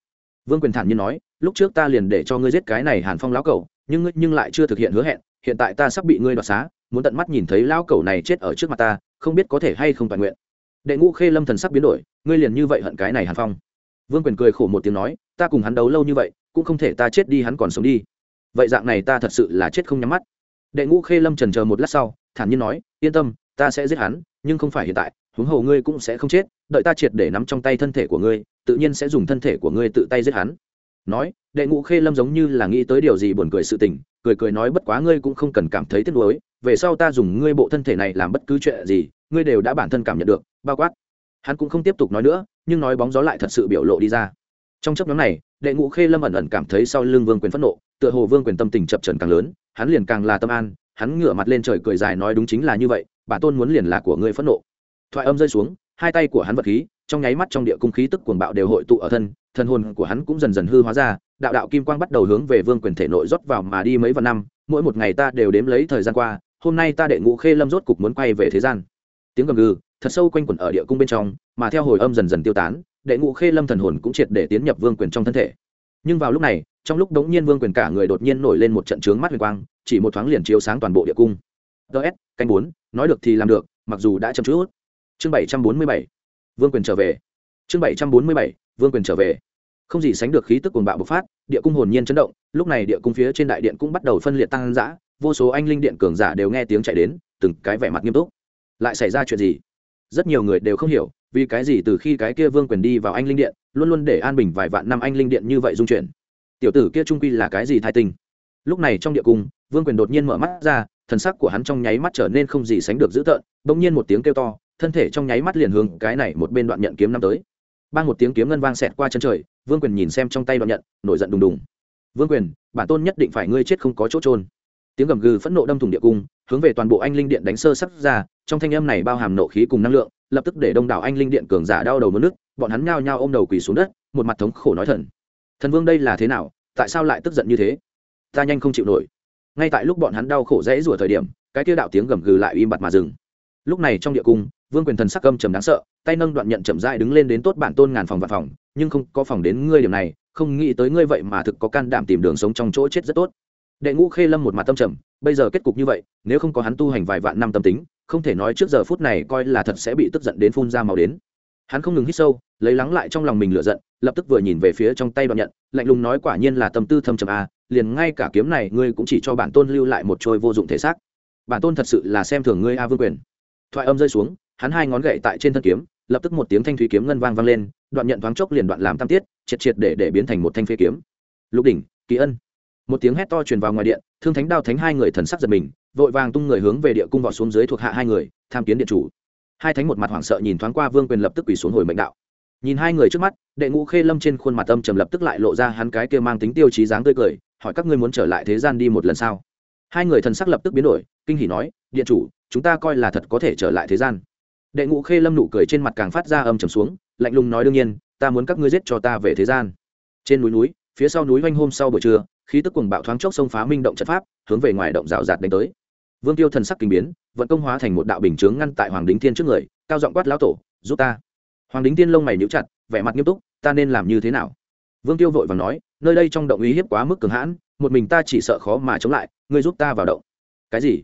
vương quyền thản nhiên nói, lúc trước ta liền để cho ngươi giết cái này hàn phong lão cầu nhưng ngươi nhưng lại chưa thực hiện hứa hẹn, hiện tại ta sắp bị ngươi đoạt xá, muốn tận mắt nhìn thấy lão cầu này chết ở trước mặt ta, không biết có thể hay không toàn nguyện. Đệ ngũ khê lâm thần sắc biến đổi, ngươi liền như vậy hận cái này hàn phong? Vương quyền cười khổ một tiếng nói, ta cùng hắn đấu lâu như vậy, cũng không thể ta chết đi hắn còn sống đi. Vậy dạng này ta thật sự là chết không nhắm mắt. Đệ ngũ khê lâm trần chờ một lát sau, thản nhiên nói, yên tâm, ta sẽ giết hắn, nhưng không phải hiện tại, huống hồ ngươi cũng sẽ không chết, đợi ta triệt để nắm trong tay thân thể của ngươi tự nhiên sẽ dùng thân thể của ngươi tự tay giết hắn. Nói, đệ ngũ khê lâm giống như là nghĩ tới điều gì buồn cười sự tình, cười cười nói bất quá ngươi cũng không cần cảm thấy tiếc nuối, về sau ta dùng ngươi bộ thân thể này làm bất cứ chuyện gì, ngươi đều đã bản thân cảm nhận được, bao quát. Hắn cũng không tiếp tục nói nữa, nhưng nói bóng gió lại thật sự biểu lộ đi ra. Trong chấp nhóm này, đệ ngũ khê lâm ẩn ẩn cảm thấy sau lưng vương quyền phẫn nộ, tựa hồ vương quyền tâm tình chập trần càng lớn, hắn liền càng là tâm an, hắn ngửa mặt lên trời cười dài nói đúng chính là như vậy, bản tôn muốn liền là của ngươi phẫn nộ. Thoại âm rơi xuống, hai tay của hắn vật khí trong nháy mắt trong địa cung khí tức cuồng bạo đều hội tụ ở thân thân hồn của hắn cũng dần dần hư hóa ra, đạo đạo kim quang bắt đầu hướng về vương quyền thể nội rót vào mà đi mấy vạn năm, mỗi một ngày ta đều đếm lấy thời gian qua, hôm nay ta đệ ngũ khê lâm rốt cục muốn quay về thế gian. Tiếng gầm gừ, thật sâu quanh quẩn ở địa cung bên trong, mà theo hồi âm dần dần tiêu tán, đệ ngũ khê lâm thần hồn cũng triệt để tiến nhập vương quyền trong thân thể. Nhưng vào lúc này, trong lúc đống nhiên vương quyền cả người đột nhiên nổi lên một trận trướng mắt huyền quang, chỉ một thoáng liền chiếu sáng toàn bộ địa cung. Ts canh bốn, nói được thì làm được, mặc dù đã chậm chút. Chương bảy trăm bốn mươi bảy vương quyền trở về. Chương bảy trăm bốn mươi bảy, vương quyền trở về. Không gì sánh được khí tức cuồng bạo bộc phát, địa cung hồn nhiên chấn động, lúc này địa cung phía trên đại điện cũng bắt đầu phân liệt tăng giã vô số anh linh điện cường giả đều nghe tiếng chạy đến, từng cái vẻ mặt nghiêm túc. Lại xảy ra chuyện gì? Rất nhiều người đều không hiểu, vì cái gì từ khi cái kia vương quyền đi vào anh linh điện, luôn luôn để an bình vài vạn năm anh linh điện như vậy dung chuyển? Tiểu tử kia trung quy là cái gì thai tinh lúc này trong địa cung, vương quyền đột nhiên mở mắt ra, thần sắc của hắn trong nháy mắt trở nên không gì sánh được dữ tợn, bỗng nhiên một tiếng kêu to thân thể trong nháy mắt liền hướng cái này một bên đoạn nhận kiếm năm tới. Ban một tiếng kiếm ngân vang xẹt qua chân trời, vương quyền nhìn xem trong tay đoạn nhận, nổi giận đùng đùng. Vương quyền, bản tôn nhất định phải ngươi chết không có chỗ trôn tiếng gầm gừ phẫn nộ đâm thủng địa cung, hướng về toàn bộ anh linh điện đánh sơ sắc ra, trong thanh âm này bao hàm nộ khí cùng năng lượng, lập tức để đông đảo anh linh điện cường giả đau đầu mất nước, bọn hắn nhao nhao ôm đầu quỳ xuống đất, một mặt thống khổ nói thần thần vương đây là thế nào, tại sao lại tức giận như thế? Ta nhanh không chịu nổi. Ngay tại lúc bọn hắn đau khổ rẽ rủa thời điểm, cái tiêu đạo tiếng gầm gừ lại im bặt mà dừng lúc này trong địa cung, vương quyền thần sắc âm trầm đáng sợ, tay nâng đoạn nhận chậm dại đứng lên đến tốt bản tôn ngàn phòng và phòng, nhưng không có phòng đến ngươi điểm này, không nghĩ tới ngươi vậy mà thực có can đảm tìm đường sống trong chỗ chết rất tốt. Đệ ngũ khê lâm một mặt tâm trầm, bây giờ kết cục như vậy, nếu không có hắn tu hành vài vạn năm tâm tính, không thể nói trước giờ phút này coi là thật sẽ bị tức giận đến phun ra màu đến. Hắn không ngừng hít sâu, lấy lắng lại trong lòng mình lựa giận, lập tức vừa nhìn về phía trong tay đoạn nhận, lạnh lùng nói quả nhiên là tâm tư thâm trầm a liền ngay cả kiếm này ngươi cũng chỉ cho bản tôn lưu lại một trôi vô dụng thể xác. Bản tôn thật sự là xem thường ngươi a vương quyền thoại âm rơi xuống, hắn hai ngón gậy tại trên thân kiếm, lập tức một tiếng thanh thúy kiếm ngân vang vang lên, đoạn nhận thoáng chốc liền đoạn làm tam tiết, triệt triệt để để biến thành một thanh phế kiếm. Lục đỉnh, kỳ ân. Một tiếng hét to truyền vào ngoài điện, thương thánh đao thánh hai người thần sắc giật mình, vội vàng tung người hướng về địa cung vọt xuống dưới thuộc hạ hai người, tham kiến điện chủ. Hai thánh một mặt hoảng sợ nhìn thoáng qua vương quyền lập tức quỳ xuống hồi mệnh đạo. Nhìn hai người trước mắt, đệ ngũ khê lâm trên khuôn mặt âm trầm lập tức lại lộ ra hắn cái kia mang tính tiêu chí dáng tươi cười, hỏi các ngươi muốn trở lại thế gian đi một lần sao? Hai người thần sắc lập tức biến đổi, kinh hỉ nói, điện chủ chúng ta coi là thật có thể trở lại thế gian. Đệ ngũ khê lâm nụ cười trên mặt càng phát ra âm trầm xuống, lạnh lùng nói đương nhiên, ta muốn các ngươi giết cho ta về thế gian. Trên núi núi, phía sau núi oanh hôm sau buổi trưa, khí tức cuồng bạo thoáng chốc sông phá minh động trận pháp, hướng về ngoài động rào rạt đánh tới. Vương tiêu thần sắc kinh biến, vận công hóa thành một đạo bình chướng ngăn tại hoàng đính thiên trước người, cao giọng quát lão tổ, giúp ta. Hoàng đính thiên lông mày níu chặt, vẻ mặt nghiêm túc, ta nên làm như thế nào? Vương tiêu vội vàng nói, nơi đây trong động uy hiếp quá mức cường hãn, một mình ta chỉ sợ khó mà chống lại, ngươi giúp ta vào động. Cái gì?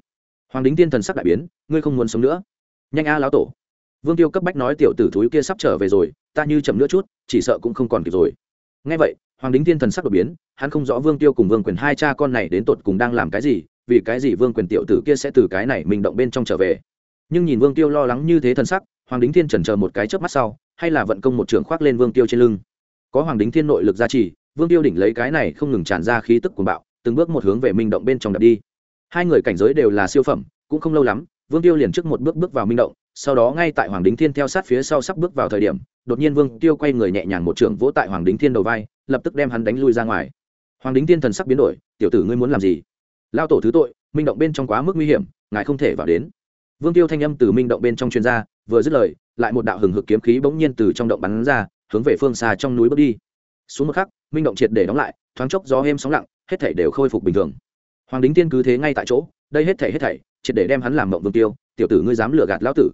Hoàng đính tiên thần sắc đại biến, ngươi không muốn sống nữa. Nhanh a lão tổ. Vương tiêu cấp bách nói tiểu tử thúi kia sắp trở về rồi, ta như chậm nữa chút, chỉ sợ cũng không còn kịp rồi. Ngay vậy, hoàng đính tiên thần sắc đột biến, hắn không rõ vương tiêu cùng vương quyền hai cha con này đến tột cùng đang làm cái gì, vì cái gì vương quyền tiểu tử kia sẽ từ cái này mình động bên trong trở về. Nhưng nhìn vương tiêu lo lắng như thế thần sắc, hoàng đính thiên trần chờ một cái chớp mắt sau, hay là vận công một trường khoác lên vương tiêu trên lưng. Có hoàng đính thiên nội lực gia trì, vương tiêu đỉnh lấy cái này không ngừng tràn ra khí tức cuồng bạo, từng bước một hướng về minh động bên trong đập đi hai người cảnh giới đều là siêu phẩm, cũng không lâu lắm, vương tiêu liền trước một bước bước vào minh động, sau đó ngay tại hoàng đính thiên theo sát phía sau sắp bước vào thời điểm, đột nhiên vương tiêu quay người nhẹ nhàng một trường vỗ tại hoàng đính thiên đầu vai, lập tức đem hắn đánh lui ra ngoài. Hoàng đính thiên thần sắc biến đổi, tiểu tử ngươi muốn làm gì? Lao tổ thứ tội, minh động bên trong quá mức nguy hiểm, ngài không thể vào đến. Vương tiêu thanh âm từ minh động bên trong chuyên gia vừa dứt lời, lại một đạo hừng hực kiếm khí bỗng nhiên từ trong động bắn ra, hướng về phương xa trong núi bước đi. Xuống một khắc, minh động triệt để đóng lại, thoáng chốc gió êm sóng lặng, hết thảy đều khôi phục bình thường hoàng đính tiên cứ thế ngay tại chỗ, đây hết thảy hết thảy, triệt để đem hắn làm mộng vương tiêu, tiểu tử ngươi dám lừa gạt lão tử.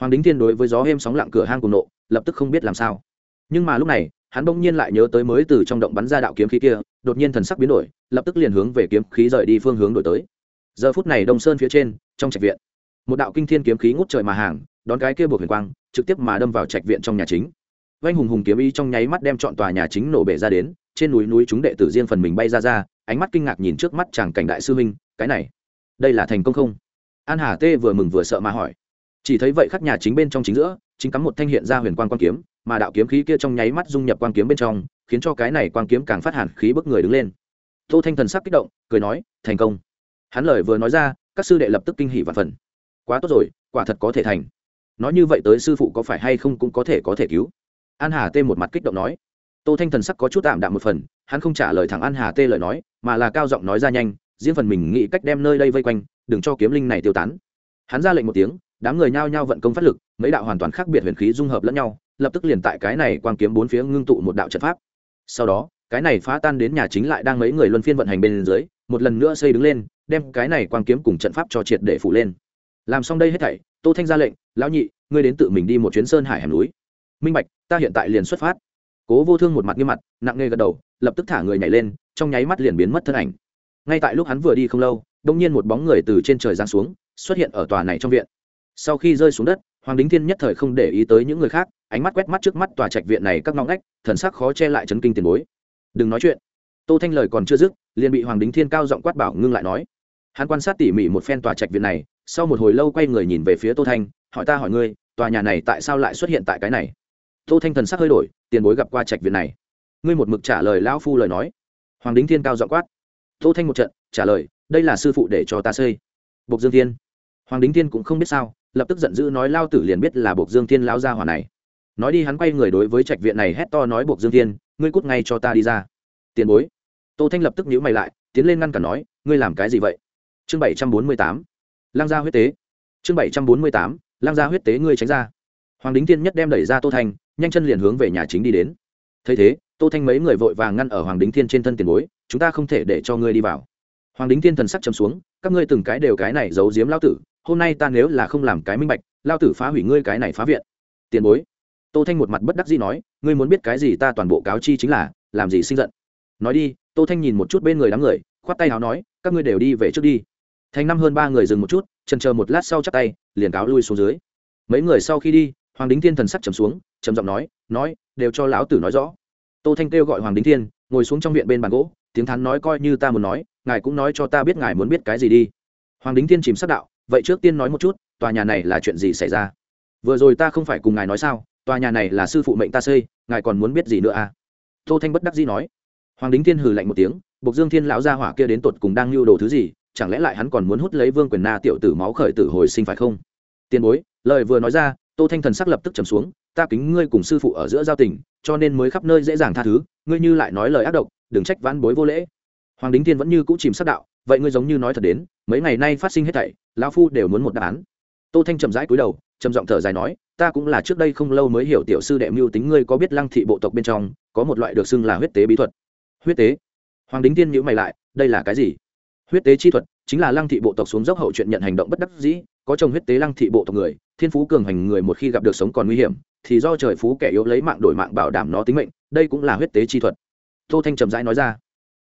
Hoàng đính tiên đối với gió êm sóng lặng cửa hang cùng nộ, lập tức không biết làm sao. Nhưng mà lúc này, hắn bỗng nhiên lại nhớ tới mới từ trong động bắn ra đạo kiếm khí kia, đột nhiên thần sắc biến đổi, lập tức liền hướng về kiếm khí rời đi phương hướng đổi tới. Giờ phút này đông sơn phía trên, trong trạch viện, một đạo kinh thiên kiếm khí ngút trời mà hàng, đón cái kia buộc huyền quang, trực tiếp mà đâm vào trạch viện trong nhà chính. Vanh hùng hùng kiếm ý trong nháy mắt đem chọn tòa nhà chính nổ bể ra đến trên núi núi chúng đệ tử riêng phần mình bay ra ra, ánh mắt kinh ngạc nhìn trước mắt chàng cảnh đại sư huynh, cái này, đây là thành công không? An hà tê vừa mừng vừa sợ mà hỏi. Chỉ thấy vậy khắc nhà chính bên trong chính giữa, chính cắm một thanh hiện ra huyền quang quang kiếm, mà đạo kiếm khí kia trong nháy mắt dung nhập quang kiếm bên trong, khiến cho cái này quang kiếm càng phát hàn khí bức người đứng lên. Tô thanh thần sắc kích động, cười nói, thành công. Hắn lời vừa nói ra, các sư đệ lập tức kinh hỉ và phần quá tốt rồi, quả thật có thể thành. Nói như vậy tới sư phụ có phải hay không cũng có thể có thể cứu. An hà tê một mặt kích động nói tô thanh thần sắc có chút tạm đạm một phần, hắn không trả lời thẳng an hà tê lời nói, mà là cao giọng nói ra nhanh, riêng phần mình nghĩ cách đem nơi đây vây quanh, đừng cho kiếm linh này tiêu tán. Hắn ra lệnh một tiếng, đám người nhao nhao vận công phát lực, mấy đạo hoàn toàn khác biệt huyền khí dung hợp lẫn nhau, lập tức liền tại cái này quang kiếm bốn phía ngưng tụ một đạo trận pháp. Sau đó, cái này phá tan đến nhà chính lại đang mấy người luân phiên vận hành bên dưới, một lần nữa xây đứng lên, đem cái này quang kiếm cùng trận pháp cho triệt để phủ lên. Làm xong đây hết thảy, tô thanh ra lệnh, lão nhị, ngươi đến tự mình đi một chuyến sơn hải hẻm núi. Minh bạch, ta hiện tại liền xuất phát cố vô thương một mặt nghiêm mặt, nặng nề gật đầu, lập tức thả người nhảy lên, trong nháy mắt liền biến mất thân ảnh. Ngay tại lúc hắn vừa đi không lâu đông nhiên một bóng người từ trên trời giáng xuống, xuất hiện ở tòa này trong viện. Sau khi rơi xuống đất, hoàng đính thiên nhất thời không để ý tới những người khác, ánh mắt quét mắt trước mắt tòa trạch viện này các ngõ ngách, thần sắc khó che lại chấn kinh tiền bối. Đừng nói chuyện. Tô thanh lời còn chưa dứt, liền bị hoàng đính thiên cao giọng quát bảo ngưng lại nói. Hắn quan sát tỉ mỉ một phen tòa trạch viện này, sau một hồi lâu quay người nhìn về phía tô thanh, hỏi ta hỏi ngươi, tòa nhà này tại sao lại xuất hiện tại cái này? Tô thanh thần sắc hơi đổi, tiền bối gặp qua trạch viện này. Ngươi một mực trả lời lão phu lời nói. Hoàng đính thiên cao giọng quát. Tô thanh một trận, trả lời, đây là sư phụ để cho ta xây. Bộc dương thiên. Hoàng đính thiên cũng không biết sao, lập tức giận dữ nói lao tử liền biết là bộc dương thiên lão gia hỏa này. Nói đi hắn quay người đối với trạch viện này hét to nói, bộc dương thiên, ngươi cút ngay cho ta đi ra. Tiền bối. Tô thanh lập tức nhíu mày lại, tiến lên ngăn cản nói, ngươi làm cái gì vậy? Chương bảy trăm bốn mươi tám. Lang gia huyết tế. Chương bảy trăm bốn mươi tám. Lang gia huyết tế ngươi tránh ra hoàng đính thiên nhất đem đẩy ra tô thanh, nhanh chân liền hướng về nhà chính đi đến. Thấy thế, tô thanh mấy người vội vàng ngăn ở hoàng đính thiên trên thân tiền bối, chúng ta không thể để cho ngươi đi vào. Hoàng đính thiên thần sắc chấm xuống, các ngươi từng cái đều cái này giấu giếm lao tử, hôm nay ta nếu là không làm cái minh bạch lao tử phá hủy ngươi cái này phá viện. Tiền bối. Tô thanh một mặt bất đắc dĩ nói, ngươi muốn biết cái gì ta toàn bộ cáo chi chính là, làm gì sinh giận. Nói đi, tô thanh nhìn một chút bên người đám người, khoát tay áo nói, các ngươi đều đi về trước đi. Thành năm hơn ba người dừng một chút trần chờ một lát sau chắc tay, liền cáo lui xuống dưới. Mấy người sau khi đi hoàng đính thiên thần sắc trầm xuống, trầm giọng nói nói, đều cho lão tử nói rõ. Tô thanh kêu gọi hoàng đính thiên, ngồi xuống trong viện bên bàn gỗ, tiếng thắn nói coi như ta muốn nói, ngài cũng nói cho ta biết ngài muốn biết cái gì đi. Hoàng đính thiên chìm sắc đạo, vậy trước tiên nói một chút, tòa nhà này là chuyện gì xảy ra? Vừa rồi ta không phải cùng ngài nói sao, tòa nhà này là sư phụ mệnh ta xây, ngài còn muốn biết gì nữa à? Tô thanh bất đắc dĩ nói. Hoàng đính thiên hừ lạnh một tiếng, bộc dương thiên lão gia hỏa kia đến tột cùng đang lưu đồ thứ gì, chẳng lẽ lại hắn còn muốn hút lấy vương quyền na tiểu tử máu khởi tử hồi sinh phải không? Tiền bối, lời vừa nói ra tô thanh thần sắc lập tức trầm xuống, ta kính ngươi cùng sư phụ ở giữa giao tình, cho nên mới khắp nơi dễ dàng tha thứ, ngươi như lại nói lời ác độc, đừng trách vãn bối vô lễ. Hoàng đính thiên vẫn như cũ chìm sắc đạo, vậy ngươi giống như nói thật đến, mấy ngày nay phát sinh hết thảy, lão phu đều muốn một đáp án. Tô thanh trầm rãi cúi đầu, trầm giọng thở dài nói, ta cũng là trước đây không lâu mới hiểu tiểu sư đệ mưu tính ngươi có biết lăng thị bộ tộc bên trong, có một loại được xưng là huyết tế bí thuật. Huyết tế? Hoàng đính tiên nhữ mày lại, đây là cái gì? Huyết tế chi thuật, chính là lăng thị bộ tộc xuống dốc hậu chuyện nhận hành động bất đắc dĩ có chồng huyết tế lăng thị bộ tộc người, thiên phú cường hành người một khi gặp được sống còn nguy hiểm, thì do trời phú kẻ yếu lấy mạng đổi mạng bảo đảm nó tính mệnh, đây cũng là huyết tế chi thuật. Tô thanh trầm rãi nói ra.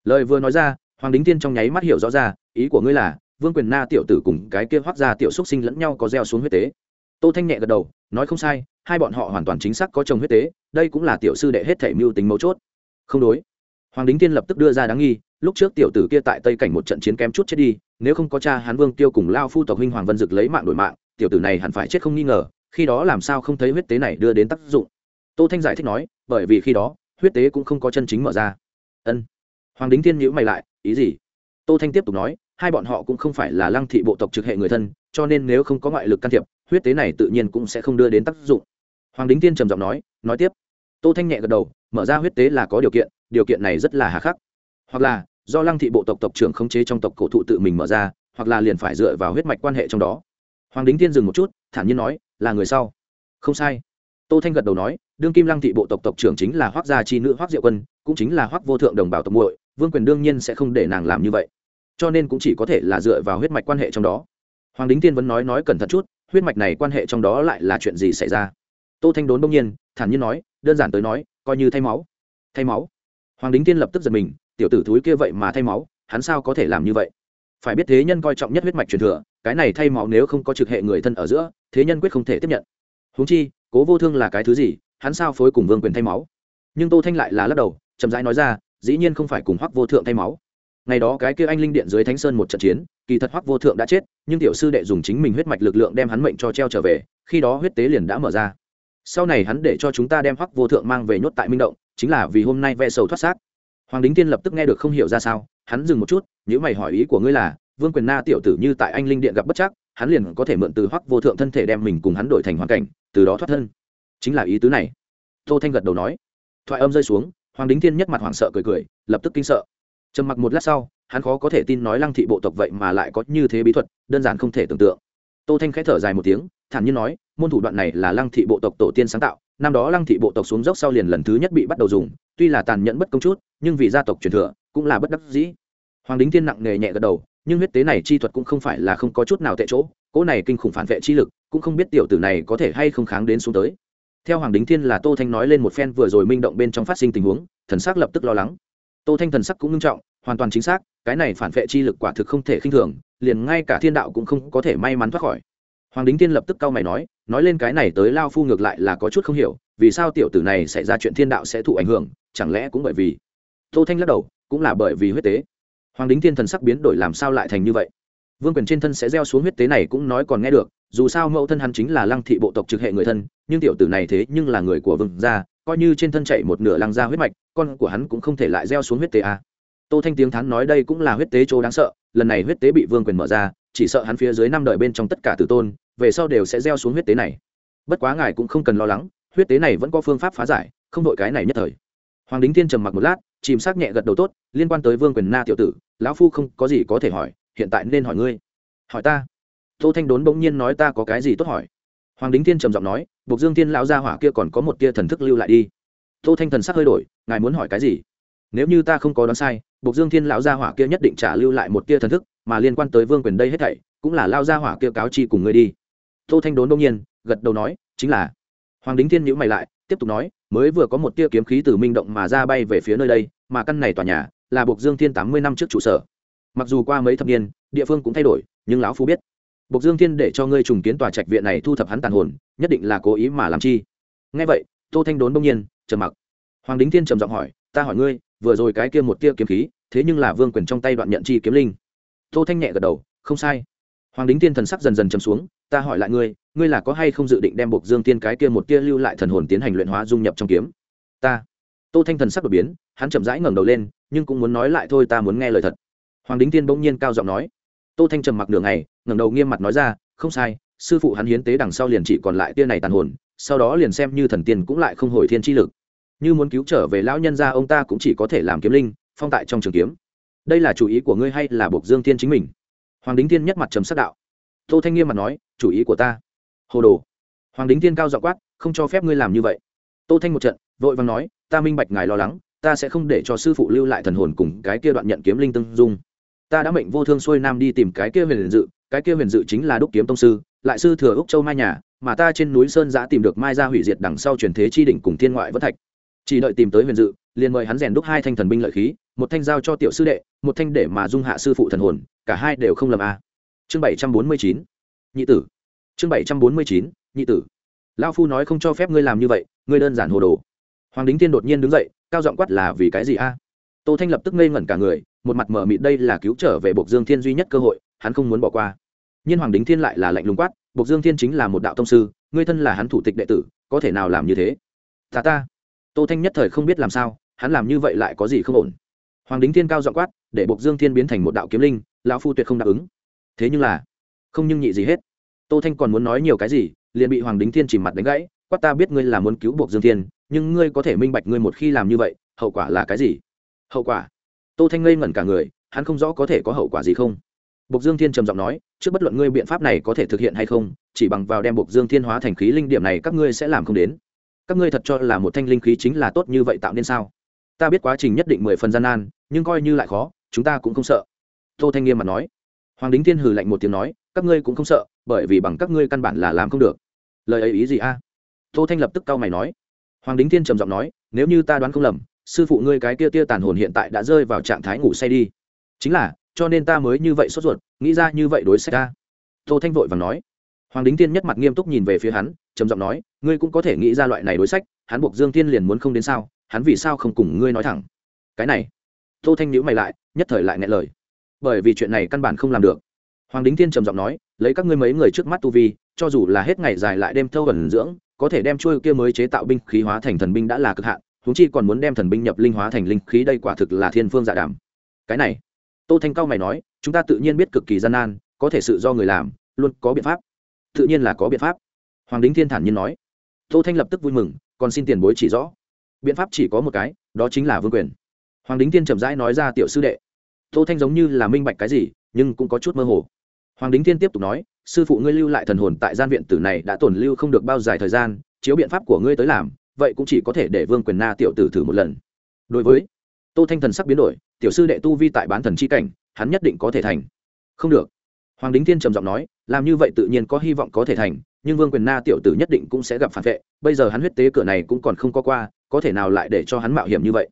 Lời vừa nói ra, hoàng đính tiên trong nháy mắt hiểu rõ ra, ý của ngươi là, vương quyền na tiểu tử cùng cái kia hoác ra tiểu xúc sinh lẫn nhau có gieo xuống huyết tế. Tô thanh nhẹ gật đầu, nói không sai, hai bọn họ hoàn toàn chính xác có chồng huyết tế, đây cũng là tiểu sư đệ hết thể mưu tính mấu chốt. Không đối hoàng đính tiên lập tức đưa ra đáng nghi, lúc trước tiểu tử kia tại tây cảnh một trận chiến kém chút chết đi, nếu không có cha hán vương tiêu cùng lao phu tộc huynh hoàng vân dực lấy mạng đổi mạng, tiểu tử này hẳn phải chết không nghi ngờ, khi đó làm sao không thấy huyết tế này đưa đến tác dụng. Tô thanh giải thích nói, bởi vì khi đó, huyết tế cũng không có chân chính mở ra. Ân. Hoàng đính thiên nhữ mày lại, ý gì? Tô thanh tiếp tục nói, hai bọn họ cũng không phải là lăng thị bộ tộc trực hệ người thân, cho nên nếu không có ngoại lực can thiệp, huyết tế này tự nhiên cũng sẽ không đưa đến tác dụng. Hoàng đính thiên trầm giọng nói nói tiếp. Tô thanh nhẹ gật đầu, mở ra huyết tế là có điều kiện điều kiện này rất là hà khắc. Hoặc là, do lăng thị bộ tộc tộc trưởng khống chế trong tộc cổ thụ tự mình mở ra, hoặc là liền phải dựa vào huyết mạch quan hệ trong đó. Hoàng đính thiên dừng một chút, thản nhiên nói, là người sau. Không sai. Tô thanh gật đầu nói, đương kim lăng thị bộ tộc tộc trưởng chính là hoác gia chi nữ hoác diệu quân, cũng chính là hoác vô thượng đồng bào tộc muội, vương quyền đương nhiên sẽ không để nàng làm như vậy. Cho nên cũng chỉ có thể là dựa vào huyết mạch quan hệ trong đó. Hoàng đính tiên vẫn nói nói cẩn thận chút, huyết mạch này quan hệ trong đó lại là chuyện gì xảy ra? Tô thanh đốn đông nhiên, thản nhiên nói, đơn giản tới nói, coi như thay máu. Thay máu? Hoàng đính tiên lập tức giật mình, tiểu tử thúi kia vậy mà thay máu, hắn sao có thể làm như vậy? Phải biết thế nhân coi trọng nhất huyết mạch truyền thừa, cái này thay máu nếu không có trực hệ người thân ở giữa, thế nhân quyết không thể tiếp nhận. Huống chi, cố vô thương là cái thứ gì, hắn sao phối cùng vương quyền thay máu? Nhưng tô thanh lại là lắc đầu, chậm rãi nói ra, dĩ nhiên không phải cùng hoắc vô thượng thay máu. Ngày đó cái kia anh linh điện dưới thánh sơn một trận chiến, kỳ thật hoắc vô thượng đã chết, nhưng tiểu sư đệ dùng chính mình huyết mạch lực lượng đem hắn mệnh cho treo trở về, khi đó huyết tế liền đã mở ra. Sau này hắn để cho chúng ta đem hoắc vô thượng mang về nhốt tại minh động chính là vì hôm nay ve sầu thoát xác. Hoàng đính tiên lập tức nghe được không hiểu ra sao, hắn dừng một chút nếu mày hỏi ý của ngươi là, vương quyền na tiểu tử như tại anh linh điện gặp bất chắc, hắn liền có thể mượn từ hoắc vô thượng thân thể đem mình cùng hắn đổi thành hoàn cảnh, từ đó thoát thân. Chính là ý tứ này. Tô thanh gật đầu nói. Thoại âm rơi xuống, hoàng đính thiên nhất mặt hoảng sợ cười cười, lập tức kinh sợ. Trầm mặc một lát sau, hắn khó có thể tin nói lăng thị bộ tộc vậy mà lại có như thế bí thuật, đơn giản không thể tưởng tượng. Tô thanh khẽ thở dài một tiếng, thản nhiên nói, môn thủ đoạn này là lăng thị bộ tộc tổ tiên sáng tạo năm đó lăng thị bộ tộc xuống dốc sau liền lần thứ nhất bị bắt đầu dùng, tuy là tàn nhẫn bất công chút, nhưng vì gia tộc truyền thừa, cũng là bất đắc dĩ. Hoàng đính thiên nặng nề nhẹ gật đầu, nhưng huyết tế này chi thuật cũng không phải là không có chút nào tệ chỗ, cỗ này kinh khủng phản vệ chi lực, cũng không biết tiểu tử này có thể hay không kháng đến xuống tới. Theo hoàng đính thiên là tô thanh nói lên một phen vừa rồi minh động bên trong phát sinh tình huống, thần sắc lập tức lo lắng. Tô thanh thần sắc cũng nghiêm trọng, hoàn toàn chính xác, cái này phản vệ chi lực quả thực không thể khinh thường, liền ngay cả thiên đạo cũng không có thể may mắn thoát khỏi hoàng đính thiên lập tức cau mày nói nói lên cái này tới lao phu ngược lại là có chút không hiểu, vì sao tiểu tử này xảy ra chuyện thiên đạo sẽ thụ ảnh hưởng, chẳng lẽ cũng bởi vì tô thanh lắc đầu, cũng là bởi vì huyết tế hoàng đính thiên thần sắc biến đổi làm sao lại thành như vậy vương quyền trên thân sẽ gieo xuống huyết tế này cũng nói còn nghe được, dù sao mẫu thân hắn chính là lăng thị bộ tộc trực hệ người thân, nhưng tiểu tử này thế nhưng là người của vương gia, coi như trên thân chạy một nửa lăng gia huyết mạch, con của hắn cũng không thể lại gieo xuống huyết tế a à. tô thanh tiếng thán nói đây cũng là huyết tế chỗ đáng sợ, lần này huyết tế bị vương quyền mở ra, chỉ sợ hắn phía dưới năm đời bên trong tất cả tử tôn về sau đều sẽ gieo xuống huyết tế này. Bất quá ngài cũng không cần lo lắng, huyết tế này vẫn có phương pháp phá giải, không đội cái này nhất thời. Hoàng đính thiên trầm mặc một lát, chìm sắc nhẹ gật đầu tốt, liên quan tới vương quyền na tiểu tử, lão phu không có gì có thể hỏi, hiện tại nên hỏi ngươi. Hỏi ta? Tô thanh đốn bỗng nhiên nói, ta có cái gì tốt hỏi? Hoàng đính thiên trầm giọng nói, buộc dương thiên lão gia hỏa kia còn có một tia thần thức lưu lại đi. Tô thanh thần sắc hơi đổi, ngài muốn hỏi cái gì? Nếu như ta không có đoán sai, buộc dương thiên lão gia hỏa kia nhất định trả lưu lại một tia thần thức, mà liên quan tới vương quyền đây hết thảy, cũng là lao gia hỏa kia cáo chi cùng ngươi đi tô thanh đốn đông nhiên gật đầu nói chính là hoàng đính thiên nhữ mày lại tiếp tục nói mới vừa có một tia kiếm khí từ minh động mà ra bay về phía nơi đây mà căn này tòa nhà là buộc dương thiên tám mươi năm trước trụ sở mặc dù qua mấy thập niên địa phương cũng thay đổi nhưng lão phu biết Bộc Dương Thiên để cho ngươi trùng kiến tòa trạch viện này thu thập hắn tàn hồn, nhất định là cố ý mà làm chi. Nghe vậy, Tô Thanh đốn bỗng nhiên, trầm mặc. Hoàng Đính Thiên trầm giọng hỏi, "Ta hỏi ngươi, vừa rồi cái kia một tia kiếm khí, thế nhưng là vương quyền trong tay đoạn nhận chi kiếm linh?" Tô Thanh nhẹ gật đầu, "Không sai." Hoàng Đính Thiên thần sắc dần dần trầm xuống, "Ta hỏi lại ngươi, ngươi là có hay không dự định đem buộc Dương Tiên cái kia một tia lưu lại thần hồn tiến hành luyện hóa dung nhập trong kiếm?" "Ta." Tô Thanh thần sắc đột biến, hắn chậm rãi ngẩng đầu lên, nhưng cũng muốn nói lại thôi, ta muốn nghe lời thật. Hoàng Đính Tiên bỗng nhiên cao giọng nói, tô thanh trầm mặc nửa ngày ngẩng đầu nghiêm mặt nói ra không sai sư phụ hắn hiến tế đằng sau liền chỉ còn lại tia này tàn hồn sau đó liền xem như thần tiên cũng lại không hồi thiên chi lực như muốn cứu trở về lão nhân gia ông ta cũng chỉ có thể làm kiếm linh phong tại trong trường kiếm đây là chủ ý của ngươi hay là buộc dương Tiên chính mình hoàng đính Tiên nhất mặt trầm sắc đạo tô thanh nghiêm mặt nói chủ ý của ta. Hồ đồ. Hoàng đính thiên cao dọ quát, không cho phép ngươi làm như vậy. Tô thanh một trận, vội vàng nói, ta minh bạch ngài lo lắng, ta sẽ không để cho sư phụ lưu lại thần hồn cùng cái kia đoạn nhận kiếm linh tương dung. Ta đã mệnh vô thương xuôi nam đi tìm cái kia huyền dự, cái kia huyền dự chính là đúc kiếm tông sư, lại sư thừa úc châu mai nhà, mà ta trên núi sơn giã tìm được mai gia hủy diệt đằng sau truyền thế chi đỉnh cùng thiên ngoại vất thạch. Chỉ đợi tìm tới huyền dự, liền mời hắn rèn đúc hai thanh thần binh lợi khí, một thanh giao cho tiểu sư đệ, một thanh để mà dung hạ sư phụ thần hồn, cả hai đều không lầm a chương bảy trăm bốn mươi chín nhị tử. Chương bảy trăm bốn mươi chín, nhị tử. Lao phu nói không cho phép ngươi làm như vậy, ngươi đơn giản hồ đồ. Hoàng đính Thiên đột nhiên đứng dậy, cao giọng quát là vì cái gì a? Tô thanh lập tức ngây ngẩn cả người, một mặt mở mịt đây là cứu trở về bộc dương thiên duy nhất cơ hội, hắn không muốn bỏ qua. Nhưng hoàng đính thiên lại là lạnh lùng quát, bộc dương thiên chính là một đạo tông sư, ngươi thân là hắn thủ tịch đệ tử, có thể nào làm như thế? Ta ta. Tô thanh nhất thời không biết làm sao, hắn làm như vậy lại có gì không ổn? Hoàng đính thiên cao giọng quát, để bộc dương thiên biến thành một đạo kiếm linh, lão phu tuyệt không đáp ứng. Thế nhưng là không nhưng nhị gì hết tô thanh còn muốn nói nhiều cái gì liền bị hoàng đính thiên chìm mặt đánh gãy quát ta biết ngươi là muốn cứu buộc dương thiên nhưng ngươi có thể minh bạch ngươi một khi làm như vậy hậu quả là cái gì hậu quả tô thanh ngây ngẩn cả người hắn không rõ có thể có hậu quả gì không Bộc Dương Thiên trầm giọng nói, trước bất luận ngươi biện pháp này có thể thực hiện hay không, chỉ bằng vào đem Bộc Dương Thiên hóa thành khí linh điểm này các ngươi sẽ làm không đến. Các ngươi thật cho là một thanh linh khí chính là tốt như vậy tạo nên sao? Ta biết quá trình nhất định mười phần gian nan, nhưng coi như lại khó, chúng ta cũng không sợ. Tô Thanh nghiêm mặt nói. Hoàng Đính Thiên hừ lạnh một tiếng nói, các ngươi cũng không sợ, bởi vì bằng các ngươi căn bản là làm không được. Lời ấy ý gì a? Tô Thanh lập tức cau mày nói. Hoàng Đính Thiên trầm giọng nói, nếu như ta đoán không lầm, sư phụ ngươi cái kia tia tàn hồn hiện tại đã rơi vào trạng thái ngủ say đi. Chính là, cho nên ta mới như vậy sốt ruột nghĩ ra như vậy đối sách ta tô thanh vội và nói hoàng đính tiên nhất mặt nghiêm túc nhìn về phía hắn trầm giọng nói ngươi cũng có thể nghĩ ra loại này đối sách hắn buộc dương tiên liền muốn không đến sao hắn vì sao không cùng ngươi nói thẳng cái này tô thanh nhữ mày lại nhất thời lại ngại lời bởi vì chuyện này căn bản không làm được. Hoàng đính Thiên trầm giọng nói, lấy các ngươi mấy người trước mắt tu vi, cho dù là hết ngày dài lại đêm thâu ẩn dưỡng, có thể đem chuôi kia mới chế tạo binh khí hóa thành thần binh đã là cực hạn chúng chi còn muốn đem thần binh nhập linh hóa thành linh khí đây quả thực là thiên phương dạ đàm. Cái này, tô thanh cao mày nói, chúng ta tự nhiên biết cực kỳ gian nan, có thể sự do người làm, luôn có biện pháp. Tự nhiên là có biện pháp. Hoàng đính thiên thản nhiên nói. Tô thanh lập tức vui mừng, còn xin tiền bối chỉ rõ. Biện pháp chỉ có một cái, đó chính là vương quyền. Hoàng đính thiên chậm rãi nói ra tiểu sư đệ tô thanh giống như là minh bạch cái gì, nhưng cũng có chút mơ hồ. Hoàng đính thiên tiếp tục nói, sư phụ ngươi lưu lại thần hồn tại gian viện tử này đã tồn lưu không được bao dài thời gian, chiếu biện pháp của ngươi tới làm, vậy cũng chỉ có thể để vương quyền na tiểu tử thử một lần. Đối với tô thanh thần sắc biến đổi, tiểu sư đệ tu vi tại bán thần c h i cảnh, hắn nhất định có thể thành. Không được. Hoàng đính thiên trầm giọng nói, làm như vậy tự nhiên có hy vọng có thể thành, nhưng vương quyền na tiểu tử nhất định cũng sẽ gặp phản vệ, bây giờ hắn huyết tế cửa này cũng còn không có qua, có thể nào lại để cho hắn mạo hiểm như vậy?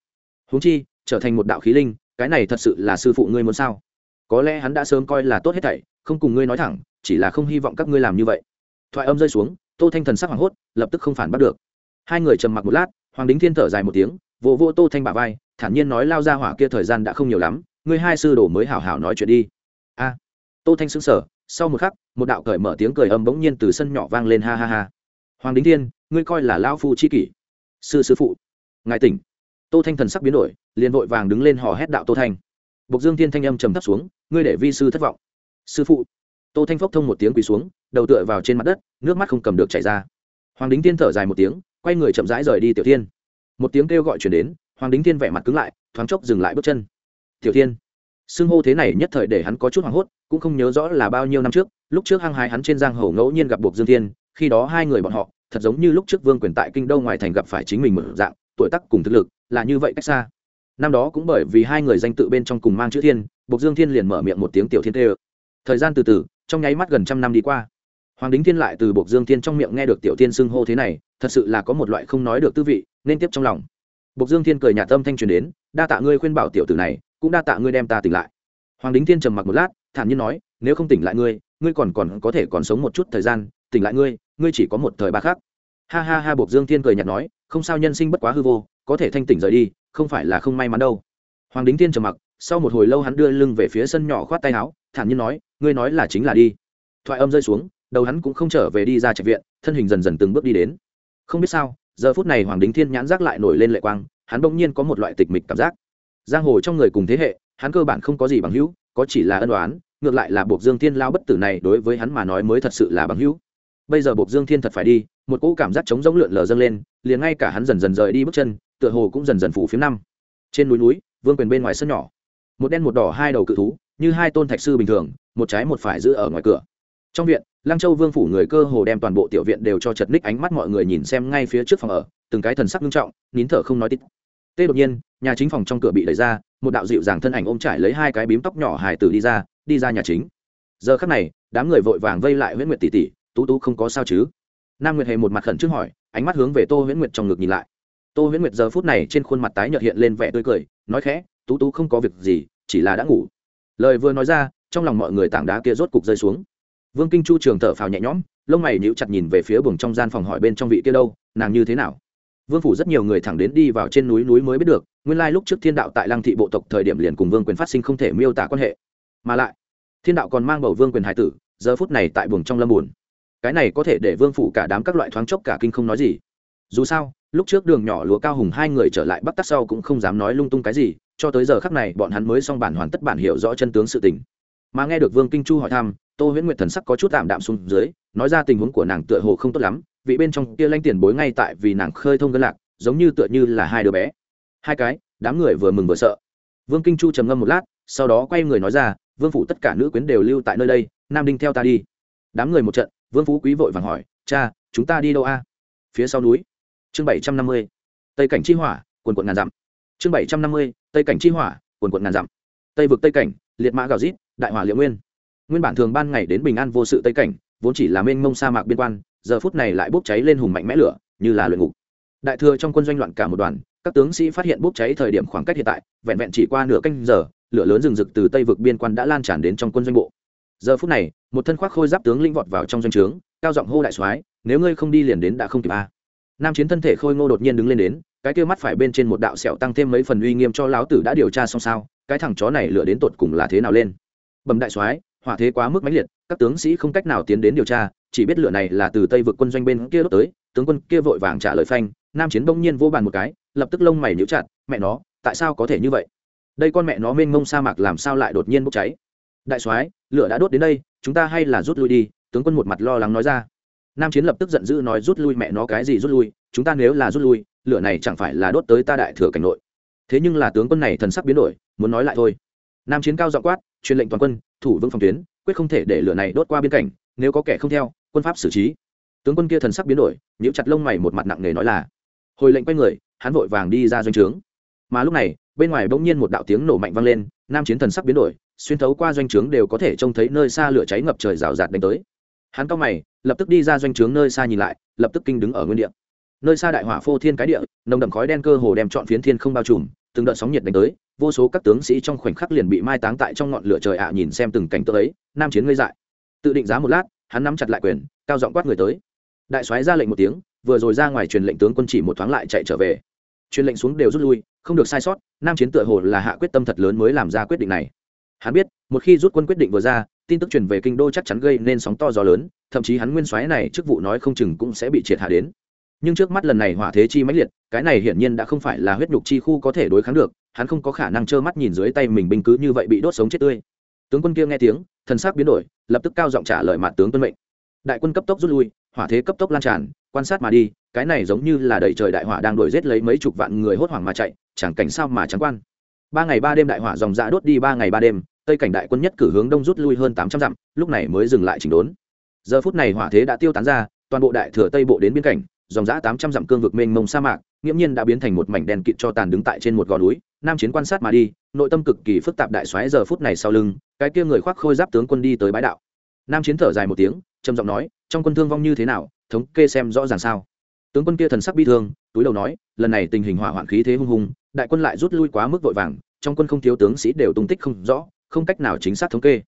Húng chi, trở thành một đạo khí linh cái này thật sự là sư phụ ngươi muốn sao? Có lẽ hắn đã sớm coi là tốt hết thảy, không cùng ngươi nói thẳng, chỉ là không hy vọng các ngươi làm như vậy. Thoại âm rơi xuống, tô thanh thần sắc hoảng hốt, lập tức không phản bắt được. Hai người trầm mặc một lát, hoàng đính thiên thở dài một tiếng vô vô tô thanh bà vai, thản nhiên nói lao ra hỏa kia thời gian đã không nhiều lắm, ngươi hai sư đồ mới hảo hảo nói chuyện đi. A. Tô thanh xứng sở sau một khắc, một đạo cởi mở tiếng cười âm bỗng nhiên từ sân nhỏ vang lên ha ha ha. Hoàng đính thiên, ngươi coi là lao phu chi kỷ. Sư sư phụ, ngài tỉnh tô thanh thần sắc biến đổi, liền vội vàng đứng lên hò hét đạo tô thanh. Bộc dương thiên thanh âm trầm thấp xuống, ngươi để vi sư thất vọng. Sư phụ. Tô thanh phốc thông một tiếng quỳ xuống, đầu tựa vào trên mặt đất, nước mắt không cầm được chảy ra. Hoàng đính thiên thở dài một tiếng, quay người chậm rãi rời đi tiểu thiên. Một tiếng kêu gọi chuyển đến, hoàng đính thiên vẻ mặt cứng lại, thoáng chốc dừng lại bước chân. Tiểu thiên. Xưng hô thế này nhất thời để hắn có chút hoảng hốt, cũng không nhớ rõ là bao nhiêu năm trước, lúc trước hăng hái hắn trên giang hồ ngẫu nhiên gặp buộc dương thiên, khi đó hai người bọn họ, thật giống như lúc trước vương quyền tại kinh đô ngoài thành gặp phải chính mình một dạng tuổi tác cùng thực lực là như vậy cách xa năm đó cũng bởi vì hai người danh tự bên trong cùng mang chữ thiên buộc dương thiên liền mở miệng một tiếng tiểu thiên tê ơ thời gian từ từ trong nháy mắt gần trăm năm đi qua hoàng đính thiên lại từ buộc dương thiên trong miệng nghe được tiểu thiên xưng hô thế này thật sự là có một loại không nói được tư vị nên tiếp trong lòng Bộc Dương Thiên cười nhạt tâm thanh truyền đến, đa tạ ngươi khuyên bảo tiểu tử này, cũng đa tạ ngươi đem ta tỉnh lại. Hoàng Đính Thiên trầm mặc một lát, thản nhiên nói, nếu không tỉnh lại ngươi, ngươi còn còn có thể còn sống một chút thời gian, tỉnh lại ngươi, ngươi chỉ có một thời ba khác. Ha ha ha Bộc Dương Thiên cười nhạt nói, không sao nhân sinh bất quá hư vô, có thể thanh tỉnh rời đi, không phải là không may mắn đâu. Hoàng Đính Thiên trầm mặc, sau một hồi lâu hắn đưa lưng về phía sân nhỏ khoát tay áo, thản nhiên nói, ngươi nói là chính là đi. Thoại âm rơi xuống, đầu hắn cũng không trở về đi ra trạch viện, thân hình dần dần từng bước đi đến. Không biết sao, giờ phút này Hoàng Đính Thiên nhãn giác lại nổi lên lệ quang, hắn bỗng nhiên có một loại tịch mịch cảm giác giang hồ trong người cùng thế hệ hắn cơ bản không có gì bằng hữu có chỉ là ân đoán ngược lại là buộc dương thiên lao bất tử này đối với hắn mà nói mới thật sự là bằng hữu bây giờ buộc dương thiên thật phải đi, một cỗ cảm giác chống giống lượn lờ dâng lên, liền ngay cả hắn dần dần rời đi bước chân, tựa hồ cũng dần dần phủ phía năm. Trên núi núi, vương quyền bên ngoài sân nhỏ. Một đen một đỏ hai đầu cự thú, như hai tôn thạch sư bình thường, một trái một phải giữ ở ngoài cửa. Trong viện, lăng châu vương phủ người cơ hồ đem toàn bộ tiểu viện đều cho chật ních ánh mắt mọi người nhìn xem ngay phía trước phòng ở, từng cái thần sắc nghiêm trọng, nín thở không nói tít. Tê đột nhiên, nhà chính phòng trong cửa bị đẩy ra, một đạo dịu dàng thân ảnh ôm trải lấy hai cái bím tóc nhỏ hài tử đi ra đi ra nhà chính. Giờ khắc này, đám người vội vàng vây lại huyễn nguyệt tỷ tỷ tú tú không có sao chứ? Nam nguyệt hề một mặt khẩn trước hỏi, ánh mắt hướng về tô huyễn nguyệt trong ngực nhìn lại. Tô huyễn nguyệt giờ phút này trên khuôn mặt tái nhợt hiện lên vẻ tươi cười, nói khẽ, tú tú không có việc gì, chỉ là đã ngủ. Lời vừa nói ra, trong lòng mọi người tảng đá kia rốt cục rơi xuống. Vương kinh chu trường thở phào nhẹ nhõm, lông mày níu chặt nhìn về phía buồng trong gian phòng hỏi bên trong vị kia đâu, nàng như thế nào? Vương phủ rất nhiều người thẳng đến đi vào trên núi núi mới biết được, nguyên lai lúc trước thiên đạo tại lăng thị bộ tộc thời điểm liền cùng vương quyền phát sinh không thể miêu tả quan hệ. Mà lại, thiên đạo còn mang bầu vương quyền hải tử, giờ phút này tại buồng trong lâm buồn cái này có thể để vương phủ cả đám các loại thoáng chốc cả kinh không nói gì. Dù sao, lúc trước đường nhỏ lúa cao hùng hai người trở lại bắc tắc sau cũng không dám nói lung tung cái gì, cho tới giờ khắc này bọn hắn mới xong bản hoàn tất bản hiểu rõ chân tướng sự tình. Mà nghe được vương kinh chu hỏi thăm, tô huyễn nguyệt thần sắc có chút tạm đạm xuống dưới, nói ra tình huống của nàng tựa hồ không tốt lắm, vị bên trong kia lanh tiền bối ngay tại vì nàng khơi thông gân lạc, giống như tựa như là hai đứa bé. Hai cái, đám người vừa mừng vừa sợ. Vương kinh chu trầm ngâm một lát, sau đó quay người nói ra, vương phủ tất cả nữ quyến đều lưu tại nơi đây, nam đinh theo ta đi. Đám người một trận vương phú quý vội vàng hỏi, cha, chúng ta đi đâu a? Phía sau núi. Chương bảy trăm năm mươi, tây cảnh chi hỏa, quần quận ngàn dặm. Chương bảy trăm năm mươi, tây cảnh chi hỏa, quần quận ngàn dặm. Tây vực tây cảnh, liệt mã gào rít, đại hỏa liệu nguyên. Nguyên bản thường ban ngày đến bình an vô sự tây cảnh, vốn chỉ là mênh mông sa mạc biên quan, giờ phút này lại bốc cháy lên hùng mạnh mẽ lửa, như là luyện ngục. Đại thừa trong quân doanh loạn cả một đoàn, các tướng sĩ phát hiện bốc cháy thời điểm khoảng cách hiện tại, vẹn vẹn chỉ qua nửa canh giờ, lửa lớn rừng rực từ tây vực biên quan đã lan tràn đến trong quân doanh bộ giờ phút này, một thân khoác khôi giáp tướng linh vọt vào trong doanh trướng, cao giọng hô đại soái, nếu ngươi không đi liền đến đã không kịp a. Nam chiến thân thể khôi ngô đột nhiên đứng lên đến, cái kia mắt phải bên trên một đạo sẹo tăng thêm mấy phần uy nghiêm cho lão tử đã điều tra xong sao, cái thằng chó này lựa đến tột cùng là thế nào lên? Bẩm đại soái, hỏa thế quá mức mãnh liệt, các tướng sĩ không cách nào tiến đến điều tra, chỉ biết lửa này là từ tây vực quân doanh bên kia đốt tới, tướng quân kia vội vàng trả lời phanh, nam chiến bỗng nhiên vô bàn một cái, lập tức lông mày nhíu chặt, mẹ nó, tại sao có thể như vậy? Đây con mẹ nó mênh mông sa mạc làm sao lại đột nhiên bốc cháy? Đại soái lửa đã đốt đến đây, chúng ta hay là rút lui đi, tướng quân một mặt lo lắng nói ra. Nam chiến lập tức giận dữ nói rút lui mẹ nó cái gì rút lui, chúng ta nếu là rút lui, lửa này chẳng phải là đốt tới ta đại thừa cảnh nội. Thế nhưng là tướng quân này thần sắc biến đổi, muốn nói lại thôi. Nam chiến cao dọ quát, truyền lệnh toàn quân, thủ vững phòng tuyến, quyết không thể để lửa này đốt qua biên cảnh, nếu có kẻ không theo, quân pháp xử trí. Tướng quân kia thần sắc biến đổi, nhíu chặt lông mày một mặt nặng nề nói là, hồi lệnh quay người, hắn vội vàng đi ra doanh trướng. Mà lúc này bên ngoài bỗng nhiên một đạo tiếng nổ mạnh vang lên, nam chiến thần sắc biến đổi, xuyên thấu qua doanh trướng đều có thể trông thấy nơi xa lửa cháy ngập trời rào rạt đánh tới. Hắn cao mày, lập tức đi ra doanh trướng nơi xa nhìn lại, lập tức kinh đứng ở nguyên địa. Nơi xa đại hỏa phô thiên cái địa, nồng đậm khói đen cơ hồ đem trọn phiến thiên không bao trùm, từng đợt sóng nhiệt đánh tới, vô số các tướng sĩ trong khoảnh khắc liền bị mai táng tại trong ngọn lửa trời ạ, nhìn xem từng cảnh tượng ấy, nam chiến ngây dại. Tự định giá một lát, hắn nắm chặt lại quyền, cao giọng quát người tới. Đại soái ra lệnh một tiếng, vừa rồi ra ngoài truyền lệnh tướng quân chỉ một thoáng lại chạy trở về. Truyền lệnh xuống đều rút lui không được sai sót, nam chiến tựa hồ là hạ quyết tâm thật lớn mới làm ra quyết định này. Hắn biết, một khi rút quân quyết định vừa ra, tin tức truyền về kinh đô chắc chắn gây nên sóng to gió lớn, thậm chí hắn nguyên soái này chức vụ nói không chừng cũng sẽ bị triệt hạ đến. Nhưng trước mắt lần này hỏa thế chi mãnh liệt, cái này hiển nhiên đã không phải là huyết nhục chi khu có thể đối kháng được, hắn không có khả năng trơ mắt nhìn dưới tay mình binh cứ như vậy bị đốt sống chết tươi. Tướng quân kia nghe tiếng, thần sắc biến đổi, lập tức cao giọng trả lời mặt tướng tuân mệnh. Đại quân cấp tốc rút lui hỏa thế cấp tốc lan tràn, quan sát mà đi, cái này giống như là đẩy trời đại hỏa đang đuổi giết lấy mấy chục vạn người hốt hoảng mà chạy, chẳng cảnh sao mà trắng quan. Ba ngày ba đêm đại hỏa dòng dã đốt đi ba ngày ba đêm, tây cảnh đại quân nhất cử hướng đông rút lui hơn tám trăm dặm, lúc này mới dừng lại chỉnh đốn. Giờ phút này hỏa thế đã tiêu tán ra, toàn bộ đại thừa tây bộ đến biên cảnh, dòng dã tám trăm dặm cương vực mênh mông sa mạc, nghiễm nhiên đã biến thành một mảnh đèn kịt cho tàn đứng tại trên một gò núi, nam chiến quan sát mà đi, nội tâm cực kỳ phức tạp đại xoáy giờ phút này sau lưng, cái kia người khoác khôi giáp tướng quân đi tới bãi đạo nam chiến thở dài một tiếng, trầm giọng nói, trong quân thương vong như thế nào? Thống kê xem rõ ràng sao? Tướng quân kia thần sắc bi thương, túi đầu nói, lần này tình hình hỏa hoạn khí thế hung hùng, đại quân lại rút lui quá mức vội vàng, trong quân không thiếu tướng sĩ đều tung tích không rõ, không cách nào chính xác thống kê.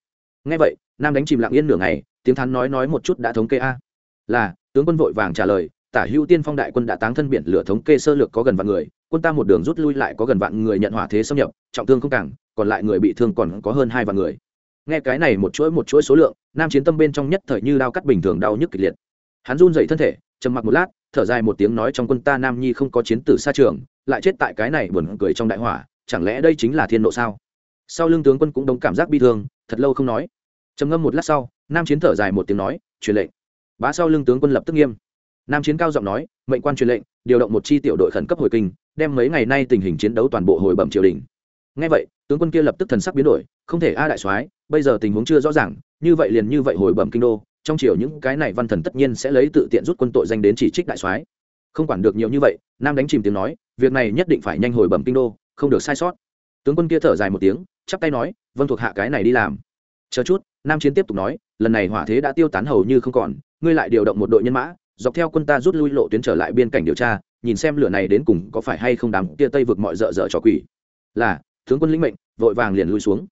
Ngay vậy, nam đánh chìm lặng yên nửa ngày, tiếng thắn nói nói một chút đã thống kê a. Là, tướng quân vội vàng trả lời, tả hữu tiên phong đại quân đã táng thân biển lửa thống kê sơ lược có gần vạn người, quân ta một đường rút lui lại có gần vạn người nhận hỏa thế xâm nhập, trọng thương không cảng còn lại người bị thương còn có hơn hai vạn người nghe cái này một chuỗi một chuỗi số lượng, nam chiến tâm bên trong nhất thời như đao cắt bình thường đau nhức kịch liệt. Hắn run dậy thân thể, trầm mặc một lát, thở dài một tiếng nói trong quân ta nam nhi không có chiến tử xa trường, lại chết tại cái này buồn cười trong đại hỏa, chẳng lẽ đây chính là thiên nộ sao? Sau lưng tướng quân cũng đống cảm giác bi thương, thật lâu không nói. Trầm ngâm một lát sau, nam chiến thở dài một tiếng nói, truyền lệnh. Bá sau lưng tướng quân lập tức nghiêm. Nam chiến cao giọng nói, mệnh quan truyền lệnh, điều động một chi tiểu đội khẩn cấp hồi kinh, đem mấy ngày nay tình hình chiến đấu toàn bộ hồi bẩm triều đình. Ngay vậy, tướng quân kia lập tức thần sắc biến đổi, không thể a đại soái bây giờ tình huống chưa rõ ràng, như vậy liền như vậy hồi bẩm kinh đô, trong triều những cái này văn thần tất nhiên sẽ lấy tự tiện rút quân tội danh đến chỉ trích đại soái. Không quản được nhiều như vậy, nam đánh chìm tiếng nói, việc này nhất định phải nhanh hồi bẩm kinh đô, không được sai sót. Tướng quân kia thở dài một tiếng, chắp tay nói vâng thuộc hạ cái này đi làm. Chờ chút, nam chiến tiếp tục nói, lần này hỏa thế đã tiêu tán hầu như không còn, ngươi lại điều động một đội nhân mã, dọc theo quân ta rút lui lộ tuyến trở lại biên cảnh điều tra, nhìn xem lửa này đến cùng có phải hay không đám kia tây vực mọi dợ dợ trò quỷ. Là, tướng quân lĩnh mệnh, vội vàng liền lui xuống.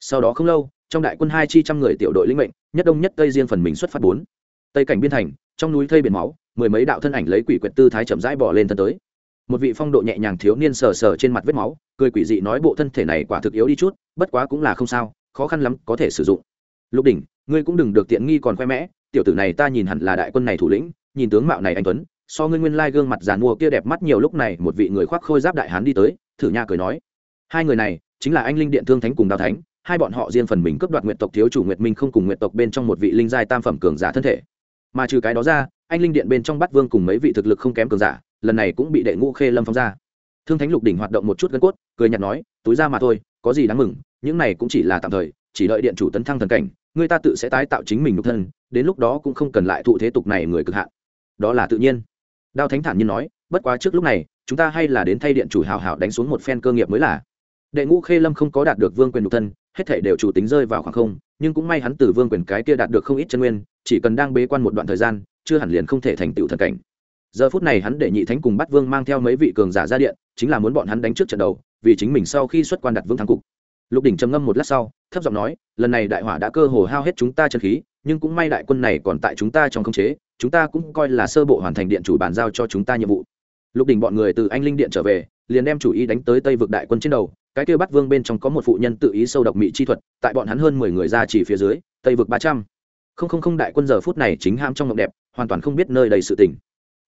Sau đó không lâu trong đại quân hai chi trăm người tiểu đội linh mệnh, nhất đông nhất tây riêng phần mình xuất phát bốn. Tây cảnh biên thành, trong núi thây biển máu, mười mấy đạo thân ảnh lấy quỷ quyệt tư thái chậm rãi bỏ lên thân tới. Một vị phong độ nhẹ nhàng thiếu niên sờ sờ trên mặt vết máu, cười quỷ dị nói bộ thân thể này quả thực yếu đi chút, bất quá cũng là không sao, khó khăn lắm có thể sử dụng. Lục đỉnh, ngươi cũng đừng được tiện nghi còn khoe mẽ, tiểu tử này ta nhìn hẳn là đại quân này thủ lĩnh, nhìn tướng mạo này anh tuấn, so ngươi nguyên lai gương mặt giàn mua kia đẹp mắt nhiều lúc này, một vị người khoác khôi giáp đại hán đi tới, thử nha cười nói. Hai người này, chính là anh linh điện thương thánh cùng đào thánh hai bọn họ riêng phần mình cướp đoạt nguyện tộc thiếu chủ nguyệt minh không cùng nguyện tộc bên trong một vị linh giai tam phẩm cường giả thân thể. Mà trừ cái đó ra, anh linh điện bên trong bắt vương cùng mấy vị thực lực không kém cường giả, lần này cũng bị đệ ngũ khê lâm phóng ra. Thương thánh lục đỉnh hoạt động một chút gân cốt, cười nhạt nói, túi ra mà thôi, có gì đáng mừng, những này cũng chỉ là tạm thời, chỉ đợi điện chủ tấn thăng thần cảnh, người ta tự sẽ tái tạo chính mình nhục thân, đến lúc đó cũng không cần lại thụ thế tục này người cực hạn. Đó là tự nhiên. Đao thánh thản nhiên nói, bất quá trước lúc này, chúng ta hay là đến thay điện chủ hào hào đánh xuống một phen cơ nghiệp mới là. Đệ ngũ khê lâm không có đạt được vương quyền nhục thân hết thể đều chủ tính rơi vào khoảng không, nhưng cũng may hắn từ vương quyền cái kia đạt được không ít chân nguyên, chỉ cần đang bế quan một đoạn thời gian, chưa hẳn liền không thể thành tựu thần cảnh. Giờ phút này hắn để nhị thánh cùng bắt vương mang theo mấy vị cường giả ra điện, chính là muốn bọn hắn đánh trước trận đầu, vì chính mình sau khi xuất quan đặt vương thắng cục. Lục đỉnh trầm ngâm một lát sau, thấp giọng nói, lần này đại hỏa đã cơ hồ hao hết chúng ta chân khí, nhưng cũng may đại quân này còn tại chúng ta trong khống chế, chúng ta cũng coi là sơ bộ hoàn thành điện chủ bàn giao cho chúng ta nhiệm vụ. Lục đỉnh bọn người từ anh linh điện trở về, liền đem chủ ý đánh tới tây vực đại quân trên đầu cái kia bắt vương bên trong có một phụ nhân tự ý sâu độc mị chi thuật, tại bọn hắn hơn mười người ra chỉ phía dưới, tây vực ba trăm. Không không không, đại quân giờ phút này chính ham trong ngọc đẹp, hoàn toàn không biết nơi đầy sự tình.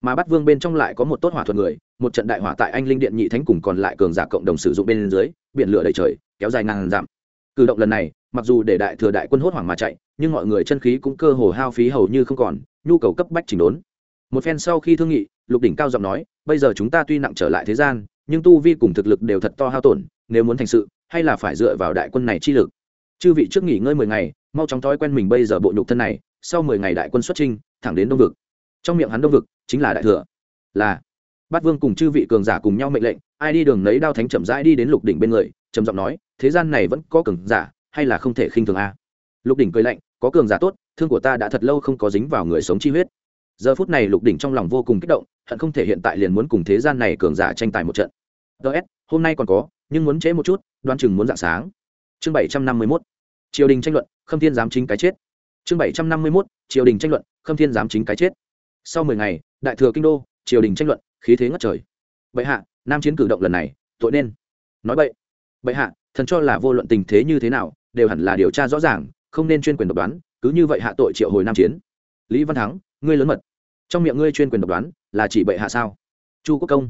Mà bắt vương bên trong lại có một tốt hỏa thuật người, một trận đại hỏa tại anh linh điện nhị thánh cùng còn lại cường giả cộng đồng sử dụng bên dưới, biển lửa đầy trời, kéo dài ngàn dặm. Cử động lần này, mặc dù để đại thừa đại quân hốt hoảng mà chạy, nhưng mọi người chân khí cũng cơ hồ hao phí hầu như không còn, nhu cầu cấp bách chỉnh đốn. Một phen sau khi thương nghị, lục đỉnh cao giọng nói, bây giờ chúng ta tuy nặng trở lại thế gian, nhưng tu vi cùng thực lực đều thật to hao tổn nếu muốn thành sự, hay là phải dựa vào đại quân này chi lực? Chư vị trước nghỉ ngơi mười ngày, mau chóng thói quen mình bây giờ bộ nhục thân này, sau mười ngày đại quân xuất trinh thẳng đến đông vực. Trong miệng hắn đông vực, chính là đại thừa. Là, bát vương cùng chư vị cường giả cùng nhau mệnh lệnh, ai đi đường lấy đao thánh chậm rãi đi đến lục đỉnh bên người, trầm giọng nói, thế gian này vẫn có cường giả, hay là không thể khinh thường a? Lục đỉnh cười lạnh, có cường giả tốt, thương của ta đã thật lâu không có dính vào người sống chi huyết. Giờ phút này lục đỉnh trong lòng vô cùng kích động, hận không thể hiện tại liền muốn cùng thế gian này cường giả tranh tài một trận. Ts hôm nay còn có nhưng muốn trễ một chút đoan chừng muốn dạng sáng. Chương bảy trăm năm mươi mốt, triều đình tranh luận, khâm thiên giám chính cái chết. Chương bảy trăm năm mươi mốt, triều đình tranh luận, khâm thiên giám chính cái chết. Sau mười ngày, đại thừa kinh đô, triều đình tranh luận, khí thế ngất trời. Bệ hạ, nam chiến cử động lần này, tội nên. Nói bậy. Bệ hạ, thần cho là vô luận tình thế như thế nào, đều hẳn là điều tra rõ ràng, không nên chuyên quyền độc đoán, cứ như vậy hạ tội triệu hồi nam chiến. Lý văn thắng, ngươi lớn mật. Trong miệng ngươi chuyên quyền độc đoán, là chỉ bệ hạ sao? Chu quốc công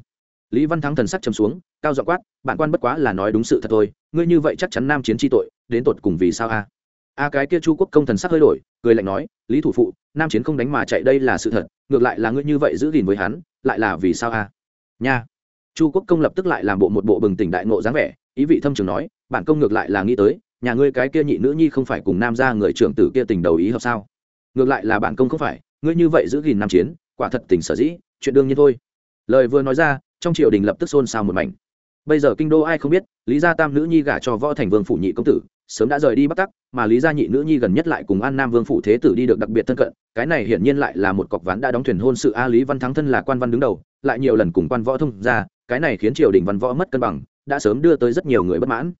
lý văn thắng thần sắc chấm xuống, cao dọ quát "Bạn quan bất quá là nói đúng sự thật thôi, ngươi như vậy chắc chắn nam chiến tri tội, đến tột cùng vì sao a? A cái kia chu quốc công thần sắc hơi đổi, cười lạnh nói, lý thủ phụ, nam chiến không đánh mà chạy đây là sự thật, ngược lại là ngươi như vậy giữ gìn với hắn, lại là vì sao a? Nha. Chu quốc công lập tức lại làm bộ một bộ bừng tỉnh đại ngộ dáng vẻ, ý vị thâm trường nói, bản công ngược lại là nghĩ tới, nhà ngươi cái kia nhị nữ nhi không phải cùng nam gia người trưởng tử kia tình đầu ý hợp sao? Ngược lại là bản công không phải, ngươi như vậy giữ gìn nam chiến, quả thật tình sở dĩ, chuyện đương nhiên thôi. Lời vừa nói ra trong triều đình lập tức xôn xao một mảnh. Bây giờ kinh đô ai không biết, lý gia tam nữ nhi gả cho võ thành vương phủ nhị công tử, sớm đã rời đi bắc tắc, mà lý gia nhị nữ nhi gần nhất lại cùng an nam vương phủ thế tử đi được đặc biệt thân cận, cái này hiển nhiên lại là một cọc ván đã đóng thuyền hôn sự a lý văn thắng thân là quan văn đứng đầu, lại nhiều lần cùng quan võ thông ra cái này khiến triều đình văn võ mất cân bằng, đã sớm đưa tới rất nhiều người bất mãn.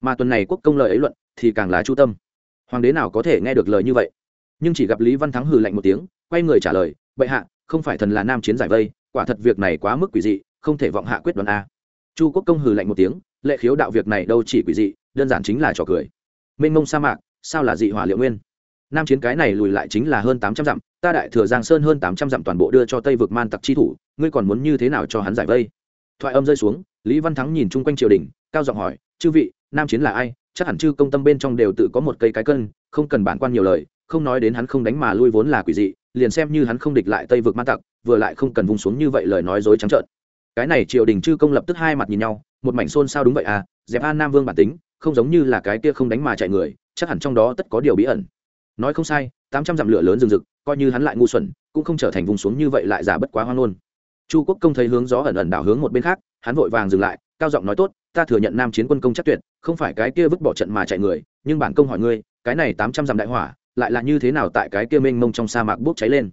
Mà tuần này quốc công lời ấy luận, thì càng là chu tâm. Hoàng đế nào có thể nghe được lời như vậy? Nhưng chỉ gặp lý văn thắng hừ lạnh một tiếng, quay người trả lời, bệ hạ, không phải thần là nam chiến giải vây, quả thật việc này quá mức quỷ dị không thể vọng hạ quyết đoán a. Chu quốc công hừ lạnh một tiếng, lệ khiếu đạo việc này đâu chỉ quỷ dị, đơn giản chính là trò cười. Mênh mông sa mạc, sao là dị hỏa liệu nguyên? Nam chiến cái này lùi lại chính là hơn tám trăm dặm, ta đại thừa giang sơn hơn tám trăm dặm toàn bộ đưa cho tây vực man tặc chi thủ, ngươi còn muốn như thế nào cho hắn giải vây? Thoại âm rơi xuống, lý văn thắng nhìn chung quanh triều đình, cao giọng hỏi, chư vị, nam chiến là ai? Chắc hẳn chư công tâm bên trong đều tự có một cây cái cân, không cần bản quan nhiều lời, không nói đến hắn không đánh mà lui vốn là quỷ dị, liền xem như hắn không địch lại tây vực man tặc, vừa lại không cần vùng xuống như vậy lời nói dối trắng trợn cái này triều đình chư công lập tức hai mặt nhìn nhau, một mảnh xôn xao đúng vậy à dẹp an nam vương bản tính, không giống như là cái kia không đánh mà chạy người, chắc hẳn trong đó tất có điều bí ẩn. Nói không sai, tám trăm dặm lửa lớn rừng rực, coi như hắn lại ngu xuẩn, cũng không trở thành vùng xuống như vậy lại giả bất quá hoang luôn chu quốc công thấy hướng gió ẩn ẩn đảo hướng một bên khác, hắn vội vàng dừng lại, cao giọng nói tốt, ta thừa nhận nam chiến quân công chắc tuyệt, không phải cái kia vứt bỏ trận mà chạy người, nhưng bản công hỏi ngươi, cái này tám trăm dặm đại hỏa, lại là như thế nào tại cái kia mênh mông trong sa mạc bốc cháy lên?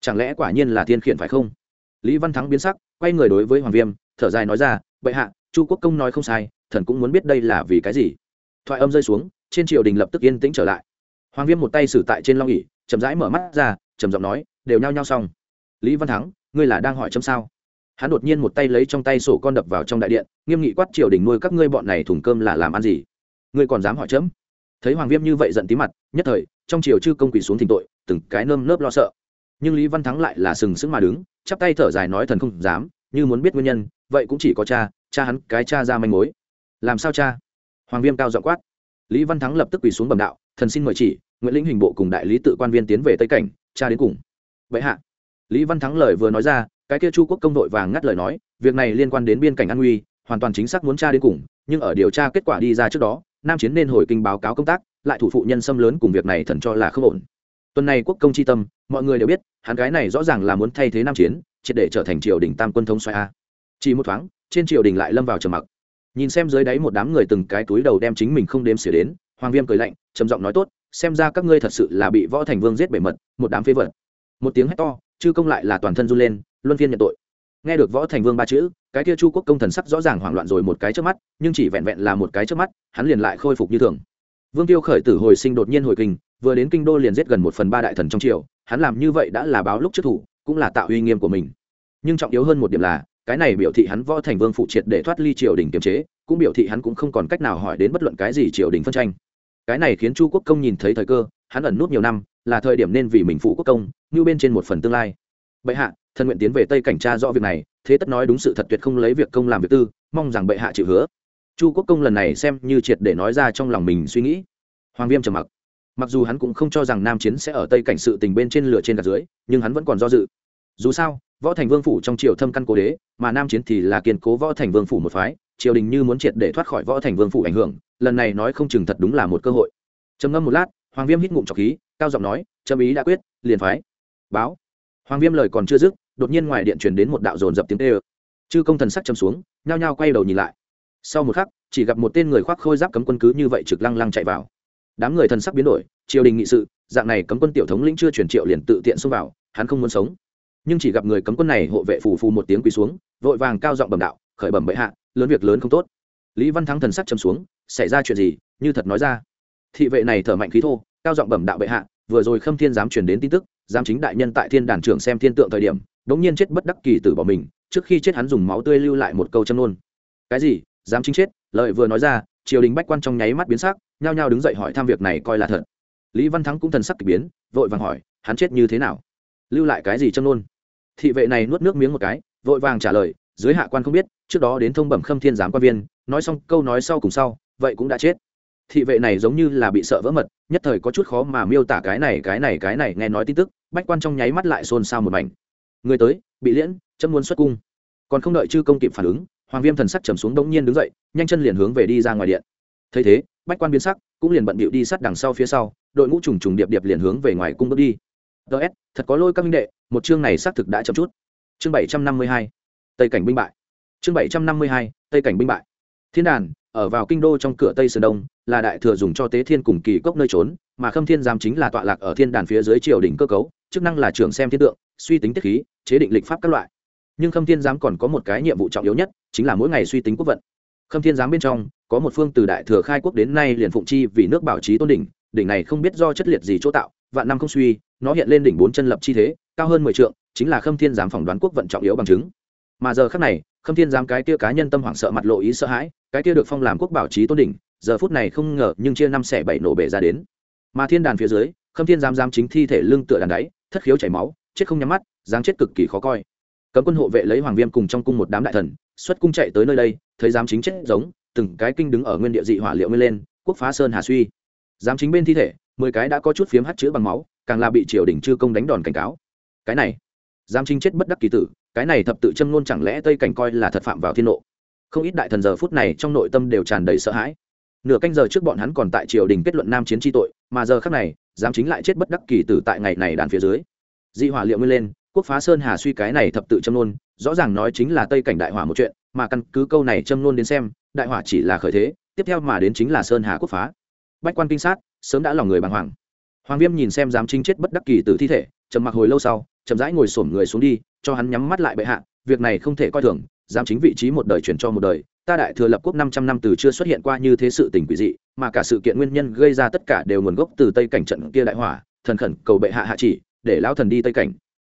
Chẳng lẽ quả nhiên là thiên khiển phải không? Lý văn thắng biến sắc quay người đối với hoàng viêm, thở dài nói ra, bệ hạ, chu quốc công nói không sai, thần cũng muốn biết đây là vì cái gì. Thoại âm rơi xuống, trên triều đình lập tức yên tĩnh trở lại. Hoàng viêm một tay xử tại trên long ỉ chậm rãi mở mắt ra, trầm giọng nói, đều nhao nhao xong. Lý văn thắng, ngươi là đang hỏi chấm sao? Hắn đột nhiên một tay lấy trong tay sổ con đập vào trong đại điện, nghiêm nghị quát triều đình nuôi các ngươi bọn này thùng cơm là làm ăn gì? Ngươi còn dám hỏi chấm? Thấy hoàng viêm như vậy giận tí mặt, nhất thời, trong triều chư công quỳ xuống thỉnh tội, từng cái nơm nớp lo sợ. Nhưng lý văn thắng lại là sừng sững mà đứng chắp tay thở dài nói thần không dám, như muốn biết nguyên nhân, vậy cũng chỉ có cha cha hắn, cái cha ra manh mối. Làm sao cha? Hoàng viêm cao dọ quát. Lý văn thắng lập tức quỳ xuống bầm đạo, thần xin mời chỉ nguyễn lĩnh hình bộ cùng đại lý tự quan viên tiến về tây cảnh, cha đến cùng. Vậy hạ. Lý văn thắng lời vừa nói ra, cái kia chu quốc công đội vàng ngắt lời nói, việc này liên quan đến biên cảnh an nguy, hoàn toàn chính xác muốn cha đến cùng, nhưng ở điều tra kết quả đi ra trước đó, nam chiến nên hồi kinh báo cáo công tác, lại thủ phụ nhân xâm lớn cùng việc này thần cho là không ổn tuần này quốc công chi tâm, mọi người đều biết, hắn gái này rõ ràng là muốn thay thế nam chiến, triệt để trở thành triều đình tam quân thống xoay a. Chỉ một thoáng, trên triều đình lại lâm vào trầm mặc. Nhìn xem dưới đáy một đám người từng cái túi đầu đem chính mình không đếm xỉa đến, hoàng viêm cười lạnh, trầm giọng nói tốt, xem ra các ngươi thật sự là bị võ thành vương giết bể mật, một đám phế vật. Một tiếng hét to, chư công lại là toàn thân run lên, luân phiên nhận tội. Nghe được võ thành vương ba chữ, cái kia chu quốc công thần sắc rõ ràng hoảng loạn rồi một cái trước mắt, nhưng chỉ vẹn vẹn là một cái trước mắt, hắn liền lại khôi phục như thường. Vương tiêu khởi tử hồi sinh đột nhiên hồi kinh vừa đến kinh đô liền giết gần một phần ba đại thần trong triều, hắn làm như vậy đã là báo lúc trước thủ, cũng là tạo uy nghiêm của mình. Nhưng trọng yếu hơn một điểm là, cái này biểu thị hắn võ thành vương phụ triệt để thoát ly triều đình kiềm chế, cũng biểu thị hắn cũng không còn cách nào hỏi đến bất luận cái gì triều đình phân tranh. Cái này khiến chu quốc công nhìn thấy thời cơ, hắn ẩn nút nhiều năm, là thời điểm nên vì mình phụ quốc công, như bên trên một phần tương lai. Bệ hạ thân nguyện tiến về tây cảnh tra rõ việc này, thế tất nói đúng sự thật tuyệt không lấy việc công làm việc tư, mong rằng bệ hạ chịu hứa. Chu quốc công lần này xem như triệt để nói ra trong lòng mình suy nghĩ. Hoàng viêm trầm mặc mặc dù hắn cũng không cho rằng nam chiến sẽ ở tây cảnh sự tình bên trên lửa trên gạt dưới, nhưng hắn vẫn còn do dự. Dù sao, võ thành vương phủ trong triều thâm căn cố đế, mà nam chiến thì là kiên cố võ thành vương phủ một phái, triều đình như muốn triệt để thoát khỏi võ thành vương phủ ảnh hưởng, lần này nói không chừng thật đúng là một cơ hội. Trầm ngâm một lát, hoàng viêm hít ngụm trọc khí, cao giọng nói trâm ý đã quyết, liền phái. Báo. Hoàng viêm lời còn chưa dứt, đột nhiên ngoài điện truyền đến một đạo dồn dập tiếng tê ơ chư công thần sắc châm xuống, nhao nhao quay đầu nhìn lại. Sau một khắc, chỉ gặp một tên người khoác khôi giáp cấm quân cứ như vậy trực lăng lăng chạy vào đám người thần sắc biến đổi, triều đình nghị sự, dạng này cấm quân tiểu thống lĩnh chưa truyền triệu liền tự tiện xông vào, hắn không muốn sống. Nhưng chỉ gặp người cấm quân này hộ vệ phù phù một tiếng quỳ xuống, vội vàng cao giọng bẩm đạo, khởi bẩm bệ hạ, lớn việc lớn không tốt. Lý văn thắng thần sắc châm xuống, xảy ra chuyện gì? Như thật nói ra. Thị vệ này thở mạnh khí thô, cao giọng bẩm đạo bệ hạ, vừa rồi khâm thiên dám truyền đến tin tức giám chính đại nhân tại thiên đàn trưởng xem thiên tượng thời điểm, đống nhiên chết bất đắc kỳ tử bỏ mình, trước khi chết hắn dùng máu tươi lưu lại một câu châm nôn cái gì? Giám chính chết? Lợi vừa nói ra, triều đình bách quan trong nháy mắt biến sắc nhao nhao đứng dậy hỏi thăm việc này coi là thật. Lý văn thắng cũng thần sắc k ỳ biến, vội vàng hỏi, hắn chết như thế nào? Lưu lại cái gì châm nôn? Thị vệ này nuốt nước miếng một cái, vội vàng trả lời, dưới hạ quan không biết, trước đó đến thông bẩm khâm thiên giám quan viên, nói xong câu nói sau cùng sau, vậy cũng đã chết. Thị vệ này giống như là bị sợ vỡ mật, nhất thời có chút khó mà miêu tả cái này cái này cái này, nghe nói tin tức, bách quan trong nháy mắt lại xôn xao một mảnh. Người tới, bị liễn, châm muốn xuất cung. Còn không đợi chư công kịp phản ứng, hoàng viêm thần sắc trầm xuống đống nhiên đứng dậy, nhanh chân liền hướng về đi ra ngoài điện. Thấy thế bách quan biến sắc, cũng liền bận bịu đi sát đằng sau phía sau, đội ngũ trùng trùng điệp điệp liền hướng về ngoài cung bước đi. Ts thật có lôi các minh đệ, một chương này xác thực đã chậm chút. Chương bảy trăm năm mươi hai, tây cảnh binh bại. Chương bảy trăm năm mươi hai, tây cảnh binh bại. Thiên đàn, ở vào kinh đô trong cửa tây sơn đông, là đại thừa dùng cho tế thiên cùng kỳ cốc nơi trốn, mà khâm thiên giám chính là tọa lạc ở thiên đàn phía dưới triều đình cơ cấu, chức năng là trưởng xem thiên tượng, suy tính tiết khí, chế định lịch pháp các loại. Nhưng khâm thiên giám còn có một cái nhiệm vụ trọng yếu nhất, chính là mỗi ngày suy tính quốc vận. Khâm thiên giám bên trong có một phương từ đại thừa khai quốc đến nay liền phụng chi vì nước bảo trí tôn đỉnh đỉnh này không biết do chất liệt gì chỗ tạo, vạn năm không suy, nó hiện lên đỉnh bốn chân lập chi thế, cao hơn mười trượng, chính là khâm thiên giám phỏng đoán quốc vận trọng yếu bằng chứng. Mà giờ khắc này, khâm thiên giám cái kia cá nhân tâm hoảng sợ mặt lộ ý sợ hãi, cái kia được phong làm quốc bảo trí tôn đỉnh, giờ phút này không ngờ nhưng chia năm xẻ bảy nổ bể ra đến. Mà thiên đàn phía dưới, khâm thiên giám giám chính thi thể lưng tựa đàn đáy, thất khiếu chảy máu, chết không nhắm mắt, dáng chết cực kỳ khó coi. Cấm quân hộ vệ lấy hoàng viêm cùng trong cung một đám đại thần, xuất cung chạy tới nơi đây, thấy giám chính chết giống từng cái kinh đứng ở nguyên địa dị hỏa liệu nguyên lên, quốc phá sơn hà suy. Giám chính bên thi thể, mười cái đã có chút phiếm hắt chữ bằng máu, càng là bị triều đình chư công đánh đòn cảnh cáo. Cái này, giám chính chết bất đắc kỳ tử, cái này thập tự châm ngôn chẳng lẽ tây cảnh coi là thật phạm vào thiên nộ? Không ít đại thần giờ phút này trong nội tâm đều tràn đầy sợ hãi. Nửa canh giờ trước bọn hắn còn tại triều đình kết luận nam chiến tri tội, mà giờ khác này, giám chính lại chết bất đắc kỳ tử tại ngày này đàn phía dưới. Dị hỏa liệu nguyên lên, quốc phá sơn hà suy cái này thập tự châm nôn rõ ràng nói chính là tây cảnh đại hỏa một chuyện, mà căn cứ câu này châm nôn đến xem đại hỏa chỉ là khởi thế, tiếp theo mà đến chính là sơn hà quốc phá. Bách quan kinh sát, sớm đã lòng người bàng hoàng. Hoàng viêm nhìn xem giám chính chết bất đắc kỳ từ thi thể, trầm mặc hồi lâu sau, chậm rãi ngồi xổm người xuống đi, cho hắn nhắm mắt lại bệ hạ, việc này không thể coi thường giám chính vị trí một đời chuyển cho một đời, ta đại thừa lập quốc năm trăm năm từ chưa xuất hiện qua như thế sự tình quỷ dị, mà cả sự kiện nguyên nhân gây ra tất cả đều nguồn gốc từ tây cảnh trận kia đại hỏa, thần khẩn cầu bệ hạ hạ chỉ, để lão thần đi tây cảnh.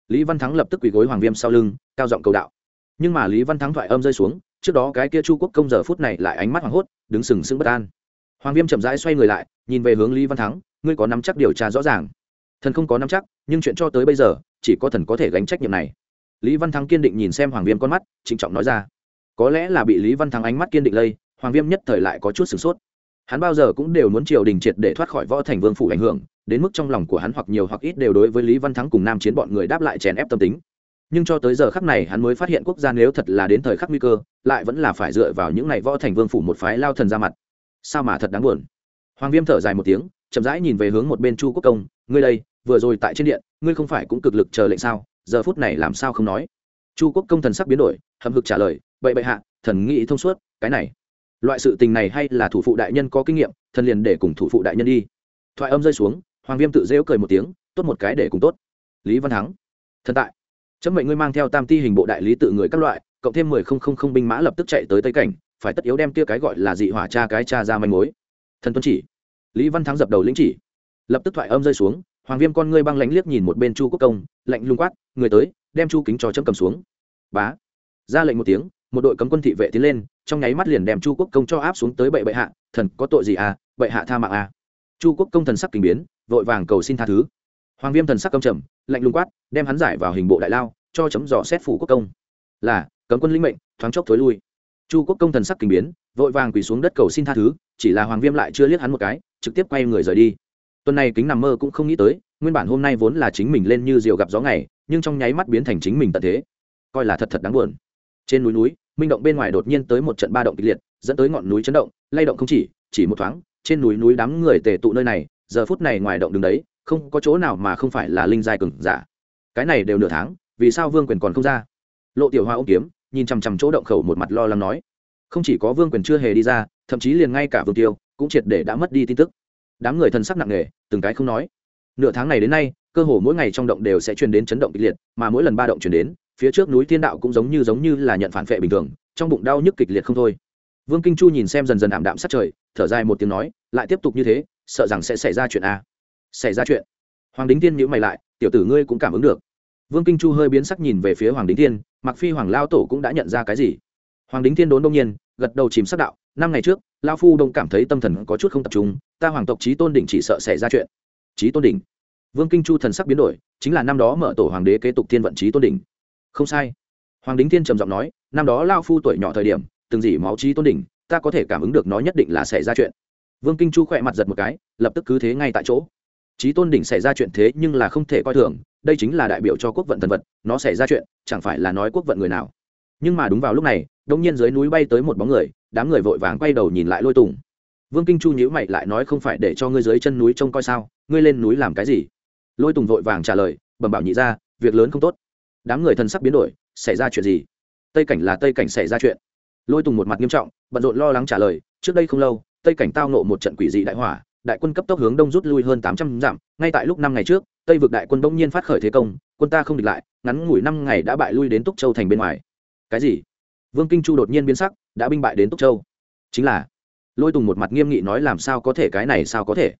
Lý văn thắng lập tức quỳ gối hoàng viêm sau lưng, cao giọng cầu đạo. Nhưng mà lý văn thắng thoại âm rơi xuống trước đó cái kia chu quốc công giờ phút này lại ánh mắt hoảng hốt, đứng sừng sững bất an. Hoàng viêm chậm rãi xoay người lại, nhìn về hướng lý văn thắng, ngươi có nắm chắc điều tra rõ ràng. Thần không có nắm chắc, nhưng chuyện cho tới bây giờ, chỉ có thần có thể gánh trách nhiệm này. Lý văn thắng kiên định nhìn xem hoàng viêm con mắt, trịnh trọng nói ra. Có lẽ là bị lý văn thắng ánh mắt kiên định lây, hoàng viêm nhất thời lại có chút sửng sốt. Hắn bao giờ cũng đều muốn triều đình triệt để thoát khỏi võ thành vương phủ ảnh hưởng, đến mức trong lòng của hắn hoặc nhiều hoặc ít đều đối với lý văn thắng cùng nam chiến bọn người đáp lại chèn ép tâm tính nhưng cho tới giờ khắc này hắn mới phát hiện quốc gia nếu thật là đến thời khắc nguy cơ, lại vẫn là phải dựa vào những ngày võ thành vương phủ một phái lao thần ra mặt. Sao mà thật đáng buồn? Hoàng viêm thở dài một tiếng, chậm rãi nhìn về hướng một bên chu quốc công, ngươi đây, vừa rồi tại trên điện, ngươi không phải cũng cực lực chờ lệnh sao? Giờ phút này làm sao không nói? Chu quốc công thần sắc biến đổi hầm hực trả lời, bậy bậy hạ, thần nghĩ thông suốt, cái này, loại sự tình này hay là thủ phụ đại nhân có kinh nghiệm, thần liền để cùng thủ phụ đại nhân đi. Thoại âm rơi xuống, hoàng viêm tự rêu cười một tiếng, tốt một cái để cùng tốt. Lý văn thắng, thần tại chấm mệnh ngươi mang theo tam ti hình bộ đại lý tự người các loại, cộng thêm mười không không không binh mã lập tức chạy tới tây cảnh, phải tất yếu đem kia cái gọi là dị hỏa cha cái cha ra manh mối. Thần tuân chỉ, lý văn thắng dập đầu lĩnh chỉ, lập tức thoại âm rơi xuống, hoàng viêm con ngươi băng lánh liếc nhìn một bên chu quốc công, lạnh lung quát, người tới, đem chu kính cho chấm cầm xuống. Bá, ra lệnh một tiếng, một đội cấm quân thị vệ tiến lên, trong nháy mắt liền đem chu quốc công cho áp xuống tới bệ bệ hạ, thần có tội gì à? Bệ hạ tha mạng à? Chu quốc công thần sắc kinh biến, vội vàng cầu xin tha thứ hoàng viêm thần sắc công trầm, lạnh lùng quát, đem hắn giải vào hình bộ đại lao, cho chấm dò xét phủ quốc công. Là, cấm quân linh mệnh, thoáng chốc thối lui. Chu quốc công thần sắc kinh biến, vội vàng quỳ xuống đất cầu xin tha thứ, chỉ là hoàng viêm lại chưa liếc hắn một cái, trực tiếp quay người rời đi. Tuần này kính nằm mơ cũng không nghĩ tới, nguyên bản hôm nay vốn là chính mình lên như diều gặp gió ngày, nhưng trong nháy mắt biến thành chính mình tận thế. Coi là thật thật đáng buồn. Trên núi núi, minh động bên ngoài đột nhiên tới một trận ba động kịch liệt, dẫn tới ngọn núi chấn động, lay động không chỉ chỉ một thoáng, trên núi núi đám người tề tụ nơi này, giờ phút này ngoài động đứng đấy không có chỗ nào mà không phải là linh giai cường giả. Cái này đều nửa tháng, vì sao vương quyền còn không ra? Lộ tiểu hoa ôm kiếm, nhìn chằm chằm chỗ động khẩu một mặt lo lắng nói. Không chỉ có vương quyền chưa hề đi ra, thậm chí liền ngay cả vương tiêu, cũng triệt để đã mất đi tin tức. Đám người thân sắc nặng nề, từng cái không nói. Nửa tháng này đến nay, cơ hồ mỗi ngày trong động đều sẽ truyền đến chấn động kịch liệt, mà mỗi lần ba động truyền đến, phía trước núi thiên đạo cũng giống như giống như là nhận phản vệ bình thường, trong bụng đau nhức kịch liệt không thôi. Vương kinh chu nhìn xem dần dần ảm đạm sát trời, thở dài một tiếng nói, lại tiếp tục như thế, sợ rằng sẽ xảy ra chuyện a xảy ra chuyện. Hoàng đính tiên nhữ mày lại, tiểu tử ngươi cũng cảm ứng được. Vương kinh chu hơi biến sắc nhìn về phía hoàng đính tiên mặc phi hoàng lao tổ cũng đã nhận ra cái gì? Hoàng đính tiên đốn đông nhiên, gật đầu chìm sắc đạo, năm ngày trước, lao phu đông cảm thấy tâm thần có chút không tập trung, ta hoàng tộc trí tôn đỉnh chỉ sợ xảy ra chuyện. Trí tôn đỉnh? Vương kinh chu thần sắc biến đổi, chính là năm đó mở tổ hoàng đế kế tục thiên vận trí tôn đỉnh. Không sai. Hoàng đính thiên trầm giọng nói, năm đó lao phu tuổi nhỏ thời điểm, từng dỉ máu trí tôn đỉnh, ta có thể cảm ứng được nó nhất định là xảy ra chuyện. Vương kinh chu khỏe mặt giật một cái, lập tức cứ thế ngay tại chỗ trí tôn đỉnh xảy ra chuyện thế nhưng là không thể coi thường, đây chính là đại biểu cho quốc vận thần vật, nó xảy ra chuyện, chẳng phải là nói quốc vận người nào. Nhưng mà đúng vào lúc này, đông nhiên dưới núi bay tới một bóng người, đám người vội vàng quay đầu nhìn lại lôi tùng. Vương kinh chu nhữ mày lại nói không phải để cho ngươi dưới chân núi trông coi sao, ngươi lên núi làm cái gì? Lôi tùng vội vàng trả lời, bẩm bảo nhị ra việc lớn không tốt. Đám người thân sắc biến đổi, xảy ra chuyện gì? Tây cảnh là tây cảnh xảy ra chuyện. Lôi tùng một mặt nghiêm trọng, bận rộn lo lắng trả lời, trước đây không lâu, tây cảnh tao nộ một trận quỷ dị đại hỏa đại quân cấp tốc hướng đông rút lui hơn tám trăm dặm, ngay tại lúc năm ngày trước, tây vực đại quân đông nhiên phát khởi thế công, quân ta không địch lại, ngắn ngủi năm ngày đã bại lui đến túc châu thành bên ngoài. Cái gì? Vương kinh chu đột nhiên biến sắc, đã binh bại đến túc châu. Chính là, lôi tùng một mặt nghiêm nghị nói làm sao có thể, cái này sao có thể?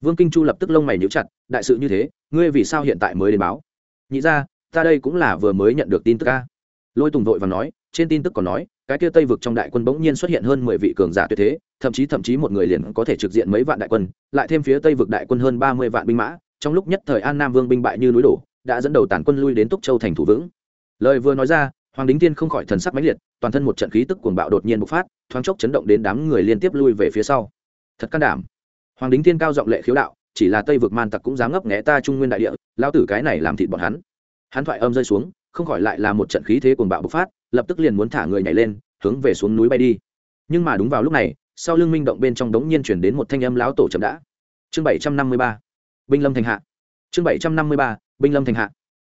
Vương kinh chu lập tức lông mày níu chặt, đại sự như thế, ngươi vì sao hiện tại mới đến báo? Nhị ra ta đây cũng là vừa mới nhận được tin tức ca lôi tùng vội và nói trên tin tức còn nói, cái kia tây vực trong đại quân bỗng nhiên xuất hiện hơn mười vị cường giả tuyệt thế, thậm chí thậm chí một người liền có thể trực diện mấy vạn đại quân, lại thêm phía tây vực đại quân hơn ba mươi vạn binh mã, trong lúc nhất thời an nam vương binh bại như núi đổ, đã dẫn đầu tàn quân lui đến túc châu thành thủ vững. Lời vừa nói ra, hoàng đính tiên không khỏi thần sắc mãnh liệt, toàn thân một trận khí tức cuồng bạo đột nhiên bộc phát, thoáng chốc chấn động đến đám người liên tiếp lui về phía sau. Thật can đảm. Hoàng đính tiên cao giọng lệ khiếu đạo, chỉ là tây vực man tặc cũng dám ngấp nghé ta trung nguyên đại địa lao tử cái này làm thịt bọn hắn. Hắn thoại âm rơi xuống, không khỏi lại là một trận khí thế cuồng bạo bộc phát lập tức liền muốn thả người nhảy lên, hướng về xuống núi bay đi. Nhưng mà đúng vào lúc này, sau lưng minh động bên trong đống nhiên chuyển đến một thanh âm lão tổ chậm đã. Chương bảy trăm năm mươi ba, binh lâm thành hạ. Chương bảy trăm năm mươi ba, binh lâm thành hạ.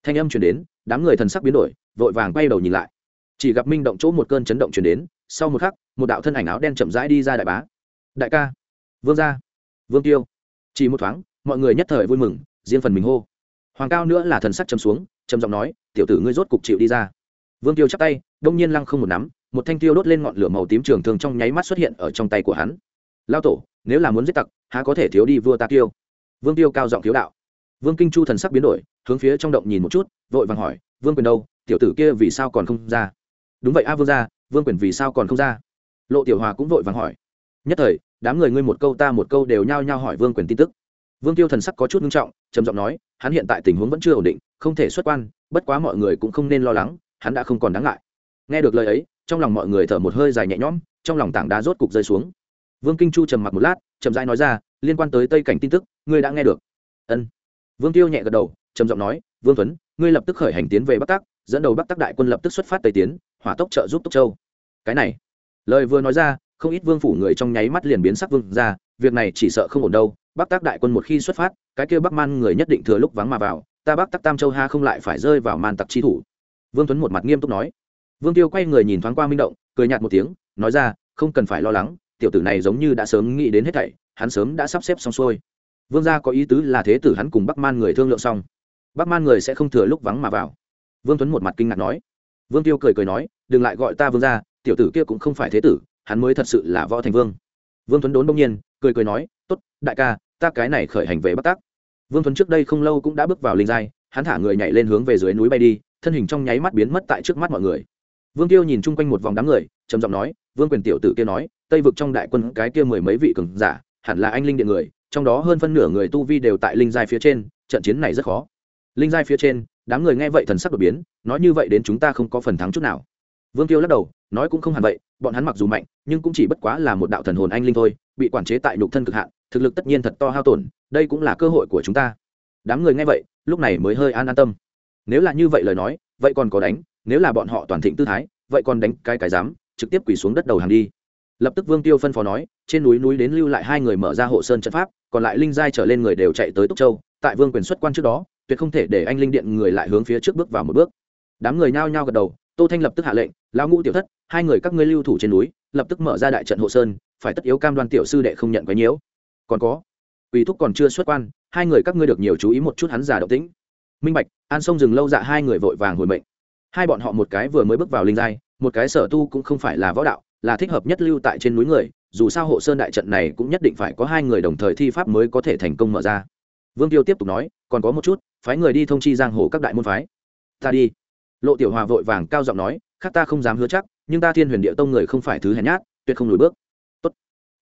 Thanh âm chuyển đến, đám người thần sắc biến đổi, vội vàng quay đầu nhìn lại. Chỉ gặp minh động chỗ một cơn chấn động chuyển đến, sau một khắc, một đạo thân ảnh áo đen chậm rãi đi ra đại bá. Đại ca. Vương gia. Vương tiêu. Chỉ một thoáng, mọi người nhất thời vui mừng, riêng phần mình hô. Hoàng cao nữa là thần sắc chấm xuống, trầm giọng nói, tiểu tử ngươi rốt cục chịu đi ra vương tiêu chắp tay, đông nhiên lăng không một nắm, một thanh tiêu đốt lên ngọn lửa màu tím trường thường trong nháy mắt xuất hiện ở trong tay của hắn. Lao tổ, nếu là muốn giết tặc, há có thể thiếu đi vua ta tiêu? Vương tiêu cao giọng thiếu đạo. Vương kinh chu thần sắc biến đổi, hướng phía trong động nhìn một chút, vội vàng hỏi, vương quyền đâu? Tiểu tử kia vì sao còn không ra? Đúng vậy a, vương ra vương quyền vì sao còn không ra? Lộ tiểu hòa cũng vội vàng hỏi. Nhất thời, đám người ngươi một câu ta một câu đều nhao nhao hỏi vương quyền tin tức. Vương tiêu thần sắc có chút nghiêm trọng, trầm giọng nói, hắn hiện tại tình huống vẫn chưa ổn định, không thể xuất quan, bất quá mọi người cũng không nên lo lắng hắn đã không còn đáng ngại. Nghe được lời ấy, trong lòng mọi người thở một hơi dài nhẹ nhõm, trong lòng tảng đá rốt cục rơi xuống. Vương kinh chu trầm mặc một lát, chậm rãi nói ra, liên quan tới tây cảnh tin tức, ngươi đã nghe được. Ân. Vương tiêu nhẹ gật đầu, trầm giọng nói, vương tuấn, ngươi lập tức khởi hành tiến về bắc tắc, dẫn đầu bắc tắc đại quân lập tức xuất phát tây tiến, hỏa tốc trợ giúp túc châu. Cái này. Lời vừa nói ra, không ít vương phủ người trong nháy mắt liền biến sắc vương ra, việc này chỉ sợ không ổn đâu, bắc tắc đại quân một khi xuất phát, cái kia bắc man người nhất định thừa lúc vắng mà vào, ta bắc tắc tam châu ha không lại phải rơi vào man tặc chi thủ vương tuấn một mặt nghiêm túc nói. Vương tiêu quay người nhìn thoáng qua minh động, cười nhạt một tiếng, nói ra, không cần phải lo lắng, tiểu tử này giống như đã sớm nghĩ đến hết thảy, hắn sớm đã sắp xếp xong xuôi. Vương gia có ý tứ là thế tử hắn cùng bắc man người thương lượng xong. Bắc man người sẽ không thừa lúc vắng mà vào. Vương tuấn một mặt kinh ngạc nói. Vương tiêu cười cười nói, đừng lại gọi ta vương gia, tiểu tử kia cũng không phải thế tử, hắn mới thật sự là võ thành vương. Vương tuấn đốn đông nhiên, cười cười nói, tốt, đại ca, ta cái này khởi hành về bắc tác vương tuấn trước đây không lâu cũng đã bước vào linh giai, hắn thả người nhảy lên hướng về dưới núi bay đi thân hình trong nháy mắt biến mất tại trước mắt mọi người. Vương tiêu nhìn chung quanh một vòng đám người, trầm giọng nói, vương quyền tiểu tử kia nói, tây vực trong đại quân cái kia mười mấy vị cường giả, hẳn là anh linh điện người, trong đó hơn phân nửa người tu vi đều tại linh giai phía trên, trận chiến này rất khó. Linh giai phía trên, đám người nghe vậy thần sắc đột biến, nói như vậy đến chúng ta không có phần thắng chút nào. Vương tiêu lắc đầu, nói cũng không hẳn vậy, bọn hắn mặc dù mạnh, nhưng cũng chỉ bất quá là một đạo thần hồn anh linh thôi, bị quản chế tại nhục thân cực hạn, thực lực tất nhiên thật to hao tổn, đây cũng là cơ hội của chúng ta. Đám người nghe vậy, lúc này mới hơi an an tâm nếu là như vậy lời nói, vậy còn có đánh, nếu là bọn họ toàn thịnh tư thái, vậy còn đánh cái cái dám, trực tiếp quỳ xuống đất đầu hàng đi. Lập tức vương tiêu phân phó nói, trên núi núi đến lưu lại hai người mở ra hộ sơn trận pháp, còn lại linh giai trở lên người đều chạy tới túc châu, tại vương quyền xuất quan trước đó, tuyệt không thể để anh linh điện người lại hướng phía trước bước vào một bước. Đám người nhao nhao gật đầu, tô thanh lập tức hạ lệnh, lão ngũ tiểu thất, hai người các ngươi lưu thủ trên núi, lập tức mở ra đại trận hộ sơn, phải tất yếu cam đoan tiểu sư đệ không nhận quấy nhiễu. Còn có. Quỷ thúc còn chưa xuất quan, hai người các ngươi được nhiều chú ý một chút hắn giả động tĩnh minh bạch, an sông dừng lâu dạ hai người vội vàng hồi mệnh. Hai bọn họ một cái vừa mới bước vào linh giai, một cái sở tu cũng không phải là võ đạo, là thích hợp nhất lưu tại trên núi người, dù sao hộ sơn đại trận này cũng nhất định phải có hai người đồng thời thi pháp mới có thể thành công mở ra. Vương tiêu tiếp tục nói, còn có một chút, phái người đi thông chi giang hồ các đại môn phái. Ta đi. Lộ tiểu hòa vội vàng cao giọng nói, khác ta không dám hứa chắc, nhưng ta thiên huyền địa tông người không phải thứ hèn nhát, tuyệt không lùi bước. Tốt.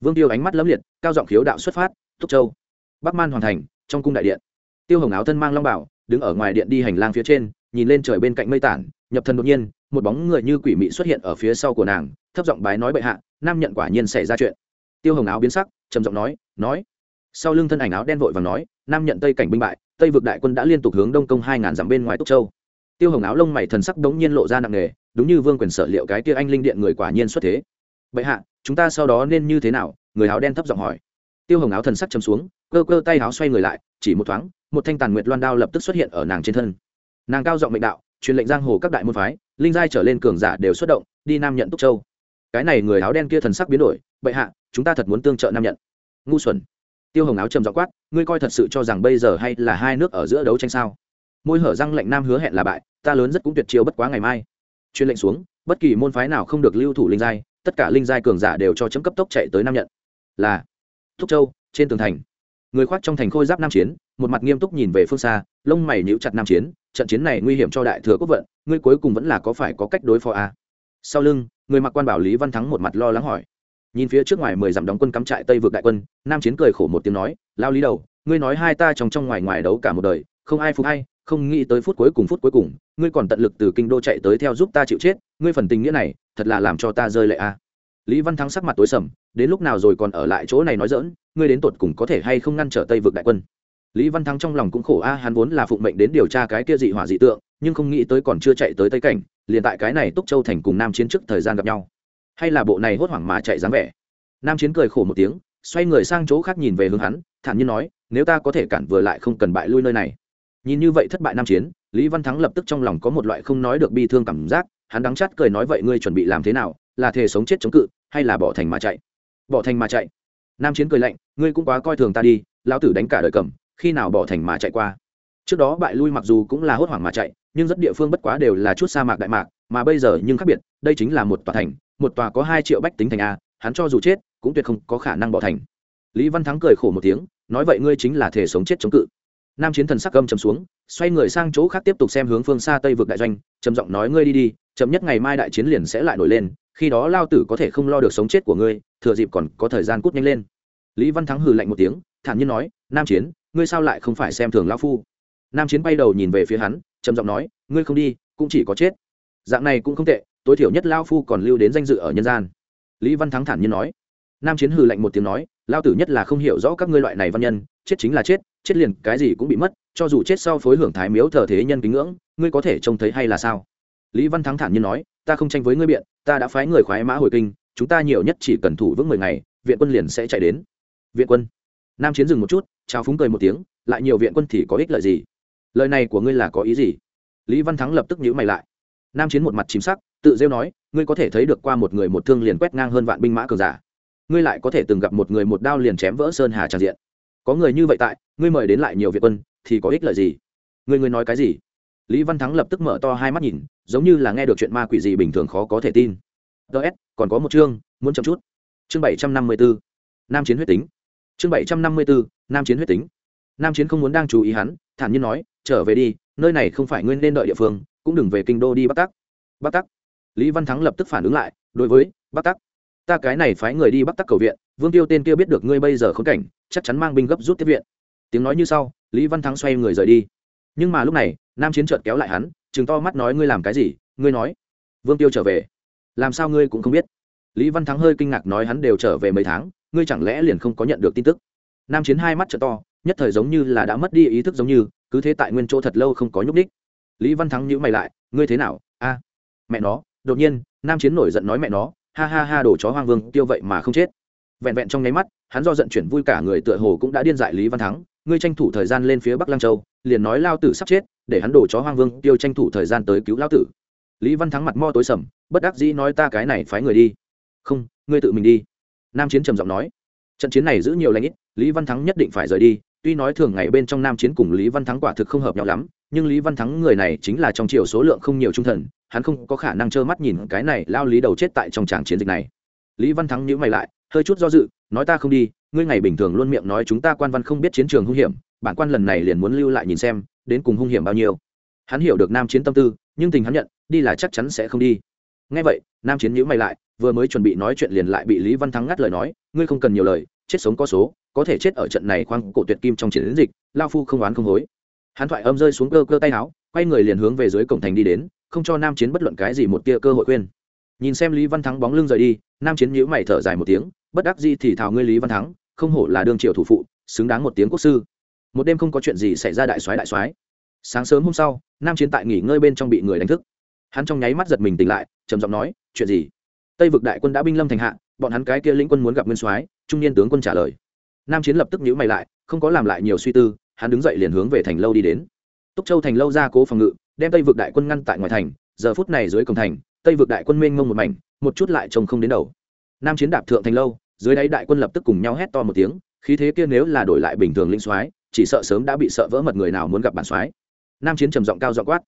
vương tiêu ánh mắt lấm liệt, cao giọng khiếu đạo xuất phát, túc châu. Bắc man hoàn thành, trong cung đại điện. Tiêu hồng áo thân mang long bảo đứng ở ngoài điện đi hành lang phía trên, nhìn lên trời bên cạnh mây tản, nhập thần đột nhiên, một bóng người như quỷ mị xuất hiện ở phía sau của nàng, thấp giọng bái nói bệ hạ, nam nhận quả nhiên xảy ra chuyện. Tiêu hồng áo biến sắc, trầm giọng nói nói. Sau lưng thân ảnh áo đen vội và nói, nam nhận tây cảnh binh bại, tây vực đại quân đã liên tục hướng đông công hai ngàn dặm bên ngoài túc châu. Tiêu hồng áo lông mày thần sắc đống nhiên lộ ra nặng nề, đúng như vương quyền sở liệu cái kia anh linh điện người quả nhiên xuất thế. Bệ hạ, chúng ta sau đó nên như thế nào? Người áo đen thấp giọng hỏi. Tiêu hồng áo thần sắc chấm xuống, cơ cơ tay áo xoay người lại, chỉ một thoáng một thanh tàn nguyệt loan đao lập tức xuất hiện ở nàng trên thân. Nàng cao giọng mệnh đạo, truyền lệnh giang hồ các đại môn phái, linh giai trở lên cường giả đều xuất động, đi nam nhận túc châu. Cái này người áo đen kia thần sắc biến đổi, bệ hạ, chúng ta thật muốn tương trợ nam nhận. Ngu xuẩn. Tiêu hồng áo trầm dọ quát, ngươi coi thật sự cho rằng bây giờ hay là hai nước ở giữa đấu tranh sao? Môi hở răng lệnh nam hứa hẹn là bại, ta lớn rất cũng tuyệt chiêu bất quá ngày mai. Truyền lệnh xuống, bất kỳ môn phái nào không được lưu thủ linh giai, tất cả linh giai cường giả đều cho chấm cấp tốc chạy tới nam nhận. Là thúc châu, trên tường thành người khoác trong thành khôi giáp nam chiến, một mặt nghiêm túc nhìn về phương xa, lông mày nhíu chặt nam chiến, trận chiến này nguy hiểm cho đại thừa quốc vận, ngươi cuối cùng vẫn là có phải có cách đối phó a sau lưng, người mặc quan bảo lý văn thắng một mặt lo lắng hỏi. Nhìn phía trước ngoài mười dặm đóng quân cắm trại tây vượt đại quân, nam chiến cười khổ một tiếng nói, lao lý đầu, ngươi nói hai ta trong trong ngoài ngoài đấu cả một đời, không ai phục hay không nghĩ tới phút cuối cùng phút cuối cùng, ngươi còn tận lực từ kinh đô chạy tới theo giúp ta chịu chết, ngươi phần tình nghĩa này, thật là làm cho ta rơi lệ a lý văn thắng sắc mặt tối sầm đến lúc nào rồi còn ở lại chỗ này nói dỡn ngươi đến tột cùng có thể hay không ngăn trở tây vực đại quân? Lý văn thắng trong lòng cũng khổ, a, hắn vốn là phụng mệnh đến điều tra cái kia dị hỏa dị tượng, nhưng không nghĩ tới còn chưa chạy tới tây cảnh, liền tại cái này túc châu thành cùng nam chiến trước thời gian gặp nhau. Hay là bộ này hốt hoảng mà chạy dáng vẻ. Nam chiến cười khổ một tiếng, xoay người sang chỗ khác nhìn về hướng hắn, thản nhiên nói, nếu ta có thể cản vừa lại không cần bại lui nơi này. Nhìn như vậy thất bại nam chiến, lý văn thắng lập tức trong lòng có một loại không nói được bi thương cảm giác, hắn đắng chắt cười nói, vậy ngươi chuẩn bị làm thế nào? Là thề sống chết chống cự, hay là bỏ thành mà chạy? Bỏ thành mà chạy. Nam chiến cười lạnh, ngươi cũng quá coi thường ta đi, lão tử đánh cả đời cầm, khi nào bỏ thành mà chạy qua? Trước đó bại lui mặc dù cũng là hốt hoảng mà chạy, nhưng rất địa phương bất quá đều là chút sa mạc đại mạc, mà bây giờ nhưng khác biệt, đây chính là một tòa thành, một tòa có hai triệu bách tính thành a, hắn cho dù chết, cũng tuyệt không có khả năng bỏ thành. Lý văn thắng cười khổ một tiếng, nói vậy ngươi chính là thể sống chết chống cự. Nam chiến thần sắc gâm chầm xuống, xoay người sang chỗ khác tiếp tục xem hướng phương xa tây vực đại doanh, trầm giọng nói, ngươi đi đi, chậm nhất ngày mai đại chiến liền sẽ lại nổi lên khi đó lao tử có thể không lo được sống chết của ngươi, thừa dịp còn có thời gian cút nhanh lên. Lý văn thắng hừ lạnh một tiếng, thản nhiên nói, nam chiến, ngươi sao lại không phải xem thường lao phu? Nam chiến bay đầu nhìn về phía hắn, trầm giọng nói, ngươi không đi, cũng chỉ có chết. Dạng này cũng không tệ, tối thiểu nhất lao phu còn lưu đến danh dự ở nhân gian. Lý văn thắng thản nhiên nói. Nam chiến hừ lạnh một tiếng nói lao tử nhất là không hiểu rõ các ngươi loại này văn nhân, chết chính là chết chết liền cái gì cũng bị mất, cho dù chết sau phối hưởng thái miếu thờ thế nhân kính ngưỡng, ngươi có thể trông thấy hay là sao? Lý văn thắng thản nhiên nói, ta không tranh với ngươi biện ta đã phái người khoái mã hồi kinh, chúng ta nhiều nhất chỉ cần thủ vững mười ngày, viện quân liền sẽ chạy đến. Viện quân. Nam chiến dừng một chút, chào phúng cười một tiếng, lại nhiều viện quân thì có ích lợi gì? Lời này của ngươi là có ý gì? Lý văn thắng lập tức nhíu mày lại. Nam chiến một mặt chìm sắc, tự rêu nói, ngươi có thể thấy được qua một người một thương liền quét ngang hơn vạn binh mã cường giả. Ngươi lại có thể từng gặp một người một đao liền chém vỡ sơn hà tràn diện. Có người như vậy tại, ngươi mời đến lại nhiều viện quân, thì có ích lợi gì? Ngươi ngươi nói cái gì? Lý văn thắng lập tức mở to hai mắt nhìn, giống như là nghe được chuyện ma quỷ gì bình thường khó có thể tin. Ts còn có một chương, muốn chậm chút. Chương bảy trăm năm mươi bốn nam chiến huyết tính. Chương bảy trăm năm mươi bốn nam chiến huyết tính. Nam chiến không muốn đang chú ý hắn, thản nhiên nói, trở về đi, nơi này không phải nguyên nên đợi địa phương, cũng đừng về kinh đô đi bắc tắc. Bắc tắc. Lý văn thắng lập tức phản ứng lại, đối với, bắc tắc, ta cái này phái người đi bắc tắc cầu viện, vương tiêu tên kia biết được ngươi bây giờ khốn cảnh, chắc chắn mang binh gấp rút tiếp viện. Tiếng nói như sau, lý văn thắng xoay người rời đi. Nhưng mà lúc này nam chiến trợt kéo lại hắn chừng to mắt nói, ngươi làm cái gì? Ngươi nói. Vương tiêu trở về. Làm sao ngươi cũng không biết. Lý văn thắng hơi kinh ngạc nói, hắn đều trở về mấy tháng, ngươi chẳng lẽ liền không có nhận được tin tức? Nam chiến hai mắt t to, nhất thời giống như là đã mất đi ý thức giống như, cứ thế tại nguyên chỗ thật lâu không có nhúc ních lý văn thắng nhữ mày lại, ngươi thế nào? A, mẹ nó, đột nhiên, nam chiến nổi giận nói, mẹ nó, ha ha ha đổ chó hoang vương, tiêu vậy mà không chết. Vẹn vẹn trong nháy mắt, hắn do giận chuyển vui cả người tựa hồ cũng đã điên dại lý văn thắng, ngươi tranh thủ thời gian lên phía bắc lang châu liền nói lao tử sắp chết, để hắn đổ chó hoang vương, tiêu tranh thủ thời gian tới cứu lao tử. Lý văn thắng mặt mo tối sầm, bất đắc dĩ nói ta cái này phái người đi. Không, ngươi tự mình đi. Nam chiến trầm giọng nói. Trận chiến này giữ nhiều lãnh ít, lý văn thắng nhất định phải rời đi, tuy nói thường ngày bên trong nam chiến cùng lý văn thắng quả thực không hợp nhau lắm, nhưng lý văn thắng người này chính là trong chiều số lượng không nhiều trung thần, hắn không có khả năng trơ mắt nhìn cái này lao lý đầu chết tại trong tràng chiến dịch này. Lý văn thắng nhữ mày lại, hơi chút do dự, nói ta không đi, ngươi ngày bình thường luôn miệng nói chúng ta quan văn không biết chiến trường hung hiểm bản quan lần này liền muốn lưu lại nhìn xem, đến cùng hung hiểm bao nhiêu. Hắn hiểu được nam chiến tâm tư, nhưng tình hắn nhận, đi là chắc chắn sẽ không đi. Ngay vậy, nam chiến nhữ mày lại, vừa mới chuẩn bị nói chuyện liền lại bị lý văn thắng ngắt lời nói, ngươi không cần nhiều lời, chết sống có số, có thể chết ở trận này khoang cổ tuyệt kim trong chiến dịch, lao phu không oán không hối. Hắn thoại âm rơi xuống cơ cơ tay áo, quay người liền hướng về dưới cổng thành đi đến, không cho nam chiến bất luận cái gì một tia cơ hội khuyên. Nhìn xem lý văn thắng bóng lưng rời đi, nam chiến nhữ mày thở dài một tiếng, bất đắc gì thì thào ngươi lý văn thắng, không hổ là đương triều thủ phụ, xứng đáng một tiếng quốc sư một đêm không có chuyện gì xảy ra đại soái đại soái. Sáng sớm hôm sau, nam chiến tại nghỉ ngơi bên trong bị người đánh thức. Hắn trong nháy mắt giật mình tỉnh lại, trầm giọng nói, chuyện gì? Tây vực đại quân đã binh lâm thành hạ, bọn hắn cái kia lĩnh quân muốn gặp nguyên soái, trung niên tướng quân trả lời. Nam chiến lập tức nhíu mày lại, không có làm lại nhiều suy tư, hắn đứng dậy liền hướng về thành lâu đi đến. Túc châu thành lâu ra cố phòng ngự, đem tây vực đại quân ngăn tại ngoài thành, giờ phút này dưới cổng thành, tây vực đại quân mênh mông một mảnh, một chút lại trông không đến đầu. Nam chiến đạp thượng thành lâu, dưới đáy đại quân lập tức cùng nhau hét to một tiếng, khí thế kia nếu là đổi lại bình thường linh soái chỉ sợ sớm đã bị sợ vỡ mật người nào muốn gặp bản soái. Nam chiến trầm giọng cao giọng quát.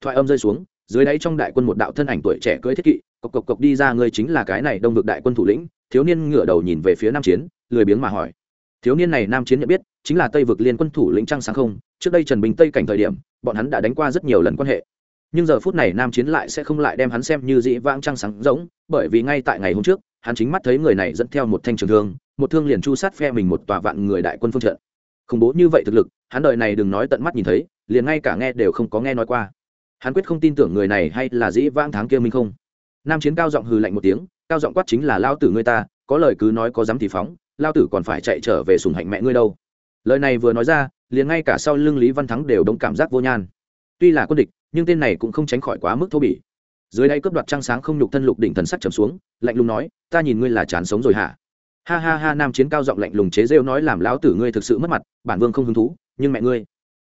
Thoại âm rơi xuống, dưới đáy trong đại quân một đạo thân ảnh tuổi trẻ cưỡi thiết kỵ, cộc cộc cộc đi ra, ngươi chính là cái này đông vực đại quân thủ lĩnh, thiếu niên ngửa đầu nhìn về phía nam chiến, lười biếng mà hỏi. Thiếu niên này nam chiến nhận biết, chính là tây vực liên quân thủ lĩnh trăng sáng không, trước đây trần bình tây cảnh thời điểm, bọn hắn đã đánh qua rất nhiều lần quan hệ. Nhưng giờ phút này nam chiến lại sẽ không lại đem hắn xem như dĩ vãng trăng sáng giống, bởi vì ngay tại ngày hôm trước, hắn chính mắt thấy người này dẫn theo một thanh trường thương, một thương liền chu sát phe mình một tòa vạn người đại quân phương trận khủng bố như vậy thực lực, hắn đời này đừng nói tận mắt nhìn thấy, liền ngay cả nghe đều không có nghe nói qua. Hắn quyết không tin tưởng người này hay là dĩ vãng tháng kia minh không. Nam chiến cao giọng hừ lạnh một tiếng, cao giọng quát chính là lao tử ngươi ta, có lời cứ nói có dám thì phóng, lao tử còn phải chạy trở về sùng hạnh mẹ ngươi đâu. Lời này vừa nói ra, liền ngay cả sau lưng lý văn thắng đều đông cảm giác vô nhan. Tuy là quân địch, nhưng tên này cũng không tránh khỏi quá mức thô bỉ. Dưới đây cướp đoạt trăng sáng không nhục thân lục đỉnh thần sắc trầm xuống, lạnh lùng nói, ta nhìn ngươi là chán sống rồi hả? Ha ha ha, nam chiến cao giọng lạnh lùng chế rêu nói làm lão tử ngươi thực sự mất mặt, bản vương không hứng thú, nhưng mẹ ngươi.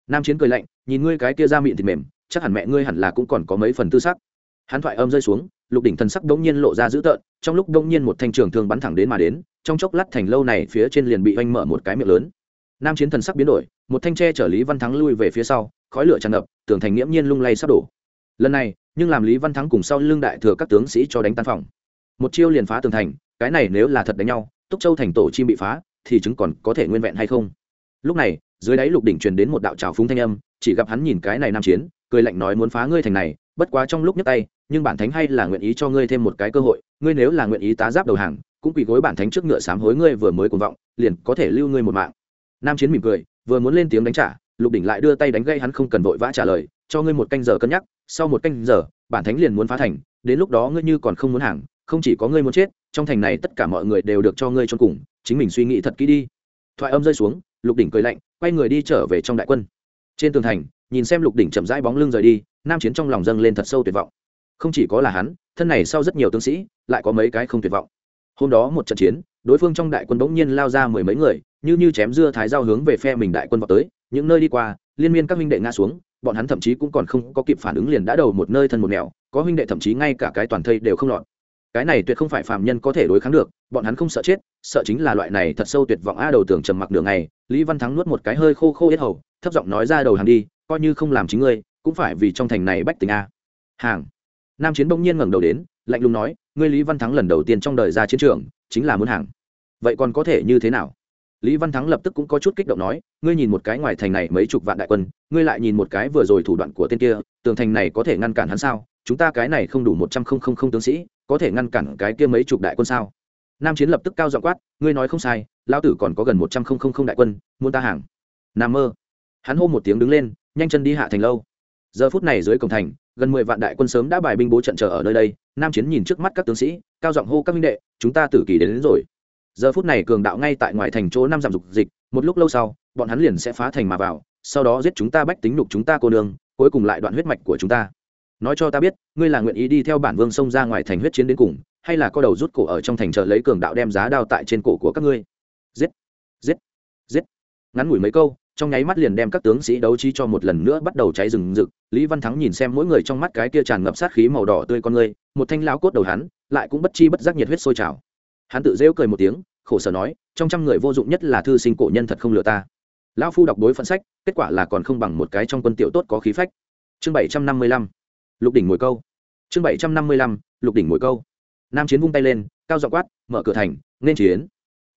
Nam chiến cười lạnh, nhìn ngươi cái kia ra miệng thịt mềm, chắc hẳn mẹ ngươi hẳn là cũng còn có mấy phần tư sắc. Hắn thoại âm rơi xuống, lục đỉnh thần sắc đống nhiên lộ ra dữ tợn, trong lúc đống nhiên một thanh trường thương bắn thẳng đến mà đến, trong chốc lát thành lâu này phía trên liền bị oanh mở một cái miệng lớn. Nam chiến thần sắc biến đổi, một thanh tre chở lý văn thắng lui về phía sau, khói lửa tràn ngập, tường thành nghiễm nhiên lung lay sắp đổ. Lần này, nhưng làm lý văn thắng cùng sau lưng đại thừa các tướng sĩ cho đánh tan phòng. Một chiêu liền phá tường thành, cái này nếu là thật đánh nhau túc châu thành tổ chim bị phá, thì chứng còn có thể nguyên vẹn hay không? Lúc này, dưới đáy lục đỉnh truyền đến một đạo trào phúng thanh âm, chỉ gặp hắn nhìn cái này nam chiến, cười lạnh nói muốn phá ngươi thành này, bất quá trong lúc nhấc tay, nhưng bản thánh hay là nguyện ý cho ngươi thêm một cái cơ hội, ngươi nếu là nguyện ý tá giáp đầu hàng, cũng quỳ gối bản thánh trước ngựa sám hối ngươi vừa mới cuồng vọng, liền có thể lưu ngươi một mạng. Nam chiến mỉm cười, vừa muốn lên tiếng đánh trả, lục đỉnh lại đưa tay đánh gây hắn không cần vội vã trả lời, cho ngươi một canh giờ cân nhắc, sau một canh giờ, bản thánh liền muốn phá thành, đến lúc đó ngươi như còn không muốn hàng không chỉ có ngươi muốn chết, trong thành này tất cả mọi người đều được cho ngươi cho cùng, chính mình suy nghĩ thật kỹ đi. Thoại âm rơi xuống, lục đỉnh cười lạnh, quay người đi trở về trong đại quân. Trên tường thành, nhìn xem lục đỉnh chậm rãi bóng lưng rời đi, nam chiến trong lòng dâng lên thật sâu tuyệt vọng. Không chỉ có là hắn, thân này sau rất nhiều tướng sĩ, lại có mấy cái không tuyệt vọng. Hôm đó một trận chiến, đối phương trong đại quân bỗng nhiên lao ra mười mấy người, như như chém dưa thái giao hướng về phe mình đại quân vào tới, những nơi đi qua, liên miên các huynh đệ ngã xuống, bọn hắn thậm chí cũng còn không có kịp phản ứng liền đã đầu một nơi thân một nẻo, có huynh đệ thậm chí ngay cả cái toàn thây đều không lọt cái này tuyệt không phải phàm nhân có thể đối kháng được, bọn hắn không sợ chết, sợ chính là loại này thật sâu tuyệt vọng a đầu tưởng trầm mặc đường này lý văn thắng nuốt một cái hơi khô khô yết hầu, thấp giọng nói ra đầu hàng đi, coi như không làm chính ngươi, cũng phải vì trong thành này bách tình a. Hàng. Nam chiến bỗng nhiên ngẩng đầu đến, lạnh lùng nói, ngươi lý văn thắng lần đầu tiên trong đời ra chiến trường, chính là muốn hàng. Vậy còn có thể như thế nào? Lý văn thắng lập tức cũng có chút kích động nói, ngươi nhìn một cái ngoài thành này mấy chục vạn đại quân, ngươi lại nhìn một cái vừa rồi thủ đoạn của tên kia, tường thành này có thể ngăn cản hắn sao? Chúng ta cái này không đủ một trăm không không không tướng sĩ có thể ngăn cản cái kia mấy chục đại quân sao? Nam chiến lập tức cao giọng quát ngươi nói không sai lao tử còn có gần một trăm không không không đại quân muốn ta hàng. Nam mơ. Hắn hô một tiếng đứng lên nhanh chân đi hạ thành lâu. Giờ phút này dưới cổng thành gần mười vạn đại quân sớm đã bài binh bố trận chờ ở nơi đây nam chiến nhìn trước mắt các tướng sĩ cao giọng hô các minh đệ chúng ta tử kỳ đến, đến rồi. Giờ phút này cường đạo ngay tại ngoài thành chỗ năm dặm dục dịch một lúc lâu sau bọn hắn liền sẽ phá thành mà vào sau đó giết chúng ta bách tính nhục chúng ta cô nương cuối cùng lại đoạn huyết mạch của chúng ta nói cho ta biết, ngươi là nguyện ý đi theo bản vương xông ra ngoài thành huyết chiến đến cùng, hay là có đầu rút cổ ở trong thành chờ lấy cường đạo đem giá đao tại trên cổ của các ngươi? Giết! Giết! Giết! Ngắn ngủi mấy câu, trong nháy mắt liền đem các tướng sĩ đấu trí cho một lần nữa bắt đầu cháy rừng rực. Lý văn thắng nhìn xem mỗi người trong mắt cái kia tràn ngập sát khí màu đỏ tươi con ngươi, một thanh lão cốt đầu hắn, lại cũng bất chi bất giác nhiệt huyết sôi trào. Hắn tự rêu cười một tiếng, khổ sở nói, trong trăm người vô dụng nhất là thư sinh cổ nhân thật không lừa ta. Lão phu đọc đối phận sách, kết quả là còn không bằng một cái trong quân tiểu tốt có khí phách. Chương bảy trăm năm mươi lăm lục đỉnh ngồi câu. Chương bảy trăm năm mươi lăm, lục đỉnh ngồi câu. Nam chiến vung tay lên, cao dọ quát, mở cửa thành, nên chiến.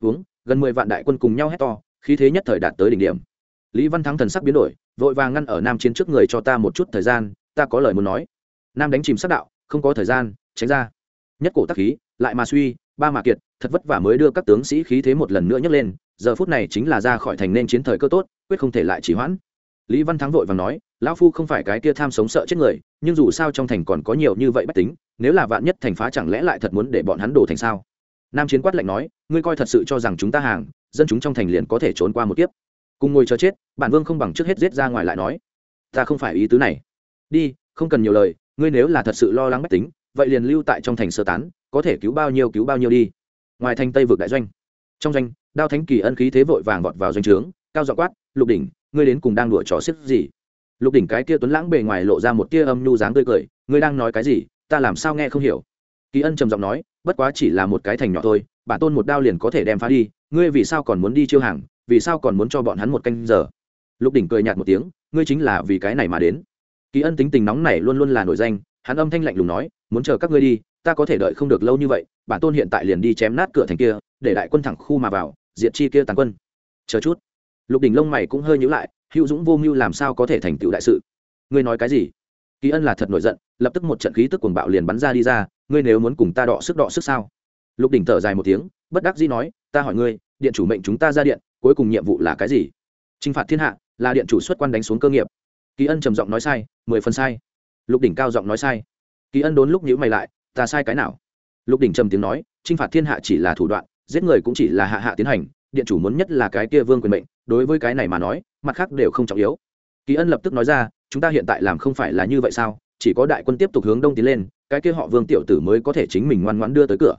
Uống gần mười vạn đại quân cùng nhau hét to, khí thế nhất thời đạt tới đỉnh điểm. Lý văn thắng thần sắc biến đổi, vội vàng ngăn ở nam chiến trước người cho ta một chút thời gian, ta có lời muốn nói. Nam đánh chìm sắc đạo, không có thời gian, tránh ra. Nhất cổ tắc khí, lại mà suy, ba mà kiệt, thật vất vả mới đưa các tướng sĩ khí thế một lần nữa nhấc lên, giờ phút này chính là ra khỏi thành nên chiến thời cơ tốt, quyết không thể lại chỉ hoãn. Lý văn thắng vội vàng nói lão phu không phải cái kia tham sống sợ chết người, nhưng dù sao trong thành còn có nhiều như vậy bách tính, nếu là vạn nhất thành phá chẳng lẽ lại thật muốn để bọn hắn đổ thành sao? Nam chiến quát lạnh nói, ngươi coi thật sự cho rằng chúng ta hàng, dân chúng trong thành liền có thể trốn qua một kiếp. Cùng ngồi chờ chết, bản vương không bằng trước hết giết ra ngoài lại nói. Ta không phải ý tứ này. Đi, không cần nhiều lời, ngươi nếu là thật sự lo lắng bách tính, vậy liền lưu tại trong thành sơ tán, có thể cứu bao nhiêu cứu bao nhiêu đi. Ngoài thành tây vực đại doanh. Trong doanh, đao thánh kỳ ân khí thế vội vàng vọt vào doanh trướng, cao dọ quát, lục đỉnh, ngươi đến cùng đang đùa trò xếp gì? Lục đỉnh cái kia tuấn lãng bề ngoài lộ ra một tia âm nhu dáng tươi cười, ngươi đang nói cái gì? Ta làm sao nghe không hiểu? Kỳ ân trầm giọng nói, bất quá chỉ là một cái thành nhỏ thôi, bản tôn một đao liền có thể đem phá đi, ngươi vì sao còn muốn đi chiêu hàng, vì sao còn muốn cho bọn hắn một canh giờ? Lục đỉnh cười nhạt một tiếng, ngươi chính là vì cái này mà đến. Kỳ ân tính tình nóng này luôn luôn là nổi danh, hắn âm thanh lạnh lùng nói, muốn chờ các ngươi đi, ta có thể đợi không được lâu như vậy, bản tôn hiện tại liền đi chém nát cửa thành kia, để đại quân thẳng khu mà vào, diệt chi kia tàn quân. Chờ chút lục đỉnh lông mày cũng hơi nhữ lại, hữu dũng vô mưu làm sao có thể thành tựu đại sự? Ngươi nói cái gì? Kỳ ân là thật nổi giận, lập tức một trận khí tức cuồng bạo liền bắn ra đi ra, ngươi nếu muốn cùng ta đọ sức đọ sức sao? Lục đỉnh thở dài một tiếng, bất đắc dĩ nói, ta hỏi ngươi, điện chủ mệnh chúng ta ra điện, cuối cùng nhiệm vụ là cái gì? Trinh phạt thiên hạ, là điện chủ xuất quan đánh xuống cơ nghiệp. Kỳ ân trầm giọng nói sai, mười phần sai. Lục đỉnh cao giọng nói sai. Kỳ ân đốn lúc nhữ mày lại, ta sai cái nào? Lục đỉnh trầm tiếng nói trinh phạt thiên hạ chỉ là thủ đoạn, giết người cũng chỉ là hạ hạ tiến hành điện chủ muốn nhất là cái kia vương quyền mệnh, đối với cái này mà nói, mặt khác đều không trọng yếu. Kỳ ân lập tức nói ra, chúng ta hiện tại làm không phải là như vậy sao? Chỉ có đại quân tiếp tục hướng đông tiến lên, cái kia họ vương tiểu tử mới có thể chính mình ngoan ngoãn đưa tới cửa.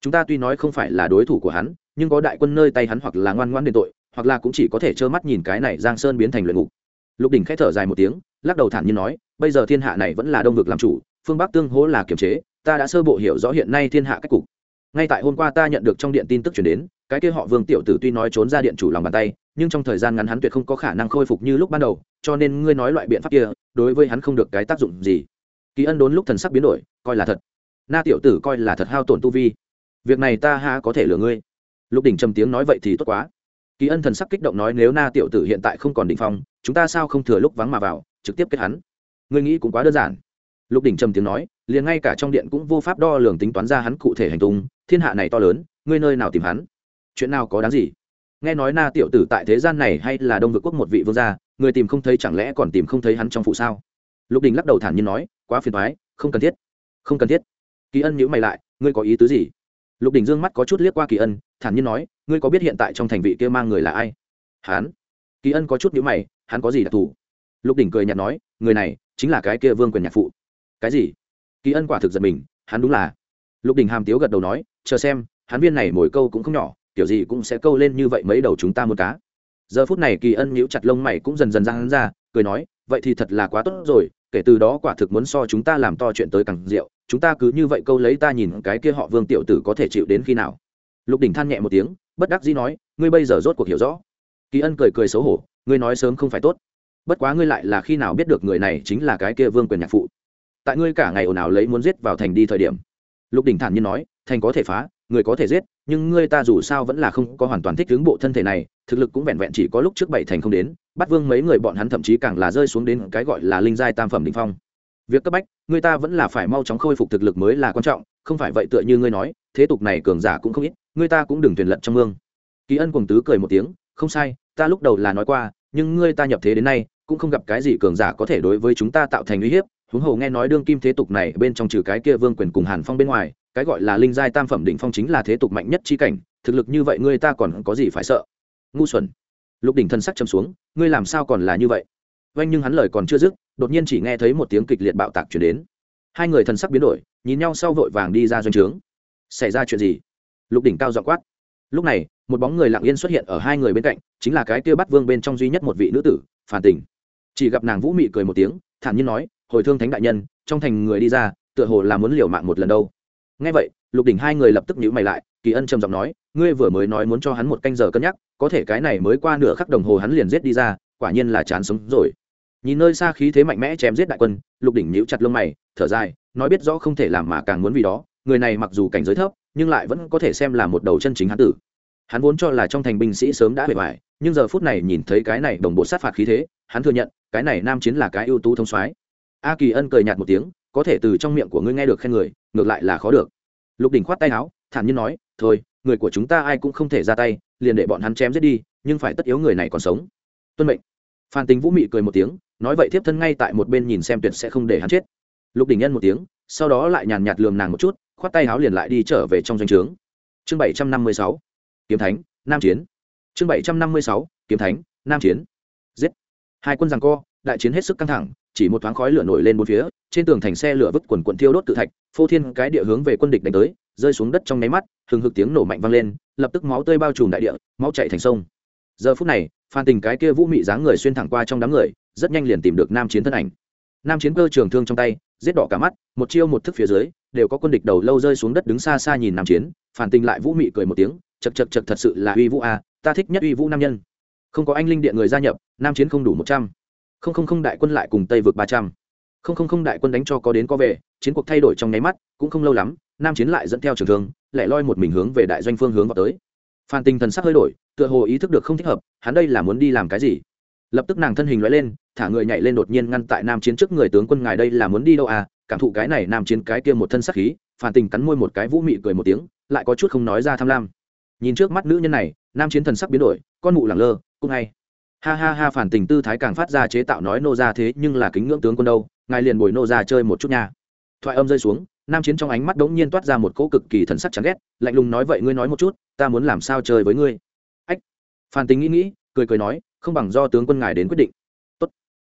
Chúng ta tuy nói không phải là đối thủ của hắn, nhưng có đại quân nơi tay hắn hoặc là ngoan ngoãn đền tội, hoặc là cũng chỉ có thể trơ mắt nhìn cái này giang sơn biến thành luyện ngục. Lục đỉnh k h ẽ thở dài một tiếng, lắc đầu thản nhiên nói, bây giờ thiên hạ này vẫn là đông vực làm chủ, phương bắc tương hỗ là kiềm chế, ta đã sơ bộ hiểu rõ hiện nay thiên hạ cách cục. Ngay tại hôm qua ta nhận được trong điện tin tức chuyển đến cái kia họ vương tiểu tử tuy nói trốn ra điện chủ lòng bàn tay, nhưng trong thời gian ngắn hắn tuyệt không có khả năng khôi phục như lúc ban đầu, cho nên ngươi nói loại biện pháp kia, đối với hắn không được cái tác dụng gì. Kỳ ân đốn lúc thần sắc biến đổi, coi là thật. Na tiểu tử coi là thật hao tổn tu vi. Việc này ta ha có thể lừa ngươi. Lục đỉnh trầm tiếng nói vậy thì tốt quá. Kỳ ân thần sắc kích động nói nếu na tiểu tử hiện tại không còn định phong, chúng ta sao không thừa lúc vắng mà vào, trực tiếp kết hắn. Ngươi nghĩ cũng quá đơn giản. Lục đỉnh trầm tiếng nói, liền ngay cả trong điện cũng vô pháp đo lường tính toán ra hắn cụ thể hành tung, thiên hạ này to lớn, ngươi nơi nào tìm hắn? Chuyện nào có đáng gì? Nghe nói na tiểu tử tại thế gian này hay là đông vực quốc một vị vương gia, người tìm không thấy chẳng lẽ còn tìm không thấy hắn trong phụ sao? Lục đình lắc đầu thản nhiên nói, quá phiền thoái không cần thiết, không cần thiết. Kỳ ân nhữ mày lại, ngươi có ý tứ gì? Lục đình dương mắt có chút liếc qua kỳ ân, thản nhiên nói, ngươi có biết hiện tại trong thành vị kia mang người là ai? Hắn. Kỳ ân có chút nhữ mày, hắn có gì đặc thù? Lục đình cười nhạt nói, người này chính là cái kia vương quyền nhạc phụ. Cái gì? Kỳ ân quả thực giật mình, hắn đúng là. Lục đình hàm tiếu gật đầu nói, chờ xem, hắn viên này mồi câu cũng không nhỏ kiểu gì cũng sẽ câu lên như vậy mấy đầu chúng ta muốn cá. Giờ phút này kỳ ân nhíu chặt lông mày cũng dần dần ra hắn ra, cười nói, vậy thì thật là quá tốt rồi, kể từ đó quả thực muốn so chúng ta làm to chuyện tới càng rượu, chúng ta cứ như vậy câu lấy ta nhìn cái kia họ vương tiểu tử có thể chịu đến khi nào. Lục đỉnh than nhẹ một tiếng, bất đắc dĩ nói, ngươi bây giờ rốt cuộc hiểu rõ. Kỳ ân cười cười xấu hổ, ngươi nói sớm không phải tốt. Bất quá ngươi lại là khi nào biết được người này chính là cái kia vương quyền nhạc phụ. Tại ngươi cả ngày ồn ào lấy muốn giết vào thành đi thời điểm. Lục đỉnh thản nhiên nói, thành có thể phá, người có thể giết nhưng ngươi ta dù sao vẫn là không có hoàn toàn thích ứng bộ thân thể này, thực lực cũng vẹn vẹn chỉ có lúc trước bảy thành không đến, bắt vương mấy người bọn hắn thậm chí càng là rơi xuống đến cái gọi là linh giai tam phẩm đình phong. Việc cấp bách người ta vẫn là phải mau chóng khôi phục thực lực mới là quan trọng, không phải vậy tựa như ngươi nói, thế tục này cường giả cũng không ít người ta cũng đừng tuyển lận trong mương. Kỳ ân cùng tứ cười một tiếng, không sai, ta lúc đầu là nói qua, nhưng ngươi ta nhập thế đến nay, cũng không gặp cái gì cường giả có thể đối với chúng ta tạo thành uy hiếp. Huống hồ nghe nói đương kim thế tục này bên trong trừ cái kia vương quyền cùng hàn phong bên ngoài cái gọi là linh giai tam phẩm đỉnh phong chính là thế tục mạnh nhất chi cảnh, thực lực như vậy ngươi ta còn có gì phải sợ? Ngu xuẩn. Lục đỉnh thân sắc châm xuống, ngươi làm sao còn là như vậy? Vanh nhưng hắn lời còn chưa dứt, đột nhiên chỉ nghe thấy một tiếng kịch liệt bạo tạc chuyển đến. Hai người thần sắc biến đổi, nhìn nhau sau vội vàng đi ra doanh trướng. Xảy ra chuyện gì? Lục đỉnh cao dọ quát. Lúc này, một bóng người lặng yên xuất hiện ở hai người bên cạnh, chính là cái kia bắt vương bên trong duy nhất một vị nữ tử phản tình. Chỉ gặp nàng vũ mị cười một tiếng, thản nhiên nói, hồi thương thánh đại nhân, trong thành người đi ra, tựa hồ là muốn liều mạng một lần đâu ngay vậy, lục đỉnh hai người lập tức nhíu mày lại, kỳ ân trầm giọng nói, ngươi vừa mới nói muốn cho hắn một canh giờ cân nhắc, có thể cái này mới qua nửa khắc đồng hồ hắn liền giết đi ra, quả nhiên là chán sống rồi. Nhìn nơi xa khí thế mạnh mẽ chém giết đại quân, lục đỉnh nhíu chặt lông mày, thở dài, nói biết rõ không thể làm mà càng muốn vì đó, người này mặc dù cảnh giới thấp, nhưng lại vẫn có thể xem là một đầu chân chính hắn tử. Hắn vốn cho là trong thành binh sĩ sớm đã bề bài nhưng giờ phút này nhìn thấy cái này đồng bộ sát phạt khí thế, hắn thừa nhận, cái này nam chiến là cái ưu tú thông soái. A kỳ ân cười nhạt một tiếng có thể từ trong miệng của ngươi nghe được khen người, ngược lại là khó được. Lục đỉnh khoát tay áo, thản nhiên nói, thôi, người của chúng ta ai cũng không thể ra tay, liền để bọn hắn chém giết đi, nhưng phải tất yếu người này còn sống. Tuân mệnh. Phan tính vũ mị cười một tiếng, nói, vậy thiếp thân ngay tại một bên nhìn xem tuyệt sẽ không để hắn chết. Lục đỉnh nhân một tiếng, sau đó lại nhàn nhạt lườm nàng một chút, khoát tay áo liền lại đi trở về trong doanh trướng. Chương bảy trăm năm mươi sáu, kiếm thánh, nam chiến. Chương bảy trăm năm mươi sáu, kiếm thánh, nam chiến. Giết. Hai quân rằng co đại chiến hết sức căng thẳng, chỉ một thoáng khói lửa nổi lên bốn phía, trên tường thành xe lửa vứt quần quần thiêu đốt tự thạch, phô thiên cái địa hướng về quân địch đánh tới, rơi xuống đất trong nháy mắt, hừng hực tiếng nổ mạnh vang lên, lập tức máu tươi bao trùm đại địa, máu chạy thành sông. Giờ phút này, phan tình cái kia vũ mị dáng người xuyên thẳng qua trong đám người, rất nhanh liền tìm được nam chiến thân ảnh. Nam chiến cơ trường thương trong tay, giết đỏ cả mắt, một chiêu một thức phía dưới, đều có quân địch đầu lâu rơi xuống đất đứng xa xa nhìn nam chiến phản tình lại vũ mị cười một tiếng chật chật chật thật sự là uy vũ a, ta thích nhất uy vũ nam nhân. Không có anh linh điện người gia nhập, nam chiến không đủ một trăm không không không đại quân lại cùng tây vượt ba trăm. Không không không đại quân đánh cho có đến có về, chiến cuộc thay đổi trong nháy mắt, cũng không lâu lắm, nam chiến lại dẫn theo trường thương lại loi một mình hướng về đại doanh phương hướng vào tới. Phan tinh thần sắc hơi đổi, tựa hồ ý thức được không thích hợp, hắn đây là muốn đi làm cái gì? Lập tức nàng thân hình loại lên, thả người nhảy lên đột nhiên ngăn tại nam chiến trước người tướng quân ngài đây là muốn đi đâu à? Cảm thụ cái này nam chiến cái kia một thân sắc khí phan tình cắn môi một cái vũ mị cười một tiếng, lại có chút không nói ra tham lam. Nhìn trước mắt nữ nhân này, nam chiến thần sắc biến đổi, con mụ lẳng lơ, cũng hay ha ha ha, phản tình tư thái càng phát ra chế tạo nói nô ra thế, nhưng là kính ngưỡng tướng quân đâu, ngài liền bồi nô ra chơi một chút nha. Thoại âm rơi xuống, nam chiến trong ánh mắt đống nhiên toát ra một cỗ cực kỳ thần sắc chán ghét, lạnh lùng nói vậy ngươi nói một chút, ta muốn làm sao chơi với ngươi? Ách. Phản tình nghĩ nghĩ, cười cười nói, không bằng do tướng quân ngài đến quyết định. Tốt.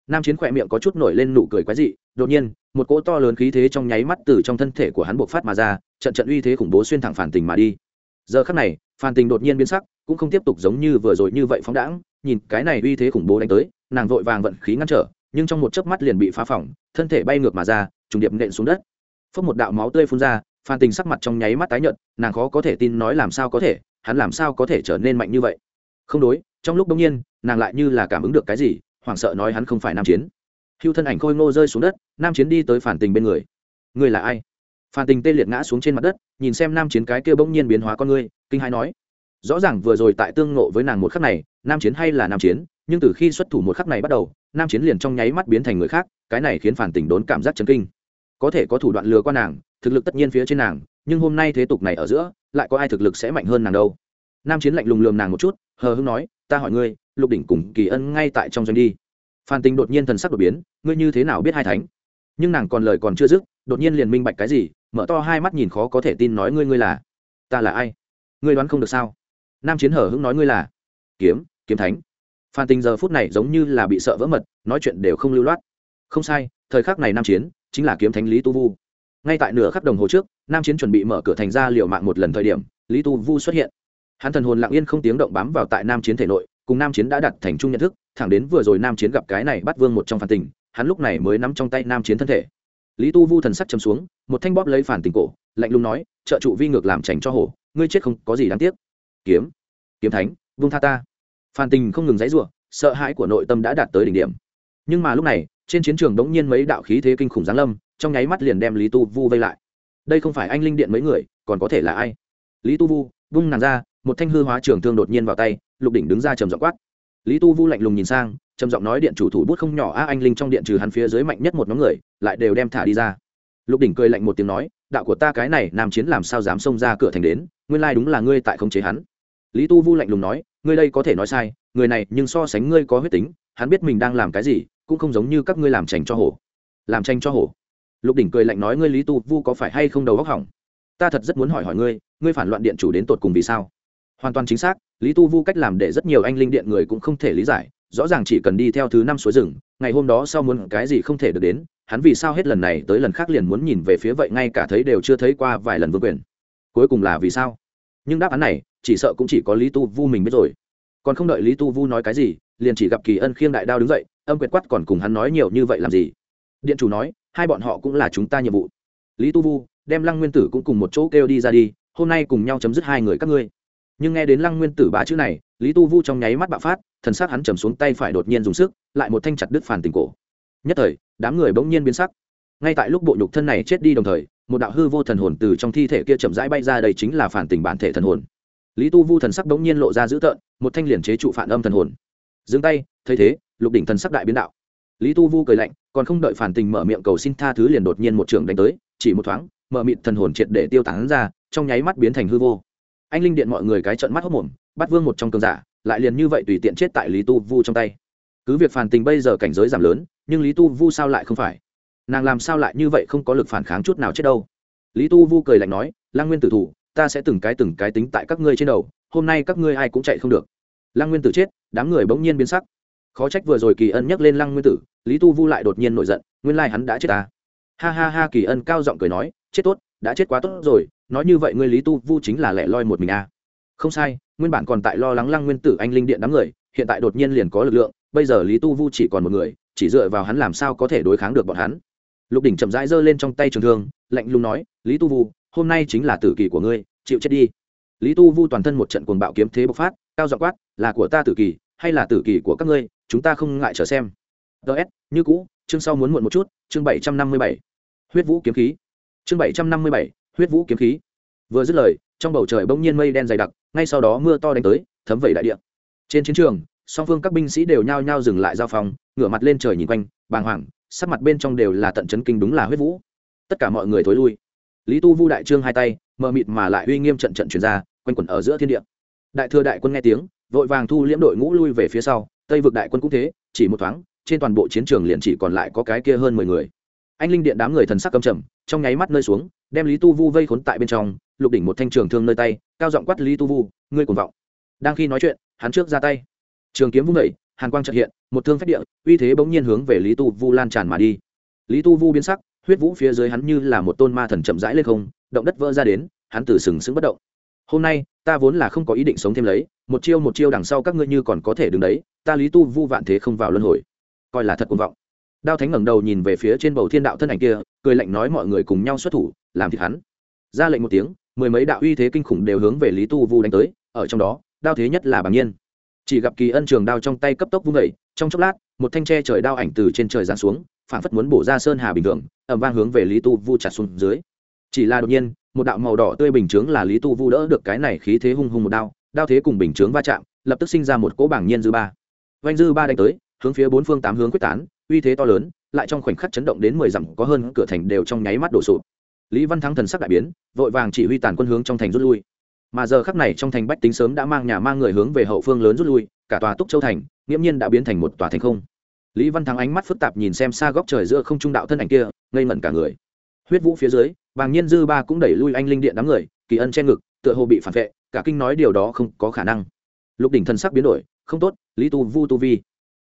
nam chiến khỏe miệng có chút nổi lên nụ cười quái dị, đột nhiên, một cỗ to lớn khí thế trong nháy mắt từ trong thân thể của hắn buộc phát mà ra, trận trận uy thế khủng bố xuyên thẳng phản tình mà đi. Giờ khắc này, phản tình đột nhiên biến sắc, cũng không tiếp tục giống như vừa rồi như vậy phóng đãng nhìn cái này uy thế khủng bố đánh tới, nàng vội vàng vận khí ngăn trở, nhưng trong một chớp mắt liền bị phá phỏng, thân thể bay ngược mà ra, trùng điệp nện xuống đất. Phốc một đạo máu tươi phun ra, phan tình sắc mặt trong nháy mắt tái nhợt, nàng khó có thể tin nói làm sao có thể, hắn làm sao có thể trở nên mạnh như vậy? Không đối, trong lúc đông nhiên, nàng lại như là cảm ứng được cái gì, hoảng sợ nói hắn không phải nam chiến. Hưu thân ảnh khôi ngô rơi xuống đất, nam chiến đi tới phản tình bên người. Người là ai? Phan tình tê liệt ngã xuống trên mặt đất, nhìn xem nam chiến cái kia bỗng nhiên biến hóa con ngươi, kinh hai nói. Rõ ràng vừa rồi tại tương ngộ với nàng một khắc này nam chiến hay là nam chiến, nhưng từ khi xuất thủ một khắc này bắt đầu, nam chiến liền trong nháy mắt biến thành người khác, cái này khiến phản tình đốn cảm giác chấn kinh. Có thể có thủ đoạn lừa qua nàng, thực lực tất nhiên phía trên nàng, nhưng hôm nay thế tục này ở giữa, lại có ai thực lực sẽ mạnh hơn nàng đâu? Nam chiến lạnh lùng lườm nàng một chút, hờ hưng nói, ta hỏi ngươi, lục đỉnh cùng kỳ ân ngay tại trong doanh đi. Phan tình đột nhiên thần sắc đột biến, ngươi như thế nào biết hai thánh? Nhưng nàng còn lời còn chưa dứt, đột nhiên liền minh bạch cái gì, mở to hai mắt nhìn khó có thể tin nói ngươi ngươi là, ta là ai? Ngươi đoán không được sao? Nam chiến hở hưng nói, ngươi là kiếm kiếm thánh. Phan tình giờ phút này giống như là bị sợ vỡ mật, nói chuyện đều không lưu loát. Không sai, thời khắc này nam chiến chính là kiếm thánh lý tu vu. Ngay tại nửa khắc đồng hồ trước, nam chiến chuẩn bị mở cửa thành ra liệu mạng một lần thời điểm, lý tu vu xuất hiện. Hắn thần hồn lặng yên không tiếng động bám vào tại nam chiến thể nội, cùng nam chiến đã đặt thành chung nhận thức, thẳng đến vừa rồi nam chiến gặp cái này bắt vương một trong phản tình hắn lúc này mới nắm trong tay nam chiến thân thể. Lý tu vu thần sắc chấm xuống, một thanh bóp lấy phản tình cổ, lạnh lùng nói, trợ trụ vi ngược làm trành cho hổ, ngươi chết không có gì đáng tiếc. Kiếm kiếm thánh, vung tha ta. Phan tình không ngừng dãy rủa, sợ hãi của nội tâm đã đạt tới đỉnh điểm. Nhưng mà lúc này, trên chiến trường đống nhiên mấy đạo khí thế kinh khủng giáng lâm, trong nháy mắt liền đem lý tu vu vây lại. Đây không phải anh linh điện mấy người, còn có thể là ai? Lý tu vu, vung nàng ra, một thanh hư hóa trường thương đột nhiên vào tay, lục đỉnh đứng ra trầm giọng quát. Lý tu vu lạnh lùng nhìn sang, trầm giọng nói điện chủ thủ bút không nhỏ a anh linh trong điện trừ hắn phía dưới mạnh nhất một nhóm người, lại đều đem thả đi ra. Lục đỉnh cười lạnh một tiếng nói, đạo của ta cái này nam chiến làm sao dám xông ra cửa thành đến, nguyên lai đúng là ngươi tại khống chế hắn. Lý tu vu lạnh lùng nói ngươi đây có thể nói sai, người này nhưng so sánh ngươi có huyết tính, hắn biết mình đang làm cái gì, cũng không giống như các ngươi làm tranh cho hổ. Làm tranh cho hổ. Lục đỉnh cười lạnh nói ngươi lý tu vu có phải hay không đầu góc hỏng? Ta thật rất muốn hỏi hỏi ngươi ngươi phản loạn điện chủ đến tột cùng vì sao? Hoàn toàn chính xác, lý tu vu cách làm để rất nhiều anh linh điện người cũng không thể lý giải, rõ ràng chỉ cần đi theo thứ năm suối rừng, ngày hôm đó sau muốn cái gì không thể được đến, hắn vì sao hết lần này tới lần khác liền muốn nhìn về phía vậy ngay cả thấy đều chưa thấy qua vài lần vương quyền. Cuối cùng là vì sao? Nhưng đáp án này chỉ sợ cũng chỉ có lý tu vu mình biết rồi. Còn không đợi lý tu vu nói cái gì, liền chỉ gặp kỳ ân khiêng đại đao đứng dậy, âm quyệt quát còn cùng hắn nói nhiều như vậy làm gì? Điện chủ nói, hai bọn họ cũng là chúng ta nhiệm vụ. Lý tu vu, đem lăng nguyên tử cũng cùng một chỗ kêu đi ra đi, hôm nay cùng nhau chấm dứt hai người các ngươi. Nhưng nghe đến lăng nguyên tử ba chữ này, lý tu vu trong nháy mắt bạo phát, thần sắc hắn chầm xuống tay phải đột nhiên dùng sức, lại một thanh chặt đứt phản tình cổ. Nhất thời, đám người bỗng nhiên biến sắc. Ngay tại lúc bộ nhục thân này chết đi đồng thời, một đạo hư vô thần hồn từ trong thi thể kia chậm rãi bay ra đây chính là phản tình bản thể thần hồn lý tu vu thần sắc bỗng nhiên lộ ra dữ tợn, một thanh liền chế trụ phản âm thần hồn. Dừng tay, thấy thế, lục đỉnh thần sắc đại biến đạo. Lý tu vu cười lạnh, còn không đợi phản tình mở miệng cầu xin tha thứ liền đột nhiên một trường đánh tới, chỉ một thoáng, mở mịt thần hồn triệt để tiêu tán ra, trong nháy mắt biến thành hư vô. Anh linh điện mọi người cái trận mắt hốc mồm, bắt vương một trong cường giả, lại liền như vậy tùy tiện chết tại lý tu vu trong tay. Cứ việc phản tình bây giờ cảnh giới giảm lớn, nhưng lý tu vu sao lại không phải? Nàng làm sao lại như vậy không có lực phản kháng chút nào chết đâu? Lý tu vu cười lạnh nói lang nguyên tử thủ ta sẽ từng cái từng cái tính tại các ngươi trên đầu, hôm nay các ngươi ai cũng chạy không được. Lăng nguyên tử chết, đám người bỗng nhiên biến sắc. Khó trách vừa rồi kỳ ân nhắc lên lăng nguyên tử, lý tu vu lại đột nhiên nổi giận, nguyên lai hắn đã chết ta. Ha ha ha, kỳ ân cao giọng cười nói, chết tốt, đã chết quá tốt rồi, nói như vậy ngươi lý tu vu chính là lẻ loi một mình à. không sai, nguyên bản còn tại lo lắng lăng nguyên tử anh linh điện đám người, hiện tại đột nhiên liền có lực lượng, bây giờ lý tu vu chỉ còn một người, chỉ dựa vào hắn làm sao có thể đối kháng được bọn hắn. Lục đỉnh chậm rãi giơ lên trong tay trường thương, lạnh lùng nói, lý tu vu hôm nay chính là tử kỳ của ngươi, chịu chết đi. Lý tu vu toàn thân một trận cuồng bạo kiếm thế bộc phát, cao dọ quát, là của ta tử kỳ, hay là tử kỳ của các ngươi, chúng ta không ngại chờ xem. Ts như cũ, chương sau muốn muộn một chút, chương bảy trăm năm mươi bảy. Huyết vũ kiếm khí. Chương bảy trăm năm mươi bảy, huyết vũ kiếm khí. Vừa dứt lời, trong bầu trời bỗng nhiên mây đen dày đặc, ngay sau đó mưa to đánh tới, thấm vẩy đại địa. Trên chiến trường, song phương các binh sĩ đều nhao nhao dừng lại giao phòng, ngửa mặt lên trời nhìn quanh, bàng hoàng, sắc mặt bên trong đều là tận chấn kinh đúng là huyết vũ. Tất cả mọi người thối lui lý tu vu đại trương hai tay, mờ mịt mà lại uy nghiêm trận trận chuyển ra, quanh quẩn ở giữa thiên địa. Đại thừa đại quân nghe tiếng, vội vàng thu liễm đội ngũ lui về phía sau, tây vực đại quân cũng thế, chỉ một thoáng, trên toàn bộ chiến trường liền chỉ còn lại có cái kia hơn mười người. Anh linh điện đám người thần sắc cầm trầm, trong nháy mắt nơi xuống, đem lý tu vu vây khốn tại bên trong, lục đỉnh một thanh trường thương nơi tay, cao giọng quát lý tu vu, ngươi cuồng vọng. Đang khi nói chuyện, hắn trước ra tay. Trường kiếm vung đẩy hàn quang trật hiện, một thương phách địa, uy thế bỗng nhiên hướng về lý tu vu lan tràn mà đi. Lý tu vu biến sắc huyết vũ phía dưới hắn như là một tôn ma thần chậm rãi lên không, động đất vỡ ra đến, hắn từ sừng sững bất động. Hôm nay, ta vốn là không có ý định sống thêm lấy, một chiêu một chiêu đằng sau các ngươi như còn có thể đứng đấy, ta lý tu vu vạn thế không vào luân hồi. Coi là thật cuồng vọng. Đao thánh ngẩng đầu nhìn về phía trên bầu thiên đạo thân ảnh kia, cười lạnh nói mọi người cùng nhau xuất thủ, làm thịt hắn. Ra lệnh một tiếng, mười mấy đạo uy thế kinh khủng đều hướng về lý tu vu đánh tới, ở trong đó, đao thế nhất là bằng nhiên. Chỉ gặp kỳ ân trường đao trong tay cấp tốc vung vẩy trong chốc lát, một thanh tre trời đao ảnh từ trên trời giáng xuống phản phất muốn bổ ra sơn hà bình thường ẩm vang hướng về lý tu vu chặt xuống dưới. Chỉ là đột nhiên, một đạo màu đỏ tươi bình chướng là lý tu vu đỡ được cái này khí thế hung hung một đao đao thế cùng bình chướng va chạm, lập tức sinh ra một cỗ bảng nhiên dư ba. Vanh dư ba đánh tới, hướng phía bốn phương tám hướng quyết tán, uy thế to lớn, lại trong khoảnh khắc chấn động đến mười dặm, có hơn cửa thành đều trong nháy mắt đổ sụp. Lý văn thắng thần sắc đại biến, vội vàng chỉ huy tàn quân hướng trong thành rút lui. Mà giờ khắc này trong thành bách tính sớm đã mang nhà mang người hướng về hậu phương lớn rút lui, cả tòa túc châu thành, nghiễm nhiên đã biến thành một tòa thành không lý văn thắng ánh mắt phức tạp nhìn xem xa góc trời giữa không trung đạo thân ảnh kia, ngây ngẩn cả người. Huyết vũ phía dưới, bàng nhiên dư ba cũng đẩy lui anh linh điện đám người, kỳ ân che ngực, tựa hồ bị phản vệ, cả kinh nói điều đó không có khả năng. Lục đỉnh thân sắc biến đổi, không tốt, lý tu vu tu vi.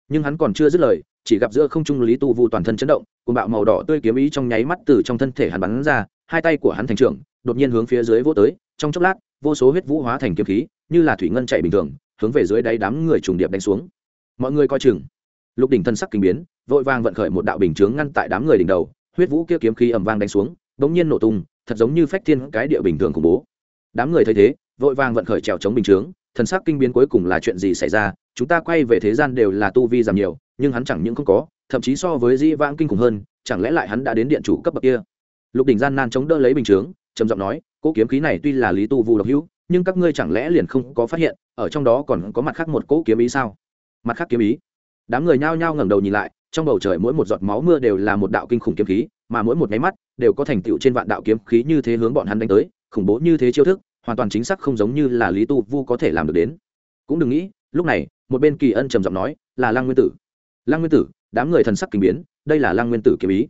Nhưng hắn còn chưa dứt lời, chỉ gặp giữa không trung lý tu vu toàn thân chấn động cùng bạo màu đỏ tươi kiếm ý trong nháy mắt từ trong thân thể hắn bắn ra, hai tay của hắn thành trưởng, đột nhiên hướng phía dưới vô tới, trong chốc lát, vô số huyết vũ hóa thành kiếm khí, như là thủy ngân chạy bình thường, hướng về dưới đáy đám người trùng điệp đánh xuống. Mọi người coi chừng lục đỉnh thân sắc kinh biến, vội vàng vận khởi một đạo bình chướng ngăn tại đám người đỉnh đầu, huyết vũ kia kiếm khí ầm vang đánh xuống bỗng nhiên nổ tung, thật giống như phách thiên cái địa bình thường khủng bố. Đám người thấy thế, vội vàng vận khởi trèo chống bình chướng thần sắc kinh biến cuối cùng là chuyện gì xảy ra, chúng ta quay về thế gian đều là tu vi giảm nhiều, nhưng hắn chẳng những không có, thậm chí so với dĩ vãng kinh khủng hơn, chẳng lẽ lại hắn đã đến điện chủ cấp bậc kia? Lục đỉnh gian nan chống đỡ lấy bình chướng, trầm giọng nói cỗ kiếm khí này tuy là lý tu vu độc hữu, nhưng các ngươi chẳng lẽ liền không có phát hiện, ở trong đó còn có mặt khác một cỗ kiếm ý sao? Mặt khác kiếm ý? Đám người nhao nhao ngẩng đầu nhìn lại, trong bầu trời mỗi một giọt máu mưa đều là một đạo kinh khủng kiếm khí, mà mỗi một nháy mắt, đều có thành tựu trên vạn đạo kiếm khí như thế hướng bọn hắn đánh tới, khủng bố như thế chiêu thức, hoàn toàn chính xác không giống như là lý tu vu có thể làm được đến. Cũng đừng nghĩ, lúc này, một bên kỳ ân trầm giọng nói, là lăng nguyên tử. Lăng nguyên tử? Đám người thần sắc kinh biến, đây là lăng nguyên tử kiếm ý.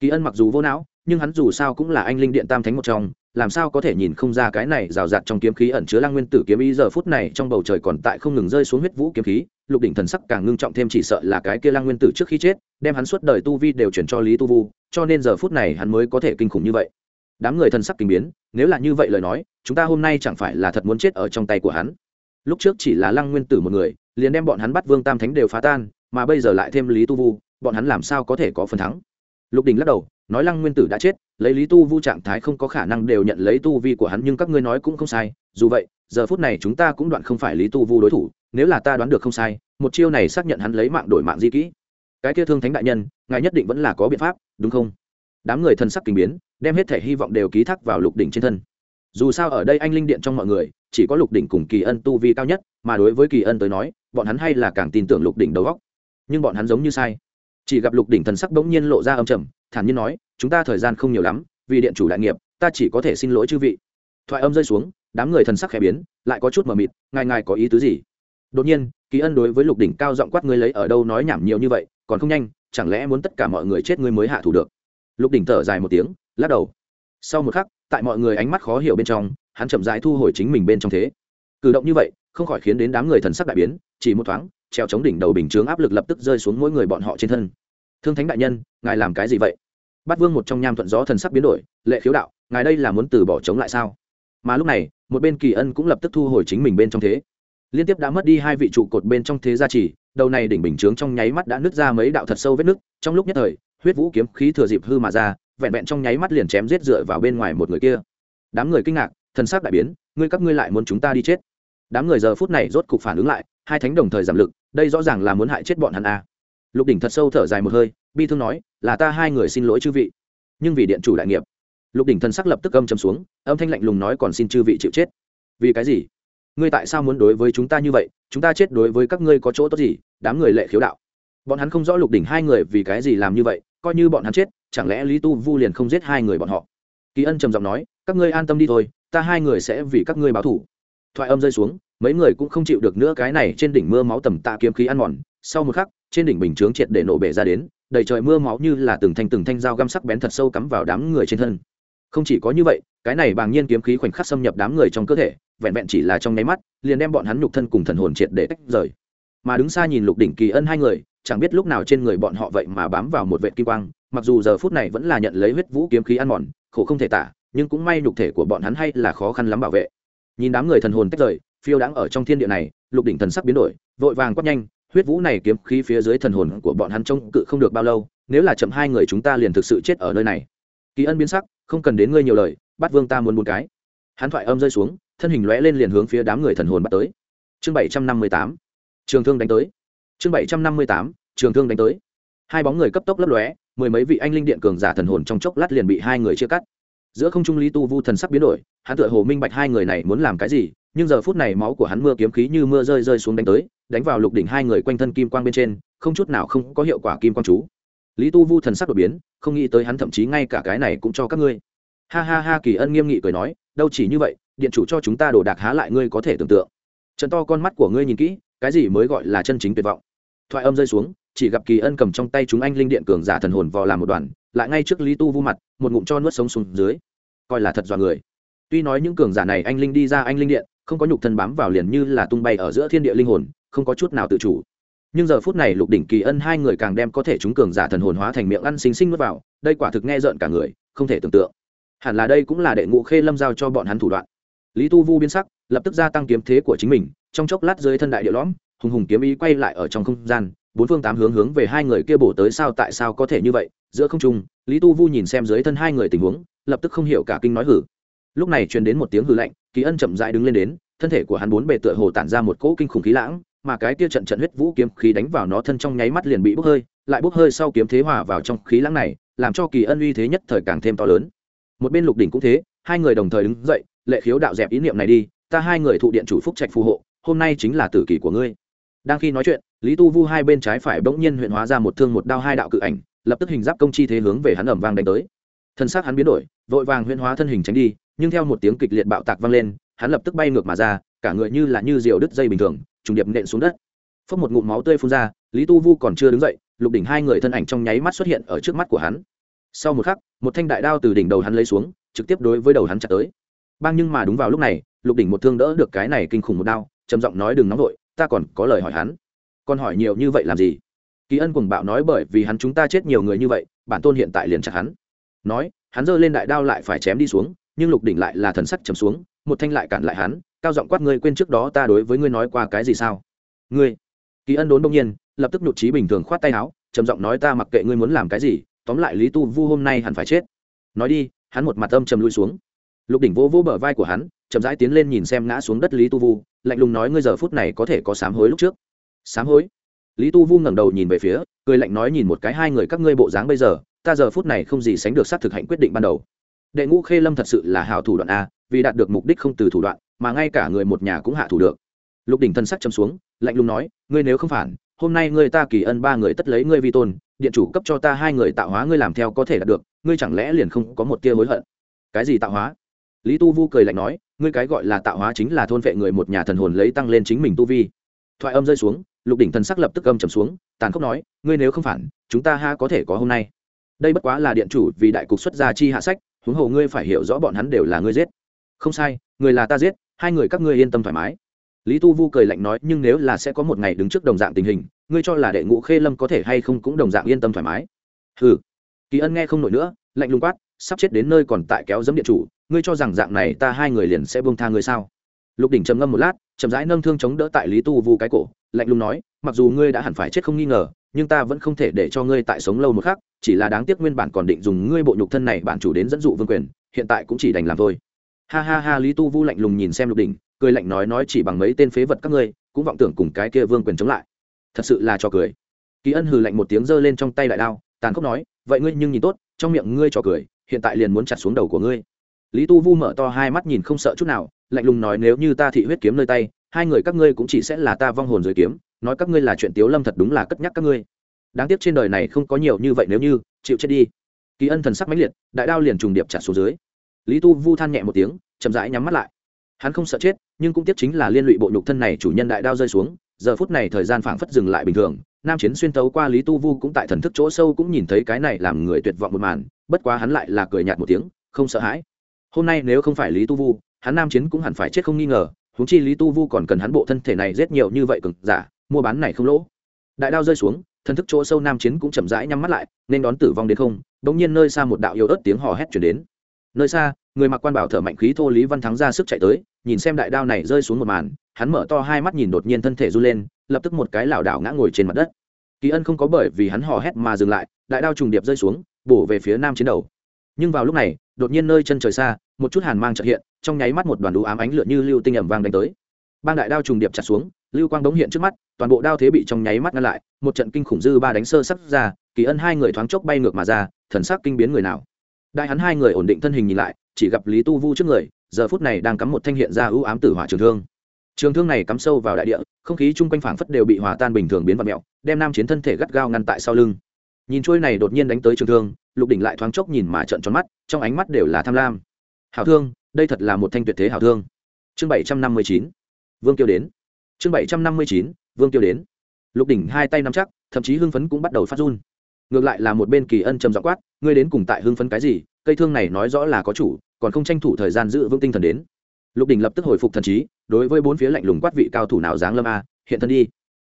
Kỳ ân mặc dù vô não nhưng hắn dù sao cũng là anh linh điện tam thánh một trong, làm sao có thể nhìn không ra cái này rào rạt trong kiếm khí ẩn chứa lăng nguyên tử kiếm ý giờ phút này trong bầu trời còn tại không ngừng rơi xuống huyết vũ kiếm khí, lục đỉnh thần sắc càng ngưng trọng thêm chỉ sợ là cái kia lăng nguyên tử trước khi chết, đem hắn suốt đời tu vi đều chuyển cho lý tu vu, cho nên giờ phút này hắn mới có thể kinh khủng như vậy. Đám người thần sắc kinh biến, nếu là như vậy lời nói, chúng ta hôm nay chẳng phải là thật muốn chết ở trong tay của hắn. Lúc trước chỉ là lăng nguyên tử một người, liền đem bọn hắn bắt vương tam thánh đều phá tan, mà bây giờ lại thêm lý tu vu, bọn hắn làm sao có thể có phần thắng? Lục đình lắc đầu nói lăng nguyên tử đã chết, lấy lý tu vu trạng thái không có khả năng đều nhận lấy tu vi của hắn, nhưng các ngươi nói cũng không sai, dù vậy, giờ phút này chúng ta cũng đoạn không phải lý tu vu đối thủ, nếu là ta đoán được không sai, một chiêu này xác nhận hắn lấy mạng đổi mạng di kỹ. Cái kia thương thánh đại nhân, ngài nhất định vẫn là có biện pháp, đúng không? Đám người thân sắc kinh biến, đem hết thể hy vọng đều ký thác vào lục đỉnh trên thân. Dù sao ở đây anh linh điện trong mọi người, chỉ có lục đỉnh cùng kỳ ân tu vi cao nhất, mà đối với kỳ ân tới nói, bọn hắn hay là càng tin tưởng lục đỉnh đầu góc nhưng bọn hắn giống như sai. Chỉ gặp lục đỉnh thần sắc bỗng nhiên lộ ra âm trầm thản nhiên nói, chúng ta thời gian không nhiều lắm, vì điện chủ đại nghiệp, ta chỉ có thể xin lỗi chư vị. Thoại âm rơi xuống, đám người thần sắc khẽ biến, lại có chút mờ mịt, ngài ngài có ý tứ gì? Đột nhiên, kỳ ân đối với lục đỉnh cao giọng quát, ngươi lấy ở đâu nói nhảm nhiều như vậy, còn không nhanh, chẳng lẽ muốn tất cả mọi người chết ngươi mới hạ thủ được? Lục đỉnh thở dài một tiếng, lắc đầu. Sau một khắc, tại mọi người ánh mắt khó hiểu bên trong, hắn chậm rãi thu hồi chính mình bên trong thế. Cử động như vậy, không khỏi khiến đến đám người thần sắc đại biến, chỉ một thoáng, treo chống đỉnh đầu bình chướng áp lực lập tức rơi xuống mỗi người bọn họ trên thân thương thánh đại nhân, ngài làm cái gì vậy? Bát vương một trong nham thuận gió thần sắc biến đổi, lệ khiếu đạo, ngài đây là muốn từ bỏ chống lại sao? Mà lúc này, một bên kỳ ân cũng lập tức thu hồi chính mình bên trong thế. Liên tiếp đã mất đi hai vị trụ cột bên trong thế gia trì, đầu này đỉnh bình chướng trong nháy mắt đã nứt ra mấy đạo thật sâu vết nứt, trong lúc nhất thời, huyết vũ kiếm khí thừa dịp hư mà ra, vẹn vẹn trong nháy mắt liền chém giết dựa vào bên ngoài một người kia. Đám người kinh ngạc, thần sắc đại biến, ngươi các ngươi lại muốn chúng ta đi chết? Đám người giờ phút này rốt cục phản ứng lại, hai thánh đồng thời giảm lực, đây rõ ràng là muốn hại chết bọn hắn a lục đỉnh thật sâu thở dài một hơi, bi thương nói, là ta hai người xin lỗi chư vị, nhưng vì điện chủ đại nghiệp. Lục đỉnh thần sắc lập tức âm chấm xuống, âm thanh lạnh lùng nói, còn xin chư vị chịu chết. Vì cái gì? Ngươi tại sao muốn đối với chúng ta như vậy? Chúng ta chết đối với các ngươi có chỗ tốt gì? Đám người lệ khiếu đạo. Bọn hắn không rõ lục đỉnh hai người vì cái gì làm như vậy, coi như bọn hắn chết, chẳng lẽ lý tu vu liền không giết hai người bọn họ? Kỳ ân trầm giọng nói, các ngươi an tâm đi thôi, ta hai người sẽ vì các ngươi báo thủ thoại âm rơi xuống, mấy người cũng không chịu được nữa cái này trên đỉnh mưa máu tầm tạ kiếm khí ăn mòn. Sau một khắc trên đỉnh bình chướng triệt để nổ bể ra đến, đầy trời mưa máu như là từng thanh từng thanh dao găm sắc bén thật sâu cắm vào đám người trên thân. Không chỉ có như vậy, cái này bàng nhiên kiếm khí khoảnh khắc xâm nhập đám người trong cơ thể, vẹn vẹn chỉ là trong nháy mắt, liền đem bọn hắn nhục thân cùng thần hồn triệt để tách rời. Mà đứng xa nhìn lục đỉnh kỳ ân hai người, chẳng biết lúc nào trên người bọn họ vậy mà bám vào một vệ kim quang, mặc dù giờ phút này vẫn là nhận lấy huyết vũ kiếm khí ăn mòn, khổ không thể tả, nhưng cũng may nhục thể của bọn hắn hay là khó khăn lắm bảo vệ. Nhìn đám người thần hồn tách rời, phiêu đáng ở trong thiên địa này, lục đỉnh thần sắc biến đổi, vội vàng quát nhanh huyết vũ này kiếm khí phía dưới thần hồn của bọn hắn trông cự không được bao lâu, nếu là chậm hai người chúng ta liền thực sự chết ở nơi này. Kỳ ân biến sắc, không cần đến ngươi nhiều lời, bắt vương ta muốn một cái. Hắn thoại âm rơi xuống, thân hình lóe lên liền hướng phía đám người thần hồn bắt tới. Chương bảy trăm năm mươi tám, trường thương đánh tới. Chương bảy trăm năm mươi tám, trường thương đánh tới. Hai bóng người cấp tốc lấp lóe, mười mấy vị anh linh điện cường giả thần hồn trong chốc lát liền bị hai người chia cắt. Giữa không trung lý tu vu thần sắc biến đổi, hắn tựa hồ minh bạch hai người này muốn làm cái gì nhưng giờ phút này máu của hắn mưa kiếm khí như mưa rơi rơi xuống đánh tới, đánh vào lục đỉnh hai người quanh thân kim quang bên trên, không chút nào không có hiệu quả kim quang chú. Lý tu vu thần sắc đột biến, không nghĩ tới hắn thậm chí ngay cả cái này cũng cho các ngươi. Ha ha ha, kỳ ân nghiêm nghị cười nói, đâu chỉ như vậy, điện chủ cho chúng ta đổ đạc há lại ngươi có thể tưởng tượng. Trận to con mắt của ngươi nhìn kỹ, cái gì mới gọi là chân chính tuyệt vọng. Thoại âm rơi xuống, chỉ gặp kỳ ân cầm trong tay chúng anh linh điện cường giả thần hồn vò làm một đoàn, lại ngay trước lý tu vu mặt, một ngụm cho nuốt sống xuống dưới. Coi là thật dọa người. Tuy nói những cường giả này anh linh đi ra anh linh điện không có nhục thân bám vào liền như là tung bay ở giữa thiên địa linh hồn, không có chút nào tự chủ. Nhưng giờ phút này lục đỉnh kỳ ân hai người càng đem có thể chúng cường giả thần hồn hóa thành miệng ăn xinh xinh nuốt vào, đây quả thực nghe rợn cả người, không thể tưởng tượng. Hẳn là đây cũng là đệ ngũ khê lâm giao cho bọn hắn thủ đoạn. Lý tu vu biến sắc, lập tức gia tăng kiếm thế của chính mình, trong chốc lát dưới thân đại địa lõm, hùng hùng kiếm ý quay lại ở trong không gian, bốn phương tám hướng hướng về hai người kia bổ tới sao tại sao có thể như vậy, giữa không trung, lý tu vu nhìn xem dưới thân hai người tình huống, lập tức không hiểu cả kinh nói hử. Lúc này truyền đến một tiếng hư lạnh kỳ ân chậm rãi đứng lên đến, thân thể của hắn bốn bề tựa hồ tản ra một cỗ kinh khủng khí lãng, mà cái kia trận trận huyết vũ kiếm khí đánh vào nó thân trong nháy mắt liền bị bốc hơi, lại bốc hơi sau kiếm thế hòa vào trong khí lãng này, làm cho kỳ ân uy thế nhất thời càng thêm to lớn. Một bên lục đỉnh cũng thế, hai người đồng thời đứng dậy, lệ khiếu đạo dẹp ý niệm này đi, ta hai người thụ điện chủ phúc trạch phù hộ, hôm nay chính là tử kỳ của ngươi. Đang khi nói chuyện, lý tu vu hai bên trái phải bỗng nhiên huyện hóa ra một thương một đao hai đạo cự ảnh, lập tức hình giáp công chi thế hướng về hắn ẩm vang đánh tới. Thân xác hắn biến đổi, vội vàng huyện hóa thân hình tránh đi nhưng theo một tiếng kịch liệt bạo tạc vang lên, hắn lập tức bay ngược mà ra, cả người như là như diều đứt dây bình thường, trùng điệp nện xuống đất. Phốc một ngụm máu tươi phun ra, lý tu vu còn chưa đứng dậy, lục đỉnh hai người thân ảnh trong nháy mắt xuất hiện ở trước mắt của hắn. Sau một khắc, một thanh đại đao từ đỉnh đầu hắn lấy xuống, trực tiếp đối với đầu hắn chặt tới. Bang nhưng mà đúng vào lúc này, lục đỉnh một thương đỡ được cái này kinh khủng một đao, trầm giọng nói đừng nóng vội, ta còn có lời hỏi hắn. Còn hỏi nhiều như vậy làm gì? Kỳ ân cùng bạo nói bởi vì hắn chúng ta chết nhiều người như vậy, bản tôn hiện tại liền chặt hắn. Nói, hắn giơ lên đại đao lại phải chém đi xuống nhưng lục đỉnh lại là thần sắc chầm xuống, một thanh lại cản lại hắn, cao giọng quát ngươi quên trước đó ta đối với ngươi nói qua cái gì sao? Ngươi? Kỳ ân đốn đông nhiên, lập tức nhụt trí bình thường khoát tay áo, trầm giọng nói ta mặc kệ ngươi muốn làm cái gì, tóm lại lý tu vu hôm nay hẳn phải chết. Nói đi, hắn một mặt âm trầm lui xuống. Lục đỉnh vô vô bờ vai của hắn, chậm rãi tiến lên nhìn xem ngã xuống đất lý tu vu, lạnh lùng nói ngươi giờ phút này có thể có sám hối lúc trước. Sám hối? Lý tu vu ngẩng đầu nhìn về phía, cười lạnh nói nhìn một cái hai người các ngươi bộ dáng bây giờ, ta giờ phút này không gì sánh được xác thực hạnh quyết định ban đầu đệ ngũ khê lâm thật sự là hảo thủ đoạn a, vì đạt được mục đích không từ thủ đoạn, mà ngay cả người một nhà cũng hạ thủ được. Lục đỉnh thân sắc châm xuống, lạnh lùng nói, ngươi nếu không phản, hôm nay ngươi ta kỳ ân ba người tất lấy ngươi vi tôn, điện chủ cấp cho ta hai người tạo hóa ngươi làm theo có thể đạt được, ngươi chẳng lẽ liền không có một tia hối hận? Cái gì tạo hóa? Lý tu vu cười lạnh nói, ngươi cái gọi là tạo hóa chính là thôn vệ người một nhà thần hồn lấy tăng lên chính mình tu vi. Thoại âm rơi xuống, lục đỉnh thần sắc lập tức âm trầm xuống, tàn khốc nói, ngươi nếu không phản, chúng ta ha có thể có hôm nay. Đây bất quá là điện chủ vì đại cục xuất gia chi hạ sách huống hồ ngươi phải hiểu rõ bọn hắn đều là ngươi giết. Không sai, người là ta giết, hai người các ngươi yên tâm thoải mái. Lý tu vu cười lạnh nói, nhưng nếu là sẽ có một ngày đứng trước đồng dạng tình hình, ngươi cho là đệ ngũ khê lâm có thể hay không cũng đồng dạng yên tâm thoải mái. Ừ kỳ ân nghe không nổi nữa, lạnh lùng quát, sắp chết đến nơi còn tại kéo dẫm điện chủ, ngươi cho rằng dạng này ta hai người liền sẽ buông tha ngươi sao? Lục đỉnh trầm ngâm một lát, chậm rãi nâng thương chống đỡ tại lý tu vu cái cổ, lạnh lùng nói mặc dù ngươi đã hẳn phải chết không nghi ngờ, nhưng ta vẫn không thể để cho ngươi tại sống lâu một khắc, chỉ là đáng tiếc nguyên bản còn định dùng ngươi bộ nhục thân này bản chủ đến dẫn dụ vương quyền, hiện tại cũng chỉ đành làm thôi. Ha ha ha, lý tu vu lạnh lùng nhìn xem lục đỉnh, cười lạnh nói nói chỉ bằng mấy tên phế vật các ngươi, cũng vọng tưởng cùng cái kia vương quyền chống lại. Thật sự là cho cười. Kỳ ân hừ lạnh một tiếng giơ lên trong tay đại đao, tàn khốc nói, vậy ngươi nhưng nhìn tốt, trong miệng ngươi cho cười, hiện tại liền muốn chặt xuống đầu của ngươi. Lý tu vu mở to hai mắt nhìn không sợ chút nào, lạnh lùng nói nếu như ta thị huyết kiếm nơi tay, hai người các ngươi cũng chỉ sẽ là ta vong hồn dưới kiếm nói các ngươi là chuyện tiếu lâm thật đúng là cất nhắc các ngươi. Đáng tiếc trên đời này không có nhiều như vậy nếu như, chịu chết đi. Kỳ ân thần sắc mãnh liệt, đại đao liền trùng điệp trả xuống dưới. Lý tu vu than nhẹ một tiếng, chậm rãi nhắm mắt lại. Hắn không sợ chết, nhưng cũng tiếc chính là liên lụy bộ nhục thân này chủ nhân đại đao rơi xuống, giờ phút này thời gian phảng phất dừng lại bình thường, nam chiến xuyên tấu qua lý tu vu cũng tại thần thức chỗ sâu cũng nhìn thấy cái này làm người tuyệt vọng một màn, bất quá hắn lại là cười nhạt một tiếng, không sợ hãi. Hôm nay nếu không phải lý tu vu, hắn nam chiến cũng hẳn phải chết không nghi ngờ húng chi lý tu vu còn cần hắn bộ thân thể này giết nhiều như vậy cực giả mua bán này không lỗ. Đại đao rơi xuống, thần thức chỗ sâu nam chiến cũng chậm rãi nhắm mắt lại, nên đón tử vong đến không đ ỗ n g nhiên nơi xa một đạo yếu ớt tiếng hò hét chuyển đến. Nơi xa, người mặc quan bảo thở mạnh khí thô lý văn thắng ra sức chạy tới, nhìn xem đại đao này rơi xuống một màn, hắn mở to hai mắt nhìn đột nhiên thân thể du lên, lập tức một cái lảo đảo ngã ngồi trên mặt đất. Kỳ ân không có bởi vì hắn hò hét mà dừng lại, đại đao trùng điệp rơi xuống, bổ về phía nam chiến đầu. Nhưng vào lúc này, đột nhiên nơi chân trời xa, một chút hàn mang trợ hiện, trong nháy mắt một đoàn đũ ám ánh lửa như lưu tinh ẩm vang đánh tới. Bang đại đao trùng điệp chặt xuống lưu quang đống hiện trước mắt, toàn bộ đao thế bị trong nháy mắt ngăn lại, một trận kinh khủng dư ba đánh sơ sắc ra, kỳ ân hai người thoáng chốc bay ngược mà ra, thần sắc kinh biến người nào. Đại hắn hai người ổn định thân hình nhìn lại, chỉ gặp lý tu vu trước người, giờ phút này đang cắm một thanh hiện ra ưu ám tử hỏa trường thương. Trường thương này cắm sâu vào đại địa, không khí chung quanh phảng phất đều bị hòa tan bình thường biến vật mẹo đem nam chiến thân thể gắt gao ngăn tại sau lưng. Nhìn trôi này đột nhiên đánh tới trường thương, lục đỉnh lại thoáng chốc nhìn mà trận tròn mắt, trong ánh mắt đều là tham lam. Hảo thương, đây thật là một thanh tuyệt thế hảo thương. Chương bảy trăm năm mươi chín. Vương kiêu đến chương bảy trăm năm mươi chín, vương tiêu đến. Lục đỉnh hai tay nắm chắc, thậm chí hưng phấn cũng bắt đầu phát run. Ngược lại là một bên kỳ ân trầm dọ quát, ngươi đến cùng tại hưng phấn cái gì? Cây thương này nói rõ là có chủ, còn không tranh thủ thời gian giữ vững tinh thần đến. Lục đình lập tức hồi phục thần trí, đối với bốn phía lạnh lùng quát vị cao thủ nào dáng lâm a, hiện thân đi.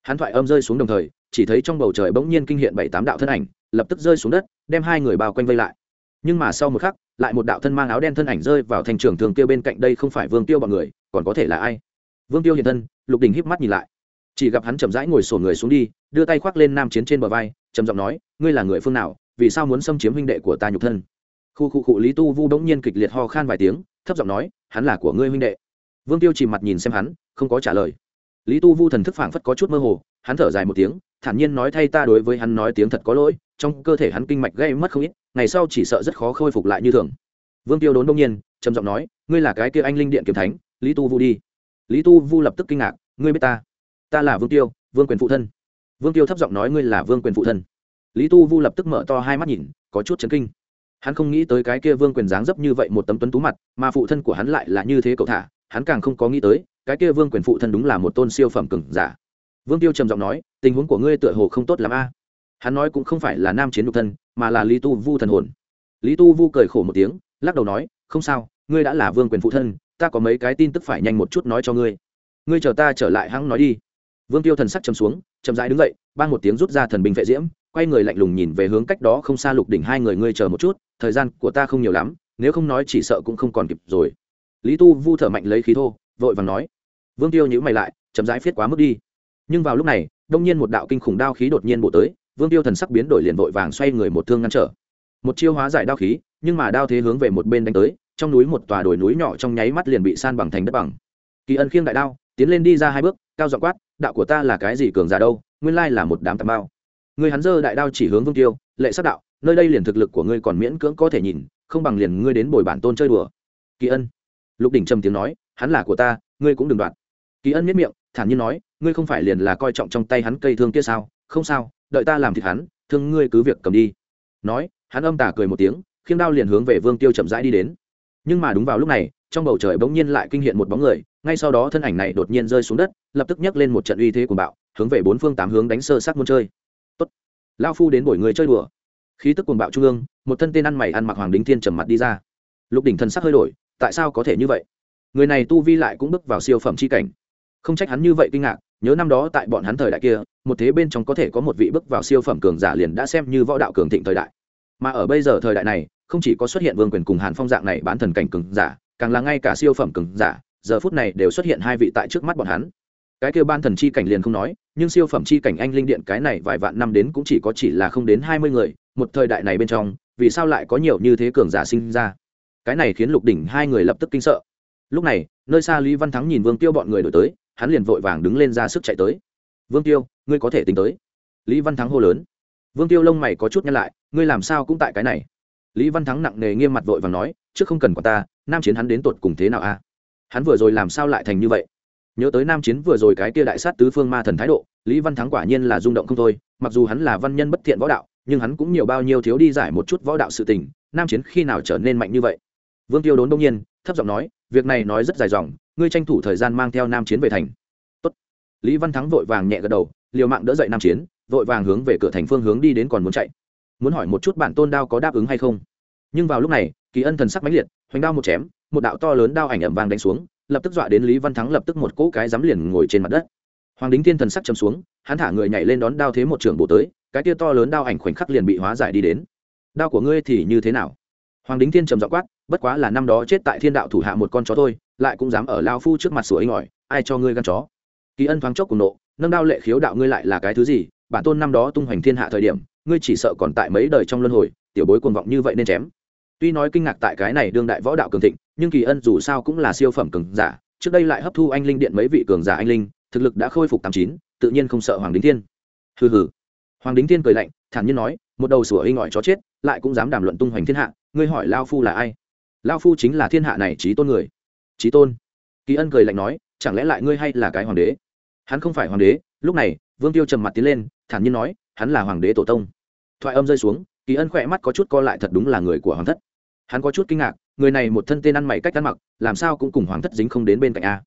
Hắn thoại âm rơi xuống đồng thời, chỉ thấy trong bầu trời bỗng nhiên kinh hiện bảy tám đạo thân ảnh, lập tức rơi xuống đất, đem hai người bao quanh vây lại. Nhưng mà sau một khắc, lại một đạo thân mang áo đen thân ảnh rơi vào thành trường thường tiêu bên cạnh, đây không phải vương tiêu bọn người, còn có thể là ai? Vương tiêu hiện thân, lục đình híp mắt nhìn lại. Chỉ gặp hắn chậm rãi ngồi sổ người xuống đi, đưa tay khoác lên nam chiến trên bờ vai, trầm giọng nói, ngươi là người phương nào, vì sao muốn xâm chiếm huynh đệ của ta nhục thân? Khu khu cụ lý tu vu đống nhiên kịch liệt ho khan vài tiếng, thấp giọng nói, hắn là của ngươi huynh đệ. Vương tiêu chìm mặt nhìn xem hắn, không có trả lời. Lý tu vu thần thức phảng phất có chút mơ hồ, hắn thở dài một tiếng, thản nhiên nói thay ta đối với hắn nói tiếng thật có lỗi, trong cơ thể hắn kinh mạch gây mất không ít, ngày sau chỉ sợ rất khó khôi phục lại như thường. Vương tiêu đốn đông nhiên, trầm giọng nói, ngươi là cái kia anh linh điện kiếm thánh, lý tu vu đi lý tu vu lập tức kinh ngạc, ngươi biết ta? Ta là vương tiêu, vương quyền phụ thân. Vương tiêu thấp giọng nói, ngươi là vương quyền phụ thân. Lý tu vu lập tức mở to hai mắt nhìn, có chút chấn kinh. Hắn không nghĩ tới cái kia vương quyền dáng dấp như vậy một tấm tuấn tú mặt, mà phụ thân của hắn lại là như thế cậu thả, hắn càng không có nghĩ tới, cái kia vương quyền phụ thân đúng là một tôn siêu phẩm cừng giả. Vương tiêu trầm giọng nói, tình huống của ngươi tựa hồ không tốt l a. Hắn nói cũng không phải là nam chiến nhục thân, mà là lý tu vu thần hồn. Lý tu vu cười khổ một tiếng, lắc đầu nói, không sao, ngươi đã là vương quyền phụ thân ta có mấy cái tin tức phải nhanh một chút nói cho ngươi. Ngươi chờ ta trở lại hãng nói đi. Vương tiêu thần sắc chầm xuống, chậm rãi đứng dậy ban một tiếng rút ra thần binh vệ diễm, quay người lạnh lùng nhìn về hướng cách đó không xa lục đỉnh hai người, ngươi chờ một chút, thời gian của ta không nhiều lắm, nếu không nói chỉ sợ cũng không còn kịp rồi. Lý tu vu thở mạnh lấy khí thô, vội vàng nói. Vương tiêu nhữ mày lại, chậm rãi phiết quá mức đi. Nhưng vào lúc này, đông nhiên một đạo kinh khủng đao khí đột nhiên bộ tới, vương tiêu thần sắc biến đổi liền vội vàng xoay người một thương ngăn trở. Một chiêu hóa giải đao khí, nhưng mà đao thế hướng về một bên đánh tới trong núi một tòa đồi núi nhỏ trong nháy mắt liền bị san bằng thành đất bằng. Kỳ ân khiêng đại đao, tiến lên đi ra hai bước, cao dọ quát, đạo của ta là cái gì cường giả đâu? Nguyên lai là một đám tà bao người hắn dơ đại đao chỉ hướng vương tiêu, lệ sắc đạo, nơi đây liền thực lực của ngươi còn miễn cưỡng có thể nhìn, không bằng liền ngươi đến bồi bản tôn chơi đùa. Kỳ ân. Lục đỉnh trầm tiếng nói, hắn là của ta, ngươi cũng đừng đoạn kỳ ân miết miệng, thản nhiên nói, ngươi không phải liền là coi trọng trong tay hắn cây thương kia sao? Không sao, đợi ta làm thịt hắn, thương ngươi cứ việc cầm đi. Nói, hắn âm tả cười một tiếng, khiêng đao liền hướng về vương tiêu chậm rãi đi đến nhưng mà đúng vào lúc này, trong bầu trời bỗng nhiên lại kinh hiện một bóng người, ngay sau đó thân ảnh này đột nhiên rơi xuống đất, lập tức nhấc lên một trận uy thế của bạo, hướng về bốn phương tám hướng đánh sơ sát môn chơi. Tốt. Lao phu đến buổi người chơi đùa. Khí tức cuồng bạo trung ương, một thân tên ăn mày ăn mặc hoàng đính thiên trầm mặt đi ra. Lục đỉnh thần sắc hơi đổi, tại sao có thể như vậy? Người này tu vi lại cũng bước vào siêu phẩm c h i cảnh. Không trách hắn như vậy kinh ngạc, nhớ năm đó tại bọn hắn thời đại kia, một thế bên trong có thể có một vị bước vào siêu phẩm cường giả liền đã xem như võ đạo cường thịnh thời đại. Mà ở bây giờ thời đại này không chỉ có xuất hiện vương quyền cùng hàn phong dạng này bán thần cảnh cường giả, càng là ngay cả siêu phẩm cường giả, giờ phút này đều xuất hiện hai vị tại trước mắt bọn hắn. Cái kêu ban thần chi cảnh liền không nói, nhưng siêu phẩm chi cảnh anh linh điện cái này vài vạn năm đến cũng chỉ có chỉ là không đến hai mươi người, một thời đại này bên trong, vì sao lại có nhiều như thế cường giả sinh ra? Cái này khiến lục đỉnh hai người lập tức kinh sợ. Lúc này, nơi xa lý văn thắng nhìn vương tiêu bọn người đổi tới, hắn liền vội vàng đứng lên ra sức chạy tới. Vương tiêu, ngươi có thể tính tới. Lý văn thắng hô lớn. Vương tiêu lông mày có chút nhăn lại, ngươi làm sao cũng tại cái này? Lý văn thắng nặng nề nghiêm mặt vội vàng nói, trước không cần quả ta, nam chiến hắn đến tột cùng thế nào a? Hắn vừa rồi làm sao lại thành như vậy? Nhớ tới nam chiến vừa rồi cái kia đại sát tứ phương ma thần thái độ, lý văn thắng quả nhiên là rung động không thôi, mặc dù hắn là văn nhân bất thiện võ đạo, nhưng hắn cũng nhiều bao nhiêu thiếu đi giải một chút võ đạo sự tình, nam chiến khi nào trở nên mạnh như vậy? Vương tiêu đốn đông nhiên, thấp giọng nói, việc này nói rất dài dòng, ngươi tranh thủ thời gian mang theo nam chiến về thành. Tốt. lý văn thắng vội vàng nhẹ gật đầu, liều mạng đỡ dậy nam chiến, vội vàng hướng về cửa thành phương hướng đi đến còn muốn chạy muốn hỏi một chút bản tôn đao có đáp ứng hay không? Nhưng vào lúc này, kỳ ân thần sắc mãnh liệt, hoành đao một chém, một đạo to lớn đao ảnh ẩm vàng đánh xuống, lập tức dọa đến lý văn thắng lập tức một cỗ cái dám liền ngồi trên mặt đất. Hoàng đính thiên thần sắc chấm xuống, hắn thả người nhảy lên đón đao thế một trường bộ tới, cái tia to lớn đao ảnh khoảnh khắc liền bị hóa giải đi đến. Đao của ngươi thì như thế nào? Hoàng đính thiên trầm dọ quát, bất quá là năm đó chết tại thiên đạo thủ hạ một con chó thôi, lại cũng dám ở lao phu trước mặt sủa inh ỏi, ai cho ngươi gan chó? Kỳ ân thoáng chốc cùng nộ, nâng đao lệ khiếu đạo ngươi lại là cái thứ gì? Bản tôn năm đó tung hoành thiên hạ thời điểm ngươi chỉ sợ còn tại mấy đời trong luân hồi, tiểu bối cuồng vọng như vậy nên chém. Tuy nói kinh ngạc tại cái này đương đại võ đạo cường thịnh, nhưng kỳ ân dù sao cũng là siêu phẩm cường giả, trước đây lại hấp thu anh linh điện mấy vị cường giả anh linh, thực lực đã khôi phục tám chín, tự nhiên không sợ hoàng đính thiên. Hừ hừ. Hoàng đính thiên cười lạnh, thản nhiên nói, một đầu sủa in ỏi chó chết, lại cũng dám đàm luận tung hoành thiên hạ, ngươi hỏi lao phu là ai? Lao phu chính là thiên hạ này trí tôn người. Trí tôn. Kỳ ân cười lạnh nói, chẳng lẽ lại ngươi hay là cái hoàng đế? Hắn không phải hoàng đế, lúc này, vương tiêu trầm mặt tiến lên, thản nhiên nói hắn là hoàng đế tổ tông. Thoại âm rơi xuống, kỳ ân khỏe mắt có chút co lại thật đúng là người của hoàng thất. Hắn có chút kinh ngạc, người này một thân tên ăn mày cách ăn mặc, làm sao cũng cùng hoàng thất dính không đến bên cạnh a.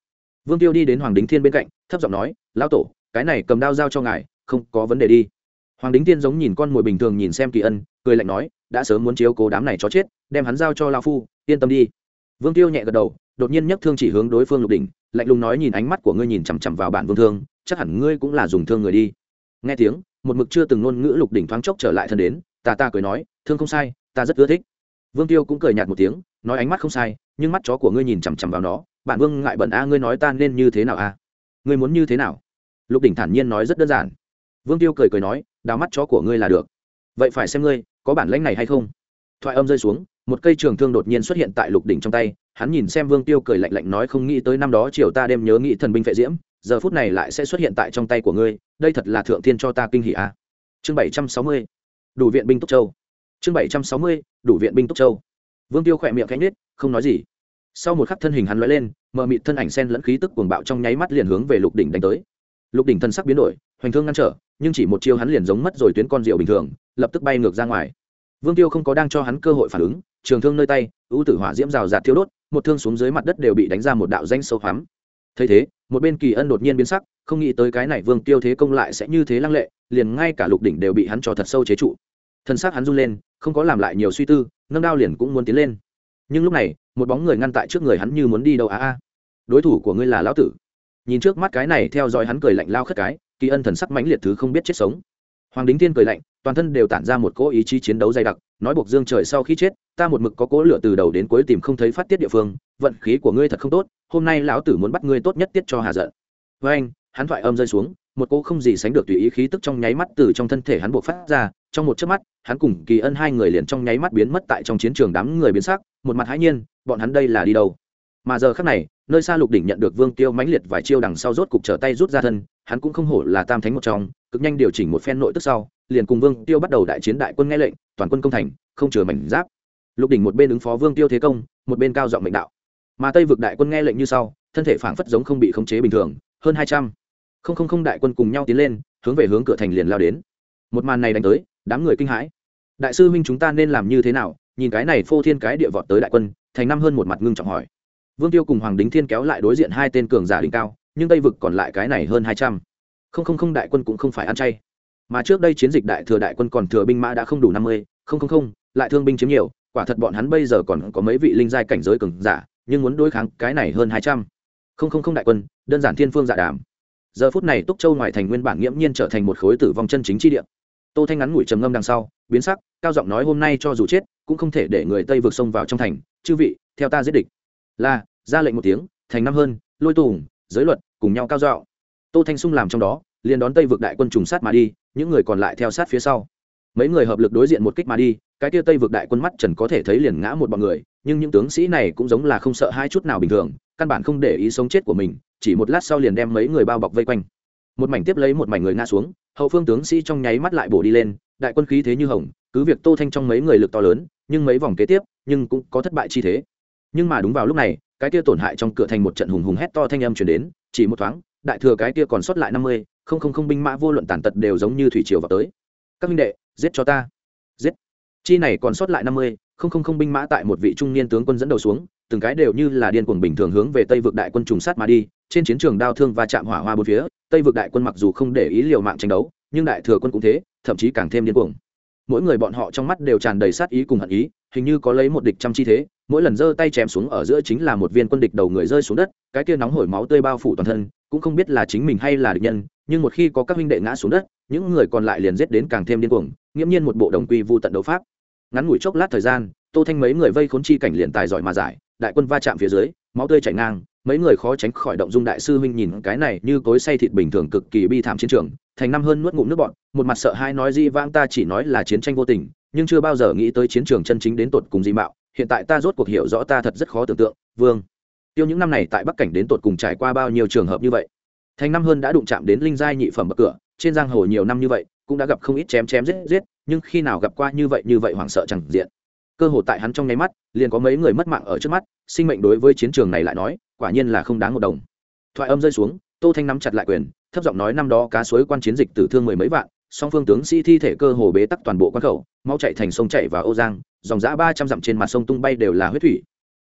Vương tiêu đi đến hoàng đính thiên bên cạnh, thấp giọng nói, lão tổ, cái này cầm đao giao cho ngài, không có vấn đề đi. Hoàng đính thiên giống nhìn con mồi bình thường nhìn xem kỳ ân, cười lạnh nói, đã sớm muốn chiếu cố đám này cho chết, đem hắn giao cho lao phu, yên tâm đi. Vương tiêu nhẹ gật đầu, đột nhiên nhấc thương chỉ hướng đối phương lục đỉnh, lạnh lùng nói, nhìn ánh mắt của ngươi nhìn chằm chằm vào bản vương thương, chắc hẳn ngươi cũng là dùng thương người đi. Nghe tiếng một mực chưa từng ngôn ngữ lục đỉnh thoáng chốc trở lại thân đến, ta ta cười nói, thương không sai, ta rất ưa thích. Vương tiêu cũng cười nhạt một tiếng, nói ánh mắt không sai, nhưng mắt chó của ngươi nhìn chằm chằm vào nó bản vương ngại bẩn a, ngươi nói ta nên như thế nào a? Ngươi muốn như thế nào? Lục đỉnh thản nhiên nói rất đơn giản. Vương tiêu cười cười nói, đào mắt chó của ngươi là được. Vậy phải xem ngươi, có bản lãnh này hay không? Thoại âm rơi xuống, một cây trường thương đột nhiên xuất hiện tại lục đỉnh trong tay, hắn nhìn xem vương tiêu cười lạnh lạnh nói, không nghĩ tới năm đó chiều ta đêm nhớ nghĩ thần binh phệ diễm giờ phút này lại sẽ xuất hiện tại trong tay của ngươi, đây thật là thượng thiên cho ta kinh hỷ a. Chương bảy trăm sáu mươi, đủ viện binh túc châu. Chương bảy trăm sáu mươi, đủ viện binh túc châu. Vương tiêu khỏe miệng cánh nết không nói gì. Sau một khắc thân hình hắn lóe lên, mờ mịt thân ảnh sen lẫn khí tức cuồng bạo trong nháy mắt liền hướng về lục đỉnh đánh tới. Lục đỉnh thân sắc biến đổi, hoành thương ngăn trở, nhưng chỉ một chiêu hắn liền giống mất rồi tuyến con rượu bình thường, lập tức bay ngược ra ngoài. Vương tiêu không có đang cho hắn cơ hội phản ứng, trường thương nơi tay, ưu tử hỏa diễm rào rạt thiêu đốt, một thương xuống dưới mặt đất đều bị đánh ra một đạo danh sâu hoắm thấy thế, một bên kỳ ân đột nhiên biến sắc, không nghĩ tới cái này vương tiêu thế công lại sẽ như thế lăng lệ, liền ngay cả lục đỉnh đều bị hắn cho thật sâu chế trụ. Thân xác hắn run lên, không có làm lại nhiều suy tư, nâng đao liền cũng muốn tiến lên. Nhưng lúc này, một bóng người ngăn tại trước người hắn như muốn đi đâu à a đối thủ của ngươi là lão tử. Nhìn trước mắt cái này, theo dõi hắn cười lạnh lao khất cái, kỳ ân thần sắc mãnh liệt thứ không biết chết sống hoàng đính thiên cười lạnh, toàn thân đều tản ra một cỗ ý chí chiến đấu dày đặc, nói buộc dương trời sau khi chết, ta một mực có cỗ lửa từ đầu đến cuối tìm không thấy phát tiết địa phương, vận khí của ngươi thật không tốt, hôm nay lão tử muốn bắt ngươi tốt nhất tiết cho hà giận. Với anh, hắn thoại âm rơi xuống, một cỗ không gì sánh được tùy ý khí tức trong nháy mắt từ trong thân thể hắn buộc phát ra, trong một chớp mắt, hắn cùng kỳ ân hai người liền trong nháy mắt biến mất tại trong chiến trường đám người biến sắc, một mặt hãi nhiên, bọn hắn đây là đi đâu? Mà giờ khác này, nơi xa lục đỉnh nhận được vương tiêu mãnh liệt vài chiêu đằng sau rốt cục trở tay rút ra thân hắn cũng không hổ là tam thánh một trong, cực nhanh điều chỉnh một phen nội tức sau, liền cùng vương tiêu bắt đầu đại chiến đại quân nghe lệnh, toàn quân công thành, không chừa mảnh giáp. Lục đỉnh một bên ứng phó vương tiêu thế công, một bên cao giọng mệnh đạo. Mà tây vực đại quân nghe lệnh như sau, thân thể phảng phất giống không bị khống chế bình thường, hơn hai trăm không không không đại quân cùng nhau tiến lên, hướng về hướng cửa thành liền lao đến. Một màn này đánh tới, đám người kinh hãi. Đại sư huynh chúng ta nên làm như thế nào? Nhìn cái này phô thiên cái địa vọt tới đại quân, thành năm hơn một mặt ngưng trọng hỏi. Vương tiêu cùng hoàng đính thiên kéo lại đối diện hai tên cường giả đỉnh cao nhưng tây vực còn lại cái này hơn hai trăm. Không không không, đại quân cũng không phải ăn chay. Mà trước đây chiến dịch đại thừa đại quân còn thừa binh mã đã không đủ năm mươi. Không không không, lại thương binh chiếm nhiều. Quả thật bọn hắn bây giờ còn có mấy vị linh giai cảnh giới cường giả, nhưng muốn đối kháng cái này hơn hai trăm. Không không không, đại quân, đơn giản thiên phương dạ đàm. Giờ phút này túc châu ngoài thành nguyên bản nghiễm nhiên trở thành một khối tử vong chân chính chi địa. Tô thanh ngắn ngủi trầm ngâm đằng sau, biến sắc, cao giọng nói hôm nay cho dù chết, cũng không thể để người tây vượt sông vào trong thành. Chư vị, theo ta giết địch. Là, ra lệnh một tiếng, thành năm hơn, lôi tùng, giới luật cùng nhau cao dạo tô thanh sung làm trong đó, liền đón tây vực đại quân trùng sát mà đi, những người còn lại theo sát phía sau. Mấy người hợp lực đối diện một kích mà đi, cái tia tây vực đại quân mắt trần có thể thấy liền ngã một bọn người, nhưng những tướng sĩ này cũng giống là không sợ hai chút nào bình thường, căn bản không để ý sống chết của mình, chỉ một lát sau liền đem mấy người bao bọc vây quanh. Một mảnh tiếp lấy một mảnh người ngã xuống, hậu phương tướng sĩ trong nháy mắt lại bổ đi lên, đại quân khí thế như hồng, cứ việc tô thanh trong mấy người lực to lớn, nhưng mấy vòng kế tiếp, nhưng cũng có thất bại chi thế. Nhưng mà đúng vào lúc này, cái kia tổn hại trong cửa thành một trận hùng hùng hét to thanh âm chuyển đến chỉ một thoáng, đại thừa cái kia còn sót lại năm mươi, không không không binh mã vô luận tàn tật đều giống như thủy triều vào tới. Các minh đệ, giết cho ta. Giết. Chi này còn sót lại năm mươi, không không không binh mã tại một vị trung niên tướng quân dẫn đầu xuống, từng cái đều như là điên cuồng bình thường hướng về tây vực đại quân trùng sát mà đi, trên chiến trường đao thương và chạm hỏa hoa bốn phía, tây vực đại quân mặc dù không để ý liều mạng tranh đấu, nhưng đại thừa quân cũng thế, thậm chí càng thêm điên cuồng. Mỗi người bọn họ trong mắt đều tràn đầy sát ý cùng hận ý, hình như có lấy một địch trăm chi thế mỗi lần giơ tay chém xuống ở giữa chính là một viên quân địch đầu người rơi xuống đất, cái kia nóng hổi máu tươi bao phủ toàn thân, cũng không biết là chính mình hay là địch nhân, nhưng một khi có các huynh đệ ngã xuống đất, những người còn lại liền giết đến càng thêm điên cuồng, nghiễm nhiên một bộ đồng quy vu tận đấu pháp. Ngắn ngủi chốc lát thời gian, tô thanh mấy người vây khốn chi cảnh liền tài giỏi mà giải, đại quân va chạm phía dưới, máu tươi chảy ngang, mấy người khó tránh khỏi động dung đại sư huynh nhìn cái này như cối say thịt bình thường cực kỳ bi thảm chiến trường, thành năm hơn nuốt ngụm nước bọn một mặt sợ hai nói di vãng ta chỉ nói là chiến tranh vô tình, nhưng chưa bao giờ nghĩ tới chiến trường chân chính đến tột cùng di mạo hiện tại ta rốt cuộc hiểu rõ ta thật rất khó tưởng tượng, vương. Tiêu những năm này tại bắc cảnh đến tột cùng trải qua bao nhiêu trường hợp như vậy? Thành năm hơn đã đụng chạm đến linh giai nhị phẩm bậc cửa, trên giang hồ nhiều năm như vậy, cũng đã gặp không ít chém chém giết giết, nhưng khi nào gặp qua như vậy như vậy hoảng sợ chẳng diện. Cơ hồ tại hắn trong nháy mắt, liền có mấy người mất mạng ở trước mắt, sinh mệnh đối với chiến trường này lại nói, quả nhiên là không đáng một đồng. Thoại âm rơi xuống, tô thanh nắm chặt lại quyền, thấp giọng nói năm đó cá suối quan chiến dịch tử thương mười mấy vạn, song phương tướng sĩ thi thể cơ hồ bế tắc toàn bộ quan khẩu, mau chạy thành sông chạy và ô giang dòng giã ba trăm dặm trên mặt sông tung bay đều là huyết thủy.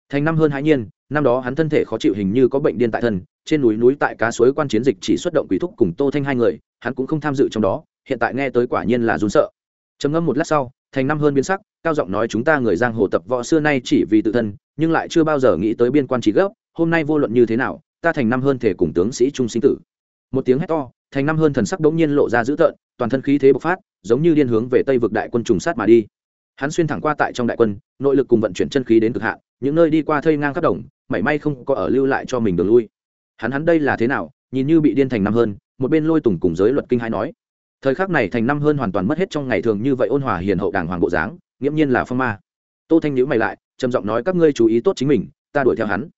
Thành năm hơn hai nhiên, năm đó hắn thân thể khó chịu hình như có bệnh điên tại thân, trên núi núi tại cá suối quan chiến dịch chỉ xuất động quỷ thúc cùng tô thanh hai người, hắn cũng không tham dự trong đó, hiện tại nghe tới quả nhiên là run sợ. Trầm ngâm một lát sau, thành năm hơn biến sắc, cao giọng nói chúng ta người giang hồ tập võ xưa nay chỉ vì tự thân, nhưng lại chưa bao giờ nghĩ tới biên quan trí gấp, hôm nay vô luận như thế nào, ta thành năm hơn thể cùng tướng sĩ trung sinh tử. Một tiếng hét to, thành năm hơn thần sắc đống nhiên lộ ra dữ tợn, toàn thân khí thế bộc phát, giống như điên hướng về tây vực đại quân trùng sát mà đi hắn xuyên thẳng qua tại trong đại quân, nội lực cùng vận chuyển chân khí đến cực hạn, những nơi đi qua thây ngang khắp đồng, mảy may không có ở lưu lại cho mình đường lui. Hắn hắn đây là thế nào, nhìn như bị điên thành năm hơn, một bên lôi tùng cùng giới luật kinh hai nói. Thời khắc này thành năm hơn hoàn toàn mất hết trong ngày thường như vậy ôn hòa hiền hậu đàng hoàng bộ dáng, nghiễm nhiên là phong ma. Tô thanh nhữ mày lại, trầm giọng nói các ngươi chú ý tốt chính mình, ta đuổi theo hắn.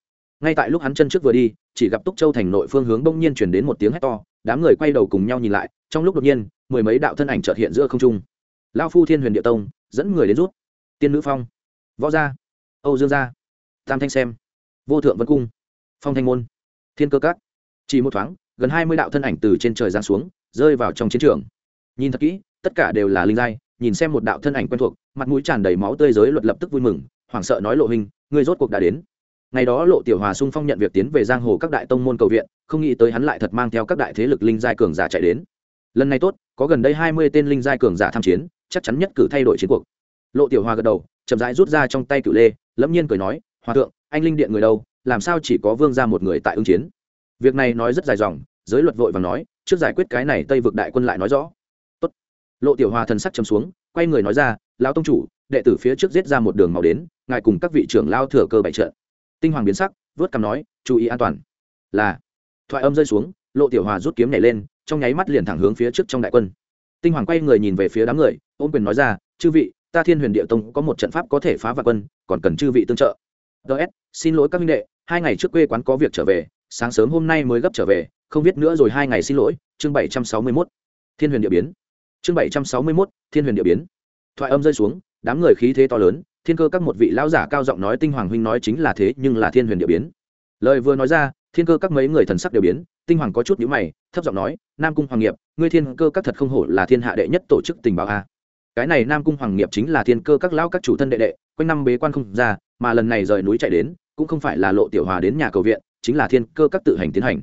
Ngay tại lúc hắn chân trước vừa đi, chỉ gặp túc châu thành nội phương hướng bỗng nhiên chuyển đến một tiếng hét to, đám người quay đầu cùng nhau nhìn lại, trong lúc đột nhiên, mười mấy đạo thân ảnh trợt hiện giữa không trung lao phu thiên huyền địa tông, dẫn người đến rút. Tiên nữ phong. Võ gia. Âu dương gia. Tam thanh xem. Vô thượng vân cung. Phong thanh môn. Thiên cơ cát chỉ một thoáng, gần hai mươi đạo thân ảnh từ trên trời giáng xuống, rơi vào trong chiến trường. Nhìn thật kỹ, tất cả đều là linh giai, nhìn xem một đạo thân ảnh quen thuộc, mặt mũi tràn đầy máu tươi giới luật lập tức vui mừng, hoảng sợ nói lộ hình người rốt cuộc đã đến. Ngày đó lộ tiểu hòa sung phong nhận việc tiến về giang hồ các đại tông môn cầu viện, không nghĩ tới hắn lại thật mang theo các đại thế lực linh giai cường giả chạy đến. Lần này tốt, có gần đây hai mươi tên linh giai cường giả tham chiến chắc chắn nhất cử thay đổi chiến cuộc. Lộ tiểu hòa gật đầu, chậm rãi rút ra trong tay cựu lê, lẫm nhiên cười nói, hòa thượng, anh linh điện người đâu, làm sao chỉ có vương ra một người tại ứng chiến? Việc này nói rất dài dòng, giới luật vội và nói, trước giải quyết cái này tây vực đại quân lại nói rõ. Tốt. lộ tiểu hòa thần sắc chấm xuống, quay người nói ra, lão tông chủ, đệ tử phía trước giết ra một đường màu đến, ngài cùng các vị trưởng lao thừa cơ bại trận. Tinh hoàng biến sắc, vớt cằm nói, chú ý an toàn. Là. Thoại âm rơi xuống, lộ tiểu hòa rút kiếm nhảy lên, trong nháy mắt liền thẳng hướng phía trước trong đại quân. Tinh hoàng quay người nhìn về phía đám người Ôn quyền nói ra, chư vị, ta thiên huyền địa tông có một trận pháp có thể phá vạn quân, còn cần chư vị tương trợ. Ts xin lỗi các minh đệ, hai ngày trước quê quán có việc trở về, sáng sớm hôm nay mới gấp trở về, không viết nữa rồi hai ngày xin lỗi. Chương bảy trăm sáu mươi mốt. Thiên huyền địa biến. Chương bảy trăm sáu mươi mốt, thiên huyền địa biến. Thoại âm rơi xuống, đám người khí thế to lớn, thiên cơ các một vị lão giả cao giọng nói tinh hoàng huynh nói chính là thế, nhưng là thiên huyền địa biến. Lời vừa nói ra, thiên cơ các mấy người thần sắc đều biến, tinh hoàng có chút nhíu mày, thấp giọng nói, nam cung hoàng nghiệp, ngươi thiên cơ các thật không hổ là thiên hạ đệ nhất tổ chức tình báo a cái này nam cung hoàng nghiệp chính là thiên cơ các lão các chủ thân đệ đệ, quanh năm bế quan không ra, mà lần này rời núi chạy đến, cũng không phải là lộ tiểu hòa đến nhà cầu viện, chính là thiên cơ các tự hành tiến hành.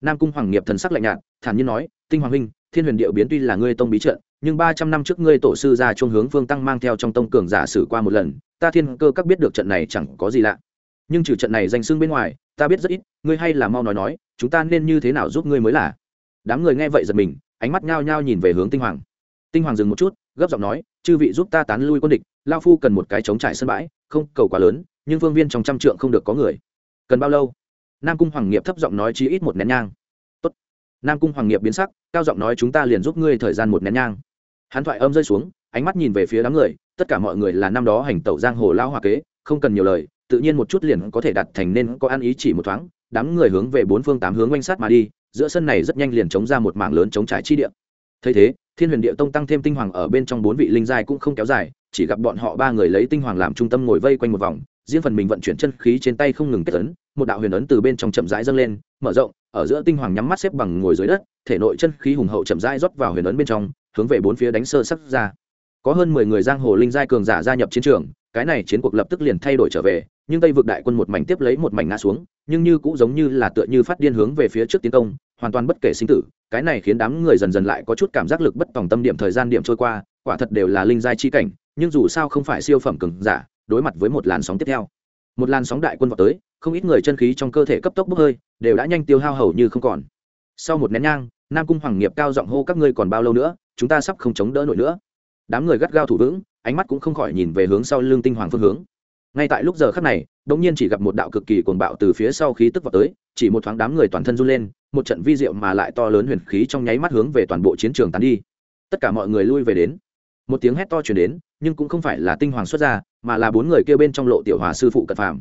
Nam cung hoàng nghiệp thần sắc lạnh nhạt, thản nhiên nói, tinh hoàng huynh, thiên huyền điệu biến tuy là ngươi tông bí trận, nhưng ba trăm năm trước ngươi tổ sư ra chuông hướng phương tăng mang theo trong tông cường giả sử qua một lần, ta thiên cơ các biết được trận này chẳng có gì lạ. Nhưng trừ trận này danh xưng bên ngoài, ta biết rất ít, ngươi hay là mau nói nói, chúng ta nên như thế nào giúp ngươi mới là? Đám người nghe vậy giật mình, ánh mắt nhao nhao nhìn về hướng tinh hoàng. Tinh hoàng dừng một chút gấp giọng nói, chư vị giúp ta tán lui quân địch, lao phu cần một cái chống trải sân bãi, không, cầu quá lớn, nhưng vương viên trong trăm trượng không được có người. Cần bao lâu? Nam cung hoàng nghiệp thấp giọng nói chí ít một nén nhang. Tốt. nam cung hoàng nghiệp biến sắc, cao giọng nói, chúng ta liền giúp ngươi thời gian một nén nhang. Hắn thoại âm rơi xuống, ánh mắt nhìn về phía đám người, tất cả mọi người là năm đó hành tẩu giang hồ lao hòa kế, không cần nhiều lời, tự nhiên một chút liền có thể đặt thành nên có ăn ý chỉ một thoáng, đám người hướng về bốn phương tám hướng quanh sát mà đi, giữa sân này rất nhanh liền chống ra một mảng lớn chống trải chi địa thấy thế, thiên huyền địa tông tăng thêm tinh hoàng ở bên trong bốn vị linh giai cũng không kéo dài, chỉ gặp bọn họ ba người lấy tinh hoàng làm trung tâm ngồi vây quanh một vòng, riêng phần mình vận chuyển chân khí trên tay không ngừng kết ấn, một đạo huyền ấn từ bên trong chậm rãi dâng lên, mở rộng, ở giữa tinh hoàng nhắm mắt xếp bằng ngồi dưới đất, thể nội chân khí hùng hậu chậm rãi rót vào huyền ấn bên trong, hướng về bốn phía đánh sơ sắc ra. Có hơn mười người giang hồ linh giai cường giả gia nhập chiến trường, cái này chiến cuộc lập tức liền thay đổi trở về, nhưng tây vực đại quân một mảnh tiếp lấy một mảnh ngã xuống, nhưng như cũng giống như là tựa như phát điên hướng về phía trước tiến công hoàn toàn bất kể sinh tử, cái này khiến đám người dần dần lại có chút cảm giác lực bất tòng tâm điểm thời gian điểm trôi qua, quả thật đều là linh giai chi cảnh, nhưng dù sao không phải siêu phẩm cường giả, đối mặt với một làn sóng tiếp theo. Một làn sóng đại quân vào tới, không ít người chân khí trong cơ thể cấp tốc bốc hơi, đều đã nhanh tiêu hao hầu như không còn. Sau một nén nhang, nam cung hoàng nghiệp cao giọng hô các ngươi còn bao lâu nữa, chúng ta sắp không chống đỡ nổi nữa. Đám người gắt gao thủ vững, ánh mắt cũng không khỏi nhìn về hướng sau lưng tinh hoàng phương hướng. Ngay tại lúc giờ khắc này đ ỗ n g nhiên chỉ gặp một đạo cực kỳ cuồng bạo từ phía sau khí tức vào tới, chỉ một thoáng đám người toàn thân run lên, một trận vi diệu mà lại to lớn huyền khí trong nháy mắt hướng về toàn bộ chiến trường tán đi. Tất cả mọi người lui về đến. Một tiếng hét to chuyển đến, nhưng cũng không phải là tinh hoàng xuất ra, mà là bốn người kêu bên trong lộ tiểu hòa sư phụ cận phàm.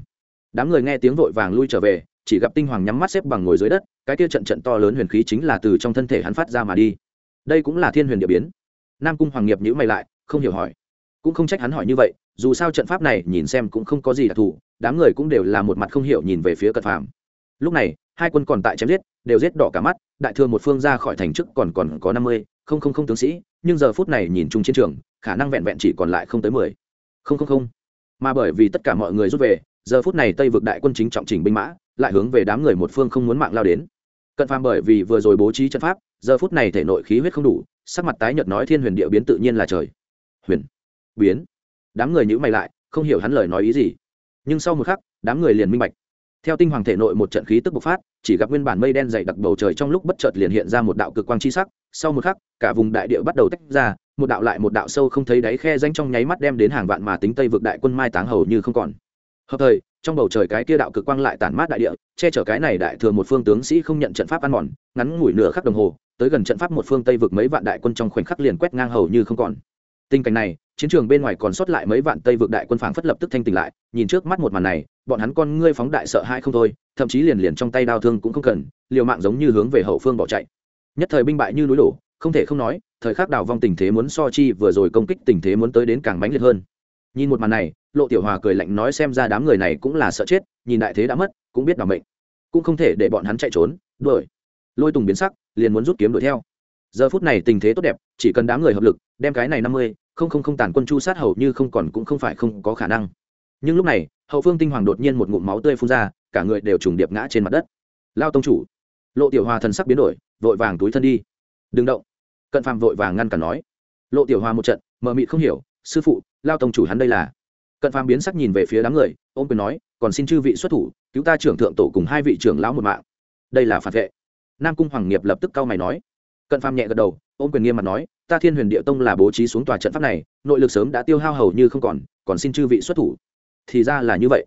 Đám người nghe tiếng vội vàng lui trở về, chỉ gặp tinh hoàng nhắm mắt xếp bằng ngồi dưới đất, cái kia trận trận to lớn huyền khí chính là từ trong thân thể hắn phát ra mà đi. Đây cũng là thiên huyền địa biến. Nam cung hoàng nghiệp nhữ mày lại, không hiểu hỏi. Cũng không trách hắn hỏi như vậy, dù sao trận pháp này nhìn xem cũng không có gì đặc thù đám người cũng đều là một mặt không hiểu nhìn về phía cận phàm. Lúc này, hai quân còn tại chém giết, đều giết đỏ cả mắt, đại thương một phương ra khỏi thành chức còn còn có năm mươi, không không không tướng sĩ, nhưng giờ phút này nhìn chung chiến trường, khả năng vẹn vẹn chỉ còn lại không tới mười. Không không không. Mà bởi vì tất cả mọi người rút về, giờ phút này tây vực đại quân chính trọng trình binh mã, lại hướng về đám người một phương không muốn mạng lao đến. Cận phàm bởi vì vừa rồi bố trí trận pháp, giờ phút này thể nội khí huyết không đủ, sắc mặt tái nhợt nói thiên huyền địa biến tự nhiên là trời. Huyền. Biến. Đám người nhữ mày lại, không hiểu hắn lời nói ý gì nhưng sau một khắc, đám người liền minh bạch. Theo tinh hoàng thể nội một trận khí tức bộc phát, chỉ gặp nguyên bản mây đen dày đặc bầu trời trong lúc bất chợt liền hiện ra một đạo cực quang chi sắc, sau một khắc, cả vùng đại địa bắt đầu tách ra, một đạo lại một đạo sâu không thấy đáy khe danh trong nháy mắt đem đến hàng vạn mà tính tây vực đại quân mai táng hầu như không còn. Hợp thời, trong bầu trời cái kia đạo cực quang lại tản mát đại địa, che chở cái này đại thừa một phương tướng sĩ không nhận trận pháp ăn mòn, ngắn ngủi nửa khắc đồng hồ, tới gần trận pháp một phương tây vực mấy vạn đại quân trong khoảnh khắc liền quét ngang hầu như không còn. Tình cảnh này chiến trường bên ngoài còn sót lại mấy vạn tây vực đại quân phảng phất lập tức thanh tỉnh lại, nhìn trước mắt một màn này, bọn hắn con ngươi phóng đại sợ hãi không thôi, thậm chí liền liền trong tay đao thương cũng không cần, liều mạng giống như hướng về hậu phương bỏ chạy. Nhất thời binh bại như núi đổ, không thể không nói, thời khắc đào vong tình thế muốn so chi vừa rồi công kích tình thế muốn tới đến càng mãnh liệt hơn. Nhìn một màn này, lộ tiểu hòa cười lạnh nói xem ra đám người này cũng là sợ chết, nhìn đại thế đã mất, cũng biết bảo mệnh. Cũng không thể để bọn hắn chạy trốn, đuổi. Lôi tùng biến sắc, liền muốn rút kiếm đuổi theo. Giờ phút này tình thế tốt đẹp, chỉ cần đám người hợp lực, đem cái này năm mươi không không không tàn quân chu sát hầu như không còn cũng không phải không có khả năng. Nhưng lúc này, hậu phương tinh hoàng đột nhiên một ngụm máu tươi phun ra, cả người đều trùng điệp ngã trên mặt đất. Lao tông chủ, lộ tiểu hòa thần sắc biến đổi, vội vàng túi thân đi. Đừng động. Cận phàm vội vàng ngăn cản nói. Lộ tiểu hòa một trận, mờ mịt không hiểu, sư phụ, lao tông chủ hắn đây là? Cận phàm biến sắc nhìn về phía đám người, ôm quyền nói, còn xin chư vị xuất thủ, cứu ta trưởng thượng tổ cùng hai vị trưởng lão một mạng. Đây là phản vệ. Nam cung hoàng nghiệp lập tức cau mày nói. Cận phàm nhẹ gật đầu ôm quyền nghiêm mặt nói, ta thiên huyền địa tông là bố trí xuống tòa trận pháp này, nội lực sớm đã tiêu hao hầu như không còn còn xin chư vị xuất thủ. Thì ra là như vậy.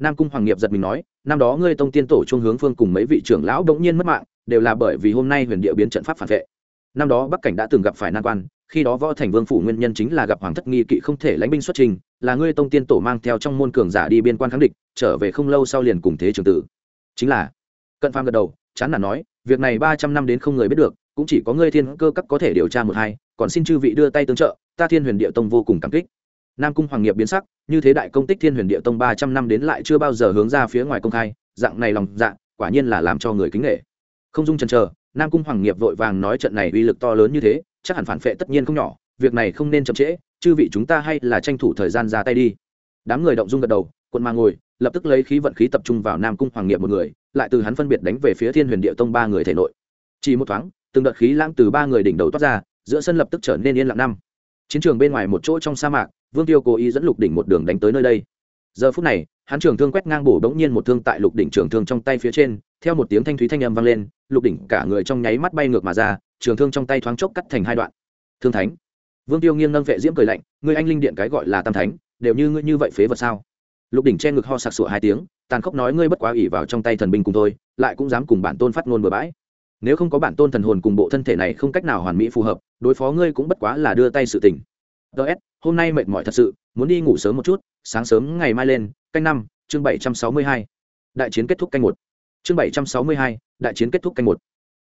Nam cung hoàng nghiệp giật mình nói, năm đó ngươi tông tiên tổ trung hướng phương cùng mấy vị trưởng lão bỗng nhiên mất mạng, đều là bởi vì hôm nay huyền địa biến trận pháp phản vệ. Năm đó bắc cảnh đã từng gặp phải nan quan, khi đó võ thành vương phủ nguyên nhân chính là gặp hoàng thất nghi kỵ không thể lãnh binh xuất trình, là ngươi tông tiên tổ mang theo trong môn cường giả đi biên quan kháng địch, trở về không lâu sau liền cùng thế trường tử. Chính là, cận phàm gật đầu, chán là nói, việc này ba trăm năm đến không người biết được cũng chỉ có ngươi thiên cơ cấp có thể điều tra một hai, còn xin chư vị đưa tay tương trợ, ta thiên huyền địa tông vô cùng cảm kích. Nam cung hoàng nghiệp biến sắc, như thế đại công tích thiên huyền địa tông ba trăm năm đến lại chưa bao giờ hướng ra phía ngoài công khai, dạng này lòng dạ quả nhiên là làm cho người kính nghệ không dung chần chờ, nam cung hoàng nghiệp vội vàng nói trận này uy lực to lớn như thế, chắc hẳn phản phệ tất nhiên không nhỏ, việc này không nên chậm trễ, chư vị chúng ta hay là tranh thủ thời gian ra tay đi. Đám người động dung gật đầu quân mang ngồi, lập tức lấy khí vận khí tập trung vào nam cung hoàng nghiệp một người, lại từ hắn phân biệt đánh về phía thiên huyền địa tông ba người thể nội. Chỉ một thoáng từng đợt khí lãng từ ba người đỉnh đầu toát ra, giữa sân lập tức trở nên yên lặng năm. Chiến trường bên ngoài một chỗ trong sa mạc, vương tiêu cố ý dẫn lục đỉnh một đường đánh tới nơi đây. Giờ phút này, hắn trường thương quét ngang bổ đống nhiên một thương tại lục đỉnh trường thương trong tay phía trên, theo một tiếng thanh thúy thanh âm vang lên, lục đỉnh cả người trong nháy mắt bay ngược mà ra, trường thương trong tay thoáng chốc cắt thành hai đoạn. Thương thánh. Vương tiêu nghiêng nâng vệ diễm cười lạnh người anh linh điện cái gọi là tam thánh, đều như ngươi như vậy phế vật sao? Lục đỉnh che ngực ho sặc sụa hai tiếng, tàn khốc nói, ngươi bất quá ủy vào trong tay thần binh cùng tôi lại cũng dám cùng bản tôn phát ngôn bừa bãi nếu không có bản tôn thần hồn cùng bộ thân thể này không cách nào hoàn mỹ phù hợp, đối phó ngươi cũng bất quá là đưa tay sự tình. Ts hôm nay mệt mỏi thật sự, muốn đi ngủ sớm một chút, sáng sớm ngày mai lên, canh năm, chương bảy trăm sáu mươi hai. Đại chiến kết thúc canh một. Chương bảy trăm sáu mươi hai, đại chiến kết thúc canh một.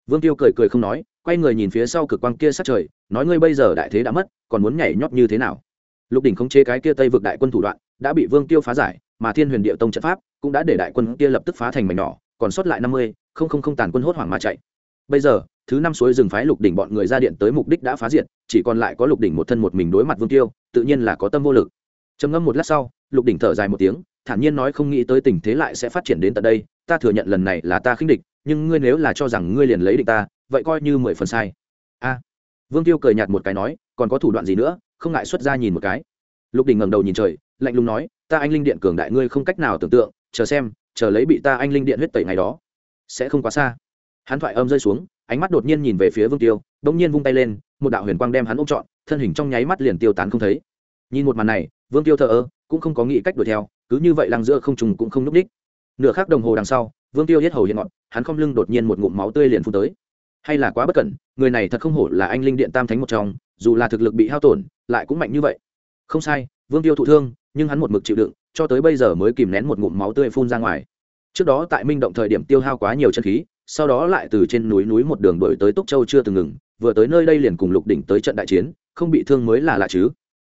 Vương tiêu cười cười không nói, quay người nhìn phía sau cực quang kia sát trời, nói ngươi bây giờ đại thế đã mất, còn muốn nhảy nhót như thế nào? Lục đỉnh khống chế cái kia tây vực đại quân thủ đoạn, đã bị vương tiêu phá giải, mà thiên huyền địa tông trận pháp cũng đã để đại quân kia lập tức phá thành mảnh nhỏ, còn sót lại năm mươi, không không không tàn quân hốt hoảng mà chạy bây giờ, thứ năm suối rừng phái lục đỉnh bọn người ra điện tới mục đích đã phá diệt, chỉ còn lại có lục đỉnh một thân một mình đối mặt vương tiêu, tự nhiên là có tâm vô lực. Trầm ngâm một lát sau, lục đỉnh thở dài một tiếng, thản nhiên nói không nghĩ tới tình thế lại sẽ phát triển đến tận đây, ta thừa nhận lần này là ta khinh địch, nhưng ngươi nếu là cho rằng ngươi liền lấy địch ta, vậy coi như mười phần sai. A. Vương tiêu cười nhạt một cái nói, còn có thủ đoạn gì nữa, không ngại xuất ra nhìn một cái. Lục đỉnh ngẩng đầu nhìn trời, lạnh lùng nói, ta anh linh điện cường đại ngươi không cách nào tưởng tượng, chờ xem, chờ lấy bị ta anh linh điện huyết tẩy ngày đó, sẽ không quá xa hắn thoại âm rơi xuống, ánh mắt đột nhiên nhìn về phía vương tiêu đ ỗ n g nhiên vung tay lên, một đạo huyền quang đem hắn ôm trọn, thân hình trong nháy mắt liền tiêu tán không thấy. Nhìn một màn này, vương tiêu thờ ơ, cũng không có nghĩ cách đuổi theo, cứ như vậy lăng giữa không trùng cũng không n ú c đích. Nửa khắc đồng hồ đằng sau, vương tiêu hết hầu hiện ngọn, hắn không lưng đột nhiên một ngụm máu tươi liền phun tới. Hay là quá bất cẩn, người này thật không hổ là anh linh điện tam thánh một trong, dù là thực lực bị hao tổn, lại cũng mạnh như vậy. Không sai, vương tiêu thụ thương, nhưng hắn một mực chịu đựng, cho tới bây giờ mới kìm nén một ngụm máu tươi phun ra ngoài. Trước đó tại minh động thời điểm tiêu hao quá nhiều chân khí sau đó lại từ trên núi núi một đường đổi tới túc châu chưa từng ngừng, vừa tới nơi đây liền cùng lục đỉnh tới trận đại chiến, không bị thương mới là lạ chứ.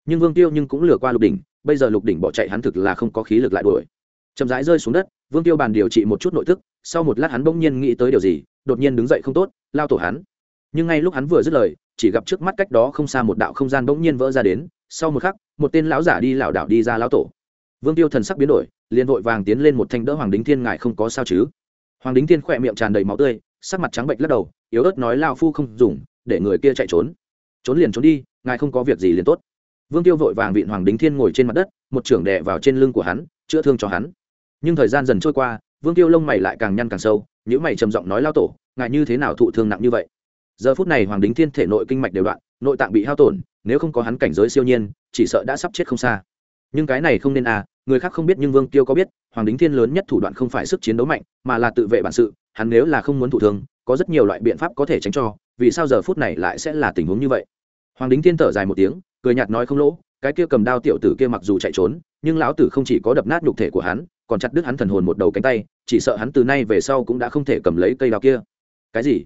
Nhưng vương tiêu nhưng cũng lừa qua lục đỉnh, bây giờ lục đỉnh bỏ chạy hắn thực là không có khí lực lại đuổi. Chậm rãi rơi xuống đất, vương tiêu bàn điều trị một chút nội tức, sau một lát hắn bỗng nhiên nghĩ tới điều gì, đột nhiên đứng dậy không tốt, lao tổ hắn. Nhưng ngay lúc hắn vừa dứt lời, chỉ gặp trước mắt cách đó không xa một đạo không gian bỗng nhiên vỡ ra đến, sau một khắc, một tên lão giả đi lảo đảo đi ra lão tổ. Vương tiêu thần sắc biến đổi, liền vội vàng tiến lên một thanh đỡ hoàng đính thiên ngài không có sao chứ? Hoàng đính thiên khỏe miệng tràn đầy máu tươi, sắc mặt trắng bệnh lắc đầu, yếu ớt nói lao phu không dùng, để người kia chạy trốn. Trốn liền trốn đi, ngài không có việc gì liền tốt. Vương tiêu vội vàng vịn hoàng đính thiên ngồi trên mặt đất, một trưởng đè vào trên lưng của hắn, chữa thương cho hắn. Nhưng thời gian dần trôi qua, vương tiêu lông mày lại càng nhăn càng sâu những mày trầm giọng nói lao tổ, ngài như thế nào thụ thương nặng như vậy? Giờ phút này hoàng đính thiên thể nội kinh mạch đều đoạn, nội tạng bị hao tổn, nếu không có hắn cảnh giới siêu nhiên, chỉ sợ đã sắp chết không xa nhưng cái này không nên à người khác không biết nhưng vương tiêu có biết, hoàng đính thiên lớn nhất thủ đoạn không phải sức chiến đấu mạnh, mà là tự vệ bản sự, hắn nếu là không muốn thủ thương, có rất nhiều loại biện pháp có thể tránh cho, vì sao giờ phút này lại sẽ là tình huống như vậy? Hoàng đính thiên thở dài một tiếng, cười nhạt nói không lỗ, cái kia cầm đao tiểu tử kia mặc dù chạy trốn, nhưng lão tử không chỉ có đập nát nhục thể của hắn, còn chặt đứt hắn thần hồn một đầu cánh tay, chỉ sợ hắn từ nay về sau cũng đã không thể cầm lấy cây đao kia. Cái gì?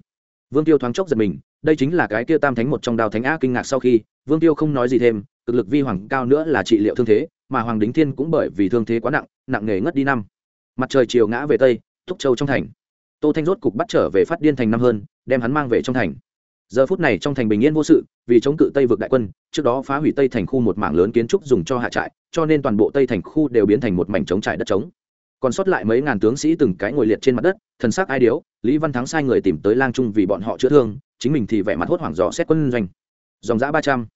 Vương tiêu thoáng chốc giật mình, đây chính là cái kia tam thánh một trong đao thánh a kinh ngạc sau khi, vương tiêu không nói gì thêm, cực lực vi hoàng cao nữa là trị liệu thương thế mà hoàng đính thiên cũng bởi vì thương thế quá nặng nặng nề ngất đi năm. Mặt trời chiều ngã về tây, thúc châu trong thành. Tô thanh rốt cục bắt trở về phát điên thành năm hơn, đem hắn mang về trong thành. Giờ phút này trong thành bình yên vô sự, vì chống cự tây vực đại quân, trước đó phá hủy tây thành khu một mảng lớn kiến trúc dùng cho hạ trại, cho nên toàn bộ tây thành khu đều biến thành một mảnh trống trải đất trống. Còn sót lại mấy ngàn tướng sĩ từng cái ngồi liệt trên mặt đất, thần sắc ai điếu, lý văn thắng sai người tìm tới lang trung vì bọn họ chữa thương, chính mình thì vẻ mặt hốt hoảng dò xét quân doanh. Dòng giã ba trăm.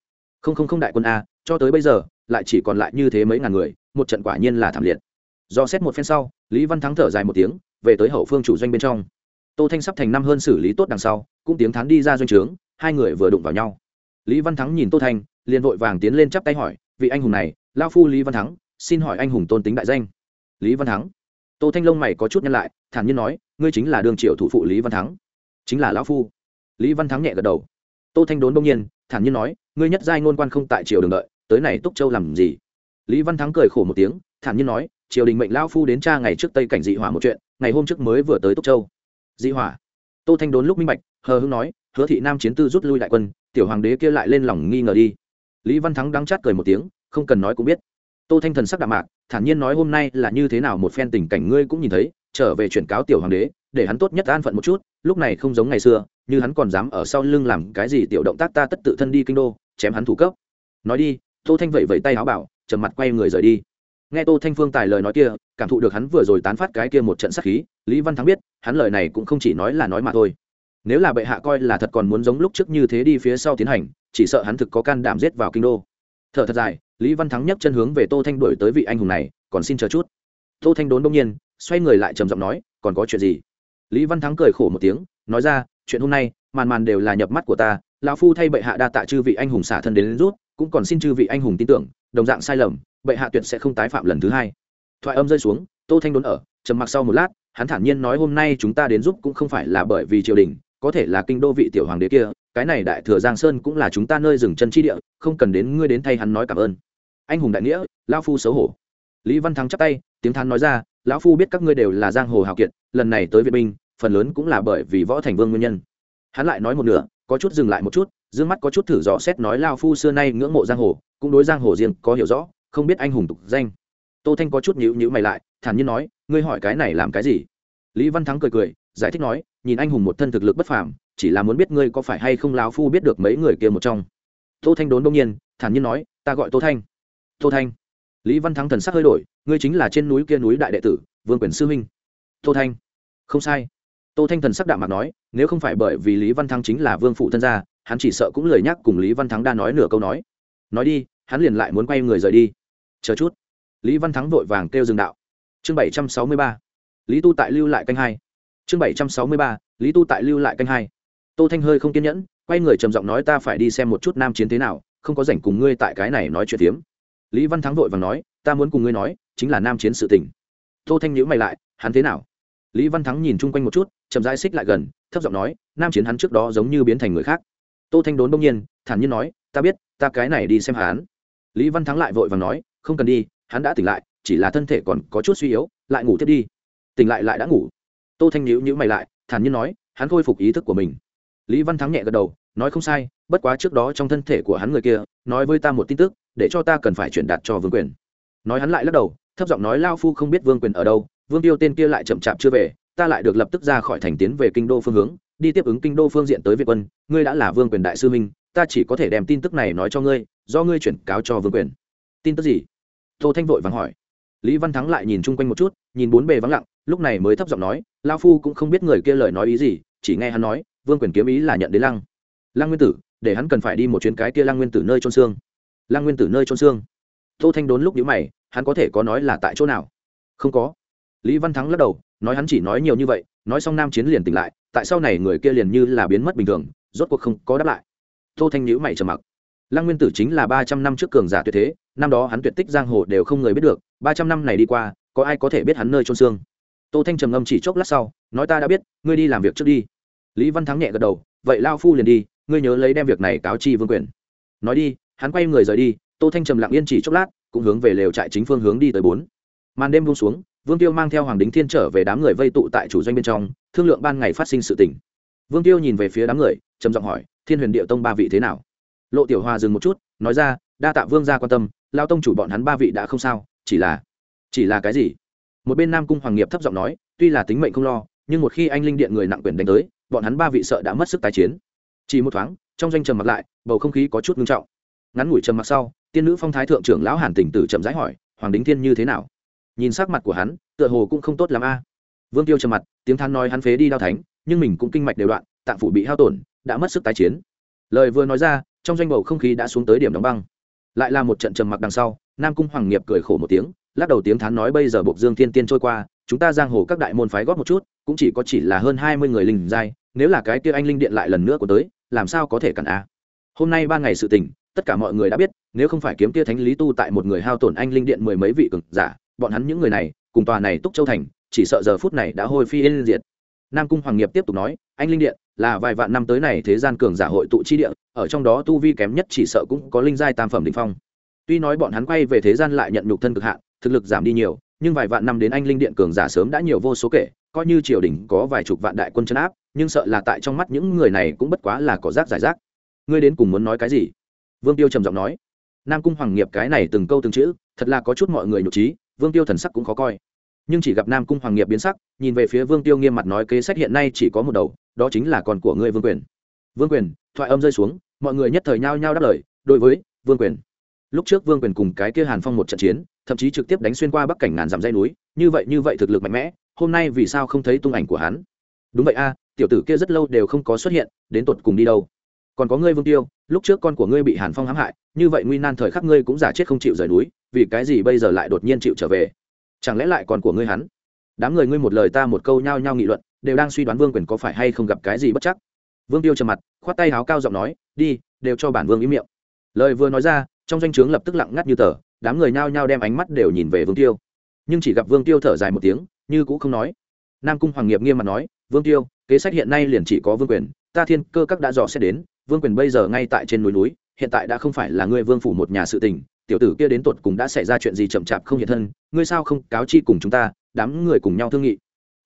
Không không không đại quân a cho tới bây giờ, lại chỉ còn lại như thế mấy ngàn người, một trận quả nhiên là thảm liệt. Do xét một phen sau, lý văn thắng thở dài một tiếng, về tới hậu phương chủ doanh bên trong. Tô thanh sắp thành năm hơn xử lý tốt đằng sau, cũng tiếng thắng đi ra doanh trướng, hai người vừa đụng vào nhau. Lý văn thắng nhìn tô thanh, liền vội vàng tiến lên chắp tay hỏi, vị anh hùng này lao phu lý văn thắng, xin hỏi anh hùng tôn tính đại danh. Lý văn thắng. Tô thanh lông mày có chút nhăn lại, thản nhiên nói, ngươi chính là đường triệu thủ phụ lý văn thắng. Chính là lão phu. Lý văn thắng nhẹ gật đầu. Tô thanh đốn đông nhiên, thản nhiên nói, ngươi nhất giai ngôn quan không tại triều đường đợi tới này túc châu làm gì? Lý văn thắng cười khổ một tiếng, thản nhiên nói, triều đình mệnh lao phu đến cha ngày trước tây cảnh dị hỏa một chuyện, ngày hôm trước mới vừa tới túc châu. Dị hỏa. Tô thanh đốn lúc minh bạch, hờ hưng nói, hứa thị nam chiến tư rút lui đại quân, tiểu hoàng đế kia lại lên lòng nghi ngờ đi. Lý văn thắng đắng chát cười một tiếng, không cần nói cũng biết. Tô thanh thần sắc đạm mạc, thản nhiên nói hôm nay là như thế nào một phen tình cảnh ngươi cũng nhìn thấy, trở về chuyển cáo tiểu hoàng đế, để hắn tốt nhất an phận một chút, lúc này không giống ngày xưa, như hắn còn dám ở sau lưng làm cái gì tiểu động tác ta tất tự thân đi kinh đô, chém hắn thủ cấp. Nói đi tô thanh vẫy vẫy tay áo bảo trầm mặt quay người rời đi. Nghe tô thanh phương tài lời nói kia cảm thụ được hắn vừa rồi tán phát cái kia một trận sát khí lý văn thắng biết hắn lời này cũng không chỉ nói là nói mà thôi. Nếu là bệ hạ coi là thật còn muốn giống lúc trước như thế đi phía sau tiến hành chỉ sợ hắn thực có can đảm giết vào kinh đô. Thở thật dài lý văn thắng nhấc chân hướng về tô thanh đuổi tới vị anh hùng này còn xin chờ chút. Tô thanh đốn đông nhiên xoay người lại trầm giọng nói còn có chuyện gì? Lý văn thắng cười khổ một tiếng nói ra chuyện hôm nay màn màn đều là nhập mắt của ta lão phu thay bệ hạ đa tạ chư vị anh hùng xả thân đến, đến rút cũng còn xin chư vị anh hùng tin tưởng, đồng dạng sai lầm, bệ hạ tuyệt sẽ không tái phạm lần thứ hai. Thoại âm rơi xuống, tô thanh đốn ở, trầm mặc sau một lát, hắn thản nhiên nói hôm nay chúng ta đến giúp cũng không phải là bởi vì triều đình, có thể là kinh đô vị tiểu hoàng đế kia, cái này đại thừa giang sơn cũng là chúng ta nơi dừng chân chi địa, không cần đến ngươi đến thay hắn nói cảm ơn. Anh hùng đại nghĩa, lão phu xấu hổ. Lý văn thắng chắp tay, tiếng thán nói ra, lão phu biết các ngươi đều là giang hồ hào kiệt, lần này tới viện binh, phần lớn cũng là bởi vì võ thành vương nguyên nhân. Hắn lại nói một nửa, có chút dừng lại một chút dương mắt có chút thử dò xét nói lao phu xưa nay ngưỡng mộ giang hồ, cũng đối giang hồ riêng có hiểu rõ, không biết anh hùng tục danh. Tô thanh có chút nhữ nhữ mày lại, thản nhiên nói, ngươi hỏi cái này làm cái gì? Lý văn thắng cười cười, giải thích nói, nhìn anh hùng một thân thực lực bất phàm, chỉ là muốn biết ngươi có phải hay không lao phu biết được mấy người kia một trong. Tô thanh đốn đông nhiên, thản nhiên nói, ta gọi tô thanh. Tô thanh? Lý văn thắng thần sắc hơi đổi, ngươi chính là trên núi kia núi đại đệ tử, vương quyền sư huynh. Tô thanh? Không sai. Tô thanh thần sắc đạm mặt nói, nếu không phải bởi vì lý văn thắng chính là vương phụ thân gia hắn chỉ sợ cũng lời nhắc cùng lý văn thắng đa nói nửa câu nói. Nói đi, hắn liền lại muốn quay người rời đi. Chờ chút. Lý văn thắng vội vàng kêu dừng đạo. Chương bảy trăm sáu mươi ba. Lý tu tại lưu lại canh hai. Chương bảy trăm sáu mươi ba. Lý tu tại lưu lại canh hai. Tô thanh hơi không kiên nhẫn, quay người trầm giọng nói ta phải đi xem một chút nam chiến thế nào, không có rảnh cùng ngươi tại cái này nói chuyện tiếm lý văn thắng vội vàng nói, ta muốn cùng ngươi nói, chính là nam chiến sự tình. Tô thanh nhữ mày lại, hắn thế nào? Lý văn thắng nhìn chung quanh một chút, chậm rãi xích lại gần, thấp giọng nói, nam chiến hắn trước đó giống như biến thành người khác tô thanh đốn đông nhiên, thản nhiên nói, ta biết, ta cái này đi xem hắn. Lý văn thắng lại vội vàng nói, không cần đi, hắn đã tỉnh lại, chỉ là thân thể còn có chút suy yếu, lại ngủ tiếp đi. Tỉnh lại lại đã ngủ. Tô thanh nhíu nhíu mày lại, thản nhiên nói, hắn khôi phục ý thức của mình. Lý văn thắng nhẹ gật đầu, nói, không sai, bất quá trước đó trong thân thể của hắn người kia, nói với ta một tin tức, để cho ta cần phải chuyển đạt cho vương quyền. Nói hắn lại lắc đầu, thấp giọng nói, lao phu không biết vương quyền ở đâu, vương tiêu tên kia lại chậm chạp chưa về, ta lại được lập tức ra khỏi thành tiến về kinh đô phương hướng đi tiếp ứng kinh đô phương diện tới việt quân, ngươi đã là vương quyền đại sư minh ta chỉ có thể đem tin tức này nói cho ngươi, do ngươi chuyển cáo cho vương quyền. Tin tức gì? Tô thanh vội vắng hỏi. Lý văn thắng lại nhìn chung quanh một chút, nhìn bốn bề vắng lặng, lúc này mới thấp giọng nói, lao phu cũng không biết người kia lời nói ý gì, chỉ nghe hắn nói, vương quyền kiếm ý là nhận đến lăng. Lăng nguyên tử, để hắn cần phải đi một chuyến cái kia lăng nguyên tử nơi trôn xương. Lăng nguyên tử nơi trôn xương. Tô thanh đốn lúc nhíu mày, hắn có thể có nói là tại chỗ nào? Không có lý văn thắng lắc đầu, nói hắn chỉ nói nhiều như vậy, nói xong nam chiến liền tỉnh lại, tại sau này người kia liền như là biến mất bình thường, rốt cuộc không có đáp lại. Tô thanh nhíu mày trầm mặc. Lăng nguyên tử chính là ba trăm năm trước cường giả tuyệt thế, năm đó hắn tuyệt tích giang hồ đều không người biết được, ba trăm năm này đi qua, có ai có thể biết hắn nơi trôn xương? Tô thanh trầm ngâm chỉ chốc lát sau, nói ta đã biết, ngươi đi làm việc trước đi. Lý văn thắng nhẹ gật đầu, vậy lao phu liền đi, ngươi nhớ lấy đem việc này cáo chi vương quyền. Nói đi, hắn quay người rời đi, tô thanh trầm lặng yên chỉ chốc lát, cũng hướng về lều trại chính phương hướng đi tới bốn. Màn đêm buông xuống vương tiêu mang theo hoàng đính thiên trở về đám người vây tụ tại chủ doanh bên trong, thương lượng ban ngày phát sinh sự tình. Vương tiêu nhìn về phía đám người, trầm giọng hỏi, thiên huyền địa tông ba vị thế nào? Lộ tiểu hòa dừng một chút, nói ra, đa tạ vương gia quan tâm lao tông chủ bọn hắn ba vị đã không sao, chỉ là chỉ là cái gì? Một bên nam cung hoàng nghiệp thấp giọng nói, tuy là tính mệnh không lo, nhưng một khi anh linh điện người nặng quyền đánh tới, bọn hắn ba vị sợ đã mất sức tái chiến. Chỉ một thoáng, trong doanh trầm mặc lại, bầu không khí có chút ngưng trọng. Ngắn ngủi trầm mặc sau, tiên nữ phong thái thượng trưởng lão hàn tỉnh tử chậm rãi hỏi, hoàng đính thiên như thế nào? Nhìn sắc mặt của hắn, tựa hồ cũng không tốt l a. Vương tiêu trầm mặt, tiếng than nói hắn phế đi đao thánh, nhưng mình cũng kinh mạch đều đoạn, tạng phủ bị hao tổn, đã mất sức tái chiến. Lời vừa nói ra, trong doanh bầu không khí đã xuống tới điểm đóng băng. Lại là một trận trầm mặc đằng sau, nam cung hoàng nghiệp cười khổ một tiếng, lắc đầu tiếng thán nói bây giờ bộc dương thiên tiên trôi qua, chúng ta giang hồ các đại môn phái góp một chút, cũng chỉ có chỉ là hơn hai mươi người linh giai, nếu là cái kia anh linh điện lại lần nữa của tới, làm sao có thể cản a? Hôm nay ba ngày sự tình, tất cả mọi người đã biết, nếu không phải kiếm kia thánh lý tu tại một người hao tổn anh linh điện mười mấy vị cường giả bọn hắn những người này, cùng tòa này túc châu thành, chỉ sợ giờ phút này đã hôi phi yên diệt. Nam cung hoàng nghiệp tiếp tục nói, anh linh điện là vài vạn năm tới này thế gian cường giả hội tụ chi địa, ở trong đó tu vi kém nhất chỉ sợ cũng có linh giai tam phẩm đỉnh phong. Tuy nói bọn hắn quay về thế gian lại nhận nhục thân cực hạn, thực lực giảm đi nhiều, nhưng vài vạn năm đến anh linh điện cường giả sớm đã nhiều vô số kể, coi như triều đình có vài chục vạn đại quân chấn áp, nhưng sợ là tại trong mắt những người này cũng bất quá là có rác giải rác. Ngươi đến cùng muốn nói cái gì? Vương tiêu trầm giọng nói. Nam cung hoàng nghiệp cái này từng câu từng chữ, thật là có chút mọi người nhục trí vương tiêu thần sắc cũng khó coi. Nhưng chỉ gặp nam cung hoàng nghiệp biến sắc, nhìn về phía vương tiêu nghiêm mặt nói kế sách hiện nay chỉ có một đầu, đó chính là con của ngươi vương quyền. Vương quyền, thoại âm rơi xuống, mọi người nhất thời nhao nhao đáp lời, đối với vương quyền. Lúc trước vương quyền cùng cái kia hàn phong một trận chiến, thậm chí trực tiếp đánh xuyên qua bắc cảnh ngàn dặm dây núi, như vậy như vậy thực lực mạnh mẽ, hôm nay vì sao không thấy tung ảnh của hắn? Đúng vậy a, tiểu tử kia rất lâu đều không có xuất hiện, đến tột cùng đi đâu? Còn có ngươi vương tiêu, lúc trước con của ngươi bị hàn phong hãm hại, như vậy nguy nan thời khắc ngươi cũng giả chết không chịu rời núi, vì cái gì bây giờ lại đột nhiên chịu trở về? Chẳng lẽ lại còn của ngươi hắn? Đám người ngươi một lời ta một câu nhao nhao nghị luận, đều đang suy đoán vương quyền có phải hay không gặp cái gì bất chắc. Vương tiêu trầm mặt, khoát tay háo cao giọng nói, đi, đều cho bản vương ý miệng. Lời vừa nói ra, trong danh o chướng lập tức lặng ngắt như tờ, đám người nhao nhao đem ánh mắt đều nhìn về vương tiêu. Nhưng chỉ gặp vương tiêu thở dài một tiếng, như cũng không nói. Nam cung hoàng nghiệp nghiêm mặt nói, vương tiêu, kế sách hiện nay liền chỉ có vương quyền, ta thiên cơ các đã dò xét đến vương quyền bây giờ ngay tại trên núi núi, hiện tại đã không phải là ngươi vương phủ một nhà sự tình, tiểu tử kia đến tột cùng đã xảy ra chuyện gì chậm chạp không hiện thân, ngươi sao không cáo chi cùng chúng ta, đám người cùng nhau thương nghị.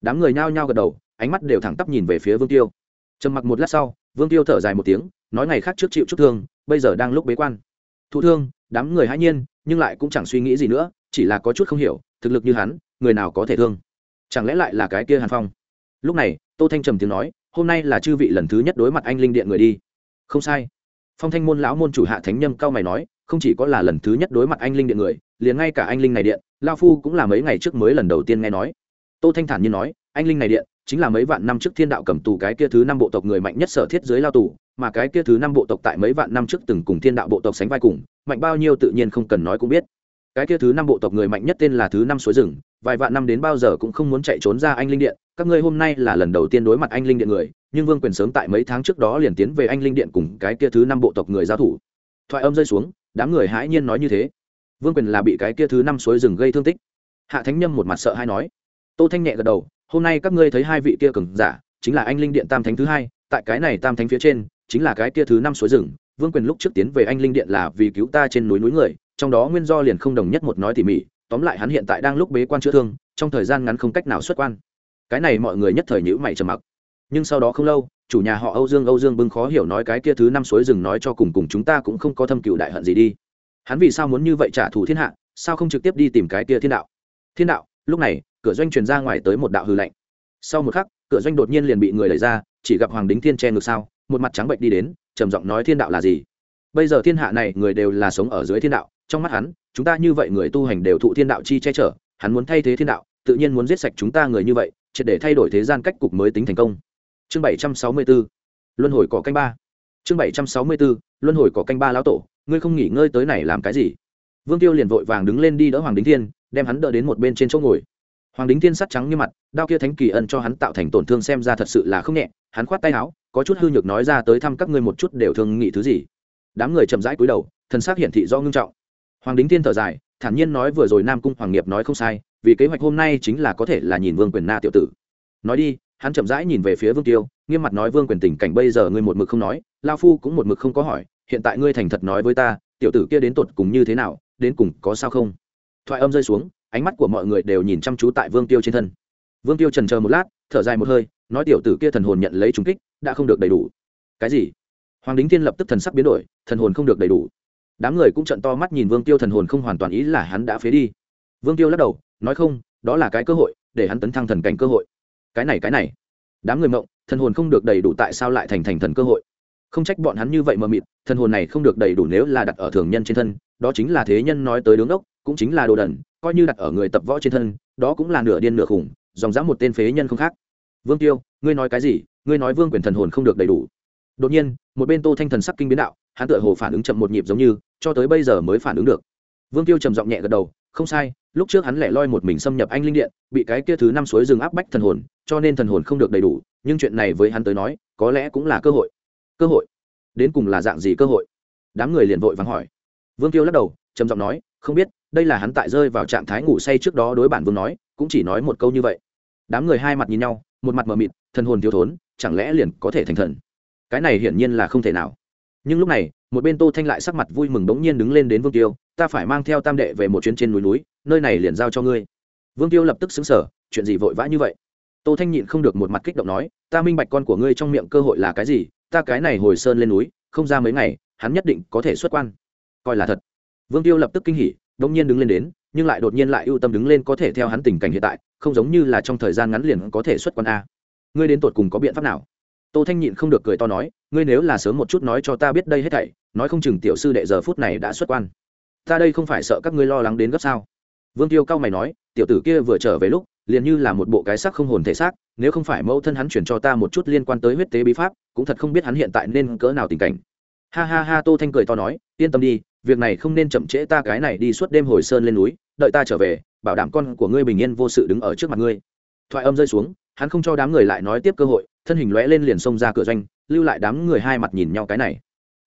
Đám người nhao nhao gật đầu, ánh mắt đều thẳng tắp nhìn về phía vương tiêu. Trầm mặc một lát sau, vương tiêu thở dài một tiếng, nói ngày khác trước chịu chút thương, bây giờ đang lúc bế quan. Thụ thương, đám người hãy nhiên, nhưng lại cũng chẳng suy nghĩ gì nữa, chỉ là có chút không hiểu, thực lực như hắn, người nào có thể thương? Chẳng lẽ lại là cái kia hàn phong? Lúc này, tô thanh trầm tiếng nói, hôm nay là chư vị lần thứ nhất đối mặt anh linh điện người đi không sai. Phong thanh môn lão môn chủ hạ thánh nhâm cao mày nói, không chỉ có là lần thứ nhất đối mặt anh linh điện người, liền ngay cả anh linh này điện, lao phu cũng là mấy ngày trước mới lần đầu tiên nghe nói. Tô thanh thản như nói, anh linh này điện chính là mấy vạn năm trước thiên đạo cầm tù cái kia thứ năm bộ tộc người mạnh nhất sở thiết dưới lao tù, mà cái kia thứ năm bộ tộc tại mấy vạn năm trước từng cùng thiên đạo bộ tộc sánh vai cùng, mạnh bao nhiêu tự nhiên không cần nói cũng biết cái kia thứ năm bộ tộc người mạnh nhất tên là thứ năm suối rừng, vài vạn năm đến bao giờ cũng không muốn chạy trốn ra anh linh điện. Các ngươi hôm nay là lần đầu tiên đối mặt anh linh điện người, nhưng vương quyền sớm tại mấy tháng trước đó liền tiến về anh linh điện cùng cái kia thứ năm bộ tộc người giao thủ. Thoại âm rơi xuống, đám người hãi nhiên nói như thế. Vương quyền là bị cái kia thứ năm suối rừng gây thương tích. Hạ thánh nhâm một mặt sợ hay nói. Tô thanh nhẹ gật đầu, hôm nay các ngươi thấy hai vị kia cường giả, chính là anh linh điện tam thánh thứ hai, tại cái này tam thánh phía trên, chính là cái kia thứ năm suối rừng. Vương quyền lúc trước tiến về anh linh điện là vì cứu ta trên núi núi người trong đó nguyên do liền không đồng nhất một nói tỉ mỉ, tóm lại hắn hiện tại đang lúc bế quan chữa thương, trong thời gian ngắn không cách nào xuất quan. Cái này mọi người nhất thời nhữ mày trầm mặc. Nhưng sau đó không lâu, chủ nhà họ âu dương âu dương bưng khó hiểu nói cái kia thứ năm suối rừng nói cho cùng cùng chúng ta cũng không có thâm cựu đại hận gì đi. Hắn vì sao muốn như vậy trả thù thiên hạ, sao không trực tiếp đi tìm cái kia thiên đạo? Thiên đạo, lúc này, cửa doanh truyền ra ngoài tới một đạo hư lạnh sau một khắc, cửa doanh đột nhiên liền bị người lấy ra, chỉ gặp hoàng đính thiên che ngược sao một mặt trắng bệnh đi đến, trầm giọng nói thiên đạo là gì? Bây giờ thiên hạ này, người đều là sống ở dưới thiên đạo trong mắt hắn, chúng ta như vậy người tu hành đều thụ thiên đạo chi che chở, hắn muốn thay thế thiên đạo, tự nhiên muốn giết sạch chúng ta người như vậy, triệt để thay đổi thế gian cách cục mới tính thành công. Chương bảy trăm sáu mươi 764 luân hồi cỏ canh ba. Chương bảy trăm sáu mươi 764 luân hồi cỏ canh ba lão tổ, ngươi không nghỉ ngơi tới này làm cái gì? Vương tiêu liền vội vàng đứng lên đi đỡ hoàng đính thiên, đem hắn đỡ đến một bên trên chỗ ngồi. Hoàng đính thiên sắt trắng như mặt, đao kia thánh kỳ ân cho hắn tạo thành tổn thương xem ra thật sự là không nhẹ, hắn khoát tay áo, có chút hư nhược nói ra tới thăm các ngươi một chút đều thương nghị thứ gì. Đám người chậm rãi cúi đầu thân xác hiển thị do ngưng trọng hoàng đính thiên thở dài, thản nhiên nói vừa rồi nam cung hoàng nghiệp nói không sai, vì kế hoạch hôm nay chính là có thể là nhìn vương quyền na tiểu tử. Nói đi, hắn chậm rãi nhìn về phía vương tiêu, nghiêm mặt nói vương quyền tình cảnh bây giờ ngươi một mực không nói, lao phu cũng một mực không có hỏi, hiện tại ngươi thành thật nói với ta, tiểu tử kia đến tột cùng như thế nào, đến cùng có sao không? Thoại âm rơi xuống, ánh mắt của mọi người đều nhìn chăm chú tại vương tiêu trên thân. Vương tiêu trần chờ một lát, thở dài một hơi, nói tiểu tử kia thần hồn nhận lấy trúng kích, đã không được đầy đủ. Cái gì? Hoàng đính thiên lập tức thần sắc biến đổi, thần hồn không được đầy đủ đám người cũng trận to mắt nhìn vương tiêu thần hồn không hoàn toàn ý là hắn đã phế đi. Vương tiêu lắc đầu, nói không, đó là cái cơ hội, để hắn tấn thăng thần cảnh cơ hội. Cái này cái này. Đám người mộng, thần hồn không được đầy đủ tại sao lại thành thành thần cơ hội? Không trách bọn hắn như vậy mờ mịt, thần hồn này không được đầy đủ nếu là đặt ở thường nhân trên thân, đó chính là thế nhân nói tới đứng ốc, cũng chính là đồ đần, coi như đặt ở người tập võ trên thân, đó cũng là nửa điên nửa khủng, dòng dã một tên phế nhân không khác. Vương tiêu, ngươi nói cái gì? Ngươi nói vương quyền thần hồn không được đầy đủ. Đột nhiên, một bên tô thanh thần sắc kinh biến đạo hắn tựa hồ phản ứng chậm một nhịp giống như, cho tới bây giờ mới phản ứng được. Vương tiêu trầm giọng nhẹ gật đầu, không sai, lúc trước hắn lẻ loi một mình xâm nhập anh linh điện, bị cái kia thứ năm suối rừng áp bách thần hồn, cho nên thần hồn không được đầy đủ, nhưng chuyện này với hắn tới nói, có lẽ cũng là cơ hội. Cơ hội? Đến cùng là dạng gì cơ hội? Đám người liền vội vắng hỏi. Vương tiêu lắc đầu, trầm giọng nói, không biết, đây là hắn tại rơi vào trạng thái ngủ say trước đó đối bản vương nói, cũng chỉ nói một câu như vậy. Đám người hai mặt nhìn nhau, một mặt mờ mịt, thần hồn thiếu thốn, chẳng lẽ liền có thể thành thần? Cái này hiển nhiên là không thể nào nhưng lúc này, một bên tô thanh lại sắc mặt vui mừng bỗng nhiên đứng lên đến vương tiêu, ta phải mang theo tam đệ về một chuyến trên núi núi, nơi này liền giao cho ngươi. Vương tiêu lập tức xứng sở chuyện gì vội vã như vậy? Tô thanh nhịn không được một mặt kích động nói, ta minh bạch con của ngươi trong miệng cơ hội là cái gì, ta cái này hồi sơn lên núi, không ra mấy ngày, hắn nhất định có thể xuất quan. Coi là thật. Vương tiêu lập tức kinh hỉ, bỗng nhiên đứng lên đến, nhưng lại đột nhiên lại ưu tâm đứng lên có thể theo hắn tình cảnh hiện tại, không giống như là trong thời gian ngắn liền có thể xuất quan a. Ngươi đến tột cùng có biện pháp nào? Tô thanh nhịn không được cười to nói, ngươi nếu là sớm một chút nói cho ta biết đây hết thảy, nói không chừng tiểu sư đệ giờ phút này đã xuất quan. Ta đây không phải sợ các ngươi lo lắng đến gấp sao? Vương tiêu cao mày nói, tiểu tử kia vừa trở về lúc, liền như là một bộ cái xác không hồn thể xác, nếu không phải mẫu thân hắn chuyển cho ta một chút liên quan tới huyết tế bí pháp, cũng thật không biết hắn hiện tại nên cỡ nào tình cảnh. Ha ha ha, tô thanh cười to nói, yên tâm đi, việc này không nên chậm trễ ta cái này đi suốt đêm hồi sơn lên núi, đợi ta trở về, bảo đảm con của ngươi bình yên vô sự đứng ở trước mặt ngươi. Thoại âm rơi xuống, hắn không cho đám người lại nói tiếp cơ hội thân hình lóe lên liền xông ra cửa doanh, lưu lại đám người hai mặt nhìn nhau cái này.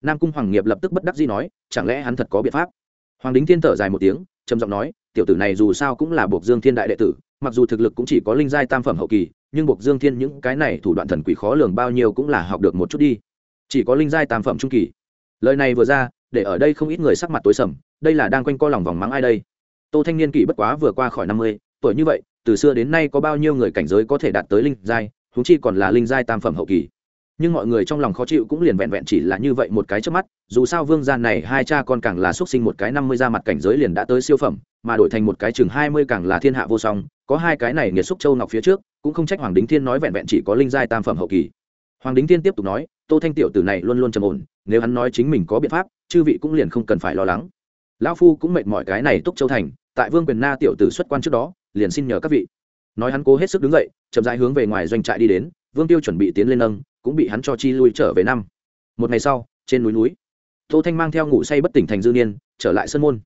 Nam cung hoàng nghiệp lập tức bất đắc dĩ nói, chẳng lẽ hắn thật có biện pháp? Hoàng đính thiên thở dài một tiếng, trầm giọng nói, tiểu tử này dù sao cũng là buộc dương thiên đại đệ tử, mặc dù thực lực cũng chỉ có linh giai tam phẩm hậu kỳ, nhưng buộc dương thiên những cái này thủ đoạn thần quỷ khó lường bao nhiêu cũng là học được một chút đi. Chỉ có linh giai tam phẩm trung kỳ. Lời này vừa ra, để ở đây không ít người sắc mặt tối sầm, đây là đang quanh co lòng vòng mắng ai đây? Tô thanh niên kỷ bất quá vừa qua khỏi năm mươi, tuổi như vậy, từ xưa đến nay có bao nhiêu người cảnh giới có thể đạt tới linh giai huống chi còn là linh giai tam phẩm hậu kỳ. Nhưng mọi người trong lòng khó chịu cũng liền vẹn vẹn chỉ là như vậy một cái trước mắt, dù sao vương gia này hai cha con càng là xuất sinh một cái năm mươi ra mặt cảnh giới liền đã tới siêu phẩm, mà đổi thành một cái chừng hai mươi càng là thiên hạ vô song, có hai cái này nghiệt xúc châu ngọc phía trước, cũng không trách hoàng đính thiên nói vẹn vẹn chỉ có linh giai tam phẩm hậu kỳ. Hoàng đính thiên tiếp tục nói, tô thanh tiểu tử này luôn luôn trầm ổn, nếu hắn nói chính mình có biện pháp, chư vị cũng liền không cần phải lo lắng. Lão phu cũng mệt mỏi cái này túc châu thành, tại vương quyền na tiểu tử xuất quan trước đó, liền xin nhờ các vị nói hắn cố hết sức đứng dậy, chậm rãi hướng về ngoài doanh trại đi đến, vương tiêu chuẩn bị tiến lên nâng, cũng bị hắn cho chi lui trở về năm. Một ngày sau, trên núi núi, tô thanh mang theo ngủ say bất tỉnh thành dư niên, trở lại sơn môn.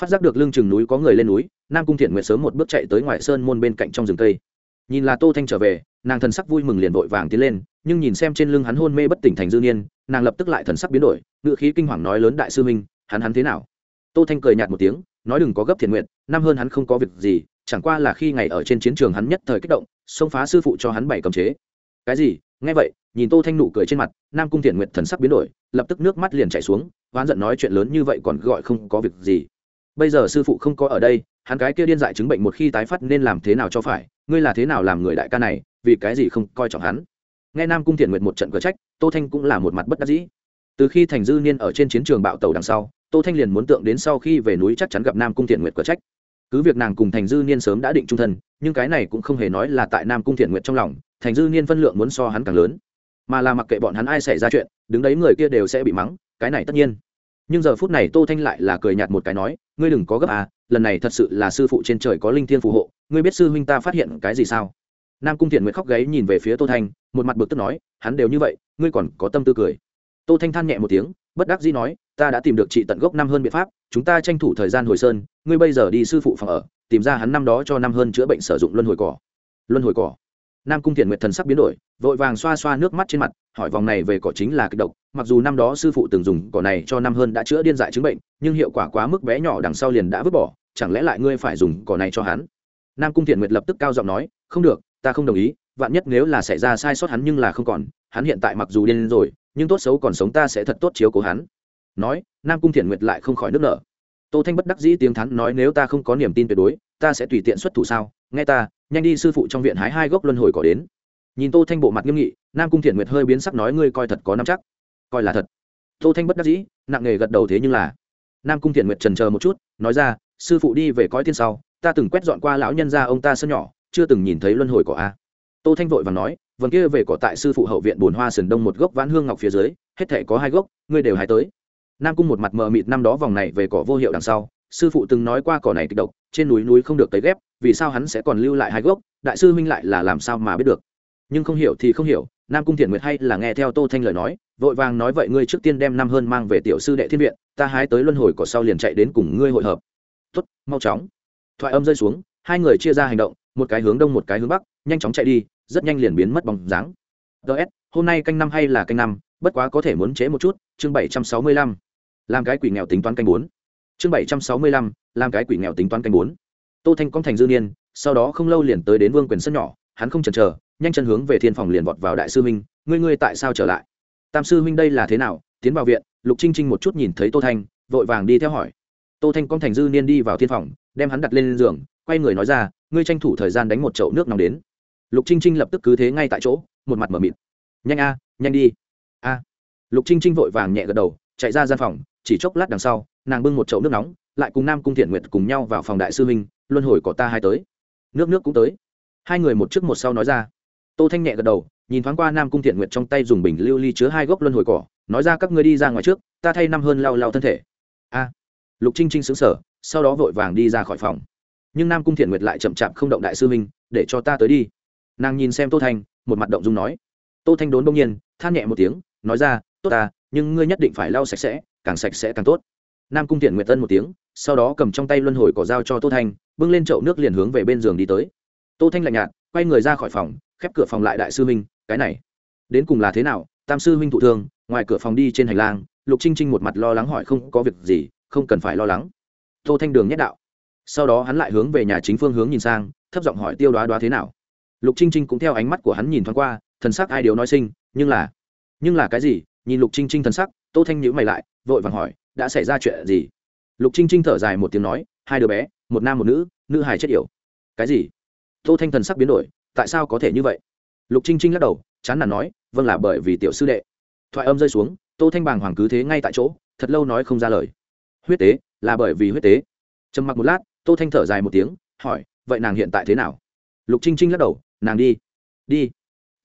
Phát giác được lưng chừng núi có người lên núi, nam cung thiện nguyện sớm một bước chạy tới ngoài sơn môn bên cạnh trong rừng cây. Nhìn là tô thanh trở về, nàng thần sắc vui mừng liền vội vàng tiến lên, nhưng nhìn xem trên lưng hắn hôn mê bất tỉnh thành dư niên, nàng lập tức lại thần sắc biến đổi ngự khí kinh hoàng nói lớn đại sư minh hắn hắn thế nào? Tô thanh cười nhạt một tiếng nói đừng có gấp thiện nguyện, năm hơn hắn không có việc gì, chẳng qua là khi ngày ở trên chiến trường hắn nhất thời kích động, xông phá sư phụ cho hắn bảy cầm chế. Cái gì? Nghe vậy, nhìn tô thanh nụ cười trên mặt, nam cung thiện nguyện thần sắc biến đổi, lập tức nước mắt liền chảy xuống, oán giận nói chuyện lớn như vậy còn gọi không có việc gì. Bây giờ sư phụ không có ở đây, hắn cái kia điên dại chứng bệnh một khi tái phát nên làm thế nào cho phải, ngươi là thế nào làm người đại ca này, vì cái gì không coi trọng hắn? Nghe nam cung thiện nguyện một trận cờ trách, tô thanh cũng là một mặt bất đắc dĩ. Từ khi thành dư niên ở trên chiến trường bạo tàu đằng sau tô thanh liền muốn tượng đến sau khi về núi chắc chắn gặp nam cung thiện nguyệt có trách. Cứ việc nàng cùng thành dư niên sớm đã định trung thân, nhưng cái này cũng không hề nói là tại nam cung thiện nguyệt trong lòng, thành dư niên phân lượng muốn so hắn càng lớn. Mà là mặc kệ bọn hắn ai xảy ra chuyện, đứng đấy người kia đều sẽ bị mắng, cái này tất nhiên. Nhưng giờ phút này tô thanh lại là cười nhạt một cái nói, ngươi đừng có gấp à lần này thật sự là sư phụ trên trời có linh thiên phù hộ, ngươi biết sư huynh ta phát hiện cái gì sao? Nam cung thiện nguyệt khóc gáy nhìn về phía tô thanh, một mặt bực tức nói, hắn đều như vậy, ngươi còn có tâm tư cười. Tô thanh than nhẹ một tiếng, bất đắc dĩ nói ta đã tìm được trị tận gốc năm hơn biện pháp, chúng ta tranh thủ thời gian hồi sơn, ngươi bây giờ đi sư phụ phòng ở, tìm ra hắn năm đó cho năm hơn chữa bệnh sử dụng luân hồi cỏ. Luân hồi cỏ. Nam cung thiện nguyệt thần sắc biến đổi, vội vàng xoa xoa nước mắt trên mặt, hỏi vòng này về cỏ chính là kịch độc, mặc dù năm đó sư phụ từng dùng cỏ này cho năm hơn đã chữa điên dại chứng bệnh, nhưng hiệu quả quá mức bé nhỏ đằng sau liền đã vứt bỏ, chẳng lẽ lại ngươi phải dùng cỏ này cho hắn? Nam cung thiện nguyệt lập tức cao giọng nói, không được, ta không đồng ý, vạn nhất nếu là xảy ra sai sót hắn nhưng là không còn, hắn hiện tại mặc dù điên rồi, nhưng tốt xấu còn sống ta sẽ thật tốt chiếu cố hắn nói, nam cung thiện nguyệt lại không khỏi nước nở. Tô thanh bất đắc dĩ tiếng thắn nói, nếu ta không có niềm tin tuyệt đối, ta sẽ tùy tiện xuất thủ sao? Nghe ta, nhanh đi sư phụ trong viện hái hai gốc luân hồi cỏ đến. Nhìn tô thanh bộ mặt nghiêm nghị, nam cung thiện nguyệt hơi biến sắc nói, ngươi coi thật có nắm chắc. Coi là thật. Tô thanh bất đắc dĩ, nặng nề gật đầu thế nhưng là. Nam cung thiện nguyệt trần chờ một chút, nói ra, sư phụ đi về coi tiên sau, ta từng quét dọn qua lão nhân gia ông ta sân nhỏ, chưa từng nhìn thấy luân hồi cỏ a. Tô thanh vội và nói vần kia về cỏ tại sư phụ hậu viện bồn hoa sườn đông một gốc vãn hương ngọc phía dưới, hết thể có hai gốc, ngươi đều hái tới nam cung một mặt mờ mịt năm đó vòng này về cỏ vô hiệu đằng sau, sư phụ từng nói qua cỏ này kịch độc, trên núi núi không được tấy ghép, vì sao hắn sẽ còn lưu lại hai gốc, đại sư huynh lại là làm sao mà biết được. Nhưng không hiểu thì không hiểu, nam cung thiện nguyệt hay là nghe theo tô thanh lời nói, vội vàng nói vậy ngươi trước tiên đem năm hơn mang về tiểu sư đệ thiên viện, ta hái tới luân hồi cỏ sau liền chạy đến cùng ngươi hội hợp. Tuất mau chóng. Thoại âm rơi xuống, hai người chia ra hành động, một cái hướng đông một cái hướng bắc, nhanh chóng chạy đi, rất nhanh liền biến mất bóng dáng. Ts hôm nay canh năm hay là canh năm, bất quá có thể muốn chế một chút, chương bảy trăm sáu mươi lăm làm cái quỷ nghèo tính toán canh bốn. Chương bảy trăm sáu mươi lăm, làm cái quỷ nghèo tính toán canh bốn. Tô thanh công thành dư niên, sau đó không lâu liền tới đến vương quyền sân nhỏ, hắn không chần chờ, nhanh chân hướng về thiên phòng liền vọt vào đại sư minh ngươi ngươi tại sao trở lại? Tam sư minh đây là thế nào? Tiến vào viện. Lục trinh trinh một chút nhìn thấy tô thanh, vội vàng đi theo hỏi. Tô thanh công thành dư niên đi vào thiên phòng, đem hắn đặt lên giường, quay người nói ra, ngươi tranh thủ thời gian đánh một chậu nước nóng đến. Lục trinh trinh lập tức cứ thế ngay tại chỗ, một mặt m ở mịt. Nhanh a, nhanh đi. A. Lục trinh trinh vội vàng nhẹ gật đầu chạy ra gian phòng, chỉ chốc lát đằng sau, nàng bưng một chậu nước nóng, lại cùng nam cung thiện nguyệt cùng nhau vào phòng đại sư minh luân hồi có ta hai tới. Nước nước cũng tới. Hai người một trước một sau nói ra. Tô thanh nhẹ gật đầu, nhìn thoáng qua nam cung thiện nguyệt trong tay dùng bình lưu ly chứa hai gốc luân hồi cỏ, nói ra các ngươi đi ra ngoài trước, ta thay năm hơn lau lau thân thể. A. Lục trinh trinh xứng sở sau đó vội vàng đi ra khỏi phòng. Nhưng nam cung thiện nguyệt lại chậm chạp không động đại sư minh để cho ta tới đi. Nàng nhìn xem tô thanh, một mặt động dung nói. Tô thanh đốn đông nhiên, than nhẹ một tiếng, nói ra, tốt ta nhưng ngươi nhất định phải lau sạch sẽ, càng sạch sẽ càng tốt. Nam cung thiện nguyệt tân một tiếng, sau đó cầm trong tay luân hồi cỏ dao cho tô thanh, bưng lên chậu nước liền hướng về bên giường đi tới. Tô thanh lạnh nhạt, quay người ra khỏi phòng, khép cửa phòng lại đại sư huynh, cái này, đến cùng là thế nào? Tam sư huynh thụ thương, ngoài cửa phòng đi trên hành lang, lục trinh trinh một mặt lo lắng hỏi không có việc gì, không cần phải lo lắng. Tô thanh đường nhét đạo. Sau đó hắn lại hướng về nhà chính phương hướng nhìn sang, thấp giọng hỏi tiêu đoá đoá thế nào. Lục trinh trinh cũng theo ánh mắt của hắn nhìn thoáng qua, thần sắc ai điều nói sinh, nhưng là nhưng là cái gì? Nhìn lục trinh trinh thần sắc, tô thanh nhữ mày lại, vội vàng hỏi, đã xảy ra chuyện gì? Lục trinh trinh thở dài một tiếng nói, hai đứa bé, một nam một nữ nữ hài chết yểu. Cái gì? Tô thanh thần sắc biến đổi, tại sao có thể như vậy? Lục trinh trinh lắc đầu, chán nản nói vâng là bởi vì tiểu sư đệ. Thoại âm rơi xuống, tô thanh bàng hoàng cứ thế ngay tại chỗ, thật lâu nói không ra lời. Huyết tế, là bởi vì huyết tế. Trầm mặc một lát, tô thanh thở dài một tiếng, hỏi, vậy nàng hiện tại thế nào? Lục trinh trinh lắc đầu, nàng đi. Đi.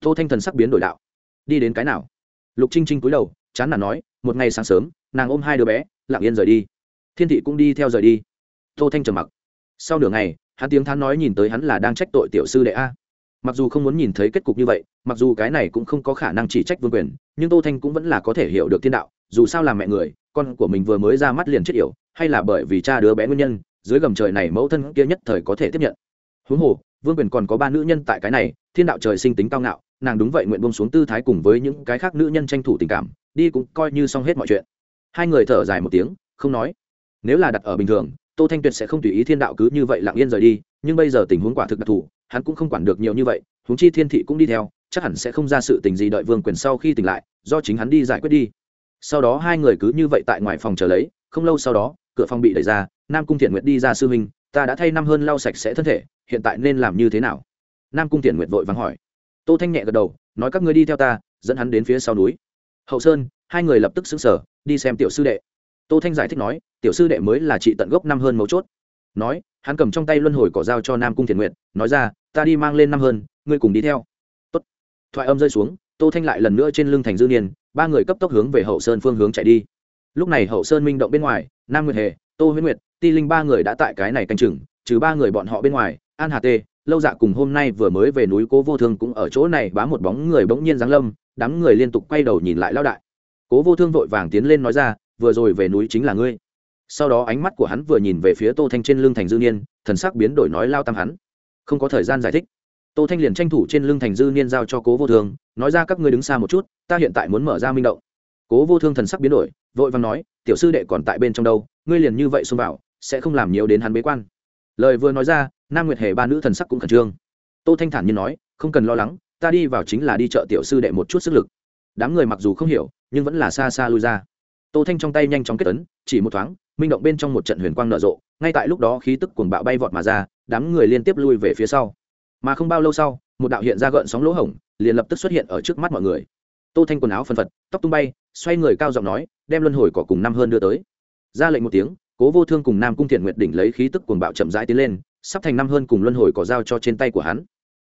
Tô thanh thần sắc biến đổi đạo. Đi đến cái nào? Lục trinh trinh cúi đầu, chán nản nói, một ngày sáng sớm, nàng ôm hai đứa bé lặng yên rời đi. Thiên thị cũng đi theo rời đi. Tô thanh trầm mặc. Sau nửa ngày, hắn tiếng thán nói nhìn tới hắn là đang trách tội tiểu sư đệ a. Mặc dù không muốn nhìn thấy kết cục như vậy, mặc dù cái này cũng không có khả năng chỉ trách vương quyền, nhưng tô thanh cũng vẫn là có thể hiểu được thiên đạo, dù sao là mẹ người, con của mình vừa mới ra mắt liền chết yểu, hay là bởi vì cha đứa bé nguyên nhân, dưới gầm trời này mẫu thân kia nhất thời có thể tiếp nhận. Huống hồ, vương quyền còn có ba nữ nhân tại cái này, thiên đạo trời sinh tính cao ngạo nàng đúng vậy nguyện bông xuống tư thái cùng với những cái khác nữ nhân tranh thủ tình cảm, đi cũng coi như xong hết mọi chuyện. Hai người thở dài một tiếng, không nói. Nếu là đặt ở bình thường, tô thanh tuyệt sẽ không tùy ý thiên đạo cứ như vậy lặng yên rời đi, nhưng bây giờ tình huống quả thực đặc thù, hắn cũng không quản được nhiều như vậy, huống chi thiên thị cũng đi theo, chắc hẳn sẽ không ra sự tình gì đợi vương quyền sau khi tỉnh lại, do chính hắn đi giải quyết đi. Sau đó hai người cứ như vậy tại ngoài phòng chờ lấy, không lâu sau đó, cửa phòng bị đẩy ra, nam cung thiện nguyệt đi ra sư huynh, ta đã thay năm hơn lau sạch sẽ thân thể, hiện tại nên làm như thế nào? Nam cung thiện nguyệt vội vắng hỏi tô thanh nhẹ gật đầu, nói các ngươi đi theo ta, dẫn hắn đến phía sau núi. Hậu sơn, hai người lập tức xứng sở đi xem tiểu sư đệ. Tô thanh giải thích nói, tiểu sư đệ mới là trị tận gốc năm hơn mấu chốt. Nói, hắn cầm trong tay luân hồi cỏ dao cho nam cung thiền nguyện nói ra, ta đi mang lên năm hơn, ngươi cùng đi theo. Tốt. thoại âm rơi xuống, tô thanh lại lần nữa trên lưng thành dư niên, ba người cấp tốc hướng về hậu sơn phương hướng chạy đi. Lúc này hậu sơn minh động bên ngoài, nam nguyệt hề, tô huyết nguyệt, ti linh ba người đã tại cái này canh chừng, trừ ba người bọn họ bên ngoài, an hà tê lâu dạ cùng hôm nay vừa mới về núi cố vô thương cũng ở chỗ này bám một bóng người bỗng nhiên giáng lâm, đám người liên tục quay đầu nhìn lại lao đại. Cố vô thương vội vàng tiến lên nói ra, vừa rồi về núi chính là ngươi. Sau đó ánh mắt của hắn vừa nhìn về phía tô thanh trên lưng thành dư niên, thần sắc biến đổi nói lao tam hắn. Không có thời gian giải thích. Tô thanh liền tranh thủ trên lưng thành dư niên giao cho cố vô thương, nói ra, các ngươi đứng xa một chút, ta hiện tại muốn mở ra minh động. Cố vô thương thần sắc biến đổi, vội vàng nói, tiểu sư đệ còn tại bên trong đâu, ngươi liền như vậy xông vào, sẽ không làm nhiều đến hắn bế quan. Lời vừa nói ra nam nguyệt hề ba nữ thần sắc cũng khẩn trương. Tô thanh thản như nói, không cần lo lắng, ta đi vào chính là đi chợ tiểu sư đệ một chút sức lực. Đám người mặc dù không hiểu, nhưng vẫn là xa xa lui ra. Tô thanh trong tay nhanh chóng kết tấn chỉ một thoáng, minh động bên trong một trận huyền quang nở rộ, ngay tại lúc đó khí tức cuồng bạo bay vọt mà ra, đám người liên tiếp lui về phía sau. Mà không bao lâu sau, một đạo hiện ra gợn sóng lỗ hổng, liền lập tức xuất hiện ở trước mắt mọi người. Tô thanh quần áo phân phật, tóc tung bay, xoay người cao giọng nói, đem luân hồi cỏ cùng năm hơn đưa tới. Ra lệnh một tiếng, cố vô thương cùng nam cung thiện nguyệt đỉnh lấy khí tức cuồng bạo chậm rãi tiến lên sắp thành năm hơn cùng luân hồi cỏ giao cho trên tay của hắn.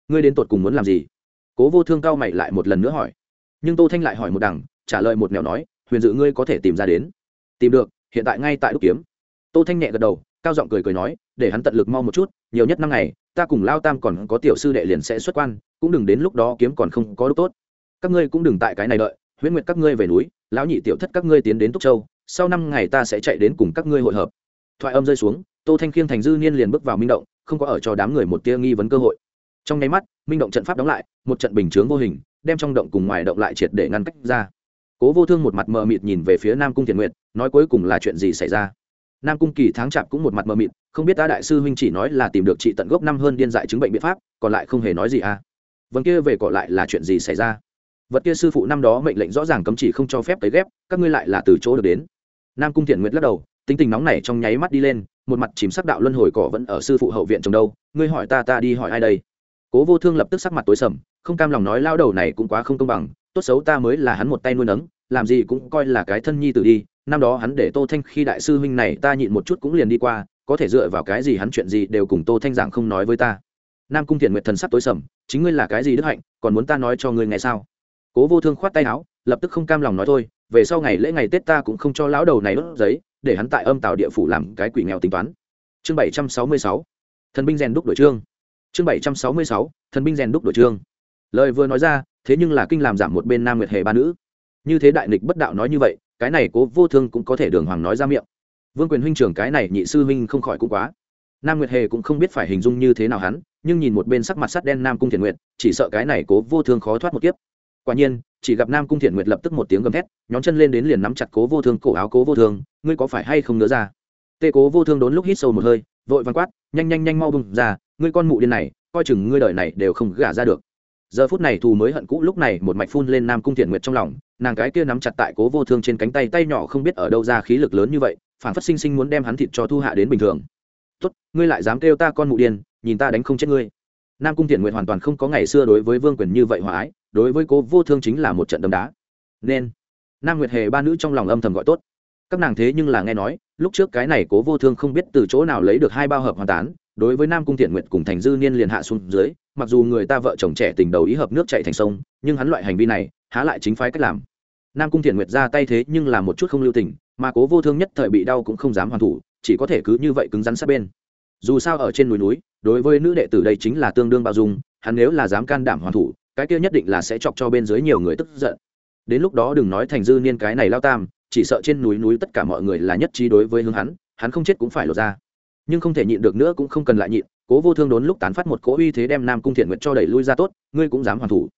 Ngươi đến tột cùng muốn làm gì? Cố vô thương cao mày lại một lần nữa hỏi. Nhưng tô thanh lại hỏi một đằng, trả lời một nẻo nói, huyền dự ngươi có thể tìm ra đến. Tìm được, hiện tại ngay tại đúc kiếm. Tô thanh nhẹ gật đầu, cao giọng cười cười nói, để hắn tận lực mau một chút, nhiều nhất năm ngày, ta cùng lao tam còn có tiểu sư đệ liền sẽ xuất quan, cũng đừng đến lúc đó kiếm còn không có đúc tốt. Các ngươi cũng đừng tại cái này đợi, huyễn nguyệt các ngươi về núi, lão nhị tiểu thất các ngươi tiến đến túc châu, sau năm ngày ta sẽ chạy đến cùng các ngươi hội hợp thoại âm rơi xuống, tô thanh khiêng thành dư niên liền bước vào minh động, không có ở cho đám người một tia nghi vấn cơ hội. Trong nháy mắt, minh động trận pháp đóng lại, một trận bình chướng vô hình, đem trong động cùng ngoài động lại triệt để ngăn cách ra. Cố vô thương một mặt mờ mịt nhìn về phía nam cung thiền nguyện nói cuối cùng là chuyện gì xảy ra? Nam cung kỳ tháng chạp cũng một mặt mờ mịt, không biết ta đại sư huynh chỉ nói là tìm được trị tận gốc năm hơn điên dại chứng bệnh biện pháp, còn lại không hề nói gì à? Vấn kia về cọ lại là chuyện gì xảy ra? Vật kia sư phụ năm đó mệnh lệnh rõ ràng cấm chỉ không cho phép tới ghép, các ngươi lại là từ chỗ được đến. Nam cung thiện nguyện lắc đầu tính tình nóng này trong nháy mắt đi lên, một mặt chìm sắc đạo luân hồi cỏ vẫn ở sư phụ hậu viện trồng đâu, ngươi hỏi ta ta đi hỏi ai đây? Cố vô thương lập tức sắc mặt tối sầm, không cam lòng nói lao đầu này cũng quá không công bằng, tốt xấu ta mới là hắn một tay nuôi nấng, làm gì cũng coi là cái thân nhi tử đi, năm đó hắn để tô thanh khi đại sư huynh này ta nhịn một chút cũng liền đi qua, có thể dựa vào cái gì hắn chuyện gì đều cùng tô thanh giảng không nói với ta. Nam cung thiện nguyện thần sắc tối sầm, chính ngươi là cái gì đức hạnh, còn muốn ta nói cho ngươi ngày sao? Cố vô thương khoát tay áo, lập tức không cam lòng nói thôi, về sau ngày lễ ngày tết ta cũng không cho lão đầu này đốt giấy để hắn tại âm tạo địa phủ làm cái quỷ nghèo tính toán. Chương bảy trăm sáu mươi sáu, thần binh rèn đúc đổi trương chương bảy trăm sáu mươi sáu, thần binh rèn đúc đổi trương lời vừa nói ra, thế nhưng là kinh làm giảm một bên nam nguyệt hề ba nữ. Như thế đại nghịch bất đạo nói như vậy, cái này cố vô thương cũng có thể đường hoàng nói ra miệng. Vương quyền huynh trưởng cái này nhị sư huynh không khỏi cũng quá. Nam nguyệt hề cũng không biết phải hình dung như thế nào hắn, nhưng nhìn một bên sắc mặt sắt đen nam cung thiền nguyệt, chỉ sợ cái này cố vô thương khó thoát một kiếp quả nhiên, chỉ gặp nam cung thiện nguyệt lập tức một tiếng gầm thét, nhón chân lên đến liền nắm chặt cố vô thương cổ áo cố vô thương, ngươi có phải hay không nữa ra? Tê cố vô thương đốn lúc hít sâu một hơi, vội văn quát, nhanh nhanh nhanh mau bừng ra, ngươi con mụ điên này, coi chừng ngươi đời này đều không gả ra được. Giờ phút này thù mới hận cũ lúc này một mạch phun lên nam cung thiện nguyệt trong lòng, nàng cái kia nắm chặt tại cố vô thương trên cánh tay tay nhỏ không biết ở đâu ra khí lực lớn như vậy phản phất sinh sinh muốn đem hắn thịt cho thu hạ đến bình thường. Tốt, ngươi lại dám kêu ta con mụ điên, nhìn ta đánh không chết ngươi. Nam cung thiện nguyệt hoàn toàn không có ngày xưa đối với vương quyền như vậy hòa ái đối với cố vô thương chính là một trận đấm đá. Nên, nam nguyệt hề ba nữ trong lòng âm thầm gọi tốt. Các nàng thế nhưng là nghe nói, lúc trước cái này cố vô thương không biết từ chỗ nào lấy được hai bao hợp hoàn tán, đối với nam cung thiện nguyện cùng thành dư niên liền hạ xuống dưới, mặc dù người ta vợ chồng trẻ tình đầu ý hợp nước chạy thành sông, nhưng hắn loại hành vi này, há lại chính phái cách làm. Nam cung thiện nguyệt ra tay thế nhưng là một chút không lưu tình, mà cố vô thương nhất thời bị đau cũng không dám hoàn thủ, chỉ có thể cứ như vậy cứng rắn sát bên. Dù sao ở trên núi núi, đối với nữ đệ tử đây chính là tương đương bao dung, hắn nếu là dám can đảm hoàn thủ cái kia nhất định là sẽ chọc cho bên dưới nhiều người tức giận. Đến lúc đó đừng nói thành dư niên cái này lao tam, chỉ sợ trên núi núi tất cả mọi người là nhất trí đối với hướng hắn hắn không chết cũng phải lột ra. Nhưng không thể nhịn được nữa cũng không cần lại nhịn, cố vô thương đốn lúc tán phát một cỗ uy thế đem nam cung thiện nguyện cho đẩy lui ra tốt, ngươi cũng dám hoàn thủ.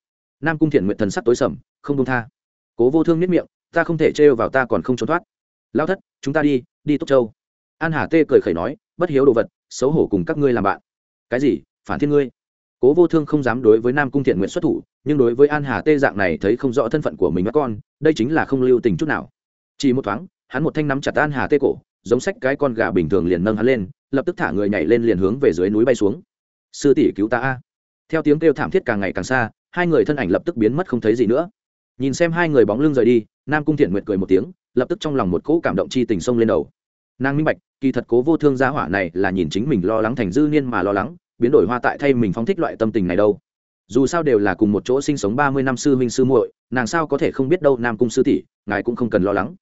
Nam cung thiện nguyện thần sắc tối sầm, không công tha. Cố vô thương nếp miệng, ta không thể trêu vào ta còn không trốn thoát. Lao thất, chúng ta đi đi túc châu. An hà tê cười khẩy nói, bất hiếu đồ vật, xấu hổ cùng các ngươi làm bạn. Cái gì? Phản thiên ngươi cố vô thương không dám đối với nam cung thiện nguyện xuất thủ, nhưng đối với an hà tê dạng này thấy không rõ thân phận của mình mắt con, đây chính là không lưu tình chút nào. Chỉ một thoáng, hắn một thanh nắm chặt an hà tê cổ, giống sách cái con gà bình thường liền nâng hắn lên, lập tức thả người nhảy lên liền hướng về dưới núi bay xuống. Sư tỷ cứu ta a. Theo tiếng kêu thảm thiết càng ngày càng xa, hai người thân ảnh lập tức biến mất không thấy gì nữa. Nhìn xem hai người bóng lưng rời đi, nam cung thiện nguyệt cười một tiếng, lập tức trong lòng một cỗ cảm động chi tình sông lên đầu. Nàng minh bạch, kỳ thật cố vô thương gia hỏa này là nhìn chính mình lo lắng thành dư niên mà lo lắng biến đổi hoa tại thay mình phóng thích loại tâm tình này đâu. Dù sao đều là cùng một chỗ sinh sống ba mươi năm sư huynh sư muội, nàng sao có thể không biết đâu nam cung sư tỷ, ngài cũng không cần lo lắng.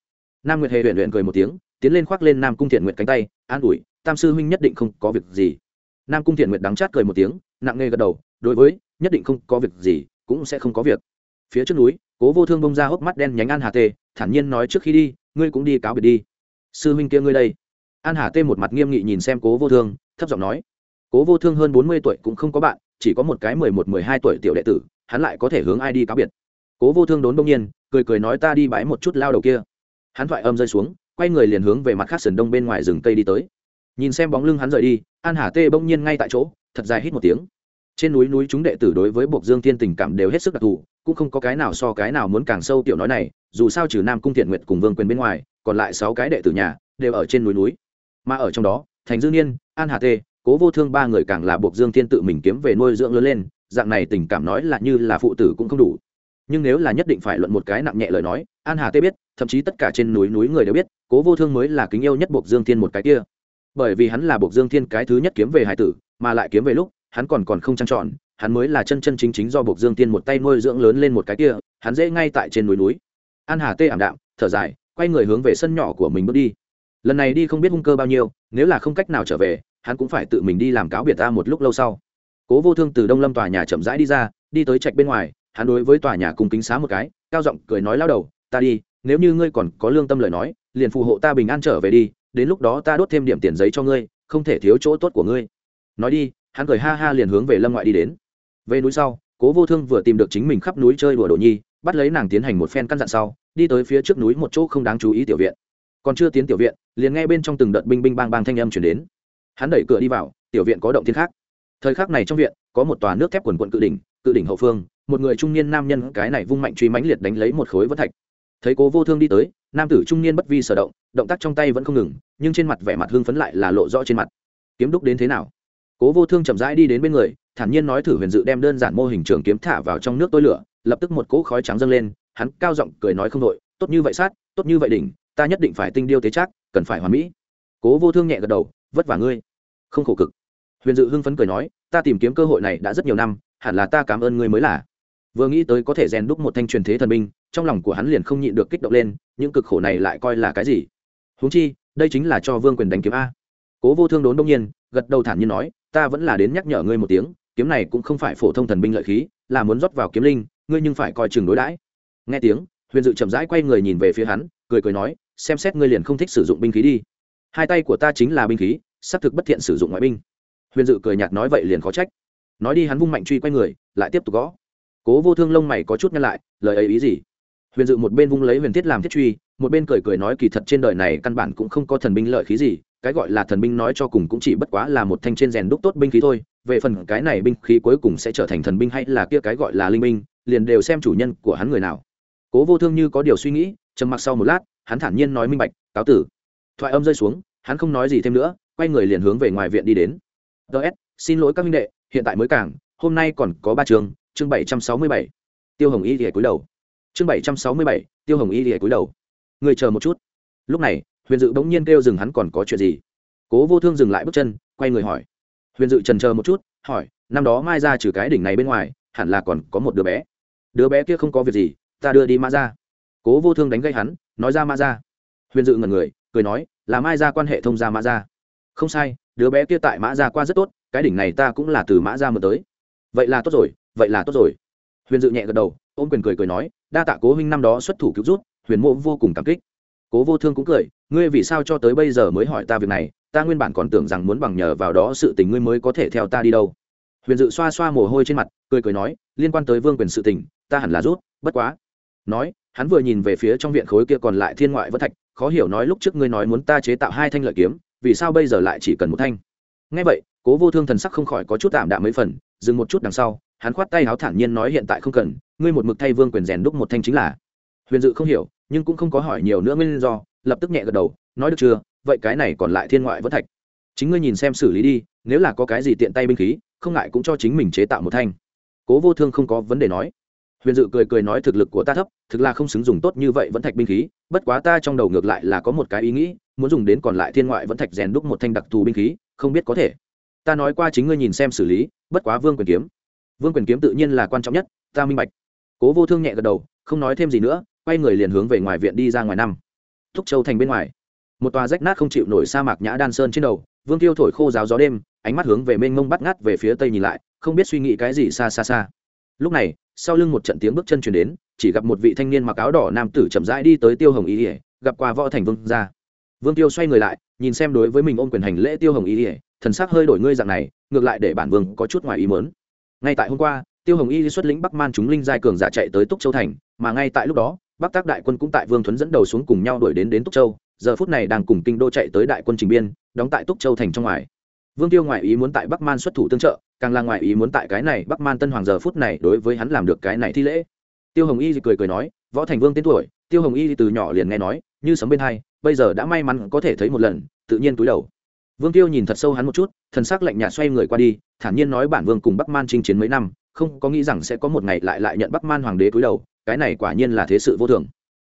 Nam nguyệt hề huyện huyện cười một tiếng, tiến lên khoác lên nam cung thiện nguyệt cánh tay, an ủi, tam sư huynh nhất định không có việc gì. Nam cung thiện nguyệt đắng chát cười một tiếng, nặng nề gật đầu, đối với, nhất định không có việc gì, cũng sẽ không có việc. Phía trước núi, cố vô thương bông ra hốc mắt đen nhánh an hà tê, thản nhiên nói trước khi đi, ngươi cũng đi cáo biệt đi. Sư huynh kia ngươi đây. An hà tê một mặt nghiêm nghị nhìn xem cố vô thương, thấp giọng nói cố vô thương hơn bốn mươi tuổi cũng không có bạn, chỉ có một cái mười một, mười hai tuổi tiểu đệ tử, hắn lại có thể hướng ai đi cáo biệt. Cố vô thương đốn đông nhiên, cười cười nói ta đi bãi một chút lao đầu kia. Hắn thoại âm rơi xuống, quay người liền hướng về mặt khác sườn đông bên ngoài rừng cây đi tới. Nhìn xem bóng lưng hắn rời đi, an hà tê bỗng nhiên ngay tại chỗ, thật dài hít một tiếng. Trên núi núi chúng đệ tử đối với buộc dương thiên tình cảm đều hết sức đặc thù, cũng không có cái nào so cái nào muốn càng sâu tiểu nói này, dù sao trừ nam cung thiện nguyệt cùng vương quyền bên ngoài, còn lại sáu cái đệ tử nhà, đều ở trên núi núi. Mà ở trong đó, thành dương niên, an hà tê cố vô thương ba người càng là buộc dương thiên tự mình kiếm về nuôi dưỡng lớn lên, dạng này tình cảm nói là như là phụ tử cũng không đủ. Nhưng nếu là nhất định phải luận một cái nặng nhẹ lời nói, an hà tê biết, thậm chí tất cả trên núi núi người đều biết, cố vô thương mới là kính yêu nhất buộc dương thiên một cái kia. Bởi vì hắn là buộc dương thiên cái thứ nhất kiếm về hải tử, mà lại kiếm về lúc, hắn còn còn không trang trọn hắn mới là chân chân chính chính do buộc dương Thiên một tay nuôi dưỡng lớn lên một cái kia, hắn dễ ngay tại trên núi núi. An hà tê ảm đạm, thở dài, quay người hướng về sân nhỏ của mình bước đi. Lần này đi không biết hung cơ bao nhiêu, nếu là không cách nào trở về hắn cũng phải tự mình đi làm cáo biệt ta một lúc lâu sau. Cố vô thương từ đông lâm tòa nhà chậm rãi đi ra, đi tới trạch bên ngoài, hắn đối với tòa nhà cùng kính xá một cái, cao giọng cười nói lao đầu, ta đi, nếu như ngươi còn có lương tâm lời nói, liền phù hộ ta bình an trở về đi, đến lúc đó ta đốt thêm điểm tiền giấy cho ngươi, không thể thiếu chỗ tốt của ngươi. Nói đi, hắn cười ha ha liền hướng về lâm ngoại đi đến. Về núi sau, cố vô thương vừa tìm được chính mình khắp núi chơi đùa đồ nhi, bắt lấy nàng tiến hành một phen căn dặn sau, đi tới phía trước núi một chỗ không đáng chú ý tiểu viện. Còn chưa tiến tiểu viện, liền nghe bên trong từng đợt binh binh bang bang thanh âm chuyển đến hắn đẩy cửa đi vào, tiểu viện có động thiên khác. Thời khắc này trong viện, có một tòa nước thép quần quận cự đỉnh cự đỉnh hậu phương, một người trung niên nam nhân cái này vung mạnh truy mãnh liệt đánh lấy một khối vân thạch. Thấy cố vô thương đi tới, nam tử trung niên bất vi sở động động tác trong tay vẫn không ngừng, nhưng trên mặt vẻ mặt hưng phấn lại là lộ rõ trên mặt. Kiếm đúc đến thế nào? Cố vô thương chậm rãi đi đến bên người, thản nhiên nói thử huyền dự đem đơn giản mô hình trường kiếm thả vào trong nước tối lửa, lập tức một cỗ khói trắng dâng lên, hắn cao giọng cười nói không đội tốt như vậy sát, tốt như vậy đỉnh, ta nhất định phải tinh điêu tế chắc cần phải hoàn mỹ. Cố vô thương nhẹ gật đầu vất vả ngươi. Không khổ cực. Huyền dự hưng phấn cười nói, ta tìm kiếm cơ hội này đã rất nhiều năm, hẳn là ta cảm ơn ngươi mới là. Vừa nghĩ tới có thể rèn đúc một thanh truyền thế thần binh, trong lòng của hắn liền không nhịn được kích động lên, những cực khổ này lại coi là cái gì? Huống chi, đây chính là cho vương quyền đánh kiếm a. Cố vô thương đốn đông nhiên, gật đầu thản nhiên nói, ta vẫn là đến nhắc nhở ngươi một tiếng, kiếm này cũng không phải phổ thông thần binh lợi khí, là muốn rót vào kiếm linh, ngươi nhưng phải coi chừng đối đãi. Nghe tiếng, huyền dự chậm rãi quay người nhìn về phía hắn, cười cười nói, xem xét ngươi liền không thích sử dụng binh khí đi hai tay của ta chính là binh khí xác thực bất thiện sử dụng ngoại binh. Huyền dự cười nhạt nói vậy liền khó trách. Nói đi hắn vung mạnh truy quay người, lại tiếp tục gõ. Cố vô thương lông mày có chút nhăn lại, lời ấy ý gì? Huyền dự một bên vung lấy huyền thiết làm thiết truy, một bên cười cười nói kỳ thật trên đời này căn bản cũng không có thần binh lợi khí gì, cái gọi là thần binh nói cho cùng cũng chỉ bất quá là một thanh trên rèn đúc tốt binh khí thôi, về phần cái này binh khí cuối cùng sẽ trở thành thần binh hay là kia cái gọi là linh binh, liền đều xem chủ nhân của hắn người nào. Cố vô thương như có điều suy nghĩ, trầm mặc sau một lát, hắn thản nhiên nói minh bạch, cáo tử thoại âm rơi xuống hắn không nói gì thêm nữa quay người liền hướng về ngoài viện đi đến. Ts xin lỗi các minh đệ hiện tại mới cảng, hôm nay còn có ba trường chương bảy trăm sáu mươi bảy. Tiêu hồng y thì cúi đầu. Chương bảy trăm sáu mươi bảy tiêu hồng y thì cúi đầu. Người chờ một chút. Lúc này huyền dự bỗng nhiên kêu dừng hắn còn có chuyện gì? Cố vô thương dừng lại bước chân quay người hỏi. Huyền dự trần chờ một chút hỏi năm đó mai ra trừ cái đỉnh này bên ngoài hẳn là còn có một đứa bé. Đứa bé kia không có việc gì ta đưa đi mã ra cố vô thương đánh gây hắn nói ra mã ra huyền dự ngần người cười nói, là mai ra quan hệ thông gia mã ra không sai, đứa bé kia tại mã ra qua rất tốt, cái đỉnh này ta cũng là từ mã ra mượn tới. Vậy là tốt rồi, vậy là tốt rồi. Huyền dự nhẹ gật đầu, ôm quyền cười cười nói, đa tạ cố huynh năm đó xuất thủ cứu rút huyền mộ vô cùng cảm kích. Cố vô thương cũng cười, ngươi vì sao cho tới bây giờ mới hỏi ta việc này, ta nguyên bản còn tưởng rằng muốn bằng nhờ vào đó sự tình ngươi mới có thể theo ta đi đâu. Huyền dự xoa xoa mồ hôi trên mặt, cười cười nói, liên quan tới vương quyền sự tình, ta hẳn là rút, bất quá. Nói, hắn vừa nhìn về phía trong viện khối kia còn lại thiên ngoại vất thạch khó hiểu nói lúc trước ngươi nói muốn ta chế tạo hai thanh lợi kiếm, vì sao bây giờ lại chỉ cần một thanh? Ngay vậy, cố vô thương thần sắc không khỏi có chút tạm đạm mấy phần, dừng một chút đằng sau, hắn khoát tay áo thản nhiên nói hiện tại không cần, ngươi một mực thay vương quyền rèn đúc một thanh chính là. Huyền dự không hiểu, nhưng cũng không có hỏi nhiều nữa nguyên do, lập tức nhẹ gật đầu, nói được chưa, vậy cái này còn lại thiên ngoại vẫn thạch. Chính ngươi nhìn xem xử lý đi, nếu là có cái gì tiện tay binh khí, không ngại cũng cho chính mình chế tạo một thanh. Cố vô thương không có vấn đề nói huyền dự cười cười nói thực lực của ta thấp, thực là không xứng dùng tốt như vậy vẫn thạch binh khí, bất quá ta trong đầu ngược lại là có một cái ý nghĩ, muốn dùng đến còn lại thiên ngoại vẫn thạch rèn đúc một thanh đặc thù binh khí, không biết có thể. Ta nói qua chính ngươi nhìn xem xử lý, bất quá vương quyền kiếm. Vương quyền kiếm tự nhiên là quan trọng nhất, ta minh bạch. Cố vô thương nhẹ gật đầu, không nói thêm gì nữa, quay người liền hướng về ngoài viện đi ra ngoài năm. Thúc châu thành bên ngoài. Một tòa rách nát không chịu nổi sa mạc nhã đan sơn trên đầu, vương tiêu thổi khô giáo gió đêm, ánh mắt hướng về mênh mông bắt ngát về phía tây nhìn lại, không biết suy nghĩ cái gì xa xa xa lúc này, sau lưng một trận tiếng bước chân chuyển đến, chỉ gặp một vị thanh niên mặc áo đỏ nam tử chậm rãi đi tới tiêu hồng ý ỉa gặp qua võ thành vương ra vương tiêu xoay người lại, nhìn xem đối với mình ôm quyền hành lễ tiêu hồng ý ỉa thần sắc hơi đổi ngươi dạng này, ngược lại để bản vương có chút ngoài ý mớn ngay tại hôm qua, tiêu hồng y xuất lĩnh bắc man chúng linh giai cường giả chạy tới túc châu thành, mà ngay tại lúc đó, bắc tác đại quân cũng tại vương thuấn dẫn đầu xuống cùng nhau đuổi đến đến túc châu, giờ phút này đang cùng kinh đô chạy tới đại quân trình biên, đóng tại túc châu thành trong ngoài. Vương tiêu ngoại ý muốn tại bắc man xuất thủ tương trợ càng là ngoại ý muốn tại cái này bắc man tân hoàng giờ phút này đối với hắn làm được cái này thi lễ. Tiêu hồng y cười cười nói, võ thành vương tên tuổi. Tiêu hồng y từ nhỏ liền nghe nói, như sấm bên hai, bây giờ đã may mắn có thể thấy một lần, tự nhiên túi đầu. Vương tiêu nhìn thật sâu hắn một chút, thần sắc lạnh nhạt xoay người qua đi, thản nhiên nói, bản vương cùng bắc man chinh chiến mấy năm, không có nghĩ rằng sẽ có một ngày lại lại nhận bắc man hoàng đế cúi đầu, cái này quả nhiên là thế sự vô thường.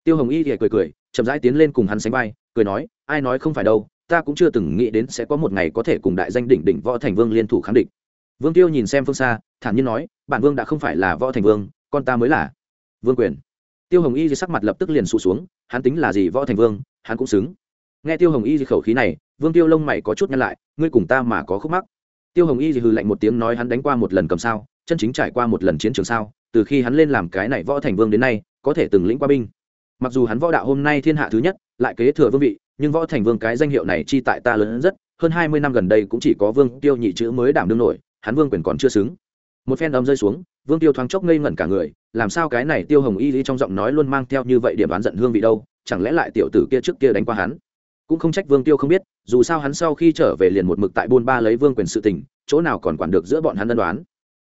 Tiêu hồng y thì cười cười, chậm rãi tiến lên cùng hắn sánh vai, cười nói, ai nói không phải đâu, ta cũng chưa từng nghĩ đến sẽ có một ngày có thể cùng đại danh đỉnh đỉnh võ thành vương liên thủ kháng địch vương tiêu nhìn xem phương xa, thản nhiên nói, bản vương đã không phải là võ thành vương, con ta mới là vương quyền. Tiêu hồng y sắc mặt lập tức liền sụt xuống, hắn tính là gì võ thành vương, hắn cũng xứng. Nghe tiêu hồng y khẩu khí này, vương tiêu lông mày có chút nhăn lại, ngươi cùng ta mà có khúc mắc. Tiêu hồng y hừ lạnh một tiếng nói, hắn đánh qua một lần cầm sao, chân chính trải qua một lần chiến trường sao, từ khi hắn lên làm cái này võ thành vương đến nay, có thể từng lĩnh qua binh. Mặc dù hắn võ đạo hôm nay thiên hạ thứ nhất, lại kế thừa vương vị, nhưng võ thành vương cái danh hiệu này chi tại ta lớn hơn rất, hơn hai mươi năm gần đây cũng chỉ có vương tiêu nhị chữ mới đảm đương nổi hắn vương quyền còn chưa xứng. Một phen âm rơi xuống, vương tiêu thoáng chốc ngây ngẩn cả người, làm sao cái này tiêu hồng y lý trong giọng nói luôn mang theo như vậy điểm đoán giận hương vị đâu, chẳng lẽ lại tiểu tử kia trước kia đánh qua hắn? Cũng không trách vương tiêu không biết, dù sao hắn sau khi trở về liền một mực tại buôn ba lấy vương quyền sự tình, chỗ nào còn quản được giữa bọn hắn đơn đoán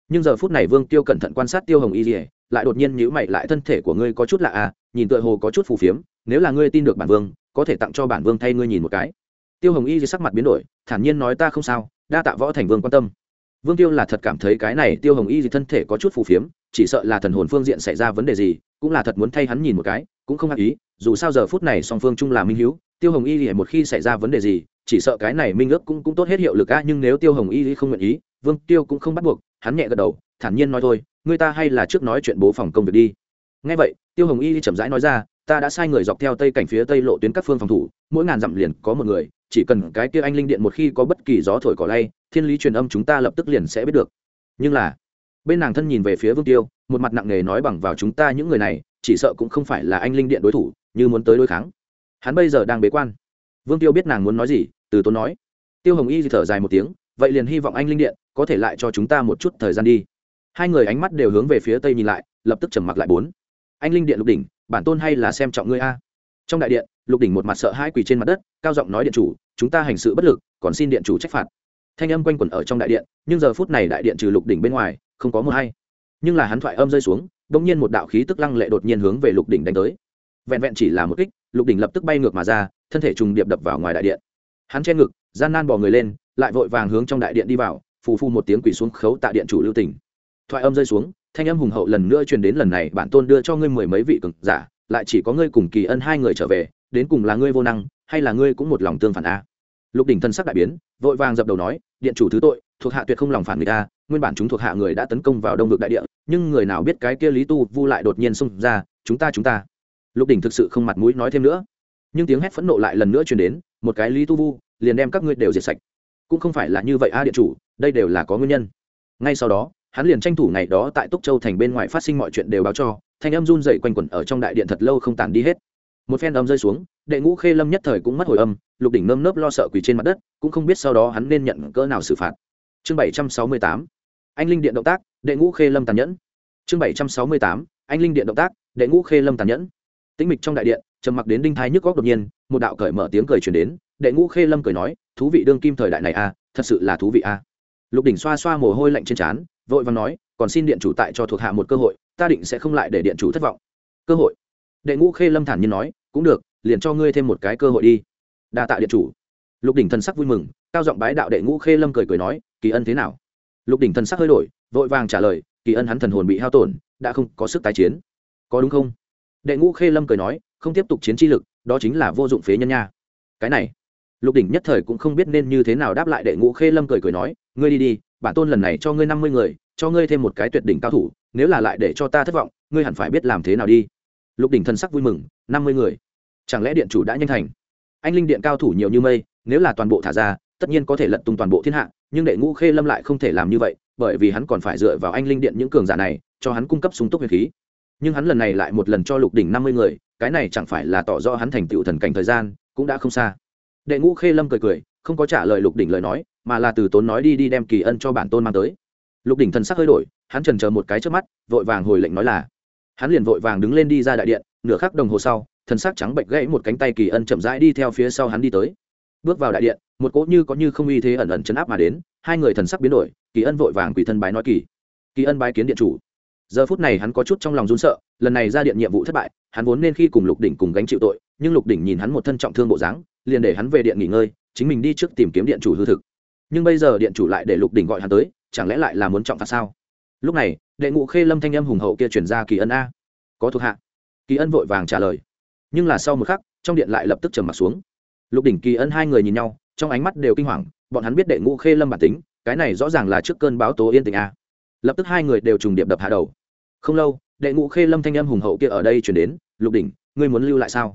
nhưng giờ phút này vương tiêu cẩn thận quan sát tiêu hồng y dỉa lại đột nhiên nhữ mày lại thân thể của ngươi có chút lạ à nhìn tựa hồ có chút phù phiếm, nếu là ngươi tin được bản vương, có thể tặng cho bản vương thay ngươi nhìn một cái. Tiêu hồng y sắc mặt biến đổi, thản nhiên nói ta không sao, đa tạ võ thành vương quan tâm vương tiêu là thật cảm thấy cái này tiêu hồng y gì thân thể có chút phù phiếm chỉ sợ là thần hồn phương diện xảy ra vấn đề gì cũng là thật muốn thay hắn nhìn một cái cũng không ác ý dù sao giờ phút này song phương chung là minh Hiếu, tiêu hồng y thì một khi xảy ra vấn đề gì chỉ sợ cái này minh ước cũng cũng tốt hết hiệu lực a nhưng nếu tiêu hồng y không nguyện ý vương tiêu cũng không bắt buộc hắn nhẹ gật đầu thản nhiên nói thôi người ta hay là trước nói chuyện bố phòng công việc đi. Ngay vậy tiêu hồng y chậm rãi nói ra ta đã sai người dọc theo tây cảnh phía tây lộ tuyến các phương phòng thủ, mỗi ngàn dặm liền có một người, chỉ cần cái kia anh linh điện một khi có bất kỳ gió thổi cỏ lay, thiên lý truyền âm chúng ta lập tức liền sẽ biết được. Nhưng là, bên nàng thân nhìn về phía vương tiêu, một mặt nặng nề nói bằng vào chúng ta những người này, chỉ sợ cũng không phải là anh linh điện đối thủ, như muốn tới đối kháng. Hắn bây giờ đang bế quan. Vương tiêu biết nàng muốn nói gì, từ tốn nói. Tiêu hồng y thì thở dài một tiếng, vậy liền hy vọng anh linh điện có thể lại cho chúng ta một chút thời gian đi. Hai người ánh mắt đều hướng về phía tây nhìn lại, lập tức trầm mặc lại bốn anh linh điện lục đỉnh, bản tôn hay là xem trọng ngươi a? Trong đại điện, lục đỉnh một mặt sợ hai quỳ trên mặt đất, cao giọng nói điện chủ, chúng ta hành sự bất lực, còn xin điện chủ trách phạt. Thanh âm quanh quẩn ở trong đại điện, nhưng giờ phút này đại điện trừ lục đỉnh bên ngoài, không có một hay. Nhưng là hắn thoại âm rơi xuống đ ỗ n g nhiên một đạo khí tức lăng lệ đột nhiên hướng về lục đỉnh đánh tới. Vẹn vẹn chỉ là một kích, lục đỉnh lập tức bay ngược mà ra, thân thể trùng điệp đập vào ngoài đại điện. Hắn che ngực, gian nan bỏ người lên, lại vội vàng hướng trong đại điện đi vào, phù phu một tiếng quỷ xuống khấu tạ điện chủ lưu tỉnh thoại âm rơi xuống thanh âm hùng hậu lần nữa truyền đến lần này, bản tôn đưa cho ngươi mười mấy vị cực giả, lại chỉ có ngươi cùng kỳ ân hai người trở về, đến cùng là ngươi vô năng, hay là ngươi cũng một lòng tương phản a? Lục đỉnh thân sắc đại biến, vội vàng dập đầu nói, điện chủ thứ tội, thuộc hạ tuyệt không lòng phản người ta nguyên bản chúng thuộc hạ người đã tấn công vào đông vực đại địa, nhưng người nào biết cái kia lý tu vu lại đột nhiên xông ra, chúng ta chúng ta. Lục đỉnh thực sự không mặt mũi nói thêm nữa. Nhưng tiếng hét phẫn nộ lại lần nữa truyền đến, một cái lý tu vu liền đem các ngươi đều diệt sạch. Cũng không phải là như vậy a, điện chủ, đây đều là có nguyên nhân. Ngay sau đó hắn liền tranh thủ ngày đó tại túc châu thành bên ngoài phát sinh mọi chuyện đều báo cho thanh âm run dậy quanh quẩn ở trong đại điện thật lâu không tàn đi hết. Một phen âm rơi xuống đệ ngũ khê lâm nhất thời cũng mất hồi âm lục đỉnh nơm nớp lo sợ quỳ trên mặt đất cũng không biết sau đó hắn nên nhận cỡ nào xử phạt. Chương bảy trăm sáu mươi tám anh linh điện động tác đệ ngũ khê lâm tàn nhẫn. Chương bảy trăm sáu mươi tám anh linh điện động tác đệ ngũ khê lâm tàn nhẫn. Tĩnh mịch trong đại điện trầm mặc đến đinh thái nhức góc đột nhiên một đạo cởi mở tiếng cười truyền đến đệ ngũ khê lâm cười nói thú vị đương kim thời đại này a à, thật sự là thú vị a à. lục đỉnh xoa xoa mồ hôi lạnh trên trán vội vàng nói, còn xin điện chủ tại cho thuộc hạ một cơ hội, ta định sẽ không lại để điện chủ thất vọng. Cơ hội? Đệ ngũ khê lâm thản nhiên nói, cũng được, liền cho ngươi thêm một cái cơ hội đi. Đa tạ điện chủ. Lục đỉnh thần sắc vui mừng, cao giọng bái đạo đệ ngũ khê lâm cười cười nói, kỳ ân thế nào? Lục đỉnh thần sắc hơi đổi, vội vàng trả lời, kỳ ân hắn thần hồn bị hao tổn, đã không có sức tái chiến. Có đúng không? Đệ ngũ khê lâm cười nói, không tiếp tục chiến chi lực, đó chính là vô dụng phế nhân nha. Cái này? Lục đỉnh nhất thời cũng không biết nên như thế nào đáp lại đệ ngũ khê lâm cười cười nói, ngươi đi đi bản tôn lần này cho ngươi năm mươi người, cho ngươi thêm một cái tuyệt đỉnh cao thủ, nếu là lại để cho ta thất vọng, ngươi hẳn phải biết làm thế nào đi. Lục đỉnh thân sắc vui mừng, năm mươi người? Chẳng lẽ điện chủ đã nhanh thành? Anh linh điện cao thủ nhiều như mây, nếu là toàn bộ thả ra, tất nhiên có thể lật tung toàn bộ thiên hạ, nhưng đệ ngũ khê lâm lại không thể làm như vậy, bởi vì hắn còn phải dựa vào anh linh điện những cường giả này, cho hắn cung cấp súng túc huyền khí. Nhưng hắn lần này lại một lần cho lục đỉnh năm mươi người, cái này chẳng phải là tỏ rõ hắn thành tựu thần cảnh thời gian, cũng đã không xa đệ ngũ khê lâm cười cười, không có trả lời lục đỉnh lời nói, mà là từ tốn nói đi đi đem kỳ ân cho bản tôn mang tới. Lục đỉnh thần sắc hơi đổi, hắn trần chờ một cái trước mắt, vội vàng hồi lệnh nói là. Hắn liền vội vàng đứng lên đi ra đại điện, nửa khắc đồng hồ sau, thần sắc trắng bệnh gãy một cánh tay kỳ ân chậm rãi đi theo phía sau hắn đi tới. Bước vào đại điện, một cỗ như có như không uy thế ẩn ẩn chấn áp mà đến, hai người thần sắc biến đổi, kỳ ân vội vàng quỷ thân bái nói kỳ. Kỳ ân bái kiến điện chủ. Giờ phút này hắn có chút trong lòng run sợ, lần này ra điện nhiệm vụ thất bại, hắn vốn nên khi cùng lục đỉnh cùng gánh chịu tội, nhưng lục đỉnh nhìn hắn một thân trọng thương bộ dáng liền để hắn về điện nghỉ ngơi, chính mình đi trước tìm kiếm điện chủ hư thực. Nhưng bây giờ điện chủ lại để lục đỉnh gọi hắn tới, chẳng lẽ lại là muốn trọng phạt sao? Lúc này, đệ ngũ khê lâm thanh âm hùng hậu kia chuyển ra kỳ ân a. Có thuộc hạ. Kỳ ân vội vàng trả lời. Nhưng là sau một khắc, trong điện lại lập tức trầm m ặ t xuống. Lục đỉnh kỳ ân hai người nhìn nhau, trong ánh mắt đều kinh hoàng, bọn hắn biết đệ ngũ khê lâm bản tính, cái này rõ ràng là trước cơn báo tố yên tình a. Lập tức hai người đều trùng điệp đập hạ đầu. Không lâu, đệ ngũ khê lâm thanh âm hùng hậu kia ở đây chuyển đến, lục đỉnh ngươi muốn lưu lại sao?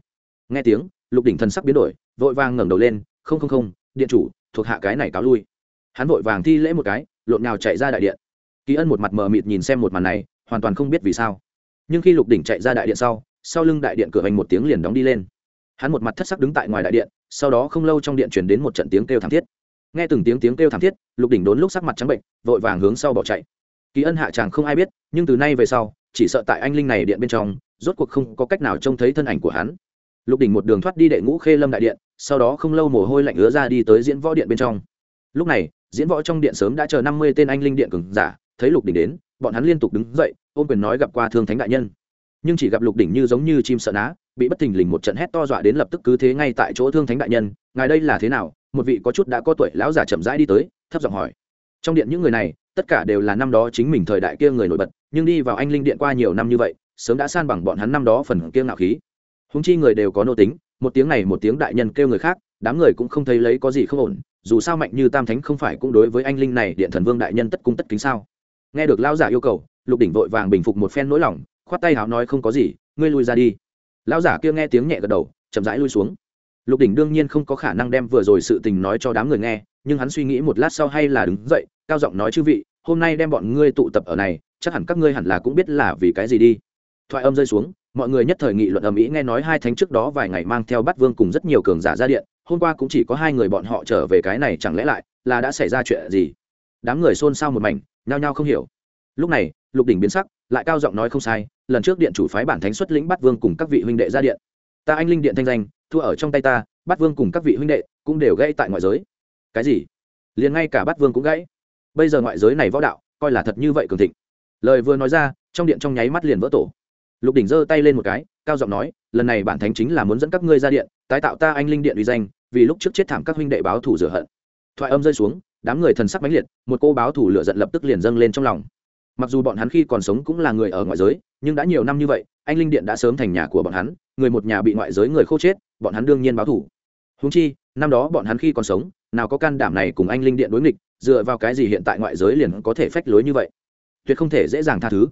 Nghe tiếng, lục đỉnh thần sắc biến đổi vội vàng ngẩng đầu lên, không không không, điện chủ, thuộc hạ cái này cáo lui. Hắn vội vàng thi lễ một cái, lộn nào chạy ra đại điện. Kỳ ân một mặt mờ mịt nhìn xem một màn này, hoàn toàn không biết vì sao. Nhưng khi lục đỉnh chạy ra đại điện sau sau lưng đại điện cửa hành một tiếng liền đóng đi lên. Hắn một mặt thất sắc đứng tại ngoài đại điện, sau đó không lâu trong điện chuyển đến một trận tiếng kêu thảm thiết. Nghe từng tiếng tiếng kêu thảm thiết, lục đỉnh đốn lúc sắc mặt trắng bệnh, vội vàng hướng sau bỏ chạy. Kỳ ân hạ chàng không ai biết, nhưng từ nay về sau, chỉ sợ tại anh linh này điện bên trong, rốt cuộc không có cách nào trông thấy thân ảnh của hắn lục đỉnh một đường thoát đi đệ ngũ khê lâm đại điện, sau đó không lâu mồ hôi lạnh ứa ra đi tới diễn võ điện bên trong. Lúc này, diễn võ trong điện sớm đã chờ năm mươi tên anh linh điện cường giả, thấy lục đỉnh đến, bọn hắn liên tục đứng dậy, ôm quyền nói gặp qua thương thánh đại nhân. Nhưng chỉ gặp lục đỉnh như giống như chim sợ ná, bị bất thình lình một trận hét to dọa đến lập tức cứ thế ngay tại chỗ thương thánh đại nhân, ngài đây là thế nào? Một vị có chút đã có tuổi lão giả chậm rãi đi tới, thấp giọng hỏi. Trong điện những người này, tất cả đều là năm đó chính mình thời đại kia người nổi bật, nhưng đi vào anh linh điện qua nhiều năm như vậy, sớm đã san bằng bọn hắn năm đó phần kia ngạo khí húng chi người đều có nô tính, một tiếng này một tiếng đại nhân kêu người khác, đám người cũng không thấy lấy có gì không ổn, dù sao mạnh như tam thánh không phải cũng đối với anh linh này điện thần vương đại nhân tất cung tất kính sao? Nghe được lao giả yêu cầu, lục đỉnh vội vàng bình phục một phen nỗi lòng, khoát tay hào nói không có gì, ngươi lui ra đi. Lao giả kia nghe tiếng nhẹ gật đầu, chậm rãi lui xuống. Lục đỉnh đương nhiên không có khả năng đem vừa rồi sự tình nói cho đám người nghe, nhưng hắn suy nghĩ một lát sau hay là đứng dậy, cao giọng nói chư vị, hôm nay đem bọn ngươi tụ tập ở này, chắc hẳn các ngươi hẳn là cũng biết là vì cái gì đi. Thoại âm rơi xuống mọi người nhất thời nghị luận ầm ĩ nghe nói hai thánh trước đó vài ngày mang theo bắt vương cùng rất nhiều cường giả ra điện, hôm qua cũng chỉ có hai người bọn họ trở về cái này chẳng lẽ lại là đã xảy ra chuyện gì? Đám người xôn xao một mảnh, nhao nhao không hiểu. Lúc này, lục đỉnh biến sắc, lại cao giọng nói không sai, lần trước điện chủ phái bản thánh xuất lĩnh bắt vương cùng các vị huynh đệ ra điện. Ta anh linh điện thanh danh, thua ở trong tay ta bắt vương cùng các vị huynh đệ cũng đều gãy tại ngoại giới. Cái gì? Liền ngay cả bắt vương cũng gãy. Bây giờ ngoại giới này võ đạo, coi là thật như vậy cường thịnh. Lời vừa nói ra, trong điện trong nháy mắt liền vỡ tổ lục đỉnh giơ tay lên một cái, cao giọng nói, lần này bản thánh chính là muốn dẫn các ngươi ra điện, tái tạo ta anh linh điện uy danh, vì lúc trước chết thảm các huynh đệ báo thủ rửa hận. Thoại âm rơi xuống, đám người thần sắc mãnh liệt, một cô báo thủ lửa giận lập tức liền dâng lên trong lòng. Mặc dù bọn hắn khi còn sống cũng là người ở ngoại giới, nhưng đã nhiều năm như vậy, anh linh điện đã sớm thành nhà của bọn hắn, người một nhà bị ngoại giới người khô chết, bọn hắn đương nhiên báo thủ húng chi, năm đó bọn hắn khi còn sống, nào có can đảm này cùng anh linh điện đối nghịch, dựa vào cái gì hiện tại ngoại giới liền có thể phách lối như vậy? Tuyệt không thể dễ dàng tha thứ.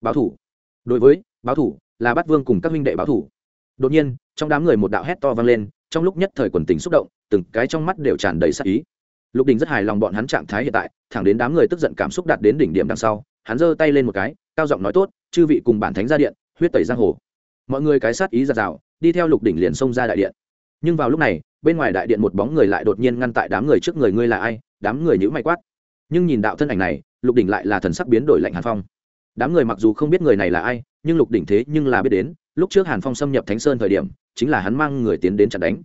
Báo thủ đối với báo thủ, là bắt vương cùng các minh đệ báo thủ. Đột nhiên, trong đám người một đạo hét to vang lên, trong lúc nhất thời quần tình xúc động, từng cái trong mắt đều tràn đầy sắc ý. Lục đình rất hài lòng bọn hắn trạng thái hiện tại, thẳng đến đám người tức giận cảm xúc đạt đến đỉnh điểm đằng sau, hắn giơ tay lên một cái, cao giọng nói tốt, chư vị cùng bản thánh ra điện, huyết tẩy giang hồ. Mọi người cái sát ý giạt rào, đi theo lục đỉnh liền xông ra đại điện. Nhưng vào lúc này, bên ngoài đại điện một bóng người lại đột nhiên ngăn tại đám người trước người, ngươi là ai? Đám người nhữ may quát. Nhưng nhìn đạo thân ảnh này, lục đỉnh lại là thần sắc biến đổi lạnh hàn phong đám người mặc dù không biết người này là ai, nhưng lục đỉnh thế nhưng là biết đến, lúc trước hàn phong xâm nhập thánh sơn thời điểm, chính là hắn mang người tiến đến chặn đánh.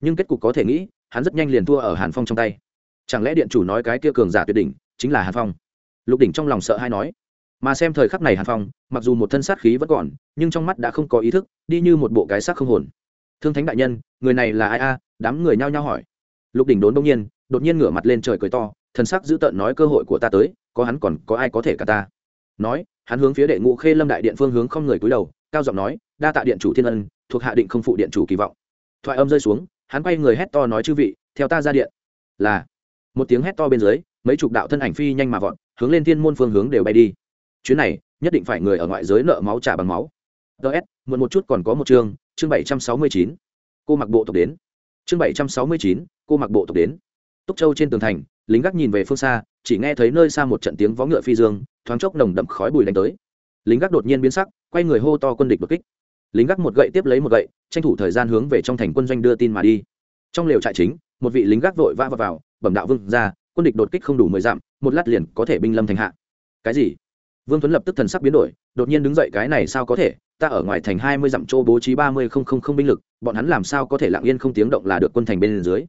Nhưng kết cục có thể nghĩ, hắn rất nhanh liền thua ở hàn phong trong tay. Chẳng lẽ điện chủ nói cái kia cường giả tuyệt đỉnh chính là hàn phong? Lục đỉnh trong lòng sợ hay nói. Mà xem thời khắc này hàn phong, mặc dù một thân sát khí vẫn còn, nhưng trong mắt đã không có ý thức, đi như một bộ cái xác không hồn. Thương thánh đại nhân, người này là ai a? Đám người nhao nhao hỏi. Lục đỉnh đốn đông nhiên, đột nhiên ngửa mặt lên trời cười to, thần sắc giữ tợn nói cơ hội của ta tới, có hắn còn có ai có thể cả ta? Nói, hắn hướng phía đệ ngũ khê lâm đại điện phương hướng không người cúi đầu, cao giọng nói, đa tạ điện chủ thiên ân, thuộc hạ định không phụ điện chủ kỳ vọng. Thoại âm rơi xuống, hắn quay người hét to nói chư vị, theo ta ra điện. Là, một tiếng hét to bên dưới, mấy chục đạo thân ảnh phi nhanh mà vọt, hướng lên thiên môn phương hướng đều bay đi. Chuyến này, nhất định phải người ở ngoại giới nợ máu trả bằng máu. Ts muộn một chút còn có một chương chương bảy trăm sáu mươi chín. Cô mặc bộ tộc đến. Chương bảy trăm sáu mươi chín, cô mặc bộ tộc đến. Túc châu trên tường thành, lính gác nhìn về phương xa, chỉ nghe thấy nơi xa một trận tiếng vó ngựa phi dương thoáng chốc nồng đậm khói bùi đánh tới. Lính gác đột nhiên biến sắc quay người hô to quân địch đột kích. Lính gác một gậy tiếp lấy một gậy tranh thủ thời gian hướng về trong thành quân doanh đưa tin mà đi. Trong lều trại chính một vị lính gác vội vã vào, vào bẩm đạo vương ra quân địch đột kích không đủ mười dặm một lát liền có thể binh lâm thành hạ. Cái gì? Vương tuấn lập tức thần sắc biến đổi đột nhiên đứng dậy cái này sao có thể? Ta ở ngoài thành hai mươi dặm chỗ bố trí ba mươi không không không binh lực bọn hắn làm sao có thể lặng yên không tiếng động là được quân thành bên dưới?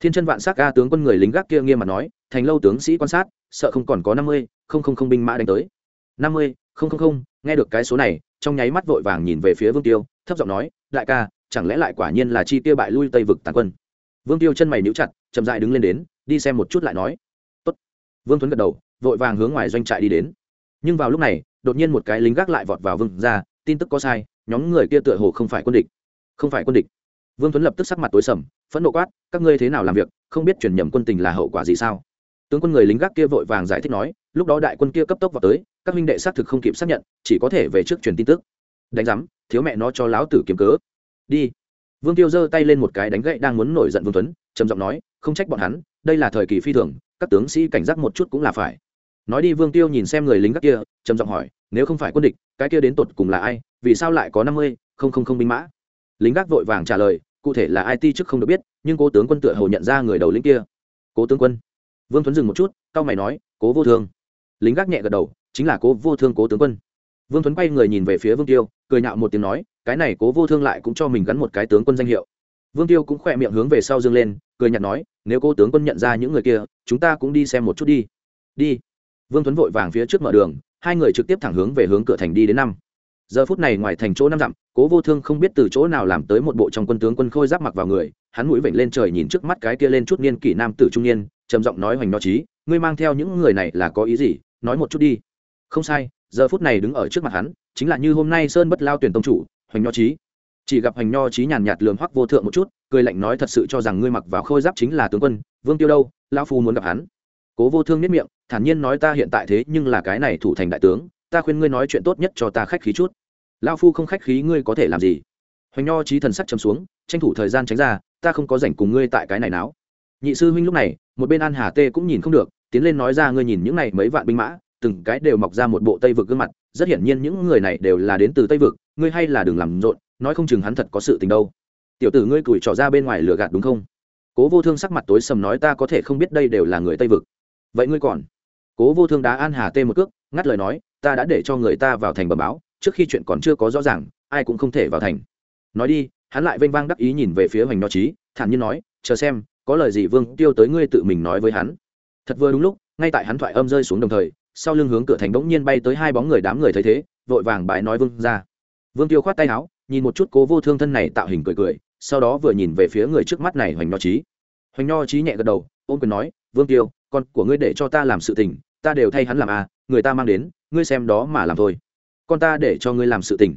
Thiên chân vạn sắc ca tướng quân người lính gác kia nghiêm mặt nói thành lâu tướng sĩ quan sát sợ không còn có năm mươi không không không binh mã đánh tới. Năm mươi, không không không, nghe được cái số này, trong nháy mắt vội vàng nhìn về phía vương tiêu, thấp giọng nói, đại ca, chẳng lẽ lại quả nhiên là chi tiêu bại lui tây vực tàn quân? Vương tiêu chân mày níu chặt, chậm dại đứng lên đến, đi xem một chút lại nói, Tốt. vương tuấn gật đầu, vội vàng hướng ngoài doanh trại đi đến. Nhưng vào lúc này, đột nhiên một cái lính gác lại vọt vào vương ra tin tức có sai, nhóm người kia tựa hồ không phải quân địch. Không phải quân địch. Vương tuấn lập tức sắc mặt tối sầm, phẫn nộ quát, các ngươi thế nào làm việc, không biết chuyển nhầm quân tình là hậu quả gì sao? Tướng quân người lính gác kia vội vàng giải thích nói lúc đó đại quân kia cấp tốc vào tới, các minh đệ xác thực không kịp xác nhận, chỉ có thể về trước truyền tin tức. Đánh giám, thiếu mẹ nó cho lão tử kiếm cớ. Đi. Vương tiêu giơ tay lên một cái đánh gậy đang muốn nổi giận vương tuấn, trầm giọng nói, không trách bọn hắn, đây là thời kỳ phi thường, các tướng sĩ cảnh giác một chút cũng là phải. Nói đi vương tiêu nhìn xem người lính gác kia, trầm giọng hỏi, nếu không phải quân địch, cái kia đến tột cùng là ai, vì sao lại có năm mươi, không không không binh mã? Lính gác vội vàng trả lời, cụ thể là ai ti trước không được biết, nhưng cố tướng quân tựa hồ nhận ra người đầu lính kia. Cố tướng quân. Vương tuấn dừng một chút cao mày nói, cố vô thương lính gác nhẹ gật đầu, chính là cố vô thương cố tướng quân. Vương tuấn quay người nhìn về phía vương tiêu, cười nhạo một tiếng nói, cái này cố vô thương lại cũng cho mình gắn một cái tướng quân danh hiệu. Vương tiêu cũng khỏe miệng hướng về sau dương lên, cười nhạt nói, nếu cố tướng quân nhận ra những người kia, chúng ta cũng đi xem một chút đi. Đi. Vương tuấn vội vàng phía trước mở đường, hai người trực tiếp thẳng hướng về hướng cửa thành đi đến năm. Giờ phút này ngoài thành chỗ năm dặm, cố vô thương không biết từ chỗ nào làm tới một bộ trong quân tướng quân khôi giáp mặc vào người, hắn mũi vểnh lên trời nhìn trước mắt cái kia lên chút niên kỷ nam tử trung niên, trầm giọng nói hoành no trí ngươi mang theo những người này là có ý gì? Nói một chút đi. Không sai, giờ phút này đứng ở trước mặt hắn, chính là như hôm nay sơn bất lao tuyển tông chủ, hoành nho trí chỉ gặp hoành nho trí nhàn nhạt lường hoắc vô thượng một chút, cười lạnh nói thật sự cho rằng ngươi mặc vào khôi giáp chính là tướng quân, vương tiêu đâu lao phu muốn gặp hắn. Cố vô thương nhất miệng, thản nhiên nói ta hiện tại thế nhưng là cái này thủ thành đại tướng, ta khuyên ngươi nói chuyện tốt nhất cho ta khách khí chút. Lao phu không khách khí ngươi có thể làm gì? Hoành nho trí thần sắc chấm xuống, tranh thủ thời gian tránh ra, ta không có rảnh cùng ngươi tại cái này náo. Nhị sư huynh lúc này, một bên an hà tê cũng nhìn không được tiến lên nói ra, ngươi nhìn những này mấy vạn binh mã, từng cái đều mọc ra một bộ tây vực gương mặt, rất hiển nhiên những người này đều là đến từ tây vực, ngươi hay là đừng làm rộn, nói không chừng hắn thật có sự tình đâu. Tiểu tử ngươi cùi trò ra bên ngoài lừa gạt đúng không? Cố vô thương sắc mặt tối sầm nói, ta có thể không biết đây đều là người tây vực. Vậy ngươi còn? Cố vô thương đá an hà tê một cước, ngắt lời nói, ta đã để cho người ta vào thành bờ báo, trước khi chuyện còn chưa có rõ ràng, ai cũng không thể vào thành. Nói đi, hắn lại vênh vang đắc ý nhìn về phía hoành nho trí thản nhiên nói, chờ xem, có lời gì vương tiêu tới ngươi tự mình nói với hắn thật vừa đúng lúc, ngay tại hắn thoại âm rơi xuống đồng thời, sau lưng hướng cửa thành bỗng nhiên bay tới hai bóng người đám người thấy thế, vội vàng bái nói vương ra. Vương tiêu khoát tay áo, nhìn một chút cố vô thương thân này tạo hình cười cười, sau đó vừa nhìn về phía người trước mắt này hoành nho trí hoành nho trí nhẹ gật đầu ôm quyền nói, vương tiêu, con của ngươi để cho ta làm sự tình, ta đều thay hắn làm à người ta mang đến, ngươi xem đó mà làm thôi. Con ta để cho ngươi làm sự tình.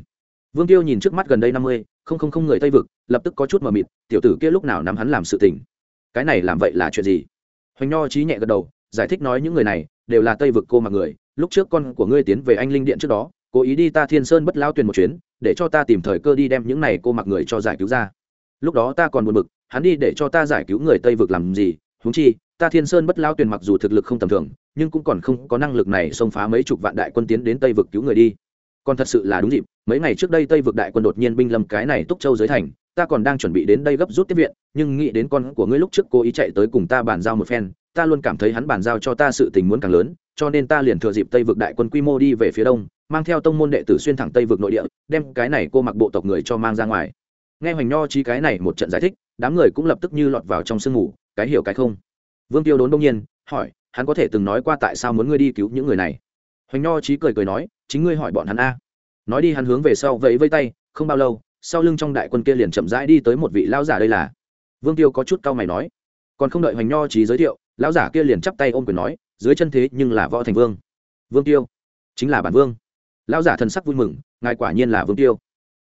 Vương tiêu nhìn trước mắt gần đây năm mươi, không không không người tây vực, lập tức có chút mờ mịt, tiểu tử kia lúc nào nắm hắn làm sự tình? Cái này làm vậy là chuyện gì? Hoành nho trí nhẹ gật đầu, giải thích nói những người này đều là tây vực cô mặc người, lúc trước con của ngươi tiến về anh linh điện trước đó, cố ý đi ta thiên sơn bất lao tuyền một chuyến, để cho ta tìm thời cơ đi đem những này cô mặc người cho giải cứu ra. Lúc đó ta còn buồn bực, hắn đi để cho ta giải cứu người tây vực làm gì húng chi, ta thiên sơn bất lao tuyền mặc dù thực lực không tầm thường, nhưng cũng còn không có năng lực này xông phá mấy chục vạn đại quân tiến đến tây vực cứu người đi. Còn thật sự là đúng dịp mấy ngày trước đây tây vực đại quân đột nhiên binh lâm cái này túc châu dưới thành, ta còn đang chuẩn bị đến đây gấp rút tiếp viện, nhưng nghĩ đến con của ngươi lúc trước cố ý chạy tới cùng ta bàn giao một phen, ta luôn cảm thấy hắn bàn giao cho ta sự tình muốn càng lớn, cho nên ta liền thừa dịp tây vực đại quân quy mô đi về phía đông, mang theo tông môn đệ tử xuyên thẳng tây vực nội địa, đem cái này cô mặc bộ tộc người cho mang ra ngoài. Nghe hoành nho trí cái này một trận giải thích, đám người cũng lập tức như lọt vào trong sương mù, cái hiểu cái không. Vương tiêu đốn đông nhiên, hỏi, hắn có thể từng nói qua tại sao muốn ngươi đi cứu những người này? Hoành nho trí cười cười nói, chính ngươi hỏi bọn hắn a nói đi hắn hướng về sau vẫy vây tay, không bao lâu, sau lưng trong đại quân kia liền chậm rãi đi tới một vị lao giả đây là. Vương tiêu có chút cau mày nói, còn không đợi hoành nho trí giới thiệu, lão giả kia liền chắp tay ôm quyền nói, dưới chân thế nhưng là võ thành vương. Vương tiêu, chính là bản vương. Lão giả thần sắc vui mừng, ngài quả nhiên là vương tiêu.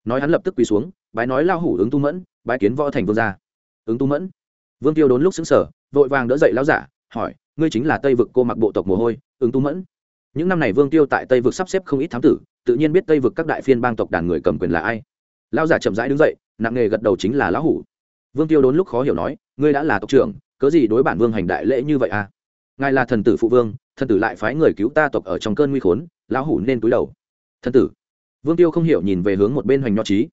Nói hắn lập tức quỳ xuống, bái nói lao hủ ứng tu mẫn, bái kiến võ thành vương gia. Ứng tu mẫn. Vương tiêu đốn lúc xứng sở vội vàng đỡ dậy lão giả, hỏi, ngươi chính là tây vực cô mặc bộ tộc mồ hôi, ứng tu mẫn những năm này vương tiêu tại tây vực sắp xếp không ít thám tử, tự nhiên biết tây vực các đại phiên bang tộc đàn người cầm quyền là ai. Lão giả chậm rãi đứng dậy, nặng nghề gật đầu chính là lão hủ. Vương tiêu đốn lúc khó hiểu nói, ngươi đã là tộc trưởng, cớ gì đối bản vương hành đại lễ như vậy à? Ngài là thần tử phụ vương, thần tử lại phái người cứu ta tộc ở trong cơn nguy khốn, lão hủ nên túi đầu. Thần tử? Vương tiêu không hiểu nhìn về hướng một bên hoành nho trí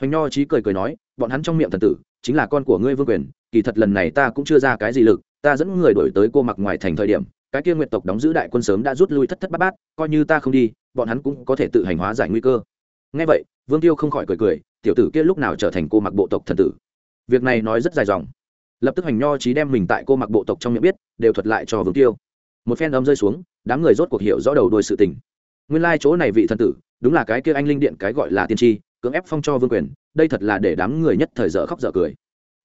hoành nho trí cười cười nói, bọn hắn trong miệng thần tử, chính là con của ngươi vương quyền, kỳ thật lần này ta cũng chưa ra cái gì lực, ta dẫn người đổi tới cô mặc ngoài thành thời điểm cái kia nguyện tộc đóng giữ đại quân sớm đã rút lui thất thất bát bát, coi như ta không đi, bọn hắn cũng có thể tự hành hóa giải nguy cơ. Ngay vậy, vương tiêu không khỏi cười cười, tiểu tử kia lúc nào trở thành cô mặc bộ tộc thần tử? Việc này nói rất dài dòng. Lập tức hành nho trí đem mình tại cô mặc bộ tộc trong miệng biết, đều thuật lại cho vương tiêu. Một phen âm rơi xuống, đám người rốt cuộc hiểu rõ đầu đuôi sự tình. Nguyên lai chỗ này vị thần tử, đúng là cái kia anh linh điện cái gọi là tiên tri, cưỡng ép phong cho vương quyền, đây thật là để đám người nhất thời dở khóc dở cười.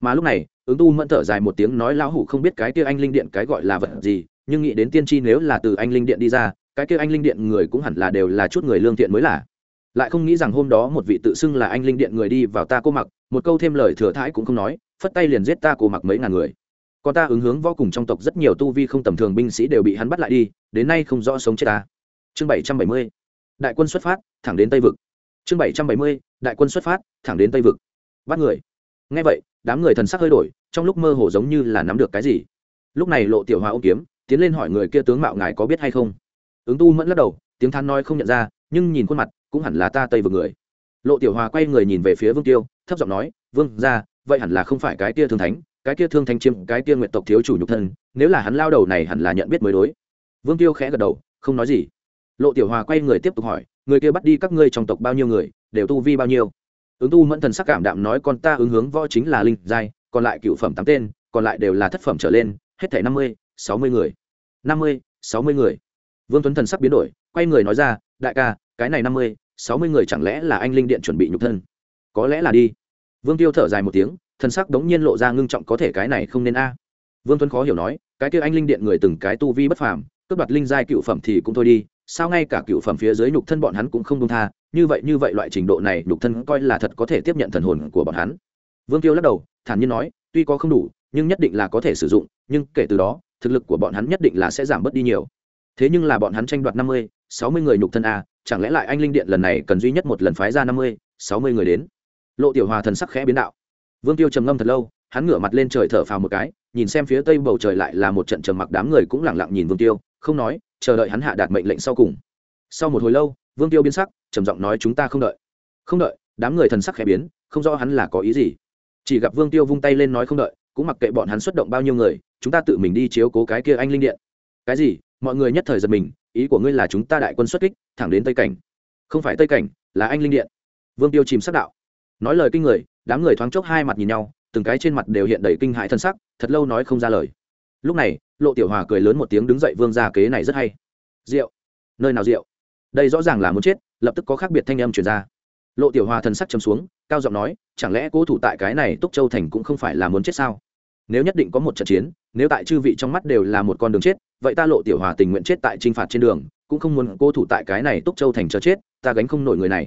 Mà lúc này, ứng tu mẫn thở dài một tiếng nói lão hủ không biết cái kia anh linh điện cái gọi là vật gì nhưng nghĩ đến tiên tri nếu là từ anh linh điện đi ra, cái kia anh linh điện người cũng hẳn là đều là chút người lương thiện mới là. Lại không nghĩ rằng hôm đó một vị tự xưng là anh linh điện người đi vào ta cô mặc, một câu thêm lời thừa thãi cũng không nói, phất tay liền giết ta cô mặc mấy ngàn người. Còn ta ứng hướng vô cùng trong tộc rất nhiều tu vi không tầm thường binh sĩ đều bị hắn bắt lại đi, đến nay không rõ sống chết ta. Chương bảy trăm bảy mươi, đại quân xuất phát, thẳng đến tây vực. Chương bảy trăm bảy mươi, đại quân xuất phát, thẳng đến tây vực. Bắt người. Ngay vậy, đám người thần sắc hơi đổi, trong lúc mơ hồ giống như là nắm được cái gì. Lúc này lộ tiểu hoa ô kiếm tiến lên hỏi người kia tướng mạo ngài có biết hay không? Ứng tu mẫn lắc đầu, tiếng than nói không nhận ra, nhưng nhìn khuôn mặt, cũng hẳn là ta tây vực người. Lộ tiểu hòa quay người nhìn về phía vương tiêu, thấp giọng nói, vương ra vậy hẳn là không phải cái kia thương thánh, cái kia thương thánh chiếm, cái kia nguyện tộc thiếu chủ nhục thân, nếu là hắn lao đầu này hẳn là nhận biết mới đối. Vương tiêu khẽ gật đầu, không nói gì. Lộ tiểu hòa quay người tiếp tục hỏi, người kia bắt đi các ngươi trong tộc bao nhiêu người, đều tu vi bao nhiêu? Ứng tu mẫn thần sắc cảm đạm nói, con ta ứng hướng võ chính là linh giai, còn lại cựu phẩm tám tên, còn lại đều là thất phẩm trở lên, hết thảy năm mươi sáu mươi người. Năm mươi, sáu mươi người. Vương tuấn thần sắp biến đổi, quay người nói ra, đại ca, cái này năm mươi, sáu mươi người chẳng lẽ là anh linh điện chuẩn bị nhục thân? Có lẽ là đi. Vương tiêu thở dài một tiếng, thần sắc đống nhiên lộ ra ngưng trọng, có thể cái này không nên a. Vương tuấn khó hiểu nói, cái kia anh linh điện người từng cái tu vi bất phàm, cướp đoạt linh giai cựu phẩm thì cũng thôi đi, sao ngay cả cựu phẩm phía dưới nhục thân bọn hắn cũng không công tha, như vậy như vậy loại trình độ này nhục thân coi là thật có thể tiếp nhận thần hồn của bọn hắn. Vương tiêu lắc đầu, thản nhiên nói, tuy có không đủ, nhưng nhất định là có thể sử dụng, nhưng kể từ đó thực lực của bọn hắn nhất định là sẽ giảm bớt đi nhiều. Thế nhưng là bọn hắn tranh đoạt năm mươi, sáu mươi người nhục thân a chẳng lẽ lại anh linh điện lần này cần duy nhất một lần phái ra năm mươi, sáu mươi người đến? Lộ tiểu hòa thần sắc khẽ biến đạo. Vương tiêu trầm ngâm thật lâu, hắn ngửa mặt lên trời thở phào một cái, nhìn xem phía tây bầu trời lại là một trận trầm mặc đám người cũng lẳng lặng nhìn vương tiêu, không nói, chờ đợi hắn hạ đạt mệnh lệnh sau cùng. Sau một hồi lâu, vương tiêu biến sắc, trầm giọng nói chúng ta không đợi. Không đợi, đám người thần sắc khẽ biến, không rõ hắn là có ý gì. Chỉ gặp vương tiêu vung tay lên nói không đợi, cũng mặc kệ bọn hắn xuất động bao nhiêu người chúng ta tự mình đi chiếu cố cái kia anh linh điện. Cái gì? Mọi người nhất thời giật mình, ý của ngươi là chúng ta đại quân xuất kích, thẳng đến tây cảnh. Không phải tây cảnh, là anh linh điện. Vương tiêu chìm sắc đạo. Nói lời kinh người, đám người thoáng chốc hai mặt nhìn nhau, từng cái trên mặt đều hiện đầy kinh hại thân sắc, thật lâu nói không ra lời. Lúc này, lộ tiểu hòa cười lớn một tiếng đứng dậy vương ra kế này rất hay. Rượu. Nơi nào rượu? Đây rõ ràng là muốn chết, lập tức có khác biệt thanh âm truyền ra. Lộ tiểu hòa thần sắc chấm xuống, cao giọng nói, chẳng lẽ cố thủ tại cái này túc châu thành cũng không phải là muốn chết sao? Nếu nhất định có một trận chiến nếu tại chư vị trong mắt đều là một con đường chết, vậy ta lộ tiểu hòa tình nguyện chết tại t r i n h phạt trên đường, cũng không muốn cô thủ tại cái này túc châu thành chờ chết, ta gánh không nổi người này.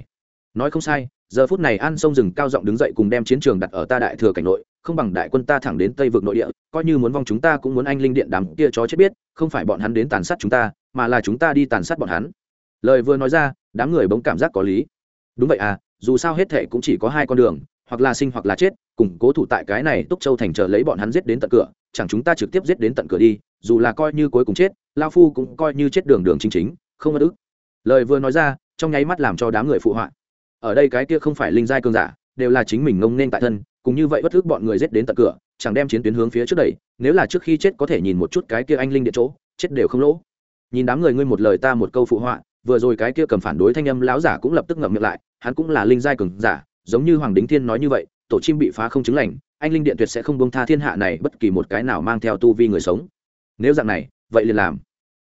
Nói không sai, giờ phút này an sông rừng cao giọng đứng dậy cùng đem chiến trường đặt ở ta đại thừa cảnh nội, không bằng đại quân ta thẳng đến tây vực nội địa, coi như muốn vong chúng ta cũng muốn anh linh điện đám kia chó chết biết, không phải bọn hắn đến tàn sát chúng ta, mà là chúng ta đi tàn sát bọn hắn. Lời vừa nói ra, đám người bỗng cảm giác có lý. Đúng vậy à dù sao hết thệ cũng chỉ có hai con đường hoặc là sinh hoặc là chết, cùng cố thủ tại cái này túc châu thành chờ lấy bọn hắn giết đến tận cửa, chẳng chúng ta trực tiếp giết đến tận cửa đi, dù là coi như cuối cùng chết, lao phu cũng coi như chết đường đường chính chính, không ất ức. Lời vừa nói ra, trong nháy mắt làm cho đám người phụ họa. Ở đây cái kia không phải linh giai cường giả, đều là chính mình ngông nên tại thân, cùng như vậy bất thức bọn người giết đến tận cửa, chẳng đem chiến tuyến hướng phía trước đẩy, nếu là trước khi chết có thể nhìn một chút cái kia anh linh điện chỗ, chết đều không lỗ. Nhìn đám người ngươi một lời ta một câu phụ họa, vừa rồi cái kia cầm phản đối thanh âm lão giả cũng lập tức ngậm miệng lại, hắn cũng là linh giai cường giả giống như hoàng đính thiên nói như vậy, tổ chim bị phá không chứng lành, anh linh điện tuyệt sẽ không bông tha thiên hạ này bất kỳ một cái nào mang theo tu vi người sống. Nếu dạng này, vậy liền làm.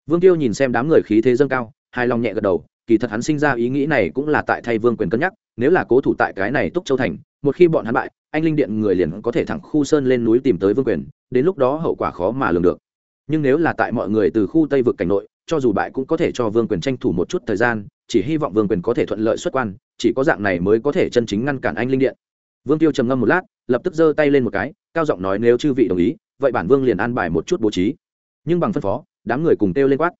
Vương tiêu nhìn xem đám người khí thế dâng cao hai lòng nhẹ gật đầu, kỳ thật hắn sinh ra ý nghĩ này cũng là tại thay vương quyền cân nhắc, nếu là cố thủ tại cái này túc châu thành, một khi bọn hắn bại, anh linh điện người liền có thể thẳng khu sơn lên núi tìm tới vương quyền, đến lúc đó hậu quả khó mà lường được. Nhưng nếu là tại mọi người từ khu tây vực cảnh nội, cho dù bại cũng có thể cho vương quyền tranh thủ một chút thời gian chỉ hy vọng vương quyền có thể thuận lợi xuất quan, chỉ có dạng này mới có thể chân chính ngăn cản anh linh điện. Vương tiêu trầm ngâm một lát, lập tức giơ tay lên một cái, cao giọng nói nếu chư vị đồng ý, vậy bản vương liền an bài một chút bố trí. Nhưng bằng phân phó, đám người cùng kêu lên quát.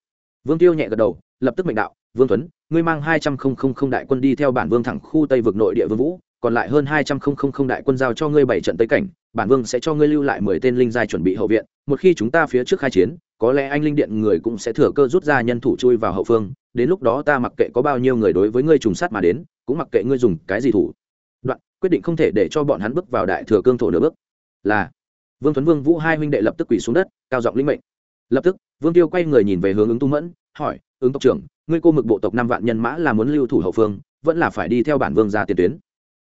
Vương tiêu nhẹ gật đầu, lập tức mệnh đạo, vương tuấn, ngươi mang hai trăm linh đại quân đi theo bản vương thẳng khu tây vực nội địa vương vũ, còn lại hơn hai trăm linh đại quân giao cho ngươi bảy trận tây cảnh, bản vương sẽ cho ngươi lưu lại mười tên linh giai chuẩn bị hậu viện, một khi chúng ta phía trước khai chiến, có lẽ anh linh điện người cũng sẽ thừa cơ rút ra nhân thủ chui vào hậu phương đến lúc đó ta mặc kệ có bao nhiêu người đối với ngươi trùng sát mà đến, cũng mặc kệ ngươi dùng cái gì thủ. Đoạn, quyết định không thể để cho bọn hắn bước vào đại thừa cương thổ nửa bước. Là, vương tuấn vương vũ hai huynh đệ lập tức quỳ xuống đất, cao giọng linh mệnh. Lập tức, vương tiêu quay người nhìn về hướng ứng tu mẫn, hỏi, ứng tộc trưởng, ngươi cô mực bộ tộc năm vạn nhân mã là muốn lưu thủ hậu phương, vẫn là phải đi theo bản vương ra tiền tuyến?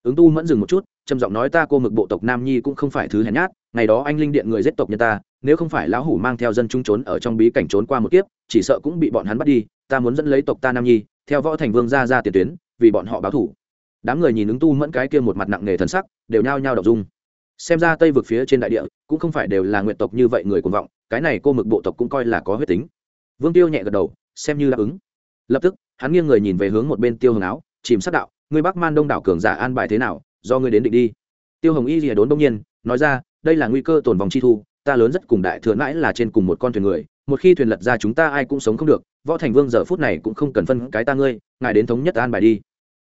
Ứng tu mẫn dừng một chút, trầm giọng nói, ta cô mực bộ tộc nam nhi cũng không phải thứ hèn nhát, ngày đó anh linh điện người giết tộc nhân ta nếu không phải lão hủ mang theo dân chúng trốn ở trong bí cảnh trốn qua một kiếp, chỉ sợ cũng bị bọn hắn bắt đi, ta muốn dẫn lấy tộc ta nam nhi, theo võ thành vương ra ra tiền tuyến, vì bọn họ báo thủ. Đám người nhìn ứng tu mẫn cái kia một mặt nặng nề thần sắc, đều nhao nhao đọc dung. Xem ra tây vực phía trên đại địa, cũng không phải đều là nguyện tộc như vậy người cuồng vọng, cái này cô mực bộ tộc cũng coi là có huyết tính. Vương tiêu nhẹ gật đầu, xem như đáp ứng. Lập tức, hắn nghiêng người nhìn về hướng một bên tiêu hồng áo, chìm sát đạo người bắc man đông đảo cường giả an bài thế nào? Do ngươi đến định đi. Tiêu hồng y rìa đốn đông nhiên, nói ra, đây là nguy cơ tồn vòng chi thu ta lớn rất cùng đại thừa mãi là trên cùng một con thuyền người, một khi thuyền lật ra chúng ta ai cũng sống không được, võ thành vương giờ phút này cũng không cần phân cái ta ngươi, ngài đến thống nhất an bài đi.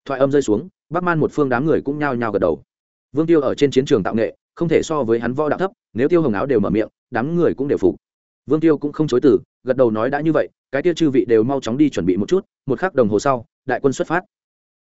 Thoại âm rơi xuống, bắc man một phương đám người cũng nhao nhao gật đầu. Vương tiêu ở trên chiến trường tạo nghệ, không thể so với hắn võ đạo thấp, nếu tiêu hồng áo đều mở miệng, đám người cũng đều phục. Vương tiêu cũng không chối từ, gật đầu nói đã như vậy, cái tiêu chư vị đều mau chóng đi chuẩn bị một chút, một khắc đồng hồ sau, đại quân xuất phát.